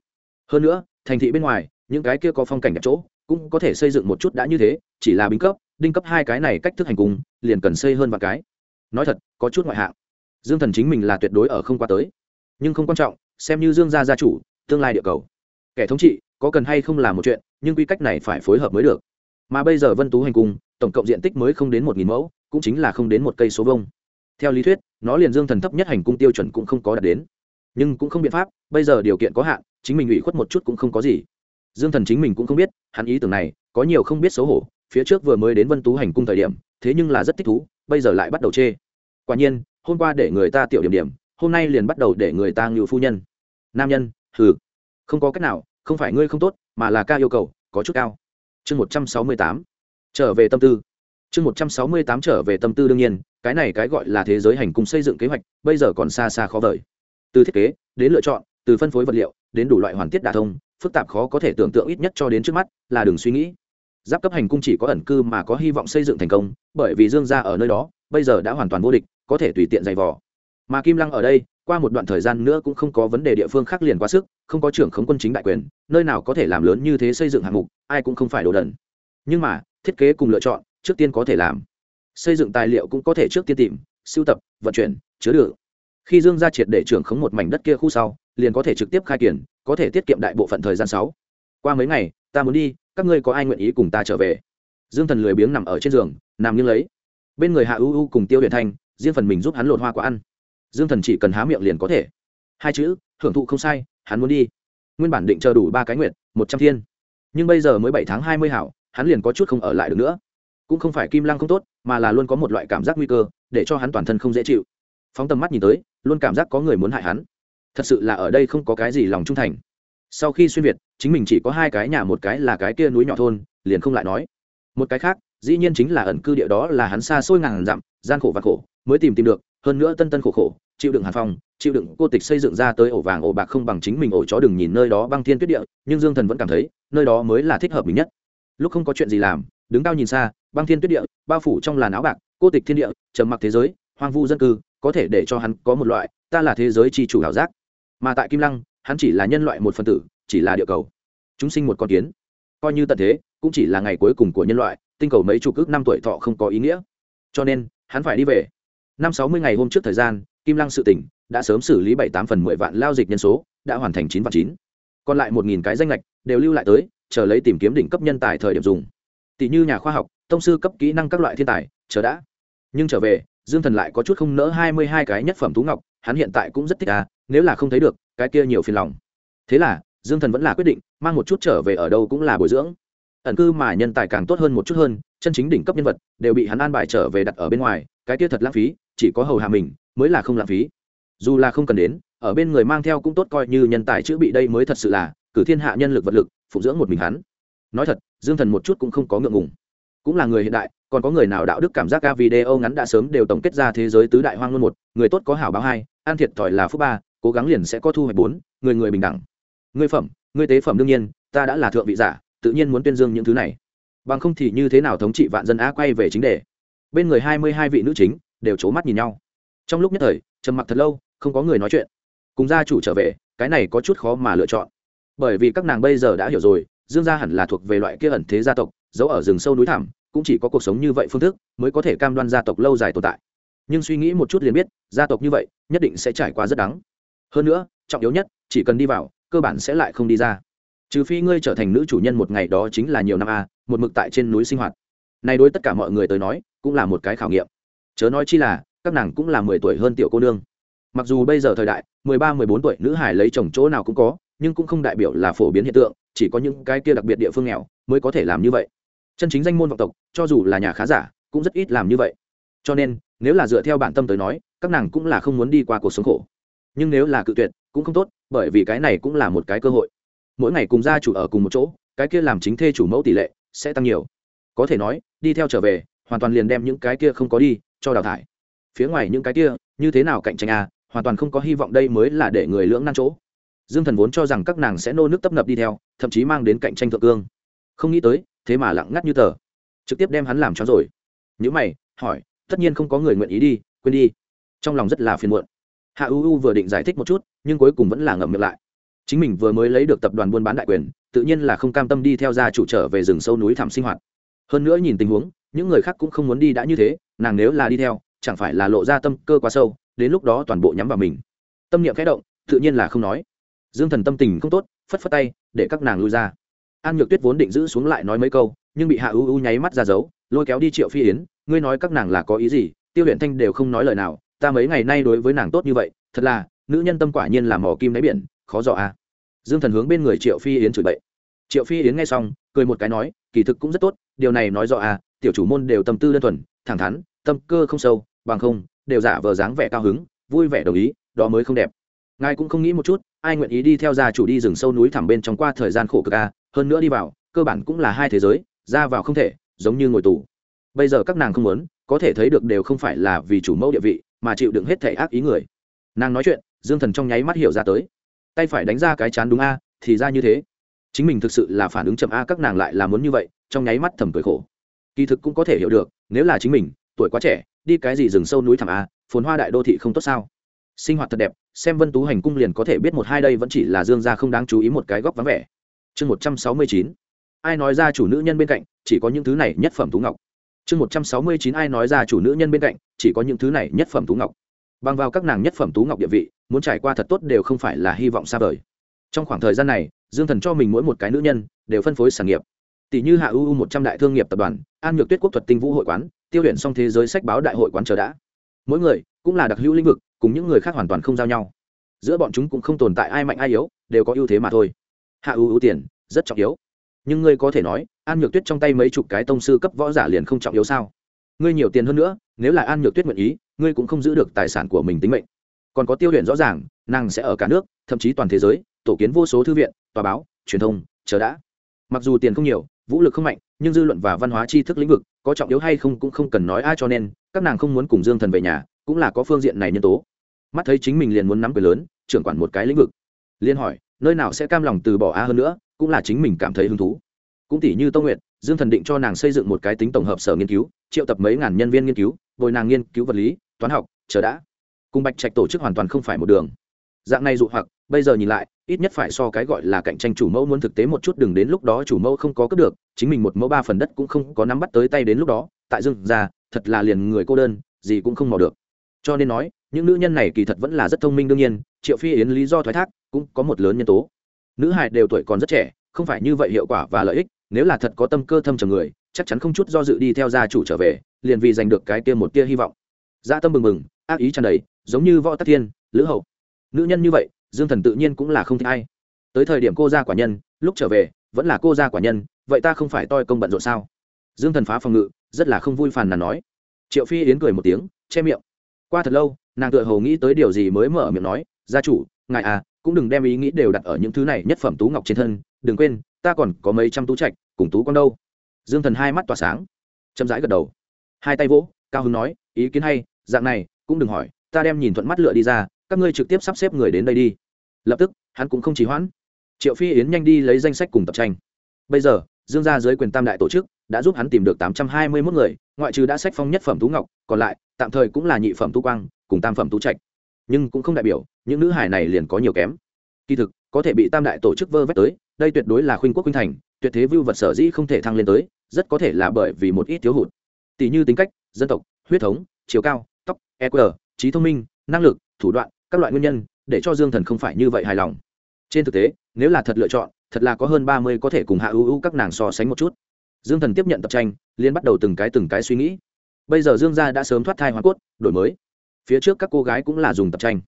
Hơn nữa, thành thị bên ngoài, những cái kia có phong cảnh đẹp chỗ, cũng có thể xây dựng một chút đã như thế, chỉ là bính cấp, đinh cấp hai cái này cách thức hành cung, liền cần xây hơn vạn cái. Nói thật, có chút ngoại hạng. Dương thần chính mình là tuyệt đối ở không qua tới. Nhưng không quan trọng, xem như dương gia gia chủ, tương lai địa cầu. Kẻ thống trị, có cần hay không là một chuyện, nhưng quy cách này phải phối hợp mới được. Mà bây giờ vân tú hành cung, tổng cộng diện tích mới không đến một nghìn mẫu cũng chính là không đến một cây số vông theo lý thuyết, nó liền dương thần thấp nhất hành cung tiêu chuẩn cũng không có đạt đến. Nhưng cũng không biện pháp, bây giờ điều kiện có hạn, chính mình ủy khuất một chút cũng không có gì. Dương thần chính mình cũng không biết, hắn ý tưởng này, có nhiều không biết xấu hổ, phía trước vừa mới đến vân tú hành cung thời điểm, thế nhưng là rất thích thú, bây giờ lại bắt đầu chê. Quả nhiên, hôm qua để người ta tiểu điểm điểm, hôm nay liền bắt đầu để người ta ngự phu nhân. Nam nhân, hừ. Không có cách nào, không phải ngươi không tốt, mà là ca yêu cầu, có chút cao. Chương một trăm sáu mươi tám. Trở về tâm tư chương một trăm sáu mươi tám trở về tâm tư đương nhiên, cái này cái gọi là thế giới hành cung xây dựng kế hoạch, bây giờ còn xa xa khó vời. Từ thiết kế, đến lựa chọn, từ phân phối vật liệu, đến đủ loại hoàn tiết đà thông, phức tạp khó có thể tưởng tượng ít nhất cho đến trước mắt là đừng suy nghĩ. Giáp cấp hành cung chỉ có ẩn cư mà có hy vọng xây dựng thành công, bởi vì dương gia ở nơi đó, bây giờ đã hoàn toàn vô địch, có thể tùy tiện giày vò. Mà kim lăng ở đây, qua một đoạn thời gian nữa cũng không có vấn đề địa phương khác liền quá sức, không có trưởng khống quân chính đại quyền, nơi nào có thể làm lớn như thế xây dựng hạng mục, ai cũng không phải đồ đần. Nhưng mà, thiết kế cùng lựa chọn trước tiên có thể làm. Xây dựng tài liệu cũng có thể trước tiên tìm, sưu tập, vận chuyển, chứa đựng. Khi dương gia triệt để trưởng khống một mảnh đất kia khu sau, liền có thể trực tiếp khai kiển, có thể tiết kiệm đại bộ phận thời gian sáu. Qua mấy ngày, ta muốn đi, các ngươi có ai nguyện ý cùng ta trở về? Dương thần lười biếng nằm ở trên giường, nằm nghiêng lấy. Bên người hạ u u cùng tiêu huyền thanh, riêng phần mình giúp hắn lột hoa quả ăn. Dương thần chỉ cần há miệng liền có thể. Hai chữ, hưởng thụ không sai, hắn muốn đi. Nguyên bản định chờ đủ ba cái nguyện, một trăm thiên. Nhưng bây giờ mới bảy tháng hai mươi hảo, hắn liền có chút không ở lại được nữa cũng không phải kim lăng không tốt, mà là luôn có một loại cảm giác nguy cơ, để cho hắn toàn thân không dễ chịu. Phóng tầm mắt nhìn tới, luôn cảm giác có người muốn hại hắn. Thật sự là ở đây không có cái gì lòng trung thành. Sau khi xuyên việt, chính mình chỉ có hai cái nhà, một cái là cái kia núi nhỏ thôn, liền không lại nói. Một cái khác, dĩ nhiên chính là ẩn cư địa đó là hắn xa xôi ngàn dặm, gian khổ và khổ, mới tìm tìm được, hơn nữa tân tân khổ khổ, chịu đựng hàn phong, chịu đựng cô tịch xây dựng ra tới ổ vàng ổ bạc không bằng chính mình ổ chó đừng nhìn nơi đó băng thiên tuyết địa, nhưng dương thần vẫn cảm thấy, nơi đó mới là thích hợp mình nhất. Lúc không có chuyện gì làm, đứng cao nhìn xa băng thiên tuyết địa, bao phủ trong làn áo bạc, cô tịch thiên địa, trầm mặc thế giới, hoang vu dân cư, có thể để cho hắn có một loại, ta là thế giới tri chủ ảo giác. Mà tại kim lăng, hắn chỉ là nhân loại một phần tử, chỉ là địa cầu. Chúng sinh một con kiến. Coi như tận thế, cũng chỉ là ngày cuối cùng của nhân loại, tinh cầu mấy chục ước năm tuổi thọ không có ý nghĩa. Cho nên, hắn phải đi về. Năm sáu mươi ngày hôm trước thời gian, kim lăng sự tỉnh đã sớm xử lý bảy tám phần mười vạn lao dịch nhân số, đã hoàn thành chín vạn chín. Còn lại một nghìn cái danh lệch đều lưu lại tới, chờ lấy tìm kiếm đỉnh cấp nhân tài thời điểm dùng. Tỷ như nhà khoa học tông sư cấp kỹ năng các loại thiên tài, chờ đã. Nhưng trở về, dương thần lại có chút không nỡ hai mươi hai cái nhất phẩm thú ngọc, hắn hiện tại cũng rất thích à nếu là không thấy được, cái kia nhiều phiền lòng. Thế là, dương thần vẫn là quyết định, mang một chút trở về ở đâu cũng là bồi dưỡng. Ẩn cư mà nhân tài càng tốt hơn một chút hơn, chân chính đỉnh cấp nhân vật, đều bị hắn an bài trở về đặt ở bên ngoài, cái kia thật lãng phí, chỉ có hầu hạ mình, mới là không lãng phí. Dù là không cần đến, ở bên người mang theo cũng tốt coi như nhân tài chữ bị đây mới thật sự là, cử thiên hạ nhân lực vật lực, phụng dưỡng một mình hắn. Nói thật, dương thần một chút cũng không có ngượng ngùng cũng là người hiện đại, còn có người nào đạo đức cảm giác ca video ngắn đã sớm đều tổng kết ra thế giới tứ đại hoang luôn một, người tốt có hảo báo hai an thiệt thòi là phúc ba, cố gắng liền sẽ có thu hoạch bốn, người người bình đẳng. Người phẩm, người tế phẩm đương nhiên, ta đã là thượng vị giả, tự nhiên muốn tuyên dương những thứ này. Bằng không thì như thế nào thống trị vạn dân á quay về chính đề? Bên người hai mươi hai vị nữ chính, đều c h ố mắt nhìn nhau. Trong lúc nhất thời, trầm mặc thật lâu, không có người nói chuyện. Cùng gia chủ trở về, cái này có chút khó mà lựa chọn. Bởi vì các nàng bây giờ đã hiểu rồi, dương gia hẳn là thuộc về loại kia ẩn thế gia tộc giấu ở rừng sâu núi thẳm, cũng chỉ có cuộc sống như vậy phương thức mới có thể cam đoan gia tộc lâu dài tồn tại. Nhưng suy nghĩ một chút liền biết, gia tộc như vậy nhất định sẽ trải qua rất đắng. Hơn nữa, trọng yếu nhất, chỉ cần đi vào, cơ bản sẽ lại không đi ra. Trừ phi ngươi trở thành nữ chủ nhân một ngày đó chính là nhiều năm a, một mực tại trên núi sinh hoạt. Này đối tất cả mọi người tới nói, cũng là một cái khảo nghiệm. Chớ nói chi là, các nàng cũng là mười tuổi hơn tiểu cô nương. Mặc dù bây giờ thời đại, mười ba, mười bốn tuổi nữ hải lấy chồng chỗ nào cũng có, nhưng cũng không đại biểu là phổ biến hiện tượng, chỉ có những cái kia đặc biệt địa phương nghèo mới có thể làm như vậy chân chính danh môn vọng tộc, cho dù là nhà khá giả, cũng rất ít làm như vậy. Cho nên, nếu là dựa theo bản tâm tới nói, các nàng cũng là không muốn đi qua cuộc sống khổ. Nhưng nếu là cự tuyệt, cũng không tốt, bởi vì cái này cũng là một cái cơ hội. Mỗi ngày cùng gia chủ ở cùng một chỗ, cái kia làm chính thê chủ mẫu tỷ lệ sẽ tăng nhiều. Có thể nói, đi theo trở về, hoàn toàn liền đem những cái kia không có đi, cho đào thải. Phía ngoài những cái kia, như thế nào cạnh tranh à hoàn toàn không có hy vọng đây mới là để người lưỡng nan chỗ. Dương thần vốn cho rằng các nàng sẽ nô nước tấp nập đi theo, thậm chí mang đến cạnh tranh thượng cương. Không nghĩ tới thế mà lặng ngắt như tờ. Trực tiếp đem hắn làm cho rồi. Nhữ mày, hỏi, tất nhiên không có người nguyện ý đi, quên đi. Trong lòng rất là phiền muộn. Hạ u u vừa định giải thích một chút, nhưng cuối cùng vẫn là ngậm miệng lại. Chính mình vừa mới lấy được tập đoàn buôn bán đại quyền, tự nhiên là không cam tâm đi theo gia chủ trở về rừng sâu núi thảm sinh hoạt. Hơn nữa nhìn tình huống, những người khác cũng không muốn đi đã như thế, nàng nếu là đi theo, chẳng phải là lộ ra tâm cơ quá sâu, đến lúc đó toàn bộ nhắm vào mình. Tâm niệm khẽ động, tự nhiên là không nói. Dương thần tâm tình không tốt, phất phất tay, để các nàng lui ra an nhược tuyết vốn định giữ xuống lại nói mấy câu, nhưng bị hạ u u nháy mắt ra giấu lôi kéo đi triệu phi yến, ngươi nói các nàng là có ý gì tiêu luyện thanh đều không nói lời nào, ta mấy ngày nay đối với nàng tốt như vậy, thật là, nữ nhân tâm quả nhiên là mỏ kim đáy biển, khó dò a à. dương thần hướng bên người triệu phi yến chửi bậy triệu phi yến nghe xong, cười một cái nói, kỳ thực cũng rất tốt, điều này nói rõ à? tiểu chủ môn đều tâm tư đơn thuần, thẳng thắn, tâm cơ không sâu, bằng không, đều giả vờ dáng vẻ cao hứng, vui vẻ đồng ý, đó mới không đẹp ngài cũng không nghĩ một chút ai nguyện ý đi theo gia chủ đi rừng sâu núi thẳm bên trong qua thời gian khổ cực a, hơn nữa đi vào, cơ bản cũng là hai thế giới, ra vào không thể, giống như ngồi tù. Bây giờ các nàng không muốn, có thể thấy được đều không phải là vì chủ mẫu địa vị, mà chịu đựng hết thể ác ý người. Nàng nói chuyện, dương thần trong nháy mắt hiểu ra tới. Tay phải đánh ra cái chán đúng a, thì ra như thế. Chính mình thực sự là phản ứng chậm a, các nàng lại là muốn như vậy, trong nháy mắt thầm cười khổ. Kỳ thực cũng có thể hiểu được, nếu là chính mình, tuổi quá trẻ, đi cái gì rừng sâu núi thẳm a, phồn hoa đại đô thị không tốt sao? Sinh hoạt thật đẹp, xem vân tú hành cung liền có thể biết một hai đây vẫn chỉ là dương gia không đáng chú ý một cái góc vắng vẻ. Chương một trăm sáu mươi chín, ai nói ra chủ nữ nhân bên cạnh, chỉ có những thứ này nhất phẩm tú ngọc. Chương một trăm sáu mươi chín, ai nói ra chủ nữ nhân bên cạnh, chỉ có những thứ này nhất phẩm tú ngọc. Bằng vào các nàng nhất phẩm tú ngọc địa vị, muốn trải qua thật tốt đều không phải là hy vọng xa vời. Trong khoảng thời gian này, dương thần cho mình mỗi một cái nữ nhân, đều phân phối sản nghiệp. Tỷ như hạ uu một trăm đại thương nghiệp tập đoàn, an nhược tuyết quốc thuật tinh vũ hội quán, tiêu luyện xong thế giới sách báo đại hội quán chờ đã. Mỗi người, cũng là đặc hữu lĩnh vực cùng những người khác hoàn toàn không giao nhau. Giữa bọn chúng cũng không tồn tại ai mạnh ai yếu, đều có ưu thế mà thôi. Hạ ưu ưu tiền, rất trọng yếu. Nhưng ngươi có thể nói, an nhược tuyết trong tay mấy chục cái tông sư cấp võ giả liền không trọng yếu sao? Ngươi nhiều tiền hơn nữa, nếu là an nhược tuyết nguyện ý, ngươi cũng không giữ được tài sản của mình tính mệnh. Còn có tiêu luyện rõ ràng, nàng sẽ ở cả nước, thậm chí toàn thế giới, tổ kiến vô số thư viện, tòa báo, truyền thông, chờ đã. Mặc dù tiền không nhiều, vũ lực không mạnh, nhưng dư luận và văn hóa tri thức lĩnh vực, có trọng yếu hay không cũng không cần nói ai cho nên, các nàng không muốn cùng dương thần về nhà, cũng là có phương diện này nhân tố mắt thấy chính mình liền muốn nắm quyền lớn, trưởng quản một cái lĩnh vực. Liên hỏi, nơi nào sẽ cam lòng từ bỏ a hơn nữa, cũng là chính mình cảm thấy hứng thú. Cũng tỷ như Tô nguyện dương thần định cho nàng xây dựng một cái tính tổng hợp sở nghiên cứu, triệu tập mấy ngàn nhân viên nghiên cứu, bồi nàng nghiên cứu vật lý, toán học, chờ đã. Cùng bạch trạch tổ chức hoàn toàn không phải một đường. Dạng này dụ hoặc, bây giờ nhìn lại, ít nhất phải so cái gọi là cạnh tranh chủ mẫu muốn thực tế một chút, đừng đến lúc đó chủ mẫu không có cướp được, chính mình một mẫu ba phần đất cũng không có nắm bắt tới tay đến lúc đó, tại dương ra thật là liền người cô đơn, gì cũng không mò được cho nên nói, những nữ nhân này kỳ thật vẫn là rất thông minh đương nhiên, triệu phi yến lý do thoái thác cũng có một lớn nhân tố. Nữ hài đều tuổi còn rất trẻ, không phải như vậy hiệu quả và lợi ích, nếu là thật có tâm cơ thâm trầm người, chắc chắn không chút do dự đi theo gia chủ trở về, liền vì giành được cái kia một tia hy vọng. Gia dạ tâm mừng mừng ác ý tràn đầy, giống như võ tắc thiên, lữ hậu. Nữ nhân như vậy, dương thần tự nhiên cũng là không thích ai. Tới thời điểm cô gia quả nhân, lúc trở về, vẫn là cô gia quả nhân, vậy ta không phải toi công bận rộn sao? Dương thần phá phòng ngự, rất là không vui phàn nàn nói. Triệu phi yến cười một tiếng, che miệng qua thật lâu, nàng tựa hồ nghĩ tới điều gì mới mở miệng nói, gia chủ, ngài à cũng đừng đem ý nghĩ đều đặt ở những thứ này nhất phẩm tú ngọc trên thân, đừng quên, ta còn có mấy trăm tú trạch, cùng tú con đâu. Dương thần hai mắt tỏa sáng, chậm rãi gật đầu. Hai tay vỗ, cao hứng nói, ý kiến hay, dạng này, cũng đừng hỏi, ta đem nhìn thuận mắt lựa đi ra, các ngươi trực tiếp sắp xếp người đến đây đi. Lập tức, hắn cũng không trì hoãn. Triệu phi yến nhanh đi lấy danh sách cùng tập tranh. Bây giờ, dương gia dưới quyền tam đại tổ chức đã giúp hắn tìm được tám trăm hai mươi mốt người, ngoại trừ đã sách phong nhất phẩm tú ngọc, còn lại, tạm thời cũng là nhị phẩm tú quang, cùng tam phẩm tú trạch. Nhưng cũng không đại biểu, những nữ hải này liền có nhiều kém. Kỳ thực, có thể bị tam đại tổ chức vơ vét tới, đây tuyệt đối là khuynh quốc khuynh thành, tuyệt thế vưu vật sở dĩ không thể thăng lên tới, rất có thể là bởi vì một ít thiếu hụt. Tỷ như tính cách, dân tộc, huyết thống, chiều cao, tóc eq trí thông minh, năng lực, thủ đoạn, các loại nguyên nhân, để cho dương thần không phải như vậy hài lòng. Trên thực tế, nếu là thật lựa chọn, thật là có hơn ba mươi có thể cùng hạ Vũ ưu các nàng so sánh một chút dương thần tiếp nhận tập tranh liên bắt đầu từng cái từng cái suy nghĩ. Bây giờ dương gia đã sớm thoát thai hoa cốt, đổi mới. Phía trước các cô gái cũng là dùng tập tranh.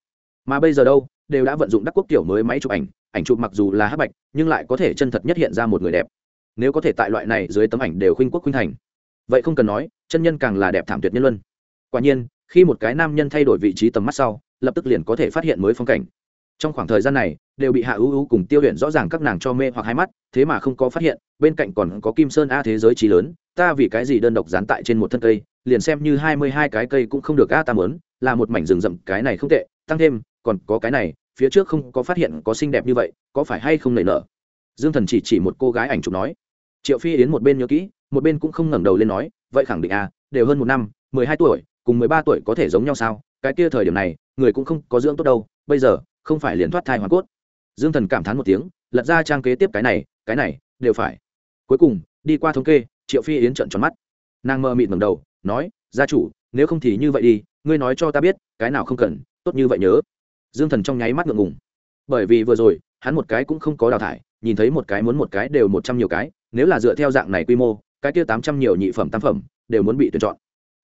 Mà bây giờ đâu, đều đã vận dụng đắc quốc tiểu mới máy chụp ảnh. Ảnh chụp mặc dù là hát bạch, nhưng lại có thể chân thật nhất hiện ra một người đẹp. Nếu có thể tại loại này dưới tấm ảnh đều khuynh quốc khuynh thành. Vậy không cần nói, chân nhân càng là đẹp thảm tuyệt nhân luân. Quả nhiên, khi một cái nam nhân thay đổi vị trí tầm mắt sau, lập tức liền có thể phát hiện mới phong cảnh trong khoảng thời gian này, đều bị hạ ưu ưu cùng tiêu luyện rõ ràng các nàng cho mê hoặc hai mắt, thế mà không có phát hiện, bên cạnh còn có kim sơn a thế giới trí lớn, ta vì cái gì đơn độc dán tại trên một thân cây, liền xem như hai mươi hai cái cây cũng không được a ta mớn là một mảnh rừng rậm, cái này không tệ, tăng thêm, còn có cái này, phía trước không có phát hiện có xinh đẹp như vậy, có phải hay không nảy nở? Dương thần chỉ chỉ một cô gái ảnh chụp nói. Triệu phi đến một bên nhớ kỹ, một bên cũng không ngẩng đầu lên nói, vậy khẳng định à đều hơn một năm, mười hai tuổi, cùng mười ba tuổi có thể giống nhau sao? Cái kia thời điểm này, người cũng không có dưỡng tốt đâu, bây giờ không phải liền thoát thai hoàn cốt. Dương thần cảm thán một tiếng, lật ra trang kế tiếp cái này cái này, đều phải. Cuối cùng, đi qua thống kê, triệu phi yến trợn tròn mắt. Nàng mơ mịt ngầm đầu, nói, gia chủ, nếu không thì như vậy đi, ngươi nói cho ta biết, cái nào không cần, tốt như vậy nhớ. Dương thần trong nháy mắt ngượng ngùng. Bởi vì vừa rồi, hắn một cái cũng không có đào thải, nhìn thấy một cái muốn một cái đều một trăm nhiều cái, nếu là dựa theo dạng này quy mô, cái kia tám trăm nhiều nhị phẩm, tam phẩm, đều muốn bị tuyển chọn.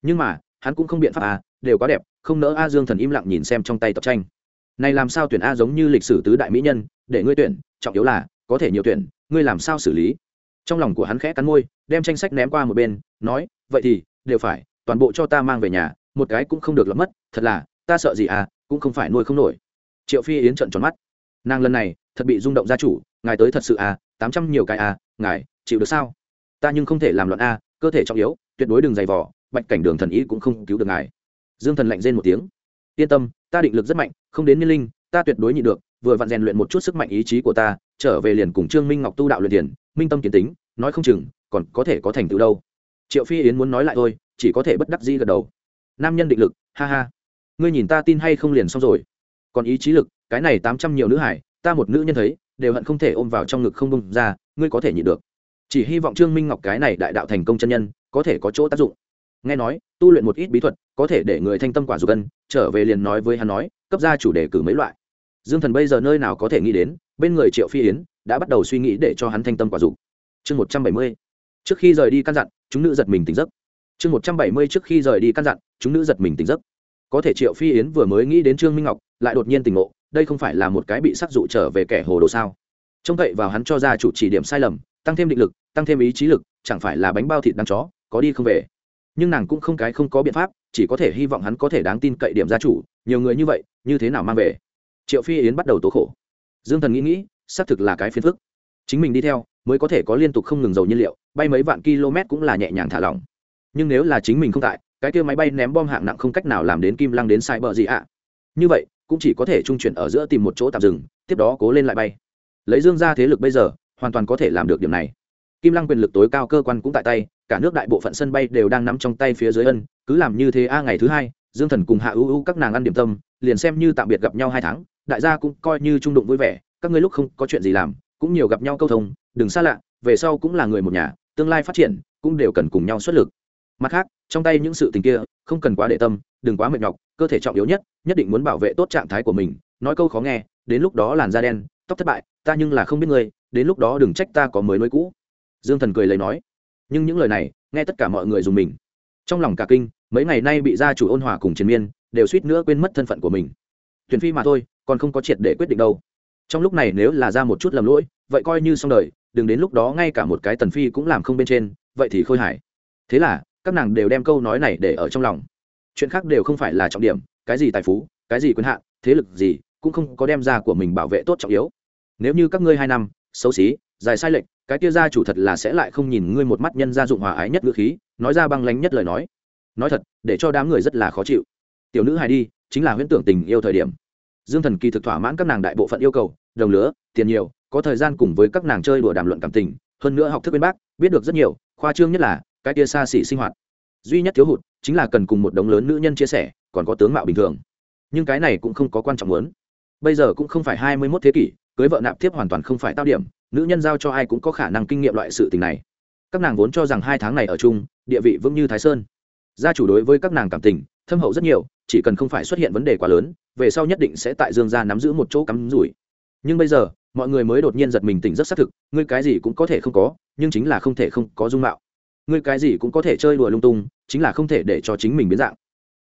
Nhưng mà, hắn cũng không biện pháp à đều quá đẹp, không nỡ a dương thần im lặng nhìn xem trong tay tập tranh này làm sao tuyển a giống như lịch sử tứ đại mỹ nhân, để ngươi tuyển, trọng yếu là, có thể nhiều tuyển, ngươi làm sao xử lý? Trong lòng của hắn khẽ cắn môi, đem tranh sách ném qua một bên, nói, vậy thì, đều phải, toàn bộ cho ta mang về nhà, một cái cũng không được lắm mất, thật là, ta sợ gì à cũng không phải nuôi không nổi. Triệu phi yến trận tròn mắt. Nàng lần này, thật bị rung động gia chủ, ngài tới thật sự à tám trăm nhiều cái à ngài, chịu được sao? Ta nhưng không thể làm loạn a, cơ thể trọng yếu, tuyệt đối đừng dày vỏ bạch cảnh đường thần ý cũng không cứu được ngài. Dương thần lạnh rên một tiếng. Yên tâm, ta định lực rất mạnh không đến niên linh, ta tuyệt đối nhịn được, vừa vặn rèn luyện một chút sức mạnh ý chí của ta, trở về liền cùng trương minh ngọc tu đạo luyện tiền minh tâm kiến tính, nói không chừng, còn có thể có thành tựu đâu. Triệu phi yến muốn nói lại thôi, chỉ có thể bất đắc dĩ gật đầu. Nam nhân định lực, ha ha. Ngươi nhìn ta tin hay không liền xong rồi. Còn ý chí lực, cái này tám trăm nhiều nữ hải, ta một nữ nhân thấy, đều hận không thể ôm vào trong ngực không bông ra, ngươi có thể nhịn được. Chỉ hy vọng trương minh ngọc cái này đại đạo thành công chân nhân, có thể có chỗ tác dụng. Nghe nói, tu luyện một ít bí thuật, có thể để người thanh tâm quả dục cân trở về liền nói với hắn nói cấp gia chủ đề cử mấy loại. Dương thần bây giờ nơi nào có thể nghĩ đến, bên người triệu phi yến đã bắt đầu suy nghĩ để cho hắn thanh tâm quả dục. Chương một trăm bảy mươi. Trước khi rời đi căn dặn, chúng nữ giật mình tỉnh giấc. Chương một trăm bảy mươi trước khi rời đi căn dặn, chúng nữ giật mình tỉnh giấc. Có thể triệu phi yến vừa mới nghĩ đến trương minh ngọc, lại đột nhiên tỉnh ngộ, đây không phải là một cái bị sắc dụ trở về kẻ hồ đồ sao? Trông cậy vào hắn cho ra chủ chỉ điểm sai lầm, tăng thêm định lực, tăng thêm ý chí lực, chẳng phải là bánh bao thịt đăng chó, có đi không về. Nhưng nàng cũng không cái không có biện pháp, chỉ có thể hy vọng hắn có thể đáng tin cậy điểm gia chủ nhiều người như vậy, như thế nào mang về? Triệu phi yến bắt đầu tố khổ. Dương thần nghĩ nghĩ, xác thực là cái phiền phức. Chính mình đi theo, mới có thể có liên tục không ngừng dầu nhiên liệu, bay mấy vạn km cũng là nhẹ nhàng thả lỏng. Nhưng nếu là chính mình không tại, cái kia máy bay ném bom hạng nặng không cách nào làm đến kim lăng đến sai bờ gì ạ? Như vậy, cũng chỉ có thể trung chuyển ở giữa tìm một chỗ tạm dừng, tiếp đó cố lên lại bay. Lấy dương ra thế lực bây giờ, hoàn toàn có thể làm được điểm này. Kim lăng quyền lực tối cao cơ quan cũng tại tay, cả nước đại bộ phận sân bay đều đang nắm trong tay phía dưới ân, cứ làm như thế a ngày thứ hai dương thần cùng hạ ưu ưu các nàng ăn điểm tâm, liền xem như tạm biệt gặp nhau hai tháng, đại gia cũng coi như trung đụng vui vẻ, các ngươi lúc không có chuyện gì làm, cũng nhiều gặp nhau câu thông, đừng xa lạ, về sau cũng là người một nhà, tương lai phát triển, cũng đều cần cùng nhau xuất lực. Mặt khác, trong tay những sự tình kia, không cần quá để tâm, đừng quá mệt nhọc, cơ thể trọng yếu nhất nhất định muốn bảo vệ tốt trạng thái của mình, nói câu khó nghe, đến lúc đó làn da đen, tóc thất bại, ta nhưng là không biết ngươi, đến lúc đó đừng trách ta có mới nuôi cũ. Dương thần cười lấy nói. Nhưng những lời này, nghe tất cả mọi người dùng mình. Trong lòng cả kinh mấy ngày nay bị gia chủ ôn hòa cùng chiến miên đều suýt nữa quên mất thân phận của mình. Tuyển phi mà thôi, còn không có triệt để quyết định đâu. Trong lúc này nếu là ra một chút lầm lỗi, vậy coi như xong đời, đừng đến lúc đó ngay cả một cái tần phi cũng làm không bên trên, vậy thì khôi hài. Thế là, các nàng đều đem câu nói này để ở trong lòng. Chuyện khác đều không phải là trọng điểm, cái gì tài phú, cái gì quyền hạn, thế lực gì, cũng không có đem ra của mình bảo vệ tốt trọng yếu. Nếu như các ngươi hai năm, xấu xí, dài sai lệch, cái kia gia chủ thật là sẽ lại không nhìn ngươi một mắt nhân gia dụng hòa ái nhất ngữ khí, nói ra băng lánh nhất lời nói nói thật, để cho đám người rất là khó chịu. Tiểu nữ hài đi, chính là huyễn tưởng tình yêu thời điểm. Dương thần kỳ thực thỏa mãn các nàng đại bộ phận yêu cầu, đồng lứa, tiền nhiều, có thời gian cùng với các nàng chơi đùa đàm luận cảm tình, hơn nữa học thức bên bác, biết được rất nhiều, khoa trương nhất là, cái kia xa xỉ sinh hoạt. Duy nhất thiếu hụt, chính là cần cùng một đống lớn nữ nhân chia sẻ, còn có tướng mạo bình thường. Nhưng cái này cũng không có quan trọng lớn. bây giờ cũng không phải hai mươi mốt thế kỷ, cưới vợ nạp tiếp hoàn toàn không phải tao điểm, nữ nhân giao cho ai cũng có khả năng kinh nghiệm loại sự tình này. Các nàng vốn cho rằng hai tháng này ở chung, địa vị vững như thái sơn gia chủ đối với các nàng cảm tình, thâm hậu rất nhiều, chỉ cần không phải xuất hiện vấn đề quá lớn, về sau nhất định sẽ tại dương gia nắm giữ một chỗ cắm rủi. Nhưng bây giờ, mọi người mới đột nhiên giật mình tỉnh rất xác thực, ngươi cái gì cũng có thể không có, nhưng chính là không thể không có dung mạo. Ngươi cái gì cũng có thể chơi đùa lung tung, chính là không thể để cho chính mình biến dạng.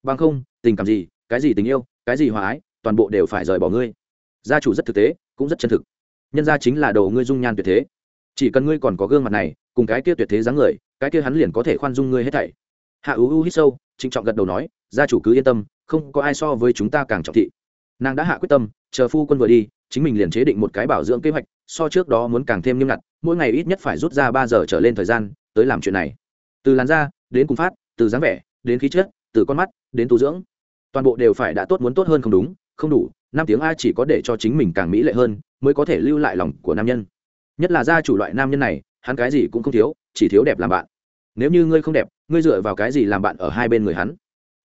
Bằng không, tình cảm gì, cái gì tình yêu, cái gì hòa ái, toàn bộ đều phải rời bỏ ngươi. Gia chủ rất thực tế, cũng rất chân thực. Nhân gia chính là đồ ngươi dung nhan tuyệt thế. Chỉ cần ngươi còn có gương mặt này, cùng cái kia tuyệt thế dáng người, cái kia hắn liền có thể khoan dung ngươi hết thảy hạ ưu u hít sâu, trịnh trọng gật đầu nói, gia chủ cứ yên tâm, không có ai so với chúng ta càng trọng thị. Nàng đã hạ quyết tâm, chờ phu quân vừa đi, chính mình liền chế định một cái bảo dưỡng kế hoạch, so trước đó muốn càng thêm nghiêm ngặt, mỗi ngày ít nhất phải rút ra ba giờ trở lên thời gian, tới làm chuyện này. Từ làn da, đến cùng phát, từ dáng vẻ, đến khí chất, từ con mắt, đến tu dưỡng. Toàn bộ đều phải đã tốt muốn tốt hơn không đúng, không đủ, năm tiếng a chỉ có để cho chính mình càng mỹ lệ hơn, mới có thể lưu lại lòng của nam nhân. Nhất là gia chủ loại nam nhân này, hắn cái gì cũng không thiếu, chỉ thiếu đẹp làm bạn nếu như ngươi không đẹp, ngươi dựa vào cái gì làm bạn ở hai bên người hắn?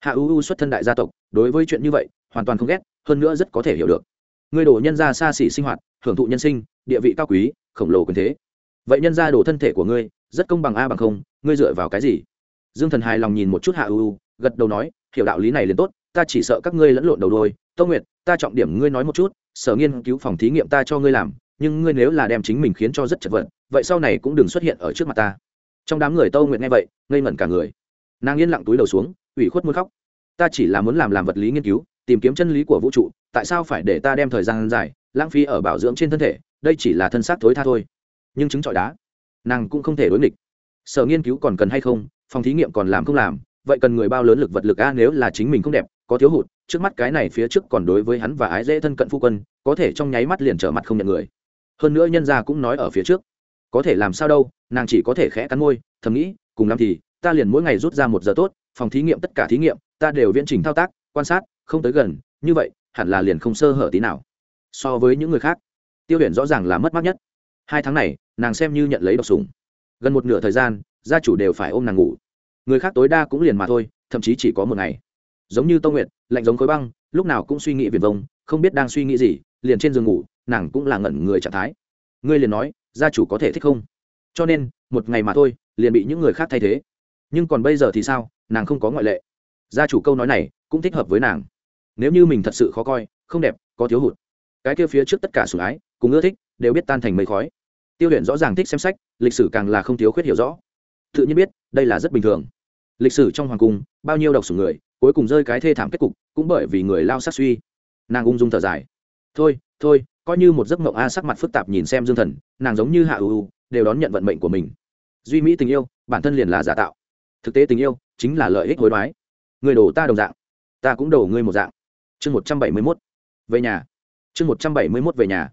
Hạ u u xuất thân đại gia tộc, đối với chuyện như vậy, hoàn toàn không ghét, hơn nữa rất có thể hiểu được. Ngươi đổ nhân ra xa xỉ sinh hoạt, hưởng thụ nhân sinh, địa vị cao quý, khổng lồ quyền thế. Vậy nhân ra đổ thân thể của ngươi, rất công bằng a bằng không, ngươi dựa vào cái gì? Dương thần hài lòng nhìn một chút hạ u u, gật đầu nói, hiểu đạo lý này liền tốt, ta chỉ sợ các ngươi lẫn lộn đầu đôi. Tô nguyệt, ta trọng điểm ngươi nói một chút, sở nghiên cứu phòng thí nghiệm ta cho ngươi làm, nhưng ngươi nếu là đem chính mình khiến cho rất chật vật, vậy sau này cũng đừng xuất hiện ở trước mặt ta trong đám người tâu nguyện nghe vậy, ngây ngẩn cả người. Nàng yên lặng túi đầu xuống, ủy khuất muốn khóc. Ta chỉ là muốn làm làm vật lý nghiên cứu, tìm kiếm chân lý của vũ trụ, tại sao phải để ta đem thời gian dài, lãng phí ở bảo dưỡng trên thân thể, đây chỉ là thân xác thối tha thôi. Nhưng chứng trọi đá, nàng cũng không thể đối nghịch. Sở nghiên cứu còn cần hay không, phòng thí nghiệm còn làm không làm, vậy cần người bao lớn lực vật lực a nếu là chính mình không đẹp, có thiếu hụt, trước mắt cái này phía trước còn đối với hắn và ái dễ thân cận phu quân, có thể trong nháy mắt liền trở mặt không nhận người. Hơn nữa nhân gia cũng nói ở phía trước có thể làm sao đâu, nàng chỉ có thể khẽ cắn môi, thầm nghĩ, cùng làm thì, ta liền mỗi ngày rút ra một giờ tốt, phòng thí nghiệm tất cả thí nghiệm, ta đều viễn trình thao tác, quan sát, không tới gần, như vậy, hẳn là liền không sơ hở tí nào. So với những người khác, tiêu huyền rõ ràng là mất mát nhất. Hai tháng này, nàng xem như nhận lấy độc sủng. Gần một nửa thời gian, gia chủ đều phải ôm nàng ngủ. Người khác tối đa cũng liền mà thôi, thậm chí chỉ có một ngày. Giống như tô nguyệt, lạnh giống khối băng, lúc nào cũng suy nghĩ viền vông, không biết đang suy nghĩ gì, liền trên giường ngủ, nàng cũng là ngẩn người trạng thái. Ngươi liền nói gia chủ có thể thích không? Cho nên, một ngày mà thôi, liền bị những người khác thay thế. Nhưng còn bây giờ thì sao? Nàng không có ngoại lệ. Gia chủ câu nói này cũng thích hợp với nàng. Nếu như mình thật sự khó coi, không đẹp, có thiếu hụt. Cái kia phía trước tất cả sủng ái, cùng ưa thích, đều biết tan thành mây khói. Tiêu luyện rõ ràng thích xem sách, lịch sử càng là không thiếu khuyết hiểu rõ. Tự nhiên biết, đây là rất bình thường. Lịch sử trong hoàng cung, bao nhiêu độc sủng người, cuối cùng rơi cái thê thảm kết cục, cũng bởi vì người lao sát suy. Nàng ung dung thở dài. Thôi thôi coi như một giấc mộng a sắc mặt phức tạp nhìn xem dương thần, nàng giống như hạ ưu đều đón nhận vận mệnh của mình. Duy mỹ tình yêu, bản thân liền là giả tạo. Thực tế tình yêu, chính là lợi ích hối đoái. Người đổ ta đồng dạng, ta cũng đổ ngươi một dạng. Chương một trăm bảy mươi mốt, về nhà. Chương một trăm bảy mươi mốt về nhà.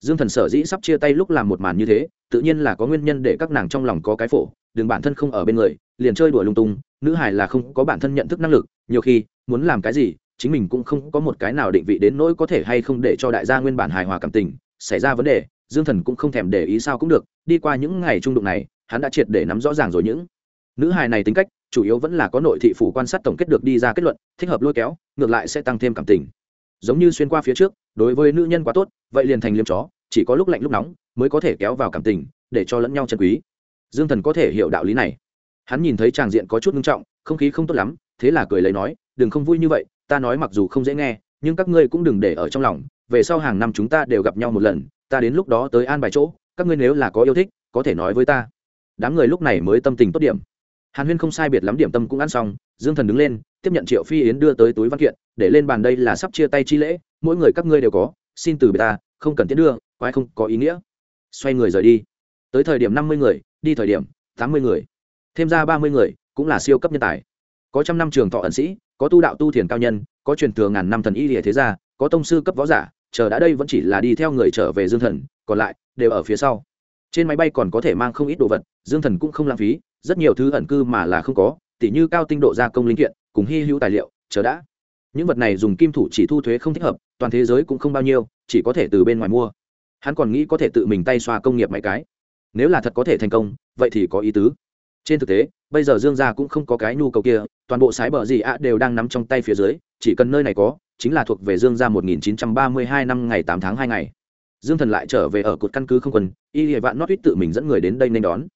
Dương thần sở dĩ sắp chia tay lúc làm một màn như thế, tự nhiên là có nguyên nhân để các nàng trong lòng có cái phổ, đừng bản thân không ở bên người, liền chơi đùa lung tung, nữ hài là không có bản thân nhận thức năng lực, nhiều khi, muốn làm cái gì chính mình cũng không có một cái nào định vị đến nỗi có thể hay không để cho đại gia nguyên bản hài hòa cảm tình xảy ra vấn đề, dương thần cũng không thèm để ý sao cũng được, đi qua những ngày trung đụng này, hắn đã triệt để nắm rõ ràng rồi những nữ hài này tính cách, chủ yếu vẫn là có nội thị phủ quan sát tổng kết được đi ra kết luận, thích hợp lôi kéo, ngược lại sẽ tăng thêm cảm tình. Giống như xuyên qua phía trước, đối với nữ nhân quá tốt, vậy liền thành liêm chó, chỉ có lúc lạnh lúc nóng mới có thể kéo vào cảm tình, để cho lẫn nhau chân quý. Dương thần có thể hiểu đạo lý này. Hắn nhìn thấy tràng diện có chút nghiêm trọng, không khí không tốt lắm, thế là cười lấy nói, đừng không vui như vậy ta nói mặc dù không dễ nghe, nhưng các ngươi cũng đừng để ở trong lòng, về sau hàng năm chúng ta đều gặp nhau một lần, ta đến lúc đó tới an bài chỗ, các ngươi nếu là có yêu thích, có thể nói với ta. Đám người lúc này mới tâm tình tốt điểm. Hàn huyên không sai biệt lắm điểm tâm cũng ăn xong, dương thần đứng lên, tiếp nhận triệu phi yến đưa tới túi văn kiện, để lên bàn đây là sắp chia tay chi lễ, mỗi người các ngươi đều có, xin từ bề ta, không cần tiễn đưa, quái không có ý nghĩa. Xoay người rời đi. Tới thời điểm năm mươi người, đi thời điểm tám mươi người. Thêm ra ba mươi người, cũng là siêu cấp nhân tài có trăm năm trường thọ ẩn sĩ, có tu đạo tu thiền cao nhân, có truyền thừa ngàn năm thần y địa thế gia, có tông sư cấp võ giả, chờ đã đây vẫn chỉ là đi theo người trở về dương thần, còn lại đều ở phía sau. Trên máy bay còn có thể mang không ít đồ vật, dương thần cũng không lãng phí, rất nhiều thứ ẩn cư mà là không có, tỉ như cao tinh độ gia công linh kiện, cùng hy hữu tài liệu, chờ đã. Những vật này dùng kim thủ chỉ thu thuế không thích hợp, toàn thế giới cũng không bao nhiêu, chỉ có thể từ bên ngoài mua. Hắn còn nghĩ có thể tự mình tay xoa công nghiệp mấy cái. Nếu là thật có thể thành công, vậy thì có ý tứ trên thực tế, bây giờ dương gia cũng không có cái nhu cầu kia, toàn bộ sái bờ gì ạ đều đang nắm trong tay phía dưới, chỉ cần nơi này có, chính là thuộc về dương gia 1932 năm ngày 8 tháng 2 ngày. Dương thần lại trở về ở cột căn cứ không quân, y hệ vạn nót ít tự mình dẫn người đến đây nên đón.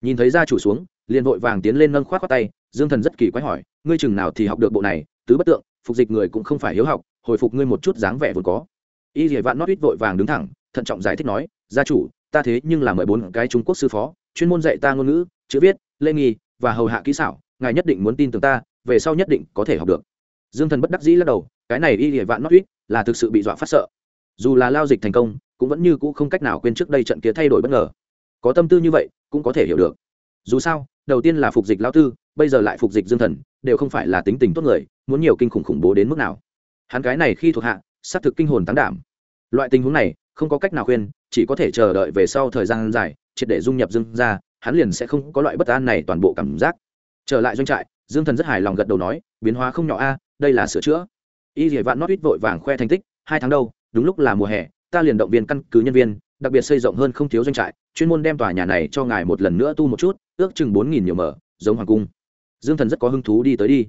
Nhìn thấy gia chủ xuống, liền vội vàng tiến lên nâng khoát khoát tay, dương thần rất kỳ quái hỏi, ngươi chừng nào thì học được bộ này? Tứ bất tượng, phục dịch người cũng không phải hiếu học, hồi phục ngươi một chút dáng vẻ vốn có. Y hệ vạn nót ít vội vàng đứng thẳng, thận trọng giải thích nói, gia chủ, ta thế nhưng là mời bốn cái trung quốc sư phó, chuyên môn dạy ta ngôn ngữ chữ viết lê nghi và hầu hạ kỹ xảo, ngài nhất định muốn tin tưởng ta, về sau nhất định có thể học được. Dương thần bất đắc dĩ lắc đầu, cái này y hệ vạn nót ít là thực sự bị dọa phát sợ. Dù là lao dịch thành công, cũng vẫn như cũ không cách nào quên trước đây trận kia thay đổi bất ngờ. Có tâm tư như vậy, cũng có thể hiểu được. Dù sao, đầu tiên là phục dịch lao tư, bây giờ lại phục dịch dương thần, đều không phải là tính tình tốt người, muốn nhiều kinh khủng khủng bố đến mức nào. Hắn cái này khi thuộc hạ, xác thực kinh hồn tán đảm. Loại tình huống này, không có cách nào khuyên, chỉ có thể chờ đợi về sau thời gian dài, triệt để dung nhập dương ra hắn liền sẽ không có loại bất an này toàn bộ cảm giác. Trở lại doanh trại, dương thần rất hài lòng gật đầu nói, biến hóa không nhỏ a, đây là sửa chữa. Y dỉa vạn nót ít vội vàng khoe thành tích, hai tháng đâu đúng lúc là mùa hè, ta liền động viên căn cứ nhân viên, đặc biệt xây rộng hơn không thiếu doanh trại, chuyên môn đem tòa nhà này cho ngài một lần nữa tu một chút, ước chừng bốn nghìn nhiều mở, giống hoàng cung. Dương thần rất có hứng thú đi tới đi.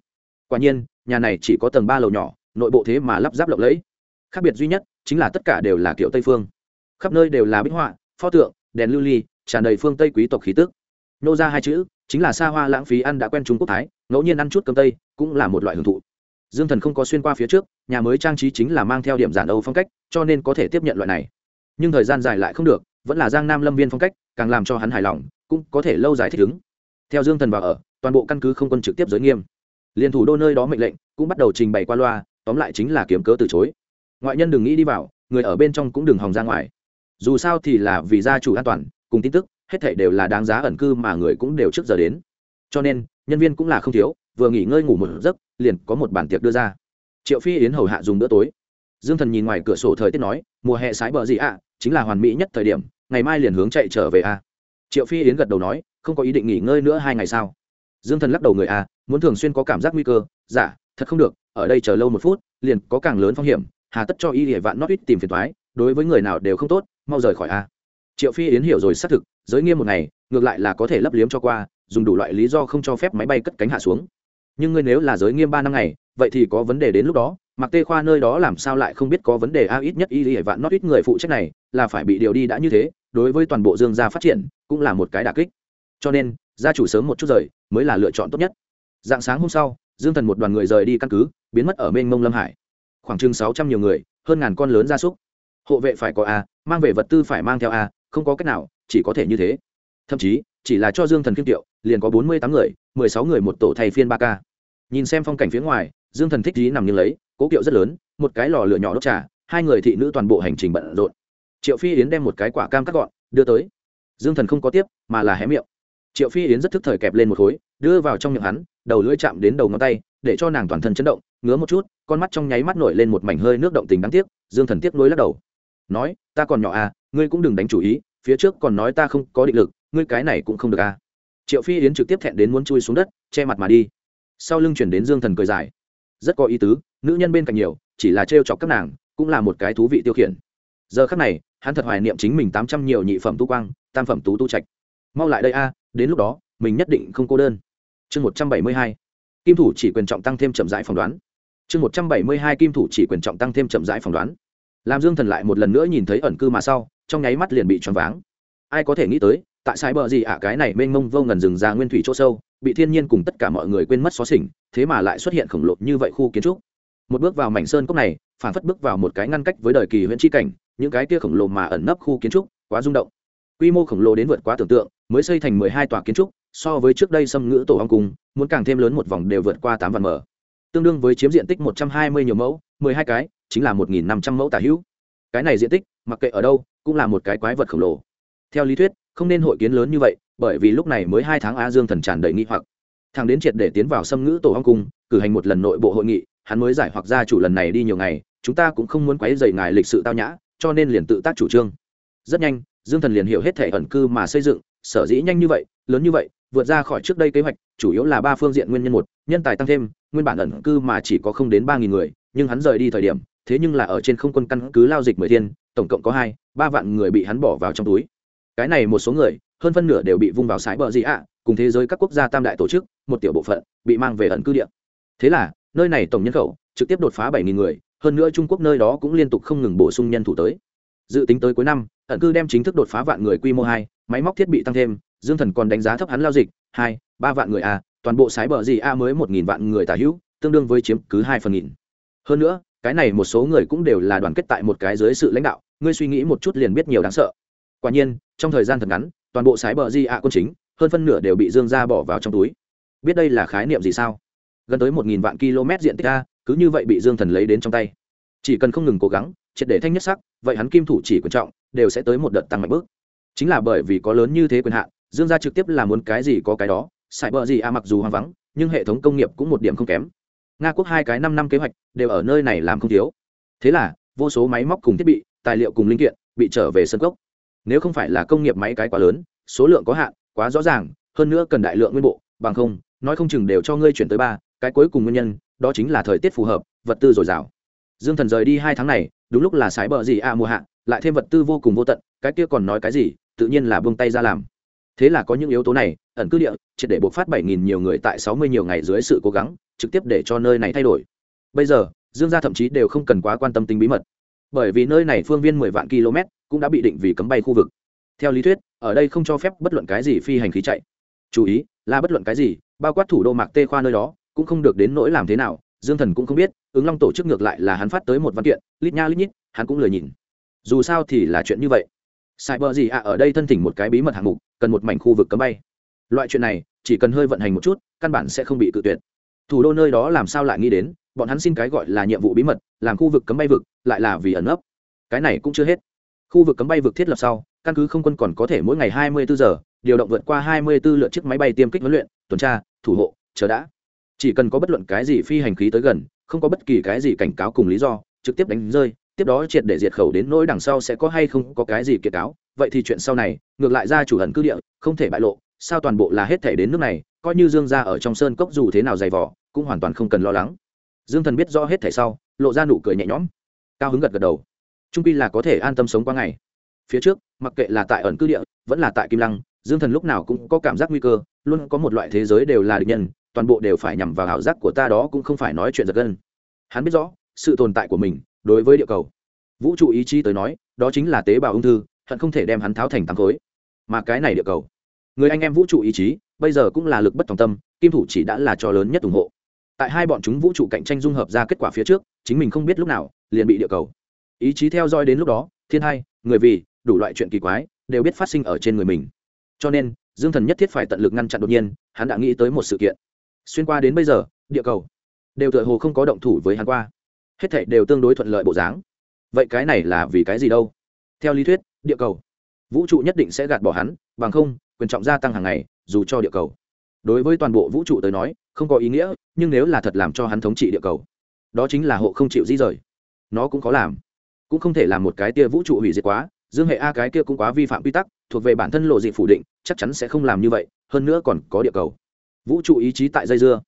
Quả nhiên, nhà này chỉ có tầng ba lầu nhỏ, nội bộ thế mà lắp ráp lộng lẫy. Khác biệt duy nhất chính là tất cả đều là kiểu tây phương. Khắp nơi đều là bích họa, pho tượng, đèn lưu ly tràn đầy phương tây quý tộc khí tức. Nô ra hai chữ, chính là xa hoa lãng phí ăn đã quen trung quốc thái, ngẫu nhiên ăn chút cơm tây, cũng là một loại hưởng thụ. Dương thần không có xuyên qua phía trước, nhà mới trang trí chính là mang theo điểm giản âu phong cách, cho nên có thể tiếp nhận loại này. Nhưng thời gian dài lại không được, vẫn là giang nam lâm viên phong cách, càng làm cho hắn hài lòng, cũng có thể lâu dài thích ứng. Theo dương thần vào ở, toàn bộ căn cứ không quân trực tiếp giới nghiêm. Liên thủ đô nơi đó mệnh lệnh, cũng bắt đầu trình bày qua loa, tóm lại chính là kiếm cớ từ chối. Ngoại nhân đừng nghĩ đi vào, người ở bên trong cũng đừng hòng ra ngoài. Dù sao thì là vì gia chủ an toàn cùng tin tức hết thảy đều là đáng giá ẩn cư mà người cũng đều trước giờ đến. Cho nên nhân viên cũng là không thiếu vừa nghỉ ngơi ngủ một giấc liền có một bản tiệc đưa ra. Triệu phi yến hầu hạ dùng bữa tối. Dương thần nhìn ngoài cửa sổ thời tiết nói mùa hè sái bờ gì ạ? Chính là hoàn mỹ nhất thời điểm ngày mai liền hướng chạy trở về a. Triệu phi yến gật đầu nói không có ý định nghỉ ngơi nữa hai ngày sao? Dương thần lắc đầu người a muốn thường xuyên có cảm giác nguy cơ giả dạ, thật không được ở đây chờ lâu một phút liền có càng lớn phong hiểm hà tất cho y địa vạn nót ít tìm phiền thoái đối với người nào đều không tốt mau rời khỏi a triệu phi yến hiểu rồi xác thực, giới nghiêm một ngày, ngược lại là có thể lấp liếm cho qua, dùng đủ loại lý do không cho phép máy bay cất cánh hạ xuống. Nhưng ngươi nếu là giới nghiêm ba năm ngày, vậy thì có vấn đề đến lúc đó, mặc tê khoa nơi đó làm sao lại không biết có vấn đề a ít nhất y hệ vạn nót ít người phụ trách này, là phải bị điều đi đã như thế, đối với toàn bộ dương gia phát triển, cũng là một cái đà kích. Cho nên, gia chủ sớm một chút rời, mới là lựa chọn tốt nhất. Dạng sáng hôm sau, dương thần một đoàn người rời đi căn cứ, biến mất ở bên mông lâm hải. Khoảng chừng sáu trăm nhiều người, hơn ngàn con lớn gia súc. Hộ vệ phải có a, mang về vật tư phải mang theo a không có cách nào, chỉ có thể như thế. Thậm chí, chỉ là cho dương thần kiêm tiệu liền có bốn mươi tám người, mười sáu người một tổ thay phiên ba k nhìn xem phong cảnh phía ngoài, dương thần thích trí nằm nghiêng lấy, cố kiệu rất lớn, một cái lò lửa nhỏ đốt trà, hai người thị nữ toàn bộ hành trình bận rộn. Triệu phi yến đem một cái quả cam cắt gọn, đưa tới. Dương thần không có tiếp, mà là hé miệng. Triệu phi yến rất thức thời kẹp lên một khối, đưa vào trong miệng hắn, đầu lưỡi chạm đến đầu ngón tay, để cho nàng toàn thân chấn động, ngứa một chút, con mắt trong nháy mắt nổi lên một mảnh hơi nước động tình đáng tiếc, dương thần tiếc nuối lắc đầu. Nói, ta còn nhỏ à ngươi cũng đừng đánh chủ ý, phía trước còn nói ta không có định lực, ngươi cái này cũng không được à. Triệu phi yến trực tiếp thẹn đến muốn chui xuống đất, che mặt mà đi. Sau lưng chuyển đến dương thần cười dài. Rất có ý tứ, nữ nhân bên cạnh nhiều, chỉ là trêu chọc các nàng, cũng là một cái thú vị tiêu khiển. Giờ khắc này, hắn thật hoài niệm chính mình tám trăm nhiều nhị phẩm tu quang, tam phẩm tú tu trạch. Mau lại đây a, đến lúc đó, mình nhất định không cô đơn. Chương một trăm bảy mươi hai. Kim thủ chỉ quyền trọng tăng thêm chậm rãi phỏng đoán. Chương một trăm bảy mươi hai, kim thủ chỉ quyền trọng tăng thêm chậm rãi phỏng đoán. Làm dương thần lại một lần nữa nhìn thấy ẩn cư mà sau trong nháy mắt liền bị choáng váng. Ai có thể nghĩ tới, tại sai bờ gì ạ, cái này mênh mông vô ngần rừng ra nguyên thủy chỗ sâu, bị thiên nhiên cùng tất cả mọi người quên mất xóa xỉnh, thế mà lại xuất hiện khổng lồ như vậy khu kiến trúc. Một bước vào mảnh sơn cốc này, phản phất bước vào một cái ngăn cách với đời kỳ huyện tri cảnh, những cái kia khổng lồ mà ẩn nấp khu kiến trúc, quá rung động. Quy mô khổng lồ đến vượt quá tưởng tượng, mới xây thành mười hai tòa kiến trúc, so với trước đây xâm ngữ tổ ong cung muốn càng thêm lớn một vòng đều vượt qua tám vạn mở tương đương với chiếm diện tích một trăm hai mươi nhiều mẫu, mười hai cái, chính là một nghìn năm trăm mẫu tả hữu. Cái này diện tích, mặc kệ ở đâu cũng là một cái quái vật khổng lồ. Theo lý thuyết, không nên hội kiến lớn như vậy, bởi vì lúc này mới hai tháng a dương thần tràn đầy nghi hoặc. Thằng đến triệt để tiến vào xâm ngữ tổ hong cung, cử hành một lần nội bộ hội nghị, hắn mới giải hoặc ra chủ lần này đi nhiều ngày, chúng ta cũng không muốn quấy dày ngài lịch sự tao nhã, cho nên liền tự tác chủ trương. Rất nhanh, dương thần liền hiểu hết thể ẩn cư mà xây dựng, sở dĩ nhanh như vậy, lớn như vậy, vượt ra khỏi trước đây kế hoạch, chủ yếu là ba phương diện nguyên nhân một, nhân tài tăng thêm, nguyên bản ẩn cư mà chỉ có không đến ba nghìn người, nhưng hắn rời đi thời điểm thế nhưng là ở trên không quân căn cứ lao dịch mười thiên, tổng cộng có hai, ba vạn người bị hắn bỏ vào trong túi. Cái này một số người, hơn phân nửa đều bị vung vào sái bờ gì ạ, cùng thế giới các quốc gia tam đại tổ chức, một tiểu bộ phận, bị mang về ẩn cư địa. Thế là, nơi này tổng nhân khẩu, trực tiếp đột phá bảy nghìn người, hơn nữa trung quốc nơi đó cũng liên tục không ngừng bổ sung nhân thủ tới. Dự tính tới cuối năm, ẩn cư đem chính thức đột phá vạn người quy mô hai, máy móc thiết bị tăng thêm, dương thần còn đánh giá thấp hắn lao dịch, hai, ba vạn người a, toàn bộ sái bờ gì a mới một nghìn vạn người tả hữu, tương đương với chiếm cứ hai phần nghìn. Hơn nữa cái này một số người cũng đều là đoàn kết tại một cái dưới sự lãnh đạo, ngươi suy nghĩ một chút liền biết nhiều đáng sợ. Quả nhiên, trong thời gian thật ngắn, toàn bộ sái bờ di a quân chính, hơn phân nửa đều bị dương gia bỏ vào trong túi. Biết đây là khái niệm gì sao? Gần tới một nghìn vạn km diện tích a, cứ như vậy bị dương thần lấy đến trong tay. Chỉ cần không ngừng cố gắng, triệt để thanh nhất sắc, vậy hắn kim thủ chỉ quan trọng, đều sẽ tới một đợt tăng mạnh bước. Chính là bởi vì có lớn như thế quyền hạn, dương gia trực tiếp là muốn cái gì có cái đó sải bờ gì a mặc dù hoang vắng, nhưng hệ thống công nghiệp cũng một điểm không kém nga quốc hai cái năm năm kế hoạch đều ở nơi này làm không thiếu. Thế là, vô số máy móc cùng thiết bị, tài liệu cùng linh kiện bị trở về sân gốc nếu không phải là công nghiệp máy cái quá lớn, số lượng có hạn, quá rõ ràng, hơn nữa cần đại lượng nguyên bộ, bằng không, nói không chừng đều cho ngươi chuyển tới ba, cái cuối cùng nguyên nhân, đó chính là thời tiết phù hợp, vật tư dồi dào. Dương thần rời đi hai tháng này, đúng lúc là sái bờ gì a mùa hạ, lại thêm vật tư vô cùng vô tận, cái kia còn nói cái gì, tự nhiên là buông tay ra làm thế là có những yếu tố này, ẩn cư địa, triệt để bộc phát bảy nghìn nhiều người tại sáu mươi nhiều ngày dưới sự cố gắng, trực tiếp để cho nơi này thay đổi. Bây giờ, dương gia thậm chí đều không cần quá quan tâm tính bí mật. Bởi vì nơi này phương viên mười vạn km cũng đã bị định vì cấm bay khu vực. Theo lý thuyết, ở đây không cho phép bất luận cái gì phi hành khí chạy. Chú ý, là bất luận cái gì, bao quát thủ đô mạc tê khoa nơi đó, cũng không được đến nỗi làm thế nào, dương thần cũng không biết, ứng long tổ chức ngược lại là hắn phát tới một văn kiện, lít nha lít nhít, hắn cũng lười nhìn. Dù sao thì là chuyện như vậy sai bờ gì ạ? Ở đây thân thỉnh một cái bí mật hạng mục, cần một mảnh khu vực cấm bay. Loại chuyện này, chỉ cần hơi vận hành một chút, căn bản sẽ không bị cự tuyệt. Thủ đô nơi đó làm sao lại nghĩ đến, bọn hắn xin cái gọi là nhiệm vụ bí mật, làm khu vực cấm bay vực, lại là vì ẩn ấp cái này cũng chưa hết. Khu vực cấm bay vực thiết lập sau, căn cứ không quân còn có thể mỗi ngày 24 giờ, điều động vượt qua 24 lượt chiếc máy bay tiêm kích huấn luyện, tuần tra, thủ hộ, chờ đã. Chỉ cần có bất luận cái gì phi hành khí tới gần, không có bất kỳ cái gì cảnh cáo cùng lý do, trực tiếp đánh rơi tiếp đó triệt để diệt khẩu đến nỗi đằng sau sẽ có hay không có cái gì kiệt cáo. Vậy thì chuyện sau này, ngược lại ra chủ hận cư địa, không thể bại lộ, sao toàn bộ là hết thể đến nước này, coi như dương ra ở trong sơn cốc dù thế nào dày vỏ cũng hoàn toàn không cần lo lắng. Dương thần biết rõ hết thể sau, lộ ra nụ cười nhẹ nhõm, cao hứng gật gật đầu. Trung pi là có thể an tâm sống qua ngày. Phía trước, mặc kệ là tại ẩn cư địa, vẫn là tại kim lăng, dương thần lúc nào cũng có cảm giác nguy cơ, luôn có một loại thế giới đều là địch nhân, toàn bộ đều phải nhằm vào ảo giác của ta đó cũng không phải nói chuyện giật gân. Hắn biết rõ, sự tồn tại của mình đối với địa cầu. Vũ trụ ý chí tới nói, đó chính là tế bào ung thư, hận không thể đem hắn tháo thành tám khối. Mà cái này địa cầu. Người anh em vũ trụ ý chí, bây giờ cũng là lực bất tòng tâm, kim thủ chỉ đã là trò lớn nhất ủng hộ. Tại hai bọn chúng vũ trụ cạnh tranh dung hợp ra kết quả phía trước, chính mình không biết lúc nào, liền bị địa cầu. Ý chí theo dõi đến lúc đó, thiên hai, người vì, đủ loại chuyện kỳ quái, đều biết phát sinh ở trên người mình. Cho nên, dương thần nhất thiết phải tận lực ngăn chặn đột nhiên, hắn đã nghĩ tới một sự kiện. Xuyên qua đến bây giờ, địa cầu đều tựa hồ không có động thủ với hắn qua hết thảy đều tương đối thuận lợi bộ dáng. Vậy cái này là vì cái gì đâu? Theo lý thuyết, địa cầu. Vũ trụ nhất định sẽ gạt bỏ hắn, bằng không, quyền trọng gia tăng hàng ngày, dù cho địa cầu. Đối với toàn bộ vũ trụ tới nói, không có ý nghĩa, nhưng nếu là thật làm cho hắn thống trị địa cầu, đó chính là hộ không chịu di rời. Nó cũng có làm. Cũng không thể làm một cái tia vũ trụ hủy diệt quá, dương hệ a cái kia cũng quá vi phạm quy tắc, thuộc về bản thân lộ dị phủ định, chắc chắn sẽ không làm như vậy, hơn nữa còn có địa cầu. Vũ trụ ý chí tại dây dưa.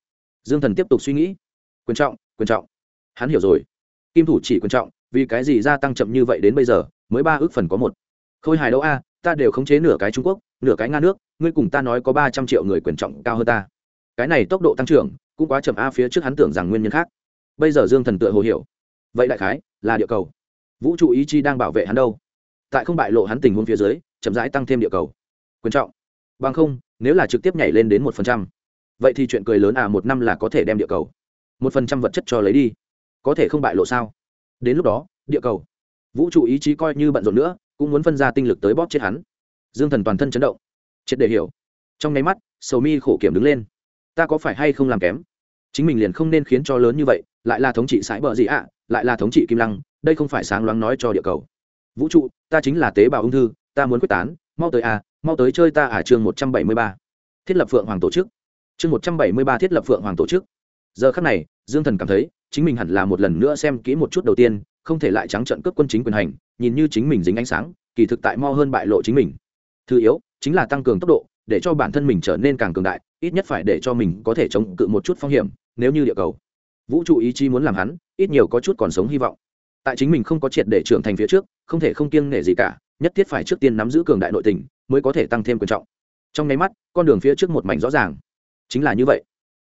Dương thần tiếp tục suy nghĩ. Quyền trọng quyền trọng hắn hiểu rồi. Kim thủ chỉ quan trọng, vì cái gì gia tăng chậm như vậy đến bây giờ, mới ba ước phần có một. Khôi hài đâu a, ta đều khống chế nửa cái trung quốc, nửa cái nga nước, ngươi cùng ta nói có ba trăm triệu người quyền trọng cao hơn ta. Cái này tốc độ tăng trưởng, cũng quá chậm a, phía trước hắn tưởng rằng nguyên nhân khác. Bây giờ dương thần tựa hồ hiểu. Vậy đại khái, là địa cầu. Vũ trụ ý chi đang bảo vệ hắn đâu? Tại không bại lộ hắn tình huống phía dưới, chậm rãi tăng thêm địa cầu. Quyền trọng. Bằng không, nếu là trực tiếp nhảy lên đến một phần trăm, vậy thì chuyện cười lớn à một năm là có thể đem địa cầu. Một phần trăm vật chất cho lấy đi có thể không bại lộ sao? Đến lúc đó, địa cầu, vũ trụ ý chí coi như bận rộn nữa, cũng muốn phân ra tinh lực tới bóp chết hắn. Dương thần toàn thân chấn động. Triệt để hiểu. Trong nháy mắt, sầu mi khổ kiểm đứng lên. Ta có phải hay không làm kém? Chính mình liền không nên khiến cho lớn như vậy, lại là thống trị sãi bờ gì ạ, lại là thống trị kim lăng, đây không phải sáng loáng nói cho địa cầu. Vũ trụ, ta chính là tế bào ung thư, ta muốn quyết tán, mau tới à mau tới chơi ta à chương một trăm bảy mươi ba. Thiết lập phượng hoàng tổ chức. Chương một trăm bảy mươi ba thiết lập phượng hoàng tổ chức. Giờ khắc này, dương thần cảm thấy chính mình hẳn là một lần nữa xem kỹ một chút đầu tiên, không thể lại trắng trận cướp quân chính quyền hành, nhìn như chính mình dính ánh sáng, kỳ thực tại mo hơn bại lộ chính mình. Thứ yếu, chính là tăng cường tốc độ, để cho bản thân mình trở nên càng cường đại, ít nhất phải để cho mình có thể chống cự một chút phong hiểm, nếu như địa cầu. Vũ trụ ý chí muốn làm hắn, ít nhiều có chút còn sống hy vọng. Tại chính mình không có triệt để trưởng thành phía trước, không thể không kiêng nể gì cả, nhất thiết phải trước tiên nắm giữ cường đại nội tình, mới có thể tăng thêm quan trọng. Trong nháy mắt, con đường phía trước một mảnh rõ ràng. Chính là như vậy.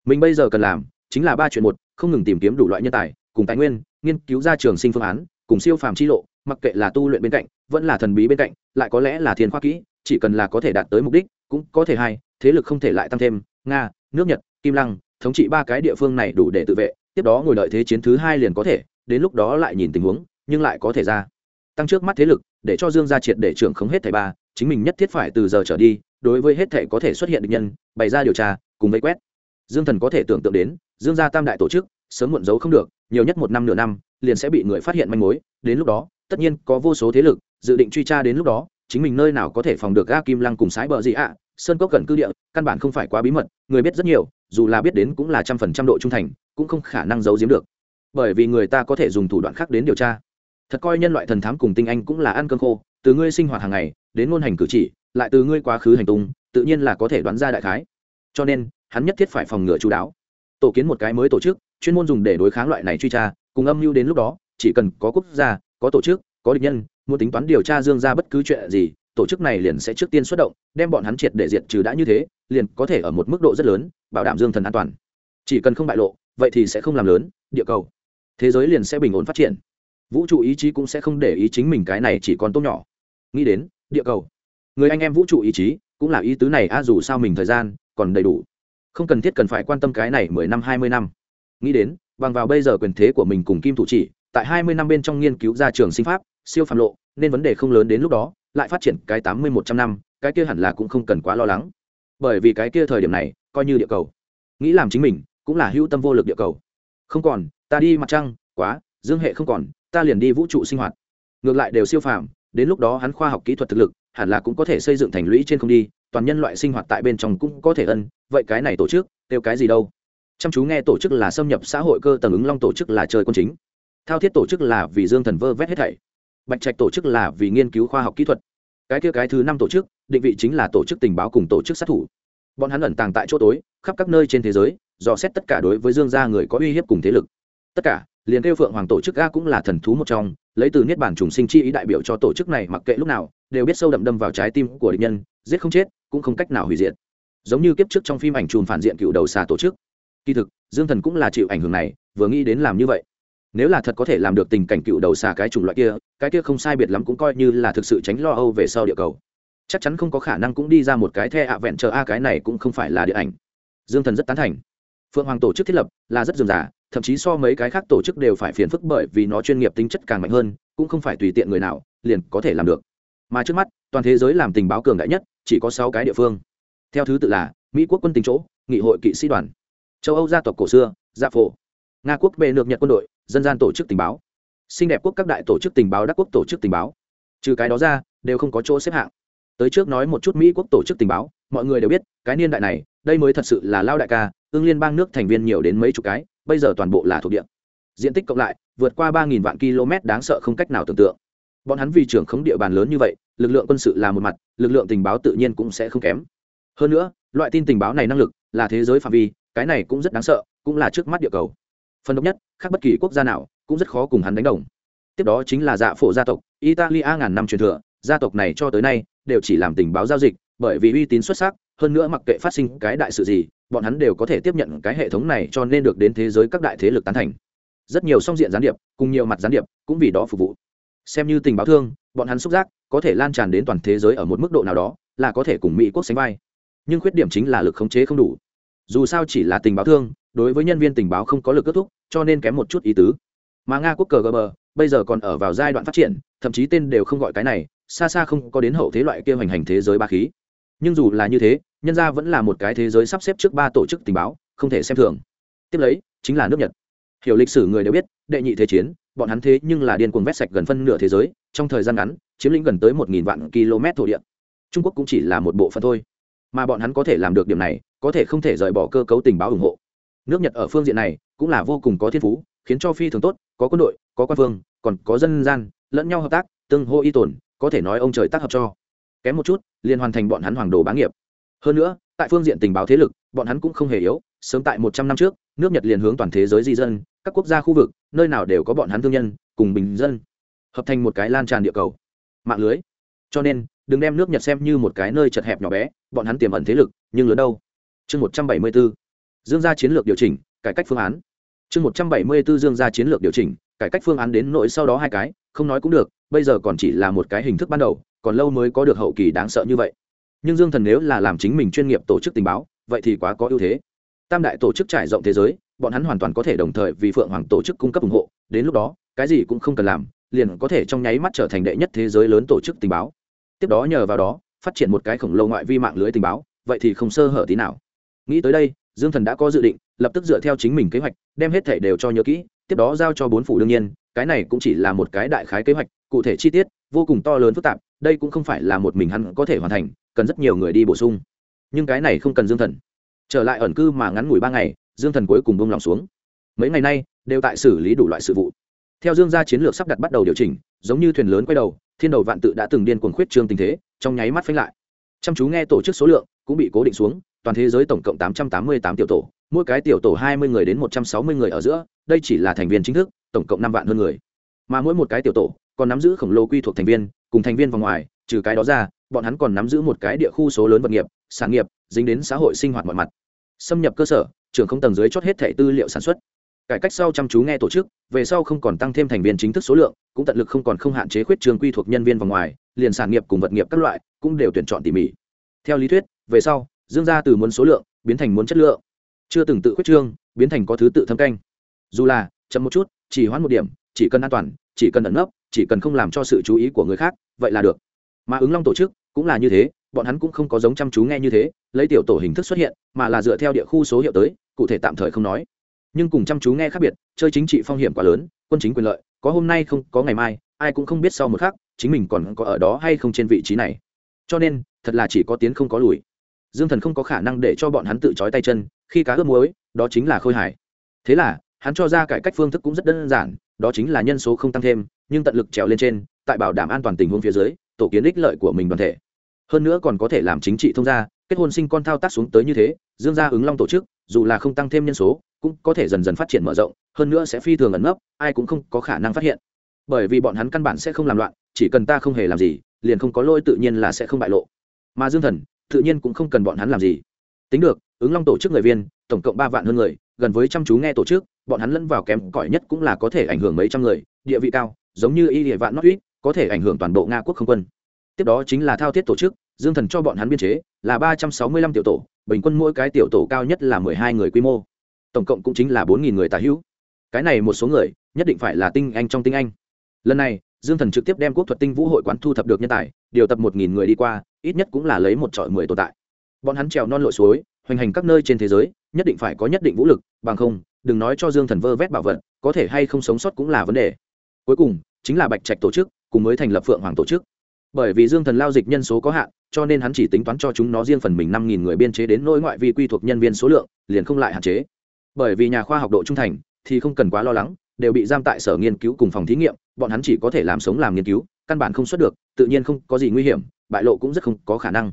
Mình bây giờ cần làm, chính là ba chuyện một không ngừng tìm kiếm đủ loại nhân tài, cùng tài nguyên, nghiên cứu ra trường sinh phương án, cùng siêu phàm chi lộ, mặc kệ là tu luyện bên cạnh, vẫn là thần bí bên cạnh, lại có lẽ là thiên khoa kỹ, chỉ cần là có thể đạt tới mục đích, cũng có thể hai thế lực không thể lại tăng thêm, nga, nước nhật, kim lăng, thống trị ba cái địa phương này đủ để tự vệ, tiếp đó ngồi đợi thế chiến thứ hai liền có thể, đến lúc đó lại nhìn tình huống, nhưng lại có thể ra. Tăng trước mắt thế lực, để cho dương gia triệt để trưởng không hết thẻ ba, chính mình nhất thiết phải từ giờ trở đi, đối với hết thẻ có thể xuất hiện được nhân, bày ra điều tra, cùng vây quét. Dương thần có thể tưởng tượng đến dương gia tam đại tổ chức, sớm muộn giấu không được, nhiều nhất một năm nửa năm, liền sẽ bị người phát hiện manh mối, đến lúc đó, tất nhiên có vô số thế lực, dự định truy tra đến lúc đó, chính mình nơi nào có thể phòng được ga kim lăng cùng sái bờ gì ạ, sơn cốc gần cư địa, căn bản không phải quá bí mật, người biết rất nhiều, dù là biết đến cũng là trăm phần trăm độ trung thành, cũng không khả năng giấu giếm được. Bởi vì người ta có thể dùng thủ đoạn khác đến điều tra. Thật coi nhân loại thần thám cùng tinh anh cũng là ăn cơm khô, từ ngươi sinh hoạt hàng ngày, đến ngôn hành cử chỉ, lại từ ngươi quá khứ hành tung, tự nhiên là có thể đoán ra đại khái. Cho nên, hắn nhất thiết phải phòng ngừa chú đáo tổ kiến một cái mới tổ chức, chuyên môn dùng để đối kháng loại này truy tra, cùng âm mưu đến lúc đó, chỉ cần có quốc gia, có tổ chức, có địch nhân, muốn tính toán điều tra dương ra bất cứ chuyện gì, tổ chức này liền sẽ trước tiên xuất động, đem bọn hắn triệt để diệt trừ đã như thế, liền có thể ở một mức độ rất lớn, bảo đảm dương thần an toàn. Chỉ cần không bại lộ, vậy thì sẽ không làm lớn, địa cầu. Thế giới liền sẽ bình ổn phát triển. Vũ trụ ý chí cũng sẽ không để ý chính mình cái này chỉ còn tốt nhỏ. Nghĩ đến, địa cầu. Người anh em vũ trụ ý chí, cũng là ý tứ này, a dù sao mình thời gian còn đầy đủ không cần thiết cần phải quan tâm cái này mười năm, hai mươi năm. Nghĩ đến, bằng vào bây giờ quyền thế của mình cùng kim thủ chỉ, tại hai mươi năm bên trong nghiên cứu ra trường sinh pháp, siêu phạm lộ, nên vấn đề không lớn đến lúc đó, lại phát triển cái tám mươi, một trăm năm, cái kia hẳn là cũng không cần quá lo lắng. Bởi vì cái kia thời điểm này, coi như địa cầu. Nghĩ làm chính mình, cũng là hữu tâm vô lực địa cầu. Không còn, ta đi mặt trăng, quá, dương hệ không còn, ta liền đi vũ trụ sinh hoạt. Ngược lại đều siêu phàm, đến lúc đó hắn khoa học kỹ thuật thực lực, hẳn là cũng có thể xây dựng thành lũy trên không đi toàn nhân loại sinh hoạt tại bên trong cũng có thể ân, vậy cái này tổ chức, kêu cái gì đâu? Chăm chú nghe tổ chức là xâm nhập xã hội cơ, tầng ứng long tổ chức là chơi quân chính. Thao thiết tổ chức là vì dương thần vơ vét hết thảy. Bạch trạch tổ chức là vì nghiên cứu khoa học kỹ thuật. Cái kia cái thứ năm tổ chức, định vị chính là tổ chức tình báo cùng tổ chức sát thủ. Bọn hắn ẩn tàng tại chỗ tối, khắp các nơi trên thế giới, dò xét tất cả đối với dương gia người có uy hiếp cùng thế lực. Tất cả, liền kêu phượng hoàng tổ chức ga cũng là thần thú một trong, lấy từ niết bản trùng sinh chi ý đại biểu cho tổ chức này mặc kệ lúc nào, đều biết sâu đậm đâm vào trái tim của địch nhân, giết không chết cũng không cách nào hủy diệt. Giống như kiếp trước trong phim ảnh chùm phản diện cựu đầu xà tổ chức. Kỳ thực, dương thần cũng là chịu ảnh hưởng này, vừa nghĩ đến làm như vậy. Nếu là thật có thể làm được tình cảnh cựu đầu xà cái chủng loại kia, cái kia không sai biệt lắm cũng coi như là thực sự tránh lo âu về sau địa cầu. Chắc chắn không có khả năng cũng đi ra một cái the ạ vẹn chờ a, cái này cũng không phải là điện ảnh. Dương thần rất tán thành. Phượng hoàng tổ chức thiết lập là rất dườm giả thậm chí so mấy cái khác tổ chức đều phải phiền phức bởi vì nó chuyên nghiệp tính chất càng mạnh hơn, cũng không phải tùy tiện người nào liền có thể làm được. Mà trước mắt toàn thế giới làm tình báo cường đại nhất, chỉ có sáu cái địa phương. Theo thứ tự là mỹ quốc quân tình chỗ, nghị hội kỵ sĩ đoàn. Châu âu gia tộc cổ xưa gia phổ. Nga quốc bệ nược nhật quân đội, dân gian tổ chức tình báo. Xinh đẹp quốc các đại tổ chức tình báo, đắc quốc tổ chức tình báo. Trừ cái đó ra, đều không có chỗ xếp hạng. Tới trước nói một chút mỹ quốc tổ chức tình báo, mọi người đều biết, cái niên đại này, đây mới thật sự là lao đại ca ương liên bang nước thành viên nhiều đến mấy chục cái, bây giờ toàn bộ là thuộc địa. Diện tích cộng lại, vượt qua ba vạn km đáng sợ không cách nào tưởng tượng bọn hắn vì trưởng khống địa bàn lớn như vậy, lực lượng quân sự là một mặt, lực lượng tình báo tự nhiên cũng sẽ không kém. Hơn nữa, loại tin tình báo này năng lực là thế giới phạm vi, cái này cũng rất đáng sợ, cũng là trước mắt địa cầu. Phần độc nhất, khác bất kỳ quốc gia nào cũng rất khó cùng hắn đánh đồng. Tiếp đó chính là dạ phổ gia tộc, italia ngàn năm truyền thừa, gia tộc này cho tới nay đều chỉ làm tình báo giao dịch, bởi vì uy tín xuất sắc, hơn nữa mặc kệ phát sinh cái đại sự gì, bọn hắn đều có thể tiếp nhận cái hệ thống này cho nên được đến thế giới các đại thế lực tán thành. Rất nhiều song diện gián điệp cùng nhiều mặt gián điệp cũng vì đó phục vụ xem như tình báo thương, bọn hắn xúc giác, có thể lan tràn đến toàn thế giới ở một mức độ nào đó, là có thể cùng mỹ quốc sánh vai. Nhưng khuyết điểm chính là lực khống chế không đủ. Dù sao chỉ là tình báo thương, đối với nhân viên tình báo không có lực kết thúc, cho nên kém một chút ý tứ. Mà nga quốc cờ gb bây giờ còn ở vào giai đoạn phát triển, thậm chí tên đều không gọi cái này, xa xa không có đến hậu thế loại kia hoành hành thế giới ba khí. Nhưng dù là như thế, nhân ra vẫn là một cái thế giới sắp xếp trước ba tổ chức tình báo, không thể xem thường. Tiếp lấy, chính là nước nhật. Hiểu lịch sử người đều biết, đệ nhị thế chiến bọn hắn thế nhưng là điên cuồng vét sạch gần phân nửa thế giới, trong thời gian ngắn, chiếm lĩnh gần tới một nghìn vạn km thổ địa. Trung quốc cũng chỉ là một bộ phận thôi. Mà bọn hắn có thể làm được điểm này, có thể không thể rời bỏ cơ cấu tình báo ủng hộ. Nước nhật ở phương diện này cũng là vô cùng có thiên phú, khiến cho phi thường tốt, có quân đội, có quan phương, còn có dân gian, lẫn nhau hợp tác, tương hô y tổn có thể nói ông trời tác hợp cho. Kém một chút, liền hoàn thành bọn hắn hoàng đồ bá nghiệp. Hơn nữa, tại phương diện tình báo thế lực, bọn hắn cũng không hề yếu, sớm tại một trăm năm trước nước nhật liền hướng toàn thế giới di dân, các quốc gia khu vực, nơi nào đều có bọn hắn thương nhân, cùng bình dân, hợp thành một cái lan tràn địa cầu. Mạng lưới. Cho nên, đừng đem nước nhật xem như một cái nơi chật hẹp nhỏ bé, bọn hắn tiềm ẩn thế lực, nhưng lớn đâu? Chương một trăm bảy mươi b ố dương gia chiến lược điều chỉnh, cải cách phương án. Chương một trăm bảy mươi b ố dương gia chiến lược điều chỉnh, cải cách phương án đến nỗi sau đó hai cái, không nói cũng được, bây giờ còn chỉ là một cái hình thức ban đầu, còn lâu mới có được hậu kỳ đáng sợ như vậy. Nhưng dương thần nếu là làm chính mình chuyên nghiệp tổ chức tình báo, vậy thì quá có ưu thế tam đại tổ chức trải rộng thế giới, bọn hắn hoàn toàn có thể đồng thời vì phượng hoàng tổ chức cung cấp ủng hộ, đến lúc đó, cái gì cũng không cần làm, liền có thể trong nháy mắt trở thành đệ nhất thế giới lớn tổ chức tình báo. Tiếp đó nhờ vào đó, phát triển một cái khổng lồ ngoại vi mạng lưới tình báo, vậy thì không sơ hở tí nào. Nghĩ tới đây, dương thần đã có dự định, lập tức dựa theo chính mình kế hoạch, đem hết thể đều cho nhớ kỹ, tiếp đó giao cho bốn phủ đương nhiên, cái này cũng chỉ là một cái đại khái kế hoạch, cụ thể chi tiết, vô cùng to lớn phức tạp, đây cũng không phải là một mình hắn có thể hoàn thành, cần rất nhiều người đi bổ sung. Nhưng cái này không cần dương thần trở lại ẩn cư mà ngắn ngủi ba ngày, dương thần cuối cùng bông lòng xuống. Mấy ngày nay, đều tại xử lý đủ loại sự vụ. Theo dương gia chiến lược sắp đặt bắt đầu điều chỉnh, giống như thuyền lớn quay đầu, thiên đầu vạn tự đã từng điên cuồng khuyết trương tình thế, trong nháy mắt phanh lại. Chăm chú nghe tổ chức số lượng, cũng bị cố định xuống, toàn thế giới tổng cộng tám trăm tám mươi tám tiểu tổ, mỗi cái tiểu tổ hai mươi người đến một trăm sáu mươi người ở giữa, đây chỉ là thành viên chính thức, tổng cộng năm vạn hơn người. Mà mỗi một cái tiểu tổ, còn nắm giữ khổng lồ quy thuộc thành viên, cùng thành viên vào ngoài, trừ cái đó ra, bọn hắn còn nắm giữ một cái địa khu số lớn vật nghiệp, sản nghiệp dính đến xã hội sinh hoạt mọi mặt. Xâm nhập cơ sở trường không tầng dưới chót hết thẻ tư liệu sản xuất. Cải cách sau chăm chú nghe tổ chức, về sau không còn tăng thêm thành viên chính thức số lượng, cũng tận lực không còn không hạn chế khuyết trường quy thuộc nhân viên vòng ngoài, liền sản nghiệp cùng vật nghiệp các loại, cũng đều tuyển chọn tỉ mỉ. Theo lý thuyết, về sau, dương ra từ muốn số lượng, biến thành muốn chất lượng. Chưa từng tự khuyết trương, biến thành có thứ tự thâm canh. Dù là, chậm một chút, chỉ hoãn một điểm, chỉ cần an toàn, chỉ cần ẩn nấp, chỉ cần không làm cho sự chú ý của người khác, vậy là được. Mà ứng long tổ chức cũng là như thế bọn hắn cũng không có giống chăm chú nghe như thế, lấy tiểu tổ hình thức xuất hiện, mà là dựa theo địa khu số hiệu tới, cụ thể tạm thời không nói. Nhưng cùng chăm chú nghe khác biệt, chơi chính trị phong hiểm quá lớn, quân chính quyền lợi, có hôm nay không, có ngày mai, ai cũng không biết sau một khắc, chính mình còn có ở đó hay không trên vị trí này. Cho nên, thật là chỉ có tiến không có lùi. Dương thần không có khả năng để cho bọn hắn tự trói tay chân, khi cá ướp muối, đó chính là khôi hải thế là, hắn cho ra cải cách phương thức cũng rất đơn giản, đó chính là nhân số không tăng thêm, nhưng tận lực trèo lên trên, tại bảo đảm an toàn tình huống phía dưới, tổ kiến ích lợi của mình đoàn thể hơn nữa còn có thể làm chính trị thông gia, kết hôn sinh con thao tác xuống tới như thế, dương gia ứng long tổ chức, dù là không tăng thêm nhân số, cũng có thể dần dần phát triển mở rộng, hơn nữa sẽ phi thường ẩn nấp, ai cũng không có khả năng phát hiện. Bởi vì bọn hắn căn bản sẽ không làm loạn, chỉ cần ta không hề làm gì, liền không có lỗi tự nhiên là sẽ không bại lộ. Mà dương thần, tự nhiên cũng không cần bọn hắn làm gì. Tính được, ứng long tổ chức người viên, tổng cộng ba vạn hơn người, gần với chăm chú nghe tổ chức, bọn hắn lẫn vào kém cỏi nhất cũng là có thể ảnh hưởng mấy trăm người, địa vị cao, giống như y địa vạn nót uyết có thể ảnh hưởng toàn bộ nga quốc không quân tiếp đó chính là thao thiết tổ chức, dương thần cho bọn hắn biên chế, là ba trăm sáu mươi lăm tiểu tổ, bình quân mỗi cái tiểu tổ cao nhất là mười hai người quy mô. Tổng cộng cũng chính là bốn nghìn người tà hữu. Cái này một số người, nhất định phải là tinh anh trong tinh anh. Lần này, dương thần trực tiếp đem quốc thuật tinh vũ hội quán thu thập được nhân tài, điều tập một nghìn người đi qua, ít nhất cũng là lấy một trọi mười tồn tại. Bọn hắn trèo non lội suối, hoành hành các nơi trên thế giới, nhất định phải có nhất định vũ lực, bằng không, đừng nói cho dương thần vơ vét bảo vật, có thể hay không sống sót cũng là vấn đề. Cuối cùng, chính là bạch trạch tổ chức, cùng mới thành lập phượng hoàng tổ chức bởi vì dương thần lao dịch nhân số có hạn, cho nên hắn chỉ tính toán cho chúng nó riêng phần mình năm nghìn người biên chế đến nỗi ngoại vi quy thuộc nhân viên số lượng, liền không lại hạn chế. Bởi vì nhà khoa học độ trung thành, thì không cần quá lo lắng, đều bị giam tại sở nghiên cứu cùng phòng thí nghiệm, bọn hắn chỉ có thể làm sống làm nghiên cứu, căn bản không xuất được, tự nhiên không có gì nguy hiểm, bại lộ cũng rất không có khả năng.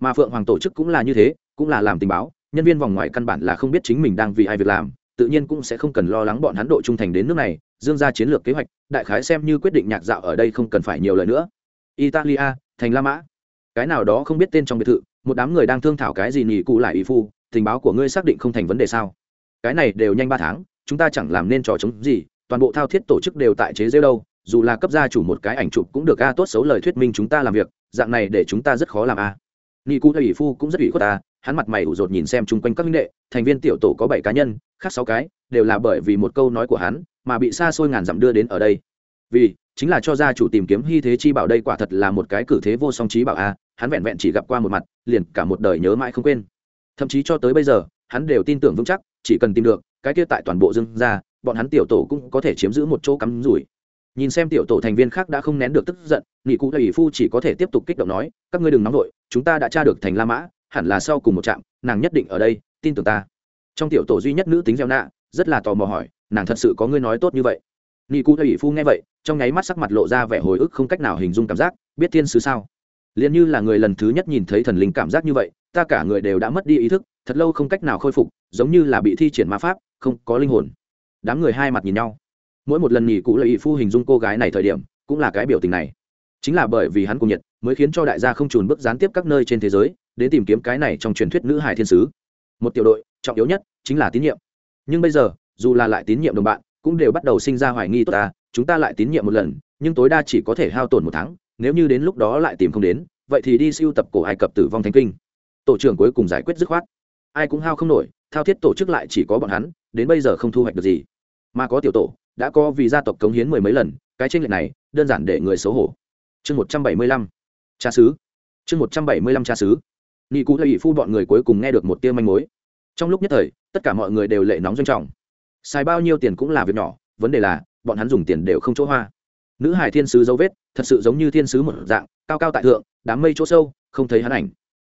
Mà phượng hoàng tổ chức cũng là như thế, cũng là làm tình báo, nhân viên vòng ngoài căn bản là không biết chính mình đang vì ai việc làm, tự nhiên cũng sẽ không cần lo lắng bọn hắn độ trung thành đến nước này, dương ra chiến lược kế hoạch, đại khái xem như quyết định nhạc dạo ở đây không cần phải nhiều lời nữa italia, thành la mã. Cái nào đó không biết tên trong biệt thự, một đám người đang thương thảo cái gì nhỉ cụ lại ý phu, tình báo của ngươi xác định không thành vấn đề sao? Cái này đều nhanh ba tháng, chúng ta chẳng làm nên trò chống gì, toàn bộ thao thiết tổ chức đều tại chế rêu đâu, dù là cấp gia chủ một cái ảnh chụp cũng được a, tốt xấu lời thuyết minh chúng ta làm việc, dạng này để chúng ta rất khó làm a. Nhị cụ ủy phu cũng rất ủy khuất ta hắn mặt mày ủ rột nhìn xem chung quanh các minh đệ, thành viên tiểu tổ có bảy cá nhân, khác sáu cái, đều là bởi vì một câu nói của hắn, mà bị xa xôi ngàn dặm đưa đến ở đây. Vì chính là cho gia chủ tìm kiếm hy thế chi bảo đây quả thật là một cái cử thế vô song trí bảo a, hắn vẹn vẹn chỉ gặp qua một mặt, liền cả một đời nhớ mãi không quên. Thậm chí cho tới bây giờ, hắn đều tin tưởng vững chắc, chỉ cần tìm được, cái kia tại toàn bộ dương gia, bọn hắn tiểu tổ cũng có thể chiếm giữ một chỗ cắm rủi. Nhìn xem tiểu tổ thành viên khác đã không nén được tức giận, nghị cụ ủy phu chỉ có thể tiếp tục kích động nói, các ngươi đừng nóng vội, chúng ta đã tra được thành la mã, hẳn là sau cùng một trạm, nàng nhất định ở đây, tin tưởng ta. Trong tiểu tổ duy nhất nữ tính gieo nạ, rất là tò mò hỏi, nàng thật sự có ngươi nói tốt như vậy? Nị cụ thầy phu nghe vậy, trong nháy mắt sắc mặt lộ ra vẻ hồi ức không cách nào hình dung cảm giác, biết thiên sứ sao? Liền như là người lần thứ nhất nhìn thấy thần linh cảm giác như vậy, ta cả người đều đã mất đi ý thức, thật lâu không cách nào khôi phục, giống như là bị thi triển ma pháp, không có linh hồn. Đám người hai mặt nhìn nhau. Mỗi một lần nghỉ cụ lợi ý phu hình dung cô gái này thời điểm, cũng là cái biểu tình này. Chính là bởi vì hắn cùng nhiệt, mới khiến cho đại gia không trùn bước gián tiếp các nơi trên thế giới, đến tìm kiếm cái này trong truyền thuyết nữ hải thiên sứ. Một tiểu đội, trọng yếu nhất chính là tín nhiệm. Nhưng bây giờ, dù là lại tín nhiệm đồng bạn cũng đều bắt đầu sinh ra hoài nghi tốt ta, chúng ta lại tín nhiệm một lần, nhưng tối đa chỉ có thể hao tổn một tháng, nếu như đến lúc đó lại tìm không đến, vậy thì đi siêu tập cổ ai cập tử vong thánh kinh. Tổ trưởng cuối cùng giải quyết dứt khoát. Ai cũng hao không nổi, thao thiết tổ chức lại chỉ có bọn hắn, đến bây giờ không thu hoạch được gì. Mà có tiểu tổ, đã có vì gia tộc cống hiến mười mấy lần, cái tranh lệch này, đơn giản để người xấu hổ. Chương một trăm bảy mươi lăm. Cha sứ chương một trăm bảy mươi lăm cha sứ nghị cụ lợi phu bọn người cuối cùng nghe được một tia manh mối. Trong lúc nhất thời, tất cả mọi người đều lệ nóng doanh trọng xài bao nhiêu tiền cũng là việc nhỏ, vấn đề là, bọn hắn dùng tiền đều không chỗ hoa. Nữ hải thiên sứ dấu vết, thật sự giống như thiên sứ một dạng, cao cao tại thượng, đám mây chỗ sâu, không thấy hắn ảnh.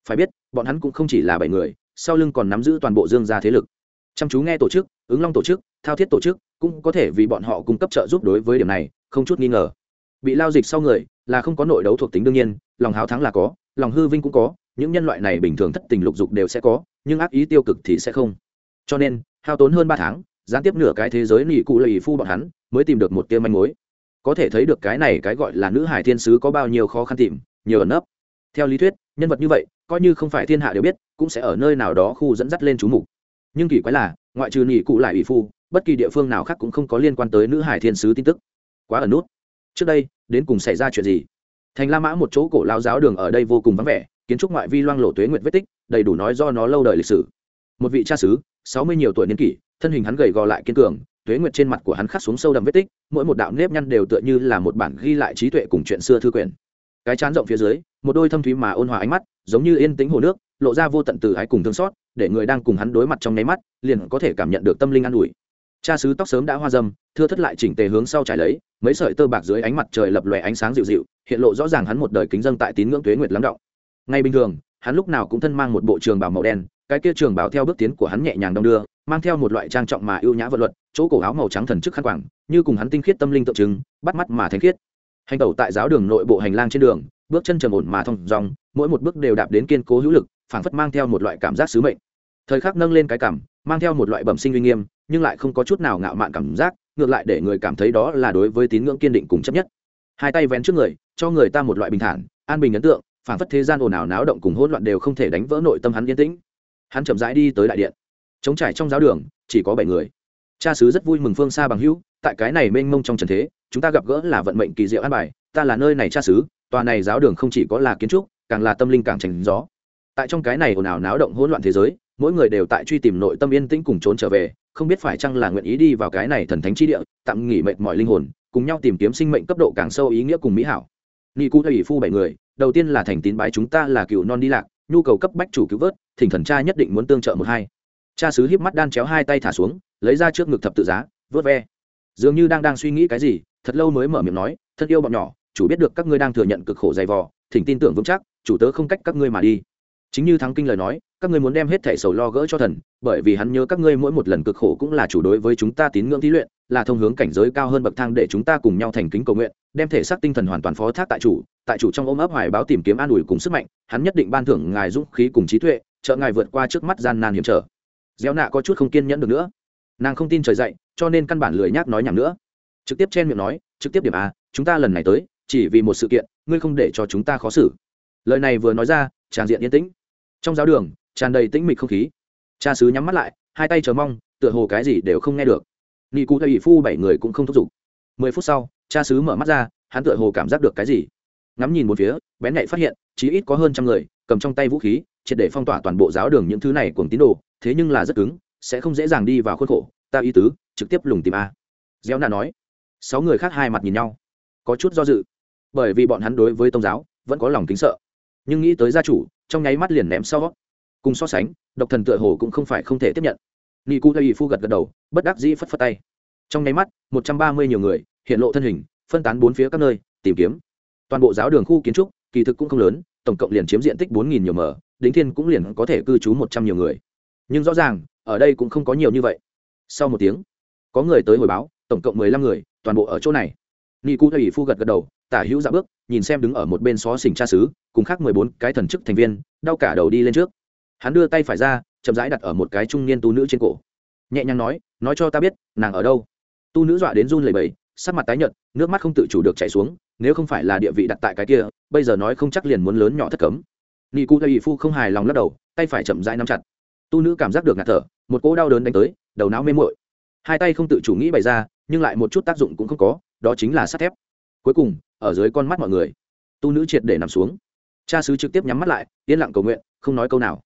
Phải biết, bọn hắn cũng không chỉ là bảy người, sau lưng còn nắm giữ toàn bộ dương gia thế lực. Chăm chú nghe tổ chức, ứng long tổ chức, thao thiết tổ chức, cũng có thể vì bọn họ cung cấp trợ giúp đối với điểm này, không chút nghi ngờ. Bị lao dịch sau người, là không có nội đấu thuộc tính đương nhiên, lòng háo thắng là có, lòng hư vinh cũng có, những nhân loại này bình thường thất tình lục dục đều sẽ có, nhưng ác ý tiêu cực thì sẽ không. Cho nên, hao tốn hơn ba tháng gián tiếp nửa cái thế giới nỉ cụ lầy phu bọn hắn mới tìm được một tia manh mối. Có thể thấy được cái này cái gọi là nữ hải thiên sứ có bao nhiêu khó khăn tìm, nhiều ẩn nấp. Theo lý thuyết, nhân vật như vậy, coi như không phải thiên hạ đều biết, cũng sẽ ở nơi nào đó khu dẫn dắt lên chú mục. Nhưng kỳ quái là, ngoại trừ nỉ cụ lại ủy phu, bất kỳ địa phương nào khác cũng không có liên quan tới nữ hải thiên sứ tin tức. Quá ẩn nút. Trước đây, đến cùng xảy ra chuyện gì? Thành la mã một chỗ cổ lao giáo đường ở đây vô cùng vắng vẻ, kiến trúc ngoại vi loang lộ tuế nguyệt vết tích, đầy đủ nói do nó lâu đời lịch sử. Một vị cha sứ sáu mươi nhiều tuổi niên kỷ thân hình hắn gầy gò lại kiên cường, tuế nguyệt trên mặt của hắn khắc xuống sâu đậm vết tích, mỗi một đạo nếp nhăn đều tựa như là một bản ghi lại trí tuệ cùng chuyện xưa thư quyển. Cái chán rộng phía dưới, một đôi thâm thúy mà ôn hòa ánh mắt, giống như yên tĩnh hồ nước, lộ ra vô tận từ ái cùng thương xót, để người đang cùng hắn đối mặt trong nháy mắt, liền có thể cảm nhận được tâm linh an ủi. Cha sứ tóc sớm đã hoa dâm, thưa thất lại chỉnh tề hướng sau trải lấy, mấy sợi tơ bạc dưới ánh mặt trời lập lòe ánh sáng dịu dịu, hiện lộ rõ ràng hắn một đời kính dân tại tín ngưỡng tuế nguyệt lắng động. Ngay bình thường, hắn lúc nào cũng thân mang một bộ trường bào màu đen, cái kia trường bào theo bước tiến của hắn nhẹ nhàng đong đưa mang theo một loại trang trọng mà ưu nhã vật luật, chỗ cổ áo màu trắng thần chức khăn quảng như cùng hắn tinh khiết tâm linh tượng trưng, bắt mắt mà thanh khiết. Hành tẩu tại giáo đường nội bộ hành lang trên đường, bước chân trầm ổn mà thong dong, mỗi một bước đều đạp đến kiên cố hữu lực, phảng phất mang theo một loại cảm giác sứ mệnh. Thời khắc nâng lên cái cảm, mang theo một loại bẩm sinh uy nghiêm, nhưng lại không có chút nào ngạo mạn cảm giác, ngược lại để người cảm thấy đó là đối với tín ngưỡng kiên định cùng chấp nhất. Hai tay vén trước người, cho người ta một loại bình thản, an bình ấn tượng, phảng phất thế gian ồn ào náo động cùng hỗn loạn đều không thể đánh vỡ nội tâm hắn yên tĩnh. Hắn chậm rãi đi tới đại điện chống trải trong giáo đường, chỉ có bảy người. Cha sứ rất vui mừng phương xa bằng hữu, tại cái này mênh mông trong trần thế, chúng ta gặp gỡ là vận mệnh kỳ diệu an bài, ta là nơi này cha sứ tòa này giáo đường không chỉ có là kiến trúc, càng là tâm linh càng tránh gió. Tại trong cái này ồn ào náo động hỗn loạn thế giới, mỗi người đều tại truy tìm nội tâm yên tĩnh cùng trốn trở về, không biết phải chăng là nguyện ý đi vào cái này thần thánh chi địa, tạm nghỉ mệt mọi linh hồn, cùng nhau tìm kiếm sinh mệnh cấp độ càng sâu ý nghĩa cùng mỹ hảo. Ni cụ thầy phu bảy người, đầu tiên là thành tín bái chúng ta là cựu non đi lạc, nhu cầu cấp bách chủ cứu vớt, thỉnh thần cha nhất định muốn tương trợ một hai cha sứ híp mắt đan chéo hai tay thả xuống, lấy ra trước ngực thập tự giá, vớt ve. Dường như đang đang suy nghĩ cái gì, thật lâu mới mở miệng nói, thân yêu bọn nhỏ, chủ biết được các ngươi đang thừa nhận cực khổ dày vò, thỉnh tin tưởng vững chắc, chủ tớ không cách các ngươi mà đi. Chính như thắng kinh lời nói, các ngươi muốn đem hết thẻ sầu lo gỡ cho thần, bởi vì hắn nhớ các ngươi mỗi một lần cực khổ cũng là chủ đối với chúng ta tín ngưỡng thí luyện, là thông hướng cảnh giới cao hơn bậc thang để chúng ta cùng nhau thành kính cầu nguyện, đem thể xác tinh thần hoàn toàn phó thác tại chủ tại chủ trong ôm ấp hoài báo tìm kiếm an ủi cùng sức mạnh, hắn nhất định ban thưởng ngài dũng khí cùng trí tuệ, trợ ngài vượt qua trước mắt gian nan hiểm trở gieo nạ có chút không kiên nhẫn được nữa. Nàng không tin trời dậy cho nên căn bản lười nhác nói nhảm nữa. Trực tiếp chen miệng nói, trực tiếp điểm a, chúng ta lần này tới, chỉ vì một sự kiện, ngươi không để cho chúng ta khó xử. Lời này vừa nói ra tràn diện yên tĩnh. Trong giáo đường, tràn đầy tĩnh mịch không khí. Cha sứ nhắm mắt lại, hai tay chờ mong, tựa hồ cái gì đều không nghe được. Nghị cụ thầy phu bảy người cũng không thúc giục. Mười phút sau, cha sứ mở mắt ra, hắn tựa hồ cảm giác được cái gì. Ngắm nhìn một phía, bén nhạy phát hiện chỉ ít có hơn trăm người, cầm trong tay vũ khí triệt để phong tỏa toàn bộ giáo đường những thứ này cùng tín đồ, thế nhưng là rất cứng, sẽ không dễ dàng đi vào khuôn khổ, ta ý tứ, trực tiếp lùng tìm a. Gieo nạ nói. Sáu người khác hai mặt nhìn nhau, có chút do dự. Bởi vì bọn hắn đối với tôn giáo, vẫn có lòng kính sợ. Nhưng nghĩ tới gia chủ, trong nháy mắt liền ném sau. Cùng so sánh, độc thần tựa hồ cũng không phải không thể tiếp nhận. Nị cụ tây phu gật gật đầu, bất đắc dĩ phất phất tay. Trong nháy mắt, một trăm ba mươi nhiều người, hiện lộ thân hình, phân tán bốn phía các nơi, tìm kiếm. Toàn bộ giáo đường khu kiến trúc, kỳ thực cũng không lớn, tổng cộng liền chiếm diện tích bốn nghìn nhiều mở đính thiên cũng liền có thể cư trú một trăm nhiều người. Nhưng rõ ràng, ở đây cũng không có nhiều như vậy. Sau một tiếng, có người tới hồi báo, tổng cộng mười lăm người, toàn bộ ở chỗ này. Ni cụ thầy phu gật gật đầu, tả hữu dạ bước, nhìn xem đứng ở một bên xó xỉnh cha xứ, cùng khác mười bốn cái thần chức thành viên, đau cả đầu đi lên trước. Hắn đưa tay phải ra, chậm rãi đặt ở một cái trung niên tu nữ trên cổ. Nhẹ nhàng nói nói cho ta biết, nàng ở đâu? Tu nữ dọa đến run lầy bầy sắc mặt tái nhợt, nước mắt không tự chủ được chảy xuống, nếu không phải là địa vị đặt tại cái kia, bây giờ nói không chắc liền muốn lớn nhỏ thất cấm nị cụ thầy phu không hài lòng lắc đầu, tay phải chậm rãi nắm chặt. Tu nữ cảm giác được ngạt thở, một cỗ đau đớn đánh tới, đầu não mê mội hai tay không tự chủ nghĩ bày ra, nhưng lại một chút tác dụng cũng không có, đó chính là sắt thép. Cuối cùng, ở dưới con mắt mọi người, tu nữ triệt để nằm xuống. Cha sứ trực tiếp nhắm mắt lại, yên lặng cầu nguyện, không nói câu nào.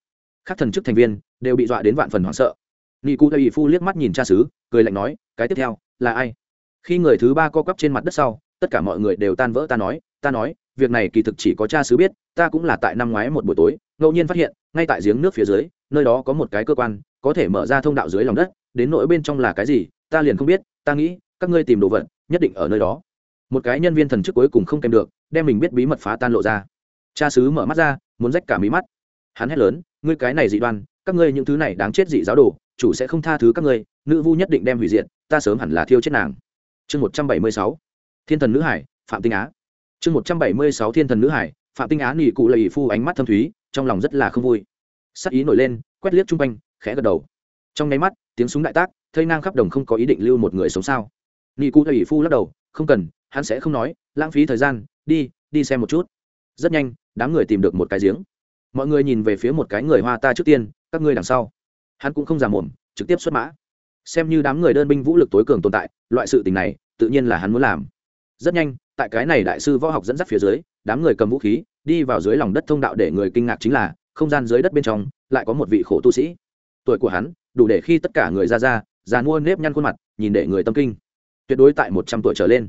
Các thần chức thành viên đều bị dọa đến vạn phần hoảng sợ. Nị cụ thầy phu liếc mắt nhìn cha sứ, cười lạnh nói, cái tiếp theo là ai? Khi người thứ ba co quắp trên mặt đất sau, tất cả mọi người đều tan vỡ ta nói ta nói việc này kỳ thực chỉ có cha xứ biết, ta cũng là tại năm ngoái một buổi tối, ngẫu nhiên phát hiện, ngay tại giếng nước phía dưới, nơi đó có một cái cơ quan, có thể mở ra thông đạo dưới lòng đất, đến nỗi bên trong là cái gì, ta liền không biết, ta nghĩ, các ngươi tìm đồ vật, nhất định ở nơi đó. Một cái nhân viên thần chức cuối cùng không kèm được, đem mình biết bí mật phá tan lộ ra. Cha sứ mở mắt ra, muốn rách cả mí mắt. Hắn hét lớn, ngươi cái này dị đoan, các ngươi những thứ này đáng chết dị giáo đồ, chủ sẽ không tha thứ các ngươi, nữ vu nhất định đem hủy diệt, ta sớm hẳn là thiêu chết nàng. Chương một trăm bảy mươi sáu. Thiên thần nữ hải, phạm tinh á chương một trăm bảy mươi sáu thiên thần nữ hải, phạm tinh á nỉ cụ lầy phu ánh mắt thâm thúy, trong lòng rất là không vui. Sắc ý nổi lên, quét liếc chung quanh, khẽ gật đầu. Trong nháy mắt, tiếng súng đại tác, thây ngang khắp đồng không có ý định lưu một người sống sao? Nỉ cụ lầy phu lắc đầu, không cần, hắn sẽ không nói, lãng phí thời gian, đi đi xem một chút. Rất nhanh, đám người tìm được một cái giếng. Mọi người nhìn về phía một cái người hoa ta trước tiên, các ngươi đằng sau. Hắn cũng không giả mồm, trực tiếp xuất mã. Xem như đám người đơn binh vũ lực tối cường tồn tại, loại sự tình này, tự nhiên là hắn muốn làm. Rất nhanh tại cái này đại sư võ học dẫn dắt phía dưới, đám người cầm vũ khí, đi vào dưới lòng đất thông đạo để người kinh ngạc chính là, không gian dưới đất bên trong, lại có một vị khổ tu sĩ. Tuổi của hắn, đủ để khi tất cả người ra ra, già mua nếp nhăn khuôn mặt, nhìn để người tâm kinh. Tuyệt đối tại một trăm tuổi trở lên.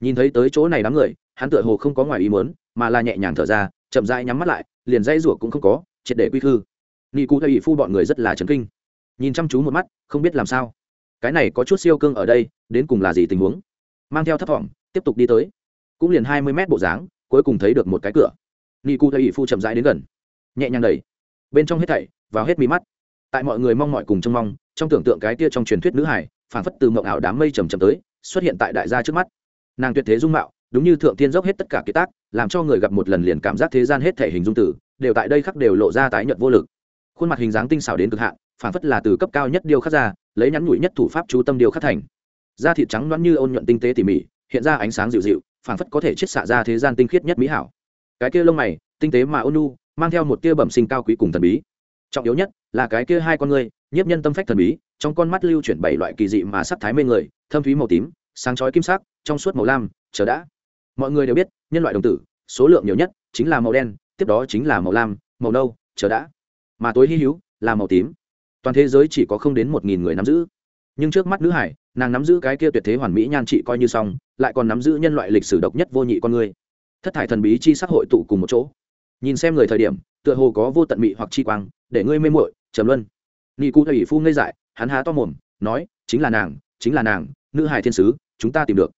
Nhìn thấy tới chỗ này đám người, hắn tựa hồ không có ngoài ý muốn, mà là nhẹ nhàng thở ra, chậm rãi nhắm mắt lại, liền dây rủa cũng không có, triệt để quy khư. Nị cụ thầy phu bọn người rất là chấn kinh. Nhìn chăm chú một mắt, không biết làm sao. Cái này có chút siêu cương ở đây, đến cùng là gì tình huống? Mang theo thấp thỏm tiếp tục đi tới cũng liền hai mươi mét bộ dáng, cuối cùng thấy được một cái cửa. Nị cụ thầy phu chậm rãi đến gần. Nhẹ nhàng đẩy. Bên trong hết thảy, vào hết mí mắt. Tại mọi người mong mọi cùng trông mong, trong tưởng tượng cái tia trong truyền thuyết nữ hải phản phất từ mộng ảo đám mây trầm trầm tới, xuất hiện tại đại gia trước mắt. Nàng tuyệt thế dung mạo, đúng như thượng tiên dốc hết tất cả kiệt tác, làm cho người gặp một lần liền cảm giác thế gian hết thể hình dung tử đều tại đây khắc đều lộ ra tái nhợt vô lực. Khuôn mặt hình dáng tinh xảo đến cực hạn phản phất là từ cấp cao nhất điêu khắc ra, lấy nhắn nhủi nhất thủ pháp chú tâm điêu khắc thành. Da thịt trắng loãng như ôn nhuận tinh tế tỉ mỉ, hiện ra ánh sáng dịu dịu phản phất có thể chiết xạ ra thế gian tinh khiết nhất mỹ hảo. Cái kia lông mày, tinh tế mà ôn nhu, mang theo một tia bẩm sinh cao quý cùng thần bí. Trọng yếu nhất là cái kia hai con người nhiếp nhân tâm phách thần bí, trong con mắt lưu chuyển bảy loại kỳ dị mà sắc thái mê người, thâm thúy màu tím, sáng chói kim sắc, trong suốt màu lam, chờ đã. Mọi người đều biết, nhân loại đồng tử, số lượng nhiều nhất chính là màu đen, tiếp đó chính là màu lam, màu nâu, chờ đã. Mà tối hy hữu là màu tím. Toàn thế giới chỉ có không đến một nghìn người nắm giữ. Nhưng trước mắt nữ hải nàng nắm giữ cái kia tuyệt thế hoàn mỹ nhan trị coi như xong, lại còn nắm giữ nhân loại lịch sử độc nhất vô nhị con người. Thất thải thần bí chi sắc hội tụ cùng một chỗ. Nhìn xem người thời điểm, tựa hồ có vô tận mị hoặc chi quang, để ngươi mê muội, trầm luân. Nghi cụ thầy phu ngây dại, hắn há to mồm, nói, chính là nàng, chính là nàng, nữ hải thiên sứ, chúng ta tìm được.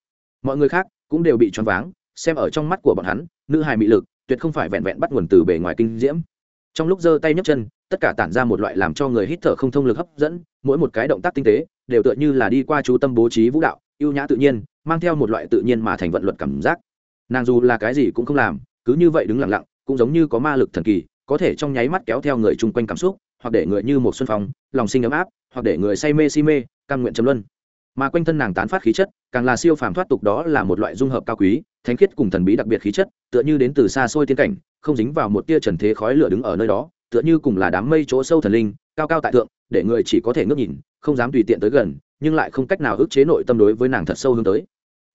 Mọi người khác cũng đều bị choáng váng, xem ở trong mắt của bọn hắn, nữ hải mị lực, tuyệt không phải vẹn vẹn bắt nguồn từ bề ngoài kinh diễm. Trong lúc giơ tay nhấc chân, tất cả tản ra một loại làm cho người hít thở không thông lực hấp dẫn, mỗi một cái động tác tinh tế đều tựa như là đi qua chú tâm bố trí vũ đạo, ưu nhã tự nhiên, mang theo một loại tự nhiên mà thành vận luật cảm giác. Nàng dù là cái gì cũng không làm, cứ như vậy đứng lặng lặng, cũng giống như có ma lực thần kỳ, có thể trong nháy mắt kéo theo người chung quanh cảm xúc, hoặc để người như một xuân phong, lòng sinh ấm áp, hoặc để người say mê si mê căn nguyện trầm luân. Mà quanh thân nàng tán phát khí chất, càng là siêu phàm thoát tục đó là một loại dung hợp cao quý, thánh khiết cùng thần bí đặc biệt khí chất, tựa như đến từ xa xôi tiên cảnh, không dính vào một tia trần thế khói lửa đứng ở nơi đó, tựa như cùng là đám mây chỗ sâu thần linh, cao cao tại thượng để người chỉ có thể ngước nhìn, không dám tùy tiện tới gần, nhưng lại không cách nào ức chế nội tâm đối với nàng thật sâu hướng tới.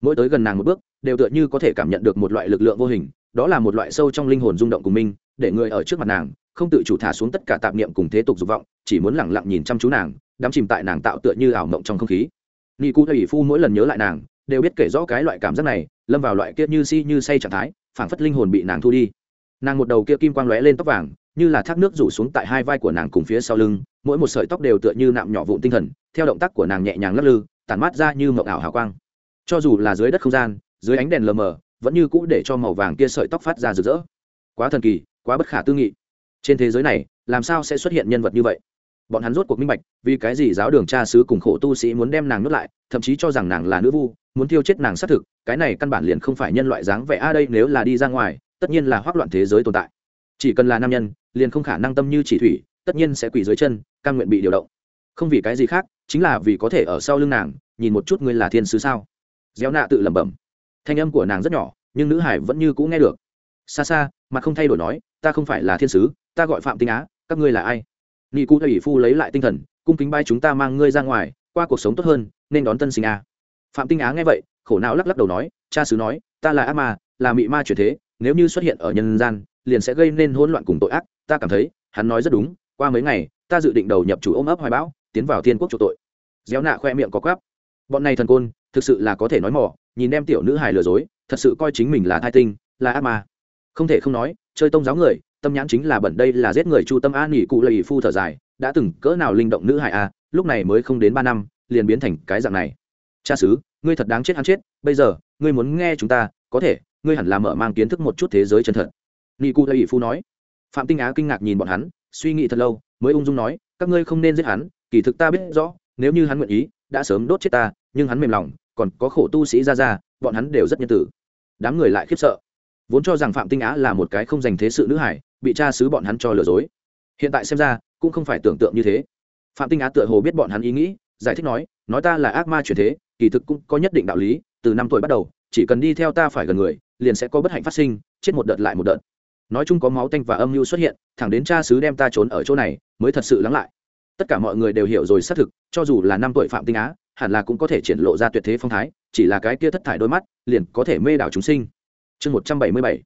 Mỗi tới gần nàng một bước, đều tựa như có thể cảm nhận được một loại lực lượng vô hình, đó là một loại sâu trong linh hồn rung động của mình, để người ở trước mặt nàng, không tự chủ thả xuống tất cả tạp niệm cùng thế tục dục vọng, chỉ muốn lẳng lặng nhìn chăm chú nàng, đắm chìm tại nàng tạo tựa như ảo mộng trong không khí. Ni cụ thầy phu mỗi lần nhớ lại nàng, đều biết kể rõ cái loại cảm giác này, lâm vào loại kia như si như say trạng thái, phảng phất linh hồn bị nàng thu đi. Nàng một đầu kia kim quang lóe lên tóc vàng, như là thác nước rủ xuống tại hai vai của nàng cùng phía sau lưng mỗi một sợi tóc đều tựa như nạm nhỏ vụn tinh thần, theo động tác của nàng nhẹ nhàng lắc lư, tản mát ra như mộng ảo hào quang. Cho dù là dưới đất không gian, dưới ánh đèn lờ mờ, vẫn như cũ để cho màu vàng kia sợi tóc phát ra rực rỡ. Quá thần kỳ, quá bất khả tư nghị. Trên thế giới này, làm sao sẽ xuất hiện nhân vật như vậy? Bọn hắn rốt cuộc minh bạch, vì cái gì giáo đường cha sứ cùng khổ tu sĩ muốn đem nàng nuốt lại, thậm chí cho rằng nàng là nữ vu, muốn tiêu chết nàng xác thực, cái này căn bản liền không phải nhân loại dáng vẻ. A, đây nếu là đi ra ngoài, tất nhiên là hoác loạn thế giới tồn tại. Chỉ cần là nam nhân, liền không khả năng tâm như chỉ thủy tất nhiên sẽ quỳ dưới chân căn nguyện bị điều động. Không vì cái gì khác, chính là vì có thể ở sau lưng nàng, nhìn một chút ngươi là thiên sứ sao. Gieo nạ tự lẩm bẩm. Thanh âm của nàng rất nhỏ, nhưng nữ hải vẫn như cũ nghe được. Xa xa, mà không thay đổi nói, ta không phải là thiên sứ, ta gọi phạm tinh á, các ngươi là ai? Nị cụ thầy phu lấy lại tinh thần, cung kính bay chúng ta mang ngươi ra ngoài, qua cuộc sống tốt hơn, nên đón tân sinh a. Phạm tinh á nghe vậy, khổ não lắc lắc đầu nói, cha sứ nói, ta là ác ma, là mị ma chuyển thế, nếu như xuất hiện ở nhân gian, liền sẽ gây nên hỗn loạn cùng tội ác, ta cảm thấy, hắn nói rất đúng qua mấy ngày ta dự định đầu nhập chủ ôm ấp hoài bão tiến vào thiên quốc chủ tội. Gieo nạ khoe miệng có quáp bọn này thần côn thực sự là có thể nói mỏ nhìn đem tiểu nữ hài lừa dối thật sự coi chính mình là thai tinh là ác ma. Không thể không nói chơi tông giáo người tâm nhãn chính là bẩn đây là giết người chu tâm an nghỉ cụ lầy phu thở dài đã từng cỡ nào linh động nữ hài a lúc này mới không đến ba năm liền biến thành cái dạng này. Cha xứ, ngươi thật đáng chết hắn chết bây giờ ngươi muốn nghe chúng ta có thể ngươi hẳn là mở mang kiến thức một chút thế giới chân thật. Nghỉ cụ lầy phu nói. Phạm tinh á kinh ngạc nhìn bọn hắn suy nghĩ thật lâu, mới ung dung nói, các ngươi không nên giết hắn, kỳ thực ta biết rõ, nếu như hắn nguyện ý, đã sớm đốt chết ta, nhưng hắn mềm lòng, còn có khổ tu sĩ ra ra, bọn hắn đều rất nhân tử. Đám người lại khiếp sợ. Vốn cho rằng phạm tinh á là một cái không dành thế sự nữ hải, bị cha xứ bọn hắn cho lừa dối. Hiện tại xem ra, cũng không phải tưởng tượng như thế. Phạm tinh á tựa hồ biết bọn hắn ý nghĩ, giải thích nói nói ta là ác ma truyền thế, kỳ thực cũng có nhất định đạo lý, từ năm tuổi bắt đầu, chỉ cần đi theo ta phải gần người, liền sẽ có bất hạnh phát sinh, chết một đợt lại một đợt nói chung có máu tanh và âm mưu xuất hiện, thẳng đến cha xứ đem ta trốn ở chỗ này, mới thật sự lắng lại. Tất cả mọi người đều hiểu rồi xác thực, cho dù là năm tuổi phạm tinh á, hẳn là cũng có thể triển lộ ra tuyệt thế phong thái, chỉ là cái kia thất thải đôi mắt, liền có thể mê đảo chúng sinh. Chương một trăm bảy mươi bảy.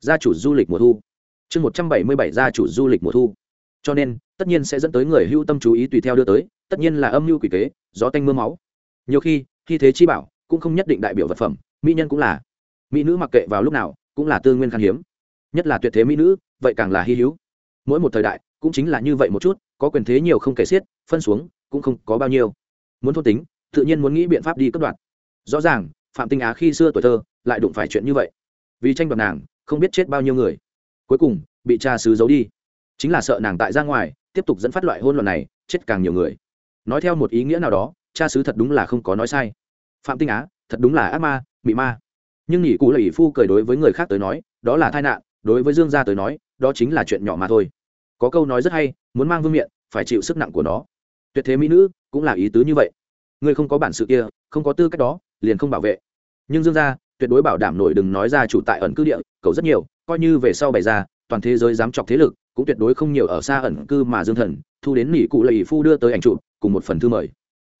Gia chủ du lịch mùa thu. Chương một trăm bảy mươi bảy gia chủ du lịch mùa thu. Cho nên, tất nhiên sẽ dẫn tới người hưu tâm chú ý tùy theo đưa tới, tất nhiên là âm mưu quỷ kế, gió tanh m ư a máu. Nhiều khi khi thế chi bảo cũng không nhất định đại biểu vật phẩm, mỹ nhân cũng là. Mỹ nữ mặc kệ vào lúc nào cũng là tư nguyên khan hiếm nhất là tuyệt thế mỹ nữ, vậy càng là hy hữu. Mỗi một thời đại, cũng chính là như vậy một chút, có quyền thế nhiều không kể xiết, phân xuống, cũng không có bao nhiêu. Muốn thôn tính, tự nhiên muốn nghĩ biện pháp đi cất đoạt. Rõ ràng, phạm tinh á khi xưa tuổi thơ, lại đụng phải chuyện như vậy. Vì tranh đoạt nàng, không biết chết bao nhiêu người. Cuối cùng, bị cha xứ giấu đi. Chính là sợ nàng tại ra ngoài, tiếp tục dẫn phát loại hôn luận này, chết càng nhiều người. Nói theo một ý nghĩa nào đó, cha xứ thật đúng là không có nói sai. Phạm tinh á, thật đúng là ác ma bị ma. Nhưng nghỉ cụ là ỷ phu cười đối với người khác tới nói, đó là tai nạn đối với dương gia tới nói, đó chính là chuyện nhỏ mà thôi. Có câu nói rất hay, muốn mang vương miện, phải chịu sức nặng của nó. Tuyệt thế mỹ nữ, cũng là ý tứ như vậy. Ngươi không có bản sự kia, không có tư cách đó, liền không bảo vệ. Nhưng dương gia, tuyệt đối bảo đảm nổi đừng nói ra chủ tại ẩn cư địa, cầu rất nhiều, coi như về sau bày ra, toàn thế giới dám chọc thế lực, cũng tuyệt đối không nhiều ở xa ẩn cư mà dương thần, thu đến nỉ cụ lầy phu đưa tới ảnh trụ cùng một phần thư mời.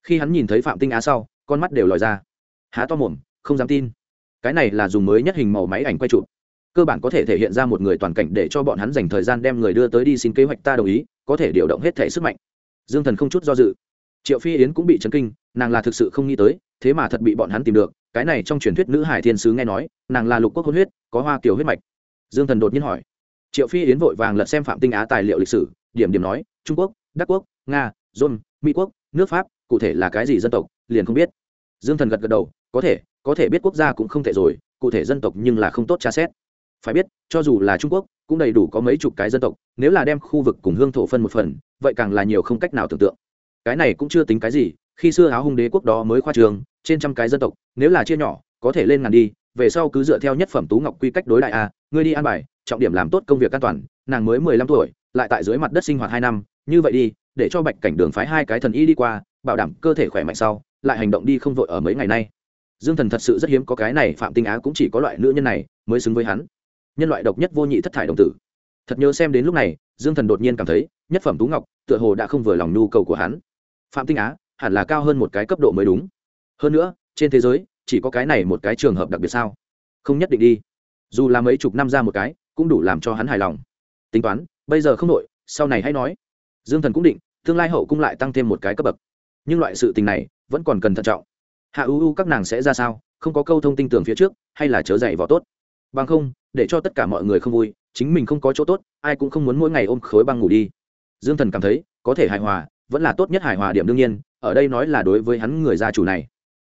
Khi hắn nhìn thấy phạm tinh á sau, con mắt đều lòi ra. Há to mồm, không dám tin. Cái này là dùng mới nhất hình màu máy ảnh quay chụp cơ bản có thể thể hiện ra một người toàn cảnh để cho bọn hắn dành thời gian đem người đưa tới đi xin kế hoạch ta đồng ý, có thể điều động hết thể sức mạnh. Dương thần không chút do dự. Triệu phi yến cũng bị chấn kinh, nàng là thực sự không nghĩ tới, thế mà thật bị bọn hắn tìm được, cái này trong truyền thuyết nữ hải thiên sứ nghe nói, nàng là lục quốc hôn huyết, có hoa kiểu huyết mạch. Dương thần đột nhiên hỏi. Triệu phi yến vội vàng lật xem phạm tinh á tài liệu lịch sử, điểm điểm nói, trung quốc, đắc quốc, nga dôn mỹ quốc, nước pháp, cụ thể là cái gì dân tộc, liền không biết. Dương thần gật gật đầu, có thể có thể biết quốc gia cũng không thể rồi, cụ thể dân tộc nhưng là không tốt tra xét phải biết, cho dù là trung quốc, cũng đầy đủ có mấy chục cái dân tộc, nếu là đem khu vực cùng hương thổ phân một phần, vậy càng là nhiều không cách nào tưởng tượng. Cái này cũng chưa tính cái gì, khi xưa áo hung đế quốc đó mới khoa trường, trên trăm cái dân tộc, nếu là chia nhỏ, có thể lên ngàn đi, về sau cứ dựa theo nhất phẩm tú ngọc quy cách đối đại a, ngươi đi an bài, trọng điểm làm tốt công việc an toàn, nàng mới mười lăm tuổi, lại tại dưới mặt đất sinh hoạt hai năm, như vậy đi, để cho bạch cảnh đường phái hai cái thần y đi qua, bảo đảm cơ thể khỏe mạnh sau, lại hành động đi không vội ở mấy ngày nay. Dương thần thật sự rất hiếm có cái này phạm tinh á cũng chỉ có loại nữ nhân này mới xứng với hắn nhân loại độc nhất vô nhị thất thải đồng tử. Thật nhớ xem đến lúc này, dương thần đột nhiên cảm thấy, nhất phẩm tú ngọc, tựa hồ đã không vừa lòng nhu cầu của hắn. Phạm tinh á, hẳn là cao hơn một cái cấp độ mới đúng. Hơn nữa, trên thế giới, chỉ có cái này một cái trường hợp đặc biệt sao? Không nhất định đi. Dù là mấy chục năm ra một cái, cũng đủ làm cho hắn hài lòng. Tính toán, bây giờ không nội sau này hãy nói. Dương thần cũng định, tương lai hậu cung lại tăng thêm một cái cấp bậc. Nhưng loại sự tình này, vẫn còn cần thận trọng. Hạ ưu u các nàng sẽ ra sao, không có câu thông tin tưởng phía trước, hay là chớ dậy vào tốt? Bằng không, để cho tất cả mọi người không vui, chính mình không có chỗ tốt, ai cũng không muốn mỗi ngày ôm khối băng ngủ đi. Dương thần cảm thấy, có thể hài hòa, vẫn là tốt nhất hài hòa điểm đương nhiên, ở đây nói là đối với hắn người gia chủ này.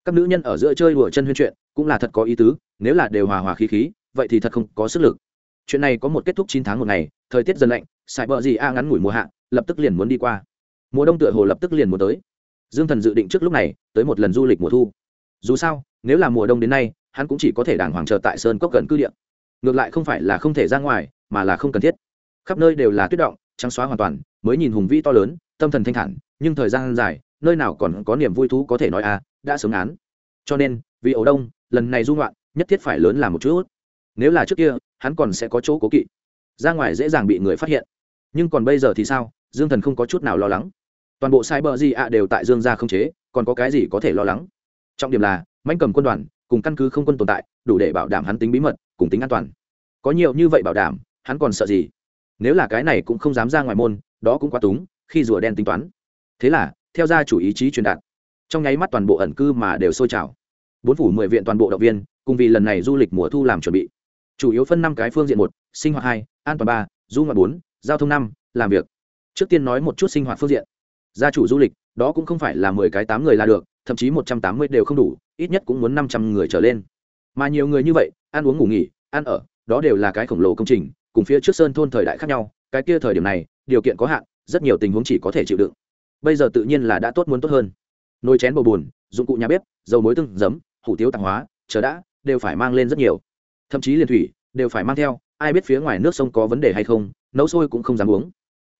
Các nữ nhân ở giữa chơi đùa chân huyên chuyện, cũng là thật có ý tứ, nếu là đều hòa hòa khí khí, vậy thì thật không có sức lực. Chuyện này có một kết thúc chín tháng một ngày, thời tiết dần lạnh sài bờ gì a ngắn ngủi mùa hạ, lập tức liền muốn đi qua. Mùa đông tựa hồ lập tức liền muốn tới. Dương thần dự định trước lúc này, tới một lần du lịch mùa thu. Dù sao, nếu là mùa đông đến nay hắn cũng chỉ có thể đàng hoàng chờ tại sơn cốc gần cư điện ngược lại không phải là không thể ra ngoài, mà là không cần thiết. Khắp nơi đều là tuyết động, trắng xóa hoàn toàn, mới nhìn hùng vĩ to lớn, tâm thần thanh thản, nhưng thời gian dài, nơi nào còn có niềm vui thú có thể nói à đã sớm án. Cho nên, vì ấu đông, lần này du ngoạn, nhất thiết phải lớn là một chút. Nếu là trước kia, hắn còn sẽ có chỗ cố kỵ. Ra ngoài dễ dàng bị người phát hiện. Nhưng còn bây giờ thì sao? Dương thần không có chút nào lo lắng. Toàn bộ sai bờ gì ạ đều tại dương gia không chế, còn có cái gì có thể lo lắng? Trọng điểm là manh cầm quân đoàn cùng căn cứ không quân tồn tại, đủ để bảo đảm hắn tính bí mật, cùng tính an toàn. Có nhiều như vậy bảo đảm, hắn còn sợ gì? Nếu là cái này cũng không dám ra ngoài môn, đó cũng quá túng, khi rùa đen tính toán. Thế là, theo ra chủ ý chí truyền đạt, trong nháy mắt toàn bộ ẩn cư mà đều sôi trào. Bốn phủ mười viện toàn bộ động viên, cùng vì lần này du lịch mùa thu làm chuẩn bị. Chủ yếu phân năm cái phương diện một, sinh hoạt hai, an toàn ba, du ngoạn bốn, giao thông năm, làm việc. Trước tiên nói một chút sinh hoạt phương diện. Gia chủ du lịch, đó cũng không phải là mười cái tám người là được thậm chí một trăm tám mươi đều không đủ, ít nhất cũng muốn năm trăm người trở lên. Mà nhiều người như vậy, ăn uống ngủ nghỉ, ăn ở, đó đều là cái khổng lồ công trình, cùng phía trước sơn thôn thời đại khác nhau, cái kia thời điểm này, điều kiện có hạn, rất nhiều tình huống chỉ có thể chịu đựng. Bây giờ tự nhiên là đã tốt muốn tốt hơn. Nồi chén bầu bùn dụng cụ nhà bếp, dầu muối tương giấm, hủ tiếu tạp hóa, chờ đã, đều phải mang lên rất nhiều. Thậm chí liền thủy, đều phải mang theo, ai biết phía ngoài nước sông có vấn đề hay không, nấu sôi cũng không dám uống.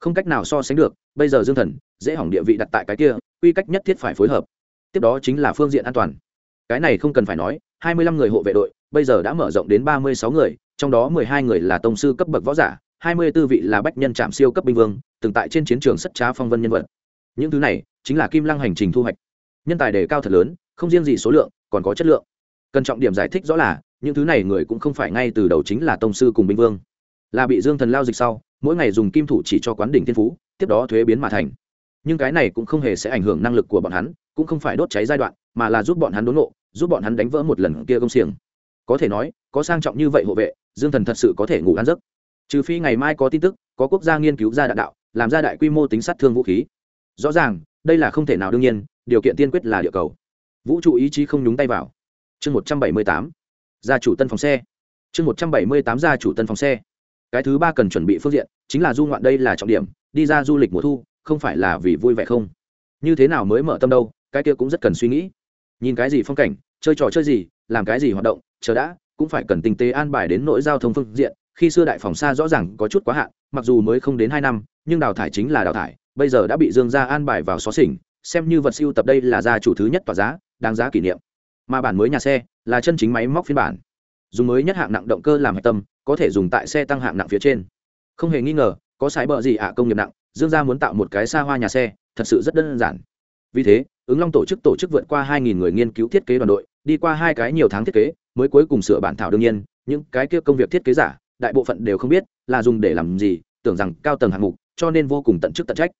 Không cách nào so sánh được, bây giờ dương thần, dễ hỏng địa vị đặt tại cái kia, quy cách nhất thiết phải phối hợp tiếp đó chính là phương diện an toàn. Cái này không cần phải nói, hai mươi lăm người hộ vệ đội, bây giờ đã mở rộng đến ba mươi sáu người, trong đó mười hai người là tông sư cấp bậc võ giả, hai mươi tư vị là bách nhân trạm siêu cấp binh vương, từng tại trên chiến trường sất trá phong vân nhân vật. Những thứ này chính là kim lăng hành trình thu hoạch. Nhân tài đề cao thật lớn, không riêng gì số lượng, còn có chất lượng. Cần trọng điểm giải thích rõ là, những thứ này người cũng không phải ngay từ đầu chính là tông sư cùng binh vương. Là bị dương thần lao dịch sau, mỗi ngày dùng kim thủ chỉ cho quán đỉnh thiên phú, tiếp đó thuế biến mà thành. Nhưng cái này cũng không hề sẽ ảnh hưởng năng lực của bọn hắn cũng không phải đốt cháy giai đoạn, mà là giúp bọn hắn đốn nộ giúp bọn hắn đánh vỡ một lần kia công xiềng. Có thể nói, có sang trọng như vậy hộ vệ, dương thần thật sự có thể ngủ ăn giấc. Trừ phi ngày mai có tin tức, có quốc gia nghiên cứu ra đạn đạo, làm ra đại quy mô tính sát thương vũ khí. Rõ ràng, đây là không thể nào đương nhiên, điều kiện tiên quyết là địa cầu. Vũ trụ ý chí không nhúng tay vào. Chương một trăm bảy mươi tám, gia chủ tân phòng xe. Chương một trăm bảy mươi tám, gia chủ tân phòng xe. Cái thứ ba cần chuẩn bị phương diện, chính là du ngoạn đây là trọng điểm, đi ra du lịch mùa thu, không phải là vì vui vẻ không? Như thế nào mới mở tâm đâu? Cái kia cũng rất cần suy nghĩ. Nhìn cái gì phong cảnh, chơi trò chơi gì, làm cái gì hoạt động, chờ đã, cũng phải cần tinh tế an bài đến nỗi giao thông phương diện. Khi xưa đại phòng xa rõ ràng có chút quá hạn, mặc dù mới không đến hai năm, nhưng đào thải chính là đào thải, bây giờ đã bị dương gia an bài vào xó xỉnh, xem như vật siêu tập đây là gia chủ thứ nhất tỏa giá, đáng giá kỷ niệm. Mà bản mới nhà xe là chân chính máy móc phiên bản. Dùng mới nhất hạng nặng động cơ làm hạch tâm, có thể dùng tại xe tăng hạng nặng phía trên. Không hề nghi ngờ, có sái bờ gì ạ công nghiệp nặng, dương gia muốn tạo một cái xa hoa nhà xe, thật sự rất đơn giản. Vì thế ứng long tổ chức tổ chức vượt qua 2.000 người nghiên cứu thiết kế đoàn đội, đi qua hai cái nhiều tháng thiết kế, mới cuối cùng sửa bản thảo đương nhiên, những cái kia công việc thiết kế giả, đại bộ phận đều không biết là dùng để làm gì, tưởng rằng cao tầng hạng mục, cho nên vô cùng tận chức tận trách.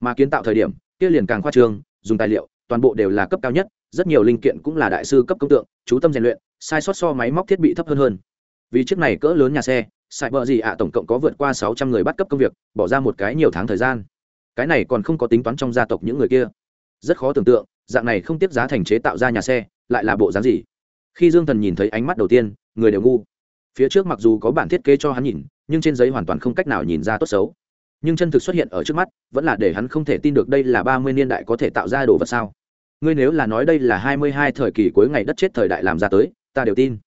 Mà kiến tạo thời điểm, kia liền càng khoa trương, dùng tài liệu, toàn bộ đều là cấp cao nhất, rất nhiều linh kiện cũng là đại sư cấp công tượng, chú tâm rèn luyện, sai sót so máy móc thiết bị thấp hơn hơn. Vì chiếc này cỡ lớn nhà xe, sài bờ gì ạ, tổng cộng có vượt qua sáu trăm người bắt cấp công việc, bỏ ra một cái nhiều tháng thời gian. Cái này còn không có tính toán trong gia tộc những người kia rất khó tưởng tượng, dạng này không tiếp giá thành chế tạo ra nhà xe, lại là bộ dáng gì? Khi dương thần nhìn thấy ánh mắt đầu tiên, người đều ngu. Phía trước mặc dù có bản thiết kế cho hắn nhìn, nhưng trên giấy hoàn toàn không cách nào nhìn ra tốt xấu. Nhưng chân thực xuất hiện ở trước mắt, vẫn là để hắn không thể tin được đây là ba mươi niên đại có thể tạo ra đồ vật sao? Ngươi nếu là nói đây là hai mươi hai thời kỳ cuối ngày đất chết thời đại làm ra tới, ta đều tin.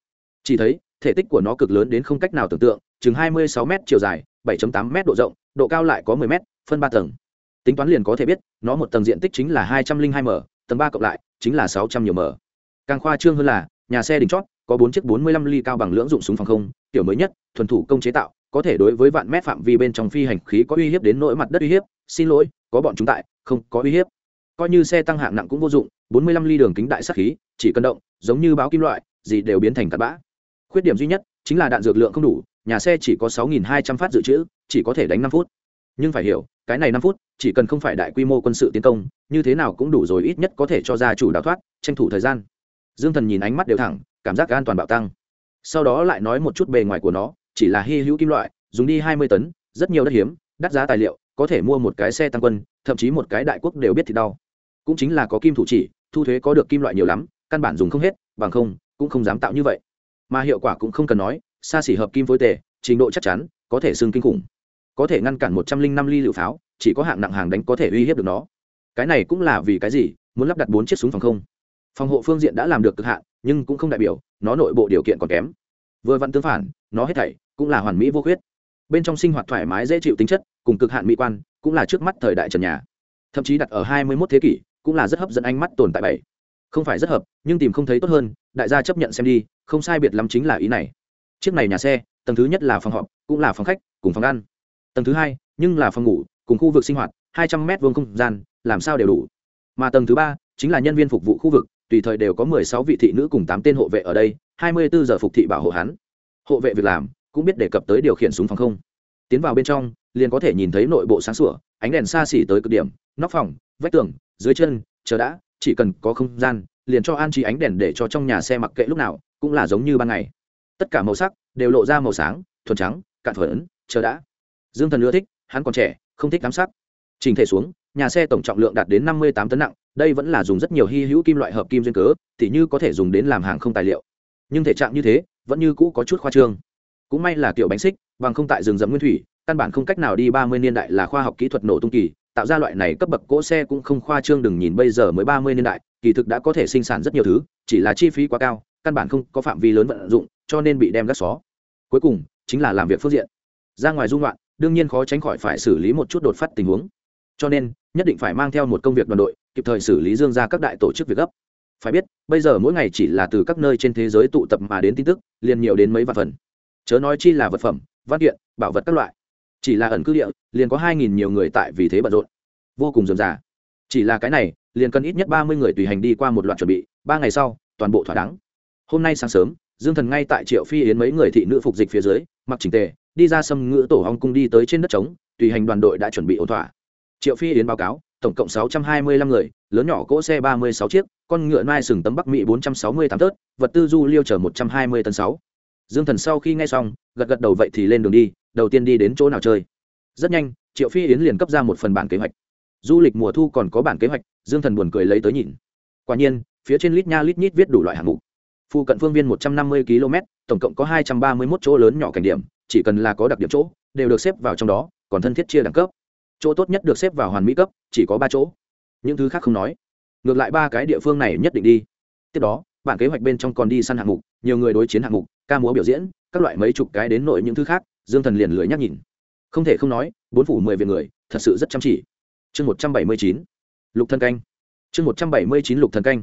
Chỉ thấy, thể tích của nó cực lớn đến không cách nào tưởng tượng, chừng hai mươi sáu m chiều dài, bảy tám m độ rộng, độ cao lại có 10 m phân ba tầng tính toán liền có thể biết, nó một tầng diện tích chính là hai trăm linh hai m, tầng ba cộng lại chính là sáu trăm nhiều m. Càng khoa trương hơn là, nhà xe đỉnh chót có bốn chiếc bốn mươi lăm ly cao bằng lưỡng dụng súng phòng không, kiểu mới nhất, thuần thủ công chế tạo, có thể đối với vạn mét phạm vi bên trong phi hành khí có uy hiếp đến nỗi mặt đất uy hiếp, xin lỗi, có bọn chúng tại, không có uy hiếp. Coi như xe tăng hạng nặng cũng vô dụng, bốn mươi lăm ly đường kính đại sắc khí, chỉ cần động, giống như báo kim loại, gì đều biến thành tạt bã. Khuyết điểm duy nhất, chính là đạn dược lượng không đủ, nhà xe chỉ có sáu nghìn hai trăm phát dự trữ, chỉ có thể đánh năm phút. Nhưng phải hiểu cái này năm phút, chỉ cần không phải đại quy mô quân sự tiến công, như thế nào cũng đủ rồi ít nhất có thể cho gia chủ đào thoát, tranh thủ thời gian. Dương thần nhìn ánh mắt đều thẳng, cảm giác an toàn bạo tăng. Sau đó lại nói một chút bề ngoài của nó, chỉ là hy hữu kim loại, dùng đi hai mươi tấn, rất nhiều đất hiếm, đắt giá tài liệu, có thể mua một cái xe tăng quân, thậm chí một cái đại quốc đều biết thì đau. Cũng chính là có kim thủ chỉ, thu thuế có được kim loại nhiều lắm, căn bản dùng không hết, bằng không, cũng không dám tạo như vậy. Mà hiệu quả cũng không cần nói, xa xỉ hợp kim phối tề, trình độ chắc chắn, có thể xương kinh khủng có thể ngăn cản một trăm linh năm ly lựu pháo, chỉ có hạng nặng hàng đánh có thể uy hiếp được nó. Cái này cũng là vì cái gì? Muốn lắp đặt bốn chiếc súng phòng không. Phòng hộ phương diện đã làm được cực hạn, nhưng cũng không đại biểu nó nội bộ điều kiện còn kém. Vừa vặn tương phản, nó hết thảy cũng là hoàn mỹ vô khuyết. Bên trong sinh hoạt thoải mái dễ chịu tính chất, cùng cực hạn mỹ quan, cũng là trước mắt thời đại trần nhà. Thậm chí đặt ở hai mươi 21 thế kỷ, cũng là rất hấp dẫn ánh mắt tồn tại bảy. Không phải rất hợp, nhưng tìm không thấy tốt hơn, đại gia chấp nhận xem đi, không sai biệt lắm chính là ý này. Chiếc này nhà xe, tầng thứ nhất là phòng họp, cũng là phòng khách, cùng phòng ăn tầng thứ hai, nhưng là phòng ngủ, cùng khu vực sinh hoạt, hai trăm mét vuông không gian, làm sao đều đủ. Mà tầng thứ ba, chính là nhân viên phục vụ khu vực, tùy thời đều có mười sáu vị thị nữ cùng tám tên hộ vệ ở đây, hai mươi bốn giờ phục thị bảo hộ hắn. Hộ vệ việc làm, cũng biết đề cập tới điều khiển súng phòng không. Tiến vào bên trong, liền có thể nhìn thấy nội bộ sáng sủa, ánh đèn xa xỉ tới cực điểm, nóc phòng, vách tường, dưới chân, chờ đã, chỉ cần có không gian, liền cho an trí ánh đèn để cho trong nhà xe mặc kệ lúc nào, cũng là giống như ban ngày. Tất cả màu sắc đều lộ ra màu sáng, thuần trắng, cạn phở chờ đã dương thần ưa thích, hắn còn trẻ, không thích giám sát. Trình thể xuống, nhà xe tổng trọng lượng đạt đến năm mươi tám tấn nặng, đây vẫn là dùng rất nhiều hy hữu kim loại hợp kim duyên cớ, tỉ như có thể dùng đến làm hàng không tài liệu. Nhưng thể trạng như thế, vẫn như cũ có chút khoa trương. Cũng may là kiểu bánh xích, bằng không tại rừng rậm nguyên thủy, căn bản không cách nào đi ba mươi niên đại là khoa học kỹ thuật nổ tung kỳ, tạo ra loại này cấp bậc cỗ xe cũng không khoa trương đừng nhìn bây giờ mới ba mươi niên đại, kỳ thực đã có thể sinh sản rất nhiều thứ, chỉ là chi phí quá cao, căn bản không có phạm vi lớn vận dụng, cho nên bị đem gác xó. Cuối cùng, chính là làm việc phương diện. Ra ngoài dung loạn đương nhiên khó tránh khỏi phải xử lý một chút đột phát tình huống. Cho nên, nhất định phải mang theo một công việc đoàn đội, kịp thời xử lý dương ra các đại tổ chức việc gấp. Phải biết, bây giờ mỗi ngày chỉ là từ các nơi trên thế giới tụ tập mà đến tin tức, liền nhiều đến mấy vạn phần. Chớ nói chi là vật phẩm, văn kiện, bảo vật các loại. Chỉ là ẩn cư địa, liền có hai nghìn nhiều người tại vì thế bận rộn. Vô cùng dườm già chỉ là cái này, liền cần ít nhất ba mươi người tùy hành đi qua một loạt chuẩn bị, ba ngày sau, toàn bộ thỏa đáng. Hôm nay sáng sớm, dương thần ngay tại triệu phi yến mấy người thị nữ phục dịch phía dưới, mặc trình tề đi ra sâm ngữ tổ hong cung đi tới trên đất trống, tùy hành đoàn đội đã chuẩn bị ổn thỏa. Triệu phi yến báo cáo, tổng cộng sáu trăm hai mươi lăm người, lớn nhỏ cỗ xe ba mươi sáu chiếc, con ngựa mai sừng tấm bắc mỹ bốn trăm sáu mươi tám tớt, vật tư du liêu chở một trăm hai mươi tấn sáu. Dương thần sau khi nghe xong, gật gật đầu vậy thì lên đường đi, đầu tiên đi đến chỗ nào chơi. Rất nhanh, triệu phi yến liền cấp ra một phần bản kế hoạch. Du lịch mùa thu còn có bản kế hoạch, dương thần buồn cười lấy tới nhìn. Quả nhiên, phía trên lít nha lít nhít viết đủ loại hạng mục. Phụ cận phương viên một trăm năm mươi km tổng cộng có hai trăm ba mươi một chỗ lớn nhỏ cảnh điểm chỉ cần là có đặc điểm chỗ, đều được xếp vào trong đó, còn thân thiết chia đẳng cấp. Chỗ tốt nhất được xếp vào hoàn mỹ cấp, chỉ có ba chỗ. Những thứ khác không nói. Ngược lại ba cái địa phương này nhất định đi. Tiếp đó, bản kế hoạch bên trong còn đi săn hạng mục, nhiều người đối chiến hạng mục, ca múa biểu diễn, các loại mấy chục cái đến nội những thứ khác, dương thần liền lưỡi nhắc nhìn. Không thể không nói, bốn phủ mười viện người, thật sự rất chăm chỉ. Chương một trăm bảy mươi chín, lục thân canh. Chương một trăm bảy mươi chín, lục thân canh.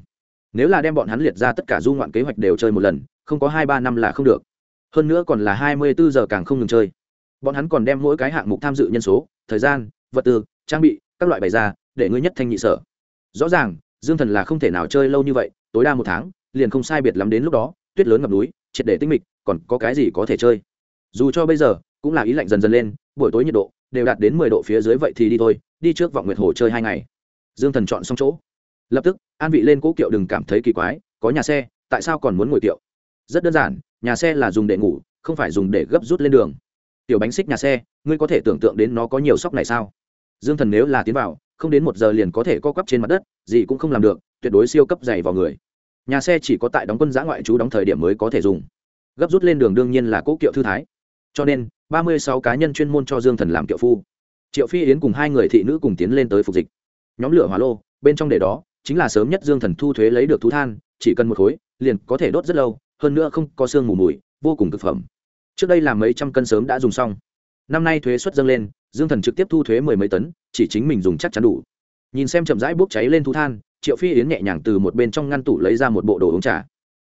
Nếu là đem bọn hắn liệt ra tất cả du ngoạn kế hoạch đều chơi một lần, không có hai ba năm là không được hơn nữa còn là hai mươi bốn giờ càng không ngừng chơi. Bọn hắn còn đem mỗi cái hạng mục tham dự nhân số, thời gian, vật tư, trang bị, các loại bày ra, để ngươi nhất thanh nhị sở. Rõ ràng, dương thần là không thể nào chơi lâu như vậy, tối đa một tháng, liền không sai biệt lắm đến lúc đó, tuyết lớn ngập núi, triệt để tinh mịch, còn có cái gì có thể chơi? Dù cho bây giờ, cũng là ý lạnh dần dần lên, buổi tối nhiệt độ đều đạt đến mười độ phía dưới vậy thì đi thôi, đi trước vọng nguyệt hồ chơi hai ngày. Dương thần chọn xong chỗ. Lập tức, an vị lên cố kiệu đừng cảm thấy kỳ quái, có nhà xe, tại sao còn muốn ngồi kiệu? Rất đơn giản nhà xe là dùng để ngủ, không phải dùng để gấp rút lên đường. Tiểu bánh xích nhà xe, ngươi có thể tưởng tượng đến nó có nhiều sóc này sao? Dương thần nếu là tiến vào, không đến một giờ liền có thể co quắp trên mặt đất, gì cũng không làm được, tuyệt đối siêu cấp dày vào người. Nhà xe chỉ có tại đóng quân giã ngoại trú đóng thời điểm mới có thể dùng. Gấp rút lên đường đương nhiên là cố kiệu thư thái. Cho nên, ba mươi sáu cá nhân chuyên môn cho dương thần làm kiệu phu. Triệu phi yến cùng hai người thị nữ cùng tiến lên tới phục dịch. Nhóm lửa hỏa lô, bên trong để đó, chính là sớm nhất dương thần thu thuế lấy được thú than, chỉ cần một khối, liền có thể đốt rất lâu hơn nữa không có xương mù mùi, vô cùng thực phẩm. Trước đây là mấy trăm cân sớm đã dùng xong. Năm nay thuế suất dâng lên, dương thần trực tiếp thu thuế mười mấy tấn, chỉ chính mình dùng chắc chắn đủ. Nhìn xem chậm rãi bốc cháy lên thú than, triệu phi yến nhẹ nhàng từ một bên trong ngăn tủ lấy ra một bộ đồ uống trà.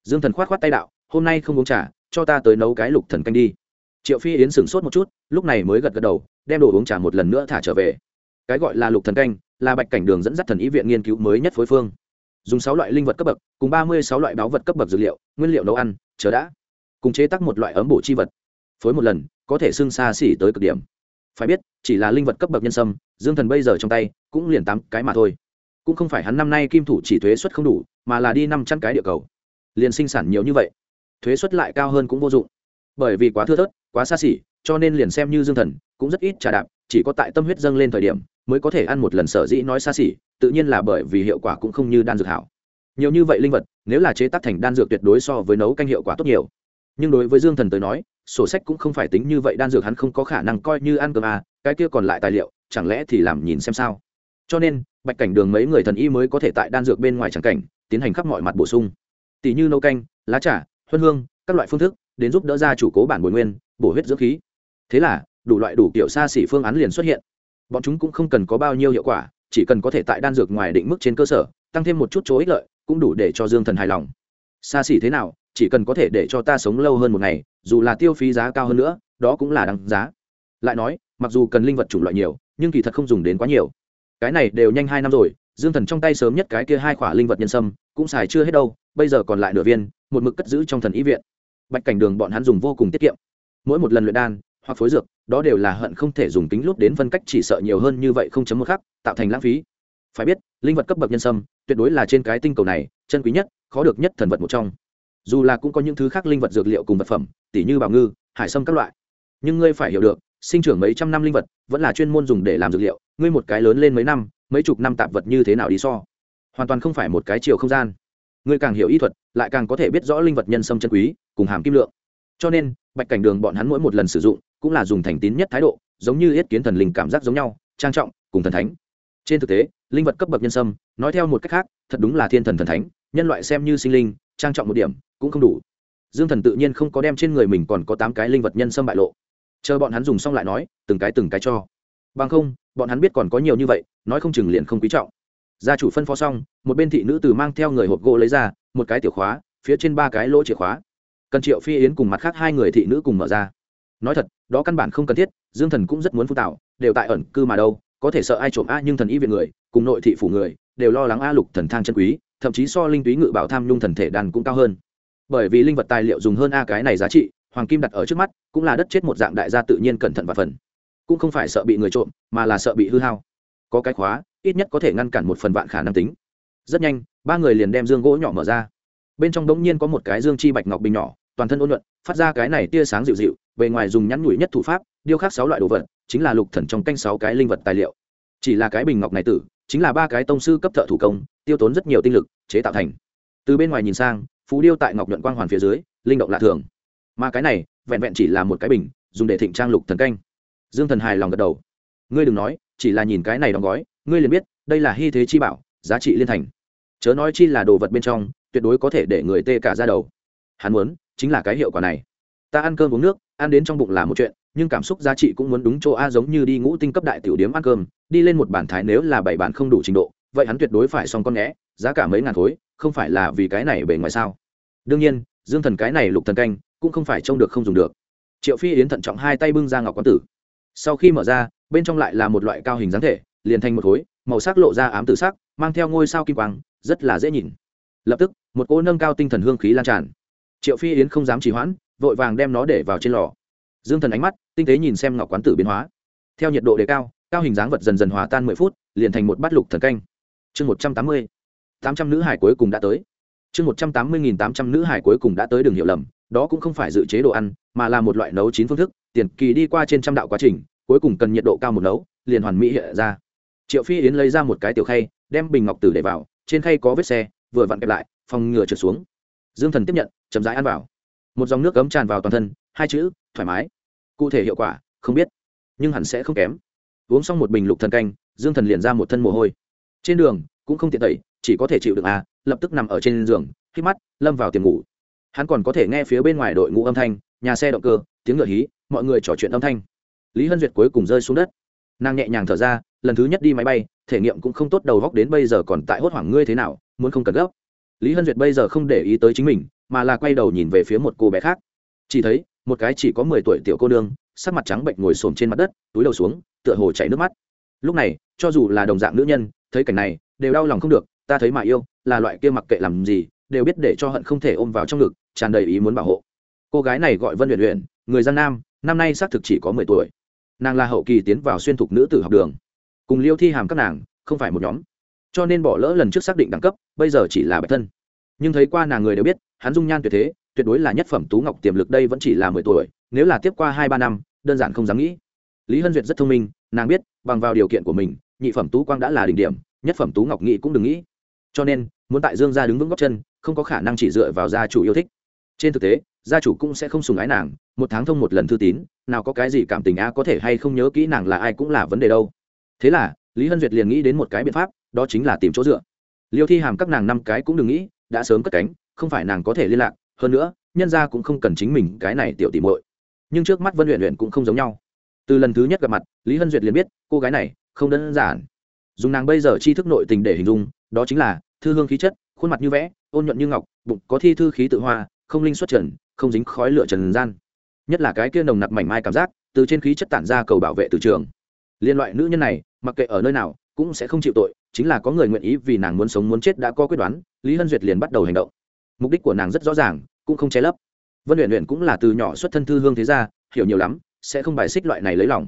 Dương thần k h o á t k h o á t tay đạo, hôm nay không uống trà, cho ta tới nấu cái lục thần canh đi. Triệu phi yến sửng sốt một chút, lúc này mới gật gật đầu, đem đồ uống trà một lần nữa thả trở về. Cái gọi là lục thần canh, là bạch cảnh đường dẫn dắt thần ý viện nghiên cứu mới nhất phối phương dùng sáu loại linh vật cấp bậc, cùng ba mươi sáu loại báo vật cấp bậc dược liệu, nguyên liệu nấu ăn, chờ đã. Cùng chế tác một loại ấm bổ chi vật. Phối một lần, có thể xưng xa xỉ tới cực điểm. Phải biết, chỉ là linh vật cấp bậc nhân sâm, dương thần bây giờ trong tay, cũng liền tám cái mà thôi. Cũng không phải hắn năm nay kim thủ chỉ thuế suất không đủ, mà là đi năm trăm cái địa cầu. Liền sinh sản nhiều như vậy, thuế suất lại cao hơn cũng vô dụng. Bởi vì quá thưa thớt, quá xa xỉ, cho nên liền xem như dương thần, cũng rất ít trả đạp, chỉ có tại tâm huyết dâng lên thời điểm mới có thể ăn một lần sở dĩ nói xa xỉ tự nhiên là bởi vì hiệu quả cũng không như đan dược hảo. Nhiều như vậy linh vật nếu là chế tác thành đan dược tuyệt đối so với nấu canh hiệu quả tốt nhiều. Nhưng đối với dương thần tới nói sổ sách cũng không phải tính như vậy đan dược hắn không có khả năng coi như ăn cơm à, cái kia còn lại tài liệu chẳng lẽ thì làm nhìn xem sao? Cho nên bạch cảnh đường mấy người thần y mới có thể tại đan dược bên ngoài tràng cảnh tiến hành khắp mọi mặt bổ sung. Tỷ như nấu canh lá trà huân hương các loại phương thức đến giúp đỡ ra chủ cố bản bồi nguyên bổ huyết dưỡng khí. Thế là đủ loại đủ kiểu xa xỉ phương án liền xuất hiện bọn chúng cũng không cần có bao nhiêu hiệu quả, chỉ cần có thể tại đan dược ngoài định mức trên cơ sở, tăng thêm một chút chỗ ích lợi, cũng đủ để cho dương thần hài lòng. Xa xỉ thế nào, chỉ cần có thể để cho ta sống lâu hơn một ngày, dù là tiêu phí giá cao hơn nữa, đó cũng là đáng giá. Lại nói, mặc dù cần linh vật chủng loại nhiều, nhưng kỳ thật không dùng đến quá nhiều. Cái này đều nhanh hai năm rồi, dương thần trong tay sớm nhất cái kia hai khỏa linh vật nhân sâm, cũng xài chưa hết đâu, bây giờ còn lại nửa viên, một mực cất giữ trong thần ý viện. Bạch cảnh đường bọn hắn dùng vô cùng tiết kiệm. Mỗi một lần luyện đan hoặc phối dược, đó đều là hận không thể dùng kính lút đến phân cách chỉ sợ nhiều hơn như vậy không chấm một khắc, tạo thành lãng phí. Phải biết, linh vật cấp bậc nhân sâm, tuyệt đối là trên cái tinh cầu này, chân quý nhất, khó được nhất thần vật một trong. Dù là cũng có những thứ khác linh vật dược liệu cùng vật phẩm, tỉ như bảo ngư, hải sâm các loại. Nhưng ngươi phải hiểu được, sinh trưởng mấy trăm năm linh vật, vẫn là chuyên môn dùng để làm dược liệu, ngươi một cái lớn lên mấy năm, mấy chục năm tạp vật như thế nào đi so? Hoàn toàn không phải một cái chiều không gian. Ngươi càng hiểu y thuật, lại càng có thể biết rõ linh vật nhân sâm chân quý, cùng hàm kim lượng. Cho nên, bạch cảnh đường bọn hắn mỗi một lần sử dụng cũng là dùng thành tín nhất thái độ, giống như yết kiến thần linh cảm giác giống nhau, trang trọng cùng thần thánh. Trên thực tế, linh vật cấp bậc nhân sâm, nói theo một cách khác, thật đúng là thiên thần thần thánh, nhân loại xem như sinh linh, trang trọng một điểm cũng không đủ. Dương thần tự nhiên không có đem trên người mình còn có tám cái linh vật nhân sâm bại lộ. Chờ bọn hắn dùng xong lại nói, từng cái từng cái cho. Bằng không, bọn hắn biết còn có nhiều như vậy, nói không chừng liền không quý trọng. Gia chủ phân phó xong, một bên thị nữ từ mang theo người hộp gỗ lấy ra, một cái tiểu khóa, phía trên ba cái lỗ chìa khóa. Cần triệu phi yến cùng mặt khác hai người thị nữ cùng mở ra nói thật, đó căn bản không cần thiết, dương thần cũng rất muốn phụ tạo đều tại ẩn cư mà đâu, có thể sợ ai trộm a nhưng thần y viện người, cùng nội thị phủ người, đều lo lắng a lục thần thang chân quý, thậm chí so linh túy ngự bảo tham nhung thần thể đàn cũng cao hơn. Bởi vì linh vật tài liệu dùng hơn a cái này giá trị, hoàng kim đặt ở trước mắt, cũng là đất chết một dạng đại gia tự nhiên cẩn thận và phần. Cũng không phải sợ bị người trộm, mà là sợ bị hư hao. Có cái khóa, ít nhất có thể ngăn cản một phần vạn khả năng tính. Rất nhanh, ba người liền đem dương gỗ nhỏ mở ra. Bên trong đống nhiên có một cái dương chi bạch ngọc bình nhỏ, toàn thân ôn nhuận phát ra cái này tia sáng dịu dịu, bề ngoài dùng nhắn nhủi nhất thủ pháp, điêu khắc sáu loại đồ vật, chính là lục thần trong canh sáu cái linh vật tài liệu. Chỉ là cái bình ngọc này tử, chính là ba cái tông sư cấp thợ thủ công, tiêu tốn rất nhiều tinh lực, chế tạo thành. Từ bên ngoài nhìn sang, phú điêu tại ngọc nhuận quang hoàn phía dưới, linh động lạ thường. Mà cái này, vẹn vẹn chỉ là một cái bình, dùng để thịnh trang lục thần canh. Dương thần hài lòng gật đầu. Ngươi đừng nói, chỉ là nhìn cái này đóng gói, ngươi liền biết, đây là hy thế chi bảo, giá trị liên thành. Chớ nói chi là đồ vật bên trong, tuyệt đối có thể để người tê cả ra đầu. Hắn muốn chính là cái hiệu quả này. Ta ăn cơm uống nước, ăn đến trong bụng là một chuyện, nhưng cảm xúc giá trị cũng muốn đúng chỗ a giống như đi ngũ tinh cấp đại tiểu điếm ăn cơm, đi lên một bản thái nếu là bảy bản không đủ trình độ, vậy hắn tuyệt đối phải xong con ngẽ. giá cả mấy ngàn khối, không phải là vì cái này bề ngoài sao? Đương nhiên, dương thần cái này lục thần canh, cũng không phải trông được không dùng được. Triệu phi yến thận trọng hai tay bưng ra ngọc quán tử. Sau khi mở ra, bên trong lại là một loại cao hình dáng thể, liền thành một khối, màu sắc lộ ra ám tử sắc, mang theo ngôi sao kim quang, rất là dễ nhìn. Lập tức, một cô nâng cao tinh thần hương khí lan tràn triệu phi yến không dám trì hoãn, vội vàng đem nó để vào trên lò. Dương thần ánh mắt, tinh tế nhìn xem ngọc quán tử biến hóa. Theo nhiệt độ đề cao cao hình dáng vật dần dần hòa tan mười phút, liền thành một bát lục thần canh. Chương một trăm tám mươi, tám trăm nữ hải cuối cùng đã tới. Chương một trăm tám mươi nghìn tám trăm nữ hải cuối cùng đã tới đường hiểu lầm, đó cũng không phải dự chế đồ ăn, mà là một loại nấu chín phương thức, tiền kỳ đi qua trên trăm đạo quá trình, cuối cùng cần nhiệt độ cao một nấu, liền hoàn mỹ hiện ra. Triệu phi yến lấy ra một cái tiểu khay, đem bình ngọc tử để vào, trên khay có vết xe, vừa vặn kẹp lại, phòng ngừa trượt xuống dương thần tiếp nhận, chậm rãi ăn vào. Một dòng nước cấm tràn vào toàn thân, hai chữ, thoải mái. Cụ thể hiệu quả, không biết, nhưng hẳn sẽ không kém. Uống xong một bình lục thần canh, dương thần liền ra một thân mồ hôi. Trên đường, cũng không tiện tẩy, chỉ có thể chịu được à lập tức nằm ở trên giường, khi mắt, lâm vào tiềm ngủ. Hắn còn có thể nghe phía bên ngoài đội ngũ âm thanh, nhà xe động cơ, tiếng ngựa hí, mọi người trò chuyện âm thanh. Lý hân duyệt cuối cùng rơi xuống đất. Nàng nhẹ nhàng thở ra, lần thứ nhất đi máy bay, thể nghiệm cũng không tốt, đầu góc đến bây giờ còn tại hốt hoảng ngươi thế nào, muốn không cần gấp lý hân duyệt bây giờ không để ý tới chính mình, mà là quay đầu nhìn về phía một cô bé khác. Chỉ thấy, một cái chỉ có mười tuổi tiểu cô nương, sắc mặt trắng bệnh ngồi xổm trên mặt đất, túi đầu xuống, tựa hồ chảy nước mắt. Lúc này, cho dù là đồng dạng nữ nhân, thấy cảnh này, đều đau lòng không được, ta thấy mà yêu, là loại kia mặc kệ làm gì, đều biết để cho hận không thể ôm vào trong ngực, tràn đầy ý muốn bảo hộ. Cô gái này gọi vân luyện luyện người Giang nam, năm nay xác thực chỉ có mười tuổi. Nàng là hậu kỳ tiến vào xuyên thục nữ tử học đường. Cùng liêu thi hàm các nàng, không phải một nhóm cho nên bỏ lỡ lần trước xác định đẳng cấp, bây giờ chỉ là bạch thân. Nhưng thấy qua nàng người đều biết, hắn dung nhan tuyệt thế, tuyệt đối là nhất phẩm tú ngọc tiềm lực đây vẫn chỉ là mười tuổi, nếu là tiếp qua hai ba năm, đơn giản không dám nghĩ. Lý hân duyệt rất thông minh, nàng biết, bằng vào điều kiện của mình, nhị phẩm tú quang đã là đỉnh điểm, nhất phẩm tú ngọc nghị cũng đừng nghĩ. Cho nên, muốn tại dương gia đứng vững góc chân, không có khả năng chỉ dựa vào gia chủ yêu thích. Trên thực tế, gia chủ cũng sẽ không sùng ái nàng, một tháng thông một lần thư tín, nào có cái gì cảm tình a có thể hay không nhớ kỹ nàng là ai cũng là vấn đề đâu. Thế là, lý hân duyệt liền nghĩ đến một cái biện pháp đó chính là tìm chỗ dựa. Liêu thi hàm các nàng năm cái cũng đừng nghĩ, đã sớm cất cánh, không phải nàng có thể liên lạc, hơn nữa, nhân gia cũng không cần chính mình cái này tiểu tỷ muội. Nhưng trước mắt vân luyện luyện cũng không giống nhau. Từ lần thứ nhất gặp mặt, lý hân duyệt liền biết, cô gái này không đơn giản. Dùng nàng bây giờ tri thức nội tình để hình dung, đó chính là thư hương khí chất, khuôn mặt như vẽ, ôn nhuận như ngọc, bụng có thi thư khí tự hoa, không linh xuất trần, không dính khói lửa trần gian. Nhất là cái kia nồng nặc mảnh mai cảm giác, từ trên khí chất tản ra cầu bảo vệ từ trường. Liên loại nữ nhân này, mặc kệ ở nơi nào cũng sẽ không chịu tội, chính là có người nguyện ý vì nàng muốn sống muốn chết đã có quyết đoán, lý hân duyệt liền bắt đầu hành động. Mục đích của nàng rất rõ ràng, cũng không che lấp. Vân luyện luyện cũng là từ nhỏ xuất thân thư hương thế gia, hiểu nhiều lắm, sẽ không bài xích loại này lấy lòng.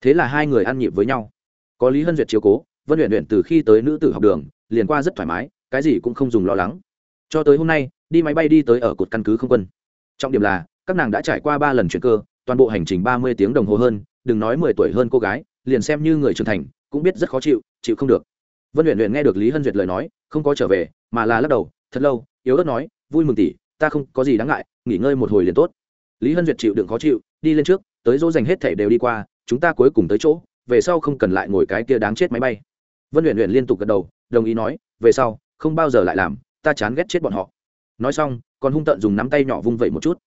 Thế là hai người ăn nhịp với nhau. Có lý hân duyệt chiếu cố, vân luyện luyện từ khi tới nữ tử học đường, liền qua rất thoải mái, cái gì cũng không dùng lo lắng. Cho tới hôm nay, đi máy bay đi tới ở cột căn cứ không quân. Trọng điểm là, các nàng đã trải qua ba lần chuyển cơ, toàn bộ hành trình ba mươi tiếng đồng hồ hơn, đừng nói mười tuổi hơn cô gái, liền xem như người trưởng thành cũng biết rất khó chịu chịu không được. Vân luyện luyện nghe được lý hân duyệt lời nói, không có trở về, mà là lắc đầu, thật lâu, yếu ớt nói, vui mừng tỷ, ta không có gì đáng ngại, nghỉ ngơi một hồi liền tốt. Lý hân duyệt chịu đựng khó chịu, đi lên trước, tới dỗ dành hết thảy đều đi qua, chúng ta cuối cùng tới chỗ, về sau không cần lại ngồi cái kia đáng chết máy bay. Vân luyện luyện liên tục gật đầu, đồng ý nói, về sau, không bao giờ lại làm, ta chán ghét chết bọn họ. Nói xong, còn hung tợn dùng nắm tay nhỏ vung vẩy một chút.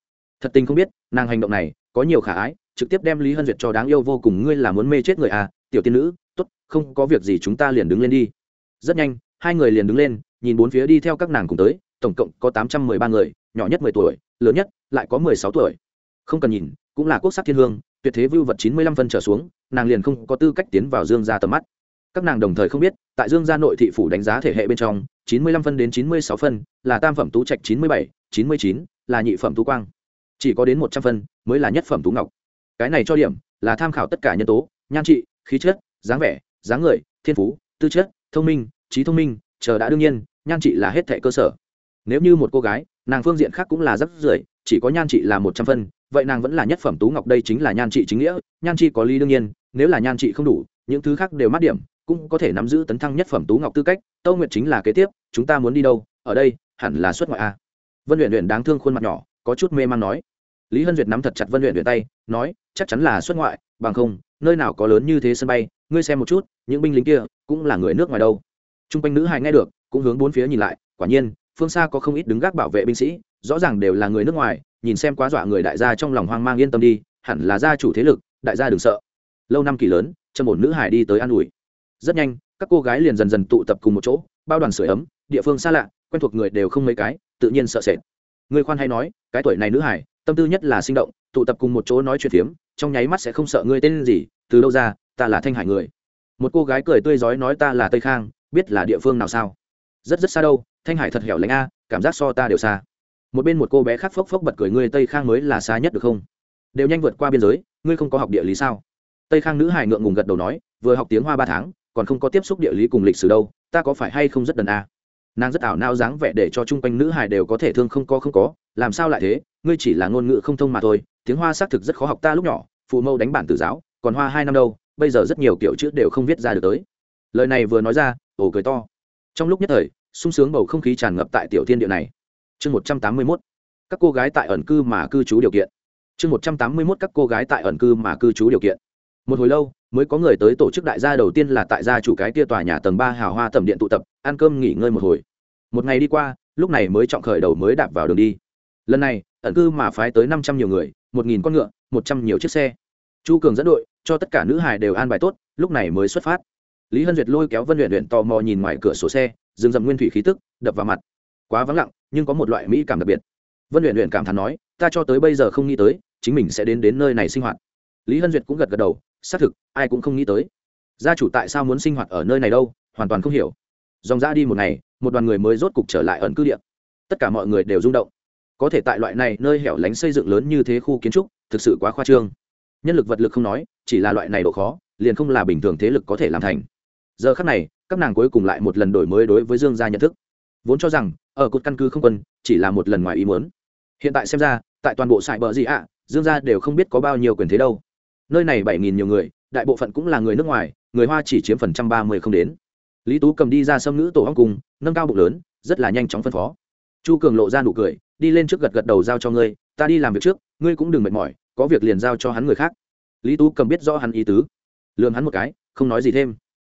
Thật tình không biết, nàng hành động này có nhiều khả ái, trực tiếp đem lý hân duyệt cho đáng yêu vô cùng, ngươi là muốn mê chết người à tiểu tiên nữ tốt, không có việc gì chúng ta liền đứng lên đi. Rất nhanh, hai người liền đứng lên, nhìn bốn phía đi theo các nàng cùng tới, tổng cộng có tám trăm mười ba người, nhỏ nhất mười tuổi, lớn nhất lại có mười sáu tuổi. Không cần nhìn, cũng là quốc sắc thiên hương, tuyệt thế vưu vật chín mươi lăm phân trở xuống, nàng liền không có tư cách tiến vào dương ra tầm mắt. Các nàng đồng thời không biết, tại dương gia nội thị phủ đánh giá thể hệ bên trong, chín mươi lăm phân đến chín mươi sáu phân là tam phẩm tú trạch chín mươi bảy, chín mươi chín là nhị phẩm tú quang. Chỉ có đến một trăm phân mới là nhất phẩm tú ngọc. Cái này cho điểm là tham khảo tất cả nhân tố, nhan trị, khí chất dáng vẻ dáng người thiên phú tư chất thông minh trí thông minh chờ đã đương nhiên nhan trị là hết thệ cơ sở. Nếu như một cô gái nàng phương diện khác cũng là rất rưỡi, chỉ có nhan trị là một trăm phân vậy nàng vẫn là nhất phẩm tú ngọc đây chính là nhan trị chính nghĩa nhan trị có lý đương nhiên nếu là nhan trị không đủ những thứ khác đều mát điểm cũng có thể nắm giữ tấn thăng nhất phẩm tú ngọc tư cách tâu nguyệt chính là kế tiếp chúng ta muốn đi đâu ở đây hẳn là xuất ngoại a. Vân luyện luyện đáng thương khuôn mặt nhỏ có chút mê man nói lý hân duyệt nắm thật chặt vân luyện luyện tay, nói, chắc chắn là xuất ngoại, bằng không, nơi nào có lớn như thế sân bay, ngươi xem một chút, những binh lính kia cũng là người nước ngoài đâu. T r u n g quanh nữ hài nghe được, cũng hướng bốn phía nhìn lại, quả nhiên, phương xa có không ít đứng gác bảo vệ binh sĩ, rõ ràng đều là người nước ngoài, nhìn xem quá dọa người đại gia trong lòng hoang mang yên tâm đi, hẳn là gia chủ thế lực, đại gia đừng sợ. Lâu năm kỳ lớn chân một nữ hải đi tới an ủi. Rất nhanh, các cô gái liền dần dần tụ tập cùng một chỗ, bao đoàn sửa ấm, địa phương xa lạ, quen thuộc người đều không mấy cái, tự nhiên sợ sệt. Người khoan hay nói, cái tuổi này nữ hải tâm tư nhất là sinh động, tụ tập cùng một chỗ nói chuyện phiếm, trong nháy mắt sẽ không sợ ngươi tên gì, từ đâu ra, ta là thanh hải người. Một cô gái cười tươi rói nói ta là tây khang, biết là địa phương nào sao? Rất rất xa đâu, thanh hải thật hẻo lánh a, cảm giác so ta đều xa. Một bên một cô bé khác phốc phốc bật cười ngươi tây khang mới là xa nhất được không? Đều nhanh vượt qua biên giới, ngươi không có học địa lý sao? Tây khang nữ hải ngượng ngùng gật đầu nói, vừa học tiếng hoa ba tháng, còn không có tiếp xúc địa lý cùng lịch sử đâu, ta có phải hay không rất đần a? À? nàng rất ảo nao dáng vẻ để cho chung quanh nữ hải đều có thể thương không có không có làm sao lại thế? Ngươi chỉ là ngôn ngữ không thông mà thôi, tiếng hoa xác thực rất khó học ta lúc nhỏ, phụ mâu đánh bản tử giáo, còn hoa hai năm đâu, bây giờ rất nhiều kiểu chữ đều không viết ra được tới. Lời này vừa nói ra ồ cười to. Trong lúc nhất thời, sung sướng bầu không khí tràn ngập tại tiểu thiên địa này. Chương một trăm tám mươi mốt. Các cô gái tại ẩn cư mà cư trú điều kiện. Chương một trăm tám mươi mốt các cô gái tại ẩn cư mà cư trú điều kiện. Một hồi lâu, mới có người tới tổ chức đại gia đầu tiên là tại gia chủ cái kia tòa nhà tầng ba hào hoa tầm điện tụ tập, ăn cơm nghỉ ngơi một hồi. Một ngày đi qua, lúc này mới trọng khởi đầu mới đạp vào đường đi lần này, ẩn cư mà phái tới năm trăm nhiều người, một nghìn con ngựa, một trăm nhiều chiếc xe. Chu cường dẫn đội, cho tất cả nữ hải đều an bài tốt, lúc này mới xuất phát. Lý hân duyệt lôi kéo vân luyện luyện tò mò nhìn ngoài cửa sổ xe dừng dầm nguyên thủy khí tức, đập vào mặt. Quá vắng lặng, nhưng có một loại mỹ cảm đặc biệt. Vân luyện luyện cảm thán nói, ta cho tới bây giờ không nghĩ tới, chính mình sẽ đến đến nơi này sinh hoạt. Lý hân duyệt cũng gật gật đầu, xác thực, ai cũng không nghĩ tới. Gia chủ tại sao muốn sinh hoạt ở nơi này đâu, hoàn toàn không hiểu. Dòng ra đi một ngày, một đoàn người mới rốt cục trở lại ẩn cư địa. Tất cả mọi người đều rung động có thể tại loại này nơi hẻo lánh xây dựng lớn như thế khu kiến trúc, thực sự quá khoa trương. Nhân lực vật lực không nói, chỉ là loại này độ khó, liền không là bình thường thế lực có thể làm thành. Giờ khác này, các nàng cuối cùng lại một lần đổi mới đối với dương gia nhận thức. Vốn cho rằng, ở cột căn cứ không quân, chỉ là một lần ngoài ý muốn. Hiện tại xem ra, tại toàn bộ sài bờ gì ạ, dương gia đều không biết có bao nhiêu quyền thế đâu. Nơi này bảy nghìn nhiều người, đại bộ phận cũng là người nước ngoài, người hoa chỉ chiếm phần trăm ba mươi không đến. Lý tú cầm đi ra xâm ngữ tổ hong cùng, nâng cao bụng lớn, rất là nhanh chóng phân phó. Chu cường lộ ra nụ cười đi lên trước gật gật đầu giao cho ngươi, ta đi làm việc trước, ngươi cũng đừng mệt mỏi, có việc liền giao cho hắn người khác. Lý tú cầm biết rõ hắn ý tứ lường hắn một cái, không nói gì thêm.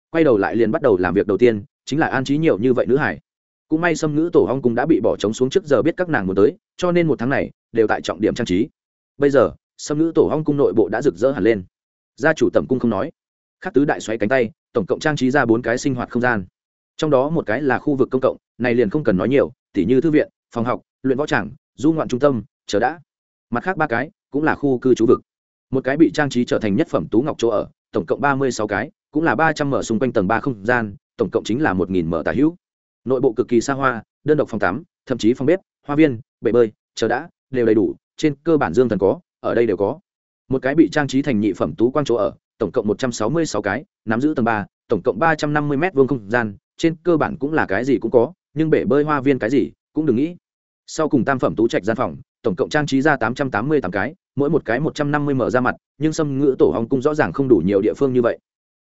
Quay đầu lại liền bắt đầu làm việc đầu tiên, chính là an trí nhiều như vậy nữ hải. Cũng may xâm ngữ tổ hong cũng đã bị bỏ trống xuống trước giờ biết các nàng muốn tới, cho nên một tháng này, đều tại trọng điểm trang trí. Bây giờ xâm ngữ tổ hong cung nội bộ đã rực rỡ hẳn lên. Gia chủ tẩm cung không nói. Khắc tứ đại xoáy cánh tay, tổng cộng trang trí ra bốn cái sinh hoạt không gian. Trong đó một cái là khu vực công cộng, này liền không cần nói nhiều, tỉ như thư viện, phòng học luyện võ tràng, du ngoạn trung tâm, chờ đã. Mặt khác ba cái cũng là khu cư trú vực. Một cái bị trang trí trở thành nhất phẩm tú ngọc chỗ ở, tổng cộng ba mươi sáu cái, cũng là ba trăm mở xung quanh tầng ba không gian, tổng cộng chính là một nghìn mở tả hữu. Nội bộ cực kỳ xa hoa, đơn độc phòng tắm, thậm chí phòng bếp, hoa viên, bể bơi, chờ đã, đều đầy đủ, trên cơ bản dương thần có, ở đây đều có. Một cái bị trang trí thành nhị phẩm tú quang chỗ ở, tổng cộng một trăm sáu mươi sáu cái, nắm giữ tầng ba, tổng cộng ba trăm năm mươi m vuông không gian, trên cơ bản cũng là cái gì cũng có, nhưng bể bơi hoa viên cái gì cũng đừng nghĩ sau cùng tam phẩm tú trạch gian phòng, tổng cộng trang trí ra tám trăm tám mươi tám cái, mỗi một cái một trăm năm mươi mở ra mặt, nhưng xâm ngữ tổ hong cung rõ ràng không đủ nhiều địa phương như vậy.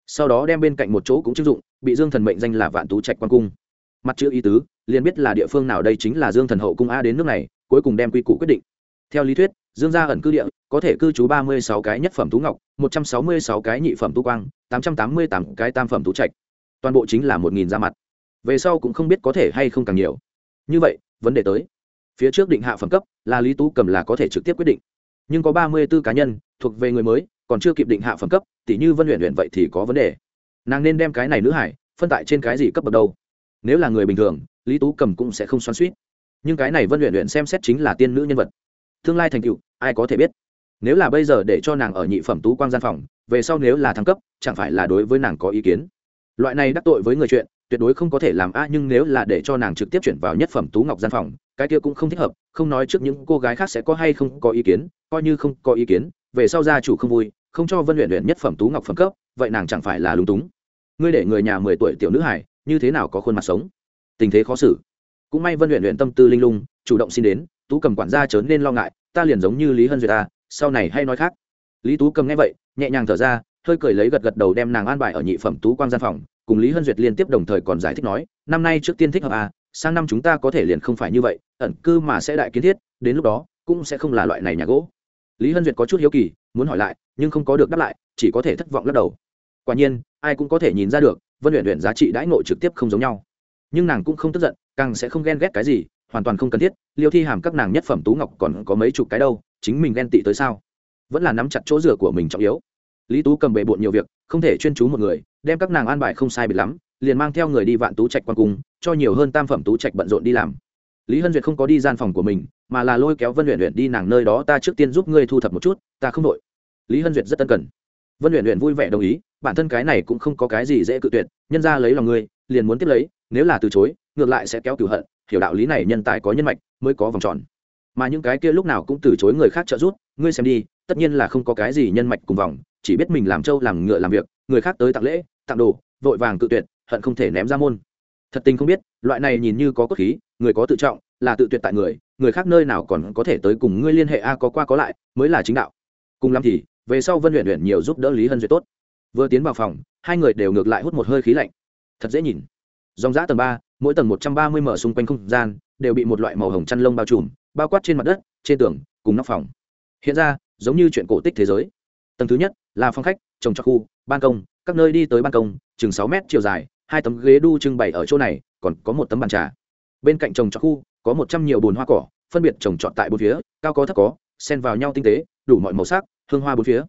Sau đó đem bên cạnh một chỗ cũng chưng dụng, bị dương thần mệnh danh là vạn tú trạch quan cung. Mặt chữ ý tứ, liền biết là địa phương nào đây chính là dương thần hậu cung a đến nước này, cuối cùng đem quy củ quyết định. Theo lý thuyết, dương gia ẩn cư địa, có thể cư trú ba mươi sáu cái nhất phẩm tú ngọc, một trăm sáu mươi sáu cái nhị phẩm tú quang, tám trăm tám mươi tám cái tam phẩm tú trạch. Toàn bộ chính là một nghìn ra mặt. Về sau cũng không biết có thể hay không càng nhiều. Như vậy, vấn đề tới phía trước định hạ phẩm cấp, là lý tú cầm là có thể trực tiếp quyết định. Nhưng có ba mươi b ố cá nhân, thuộc về người mới, còn chưa kịp định hạ phẩm cấp, tỷ như vân luyện luyện vậy thì có vấn đề. Nàng nên đem cái này nữ hải, phân tại trên cái gì cấp bậc đâu. Nếu là người bình thường, lý tú cầm cũng sẽ không xoắn suýt nhưng cái này vân luyện luyện xem xét chính là tiên nữ nhân vật. Tương lai thành tựu, ai có thể biết. Nếu là bây giờ để cho nàng ở nhị phẩm tú quang gian phòng, về sau nếu là thăng cấp, chẳng phải là đối với nàng có ý kiến. Loại này đắc tội với người chuyện tuyệt đối không có thể làm a, nhưng nếu là để cho nàng trực tiếp chuyển vào nhất phẩm tú ngọc gian phòng, cái kia cũng không thích hợp, không nói trước những cô gái khác sẽ có hay không có ý kiến, coi như không có ý kiến, về sau gia chủ không vui, không cho vân luyện luyện nhất phẩm tú ngọc phẩm cấp, vậy nàng chẳng phải là lúng túng. Ngươi để người nhà mười tuổi tiểu nữ hải như thế nào có khuôn mặt sống? Tình thế khó xử. Cũng may vân luyện luyện tâm tư linh lung, chủ động xin đến, tú cầm quản gia chớ nên lo ngại, ta liền giống như lý hân duyệt ta sau này hay nói khác. Lý tú cầm nghe vậy, nhẹ nhàng thở ra, hơi cười lấy gật gật đầu đem nàng an bài ở nhị phẩm tú quang gian phòng cùng lý hân duyệt liên tiếp đồng thời còn giải thích nói, năm nay trước tiên thích hợp à sang năm chúng ta có thể liền không phải như vậy, ẩn cư mà sẽ đại kiến thiết, đến lúc đó cũng sẽ không là loại này nhà gỗ. Lý hân duyệt có chút hiếu kỳ, muốn hỏi lại, nhưng không có được đáp lại, chỉ có thể thất vọng lắc đầu. Quả nhiên, ai cũng có thể nhìn ra được, vân luyện luyện giá trị đãi ngộ trực tiếp không giống nhau. Nhưng nàng cũng không tức giận, càng sẽ không ghen ghét cái gì, hoàn toàn không cần thiết, liêu thi hàm các nàng nhất phẩm tú ngọc còn có mấy chục cái đâu, chính mình ghen tị tới sao? Vẫn là nắm chặt chỗ rửa của mình trọng yếu lý tú cầm bề bộn nhiều việc, không thể chuyên chú một người, đem các nàng an bài không sai biệt lắm, liền mang theo người đi vạn tú trạch quan cung, cho nhiều hơn tam phẩm tú trạch bận rộn đi làm. Lý hân duyệt không có đi gian phòng của mình, mà là lôi kéo vân luyện luyện đi nàng nơi đó, ta trước tiên giúp ngươi thu thập một chút, ta không đội. Lý hân duyệt rất tân cần. Vân luyện luyện vui vẻ đồng ý, bản thân cái này cũng không có cái gì dễ cự tuyệt, nhân ra lấy lòng ngươi, liền muốn tiếp lấy, nếu là từ chối, ngược lại sẽ kéo cửu hận, hiểu đạo lý này nhân tài có nhân mạch, mới có vòng tròn. Mà những cái kia lúc nào cũng từ chối người khác trợ giúp, ngươi xem đi, tất nhiên là không có cái gì nhân mạch cùng vòng chỉ biết mình làm trâu làm ngựa làm việc, người khác tới tặng lễ, tặng đồ, vội vàng tự tuyệt, hận không thể ném ra môn. Thật tình không biết, loại này nhìn như có cốt khí, người có tự trọng, là tự tuyệt tại người người khác nơi nào còn có thể tới cùng ngươi liên hệ a, có qua có lại, mới là chính đạo. Cùng lắm thì, về sau vân luyện luyện nhiều giúp đỡ lý hân duyệt tốt. Vừa tiến vào phòng, hai người đều ngược lại hút một hơi khí lạnh. Thật dễ nhìn. Dòng giã tầng ba, mỗi tầng một trăm ba mươi mở xung quanh không gian, đều bị một loại màu hồng chăn lông bao trùm, bao quát trên mặt đất, trên tường, cùng nóc phòng. Hiện ra, giống như chuyện cổ tích thế giới. Tầng thứ nhất là phòng khách, trồng cho khu, ban công, các nơi đi tới ban công, chừng sáu mét chiều dài, hai tấm ghế đu trưng bày ở chỗ này, còn có một tấm bàn trà. Bên cạnh trồng cho khu, có một trăm nhiều bồn hoa cỏ, phân biệt trồng trọt tại bốn phía, cao có thấp có, xen vào nhau tinh tế, đủ mọi màu sắc, hương hoa bốn phía.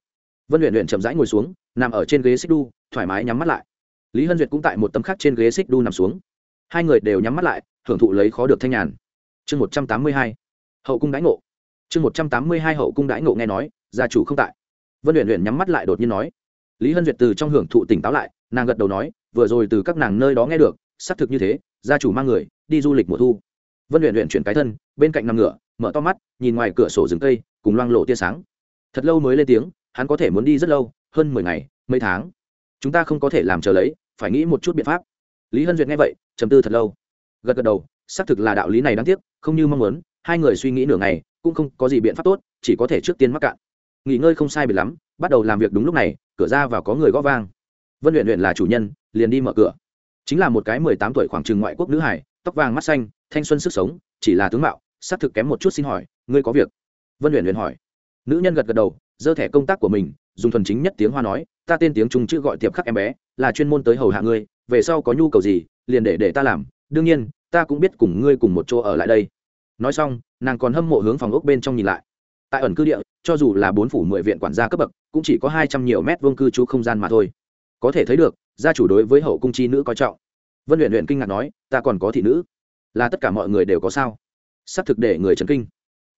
Vân luyện luyện chậm rãi ngồi xuống, nằm ở trên ghế xích đu, thoải mái nhắm mắt lại. Lý hân duyệt cũng tại một tấm khác trên ghế xích đu nằm xuống. Hai người đều nhắm mắt lại, hưởng thụ lấy khó được thanh nhàn. Chương một trăm tám mươi hai, hậu cung đãi ngộ. Chương một trăm tám mươi hai, hậu cung đãi ngộ nghe nói, gia chủ không tại vân luyện luyện nhắm mắt lại đột nhiên nói. Lý hân duyệt từ trong hưởng thụ tỉnh táo lại, nàng gật đầu nói, vừa rồi từ các nàng nơi đó nghe được, xác thực như thế, gia chủ mang người, đi du lịch mùa thu. Vân luyện luyện chuyển cái thân, bên cạnh nằm ngửa mở to mắt, nhìn ngoài cửa sổ rừng cây, cùng loang lộ tia sáng. Thật lâu mới lên tiếng, hắn có thể muốn đi rất lâu, hơn mười ngày, mấy tháng. Chúng ta không có thể làm chờ lấy, phải nghĩ một chút biện pháp. Lý hân duyệt nghe vậy chầm tư thật lâu. Gật gật đầu, xác thực là đạo lý này đáng tiếc, không như mong muốn, hai người suy nghĩ nửa ngày, cũng không có gì biện pháp tốt, chỉ có thể trước tiên mắc cạn nghỉ ngơi không sai biệt lắm, bắt đầu làm việc đúng lúc này, cửa ra vào có người gõ vang. Vân luyện luyện là chủ nhân, liền đi mở cửa. Chính là một cái mười tám tuổi khoảng trừng ngoại quốc nữ hải tóc vàng mắt xanh, thanh xuân sức sống, chỉ là tướng mạo, xác thực kém một chút xin hỏi, ngươi có việc? Vân luyện luyện hỏi. Nữ nhân gật gật đầu, giơ thẻ công tác của mình, dùng thuần chính nhất tiếng hoa nói, ta tên tiếng trung chữ gọi tiệp khắc em bé, là chuyên môn tới hầu hạ ngươi, về sau có nhu cầu gì, liền để để ta làm, đương nhiên, ta cũng biết cùng ngươi cùng một chỗ ở lại đây. Nói xong, nàng còn hâm mộ hướng phòng ốc bên trong nhìn lại tại ẩn cư địa, cho dù là bốn phủ mười viện quản gia cấp bậc, cũng chỉ có hai trăm nhiều mét vuông cư trú không gian mà thôi. Có thể thấy được, gia chủ đối với hậu cung chi nữ coi trọng. Vân luyện luyện kinh ngạc nói, ta còn có thị nữ. Là tất cả mọi người đều có sao? Sắp thực để người trấn kinh.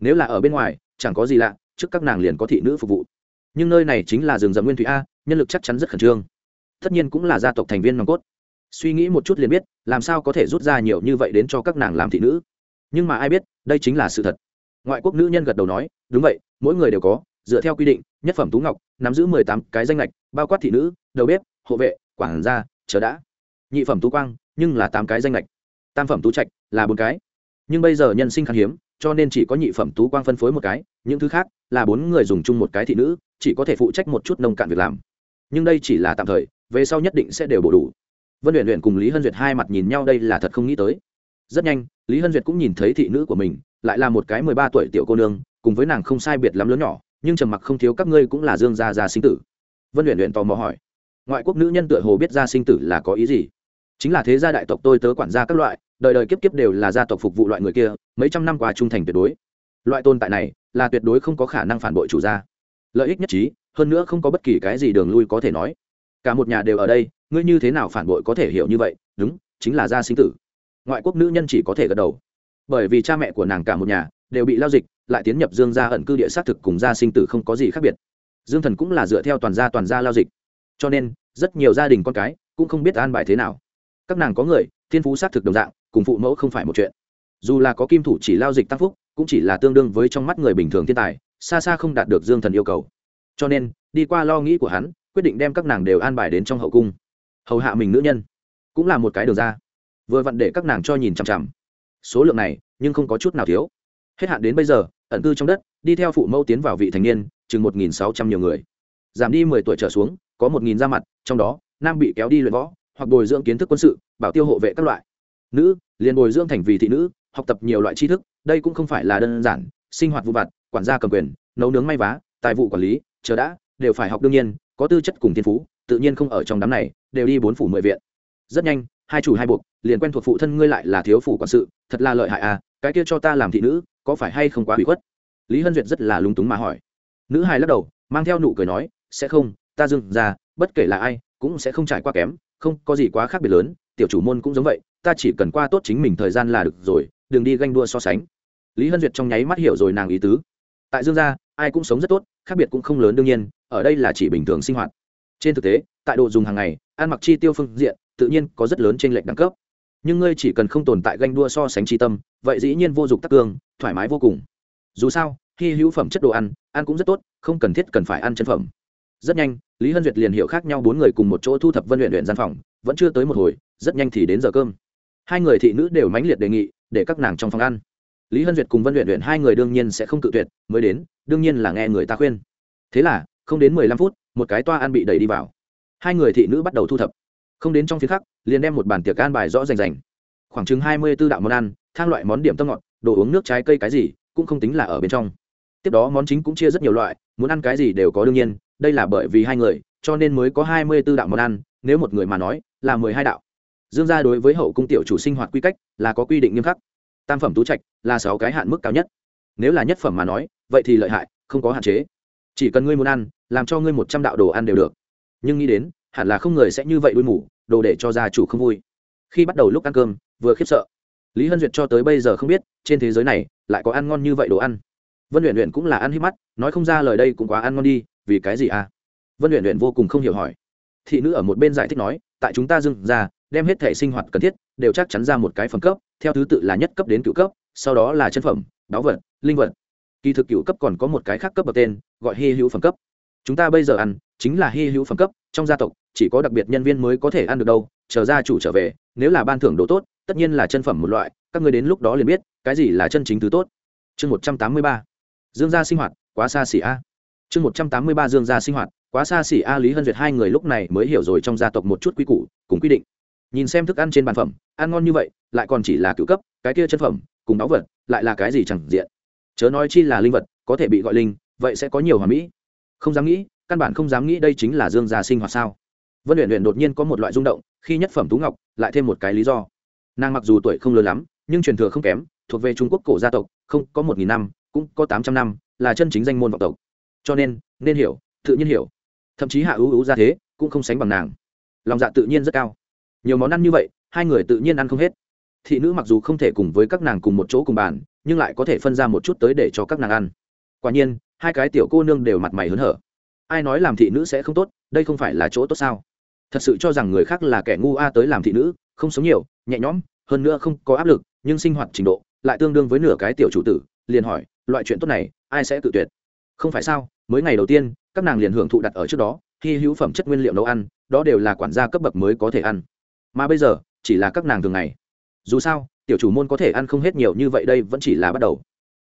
Nếu là ở bên ngoài, chẳng có gì lạ, trước các nàng liền có thị nữ phục vụ. Nhưng nơi này chính là rừng rậm nguyên thủy a, nhân lực chắc chắn rất khẩn trương. Tất nhiên cũng là gia tộc thành viên nòng cốt. Suy nghĩ một chút liền biết, làm sao có thể rút ra nhiều như vậy đến cho các nàng làm thị nữ. Nhưng mà ai biết, đây chính là sự thật ngoại quốc nữ nhân gật đầu nói, đúng vậy, mỗi người đều có, dựa theo quy định, nhất phẩm tú ngọc, nắm giữ mười tám cái danh lệch bao quát thị nữ, đầu bếp, hộ vệ, quản gia, chờ đã. Nhị phẩm tú quang, nhưng là tám cái danh lệch tam phẩm tú trạch là bốn cái. Nhưng bây giờ nhân sinh khan hiếm, cho nên chỉ có nhị phẩm tú quang phân phối một cái, những thứ khác là bốn người dùng chung một cái thị nữ, chỉ có thể phụ trách một chút nông cạn việc làm. Nhưng đây chỉ là tạm thời, về sau nhất định sẽ đều bổ đủ. Vân luyện luyện cùng lý hân duyệt hai mặt nhìn nhau, đây là thật không nghĩ tới. Rất nhanh, lý hân duyệt cũng nhìn thấy thị nữ của mình lại là một cái mười ba tuổi tiểu cô nương, cùng với nàng không sai biệt lắm lớn nhỏ, nhưng trầm mặc không thiếu các ngươi cũng là dương gia gia sinh tử. Vân luyện luyện tò mò hỏi, ngoại quốc nữ nhân tựa hồ biết gia sinh tử là có ý gì? Chính là thế gia đại tộc tôi tớ quản gia các loại, đời đời kiếp kiếp đều là gia tộc phục vụ loại người kia, mấy trăm năm qua trung thành tuyệt đối. Loại tồn tại này là tuyệt đối không có khả năng phản bội chủ gia. Lợi ích nhất trí, hơn nữa không có bất kỳ cái gì đường lui có thể nói. Cả một nhà đều ở đây, ngươi như thế nào phản bội có thể hiểu như vậy? Đúng, chính là gia sinh tử. Ngoại quốc nữ nhân chỉ có thể gật đầu bởi vì cha mẹ của nàng cả một nhà đều bị lao dịch, lại tiến nhập dương gia ẩn cư địa xác thực cùng gia sinh tử không có gì khác biệt. Dương thần cũng là dựa theo toàn gia toàn gia lao dịch. Cho nên, rất nhiều gia đình con cái cũng không biết an bài thế nào. Các nàng có người, thiên phú xác thực đồng dạng, cùng phụ mẫu không phải một chuyện. Dù là có kim thủ chỉ lao dịch tăng phúc, cũng chỉ là tương đương với trong mắt người bình thường thiên tài, xa xa không đạt được dương thần yêu cầu. Cho nên, đi qua lo nghĩ của hắn, quyết định đem các nàng đều an bài đến trong hậu cung. Hầu hạ mình nữ nhân cũng là một cái đường ra. Vừa vặn để các nàng cho nhìn chằm chằm số lượng này nhưng không có chút nào thiếu. Hết hạn đến bây giờ, ẩn cư trong đất, đi theo phụ mẫu tiến vào vị thành niên, chừng một nghìn sáu trăm nhiều người. Giảm đi mười tuổi trở xuống, có một nghìn ra mặt, trong đó, nam bị kéo đi luyện võ, hoặc bồi dưỡng kiến thức quân sự, bảo tiêu hộ vệ các loại. Nữ, liền bồi dưỡng thành vì thị nữ, học tập nhiều loại tri thức, đây cũng không phải là đơn giản, sinh hoạt vụ vặt, quản gia cầm quyền, nấu nướng may vá, tài vụ quản lý, chờ đã, đều phải học đương nhiên, có tư chất cùng thiên phú, tự nhiên không ở trong đám này, đều đi bốn phủ mười viện. Rất nhanh, hai chủ hai buộc liền quen thuộc phụ thân ngươi lại là thiếu phủ quản sự, thật là lợi hại à cái kia cho ta làm thị nữ, có phải hay không quá bị khuất? Lý hân duyệt rất là lúng túng mà hỏi. Nữ hài lắc đầu, mang theo nụ cười nói, sẽ không, ta dừng ra, bất kể là ai, cũng sẽ không trải qua kém, không có gì quá khác biệt lớn, tiểu chủ môn cũng giống vậy, ta chỉ cần qua tốt chính mình thời gian là được rồi, đừng đi ganh đua so sánh. Lý hân duyệt trong nháy mắt hiểu rồi nàng ý tứ. Tại dương gia, ai cũng sống rất tốt, khác biệt cũng không lớn đương nhiên, ở đây là chỉ bình thường sinh hoạt. Trên thực tế, tại đồ dùng hàng ngày, ăn mặc chi tiêu phương diện, tự nhiên có rất lớn trên lệnh đẳng cấp nhưng ngươi chỉ cần không tồn tại ganh đua so sánh chi tâm, vậy dĩ nhiên vô dụng tắc cương, thoải mái vô cùng. Dù sao khi hữu phẩm chất đồ ăn ăn cũng rất tốt, không cần thiết cần phải ăn chân phẩm. Rất nhanh, lý hân duyệt liền hiểu khác nhau bốn người cùng một chỗ thu thập vân luyện luyện gian phòng, vẫn chưa tới một hồi, rất nhanh thì đến giờ cơm. Hai người thị nữ đều mãnh liệt đề nghị, để các nàng trong phòng ăn. Lý hân duyệt cùng vân luyện luyện hai người đương nhiên sẽ không cự tuyệt, mới đến, đương nhiên là nghe người ta khuyên. Thế là, không đến mười lăm phút, một cái toa ăn bị đẩy đi vào. Hai người thị nữ bắt đầu thu thập không đến trong phía khác, liền đem một bàn tiệc an bài rõ rành rành. Khoảng chừng hai mươi b ố đạo món ăn thang loại món điểm tâm ngọt đồ uống nước trái cây cái gì cũng không tính là ở bên trong. Tiếp đó món chính cũng chia rất nhiều loại muốn ăn cái gì đều có đương nhiên đây là bởi vì hai người cho nên mới có hai mươi b ố đạo món ăn nếu một người mà nói là mười hai đạo. Dương gia đối với hậu cung tiểu chủ sinh hoạt quy cách là có quy định nghiêm khắc. Tam phẩm tú trạch là sáu cái hạn mức cao nhất. Nếu là nhất phẩm mà nói vậy thì lợi hại không có hạn chế. Chỉ cần ngươi muốn ăn làm cho ngươi một trăm đạo đồ ăn đều được. Nhưng nghĩ đến hẳn là không người sẽ như vậy đuôi mủ đồ để cho gia chủ không vui. Khi bắt đầu lúc ăn cơm, vừa khiếp sợ. Lý hân duyệt cho tới bây giờ không biết, trên thế giới này lại có ăn ngon như vậy đồ ăn. Vân luyện luyện cũng là ăn hít mắt, nói không ra lời đây cũng quá ăn ngon đi, vì cái gì à? Vân luyện luyện vô cùng không hiểu hỏi. Thị nữ ở một bên giải thích nói, tại chúng ta dưng ra, đem hết thể sinh hoạt cần thiết, đều chắc chắn ra một cái phẩm cấp, theo thứ tự là nhất cấp đến cựu cấp, sau đó là chân phẩm báo vật, linh vật. Kỳ thực cựu cấp còn có một cái khác cấp bậc tên, gọi hy hữu phẩm cấp. Chúng ta bây giờ ăn, chính là hy hữu phẩm cấp, trong gia tộc chỉ có đặc biệt nhân viên mới có thể ăn được đâu, chờ gia chủ trở về, nếu là ban thưởng đồ tốt, tất nhiên là chân phẩm một loại, các người đến lúc đó liền biết, cái gì là chân chính thứ tốt. Chương một trăm tám mươi ba. Dương gia sinh hoạt, quá xa xỉ a. Chương một trăm tám mươi ba dương gia sinh hoạt, quá xa xỉ a, lý hân duyệt hai người lúc này mới hiểu rồi trong gia tộc một chút quy củ, cùng quy định. Nhìn xem thức ăn trên bàn phẩm, ăn ngon như vậy, lại còn chỉ là cựu cấp, cái kia chân phẩm, cùng đáo vật, lại là cái gì chẳng diện. Chớ nói chi là linh vật, có thể bị gọi linh, vậy sẽ có nhiều hòa mỹ. Không dám nghĩ, căn bản không dám nghĩ đây chính là dương gia sinh hoạt sao vân luyện luyện đột nhiên có một loại rung động khi nhất phẩm tú ngọc lại thêm một cái lý do nàng mặc dù tuổi không lớn lắm nhưng truyền thừa không kém thuộc về trung quốc cổ gia tộc không có một nghìn năm cũng có tám trăm năm là chân chính danh môn vọng tộc cho nên nên hiểu tự nhiên hiểu thậm chí hạ ưu ưu ra thế cũng không sánh bằng nàng lòng dạ tự nhiên rất cao nhiều món ăn như vậy hai người tự nhiên ăn không hết thị nữ mặc dù không thể cùng với các nàng cùng một chỗ cùng bàn nhưng lại có thể phân ra một chút tới để cho các nàng ăn quả nhiên hai cái tiểu cô nương đều mặt mày hớn hở ai nói làm thị nữ sẽ không tốt đây không phải là chỗ tốt sao thật sự cho rằng người khác là kẻ ngu a tới làm thị nữ, không sống nhiều, nhẹ nhõm, hơn nữa không có áp lực, nhưng sinh hoạt trình độ lại tương đương với nửa cái tiểu chủ tử, liền hỏi, loại chuyện tốt này, ai sẽ tự tuyệt? Không phải sao, mới ngày đầu tiên, các nàng liền hưởng thụ đặt ở trước đó khi hữu phẩm chất nguyên liệu nấu ăn, đó đều là quản gia cấp bậc mới có thể ăn. Mà bây giờ, chỉ là các nàng thường ngày. Dù sao, tiểu chủ môn có thể ăn không hết nhiều như vậy đây vẫn chỉ là bắt đầu.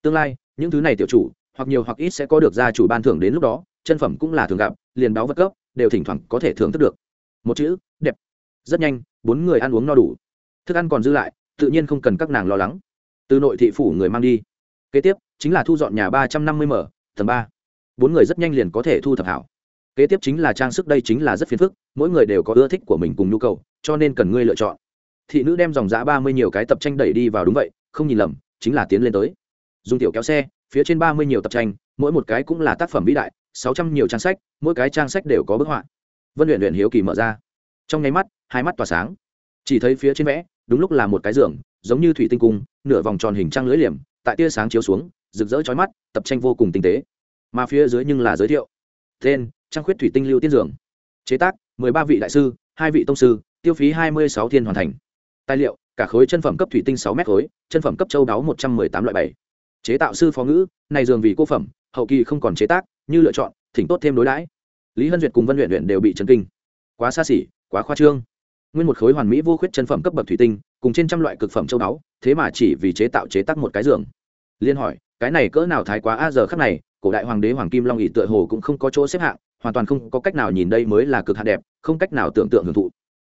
Tương lai, những thứ này tiểu chủ, hoặc nhiều hoặc ít sẽ có được gia chủ ban thưởng đến lúc đó, chân phẩm cũng là thường gặp, liền báo vật cấp đều thỉnh thoảng có thể thưởng thức được một chữ, đẹp. Rất nhanh, bốn người ăn uống no đủ. Thức ăn còn dư lại, tự nhiên không cần các nàng lo lắng. Từ nội thị phủ người mang đi. Kế tiếp, chính là thu dọn nhà ba trăm năm mươi mở, tầng ba. Bốn người rất nhanh liền có thể thu thập hảo. Kế tiếp chính là trang sức đây chính là rất phiền phức, mỗi người đều có ưa thích của mình cùng nhu cầu, cho nên cần ngươi lựa chọn. Thị nữ đem dòng giã ba mươi nhiều cái tập tranh đẩy đi vào đúng vậy, không nhìn lầm, chính là tiến lên tới. Dùng tiểu kéo xe, phía trên ba mươi nhiều tập tranh, mỗi một cái cũng là tác phẩm vĩ đại, sáu trăm nhiều trang sách, mỗi cái trang sách đều có bức họa vân luyện luyện hiếu kỳ mở ra. Trong nháy mắt, hai mắt tỏa sáng. Chỉ thấy phía trên vẽ, đúng lúc là một cái giường, giống như thủy tinh cung, nửa vòng tròn hình trăng lưỡi liềm, tại tia sáng chiếu xuống, rực rỡ chói mắt, tập tranh vô cùng tinh tế. Mà phía dưới nhưng là giới thiệu. Tên trang khuyết thủy tinh lưu tiên dường. Chế tác, mười ba vị đại sư, hai vị tông sư, tiêu phí hai mươi sáu thiên hoàn thành. Tài liệu, cả khối chân phẩm cấp thủy tinh sáu mét khối, chân phẩm cấp châu đáo một trăm m ư ơ i tám loại bảy. Chế tạo sư phó ngữ, này dường vì cô phẩm, hậu kỳ không còn chế tác, như lựa chọn, thỉnh tốt thêm đối đãi lý hân duyệt cùng vân luyện luyện đều bị chấn kinh. Quá xa xỉ, quá khoa trương. Nguyên một khối hoàn mỹ vô khuyết chân phẩm cấp bậc thủy tinh, cùng trên trăm loại cực phẩm châu báu, thế mà chỉ vì chế tạo chế tác một cái giường. Liên hỏi, cái này cỡ nào thái quá a giờ khắc này, cổ đại hoàng đế hoàng kim long ỉ tựa hồ cũng không có chỗ xếp hạng, hoàn toàn không có cách nào nhìn đây mới là cực hạn đẹp, không cách nào tưởng tượng hưởng thụ.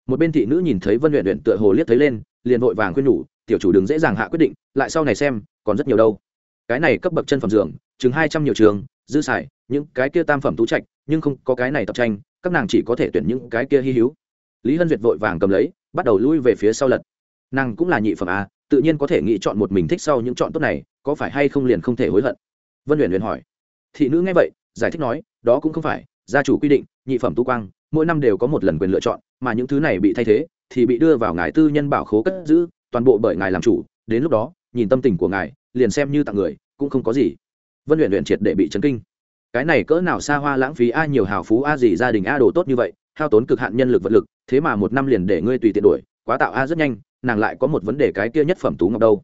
Một bên thị nữ nhìn thấy vân luyện luyện tựa hồ liếc thấy lên, liền vội vàng khuyên nhủ, tiểu chủ đừng dễ dàng hạ quyết định, lại sau này xem, còn rất nhiều đâu. Cái này cấp bậc chân phẩm giường, chừng hai trăm nhiều trường dư xài, những cái kia tam phẩm tú trạch, nhưng không có cái này tập tranh, các nàng chỉ có thể tuyển những cái kia hy hữu. Lý hân duyệt vội vàng cầm lấy, bắt đầu lui về phía sau lật. Nàng cũng là nhị phẩm a, tự nhiên có thể nghĩ chọn một mình thích sau những chọn tốt này, có phải hay không liền không thể hối hận? Vân huyền huyền hỏi. Thị nữ nghe vậy, giải thích nói, đó cũng không phải, gia chủ quy định, nhị phẩm tu quang, mỗi năm đều có một lần quyền lựa chọn, mà những thứ này bị thay thế, thì bị đưa vào ngài tư nhân bảo khố cất giữ, toàn bộ bởi ngài làm chủ, đến lúc đó, nhìn tâm tình của ngài, liền xem như tặng người, cũng không có gì vân luyện luyện triệt để bị chấn kinh. Cái này cỡ nào xa hoa lãng phí a nhiều hào phú a gì gia đình a đồ tốt như vậy hao tốn cực hạn nhân lực vật lực thế mà một năm liền để ngươi tùy tiện đuổi, quá tạo a rất nhanh nàng lại có một vấn đề cái kia nhất phẩm tú ngọc đâu.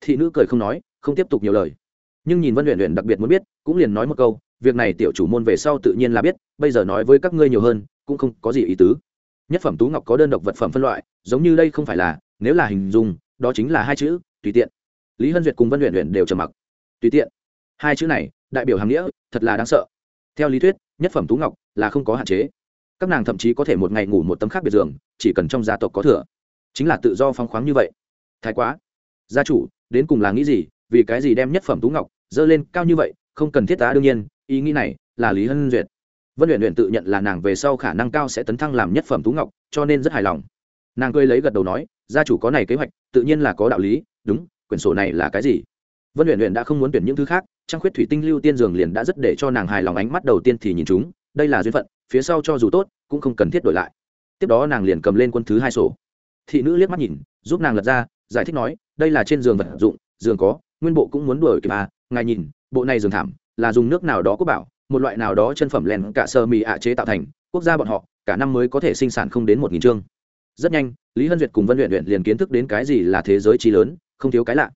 Thị nữ cười không nói không tiếp tục nhiều lời. Nhưng nhìn vân luyện luyện đặc biệt muốn biết cũng liền nói một câu việc này tiểu chủ môn về sau tự nhiên là biết bây giờ nói với các ngươi nhiều hơn cũng không có gì ý tứ. Nhất phẩm tú ngọc có đơn độc vật phẩm phân loại giống như đây không phải là nếu là hình dung đó chính là hai chữ tùy tiện. Lý hân duyệt cùng vân luyện luyện đều trầm mặc. Tùy tiện hai chữ này, đại biểu hàm nghĩa, thật là đáng sợ. Theo lý thuyết, nhất phẩm tú ngọc là không có hạn chế. Các nàng thậm chí có thể một ngày ngủ một tấm khác biệt giường, chỉ cần trong gia tộc có thừa. Chính là tự do phong khoáng như vậy. Thái quá. Gia chủ, đến cùng là nghĩ gì, vì cái gì đem nhất phẩm tú ngọc dơ lên cao như vậy, không cần thiết tá đương nhiên, ý nghĩ này là lý hân duyệt. Vân luyện luyện tự nhận là nàng về sau khả năng cao sẽ tấn thăng làm nhất phẩm tú ngọc, cho nên rất hài lòng. Nàng cười lấy gật đầu nói, gia chủ có này kế hoạch, tự nhiên là có đạo lý, đúng, quyển sổ này là cái gì? Vân luyện luyện đã không muốn tuyển những thứ khác trang khuyết thủy tinh lưu tiên dường liền đã rất để cho nàng hài lòng ánh mắt đầu tiên thì nhìn chúng, đây là duyên phận, phía sau cho dù tốt, cũng không cần thiết đổi lại. Tiếp đó nàng liền cầm lên quân thứ hai sổ. Thị nữ liếc mắt nhìn, giúp nàng lật ra, giải thích nói, đây là trên giường vật dụng, giường có, nguyên bộ cũng muốn đuổi kịp à ngài nhìn, bộ này giường thảm, là dùng nước nào đó quốc bảo, một loại nào đó chân phẩm lèn cả sơ mì ạ chế tạo thành, quốc gia bọn họ, cả năm mới có thể sinh sản không đến một nghìn chương. Rất nhanh, lý hân duyệt cùng vân luyện luyện liền kiến thức đến cái gì là thế giới trí lớn, không thiếu cái lạ.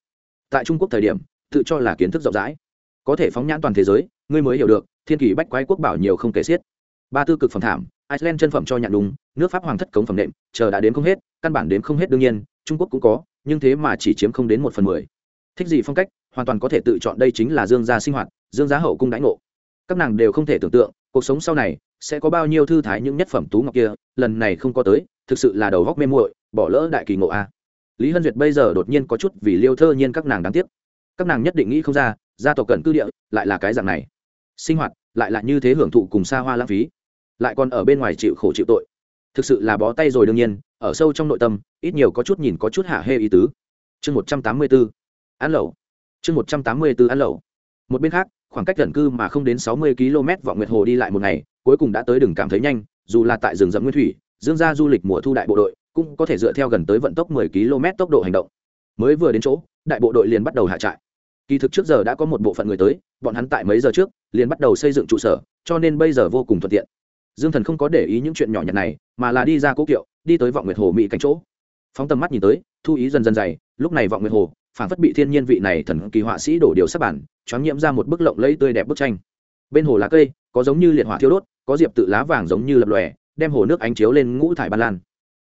Tại trung quốc thời điểm, tự cho là kiến thức rộng rãi có thể phóng nhãn toàn thế giới, ngươi mới hiểu được, thiên kỳ bách quái quốc bảo nhiều không kể xiết. Ba tư cực phẩm thảm, iceland chân phẩm cho nhạn đúng nước pháp hoàng thất cống phẩm đệm chờ đã đến không hết, căn bản đến không hết đương nhiên, trung quốc cũng có, nhưng thế mà chỉ chiếm không đến một phần mười. Thích gì phong cách, hoàn toàn có thể tự chọn đây chính là dương gia sinh hoạt, dương gia hậu cung đãi ngộ. Các nàng đều không thể tưởng tượng, cuộc sống sau này sẽ có bao nhiêu thư thái những nhất phẩm tú ngọc kia, lần này không có tới, thực sự là đầu góc mê muội, bỏ lỡ đại kỳ ngộ a. Lý hân duyệt bây giờ đột nhiên có chút vì liêu thơ nhiên các nàng đáng tiếc. Các nàng nhất định nghĩ không ra gia tộc cận cư địa lại là cái dạng này. Sinh hoạt lại là như thế hưởng thụ cùng xa hoa lãng phí, lại còn ở bên ngoài chịu khổ chịu tội. Thực sự là bó tay rồi đương nhiên, ở sâu trong nội tâm, ít nhiều có chút nhìn có chút hạ hê ý tứ. Chương một trăm tám mươi bốn, ăn lẩu. Chương một trăm tám mươi bốn ăn lẩu. Một bên khác, khoảng cách gần cư mà không đến sáu mươi km vọng nguyệt hồ đi lại một ngày, cuối cùng đã tới đừng cảm thấy nhanh, dù là tại rừng rậm nguyên thủy, dương ra du lịch mùa thu đại bộ đội cũng có thể dựa theo gần tới vận tốc 10 km tốc độ hành động. Mới vừa đến chỗ, đại bộ đội liền bắt đầu hạ trại kỳ thực trước giờ đã có một bộ phận người tới, bọn hắn tại mấy giờ trước, liền bắt đầu xây dựng trụ sở, cho nên bây giờ vô cùng thuận tiện. Dương thần không có để ý những chuyện nhỏ nhặt này, mà là đi ra cố kiệu, đi tới vọng nguyệt hồ mỹ cánh chỗ. Phóng tầm mắt nhìn tới, thu ý dần dần dày, lúc này vọng nguyệt hồ phản phất bị thiên nhiên vị này thần kỳ họa sĩ đổ điều sắp bản choáng nhiễm ra một bức lộng lẫy tươi đẹp bức tranh. Bên hồ lá cây, có giống như liệt hỏa thiêu đốt, có diệp tự lá vàng giống như lập lòe, đem hồ nước ánh chiếu lên ngũ thải ban lan.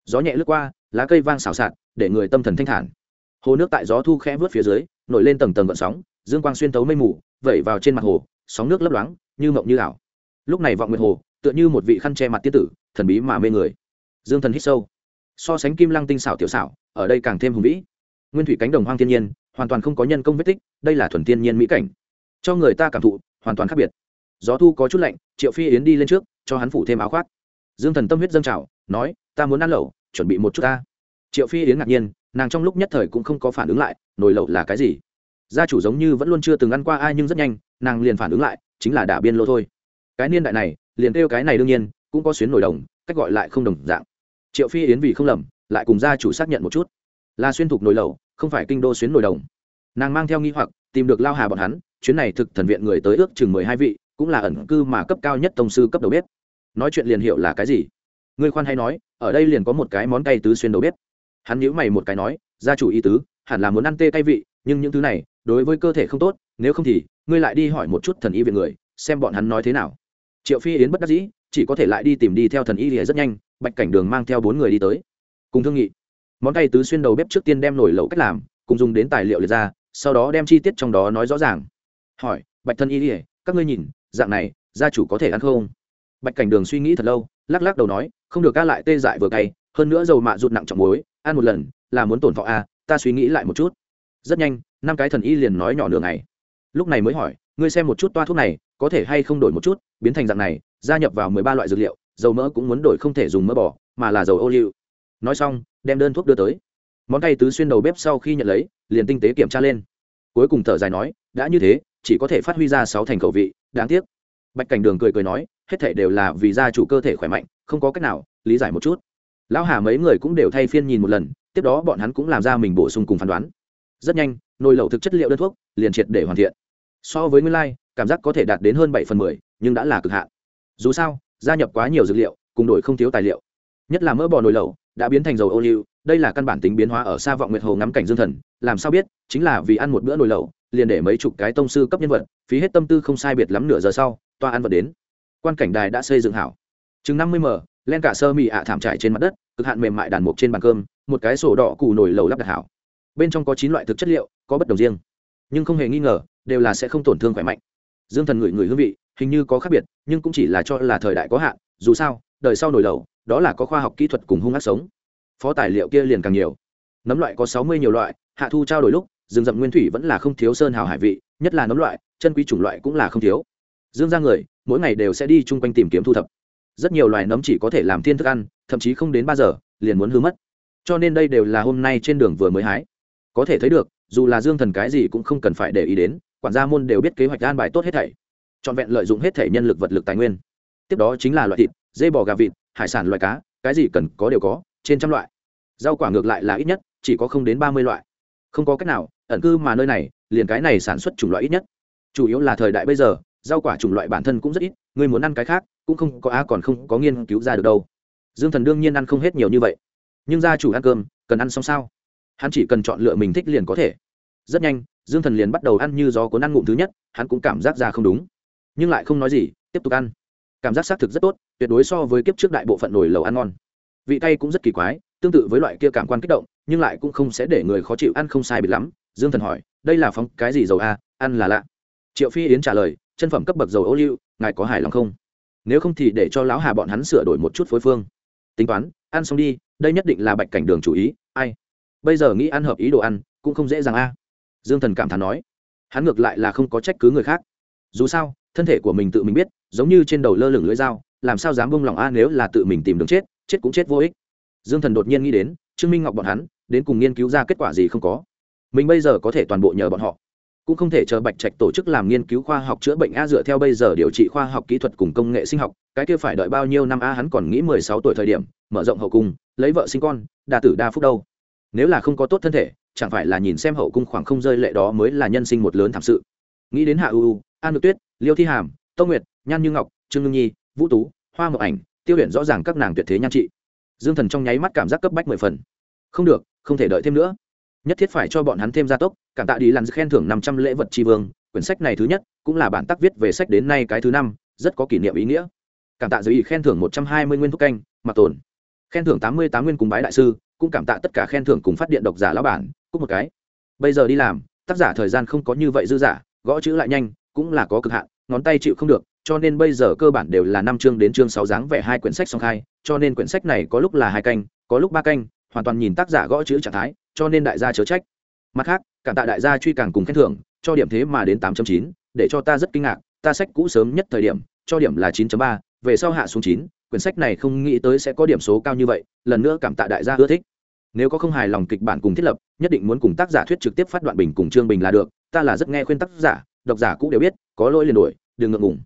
Gió nhẹ lướt qua, lá cây vang xào xạc, để người tâm thần thanh thản. Hồ nước tại gió thu khẽ vớt phía dưới nổi lên tầng tầng gợn sóng, dương quang xuyên tấu mây mù, vẩy vào trên mặt hồ, sóng nước lấp loáng, như mộng như ảo. Lúc này vọng nguyệt hồ, tựa như một vị khăn che mặt tiết tử, thần bí mà mê người. Dương thần hít sâu. So sánh kim lăng tinh xảo tiểu xảo, ở đây càng thêm hùng vĩ. Nguyên thủy cánh đồng hoang thiên nhiên, hoàn toàn không có nhân công vết tích, đây là thuần thiên nhiên mỹ cảnh. Cho người ta cảm thụ, hoàn toàn khác biệt. Gió thu có chút lạnh, triệu phi yến đi lên trước, cho hắn phủ thêm áo khoác. Dương thần tâm huyết dâng trào, nói, ta muốn ăn lẩu, chuẩn bị một chút ta. Triệu phi yến ngạc nhiên nàng trong lúc nhất thời cũng không có phản ứng lại, nồi lẩu là cái gì? Gia chủ giống như vẫn luôn chưa từng ăn qua ai nhưng rất nhanh, nàng liền phản ứng lại, chính là đả biên lô thôi. Cái niên đại này, liền kêu cái này đương nhiên, cũng có xuyến nổi đồng, cách gọi lại không đồng dạng. Triệu phi yến vì không lầm, lại cùng gia chủ xác nhận một chút. Là xuyên thục nồi lẩu, không phải kinh đô xuyến nổi đồng. Nàng mang theo nghi hoặc, tìm được lao hà bọn hắn, chuyến này thực thần viện người tới ước chừng mười hai vị, cũng là ẩn cư mà cấp cao nhất tông sư cấp đầu bếp. Nói chuyện liền hiểu là cái gì. Người khoan hay nói, ở đây liền có một cái món cay tứ xuyên đầu bếp hắn nhíu mày một cái nói, gia chủ ý tứ, hẳn là muốn ăn tê cay vị, nhưng những thứ này, đối với cơ thể không tốt, nếu không thì, ngươi lại đi hỏi một chút thần y viện người, xem bọn hắn nói thế nào. Triệu phi yến bất đắc dĩ, chỉ có thể lại đi tìm đi theo thần y thì rất nhanh, bạch cảnh đường mang theo bốn người đi tới. Cùng thương nghị, món cay tứ xuyên đầu bếp trước tiên đem nổi lẩu cách làm, cùng dùng đến tài liệu liệt ra, sau đó đem chi tiết trong đó nói rõ ràng. Hỏi, bạch thân y ỉa các ngươi nhìn, dạng này, gia chủ có thể ăn không? Bạch cảnh đường suy nghĩ thật lâu, lắc lắc đầu nói, không được ca lại tê dại vừa cay, hơn nữa dầu mạ rụt nặng trọng muối ăn một lần, là muốn tổn thọ a, ta suy nghĩ lại một chút. Rất nhanh, năm cái thần y liền nói nhỏ nửa ngày. Lúc này mới hỏi, ngươi xem một chút toa thuốc này, có thể hay không đổi một chút, biến thành dạng này, gia nhập vào mười ba loại dược liệu, dầu mỡ cũng muốn đổi không thể dùng mỡ bò mà là dầu ô liu. Nói xong, đem đơn thuốc đưa tới. Món tay tứ xuyên đầu bếp sau khi nhận lấy, liền tinh tế kiểm tra lên. Cuối cùng thở dài nói, đã như thế, chỉ có thể phát huy ra sáu thành khẩu vị, đáng tiếc. Bạch cảnh đường cười cười nói, hết thể đều là vì gia chủ cơ thể khỏe mạnh, không có cách nào, lý giải một chút lão hà mấy người cũng đều thay phiên nhìn một lần, tiếp đó bọn hắn cũng làm ra mình bổ sung cùng phán đoán. Rất nhanh, nồi lẩu thực chất liệu đơn thuốc liền triệt để hoàn thiện. So với nguyên lai, cảm giác có thể đạt đến hơn bảy phần mười, nhưng đã là cực hạn. Dù sao, gia nhập quá nhiều dược liệu, cùng đổi không thiếu tài liệu. Nhất là mỡ bò nồi lẩu, đã biến thành dầu ô liu, đây là căn bản tính biến hóa ở xa vọng nguyệt hồ ngắm cảnh dương thần, làm sao biết, chính là vì ăn một bữa nồi lẩu, liền để mấy chục cái tông sư cấp nhân vật, phí hết tâm tư không sai biệt lắm nửa giờ sau, toa ăn vật đến. Quan cảnh đài đã xây dựng hảo. Chừng năm mươi m len cả sơ mì ạ thảm trải trên mặt đất, cực hạn mềm mại đàn mục trên bàn cơm, một cái sổ đỏ cù nổi lẩu lắp đặt hảo. Bên trong có chín loại thực chất liệu, có bất đồng riêng. Nhưng không hề nghi ngờ, đều là sẽ không tổn thương khỏe mạnh. Dương thần ngửi người hương vị, hình như có khác biệt, nhưng cũng chỉ là cho là thời đại có hạn, dù sao, đời sau nồi lẩu đó là có khoa học kỹ thuật cùng hung ác sống. Phó tài liệu kia liền càng nhiều. Nấm loại có sáu mươi nhiều loại, hạ thu trao đổi lúc, rừng rậm nguyên thủy vẫn là không thiếu sơn hào hải vị, nhất là nấm loại, chân quý chủng loại cũng là không thiếu. Dương ra người, mỗi ngày đều sẽ đi chung quanh tìm kiếm thu thập rất nhiều loài nấm chỉ có thể làm thiên thức ăn, thậm chí không đến ba giờ, liền muốn hư mất. Cho nên đây đều là hôm nay trên đường vừa mới hái. Có thể thấy được, dù là dương thần cái gì cũng không cần phải để ý đến, quản gia môn đều biết kế hoạch an bài tốt hết thảy. Trọn vẹn lợi dụng hết thể nhân lực vật lực tài nguyên. Tiếp đó chính là loại thịt, dê bò gà vịt, hải sản loại cá, cái gì cần có đều có, trên trăm loại. Rau quả ngược lại là ít nhất, chỉ có không đến ba mươi loại. Không có cách nào, ẩn cư mà nơi này, liền cái này sản xuất chủng loại ít nhất. Chủ yếu là thời đại bây giờ, rau quả chủng loại bản thân cũng rất ít Ngươi muốn ăn cái khác, cũng không có a còn không có nghiên cứu ra được đâu. Dương thần đương nhiên ăn không hết nhiều như vậy. Nhưng gia chủ ăn cơm, cần ăn xong sao? Hắn chỉ cần chọn lựa mình thích liền có thể. Rất nhanh, dương thần liền bắt đầu ăn như gió cuốn ăn ngụm thứ nhất, hắn cũng cảm giác ra không đúng. Nhưng lại không nói gì, tiếp tục ăn. Cảm giác xác thực rất tốt, tuyệt đối so với kiếp trước đại bộ phận nồi lầu ăn ngon. Vị cay cũng rất kỳ quái, tương tự với loại kia cảm quan kích động, nhưng lại cũng không sẽ để người khó chịu ăn không sai biệt lắm. Dương thần hỏi, đây là phóng cái gì dầu a? Ăn là lạ. Triệu phi yến trả lời, chân phẩm cấp bậc dầu ô liu ngài có hài lòng không? Nếu không thì để cho lão hà bọn hắn sửa đổi một chút phối phương. Tính toán, ăn xong đi, đây nhất định là bạch cảnh đường chủ ý, ai? Bây giờ nghĩ ăn hợp ý đồ ăn, cũng không dễ dàng a. Dương thần cảm thán nói. Hắn ngược lại là không có trách cứ người khác. Dù sao, thân thể của mình tự mình biết, giống như trên đầu lơ lửng lưỡi dao, làm sao dám bông lòng a nếu là tự mình tìm đường chết chết cũng chết vô ích. Dương thần đột nhiên nghĩ đến, trương minh ngọc bọn hắn, đến cùng nghiên cứu ra kết quả gì không có. Mình bây giờ có thể toàn bộ nhờ bọn họ cũng không thể chờ bạch trạch tổ chức làm nghiên cứu khoa học chữa bệnh a dựa theo bây giờ điều trị khoa học kỹ thuật cùng công nghệ sinh học, cái kia phải đợi bao nhiêu năm a hắn còn nghĩ mười sáu tuổi thời điểm, mở rộng hậu cung, lấy vợ sinh con, đa tử đa phúc đâu. Nếu là không có tốt thân thể, chẳng phải là nhìn xem hậu cung khoảng không rơi lệ đó mới là nhân sinh một lớn thảm sự. Nghĩ đến hạ ưu an ngược tuyết, liêu thi hàm, tông nguyệt, nhan như ngọc, trương ngưng nhi, vũ tú, hoa ngọc ảnh, tiêu huyện rõ ràng các nàng tuyệt thế nhan trị. Dương thần trong nháy mắt cảm giác cấp bách mười phần. Không được, không thể đợi thêm nữa nhất thiết phải cho bọn hắn thêm gia tốc, cảm tạ đi lặn khen thưởng năm trăm lễ vật tri vương, quyển sách này thứ nhất cũng là bản tác viết về sách đến nay cái thứ năm, rất có kỷ niệm ý nghĩa. Cảm tạ giới ý khen thưởng một trăm hai mươi nguyên thúc canh, mặc tồn. Khen thưởng tám mươi tám nguyên cùng bái đại sư, cũng cảm tạ tất cả khen thưởng cùng phát điện độc giả lão bản cúc một cái. Bây giờ đi làm, tác giả thời gian không có như vậy dư giả gõ chữ lại nhanh, cũng là có cực hạn, ngón tay chịu không được, cho nên bây giờ cơ bản đều là năm chương đến chương sáu dáng vẻ hai quyển sách song khai, cho nên quyển sách này có lúc là hai canh, có lúc ba canh, hoàn toàn nhìn tác giả gõ chữ trạng thái cho nên đại gia chớ trách. Mặt khác, cảm tạ đại gia truy càng cùng khen thưởng, cho điểm thế mà đến tám chín, để cho ta rất kinh ngạc, ta sách cũ sớm nhất thời điểm, cho điểm là 9 ba, về sau hạ xuống chín, quyển sách này không nghĩ tới sẽ có điểm số cao như vậy, lần nữa cảm tạ đại gia ưa thích. Nếu có không hài lòng kịch bản cùng thiết lập, nhất định muốn cùng tác giả thuyết trực tiếp phát đoạn bình cùng chương bình là được, ta là rất nghe khuyên tác giả, độc giả cũng đều biết, có lỗi liền đổi đừng ngượng ngùng.